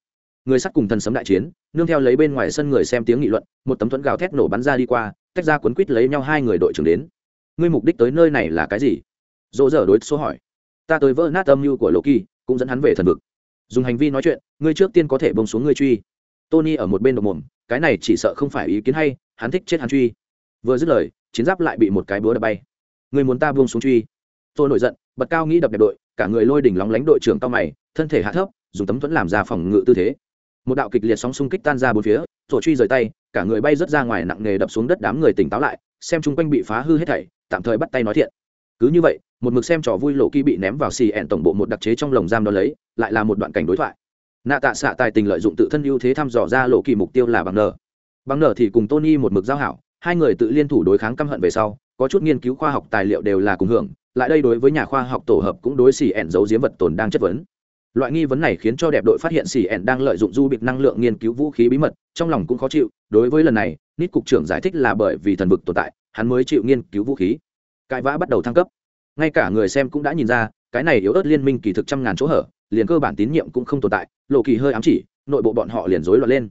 người sắt cùng thần sấm đại chiến, nương theo lấy bên ngoài sân người xem tiếng nghị luận, một tấm thuẫn gào thét nổ bắn ra đi qua, tách ra quấn quít lấy nhau hai người đội trưởng đến. Ngươi mục đích tới nơi này là cái gì? Dỗ dở đối số hỏi. Ta tới vỡ nát âm mưu của lộ kỳ cũng dẫn hắn về thần vực. Dùng hành vi nói chuyện, ngươi trước tiên có thể bông xuống ngươi truy. Tony ở một bên độc mồm cái này chỉ sợ không phải ý kiến hay, hắn thích chết hắn truy. Vừa dứt lời, chiến giáp lại bị một cái búa đập bay. Người muốn ta buông xuống truy? Tôi nổi giận, bật cao nghĩ đập đẹp đội, cả người lôi đỉnh lóng lánh đội trưởng tao mày, thân thể hạ thấp, dùng tấm thuẫn làm ra phòng ngự tư thế một đạo kịch liệt sóng xung kích tan ra bốn phía, tổ truy rời tay, cả người bay rớt ra ngoài nặng nề đập xuống đất đám người tỉnh táo lại, xem chung quanh bị phá hư hết thảy, tạm thời bắt tay nói thiện. Cứ như vậy, một mực xem trò vui lộ kỳ bị ném vào xì ẹn tổng bộ một đặc chế trong lồng giam đó lấy, lại là một đoạn cảnh đối thoại. Nạ tạ xạ tài tình lợi dụng tự thân ưu thế thăm dò ra lộ kỳ mục tiêu là bằng nở bằng nở thì cùng tony một mực giao hảo, hai người tự liên thủ đối kháng căm hận về sau, có chút nghiên cứu khoa học tài liệu đều là cùng hưởng, lại đây đối với nhà khoa học tổ hợp cũng đối xì ẹn giấu diếm vật tồn đang chất vấn loại nghi vấn này khiến cho đẹp đội phát hiện xì ẹn đang lợi dụng du bịt năng lượng nghiên cứu vũ khí bí mật trong lòng cũng khó chịu. Đối với lần này nít cục trưởng giải thích là bởi vì thần vực tồn tại hắn mới chịu nghiên cứu vũ khí. Cãi vã bắt đầu thăng cấp. Ngay cả người xem cũng đã nhìn ra cái này yếu ớt liên minh kỳ thực trăm ngàn chỗ hở liền cơ bản tín nhiệm cũng không tồn tại lộ kỳ hơi ám chỉ nội bộ bọn họ liền rối loạn lên.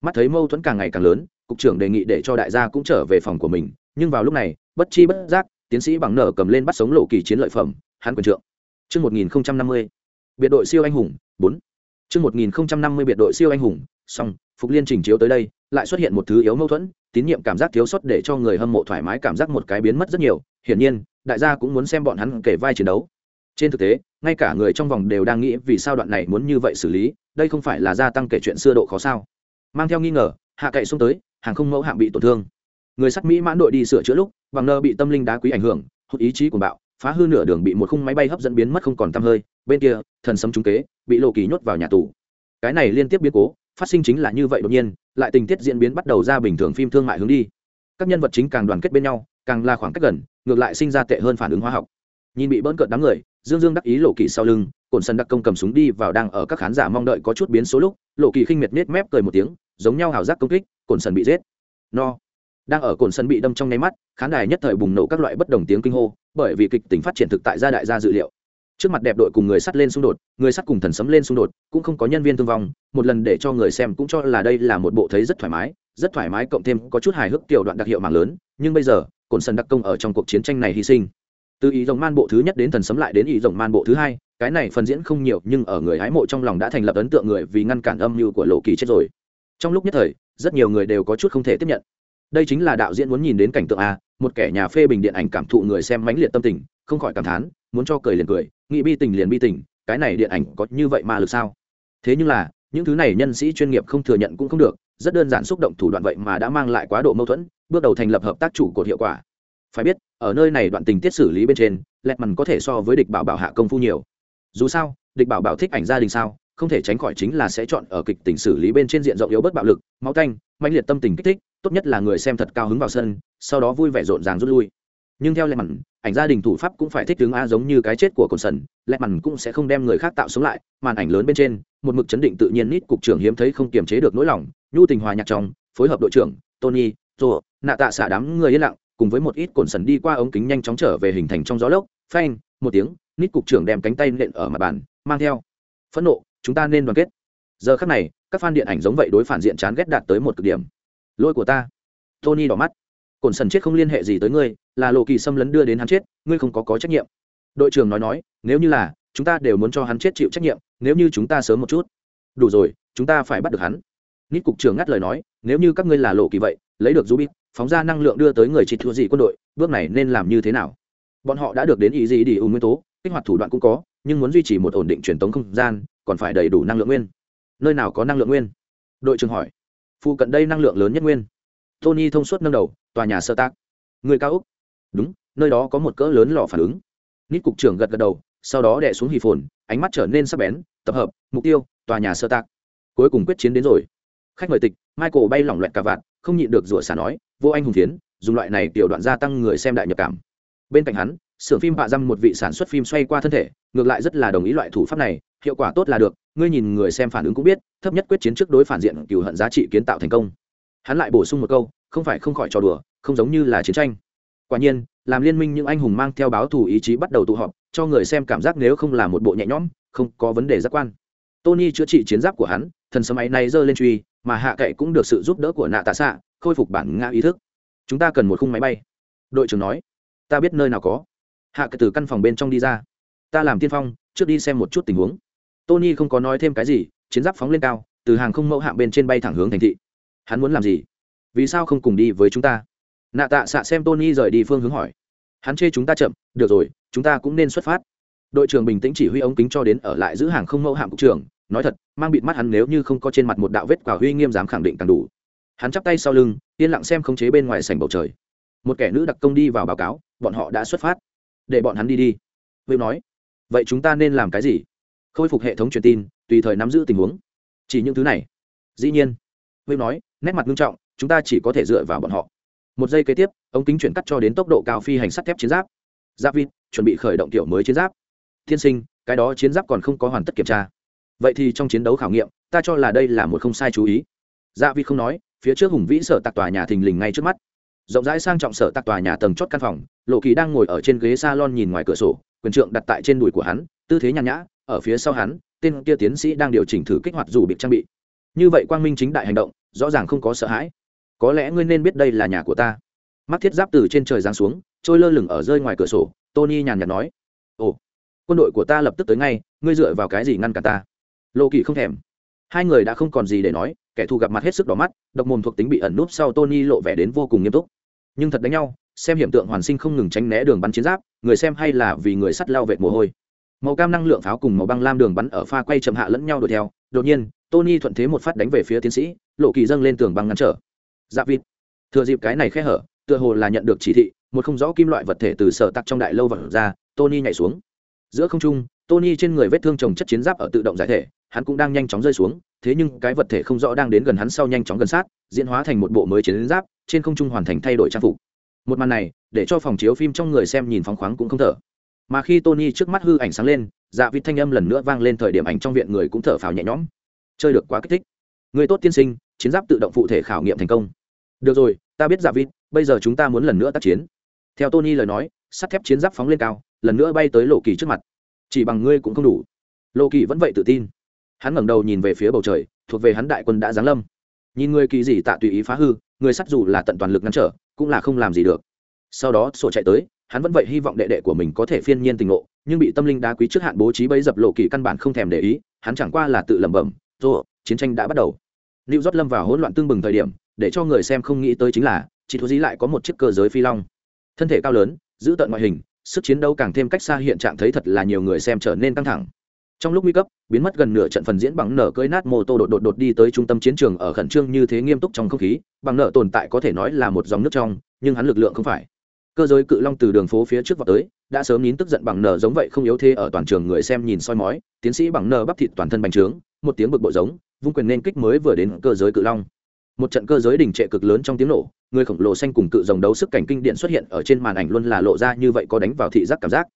Mắt thấy mâu thuẫn càng ngày càng lớn cục trưởng đề nghị để cho đại gia cũng trở về phòng của mình nhưng vào lúc này bất chi bất giác tiến sĩ bằng nở cầm lên bắt sống lộ kỳ chiến lợi phẩm hắn quyền trượng. Trước 1050, biệt đội siêu anh hùng, 4. Trước 1050 biệt đội siêu anh hùng, xong, Phục Liên trình chiếu tới đây, lại xuất hiện một thứ yếu mâu thuẫn, tín nhiệm cảm giác thiếu sót để cho người hâm mộ thoải mái cảm giác một cái biến mất rất nhiều, hiển nhiên, đại gia cũng muốn xem bọn hắn kể vai chiến đấu. Trên thực tế, ngay cả người trong vòng đều đang nghĩ vì sao đoạn này muốn như vậy xử lý, đây không phải là gia tăng kể chuyện xưa độ khó sao? Mang theo nghi ngờ, hạ cậy xuống tới, hàng không mẫu hạng bị tổn thương người sắt mỹ mãn đội đi sửa chữa lúc bằng nơ bị tâm linh đá quý ảnh hưởng hút ý chí của bạo phá hư nửa đường bị một khung máy bay hấp dẫn biến mất không còn tăm hơi, bên kia, thần sấm trúng kế, bị lộ kỳ nhốt vào nhà tù. Cái này liên tiếp biến cố, phát sinh chính là như vậy đột nhiên, lại tình tiết diễn biến bắt đầu ra bình thường phim thương mại hướng đi. Các nhân vật chính càng đoàn kết bên nhau, càng là khoảng cách gần, ngược lại sinh ra tệ hơn phản ứng hóa học. Nhìn bị bỡn cợt đám người, dương dương đắc ý lộ kỳ sau lưng, cổn sân đặc công cầm súng đi vào đang ở các khán giả mong đợi có chút biến số lúc lộ kỳ khinh miệt nết mép cười một tiếng, giống nhau hào giác công kích, cổn sân bị giết. No. Đang ở cồn sân bị đâm trong nháy mắt, khán đài nhất thời bùng nổ các loại bất đồng tiếng kinh hô bởi vì kịch tính phát triển thực tại gia đại gia dự liệu. Trước mặt đẹp đội cùng người sắt lên xung đột, người sắt cùng thần sấm lên xung đột, cũng không có nhân viên thương vong, một lần để cho người xem cũng cho là đây là một bộ thấy rất thoải mái, rất thoải mái cộng thêm có chút hài hước kiểu đoạn đặc hiệu mạng lớn, nhưng bây giờ, cồn sần đặc công ở trong cuộc chiến tranh này hy sinh. Từ ý rồng man bộ thứ nhất đến thần sấm lại đến ý rồng man bộ thứ hai, cái này phần diễn không nhiều nhưng ở người hái mộ trong lòng đã thành lập ấn tượng người vì ngăn cản âm mưu của lộ kỳ chết rồi. Trong lúc nhất thời, rất nhiều người đều có chút không thể tiếp nhận đây chính là đạo diễn muốn nhìn đến cảnh tượng a, một kẻ nhà phê bình điện ảnh cảm thụ người xem mãnh liệt tâm tình, không khỏi cảm thán, muốn cho cười liền cười, nghĩ bi tình liền bi tình, cái này điện ảnh có như vậy mà lực sao? Thế nhưng là, những thứ này nhân sĩ chuyên nghiệp không thừa nhận cũng không được, rất đơn giản xúc động thủ đoạn vậy mà đã mang lại quá độ mâu thuẫn, bước đầu thành lập hợp tác chủ cột hiệu quả. Phải biết, ở nơi này đoạn tình tiết xử lý bên trên lẹt mằn có thể so với địch bảo bảo hạ công phu nhiều. Dù sao, địch bảo bảo thích ảnh gia đình sao không thể tránh khỏi chính là sẽ chọn ở kịch tình xử lý bên trên diện rộng yếu bất bạo lực, máu thanh mạnh liệt tâm tình kích thích, tốt nhất là người xem thật cao hứng vào sân, sau đó vui vẻ rộn ràng rút lui. Nhưng theo lẹ mặn ảnh gia đình thủ pháp cũng phải thích tướng a giống như cái chết của cồn sần lẹ mặn cũng sẽ không đem người khác tạo sống lại, màn ảnh lớn bên trên, một mực chấn định tự nhiên nít cục trưởng hiếm thấy không kiềm chế được nỗi lòng, nhu tình hòa nhạc trong, phối hợp đội trưởng, tony rồ nạ tạ xả đám người yên lặng, cùng với một ít cồn sần đi qua ống kính nhanh chóng trở về hình thành trong gió lốc, phanh, một tiếng, nít cục trưởng đem cánh tay nện ở mặt bàn, mang theo phẫn nộ chúng ta nên đoàn kết. Giờ khắc này, các fan điện ảnh giống vậy đối phản diện chán ghét đạt tới một cực điểm. Lỗi của ta. Tony đỏ mắt. Cồn sần chết không liên hệ gì tới ngươi, là lộ kỳ xâm lấn đưa đến hắn chết, ngươi không có có trách nhiệm. Đội trưởng nói nói, nếu như là, chúng ta đều muốn cho hắn chết chịu trách nhiệm, nếu như chúng ta sớm một chút. Đủ rồi, chúng ta phải bắt được hắn. Nít cục trưởng ngắt lời nói, nếu như các ngươi là lộ kỳ vậy, lấy được rubik phóng ra năng lượng đưa tới người chỉ thua gì quân đội, bước này nên làm như thế nào? Bọn họ đã được đến ý gì đi ưu nguyên tố, kích hoạt thủ đoạn cũng có, nhưng muốn duy trì một ổn định truyền tống không gian còn phải đầy đủ năng lượng nguyên. Nơi nào có năng lượng nguyên? Đội trưởng hỏi. Phụ cận đây năng lượng lớn nhất nguyên. Tony thông suốt nâng đầu, tòa nhà sơ tác. Người cao úc. Đúng, nơi đó có một cỡ lớn lò phản ứng. Nít cục trưởng gật gật đầu, sau đó đẻ xuống hì phồn, ánh mắt trở nên sắc bén, tập hợp, mục tiêu, tòa nhà sơ tác. Cuối cùng quyết chiến đến rồi. Khách mời tịch, michael bay lỏng loẹt cả vạn không nhịn được rủa xả nói, vô anh hùng tiến. dùng loại này tiểu đoạn gia tăng người xem đại nhập cảm. Bên cạnh hắn, xưởng phim bạ dăm một vị sản xuất phim xoay qua thân thể, ngược lại rất là đồng ý loại thủ pháp này hiệu quả tốt là được, ngươi nhìn người xem phản ứng cũng biết, thấp nhất quyết chiến trước đối phản diện cựu hận giá trị kiến tạo thành công. Hắn lại bổ sung một câu, không phải không khỏi trò đùa, không giống như là chiến tranh. Quả nhiên, làm liên minh những anh hùng mang theo báo thù ý chí bắt đầu tụ họp, cho người xem cảm giác nếu không là một bộ nhẹ nhõm, không có vấn đề giác quan. Tony chữa trị chiến giáp của hắn, thần sấm máy này giơ lên truy, mà hạ cậy cũng được sự giúp đỡ của nạ tạ xạ, khôi phục bản ngã ý thức. Chúng ta cần một khung máy bay. Đội trưởng nói, ta biết nơi nào có. Hạ cậy từ căn phòng bên trong đi ra. Ta làm tiên phong, trước đi xem một chút tình huống tony không có nói thêm cái gì, chiến giáp phóng lên cao, từ hàng không mẫu hạm bên trên bay thẳng hướng thành thị. Hắn muốn làm gì? Vì sao không cùng đi với chúng ta? Nạ tạ xạ xem tony rời đi phương hướng hỏi. Hắn chê chúng ta chậm, được rồi, chúng ta cũng nên xuất phát. Đội trưởng bình tĩnh chỉ huy ống kính cho đến ở lại giữ hàng không mẫu hạm cục trưởng, nói thật, mang bịt mắt hắn nếu như không có trên mặt một đạo vết quả huy nghiêm dám khẳng định càng đủ. Hắn chắp tay sau lưng, yên lặng xem khống chế bên ngoài sảnh bầu trời. Một kẻ nữ đặc công đi vào báo cáo, bọn họ đã xuất phát. Để bọn hắn đi đi. Will nói, vậy chúng ta nên làm cái gì? Khôi phục hệ thống truyền tin, tùy thời nắm giữ tình huống. Chỉ những thứ này. Dĩ nhiên Will nói, nét mặt nghiêm trọng, chúng ta chỉ có thể dựa vào bọn họ. Một giây kế tiếp, ống kính chuyển cắt cho đến tốc độ cao phi hành sắt thép chiến giáp. Giáp vin chuẩn bị khởi động kiểu mới chiến giáp. Tiên sinh, cái đó chiến giáp còn không có hoàn tất kiểm tra. Vậy thì trong chiến đấu khảo nghiệm, ta cho là đây là một không sai chú ý. Dạ vi không nói, phía trước hùng vĩ sở tạc tòa nhà thình lình ngay trước mắt. Rộng rãi sang trọng sở tạc tòa nhà tầng chót căn phòng, lộ kỳ đang ngồi ở trên ghế s a lon nhìn ngoài cửa sổ, quyền trượng đặt tại trên đùi của hắn, tư thế nhàn nhã ở phía sau hắn, tên kia tiến sĩ đang điều chỉnh thử kích hoạt dù bị trang bị. Như vậy quang minh chính đại hành động, rõ ràng không có sợ hãi. Có lẽ ngươi nên biết đây là nhà của ta. Mắt thiết giáp từ trên trời giáng xuống, trôi lơ lửng ở rơi ngoài cửa sổ, tony nhàn nhạt nói. Ồ, quân đội của ta lập tức tới ngay, ngươi dựa vào cái gì ngăn cả ta? Lộ kỳ không thèm. Hai người đã không còn gì để nói, kẻ thù gặp mặt hết sức đỏ mắt, độc mồm thuộc tính bị ẩn núp sau tony lộ vẻ đến vô cùng nghiêm túc. Nhưng thật đánh nhau, xem hiện tượng hoàn sinh không ngừng tránh né đường bắn chiến giáp, người xem hay là vì người sắt lao vệt mồ hôi màu cam năng lượng pháo cùng màu băng lam đường bắn ở pha quay chậm hạ lẫn nhau đuổi theo. Đột nhiên, tony thuận thế một phát đánh về phía tiến sĩ, lộ kỳ dâng lên tường băng ngăn trở. Dạ vịt. Thừa dịp cái này khe hở, tựa hồ là nhận được chỉ thị, một không rõ kim loại vật thể từ sở tặc trong đại lâu vật ra, tony nhảy xuống. Giữa không trung, tony trên người vết thương trồng chất chiến giáp ở tự động giải thể, hắn cũng đang nhanh chóng rơi xuống, thế nhưng cái vật thể không rõ đang đến gần hắn sau nhanh chóng gần sát, diễn hóa thành một bộ mới chiến giáp, trên không trung hoàn thành thay đổi trang phục. Một màn này, để cho phòng chiếu phim trong người xem nhìn phóng khoáng cũng không thở mà khi tony trước mắt hư ảnh sáng lên dạ vịt thanh âm lần nữa vang lên thời điểm ảnh trong viện người cũng thở phào nhẹ nhõm. Chơi được quá kích thích. Người tốt tiên sinh, chiến giáp tự động phụ thể khảo nghiệm thành công. Được rồi, ta biết dạ vịt bây giờ chúng ta muốn lần nữa tác chiến. Theo tony lời nói, sắt thép chiến giáp phóng lên cao, lần nữa bay tới lộ kỳ trước mặt. Chỉ bằng ngươi cũng không đủ. Lộ kỳ vẫn vậy tự tin. Hắn ngẩng đầu nhìn về phía bầu trời, thuộc về hắn đại quân đã giáng lâm. Nhìn người kỳ gì tạ tùy ý phá hư, người sắt dù là tận toàn lực ngăn trở, cũng là không làm gì được. Sau đó sổ chạy tới hắn vẫn vậy hy vọng đệ đệ của mình có thể phiên nhiên tình ngộ, nhưng bị tâm linh đá quý trước hạn bố trí bấy dập lộ kỳ căn bản không thèm để ý, hắn chẳng qua là tự lẩm bẩm rồi chiến tranh đã bắt đầu. Lưu rót lâm vào hỗn loạn tương bừng thời điểm, để cho người xem không nghĩ tới chính là, chỉ thú dí lại có một chiếc cơ giới phi long. Thân thể cao lớn, giữ tận ngoại hình, sức chiến đấu càng thêm cách xa hiện trạng thấy thật là nhiều người xem trở nên căng thẳng. Trong lúc nguy cấp, biến mất gần nửa trận phần diễn bằng nở cơi nát mô tô đột đột đột đi tới trung tâm chiến trường ở khẩn trương như thế nghiêm túc trong không khí, bằng nở tồn tại có thể nói là một dòng nước trong, nhưng hắn lực lượng không phải cơ giới cự long từ đường phố phía trước vào tới, đã sớm nín tức giận bằng nờ giống vậy không yếu thế ở toàn trường người xem nhìn soi mói, tiến sĩ bằng nờ bắp thịt toàn thân bành trướng, một tiếng bực bội giống, vung quyền nên kích mới vừa đến cơ giới cự long. Một trận cơ giới đình trệ cực lớn trong tiếng nổ, người khổng lồ xanh cùng cự dòng đấu sức cảnh kinh điện xuất hiện ở trên màn ảnh luôn là lộ ra như vậy có đánh vào thị giác cảm giác.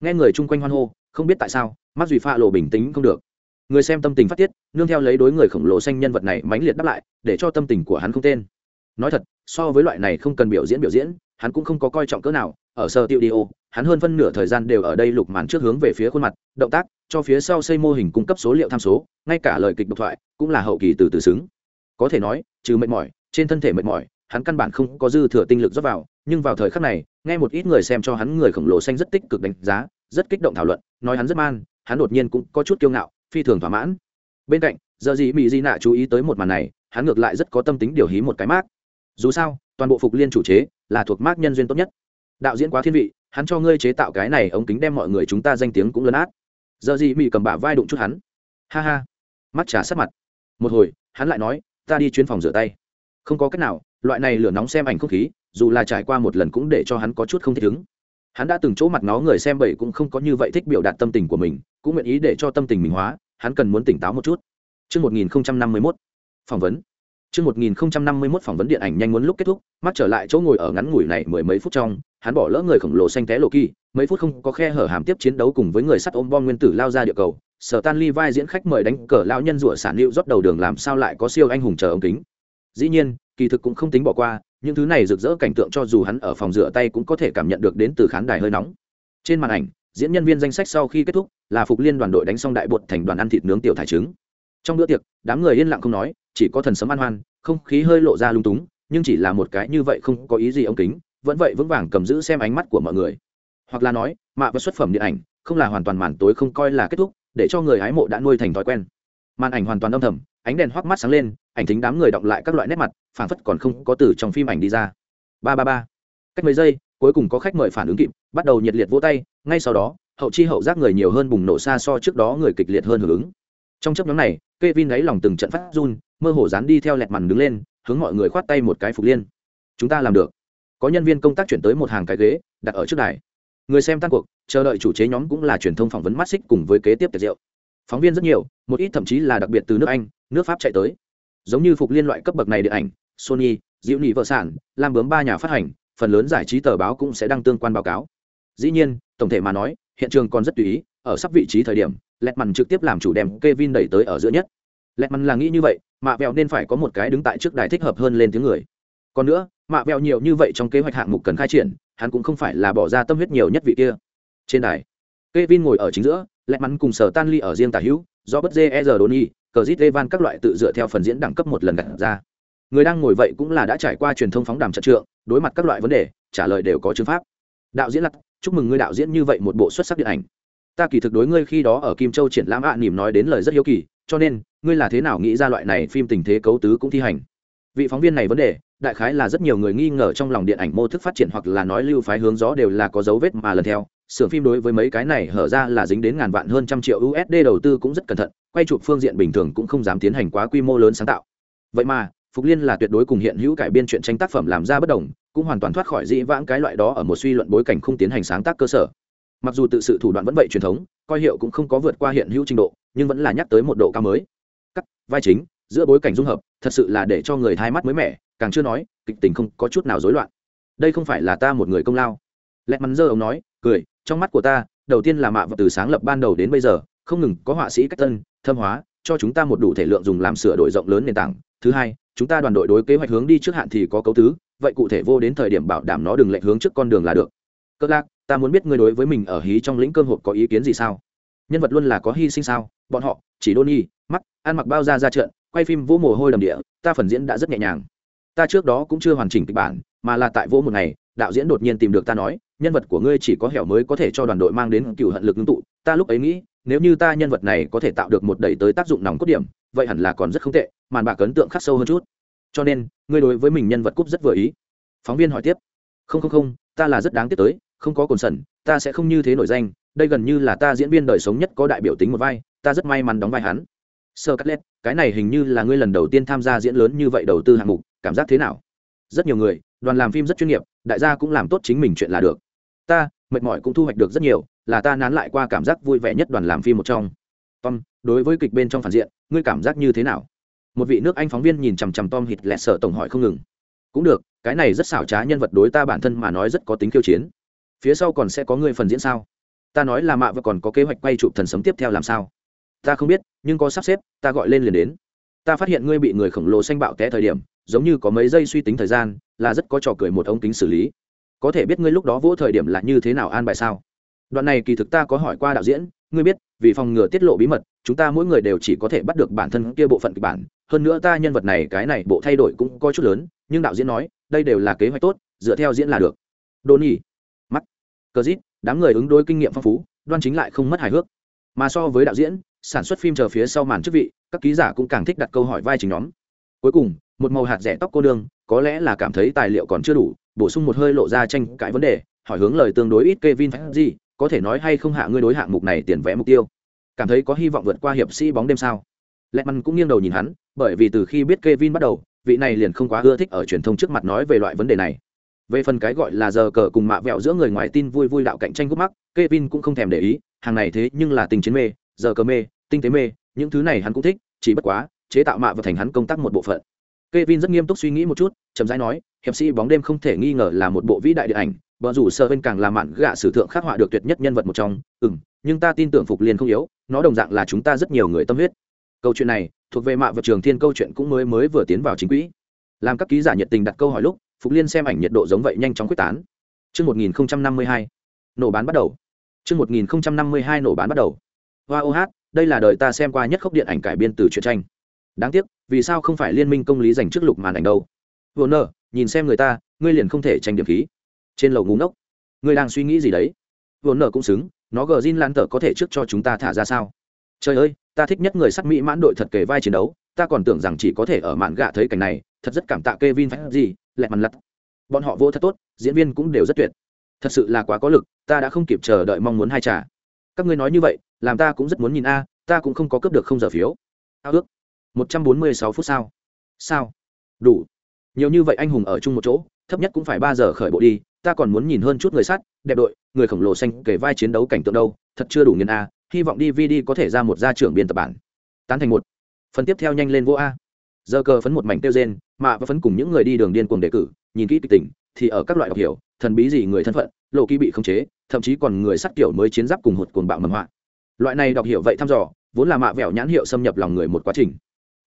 Nghe người chung quanh hoan hô, không biết tại sao mắt duy pha lộ bình tĩnh không được. Người xem tâm tình phát tiết, nương theo lấy đối người khổng lồ xanh nhân vật này mãnh liệt đáp lại, để cho tâm tình của hắn không tên. Nói thật, so với loại này không cần biểu diễn biểu diễn hắn cũng không có coi trọng cỡ nào, ở sở tiêu đi ô, hắn hơn phân nửa thời gian đều ở đây lục màn trước hướng về phía khuôn mặt, động tác, cho phía sau xây mô hình cung cấp số liệu tham số, ngay cả lời kịch độc thoại, cũng là hậu kỳ từ từ xứng. Có thể nói, trừ mệt mỏi, trên thân thể mệt mỏi, hắn căn bản không có dư thừa tinh lực rót vào, nhưng vào thời khắc này, nghe một ít người xem cho hắn người khổng lồ xanh rất tích cực đánh giá, rất kích động thảo luận, nói hắn rất man, hắn đột nhiên cũng có chút kiêu ngạo, phi thường thỏa mãn. Bên cạnh, giờ gì mỹ di nạ chú ý tới một màn này, hắn ngược lại rất có tâm tính điều hí một cái mát dù sao, toàn bộ phục liên chủ chế là thuộc mác nhân duyên tốt nhất. Đạo diễn quá thiên vị hắn cho ngươi chế tạo cái này ống kính đem mọi người chúng ta danh tiếng cũng lấn át. Giờ gì mỹ cầm bả vai đụng chút hắn. Ha ha. Mắt trà sát mặt. Một hồi hắn lại nói ta đi chuyến phòng rửa tay. Không có cách nào loại này lửa nóng xem ảnh không khí dù là trải qua một lần cũng để cho hắn có chút không thích ứng. Hắn đã từng chỗ mặt nó người xem bậy cũng không có như vậy thích biểu đạt tâm tình của mình cũng nguyện ý để cho tâm tình mình hóa hắn cần muốn tỉnh táo một chút. Trước 1051, phỏng vấn. Trước 1051 phỏng vấn điện ảnh nhanh muốn lúc kết thúc, mắt trở lại chỗ ngồi ở ngắn ngủi này mười mấy phút trong, hắn bỏ lỡ người khổng lồ xanh té lộ kỳ, mấy phút không có khe hở hàm tiếp chiến đấu cùng với người sắt ôm bom nguyên tử lao ra địa cầu. Sở Tan Ly vai diễn khách mời đánh cờ lão nhân rủa sản liệu rót đầu đường làm sao lại có siêu anh hùng chờ ống kính. Dĩ nhiên, kỳ thực cũng không tính bỏ qua, những thứ này rực rỡ cảnh tượng cho dù hắn ở phòng rửa tay cũng có thể cảm nhận được đến từ khán đài hơi nóng. Trên màn ảnh, diễn nhân viên danh sách sau khi kết thúc, là phục liên đoàn đội đánh xong đại bột thành đoàn ăn thịt nướng tiểu thải trứng. Trong bữa tiệc, đám người yên lặng không nói, chỉ có thần sấm an hoan, không khí hơi lộ ra lung túng, nhưng chỉ là một cái như vậy không có ý gì ông kính, vẫn vậy vững vàng cầm giữ xem ánh mắt của mọi người. Hoặc là nói, mạ và xuất phẩm điện ảnh, không là hoàn toàn màn tối không coi là kết thúc, để cho người hái mộ đã nuôi thành thói quen. Màn ảnh hoàn toàn âm thầm, ánh đèn hoắc mắt sáng lên, ảnh thính đám người đọc lại các loại nét mặt, phảng phất còn không có từ trong phim ảnh đi ra. Ba ba ba. Cách mấy giây, cuối cùng có khách mời phản ứng kịp, bắt đầu nhiệt liệt vỗ tay, ngay sau đó, hậu chi hậu giác người nhiều hơn bùng nổ xa so trước đó người kịch liệt hơn hưởng ứng trong chấp nhóm này Kevin đáy lòng từng trận phát run, mơ hồ dán đi theo lẹt màn đứng lên, hướng mọi người khoát tay một cái phục liên. Chúng ta làm được. Có nhân viên công tác chuyển tới một hàng cái ghế, đặt ở trước đài. Người xem tan cuộc, chờ đợi chủ chế nhóm cũng là truyền thông phỏng vấn mắt xích cùng với kế tiếp tiệc rượu. Phóng viên rất nhiều, một ít thậm chí là đặc biệt từ nước Anh, nước Pháp chạy tới. Giống như phục liên loại cấp bậc này điện ảnh, Sony, Diệu Nhị vợ sản, làm bướm ba nhà phát hành, phần lớn giải trí tờ báo cũng sẽ đăng tương quan báo cáo. Dĩ nhiên, tổng thể mà nói, hiện trường còn rất tùy ý, ở sắp vị trí thời điểm, lẹt mằn trực tiếp làm chủ đem Kevin đẩy tới ở giữa nhất. Lẹt mằn là nghĩ như vậy, mạ vẹo nên phải có một cái đứng tại trước đài thích hợp hơn lên tiếng người. Còn nữa, mạ vẹo nhiều như vậy trong kế hoạch hạng mục cần khai triển, hắn cũng không phải là bỏ ra tâm huyết nhiều nhất vị kia. Trên đài, Kevin ngồi ở chính giữa, lẹ mắn cùng sở Stanley ở riêng tả hữu, do bất dê Doni, Cazit Evan các loại tự dựa theo phần diễn đẳng cấp một lần gặt ra. Người đang ngồi vậy cũng là đã trải qua truyền thông phóng đàm trận trượng, đối mặt các loại vấn đề, trả lời đều có chứng pháp. Đạo diễn lặt, chúc mừng ngươi đạo diễn như vậy một bộ xuất sắc điện ảnh ta kỳ thực đối ngươi khi đó ở kim châu triển lãm ạ à, nỉm nói đến lời rất hiếu kỳ cho nên ngươi là thế nào nghĩ ra loại này phim tình thế cấu tứ cũng thi hành? Vị phóng viên này vấn đề, đại khái là rất nhiều người nghi ngờ trong lòng điện ảnh mô thức phát triển hoặc là nói lưu phái hướng gió đều là có dấu vết mà lần theo. Xưởng phim đối với mấy cái này hở ra là dính đến ngàn vạn hơn trăm triệu usd đầu tư cũng rất cẩn thận, quay chụp phương diện bình thường cũng không dám tiến hành quá quy mô lớn sáng tạo. Vậy mà, phục liên là tuyệt đối cùng hiện hữu cải biên chuyện tranh tác phẩm làm ra bất đồng, cũng hoàn toàn thoát khỏi dĩ vãng cái loại đó ở một suy luận bối cảnh không tiến hành sáng tác cơ sở. Mặc dù tự sự thủ đoạn vẫn vậy truyền thống, coi hiệu cũng không có vượt qua hiện hữu trình độ, nhưng vẫn là nhắc tới một độ cao mới cắt, vai chính, giữa bối cảnh dung hợp, thật sự là để cho người thai mắt mới mẻ, càng chưa nói, kịch tình không có chút nào rối loạn. Đây không phải là ta một người công lao. Lẹt mắn dơ ông nói, cười, trong mắt của ta, đầu tiên là mạ và từ sáng lập ban đầu đến bây giờ, không ngừng có họa sĩ cách tân, thâm hóa, cho chúng ta một đủ thể lượng dùng làm sửa đổi rộng lớn nền tảng. Thứ hai, chúng ta đoàn đội đối kế hoạch hướng đi trước hạn thì có cấu tứ, vậy cụ thể vô đến thời điểm bảo đảm nó đừng lệnh hướng trước con đường là được. Cất lạc, ta muốn biết ngươi đối với mình ở hí trong lĩnh cơm hộp có ý kiến gì sao? Nhân vật luôn là có hy sinh sao? Bọn họ, chỉ đôn y mắt, ăn mặc bao ra ra trận quay phim vỗ mồ hôi đầm địa, ta phần diễn đã rất nhẹ nhàng. Ta trước đó cũng chưa hoàn chỉnh kịch bản, mà là tại vỗ một ngày, đạo diễn đột nhiên tìm được ta nói, nhân vật của ngươi chỉ có hẻo mới có thể cho đoàn đội mang đến cựu hận lực ngưng tụ. Ta lúc ấy nghĩ, nếu như ta nhân vật này có thể tạo được một đẩy tới tác dụng nòng cốt điểm, vậy hẳn là còn rất không tệ, màn bạc ấn tượng khắc sâu hơn chút. Cho nên, ngươi đối với mình nhân vật cúp rất vừa ý. Phóng viên hỏi tiếp, không không không, ta là rất đáng tiếc tới, không có cồn sẩn ta sẽ không như thế nổi danh, đây gần như là ta diễn viên đời sống nhất có đại biểu tính một vai, ta rất may mắn đóng vai hắn sơ cắt lét cái này hình như là ngươi lần đầu tiên tham gia diễn lớn như vậy đầu tư hạng mục, cảm giác thế nào? Rất nhiều người, đoàn làm phim rất chuyên nghiệp, đại gia cũng làm tốt chính mình chuyện là được. Ta, mệt mỏi cũng thu hoạch được rất nhiều, là ta nán lại qua cảm giác vui vẻ nhất đoàn làm phim một trong. Tom, đối với kịch bên trong phản diện, ngươi cảm giác như thế nào? Một vị nước anh phóng viên nhìn chằm chằm tom hít lẹt sợ tổng hỏi không ngừng. Cũng được, cái này rất xảo trá nhân vật đối ta bản thân mà nói rất có tính khiêu chiến. Phía sau còn sẽ có người phần diễn sao? Ta nói là mạ và còn có kế hoạch quay chụp thần sấm tiếp theo làm sao? Ta không biết, nhưng có sắp xếp, ta gọi lên liền đến. Ta phát hiện ngươi bị người khổng lồ xanh bạo té thời điểm, giống như có mấy giây suy tính thời gian, là rất có trò cười một ống kính xử lý. Có thể biết ngươi lúc đó vỗ thời điểm là như thế nào an bài sao? Đoạn này kỳ thực ta có hỏi qua đạo diễn, ngươi biết, vì phòng ngừa tiết lộ bí mật, chúng ta mỗi người đều chỉ có thể bắt được bản thân kia bộ phận kịch bản. Hơn nữa ta nhân vật này, cái này bộ thay đổi cũng có chút lớn, nhưng đạo diễn nói, đây đều là kế hoạch tốt, dựa theo diễn là được. Đồn nhỉ mắt cờ dít đám người ứng đối kinh nghiệm phong phú, đoan chính lại không mất hài hước. Mà so với đạo diễn sản xuất phim chờ phía sau màn chức vị, các ký giả cũng càng thích đặt câu hỏi vai chính nhóm. Cuối cùng, một màu hạt rẻ tóc cô đương có lẽ là cảm thấy tài liệu còn chưa đủ, bổ sung một hơi lộ ra tranh cãi vấn đề, hỏi hướng lời tương đối ít Kevin phải gì có thể nói hay không hạ ngươi đối hạng mục này tiền vẽ mục tiêu? Cảm thấy có hy vọng vượt qua hiệp sĩ bóng đêm sao? Lẹ Mân cũng nghiêng đầu nhìn hắn, bởi vì từ khi biết Kevin bắt đầu, vị này liền không quá ưa thích ở truyền thông trước mặt nói về loại vấn đề này. Về phần cái gọi là giờ cờ cùng mạ vẹo giữa người ngoài tin vui vui đạo cạnh tranh gút mắc, Kevin cũng không thèm để ý, hàng này thế nhưng là tình chiến mê giờ cờ mê tinh tế mê những thứ này hắn cũng thích chỉ bất quá chế tạo mạ và thành hắn công tác một bộ phận Kevin rất nghiêm túc suy nghĩ một chút chậm rãi nói hiệp sĩ bóng đêm không thể nghi ngờ là một bộ vĩ đại điện ảnh vợ rủ sơ bên càng là mạn gạ sử thượng khắc họa được tuyệt nhất nhân vật một trong ừ m nhưng ta tin tưởng phục liên không yếu nó đồng dạng là chúng ta rất nhiều người tâm huyết câu chuyện này thuộc về mạ vật trường thiên câu chuyện cũng mới mới vừa tiến vào chính quỹ làm các ký giả nhiệt tình đặt câu hỏi lúc phục liên xem ảnh nhiệt độ giống vậy nhanh chóng quyết tán Trước 1052, nổ bán bắt đầu. Trước 1052 nổ bán bắt đầu. Hoa OH, đây là đời ta xem qua nhất khốc điện ảnh cải biên từ truyện tranh. Đáng tiếc, vì sao không phải liên minh công lý dành trước lục màn ảnh đâu? Warner, nhìn xem người ta, ngươi liền không thể tranh điểm khí. Trên lầu ngúng ốc ngươi đang suy nghĩ gì đấy? Vô nơ cũng xứng nó gờ zin lan tờ có thể trước cho chúng ta thả ra sao? Trời ơi ta thích nhất người sắc mỹ mãn đội thật kề vai chiến đấu ta còn tưởng rằng chỉ có thể ở mạn gạ thấy cảnh này thật rất cảm tạ k e vin phải gì lẹ mặt lặt. Bọn họ vô thật tốt diễn viên cũng đều rất tuyệt. Thật sự là quá có lực ta đã không kịp chờ đợi mong muốn hai trả các ngươi nói như vậy làm ta cũng rất muốn nhìn a, ta cũng không có cướp được không giờ phiếu. Ao ước. Một trăm bốn mươi sáu phút sao sao? Đủ. Nhiều như vậy anh hùng ở chung một chỗ, thấp nhất cũng phải ba giờ khởi bộ đi, ta còn muốn nhìn hơn chút người sắt đẹp đội, người khổng lồ xanh kể vai chiến đấu cảnh tượng đâu, thật chưa đủ nghiền a, hy vọng dvd có thể ra một gia trưởng biên tập bản. Tán thành một. Phần tiếp theo nhanh lên vô a. Giờ cờ phấn một mảnh tiêu gen mạ và phấn cùng những người đi đường điên cuồng đề cử, nhìn kỹ kịch tình, thì ở các loại đọc hiểu, thần bí gì người thân phận, lộ kỹ bị khống chế, thậm chí còn người sắt kiểu mới chiến giáp cùng hụt cuồng bạo mầm họa loại này đọc hiểu vậy thăm dò, vốn là mạ vẹo nhãn hiệu xâm nhập lòng người một quá trình.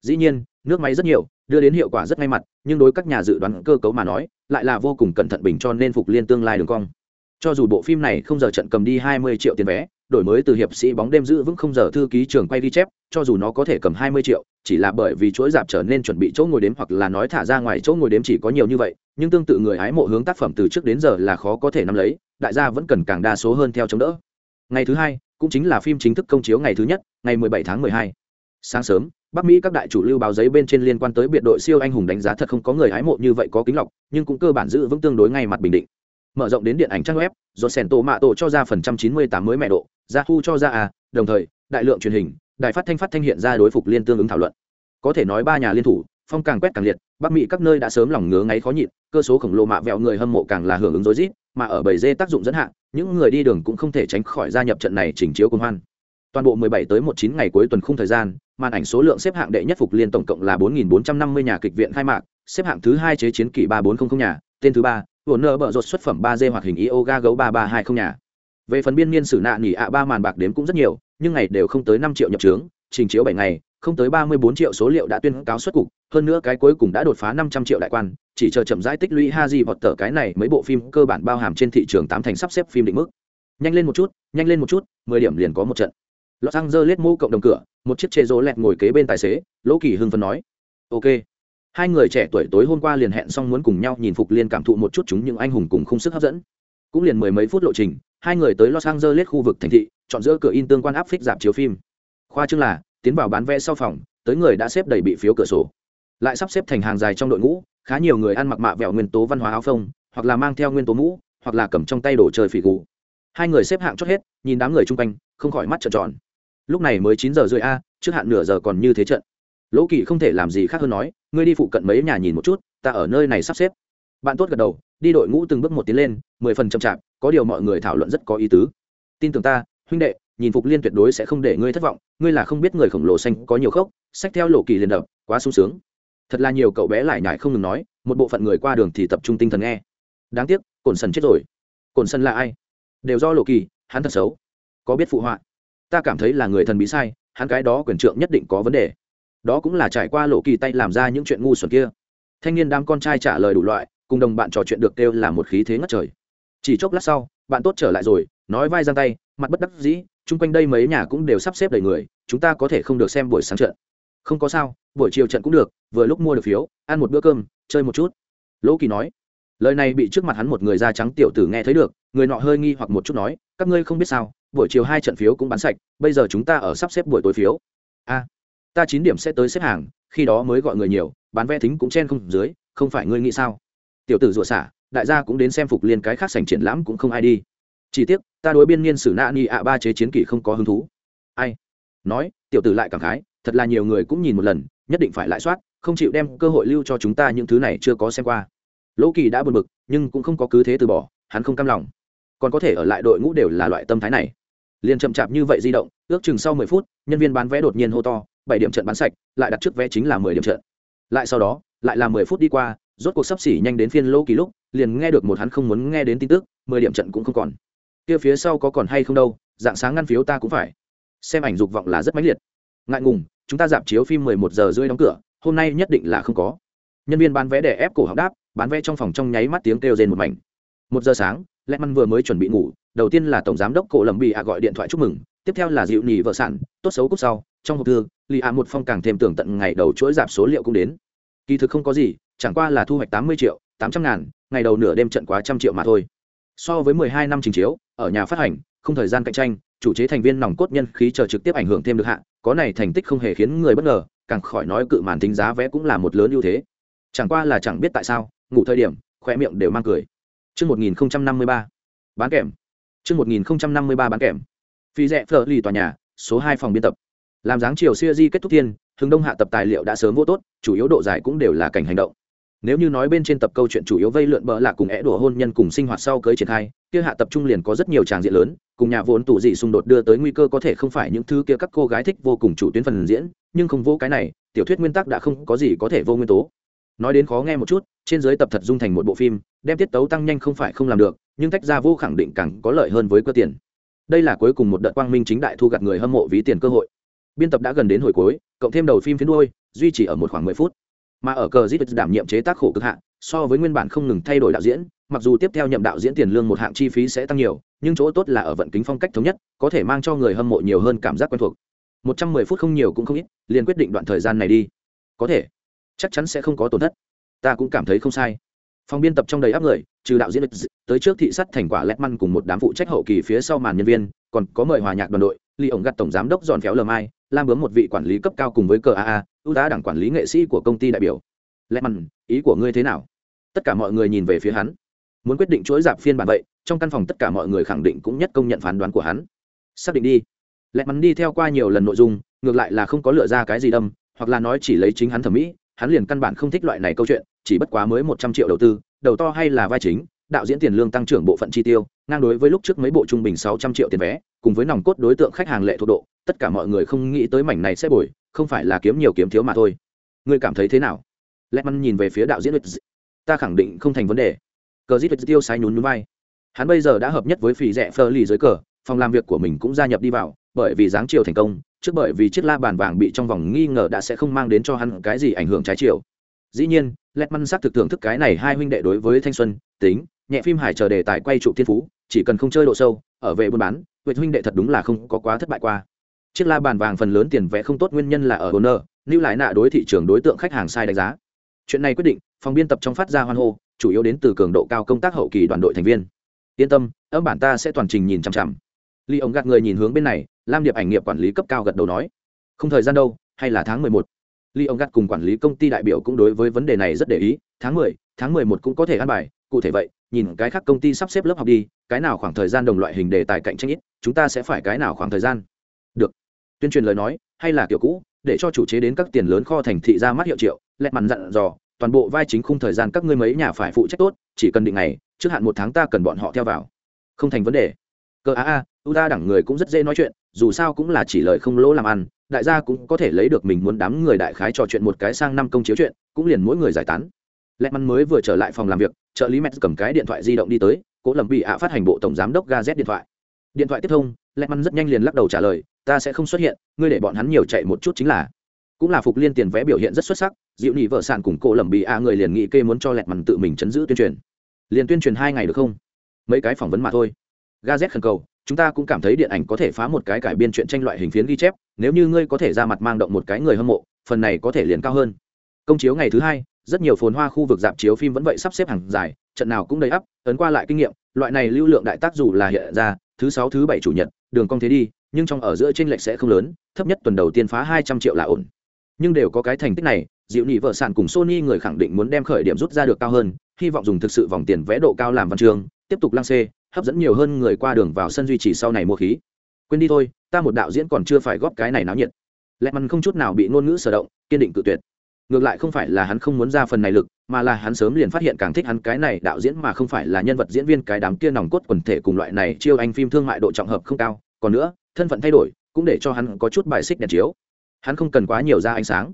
Dĩ nhiên, nước máy rất nhiều, đưa đến hiệu quả rất ngay mặt, nhưng đối các nhà dự đoán cơ cấu mà nói, lại là vô cùng cẩn thận bình cho nên phục liên tương lai đường cong. Cho dù bộ phim này không giờ trận cầm đi 20 triệu tiền vé, đổi mới từ hiệp sĩ bóng đêm giữ vững không giờ thư ký trường quay ghi chép, cho dù nó có thể cầm 20 triệu, chỉ là bởi vì chuỗi dạp trở nên chuẩn bị chỗ ngồi đếm hoặc là nói thả ra ngoài chỗ ngồi đếm chỉ có nhiều như vậy, nhưng tương tự người hái mộ hướng tác phẩm từ trước đến giờ là khó có thể nắm lấy, đại gia vẫn cần càng đa số hơn theo chống đỡ. Ngày thứ hai cũng chính là phim chính thức công chiếu ngày thứ nhất ngày 17 tháng 12. sáng sớm Bắc Mỹ các đại chủ lưu báo giấy bên trên liên quan tới biệt đội siêu anh hùng đánh giá thật không có người hái mộ như vậy có kính lọc, nhưng cũng cơ bản giữ vững tương đối ngay mặt bình định. Mở rộng đến điện ảnh trang web, do sèn tổ mạ tổ cho ra phần trăm chín mươi tám mới mẹ độ, Yahoo cho ra à, đồng thời, đại lượng truyền hình, đài phát thanh phát thanh hiện ra đối phục liên tương ứng thảo luận. Có thể nói ba nhà liên thủ, phong càng quét càng liệt, Bắc Mỹ các nơi đã sớm lòng ngứa ngáy khó nhịn, cơ số khổng lồ mạ vẹo người hâm mộ càng là hưởng ứng rối rít, mà ở bầy dê tác dụng dẫn hạn, những người đi đường cũng không thể tránh khỏi gia nhập trận này chỉnh chiếu cùng hoan. Toàn bộ 17 tới 19 ngày cuối tuần khung thời gian, màn ảnh số lượng xếp hạng đệ nhất phục liên tổng cộng là 4.450 nhà kịch viện khai mạc, xếp hạng thứ hai chế chiến kỷ 3400 nhà, tên thứ ba, Warner bợ rột xuất phẩm 3D hoạt hình yoga gấu 3320 nhà. Về phần biên niên sử nạ nghỉ ạ ba màn bạc đếm cũng rất nhiều, nhưng ngày đều không tới 5 triệu nhập trướng, trình chiếu 7 ngày, không tới 34 triệu số liệu đã tuyên cáo xuất cục, hơn nữa cái cuối cùng đã đột phá 500 triệu đại quan, chỉ chờ chậm rãi tích lũy Haji vọt tờ cái này mấy bộ phim cơ bản bao hàm trên thị trường tám thành sắp xếp phim định mức. Nhanh lên một chút, nhanh lên một chút, 10 điểm liền có một trận. Los Angeles mô cộng đồng cửa, một chiếc chê rô lẹt ngồi kế bên tài xế, Lỗ Kỳ hưng phấn nói: "Ok." Hai người trẻ tuổi tối hôm qua liền hẹn xong muốn cùng nhau nhìn phục liên cảm thụ một chút chúng những anh hùng cùng khung sức hấp dẫn. Cũng liền mười mấy phút lộ trình, hai người tới Los Angeles khu vực thành thị, chọn giữa cửa in tương quan áp phích giảm chiếu phim. Khoa trương là, tiến vào bán vé sau phòng, tới người đã xếp đầy bị phiếu cửa sổ. Lại sắp xếp thành hàng dài trong đội ngũ, khá nhiều người ăn mặc mạ vẹo nguyên tố văn hóa áo phông, hoặc là mang theo nguyên tố mũ, hoặc là cầm trong tay đồ chơi phỉ gù. Hai người xếp hạng chót hết, nhìn đám người chung quanh, không khỏi mắt trợn tròn lúc này mới chín giờ rưỡi a trước hạn nửa giờ còn như thế trận lỗ kỳ không thể làm gì khác hơn nói ngươi đi phụ cận mấy nhà nhìn một chút ta ở nơi này sắp xếp bạn tốt gật đầu đi đội ngũ từng bước một tiến lên mười phần chậm chạp có điều mọi người thảo luận rất có ý tứ tin tưởng ta huynh đệ nhìn phục liên tuyệt đối sẽ không để ngươi thất vọng, ngươi là không biết người khổng lồ xanh có nhiều khốc, sách theo lộ kỳ liền đập, quá sung sướng. Thật là nhiều cậu bé lại nhải không ngừng nói, một bộ phận người qua đường thì tập trung tinh thần nghe. Đáng tiếc cồn sần chết rồi. Cồn sần là ai? Đều do lộ kỳ, hắn thật xấu. Có biết phụ họa? Ta cảm thấy là người thần bí sai, hắn cái đó quyền trượng nhất định có vấn đề. Đó cũng là trải qua lộ kỳ tay làm ra những chuyện ngu xuẩn kia. Thanh niên đám con trai trả lời đủ loại, cùng đồng bạn trò chuyện được kêu là một khí thế ngất trời. Chỉ chốc lát sau, bạn tốt trở lại rồi, nói vai giang tay mặt bất đắc dĩ, chung quanh đây mấy nhà cũng đều sắp xếp đầy người, chúng ta có thể không được xem buổi sáng trận. Không có sao, buổi chiều trận cũng được, vừa lúc mua được phiếu, ăn một bữa cơm, chơi một chút. Lỗ kỳ nói. Lời này bị trước mặt hắn một người da trắng tiểu tử nghe thấy được, người nọ hơi nghi hoặc một chút nói, các ngươi không biết sao, buổi chiều hai trận phiếu cũng bán sạch, bây giờ chúng ta ở sắp xếp buổi tối phiếu. A, ta chín điểm sẽ tới xếp hàng, khi đó mới gọi người nhiều, bán vé thính cũng chen không dưới, không phải ngươi nghĩ sao? Tiểu tử rủa xả, đại gia cũng đến xem phục liên cái khác sành triển lãm cũng không ai đi. Chỉ tiếc ta đối biên niên sử nạ ni ạ ba chế chiến kỷ không có hứng thú. Ai? Nói, tiểu tử lại cảm khái, thật là nhiều người cũng nhìn một lần, nhất định phải lại soát, không chịu đem cơ hội lưu cho chúng ta những thứ này chưa có xem qua. Lỗ kỳ đã buồn bực, nhưng cũng không có cứ thế từ bỏ, hắn không cam lòng. Còn có thể ở lại đội ngũ đều là loại tâm thái này. Liền chậm chạp như vậy di động, ước chừng sau mười phút, nhân viên bán vé đột nhiên hô to, bảy điểm trận bán sạch, lại đặt trước vé chính là mười điểm trận. Lại sau đó, lại là mười phút đi qua, rốt cuộc sắp xỉ nhanh đến phiên lỗ kỳ lúc, liền nghe được một hắn không muốn nghe đến tin tức, mười điểm trận cũng không còn kia phía sau có còn hay không đâu, dạng sáng ngăn phiếu ta cũng phải. Xem ảnh dục vọng là rất mãnh liệt. Ngại ngùng, chúng ta dạp chiếu phim mười một giờ rưỡi đóng cửa, hôm nay nhất định là không có. Nhân viên bán vé để ép cổ học đáp, bán vé trong phòng trong nháy mắt tiếng kêu rên một mảnh. Một giờ sáng lẹ măn vừa mới chuẩn bị ngủ, đầu tiên là tổng giám đốc cổ lầm bị ạ gọi điện thoại chúc mừng, tiếp theo là dịu nhì vợ sản, tốt xấu cúc sau, trong hộp thư, lì ạ một phong càng thêm tưởng tận ngày đầu chuỗi dạp số liệu cũng đến. Kỳ thực không có gì, chẳng qua là thu hoạch tám mươi triệu, tám trăm ngàn, ngày đầu nửa đêm trận quá trăm triệu mà thôi so với mười hai năm trình chiếu ở nhà phát hành không thời gian cạnh tranh chủ chế thành viên nòng cốt nhân khí chờ trực tiếp ảnh hưởng thêm được hạ có này thành tích không hề khiến người bất ngờ càng khỏi nói cự màn tính giá vé cũng là một lớn ưu thế chẳng qua là chẳng biết tại sao ngủ thời điểm khoe miệng đều mang cười Trước 1053, bán kèm. Trước 1053 bán kèm. Phi rẻ phở lì tòa nhà, số 2 phòng biên tập. Làm dáng chiều xưa di kết thúc thiên, hướng đông hạ tập tài liệu đã sớm vô tốt, chủ yếu độ dài cũng đều là cảnh hành động nếu như nói bên trên tập câu chuyện chủ yếu vây lượn bỡ là cùng é đùa hôn nhân cùng sinh hoạt sau cưới triển khai, kia hạ tập trung liền có rất nhiều tràng diện lớn, cùng nhà vốn tủ dị xung đột đưa tới nguy cơ có thể không phải những thứ kia các cô gái thích vô cùng chủ tuyến phần diễn, nhưng không vô cái này, tiểu thuyết nguyên tắc đã không có gì có thể vô nguyên tố. Nói đến khó nghe một chút, trên giới tập thật dung thành một bộ phim, đem tiết tấu tăng nhanh không phải không làm được, nhưng tách ra vô khẳng định càng có lợi hơn với cơ tiền. Đây là cuối cùng một đợt quang minh chính đại thu gặt người hâm mộ ví tiền cơ hội. Biên tập đã gần đến hồi cuối, cộng thêm đầu phim phiến đôi duy trì ở một khoảng mười phút mà ở cờ zit đảm nhiệm chế tác khổ cực hạn so với nguyên bản không ngừng thay đổi đạo diễn, mặc dù tiếp theo nhậm đạo diễn tiền lương một hạng chi phí sẽ tăng nhiều, nhưng chỗ tốt là ở vận kính phong cách thống nhất, có thể mang cho người hâm mộ nhiều hơn cảm giác quen thuộc. Một trăm mười phút không nhiều cũng không ít, liền quyết định đoạn thời gian này đi. Có thể. Chắc chắn sẽ không có tổn thất. Ta cũng cảm thấy không sai. Phòng biên tập trong đầy áp người, trừ đạo diễn tới trước thị sát thành quả lét măn cùng một đám phụ trách hậu kỳ phía sau màn nhân viên, còn có mời hòa nhạc đoàn đội ly ổng gặt tổng giám đốc giòn phéo lờ mai lam bướm một vị quản lý cấp cao cùng với cờ aa ưu tá đảng quản lý nghệ sĩ của công ty đại biểu. Lẽ mặn, ý của ngươi thế nào? Tất cả mọi người nhìn về phía hắn. Muốn quyết định chuỗi dạp phiên bản vậy, trong căn phòng tất cả mọi người khẳng định cũng nhất công nhận phán đoán của hắn. Xác định đi. Lẽ mắn đi theo qua nhiều lần nội dung, ngược lại là không có lựa ra cái gì đâm, hoặc là nói chỉ lấy chính hắn thẩm mỹ, hắn liền căn bản không thích loại này câu chuyện, chỉ bất quá mới một trăm triệu đầu tư, đầu to hay là vai chính, đạo diễn tiền lương tăng trưởng bộ phận chi tiêu, ngang đối với lúc trước mấy bộ trung bình sáu trăm triệu tiền vé, cùng với nòng cốt đối tượng khách hàng lệ thuộc độ tất cả mọi người không nghĩ tới mảnh này sẽ bồi, không phải là kiếm nhiều kiếm thiếu mà thôi. Ngươi cảm thấy thế nào? Lẽ măn nhìn về phía đạo diễn ta khẳng định không thành vấn đề. Cờ dít tiêu sai nhún núi vai. Hắn bây giờ đã hợp nhất với phỉ rẻ phơ lì dưới cờ, phòng làm việc của mình cũng gia nhập đi vào, bởi vì dáng chiều thành công, trước bởi vì chiếc la bàn vàng bị trong vòng nghi ngờ đã sẽ không mang đến cho hắn cái gì ảnh hưởng trái chiều. Dĩ nhiên lẹt măn sắc thực thưởng thức cái này hai huynh đệ đối với thanh xuân, tính, nhẹ phim hải chờ đề tài quay trụ thiên phú, chỉ cần không chơi độ sâu, ở về buôn bán huyệt huynh đệ thật đúng là không có quá thất bại qua chiếc la bàn vàng phần lớn tiền vẽ không tốt, nguyên nhân là ở hồ nơ lưu lại nạ đối thị trường đối tượng khách hàng sai đánh giá. Chuyện này quyết định, phòng biên tập trong phát ra hoan hô, chủ yếu đến từ cường độ cao công tác hậu kỳ đoàn đội thành viên. Yên tâm âm bản ta sẽ toàn trình nhìn chằm chằm. Ly ống gạt người nhìn hướng bên này, lam điệp ảnh nghiệp quản lý cấp cao gật đầu nói. Không thời gian đâu, hay là tháng mười một. Ly ông gạt cùng quản lý công ty đại biểu cũng đối với vấn đề này rất để ý, tháng mười tháng mười một cũng có thể ăn bài, cụ thể vậy, nhìn cái khác công ty sắp xếp lớp học đi, cái nào khoảng thời gian đồng loại hình đề tài cạnh tranh ít, chúng ta sẽ phải cái nào khoảng thời gian? Tuyên truyền lời nói, hay là kiểu cũ, để cho chủ chế đến các tiền lớn kho thành thị ra mắt hiệu triệu, lẹt mặn dặn dò, toàn bộ vai chính khung thời gian các ngươi mấy nhà phải phụ trách tốt, chỉ cần định ngày, trước hạn một tháng ta cần bọn họ theo vào. Không thành vấn đề. Cơ a a, u ta đẳng người cũng rất dễ nói chuyện, dù sao cũng là chỉ lời không lỗ làm ăn, đại gia cũng có thể lấy được mình muốn đám người đại khái trò chuyện một cái sang năm công chiếu chuyện, cũng liền mỗi người giải tán. Lẹt mắn mới vừa trở lại phòng làm việc, trợ lý mẹt cầm cái điện thoại di động đi tới, cố lầm bị ạ phát hành bộ tổng giám đốc gaz điện thoại điện thoại tiếp thông, lẹt mắn rất nhanh liền lắc đầu trả lời, ta sẽ không xuất hiện, ngươi để bọn hắn nhiều chạy một chút chính là. Cũng là phục liên tiền vẽ biểu hiện rất xuất sắc, dịu nhị vợ sản cùng cổ lầm bị à người liền nghĩ kê muốn cho lẹt mằn tự mình chấn giữ tuyên truyền. Liền tuyên truyền hai ngày được không? Mấy cái phỏng vấn mà thôi. Gazet khẩn cầu, chúng ta cũng cảm thấy điện ảnh có thể phá một cái cải biên chuyện tranh loại hình phiến ghi chép, nếu như ngươi có thể ra mặt mang động một cái người hâm mộ, phần này có thể liền cao hơn. Công chiếu ngày thứ hai, rất nhiều phồn hoa khu vực dạp chiếu phim vẫn vậy sắp xếp hàng dài, trận nào cũng đầy ắp, ấn qua lại kinh nghiệm, loại này lưu lượng đại tác dù là hiện ra thứ sáu, thứ bảy chủ nhật, đường cong thế đi, nhưng trong ở giữa t r ê n lệch sẽ không lớn, thấp nhất tuần đầu tiên phá hai trăm triệu là ổn. Nhưng đều có cái thành tích này dịu nhị vợ sản cùng sony người khẳng định muốn đem khởi điểm rút ra được cao hơn, hy vọng dùng thực sự vòng tiền vẽ độ cao làm văn chương, tiếp tục lăng xê, hấp dẫn nhiều hơn người qua đường vào sân duy trì sau này mua khí. Quên đi thôi, ta một đạo diễn còn chưa phải góp cái này náo nhiệt. Lẹt mằn không chút nào bị ngôn ngữ sở động, kiên định cự tuyệt ngược lại không phải là hắn không muốn ra phần này lực, mà là hắn sớm liền phát hiện càng thích hắn cái này đạo diễn mà không phải là nhân vật diễn viên cái đám kia nòng cốt quần thể cùng loại này chiêu anh phim thương mại độ trọng hợp không cao. Còn nữa, thân phận thay đổi, cũng để cho hắn có chút bài xích đèn chiếu. Hắn không cần quá nhiều ra ánh sáng.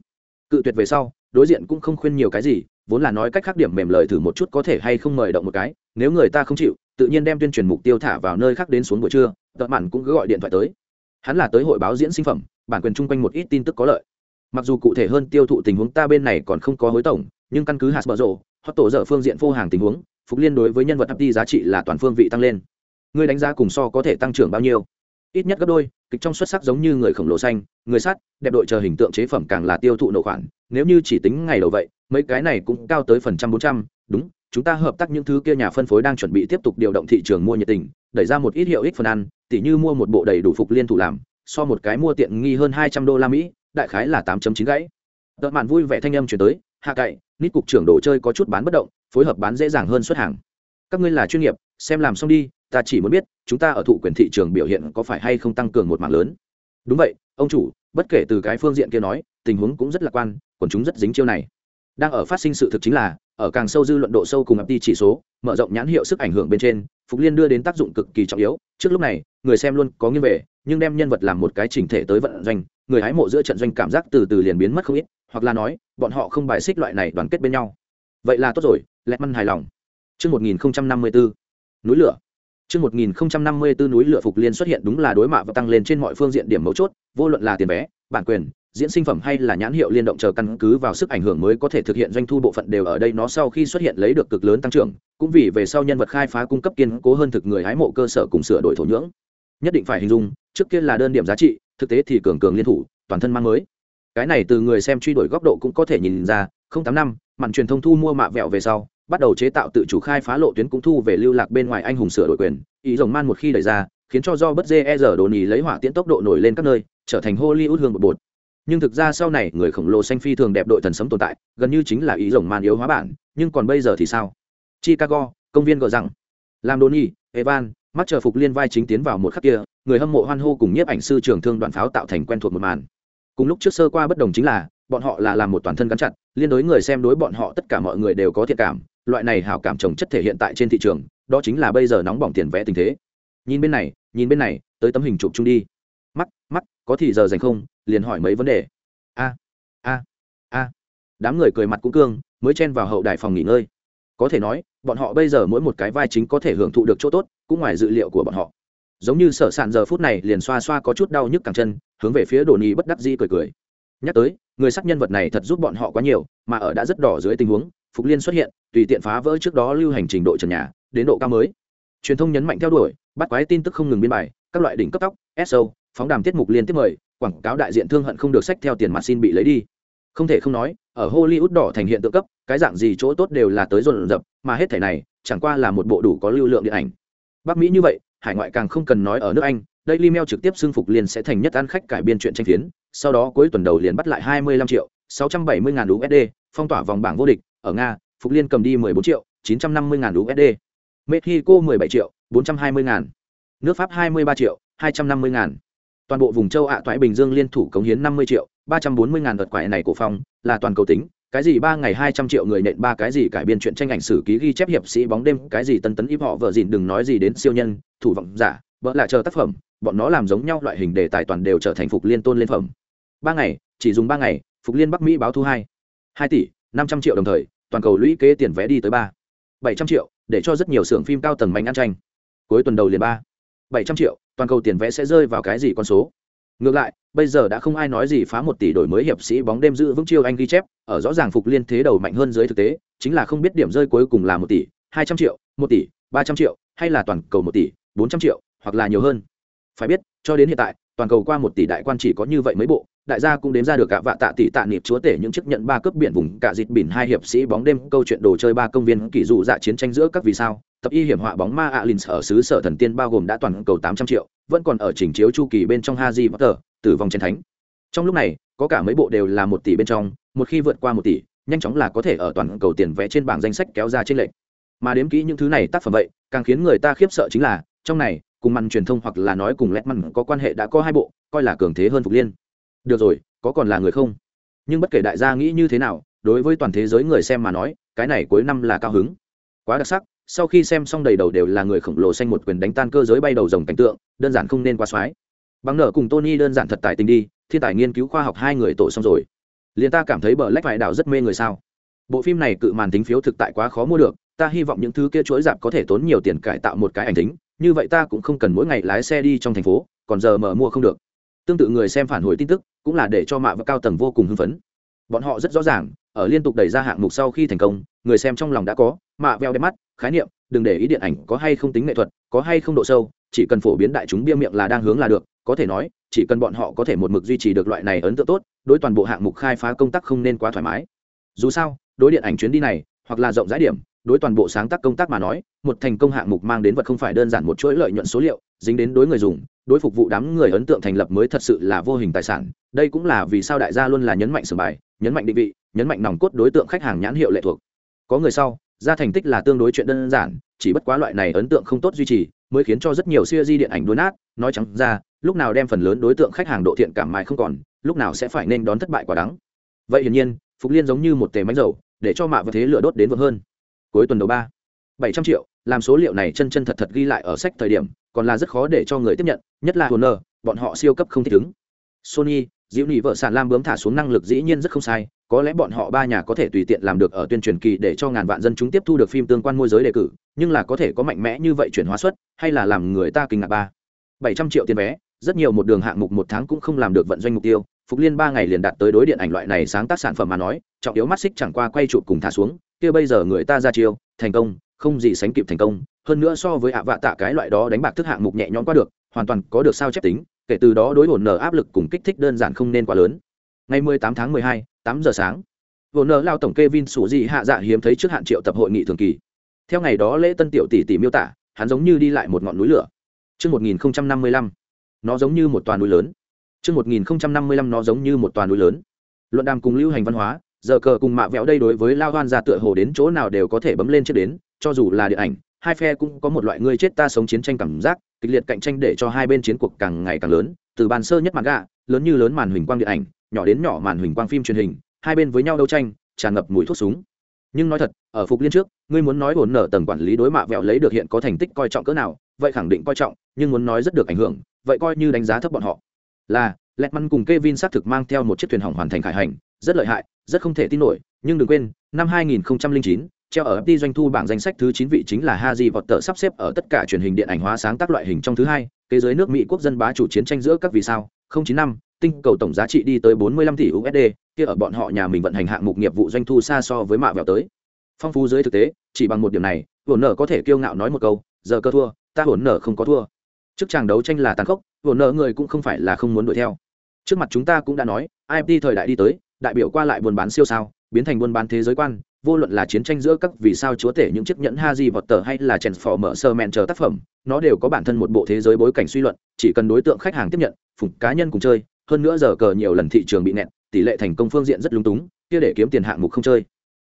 Cự tuyệt về sau, đối diện cũng không khuyên nhiều cái gì, vốn là nói cách khác điểm mềm lời thử một chút có thể hay không mời động một cái, nếu người ta không chịu, tự nhiên đem tuyên truyền mục tiêu thả vào nơi khác đến xuống buổi trưa tợn mặn cũng cứ gọi điện thoại tới. Hắn là tới hội báo diễn sinh phẩm, bản quyền chung quanh một ít tin tức có lợi mặc dù cụ thể hơn tiêu thụ tình huống ta bên này còn không có hối tổng, nhưng căn cứ hạt bở rộ hoặc tổ dở phương diện phô hàng tình huống, phục liên đối với nhân vật hấp đi giá trị là toàn phương vị tăng lên. Người đánh giá cùng so có thể tăng trưởng bao nhiêu? Ít nhất gấp đôi, kịch trong xuất sắc giống như người khổng lồ xanh, người sắt, đẹp đội chờ hình tượng chế phẩm càng là tiêu thụ nổ khoản, nếu như chỉ tính ngày đầu vậy, mấy cái này cũng cao tới phần trăm bốn trăm, đúng, chúng ta hợp tác những thứ kia nhà phân phối đang chuẩn bị tiếp tục điều động thị trường mua nhiệt tình, đẩy ra một ít hiệu ích phần ăn, tỉ như mua một bộ đầy đủ phục liên thủ làm, so một cái mua tiện nghi hơn hai trăm đô la mỹ đại khái là tám chín gãy. Đợt mạn vui vẻ thanh âm chuyển tới, hạ cậy, nít cục trưởng đồ chơi có chút bán bất động, phối hợp bán dễ dàng hơn xuất hàng. Các ngươi là chuyên nghiệp, xem làm xong đi, ta chỉ muốn biết, chúng ta ở thụ quyền thị trường biểu hiện có phải hay không tăng cường một mạng lớn? Đúng vậy, ông chủ, bất kể từ cái phương diện kia nói, tình huống cũng rất lạc quan còn chúng rất dính chiêu này. Đang ở phát sinh sự thực chính là, ở càng sâu dư luận độ sâu cùng ập đi chỉ số, mở rộng nhãn hiệu sức ảnh hưởng bên trên, phục liên đưa đến tác dụng cực kỳ trọng yếu, trước lúc này, người xem luôn có nghiêng về nhưng đem nhân vật làm một cái chỉnh thể tới vận doanh người hái mộ giữa trận doanh cảm giác từ từ liền biến mất không ít hoặc là nói bọn họ không bài xích loại này đoàn kết bên nhau vậy là tốt rồi lẹt măn hài lòng Trước 1054, núi lửa. Trước 1054 núi lửa phục liên xuất hiện đúng là đối mạ và tăng lên trên mọi phương diện điểm mấu chốt, vô luận là tiền vé, bản quyền, diễn sinh phẩm hay là nhãn hiệu liên động chờ căn cứ vào sức ảnh hưởng mới có thể thực hiện doanh thu bộ phận đều ở đây nó sau khi xuất hiện lấy được cực lớn tăng trưởng, cũng vì về sau nhân vật khai phá cung cấp kiên cố hơn thực người hái mộ cơ sở cùng sửa đổi thổ nhưỡng. Nhất định phải hình dung, trước kia là đơn điểm giá trị, thực tế thì cường cường liên thủ, toàn thân mang mới. Cái này từ người xem truy đuổi góc độ cũng có thể nhìn ra, không tám năm, mặn truyền thông thu mua mạ vẹo về sau, bắt đầu chế tạo tự chủ khai phá lộ tuyến cũng thu về lưu lạc bên ngoài anh hùng sửa đổi quyền. Ý rồng man một khi đẩy ra khiến cho do bất dê e giờ đồ nhì lấy hỏa tiễn tốc độ nổi lên các nơi trở thành hollywood hương một bột. Nhưng thực ra sau này người khổng lồ xanh phi thường đẹp đội thần sấm tồn tại gần như chính là ý rồng man yếu hóa bản nhưng còn bây giờ thì sao? Chicago công viên gờ rằng làm đồ nhì evan mắt chờ phục liên vai chính tiến vào một khắc kia, người hâm mộ hoan hô cùng nhiếp ảnh sư trường thương đoạn pháo tạo thành quen thuộc một màn. Cùng lúc trước sơ qua bất đồng chính là, bọn họ là làm một toàn thân gắn chặt, liên đối người xem đối bọn họ tất cả mọi người đều có thiện cảm, loại này hảo cảm trồng chất thể hiện tại trên thị trường, đó chính là bây giờ nóng bỏng tiền vẽ tình thế. Nhìn bên này, nhìn bên này, tới tấm hình chụp chung đi. Mắt mắt có thì giờ dành không? Liền hỏi mấy vấn đề. A a a. Đám người cười mặt cũng cương, mới chen vào hậu đài phòng nghỉ ngơi. Có thể nói bọn họ bây giờ mỗi một cái vai chính có thể hưởng thụ được chỗ tốt, cũng ngoài dự liệu của bọn họ. Giống như sở sản giờ phút này liền xoa xoa có chút đau nhức càng chân, hướng về phía đồ nhi bất đắc di cười cười. Nhắc tới, người sắc nhân vật này thật giúp bọn họ quá nhiều, mà ở đã rất đỏ dưới tình huống, phục liên xuất hiện, tùy tiện phá vỡ trước đó lưu hành trình độ trần nhà, đến độ cao mới. Truyền thông nhấn mạnh theo đuổi, bắt quái tin tức không ngừng biên bài, các loại đỉnh cấp tóc so phóng đàm tiết mục liên tiếp mời, quảng cáo đại diện thương hận không được sách theo tiền mặt xin bị lấy đi. Không thể không nói ở hollywood đỏ thành hiện tượng cấp cái dạng gì chỗ tốt đều là tới dồn dập mà hết thể này chẳng qua là một bộ đủ có lưu lượng điện ảnh bắc mỹ như vậy hải ngoại càng không cần nói ở nước anh Daily Mail trực tiếp xưng phục liền sẽ thành nhất ăn khách cải biên chuyện tranh phiến, sau đó cuối tuần đầu liền bắt lại 25 triệu, 670 ngàn USD, phong tỏa vòng bảng vô địch, ở Nga, Phục Liên cầm đi 14 triệu, 950 ngàn USD. Mexico 17 triệu, 420 ngàn. Nước Pháp 23 triệu, 250 ngàn. Toàn bộ vùng châu Ạ Toại Bình Dương liên thủ cống hiến 50 triệu, 340 ngàn đợt quải này của phong, là toàn cầu tính, cái gì ba ngày 200 triệu người nện ba cái gì cải biên chuyện tranh ảnh sử ký ghi chép hiệp sĩ bóng đêm, cái gì tân tấn íp họ vợ gìn đừng nói gì đến siêu nhân, thủ vọng giả, vợ lại chờ tác phẩm, bọn nó làm giống nhau loại hình đề tài toàn đều trở thành phục liên tôn lên phẩm. Ba ngày chỉ dùng ba ngày phục liên bắc mỹ báo thu hai. Hai tỷ năm trăm triệu đồng thời toàn cầu lũy kế tiền vé đi tới ba. Bảy trăm triệu để cho rất nhiều xưởng phim cao tầng mạnh ăn tranh. Cuối tuần đầu liền ba. Bảy trăm triệu toàn cầu tiền vé sẽ rơi vào cái gì con số? Ngược lại, bây giờ đã không ai nói gì phá một tỷ đổi mới hiệp sĩ bóng đêm giữ vững chiêu anh ghi chép, ở rõ ràng phục liên thế đầu mạnh hơn dưới thực tế, chính là không biết điểm rơi cuối cùng là một tỷ, hai trăm triệu, một tỷ, ba trăm triệu, hay là toàn cầu một tỷ, bốn trăm triệu, hoặc là nhiều hơn. Phải biết, cho đến hiện tại, toàn cầu qua một tỷ đại quan chỉ có như vậy mấy bộ đại gia cũng đếm ra được cả vạ tạ tỷ tạ nịp chúa tể những chức nhận ba cấp biển vùng cả dịt bỉn hai hiệp sĩ bóng đêm câu chuyện đồ chơi ba công viên kỷ dụ dạ chiến tranh giữa các vì sao. Tập y hiểm họa bóng ma alin ở xứ sở thần tiên bao gồm đã toàn cầu tám trăm triệu, vẫn còn ở trình chiếu chu kỳ bên trong haji potter, tử vong chiến thánh. Trong lúc này, có cả mấy bộ đều là một tỷ bên trong, một khi vượt qua một tỷ, nhanh chóng là có thể ở toàn cầu tiền vẽ trên bảng danh sách kéo ra trên lệnh mà đếm kỹ những thứ này tác phẩm vậy, càng khiến người ta khiếp sợ chính là, trong này, cùng màn truyền thông hoặc là nói cùng lét măn có quan hệ đã có hai bộ, coi là cường thế hơn phục liên được rồi, có còn là người không? Nhưng bất kể đại gia nghĩ như thế nào, đối với toàn thế giới người xem mà nói, cái này cuối năm là cao hứng. Quá đặc sắc, sau khi xem xong đầy đầu đều là người khổng lồ xanh một quyền đánh tan cơ giới bay đầu dòng cảnh tượng, đơn giản không nên quá xoái. Bằng nợ cùng tony đơn giản thật tài tình đi, thiên tài nghiên cứu khoa học hai người tổ xong rồi. Liền ta cảm thấy bờ lách vải đảo rất mê người sao. Bộ phim này cự màn tính phiếu thực tại quá khó mua được, ta hy vọng những thứ kia chuỗi dạp có thể tốn nhiều tiền cải tạo một cái ảnh tính, như vậy ta cũng không cần mỗi ngày lái xe đi trong thành phố, còn giờ mở mua không được tương tự người xem phản hồi tin tức cũng là để cho mạ và cao tầng vô cùng hưng phấn. Bọn họ rất rõ ràng, ở liên tục đẩy ra hạng mục sau khi thành công, người xem trong lòng đã có, mạ veo đẹp mắt, khái niệm, đừng để ý điện ảnh có hay không tính nghệ thuật, có hay không độ sâu, chỉ cần phổ biến đại chúng bia miệng là đang hướng là được, có thể nói, chỉ cần bọn họ có thể một mực duy trì được loại này ấn tượng tốt, đối toàn bộ hạng mục khai phá công tác không nên quá thoải mái. Dù sao, đối điện ảnh chuyến đi này, hoặc là rộng rãi điểm đối toàn bộ sáng tác công tác mà nói, một thành công hạng mục mang đến vật không phải đơn giản một chuỗi lợi nhuận số liệu, dính đến đối người dùng, đối phục vụ đám người ấn tượng thành lập mới thật sự là vô hình tài sản. Đây cũng là vì sao đại gia luôn là nhấn mạnh sửa bài, nhấn mạnh định vị, nhấn mạnh nòng cốt đối tượng khách hàng nhãn hiệu lệ thuộc. Có người sau, ra thành tích là tương đối chuyện đơn giản, chỉ bất quá loại này ấn tượng không tốt duy trì, mới khiến cho rất nhiều siêu di điện ảnh đốn nát. Nói trắng ra, lúc nào đem phần lớn đối tượng khách hàng độ thiện cảm mãi không còn, lúc nào sẽ phải nên đón thất bại quả đắng. Vậy hiển nhiên, phục liên giống như một tề mánh dầu, để cho mạ và thế lửa đốt đến vượt hơn cuối tuần đầu ba. Bảy trăm triệu làm số liệu này chân chân thật thật ghi lại ở sách thời điểm còn là rất khó để cho người tiếp nhận nhất là Warner, bọn họ siêu cấp không thích ứng. Sony diễu nhị vợ sản lam bướm thả xuống năng lực dĩ nhiên rất không sai có lẽ bọn họ ba nhà có thể tùy tiện làm được ở tuyên truyền kỳ để cho ngàn vạn dân chúng tiếp thu được phim tương quan môi giới đề cử nhưng là có thể có mạnh mẽ như vậy chuyển hóa suất hay là làm người ta kinh ngạc ba. Bảy trăm triệu tiền vé rất nhiều một đường hạng mục một tháng cũng không làm được vận doanh mục tiêu phục liên ba ngày liền đạt tới đối điện ảnh loại này sáng tác sản phẩm mà nói trọng yếu mắt xích chẳng qua quay chụp cùng thả xuống kia bây giờ người ta ra chiêu thành công không gì sánh kịp thành công hơn nữa so với ạ vạ tạ cái loại đó đánh bạc thức hạng mục nhẹ nhõm qua được hoàn toàn có được sao chép tính kể từ đó đối hồn nở áp lực cùng kích thích đơn giản không nên quá lớn ngày 18 tháng 12, 8 giờ sáng hồn nở lao tổng Kevin sủ dị hạ dạ hiếm thấy trước hạn triệu tập hội nghị thường kỳ theo ngày đó lễ tân tiểu tỷ tỷ miêu tả hắn giống như đi lại một ngọn núi lửa Trước 1055, nó giống như một toàn núi lớn. Trước 1055 nó giống như một toàn núi lớn. Luận đàm cùng lưu hành văn hóa, giờ cờ cùng mạ vẹo đây đối với lao hoan ra tựa hồ đến chỗ nào đều có thể bấm lên chết đến, cho dù là điện ảnh, hai phe cũng có một loại ngươi chết ta sống chiến tranh cảm giác, kịch liệt cạnh tranh để cho hai bên chiến cuộc càng ngày càng lớn, từ bàn sơ nhất màn gạ, lớn như lớn màn huỳnh quang điện ảnh, nhỏ đến nhỏ màn huỳnh quang phim truyền hình, hai bên với nhau đấu tranh, tràn ngập mùi thuốc súng. Nhưng nói thật, ở phục liên trước, ngươi muốn nói hồn nở tầng quản lý đối mạ vẹo lấy được hiện có thành tích coi trọng cỡ nào, vậy khẳng định coi trọng, nhưng muốn nói rất được ảnh hưởng, vậy coi như đánh giá thấp bọn họ là lẹt măn cùng Kevin xác thực mang theo một chiếc thuyền hỏng hoàn thành khải hành, rất lợi hại, rất không thể tin nổi, nhưng đừng quên, năm 2009, treo ở FT doanh thu bảng danh sách thứ 9 vị chính là Haji Potter sắp xếp ở tất cả truyền hình điện ảnh hóa sáng tác loại hình trong thứ hai, kế giới nước Mỹ quốc dân bá chủ chiến tranh giữa các vì sao, 095, tinh cầu tổng giá trị đi tới 45 tỷ USD, kia ở bọn họ nhà mình vận hành hạng mục nghiệp vụ doanh thu xa so với mạ vẹo tới. Phong phú dưới thực tế, chỉ bằng một điểm này, Hồn nở có thể kiêu ngạo nói một câu, giờ cơ thua, ta hồn nở không có thua trước chàng đấu tranh là tàn khốc hồn nợ người cũng không phải là không muốn đuổi theo trước mặt chúng ta cũng đã nói imt thời đại đi tới đại biểu qua lại buôn bán siêu sao, biến thành buôn bán thế giới quan, vô luận là chiến tranh giữa các vì sao chúa tể những chiếc nhẫn ha di vọt tờ hay là chèn phò mở sơ mẹn chờ tác phẩm, nó đều có bản thân một bộ thế giới bối cảnh suy luận, chỉ cần đối tượng khách hàng tiếp nhận, phụng cá nhân cùng chơi, hơn nữa giờ cờ nhiều lần thị trường bị nẹt tỷ lệ thành công phương diện rất lung túng, kia để kiếm tiền hạng mục không chơi.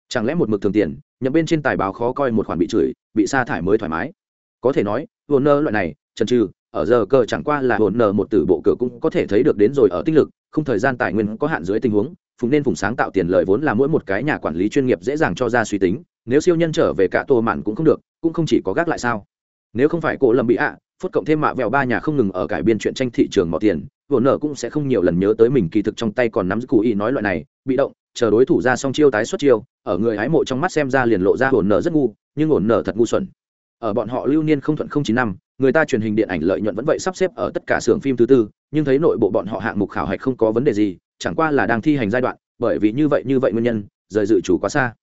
Chẳng lẽ một mực thường tiền, nhậm bên trên tài báo khó coi một khoản bị chửi, bị sa thải mới thoải mái? Có thể nói vô nơ loại này trần trừ ở giờ cờ chẳng qua là hồn nở một tử bộ cửa cũng có thể thấy được đến rồi ở tích lực, không thời gian tài nguyên có hạn dưới tình huống phùng nên phùng sáng tạo tiền lời vốn là mỗi một cái nhà quản lý chuyên nghiệp dễ dàng cho ra suy tính, nếu siêu nhân trở về cả tô mạn cũng không được, cũng không chỉ có gác lại sao. Nếu không phải cổ lầm bị ạ phút cộng thêm mạ vẹo ba nhà không ngừng ở cải biên chuyện tranh thị trường mỏ tiền vỗ nở cũng sẽ không nhiều lần nhớ tới mình kỳ thực trong tay còn nắm giữ cụ y nói loại này, bị động, chờ đối thủ ra xong chiêu tái xuất chiêu, ở người hái mộ trong mắt xem ra liền lộ ra ổn nở rất ngu, nhưng ổn nở thật ngu xuẩn. Ở bọn họ lưu niên không thuận không chín năm, người ta truyền hình điện ảnh lợi nhuận vẫn vậy sắp xếp ở tất cả xưởng phim thứ tư, nhưng thấy nội bộ bọn họ hạng mục khảo hạch không có vấn đề gì chẳng qua là đang thi hành giai đoạn, bởi vì như vậy như vậy nguyên nhân, rời dự chủ quá xa.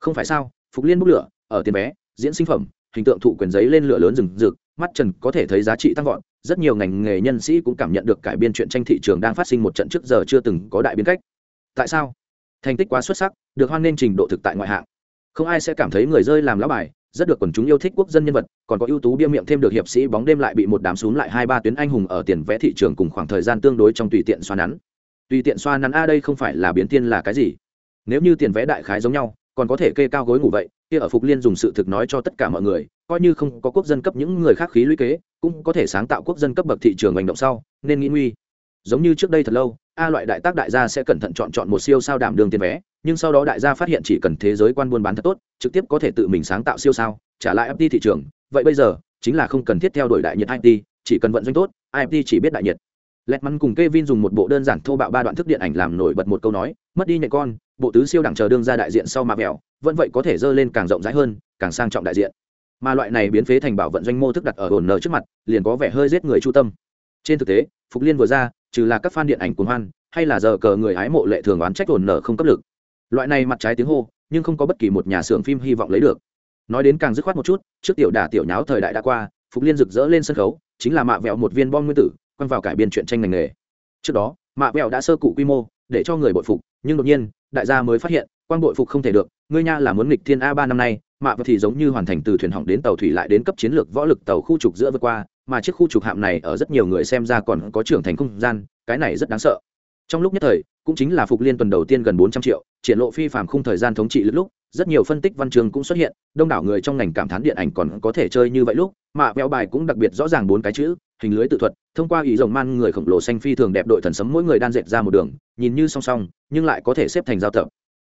Không phải sao, phục liên bút lửa, ở tiền vé, diễn sinh phẩm, hình tượng thụ quyền giấy lên lửa lớn rừng rực, mắt trần có thể thấy giá trị tăng vọt, rất nhiều ngành nghề nhân sĩ cũng cảm nhận được cải biên chuyện tranh thị trường đang phát sinh một trận trước giờ chưa từng có đại biến cách. Tại sao? Thành tích quá xuất sắc, được hoan nên trình độ thực tại ngoại hạng. Không ai sẽ cảm thấy người rơi làm lá bài, rất được quần chúng yêu thích quốc dân nhân vật, còn có ưu tú bia miệng thêm được hiệp sĩ bóng đêm lại bị một đám xuống lại hai ba tuyến anh hùng ở tiền vẽ thị trường cùng khoảng thời gian tương đối trong tùy tiện xoa nắn tùy tiện xoa nắn, a, đây không phải là biến tiên là cái gì? Nếu như tiền vẽ đại khái giống nhau, còn có thể kê cao gối ngủ vậy. Kia ở phục liên dùng sự thực nói cho tất cả mọi người, coi như không có quốc dân cấp những người khác khí lũy kế, cũng có thể sáng tạo quốc dân cấp bậc thị trường hành động sau, nên nghĩ nguy. Giống như trước đây thật lâu, a loại đại tác đại gia sẽ cẩn thận chọn chọn một siêu sao đảm đường tiền vé, nhưng sau đó đại gia phát hiện chỉ cần thế giới quan buôn bán thật tốt, trực tiếp có thể tự mình sáng tạo siêu sao, trả lại FT thị trường. Vậy bây giờ, chính là không cần thiết theo đuổi đại nhiệt IT chỉ cần vận doanh tốt IFT chỉ biết đại nhiệt lẹt mắn cùng Kevin dùng một bộ đơn giản thô bạo ba đoạn thức điện ảnh làm nổi bật một câu nói, mất đi nhạy con, bộ tứ siêu đẳng chờ đương ra đại diện sau mà vẹo, vẫn vậy có thể dơ lên càng rộng rãi hơn, càng sang trọng đại diện. Mà loại này biến phế thành bảo vận doanh mô thức đặt ở hồn nở trước mặt, liền có vẻ hơi giết người chu tâm. Trên thực tế, phục liên vừa ra, trừ là các fan điện ảnh cuồng hoan, hay là giờ cờ người hái mộ lệ thường oán trách hồn nở không cấp lực. Loại này mặt trái tiếng hô, nhưng không có bất kỳ một nhà xưởng phim hy vọng lấy được. Nói đến càng dứt khoát một chút, trước tiểu đả tiểu nháo thời đại đã qua, phục liên rực rỡ lên sân khấu, chính là mạ vẹo một viên bom nguyên tử quăng vào cải biên chuyện tranh ngành nghề. Trước đó, mạ vẹo đã sơ cụ quy mô, để cho người bội phục, nhưng đột nhiên, đại gia mới phát hiện quan bội phục không thể được, ngươi nha là muốn nghịch thiên a ba năm nay, mạ vẹo thì giống như hoàn thành từ thuyền hỏng đến tàu thủy lại đến cấp chiến lược võ lực tàu khu trục giữa vượt qua, mà chiếc khu trục hạm này ở rất nhiều người xem ra còn có trưởng thành không gian, cái này rất đáng sợ. Trong lúc nhất thời, cũng chính là phục liên tuần đầu tiên gần bốn trăm triệu, triển lộ phi phạm khung thời gian thống trị lúc lúc, rất nhiều phân tích văn chương cũng xuất hiện, đông đảo người trong ngành cảm thán điện ảnh còn có thể chơi như vậy lúc, mạ vẹo bài cũng đặc biệt rõ ràng bốn cái chữ hình lưới tự thuật, thông qua ý rồng man người khổng lồ xanh phi thường đẹp đội thần sấm mỗi người đan dệt ra một đường, nhìn như song song, nhưng lại có thể xếp thành giao tập.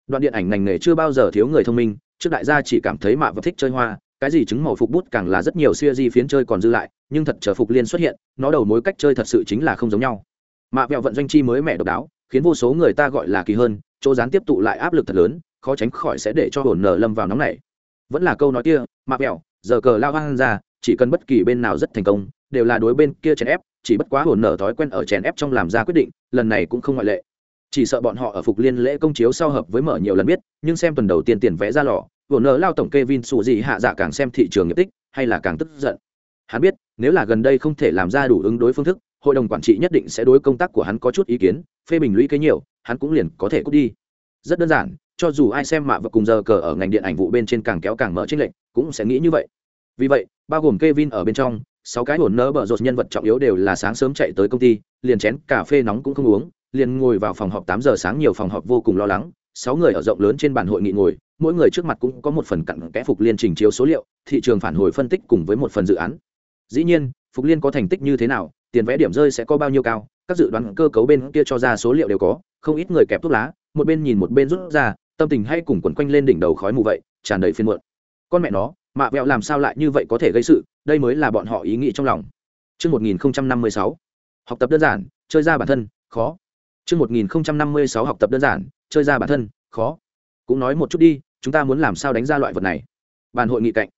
Đoạn điện ảnh ngành nghề chưa bao giờ thiếu người thông minh, trước đại gia chỉ cảm thấy mạ và thích chơi hoa, cái gì chứng màu phục bút càng là rất nhiều siêu di phiến chơi còn dư lại, nhưng thật chờ phục liên xuất hiện, nó đầu mối cách chơi thật sự chính là không giống nhau. Mạ vẹo vận doanh chi mới mẹ độc đáo, khiến vô số người ta gọi là kỳ hơn, chỗ gián tiếp tụ lại áp lực thật lớn, khó tránh khỏi sẽ để cho hồn nở lâm vào nóng này vẫn là câu nói kia, mạ vẹo, giờ cờ lao hoang ra chỉ cần bất kỳ bên nào rất thành công, đều là đối bên kia chèn ép, chỉ bất quá hồn nở thói quen ở chèn ép trong làm ra quyết định, lần này cũng không ngoại lệ. Chỉ sợ bọn họ ở phục liên lễ công chiếu sau hợp với mở nhiều lần biết, nhưng xem tuần đầu tiên tiền vẽ ra lò, hồn nở lao tổng Kevin sụ gì hạ dạ càng xem thị trường nghiệp tích, hay là càng tức giận. Hắn biết, nếu là gần đây không thể làm ra đủ ứng đối phương thức, hội đồng quản trị nhất định sẽ đối công tác của hắn có chút ý kiến, phê bình lũy kế nhiều, hắn cũng liền có thể cút đi. Rất đơn giản, cho dù ai xem mạ và cùng giờ cờ ở ngành điện ảnh vụ bên trên càng kéo càng mở trích lệnh cũng sẽ nghĩ như vậy vì vậy, bao gồm Kevin ở bên trong, sáu cái hồn nơ bở rột nhân vật trọng yếu đều là sáng sớm chạy tới công ty, liền chén cà phê nóng cũng không uống, liền ngồi vào phòng họp tám giờ sáng nhiều phòng họp vô cùng lo lắng, sáu người ở rộng lớn trên bàn hội nghị ngồi, mỗi người trước mặt cũng có một phần cặn kẽ phục liên trình chiếu số liệu, thị trường phản hồi phân tích cùng với một phần dự án. Dĩ nhiên, phục liên có thành tích như thế nào, tiền vẽ điểm rơi sẽ có bao nhiêu cao, các dự đoán cơ cấu bên kia cho ra số liệu đều có, không ít người kẹp thuốc lá, một bên nhìn một bên rút ra, tâm tình hay cùng quẩn quanh lên đỉnh đầu khói mù vậy, tràn đầy phiên muộn. Con mẹ nó mạ vẹo làm sao lại như vậy có thể gây sự đây mới là bọn họ ý nghĩ trong lòng Trước 1056, học tập đơn giản, chơi ra bản thân, khó. Trước 1056 học tập đơn giản, chơi ra bản thân, khó. Cũng nói một chút đi, chúng ta muốn làm sao đánh ra loại vật này. Bàn hội nghị cạnh.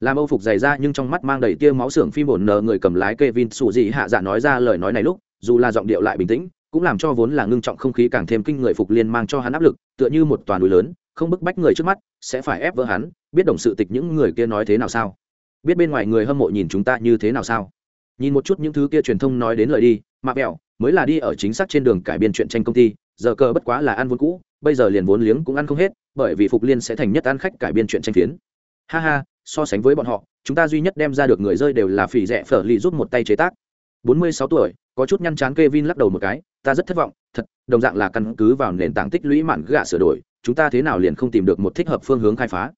Làm Âu phục dày ra nhưng trong mắt mang đầy tia máu xưởng phim bổn nờ người cầm lái Kevin sủ gì hạ dạ nói ra lời nói này lúc, dù là giọng điệu lại bình tĩnh, cũng làm cho vốn là ngưng trọng không khí càng thêm kinh người phục liên mang cho hắn áp lực, tựa như một toàn núi lớn, không bức bách người trước mắt, sẽ phải ép vỡ hắn, biết đồng sự tịch những người kia nói thế nào sao? Biết bên ngoài người hâm mộ nhìn chúng ta như thế nào sao? Nhìn một chút những thứ kia truyền thông nói đến lời đi, mạ bẹo, mới là đi ở chính xác trên đường cải biên chuyện tranh công ty, giờ cờ bất quá là ăn vốn cũ, bây giờ liền vốn liếng cũng ăn không hết, bởi vì phục liên sẽ thành nhất ăn khách cải biên chuyện tranh phiến. Ha ha, so sánh với bọn họ, chúng ta duy nhất đem ra được người rơi đều là phỉ rẻ phở lì giúp một tay chế tác. 46 tuổi, có chút nhăn chán Kevin lắc đầu một cái, ta rất thất vọng, thật, đồng dạng là căn cứ vào nền tảng tích lũy mạn gạ sửa đổi, chúng ta thế nào liền không tìm được một thích hợp phương hướng khai phá?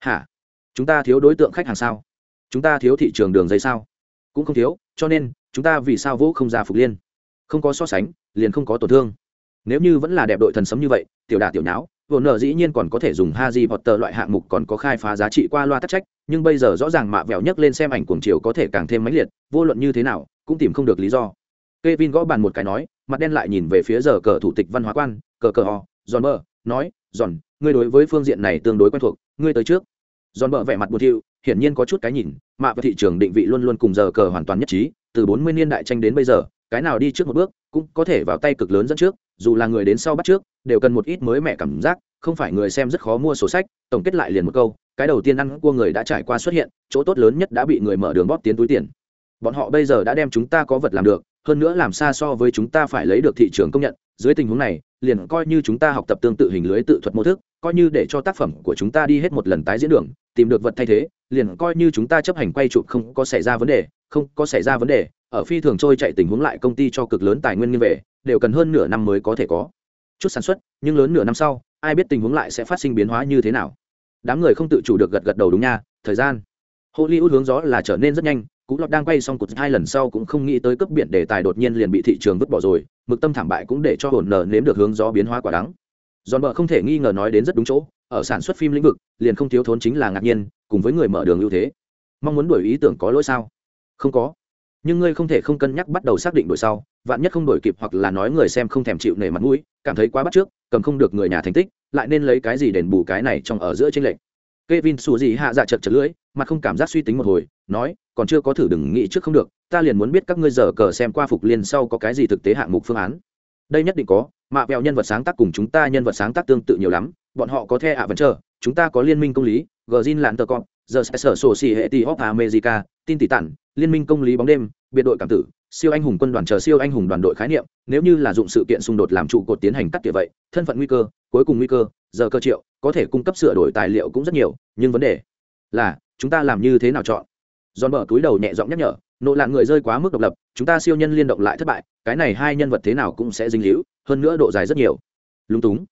Hả? Chúng ta thiếu đối tượng khách hàng sao? Chúng ta thiếu thị trường đường dây sao? Cũng không thiếu, cho nên, chúng ta vì sao vũ không ra phục liên? Không có so sánh, liền không có tổn thương. Nếu như vẫn là đẹp đội thần sấm như vậy, tiểu đả tiểu nháo, vốn nợ dĩ nhiên còn có thể dùng ha di hoặc tờ loại hạng mục còn có khai phá giá trị qua loa tắc trách, nhưng bây giờ rõ ràng mạ vẹo nhấc lên xem ảnh cuồng chiều có thể càng thêm mãnh liệt, vô luận như thế nào, cũng tìm không được lý do. Kevin gõ bàn một cái nói, mặt đen lại nhìn về phía giờ cờ thủ tịch văn hóa quan, cờ cờ ho, John Bờ, nói, giòn ngươi đối với phương diện này tương đối quen thuộc, ngươi tới trước. giòn bợ vẻ mặt buồn thiu, hiển nhiên có chút cái nhìn, mạ và thị trường định vị luôn luôn cùng giờ cờ hoàn toàn nhất trí, từ 40 niên đại tranh đến bây giờ, cái nào đi trước một bước, cũng có thể vào tay cực lớn dẫn trước, dù là người đến sau bắt trước, đều cần một ít mới mẻ cảm giác, không phải người xem rất khó mua sổ sách, tổng kết lại liền một câu, cái đầu tiên ăn cua người đã trải qua xuất hiện chỗ tốt lớn nhất đã bị người mở đường bóp tiến túi tiền bọn họ bây giờ đã đem chúng ta có vật làm được hơn nữa làm xa so với chúng ta phải lấy được thị trường công nhận, dưới tình huống này, liền coi như chúng ta học tập tương tự hình lưới tự thuật mô thức, coi như để cho tác phẩm của chúng ta đi hết một lần tái diễn đường, tìm được vật thay thế, liền coi như chúng ta chấp hành quay chụp không có xảy ra vấn đề, không có xảy ra vấn đề, ở phi thường trôi chạy tình huống lại công ty cho cực lớn tài nguyên như về, đều cần hơn nửa năm mới có thể có. Chút sản xuất, nhưng lớn nửa năm sau, ai biết tình huống lại sẽ phát sinh biến hóa như thế nào. Đám người không tự chủ được gật gật đầu đúng nha, thời gian. Hollywood hướng gió là trở nên rất nhanh cú lọt đang quay xong cuộc hai lần sau cũng không nghĩ tới cấp biển đề tài đột nhiên liền bị thị trường vứt bỏ rồi mực tâm thảm bại cũng để cho hồn nở nếm được hướng gió biến hóa quả đắng. Giòn bờ không thể nghi ngờ nói đến rất đúng chỗ ở sản xuất phim lĩnh vực liền không thiếu thốn chính là ngạc nhiên cùng với người mở đường ưu thế. Mong muốn đổi ý tưởng có lỗi sao? Không có. Nhưng ngươi không thể không cân nhắc bắt đầu xác định đổi sau vạn nhất không đổi kịp hoặc là nói người xem không thèm chịu nể mặt mũi cảm thấy quá bắt trước cầm không được người nhà thành tích lại nên lấy cái gì đền bù cái này trong ở giữa trên lệnh Kevin xù gì hạ dạ chật chật lưỡi, mà không cảm giác suy tính một hồi, nói, còn chưa có thử đừng nghĩ trước không được, ta liền muốn biết các ngươi giờ cờ xem qua phục liên sau có cái gì thực tế hạng mục phương án. Đây nhất định có, mạ vẹo nhân vật sáng tác cùng chúng ta nhân vật sáng tác tương tự nhiều lắm, bọn họ có the ạ vẫn chờ, chúng ta có liên minh công lý, Gjin lạn tờ con, giờ sẽ sở sổ xì hệ tỷ of America, tin tỷ tản, liên minh công lý bóng đêm, biệt đội cảm tử, siêu anh hùng quân đoàn chờ siêu anh hùng đoàn đội khái niệm, nếu như là dụng sự kiện xung đột làm trụ cột tiến hành cắt tỉa vậy, thân phận nguy cơ, cuối cùng nguy cơ, giờ cơ triệu, có thể cung cấp sửa đổi tài liệu cũng rất nhiều, nhưng vấn đề là chúng ta làm như thế nào chọn? Giòn bờ túi đầu nhẹ giọng nhắc nhở, nộ lạn người rơi quá mức độc lập, chúng ta siêu nhân liên động lại thất bại, cái này hai nhân vật thế nào cũng sẽ dính hữu hơn nữa độ dài rất nhiều. Lúng túng.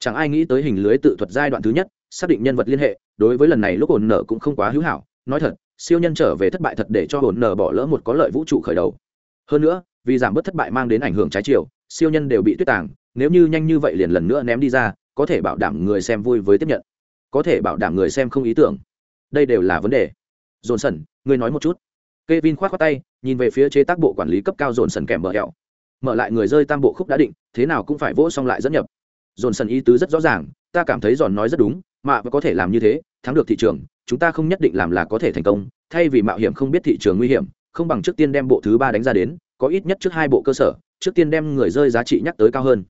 Chẳng ai nghĩ tới hình lưới tự thuật giai đoạn thứ nhất, xác định nhân vật liên hệ, đối với lần này lúc ổn nợ cũng không quá hữu hảo, nói thật, siêu nhân trở về thất bại thật để cho ổn nợ bỏ lỡ một có lợi vũ trụ khởi đầu hơn nữa vì giảm bớt thất bại mang đến ảnh hưởng trái chiều siêu nhân đều bị tuyết tàng nếu như nhanh như vậy liền lần nữa ném đi ra có thể bảo đảm người xem vui với tiếp nhận có thể bảo đảm người xem không ý tưởng đây đều là vấn đề. Dồn sẩn người nói một chút. K e vin k h o á t khoác tay, nhìn về phía chế tác bộ quản lý cấp cao dồn sẩn kèm mở hẹo. Mở lại người rơi tam bộ khúc đã định, thế nào cũng phải vỗ xong lại dẫn nhập. Dồn sẩn ý tứ rất rõ ràng, ta cảm thấy giòn nói rất đúng, mà có thể làm như thế, thắng được thị trường, chúng ta không nhất định làm là có thể thành công, thay vì mạo hiểm không biết thị trường nguy hiểm, không bằng trước tiên đem bộ thứ ba đánh ra đến, có ít nhất trước hai bộ cơ sở, trước tiên đem người rơi giá trị nhắc tới cao hơn.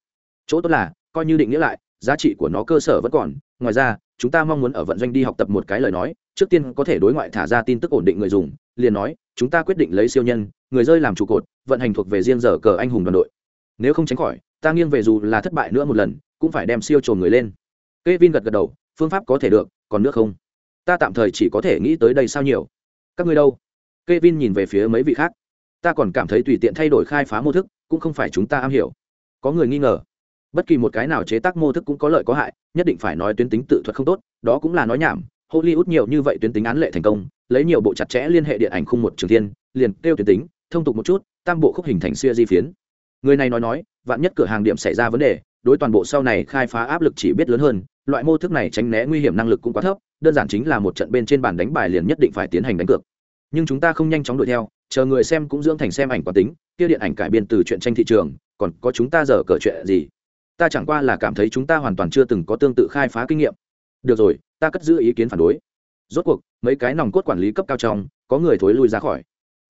Chỗ tốt là, coi như định nghĩa lại, giá trị của nó cơ sở vẫn còn, ngoài ra chúng ta mong muốn ở vận doanh đi học tập một cái lời nói trước tiên có thể đối ngoại thả ra tin tức ổn định người dùng liền nói chúng ta quyết định lấy siêu nhân người rơi làm trụ cột vận hành thuộc về riêng giờ cờ anh hùng đoàn đội nếu không tránh khỏi ta nghiêng về dù là thất bại nữa một lần cũng phải đem siêu trồn người lên Kevin gật gật đầu phương pháp có thể được còn nước không ta tạm thời chỉ có thể nghĩ tới đây sao nhiều các ngươi đâu Kevin nhìn về phía mấy vị khác. Ta còn cảm thấy tùy tiện thay đổi khai phá mô thức, cũng không phải chúng ta am hiểu. Có người nghi ngờ. Bất kỳ một cái nào chế tác mô thức cũng có lợi có hại, nhất định phải nói tuyến tính tự thuật không tốt, đó cũng là nói nhảm. Hollywood nhiều như vậy tuyến tính án lệ thành công, lấy nhiều bộ chặt chẽ liên hệ điện ảnh khung một trường thiên, liền kêu tuyến tính, thông tục một chút, tam bộ khúc hình thành xưa di phiến. Người này nói nói, vạn nhất cửa hàng điểm xảy ra vấn đề, đối toàn bộ sau này khai phá áp lực chỉ biết lớn hơn, loại mô thức này tránh né nguy hiểm năng lực cũng quá thấp, đơn giản chính là một trận bên trên bàn đánh bài liền nhất định phải tiến hành đánh cược nhưng chúng ta không nhanh chóng đuổi theo chờ người xem cũng dưỡng thành xem ảnh quán tính kia điện ảnh cải biên từ chuyện tranh thị trường còn có chúng ta giờ cờ chuyện gì ta chẳng qua là cảm thấy chúng ta hoàn toàn chưa từng có tương tự khai phá kinh nghiệm. Được rồi ta cất giữ ý kiến phản đối. Rốt cuộc mấy cái nòng cốt quản lý cấp cao trong có người thối lui ra khỏi.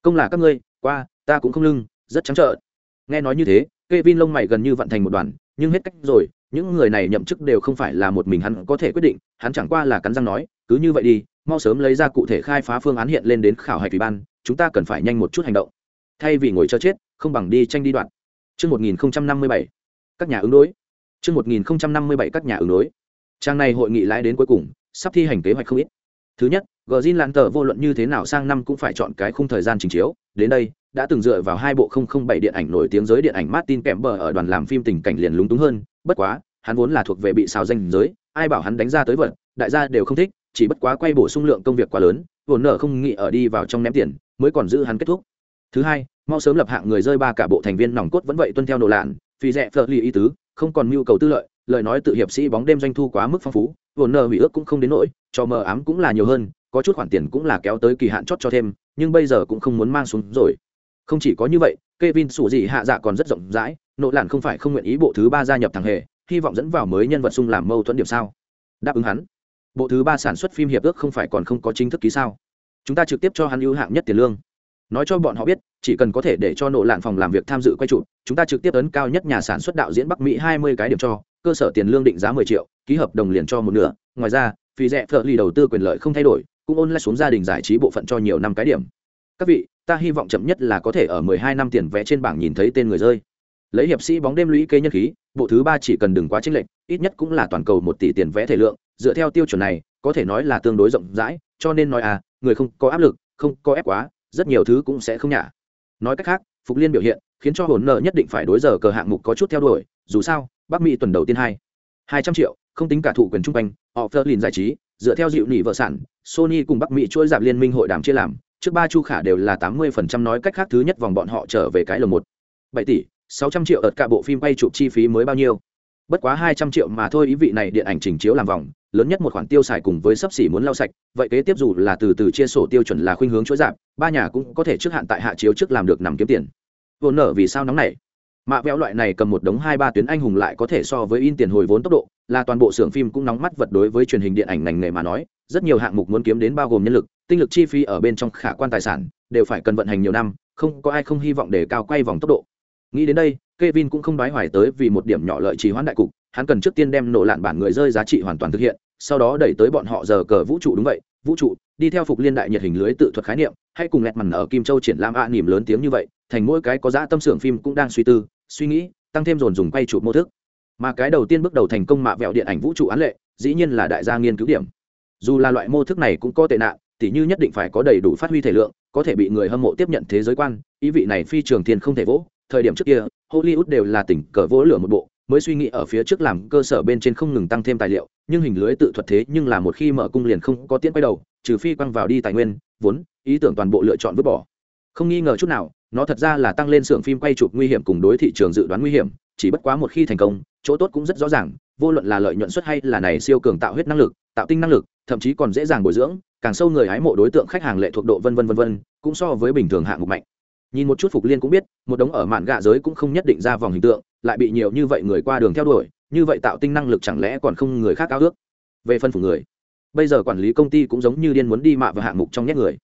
Công là các ngươi qua ta cũng không lưng rất trắng trợn. Nghe nói như thế k e vin lông mày gần như vận thành một đoàn nhưng hết cách rồi những người này nhậm chức đều không phải là một mình hắn có thể quyết định hắn chẳng qua là cắn răng nói cứ như vậy đi mau sớm lấy ra cụ thể khai phá phương án hiện lên đến khảo hạch ủy ban chúng ta cần phải nhanh một chút hành động. Thay vì ngồi cho chết không bằng đi tranh đi đoạn. Trước 1057, các nhà ứng đối. Trước 1057 các nhà ứng đối. Trang này hội nghị lái đến cuối cùng, sắp thi hành kế hoạch không ít. Thứ nhất, Gjin Lan tờ vô luận như thế nào sang năm cũng phải chọn cái khung thời gian trình chiếu, đến đây, đã từng dựa vào hai bộ 007 điện ảnh nổi tiếng giới điện ảnh Martin Kemper ở đoàn làm phim tình cảnh liền lúng túng hơn, bất quá, hắn vốn là thuộc về bị xào danh giới, ai bảo hắn đánh ra tới vận, đại gia đều không thích, chỉ bất quá quay bổ sung lượng công việc quá lớn vốn nở không nghĩ ở đi vào trong ném tiền mới còn giữ hắn kết thúc thứ hai mau sớm lập hạng người rơi ba cả bộ thành viên nòng cốt vẫn vậy tuân theo nổ lạn vì rẻ phở lì ý tứ không còn mưu cầu tư lợi, lời nói tự hiệp sĩ bóng đêm doanh thu quá mức phong phú vồn nợ hủy ước cũng không đến nỗi, cho mờ ám cũng là nhiều hơn, có chút khoản tiền cũng là kéo tới kỳ hạn chót cho thêm, nhưng bây giờ cũng không muốn mang xuống rồi. Không chỉ có như vậy, Kevin sủ gì hạ dạ còn rất rộng rãi, nộ lạn không phải không nguyện ý bộ thứ ba gia nhập thằng hề, hy vọng dẫn vào mới nhân vật sung làm mâu thuẫn điểm sao. Đáp ứng hắn. Bộ thứ ba sản xuất phim hiệp ước không phải còn không có chính thức ký sao. Chúng ta trực tiếp cho hắn ưu hạng nhất tiền lương nói cho bọn họ biết, chỉ cần có thể để cho nộ lạn phòng làm việc tham dự quay trụ chúng ta trực tiếp ấn cao nhất nhà sản xuất đạo diễn bắc mỹ hai mươi cái điểm cho, cơ sở tiền lương định giá mười triệu, ký hợp đồng liền cho một nửa. Ngoài ra, phí rẻ phở lì đầu tư quyền lợi không thay đổi, cũng ôn lại xuống gia đình giải trí bộ phận cho nhiều năm cái điểm. Các vị, ta hy vọng chậm nhất là có thể ở 12 năm tiền vẽ trên bảng nhìn thấy tên người rơi. Lấy hiệp sĩ bóng đêm lũy kế nhân khí, bộ thứ ba chỉ cần đừng quá chênh lệch, ít nhất cũng là toàn cầu một tỷ tiền vẽ thể lượng, dựa theo tiêu chuẩn này, có thể nói là tương đối rộng rãi, cho nên nói à người không có áp lực, không có ép quá rất nhiều thứ cũng sẽ không nhả. Nói cách khác, phục liên biểu hiện khiến cho hồn nợ nhất định phải đối giờ cờ hạng mục có chút theo đuổi, dù sao, bắc mỹ tuần đầu tiên hai. Hai trăm triệu, không tính cả thụ quyền trung quanh, họ phơ lìn giải trí, dựa theo dịu nỉ vợ sản, sony cùng bắc mỹ chuỗi giảm liên minh hội đàm chia làm, trước ba chu khả đều là tám mươi phần trăm nói cách khác thứ nhất vòng bọn họ trở về cái lầu một. Bảy tỷ, sáu trăm triệu ợt cả bộ phim bay chụp chi phí mới bao nhiêu? Bất quá hai trăm triệu mà thôi, ý vị này điện ảnh trình chiếu làm vòng lớn nhất một khoản tiêu xài cùng với sấp xỉ muốn lau sạch, vậy kế tiếp dù là từ từ chia sổ tiêu chuẩn là khuynh hướng chuỗi giảm, ba nhà cũng có thể trước hạn tại hạ chiếu trước làm được nằm kiếm tiền. Vốn nở vì sao nóng này mạ vẽo loại này cầm một đống hai ba tuyến anh hùng lại có thể so với in tiền hồi vốn tốc độ, là toàn bộ xưởng phim cũng nóng mắt vật đối với truyền hình điện ảnh ngành nghề mà nói, rất nhiều hạng mục muốn kiếm đến bao gồm nhân lực, tinh lực chi phí ở bên trong khả quan tài sản, đều phải cần vận hành nhiều năm, không có ai không hy vọng để cao quay vòng tốc độ. Nghĩ đến đây, Kevin cũng không đoái hoài tới vì một điểm nhỏ lợi trì hoãn đại cục, hắn cần trước tiên đem nổ lạn bản người rơi giá trị hoàn toàn thực hiện sau đó đẩy tới bọn họ giờ cờ vũ trụ đúng vậy vũ trụ đi theo phục liên đại nhiệt hình lưới tự thuật khái niệm hay cùng lẹt mằn ở kim châu triển lãm a à, lớn tiếng như vậy thành mỗi cái có giá tâm xưởng phim cũng đang suy tư suy nghĩ tăng thêm dồn dùng quay chụp mô thức. Mà cái đầu tiên bước đầu thành công mạ vẹo điện ảnh vũ trụ án lệ dĩ nhiên là đại gia nghiên cứu điểm. Dù là loại mô thức này cũng có tệ nạn tỉ như nhất định phải có đầy đủ phát huy thể lượng có thể bị người hâm mộ tiếp nhận thế giới quan ý vị này phi trường thiên không thể vỗ thời điểm trước kia hollywood đều là tỉnh cờ vỗ lửa một bộ mới suy nghĩ ở phía trước làm cơ sở bên trên không ngừng tăng thêm tài liệu, nhưng hình lưới tự thuật thế nhưng là một khi mở cung liền không có tiễn quay đầu, trừ phi quăng vào đi tài nguyên, vốn, ý tưởng toàn bộ lựa chọn vứt bỏ. Không nghi ngờ chút nào, nó thật ra là tăng lên xưởng phim quay chụp nguy hiểm cùng đối thị trường dự đoán nguy hiểm, chỉ bất quá một khi thành công, chỗ tốt cũng rất rõ ràng, vô luận là lợi nhuận suất hay là này siêu cường tạo huyết năng lực, tạo tinh năng lực, thậm chí còn dễ dàng bồi dưỡng, càng sâu người hái mộ đối tượng khách hàng lệ thuộc độ vân vân vân vân, cũng so với bình thường hạng mục mạnh nhìn một chút phục liên cũng biết một đống ở mạn gạ giới cũng không nhất định ra vòng hình tượng lại bị nhiều như vậy người qua đường theo đuổi như vậy tạo tinh năng lực chẳng lẽ còn không người khác cao ước? Về phân phủ người. Bây giờ quản lý công ty cũng giống như điên muốn đi mạ vào hạng mục trong nhét người.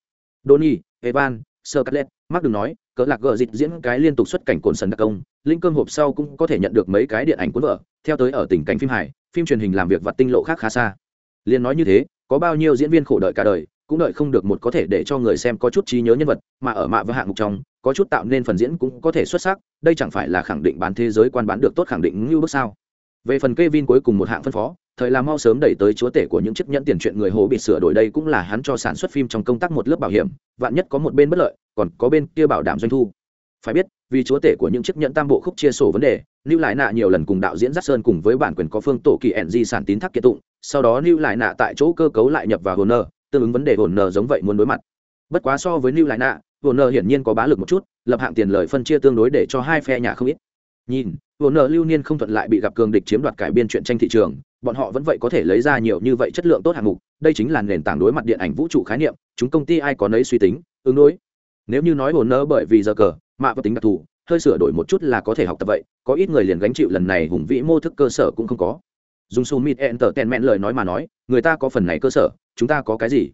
Donny, Evan, Sir Cutlet, Mark đừng nói, cỡ lạc gờ dịch diễn cái liên tục xuất cảnh cồn sần đặc công, linh cơm hộp sau cũng có thể nhận được mấy cái điện ảnh cuốn vở theo tới ở tình cảnh phim hài, phim truyền hình làm việc vật tinh lộ khác khá xa. Liên nói như thế, có bao nhiêu diễn viên khổ đợi cả đời, cũng đợi không được một có thể để cho người xem có chút trí nhớ nhân vật, mà ở mạ và hạng mục trong, có chút tạo nên phần diễn cũng có thể xuất sắc, đây chẳng phải là khẳng định bán thế giới quan bán được tốt khẳng định như bước sao? Về phần Kevin cuối cùng một hạng phân phó, thời là mau sớm đẩy tới chúa tể của những chiếc nhẫn tiền chuyện người hồ bị sửa đổi đây cũng là hắn cho sản xuất phim trong công tác một lớp bảo hiểm vạn nhất có một bên bất lợi còn có bên kia bảo đảm doanh thu phải biết vì chúa tể của những chiếc nhẫn tam bộ khúc chia sổ vấn đề lưu lại nạ nhiều lần cùng đạo diễn giác sơn cùng với bản quyền có phương tổ kỳ ẩn di sản tín thác kiện tụng sau đó lưu lại nạ tại chỗ cơ cấu lại nhập vào hồn nơ tương ứng vấn đề hồn nơ giống vậy muốn đối mặt bất quá so với lưu lại nạ vô nợ hiển nhiên có bá lực một chút, lập hạng tiền lời phân chia tương đối để cho hai phe nhà không ít. Nhìn, vô nợ lưu niên không thuận lại bị gặp cường địch chiếm đoạt cải biên chuyện tranh thị trường, bọn họ vẫn vậy có thể lấy ra nhiều như vậy chất lượng tốt hạng mục, đây chính là nền tảng đối mặt điện ảnh vũ trụ khái niệm, chúng công ty ai có nấy suy tính, ứng đối. Nếu như nói vô nợ bởi vì giờ cờ mạ và tính đặc thù, hơi sửa đổi một chút là có thể học tập vậy, có ít người liền gánh chịu lần này hùng vĩ mô thức cơ sở cũng không có. Dùng su mít enter ten mẹn lời nói mà nói, người ta có phần này cơ sở, chúng ta có cái gì?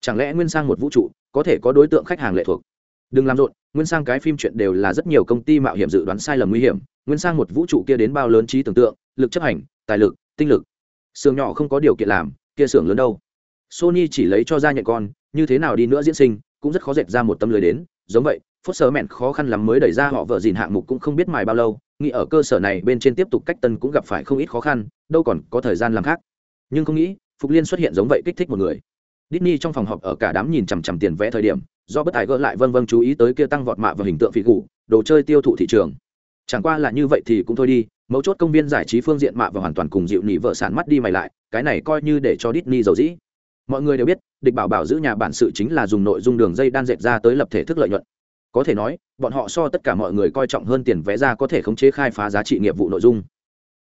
Chẳng lẽ nguyên sang một vũ trụ có thể có đối tượng khách hàng lệ thuộc. Đừng làm rộn, nguyên sang cái phim chuyện đều là rất nhiều công ty mạo hiểm dự đoán sai lầm nguy hiểm, nguyên sang một vũ trụ kia đến bao lớn trí tưởng tượng, lực chấp hành, tài lực, tinh lực. Xưởng nhỏ không có điều kiện làm, kia xưởng lớn đâu? Sony chỉ lấy cho ra nhận con, như thế nào đi nữa diễn sinh, cũng rất khó dẹp ra một tâm lưới đến. Giống vậy, phốt sở mẹn khó khăn lắm mới đẩy ra họ vợ dìn hạng mục cũng không biết mài bao lâu, nghĩ ở cơ sở này bên trên tiếp tục cách tân cũng gặp phải không ít khó khăn, đâu còn có thời gian làm khác. Nhưng không nghĩ, phục liên xuất hiện giống vậy kích thích một người. Disney trong phòng họp ở cả đám nhìn chằm chằm tiền vẽ thời điểm, do bất tài gỡ lại vâng vâng chú ý tới kia tăng vọt mạ và hình tượng phỉ cụ đồ chơi tiêu thụ thị trường. Chẳng qua là như vậy thì cũng thôi đi, mấu chốt công viên giải trí phương diện mạ và hoàn toàn cùng dịu nị vợ sản mắt đi mày lại, cái này coi như để cho Disney giàu dĩ. Mọi người đều biết, địch bảo bảo giữ nhà bản sự chính là dùng nội dung đường dây đan dệt ra tới lập thể thức lợi nhuận. Có thể nói, bọn họ so tất cả mọi người coi trọng hơn tiền vẽ ra có thể khống chế khai phá giá trị nghiệp vụ nội dung.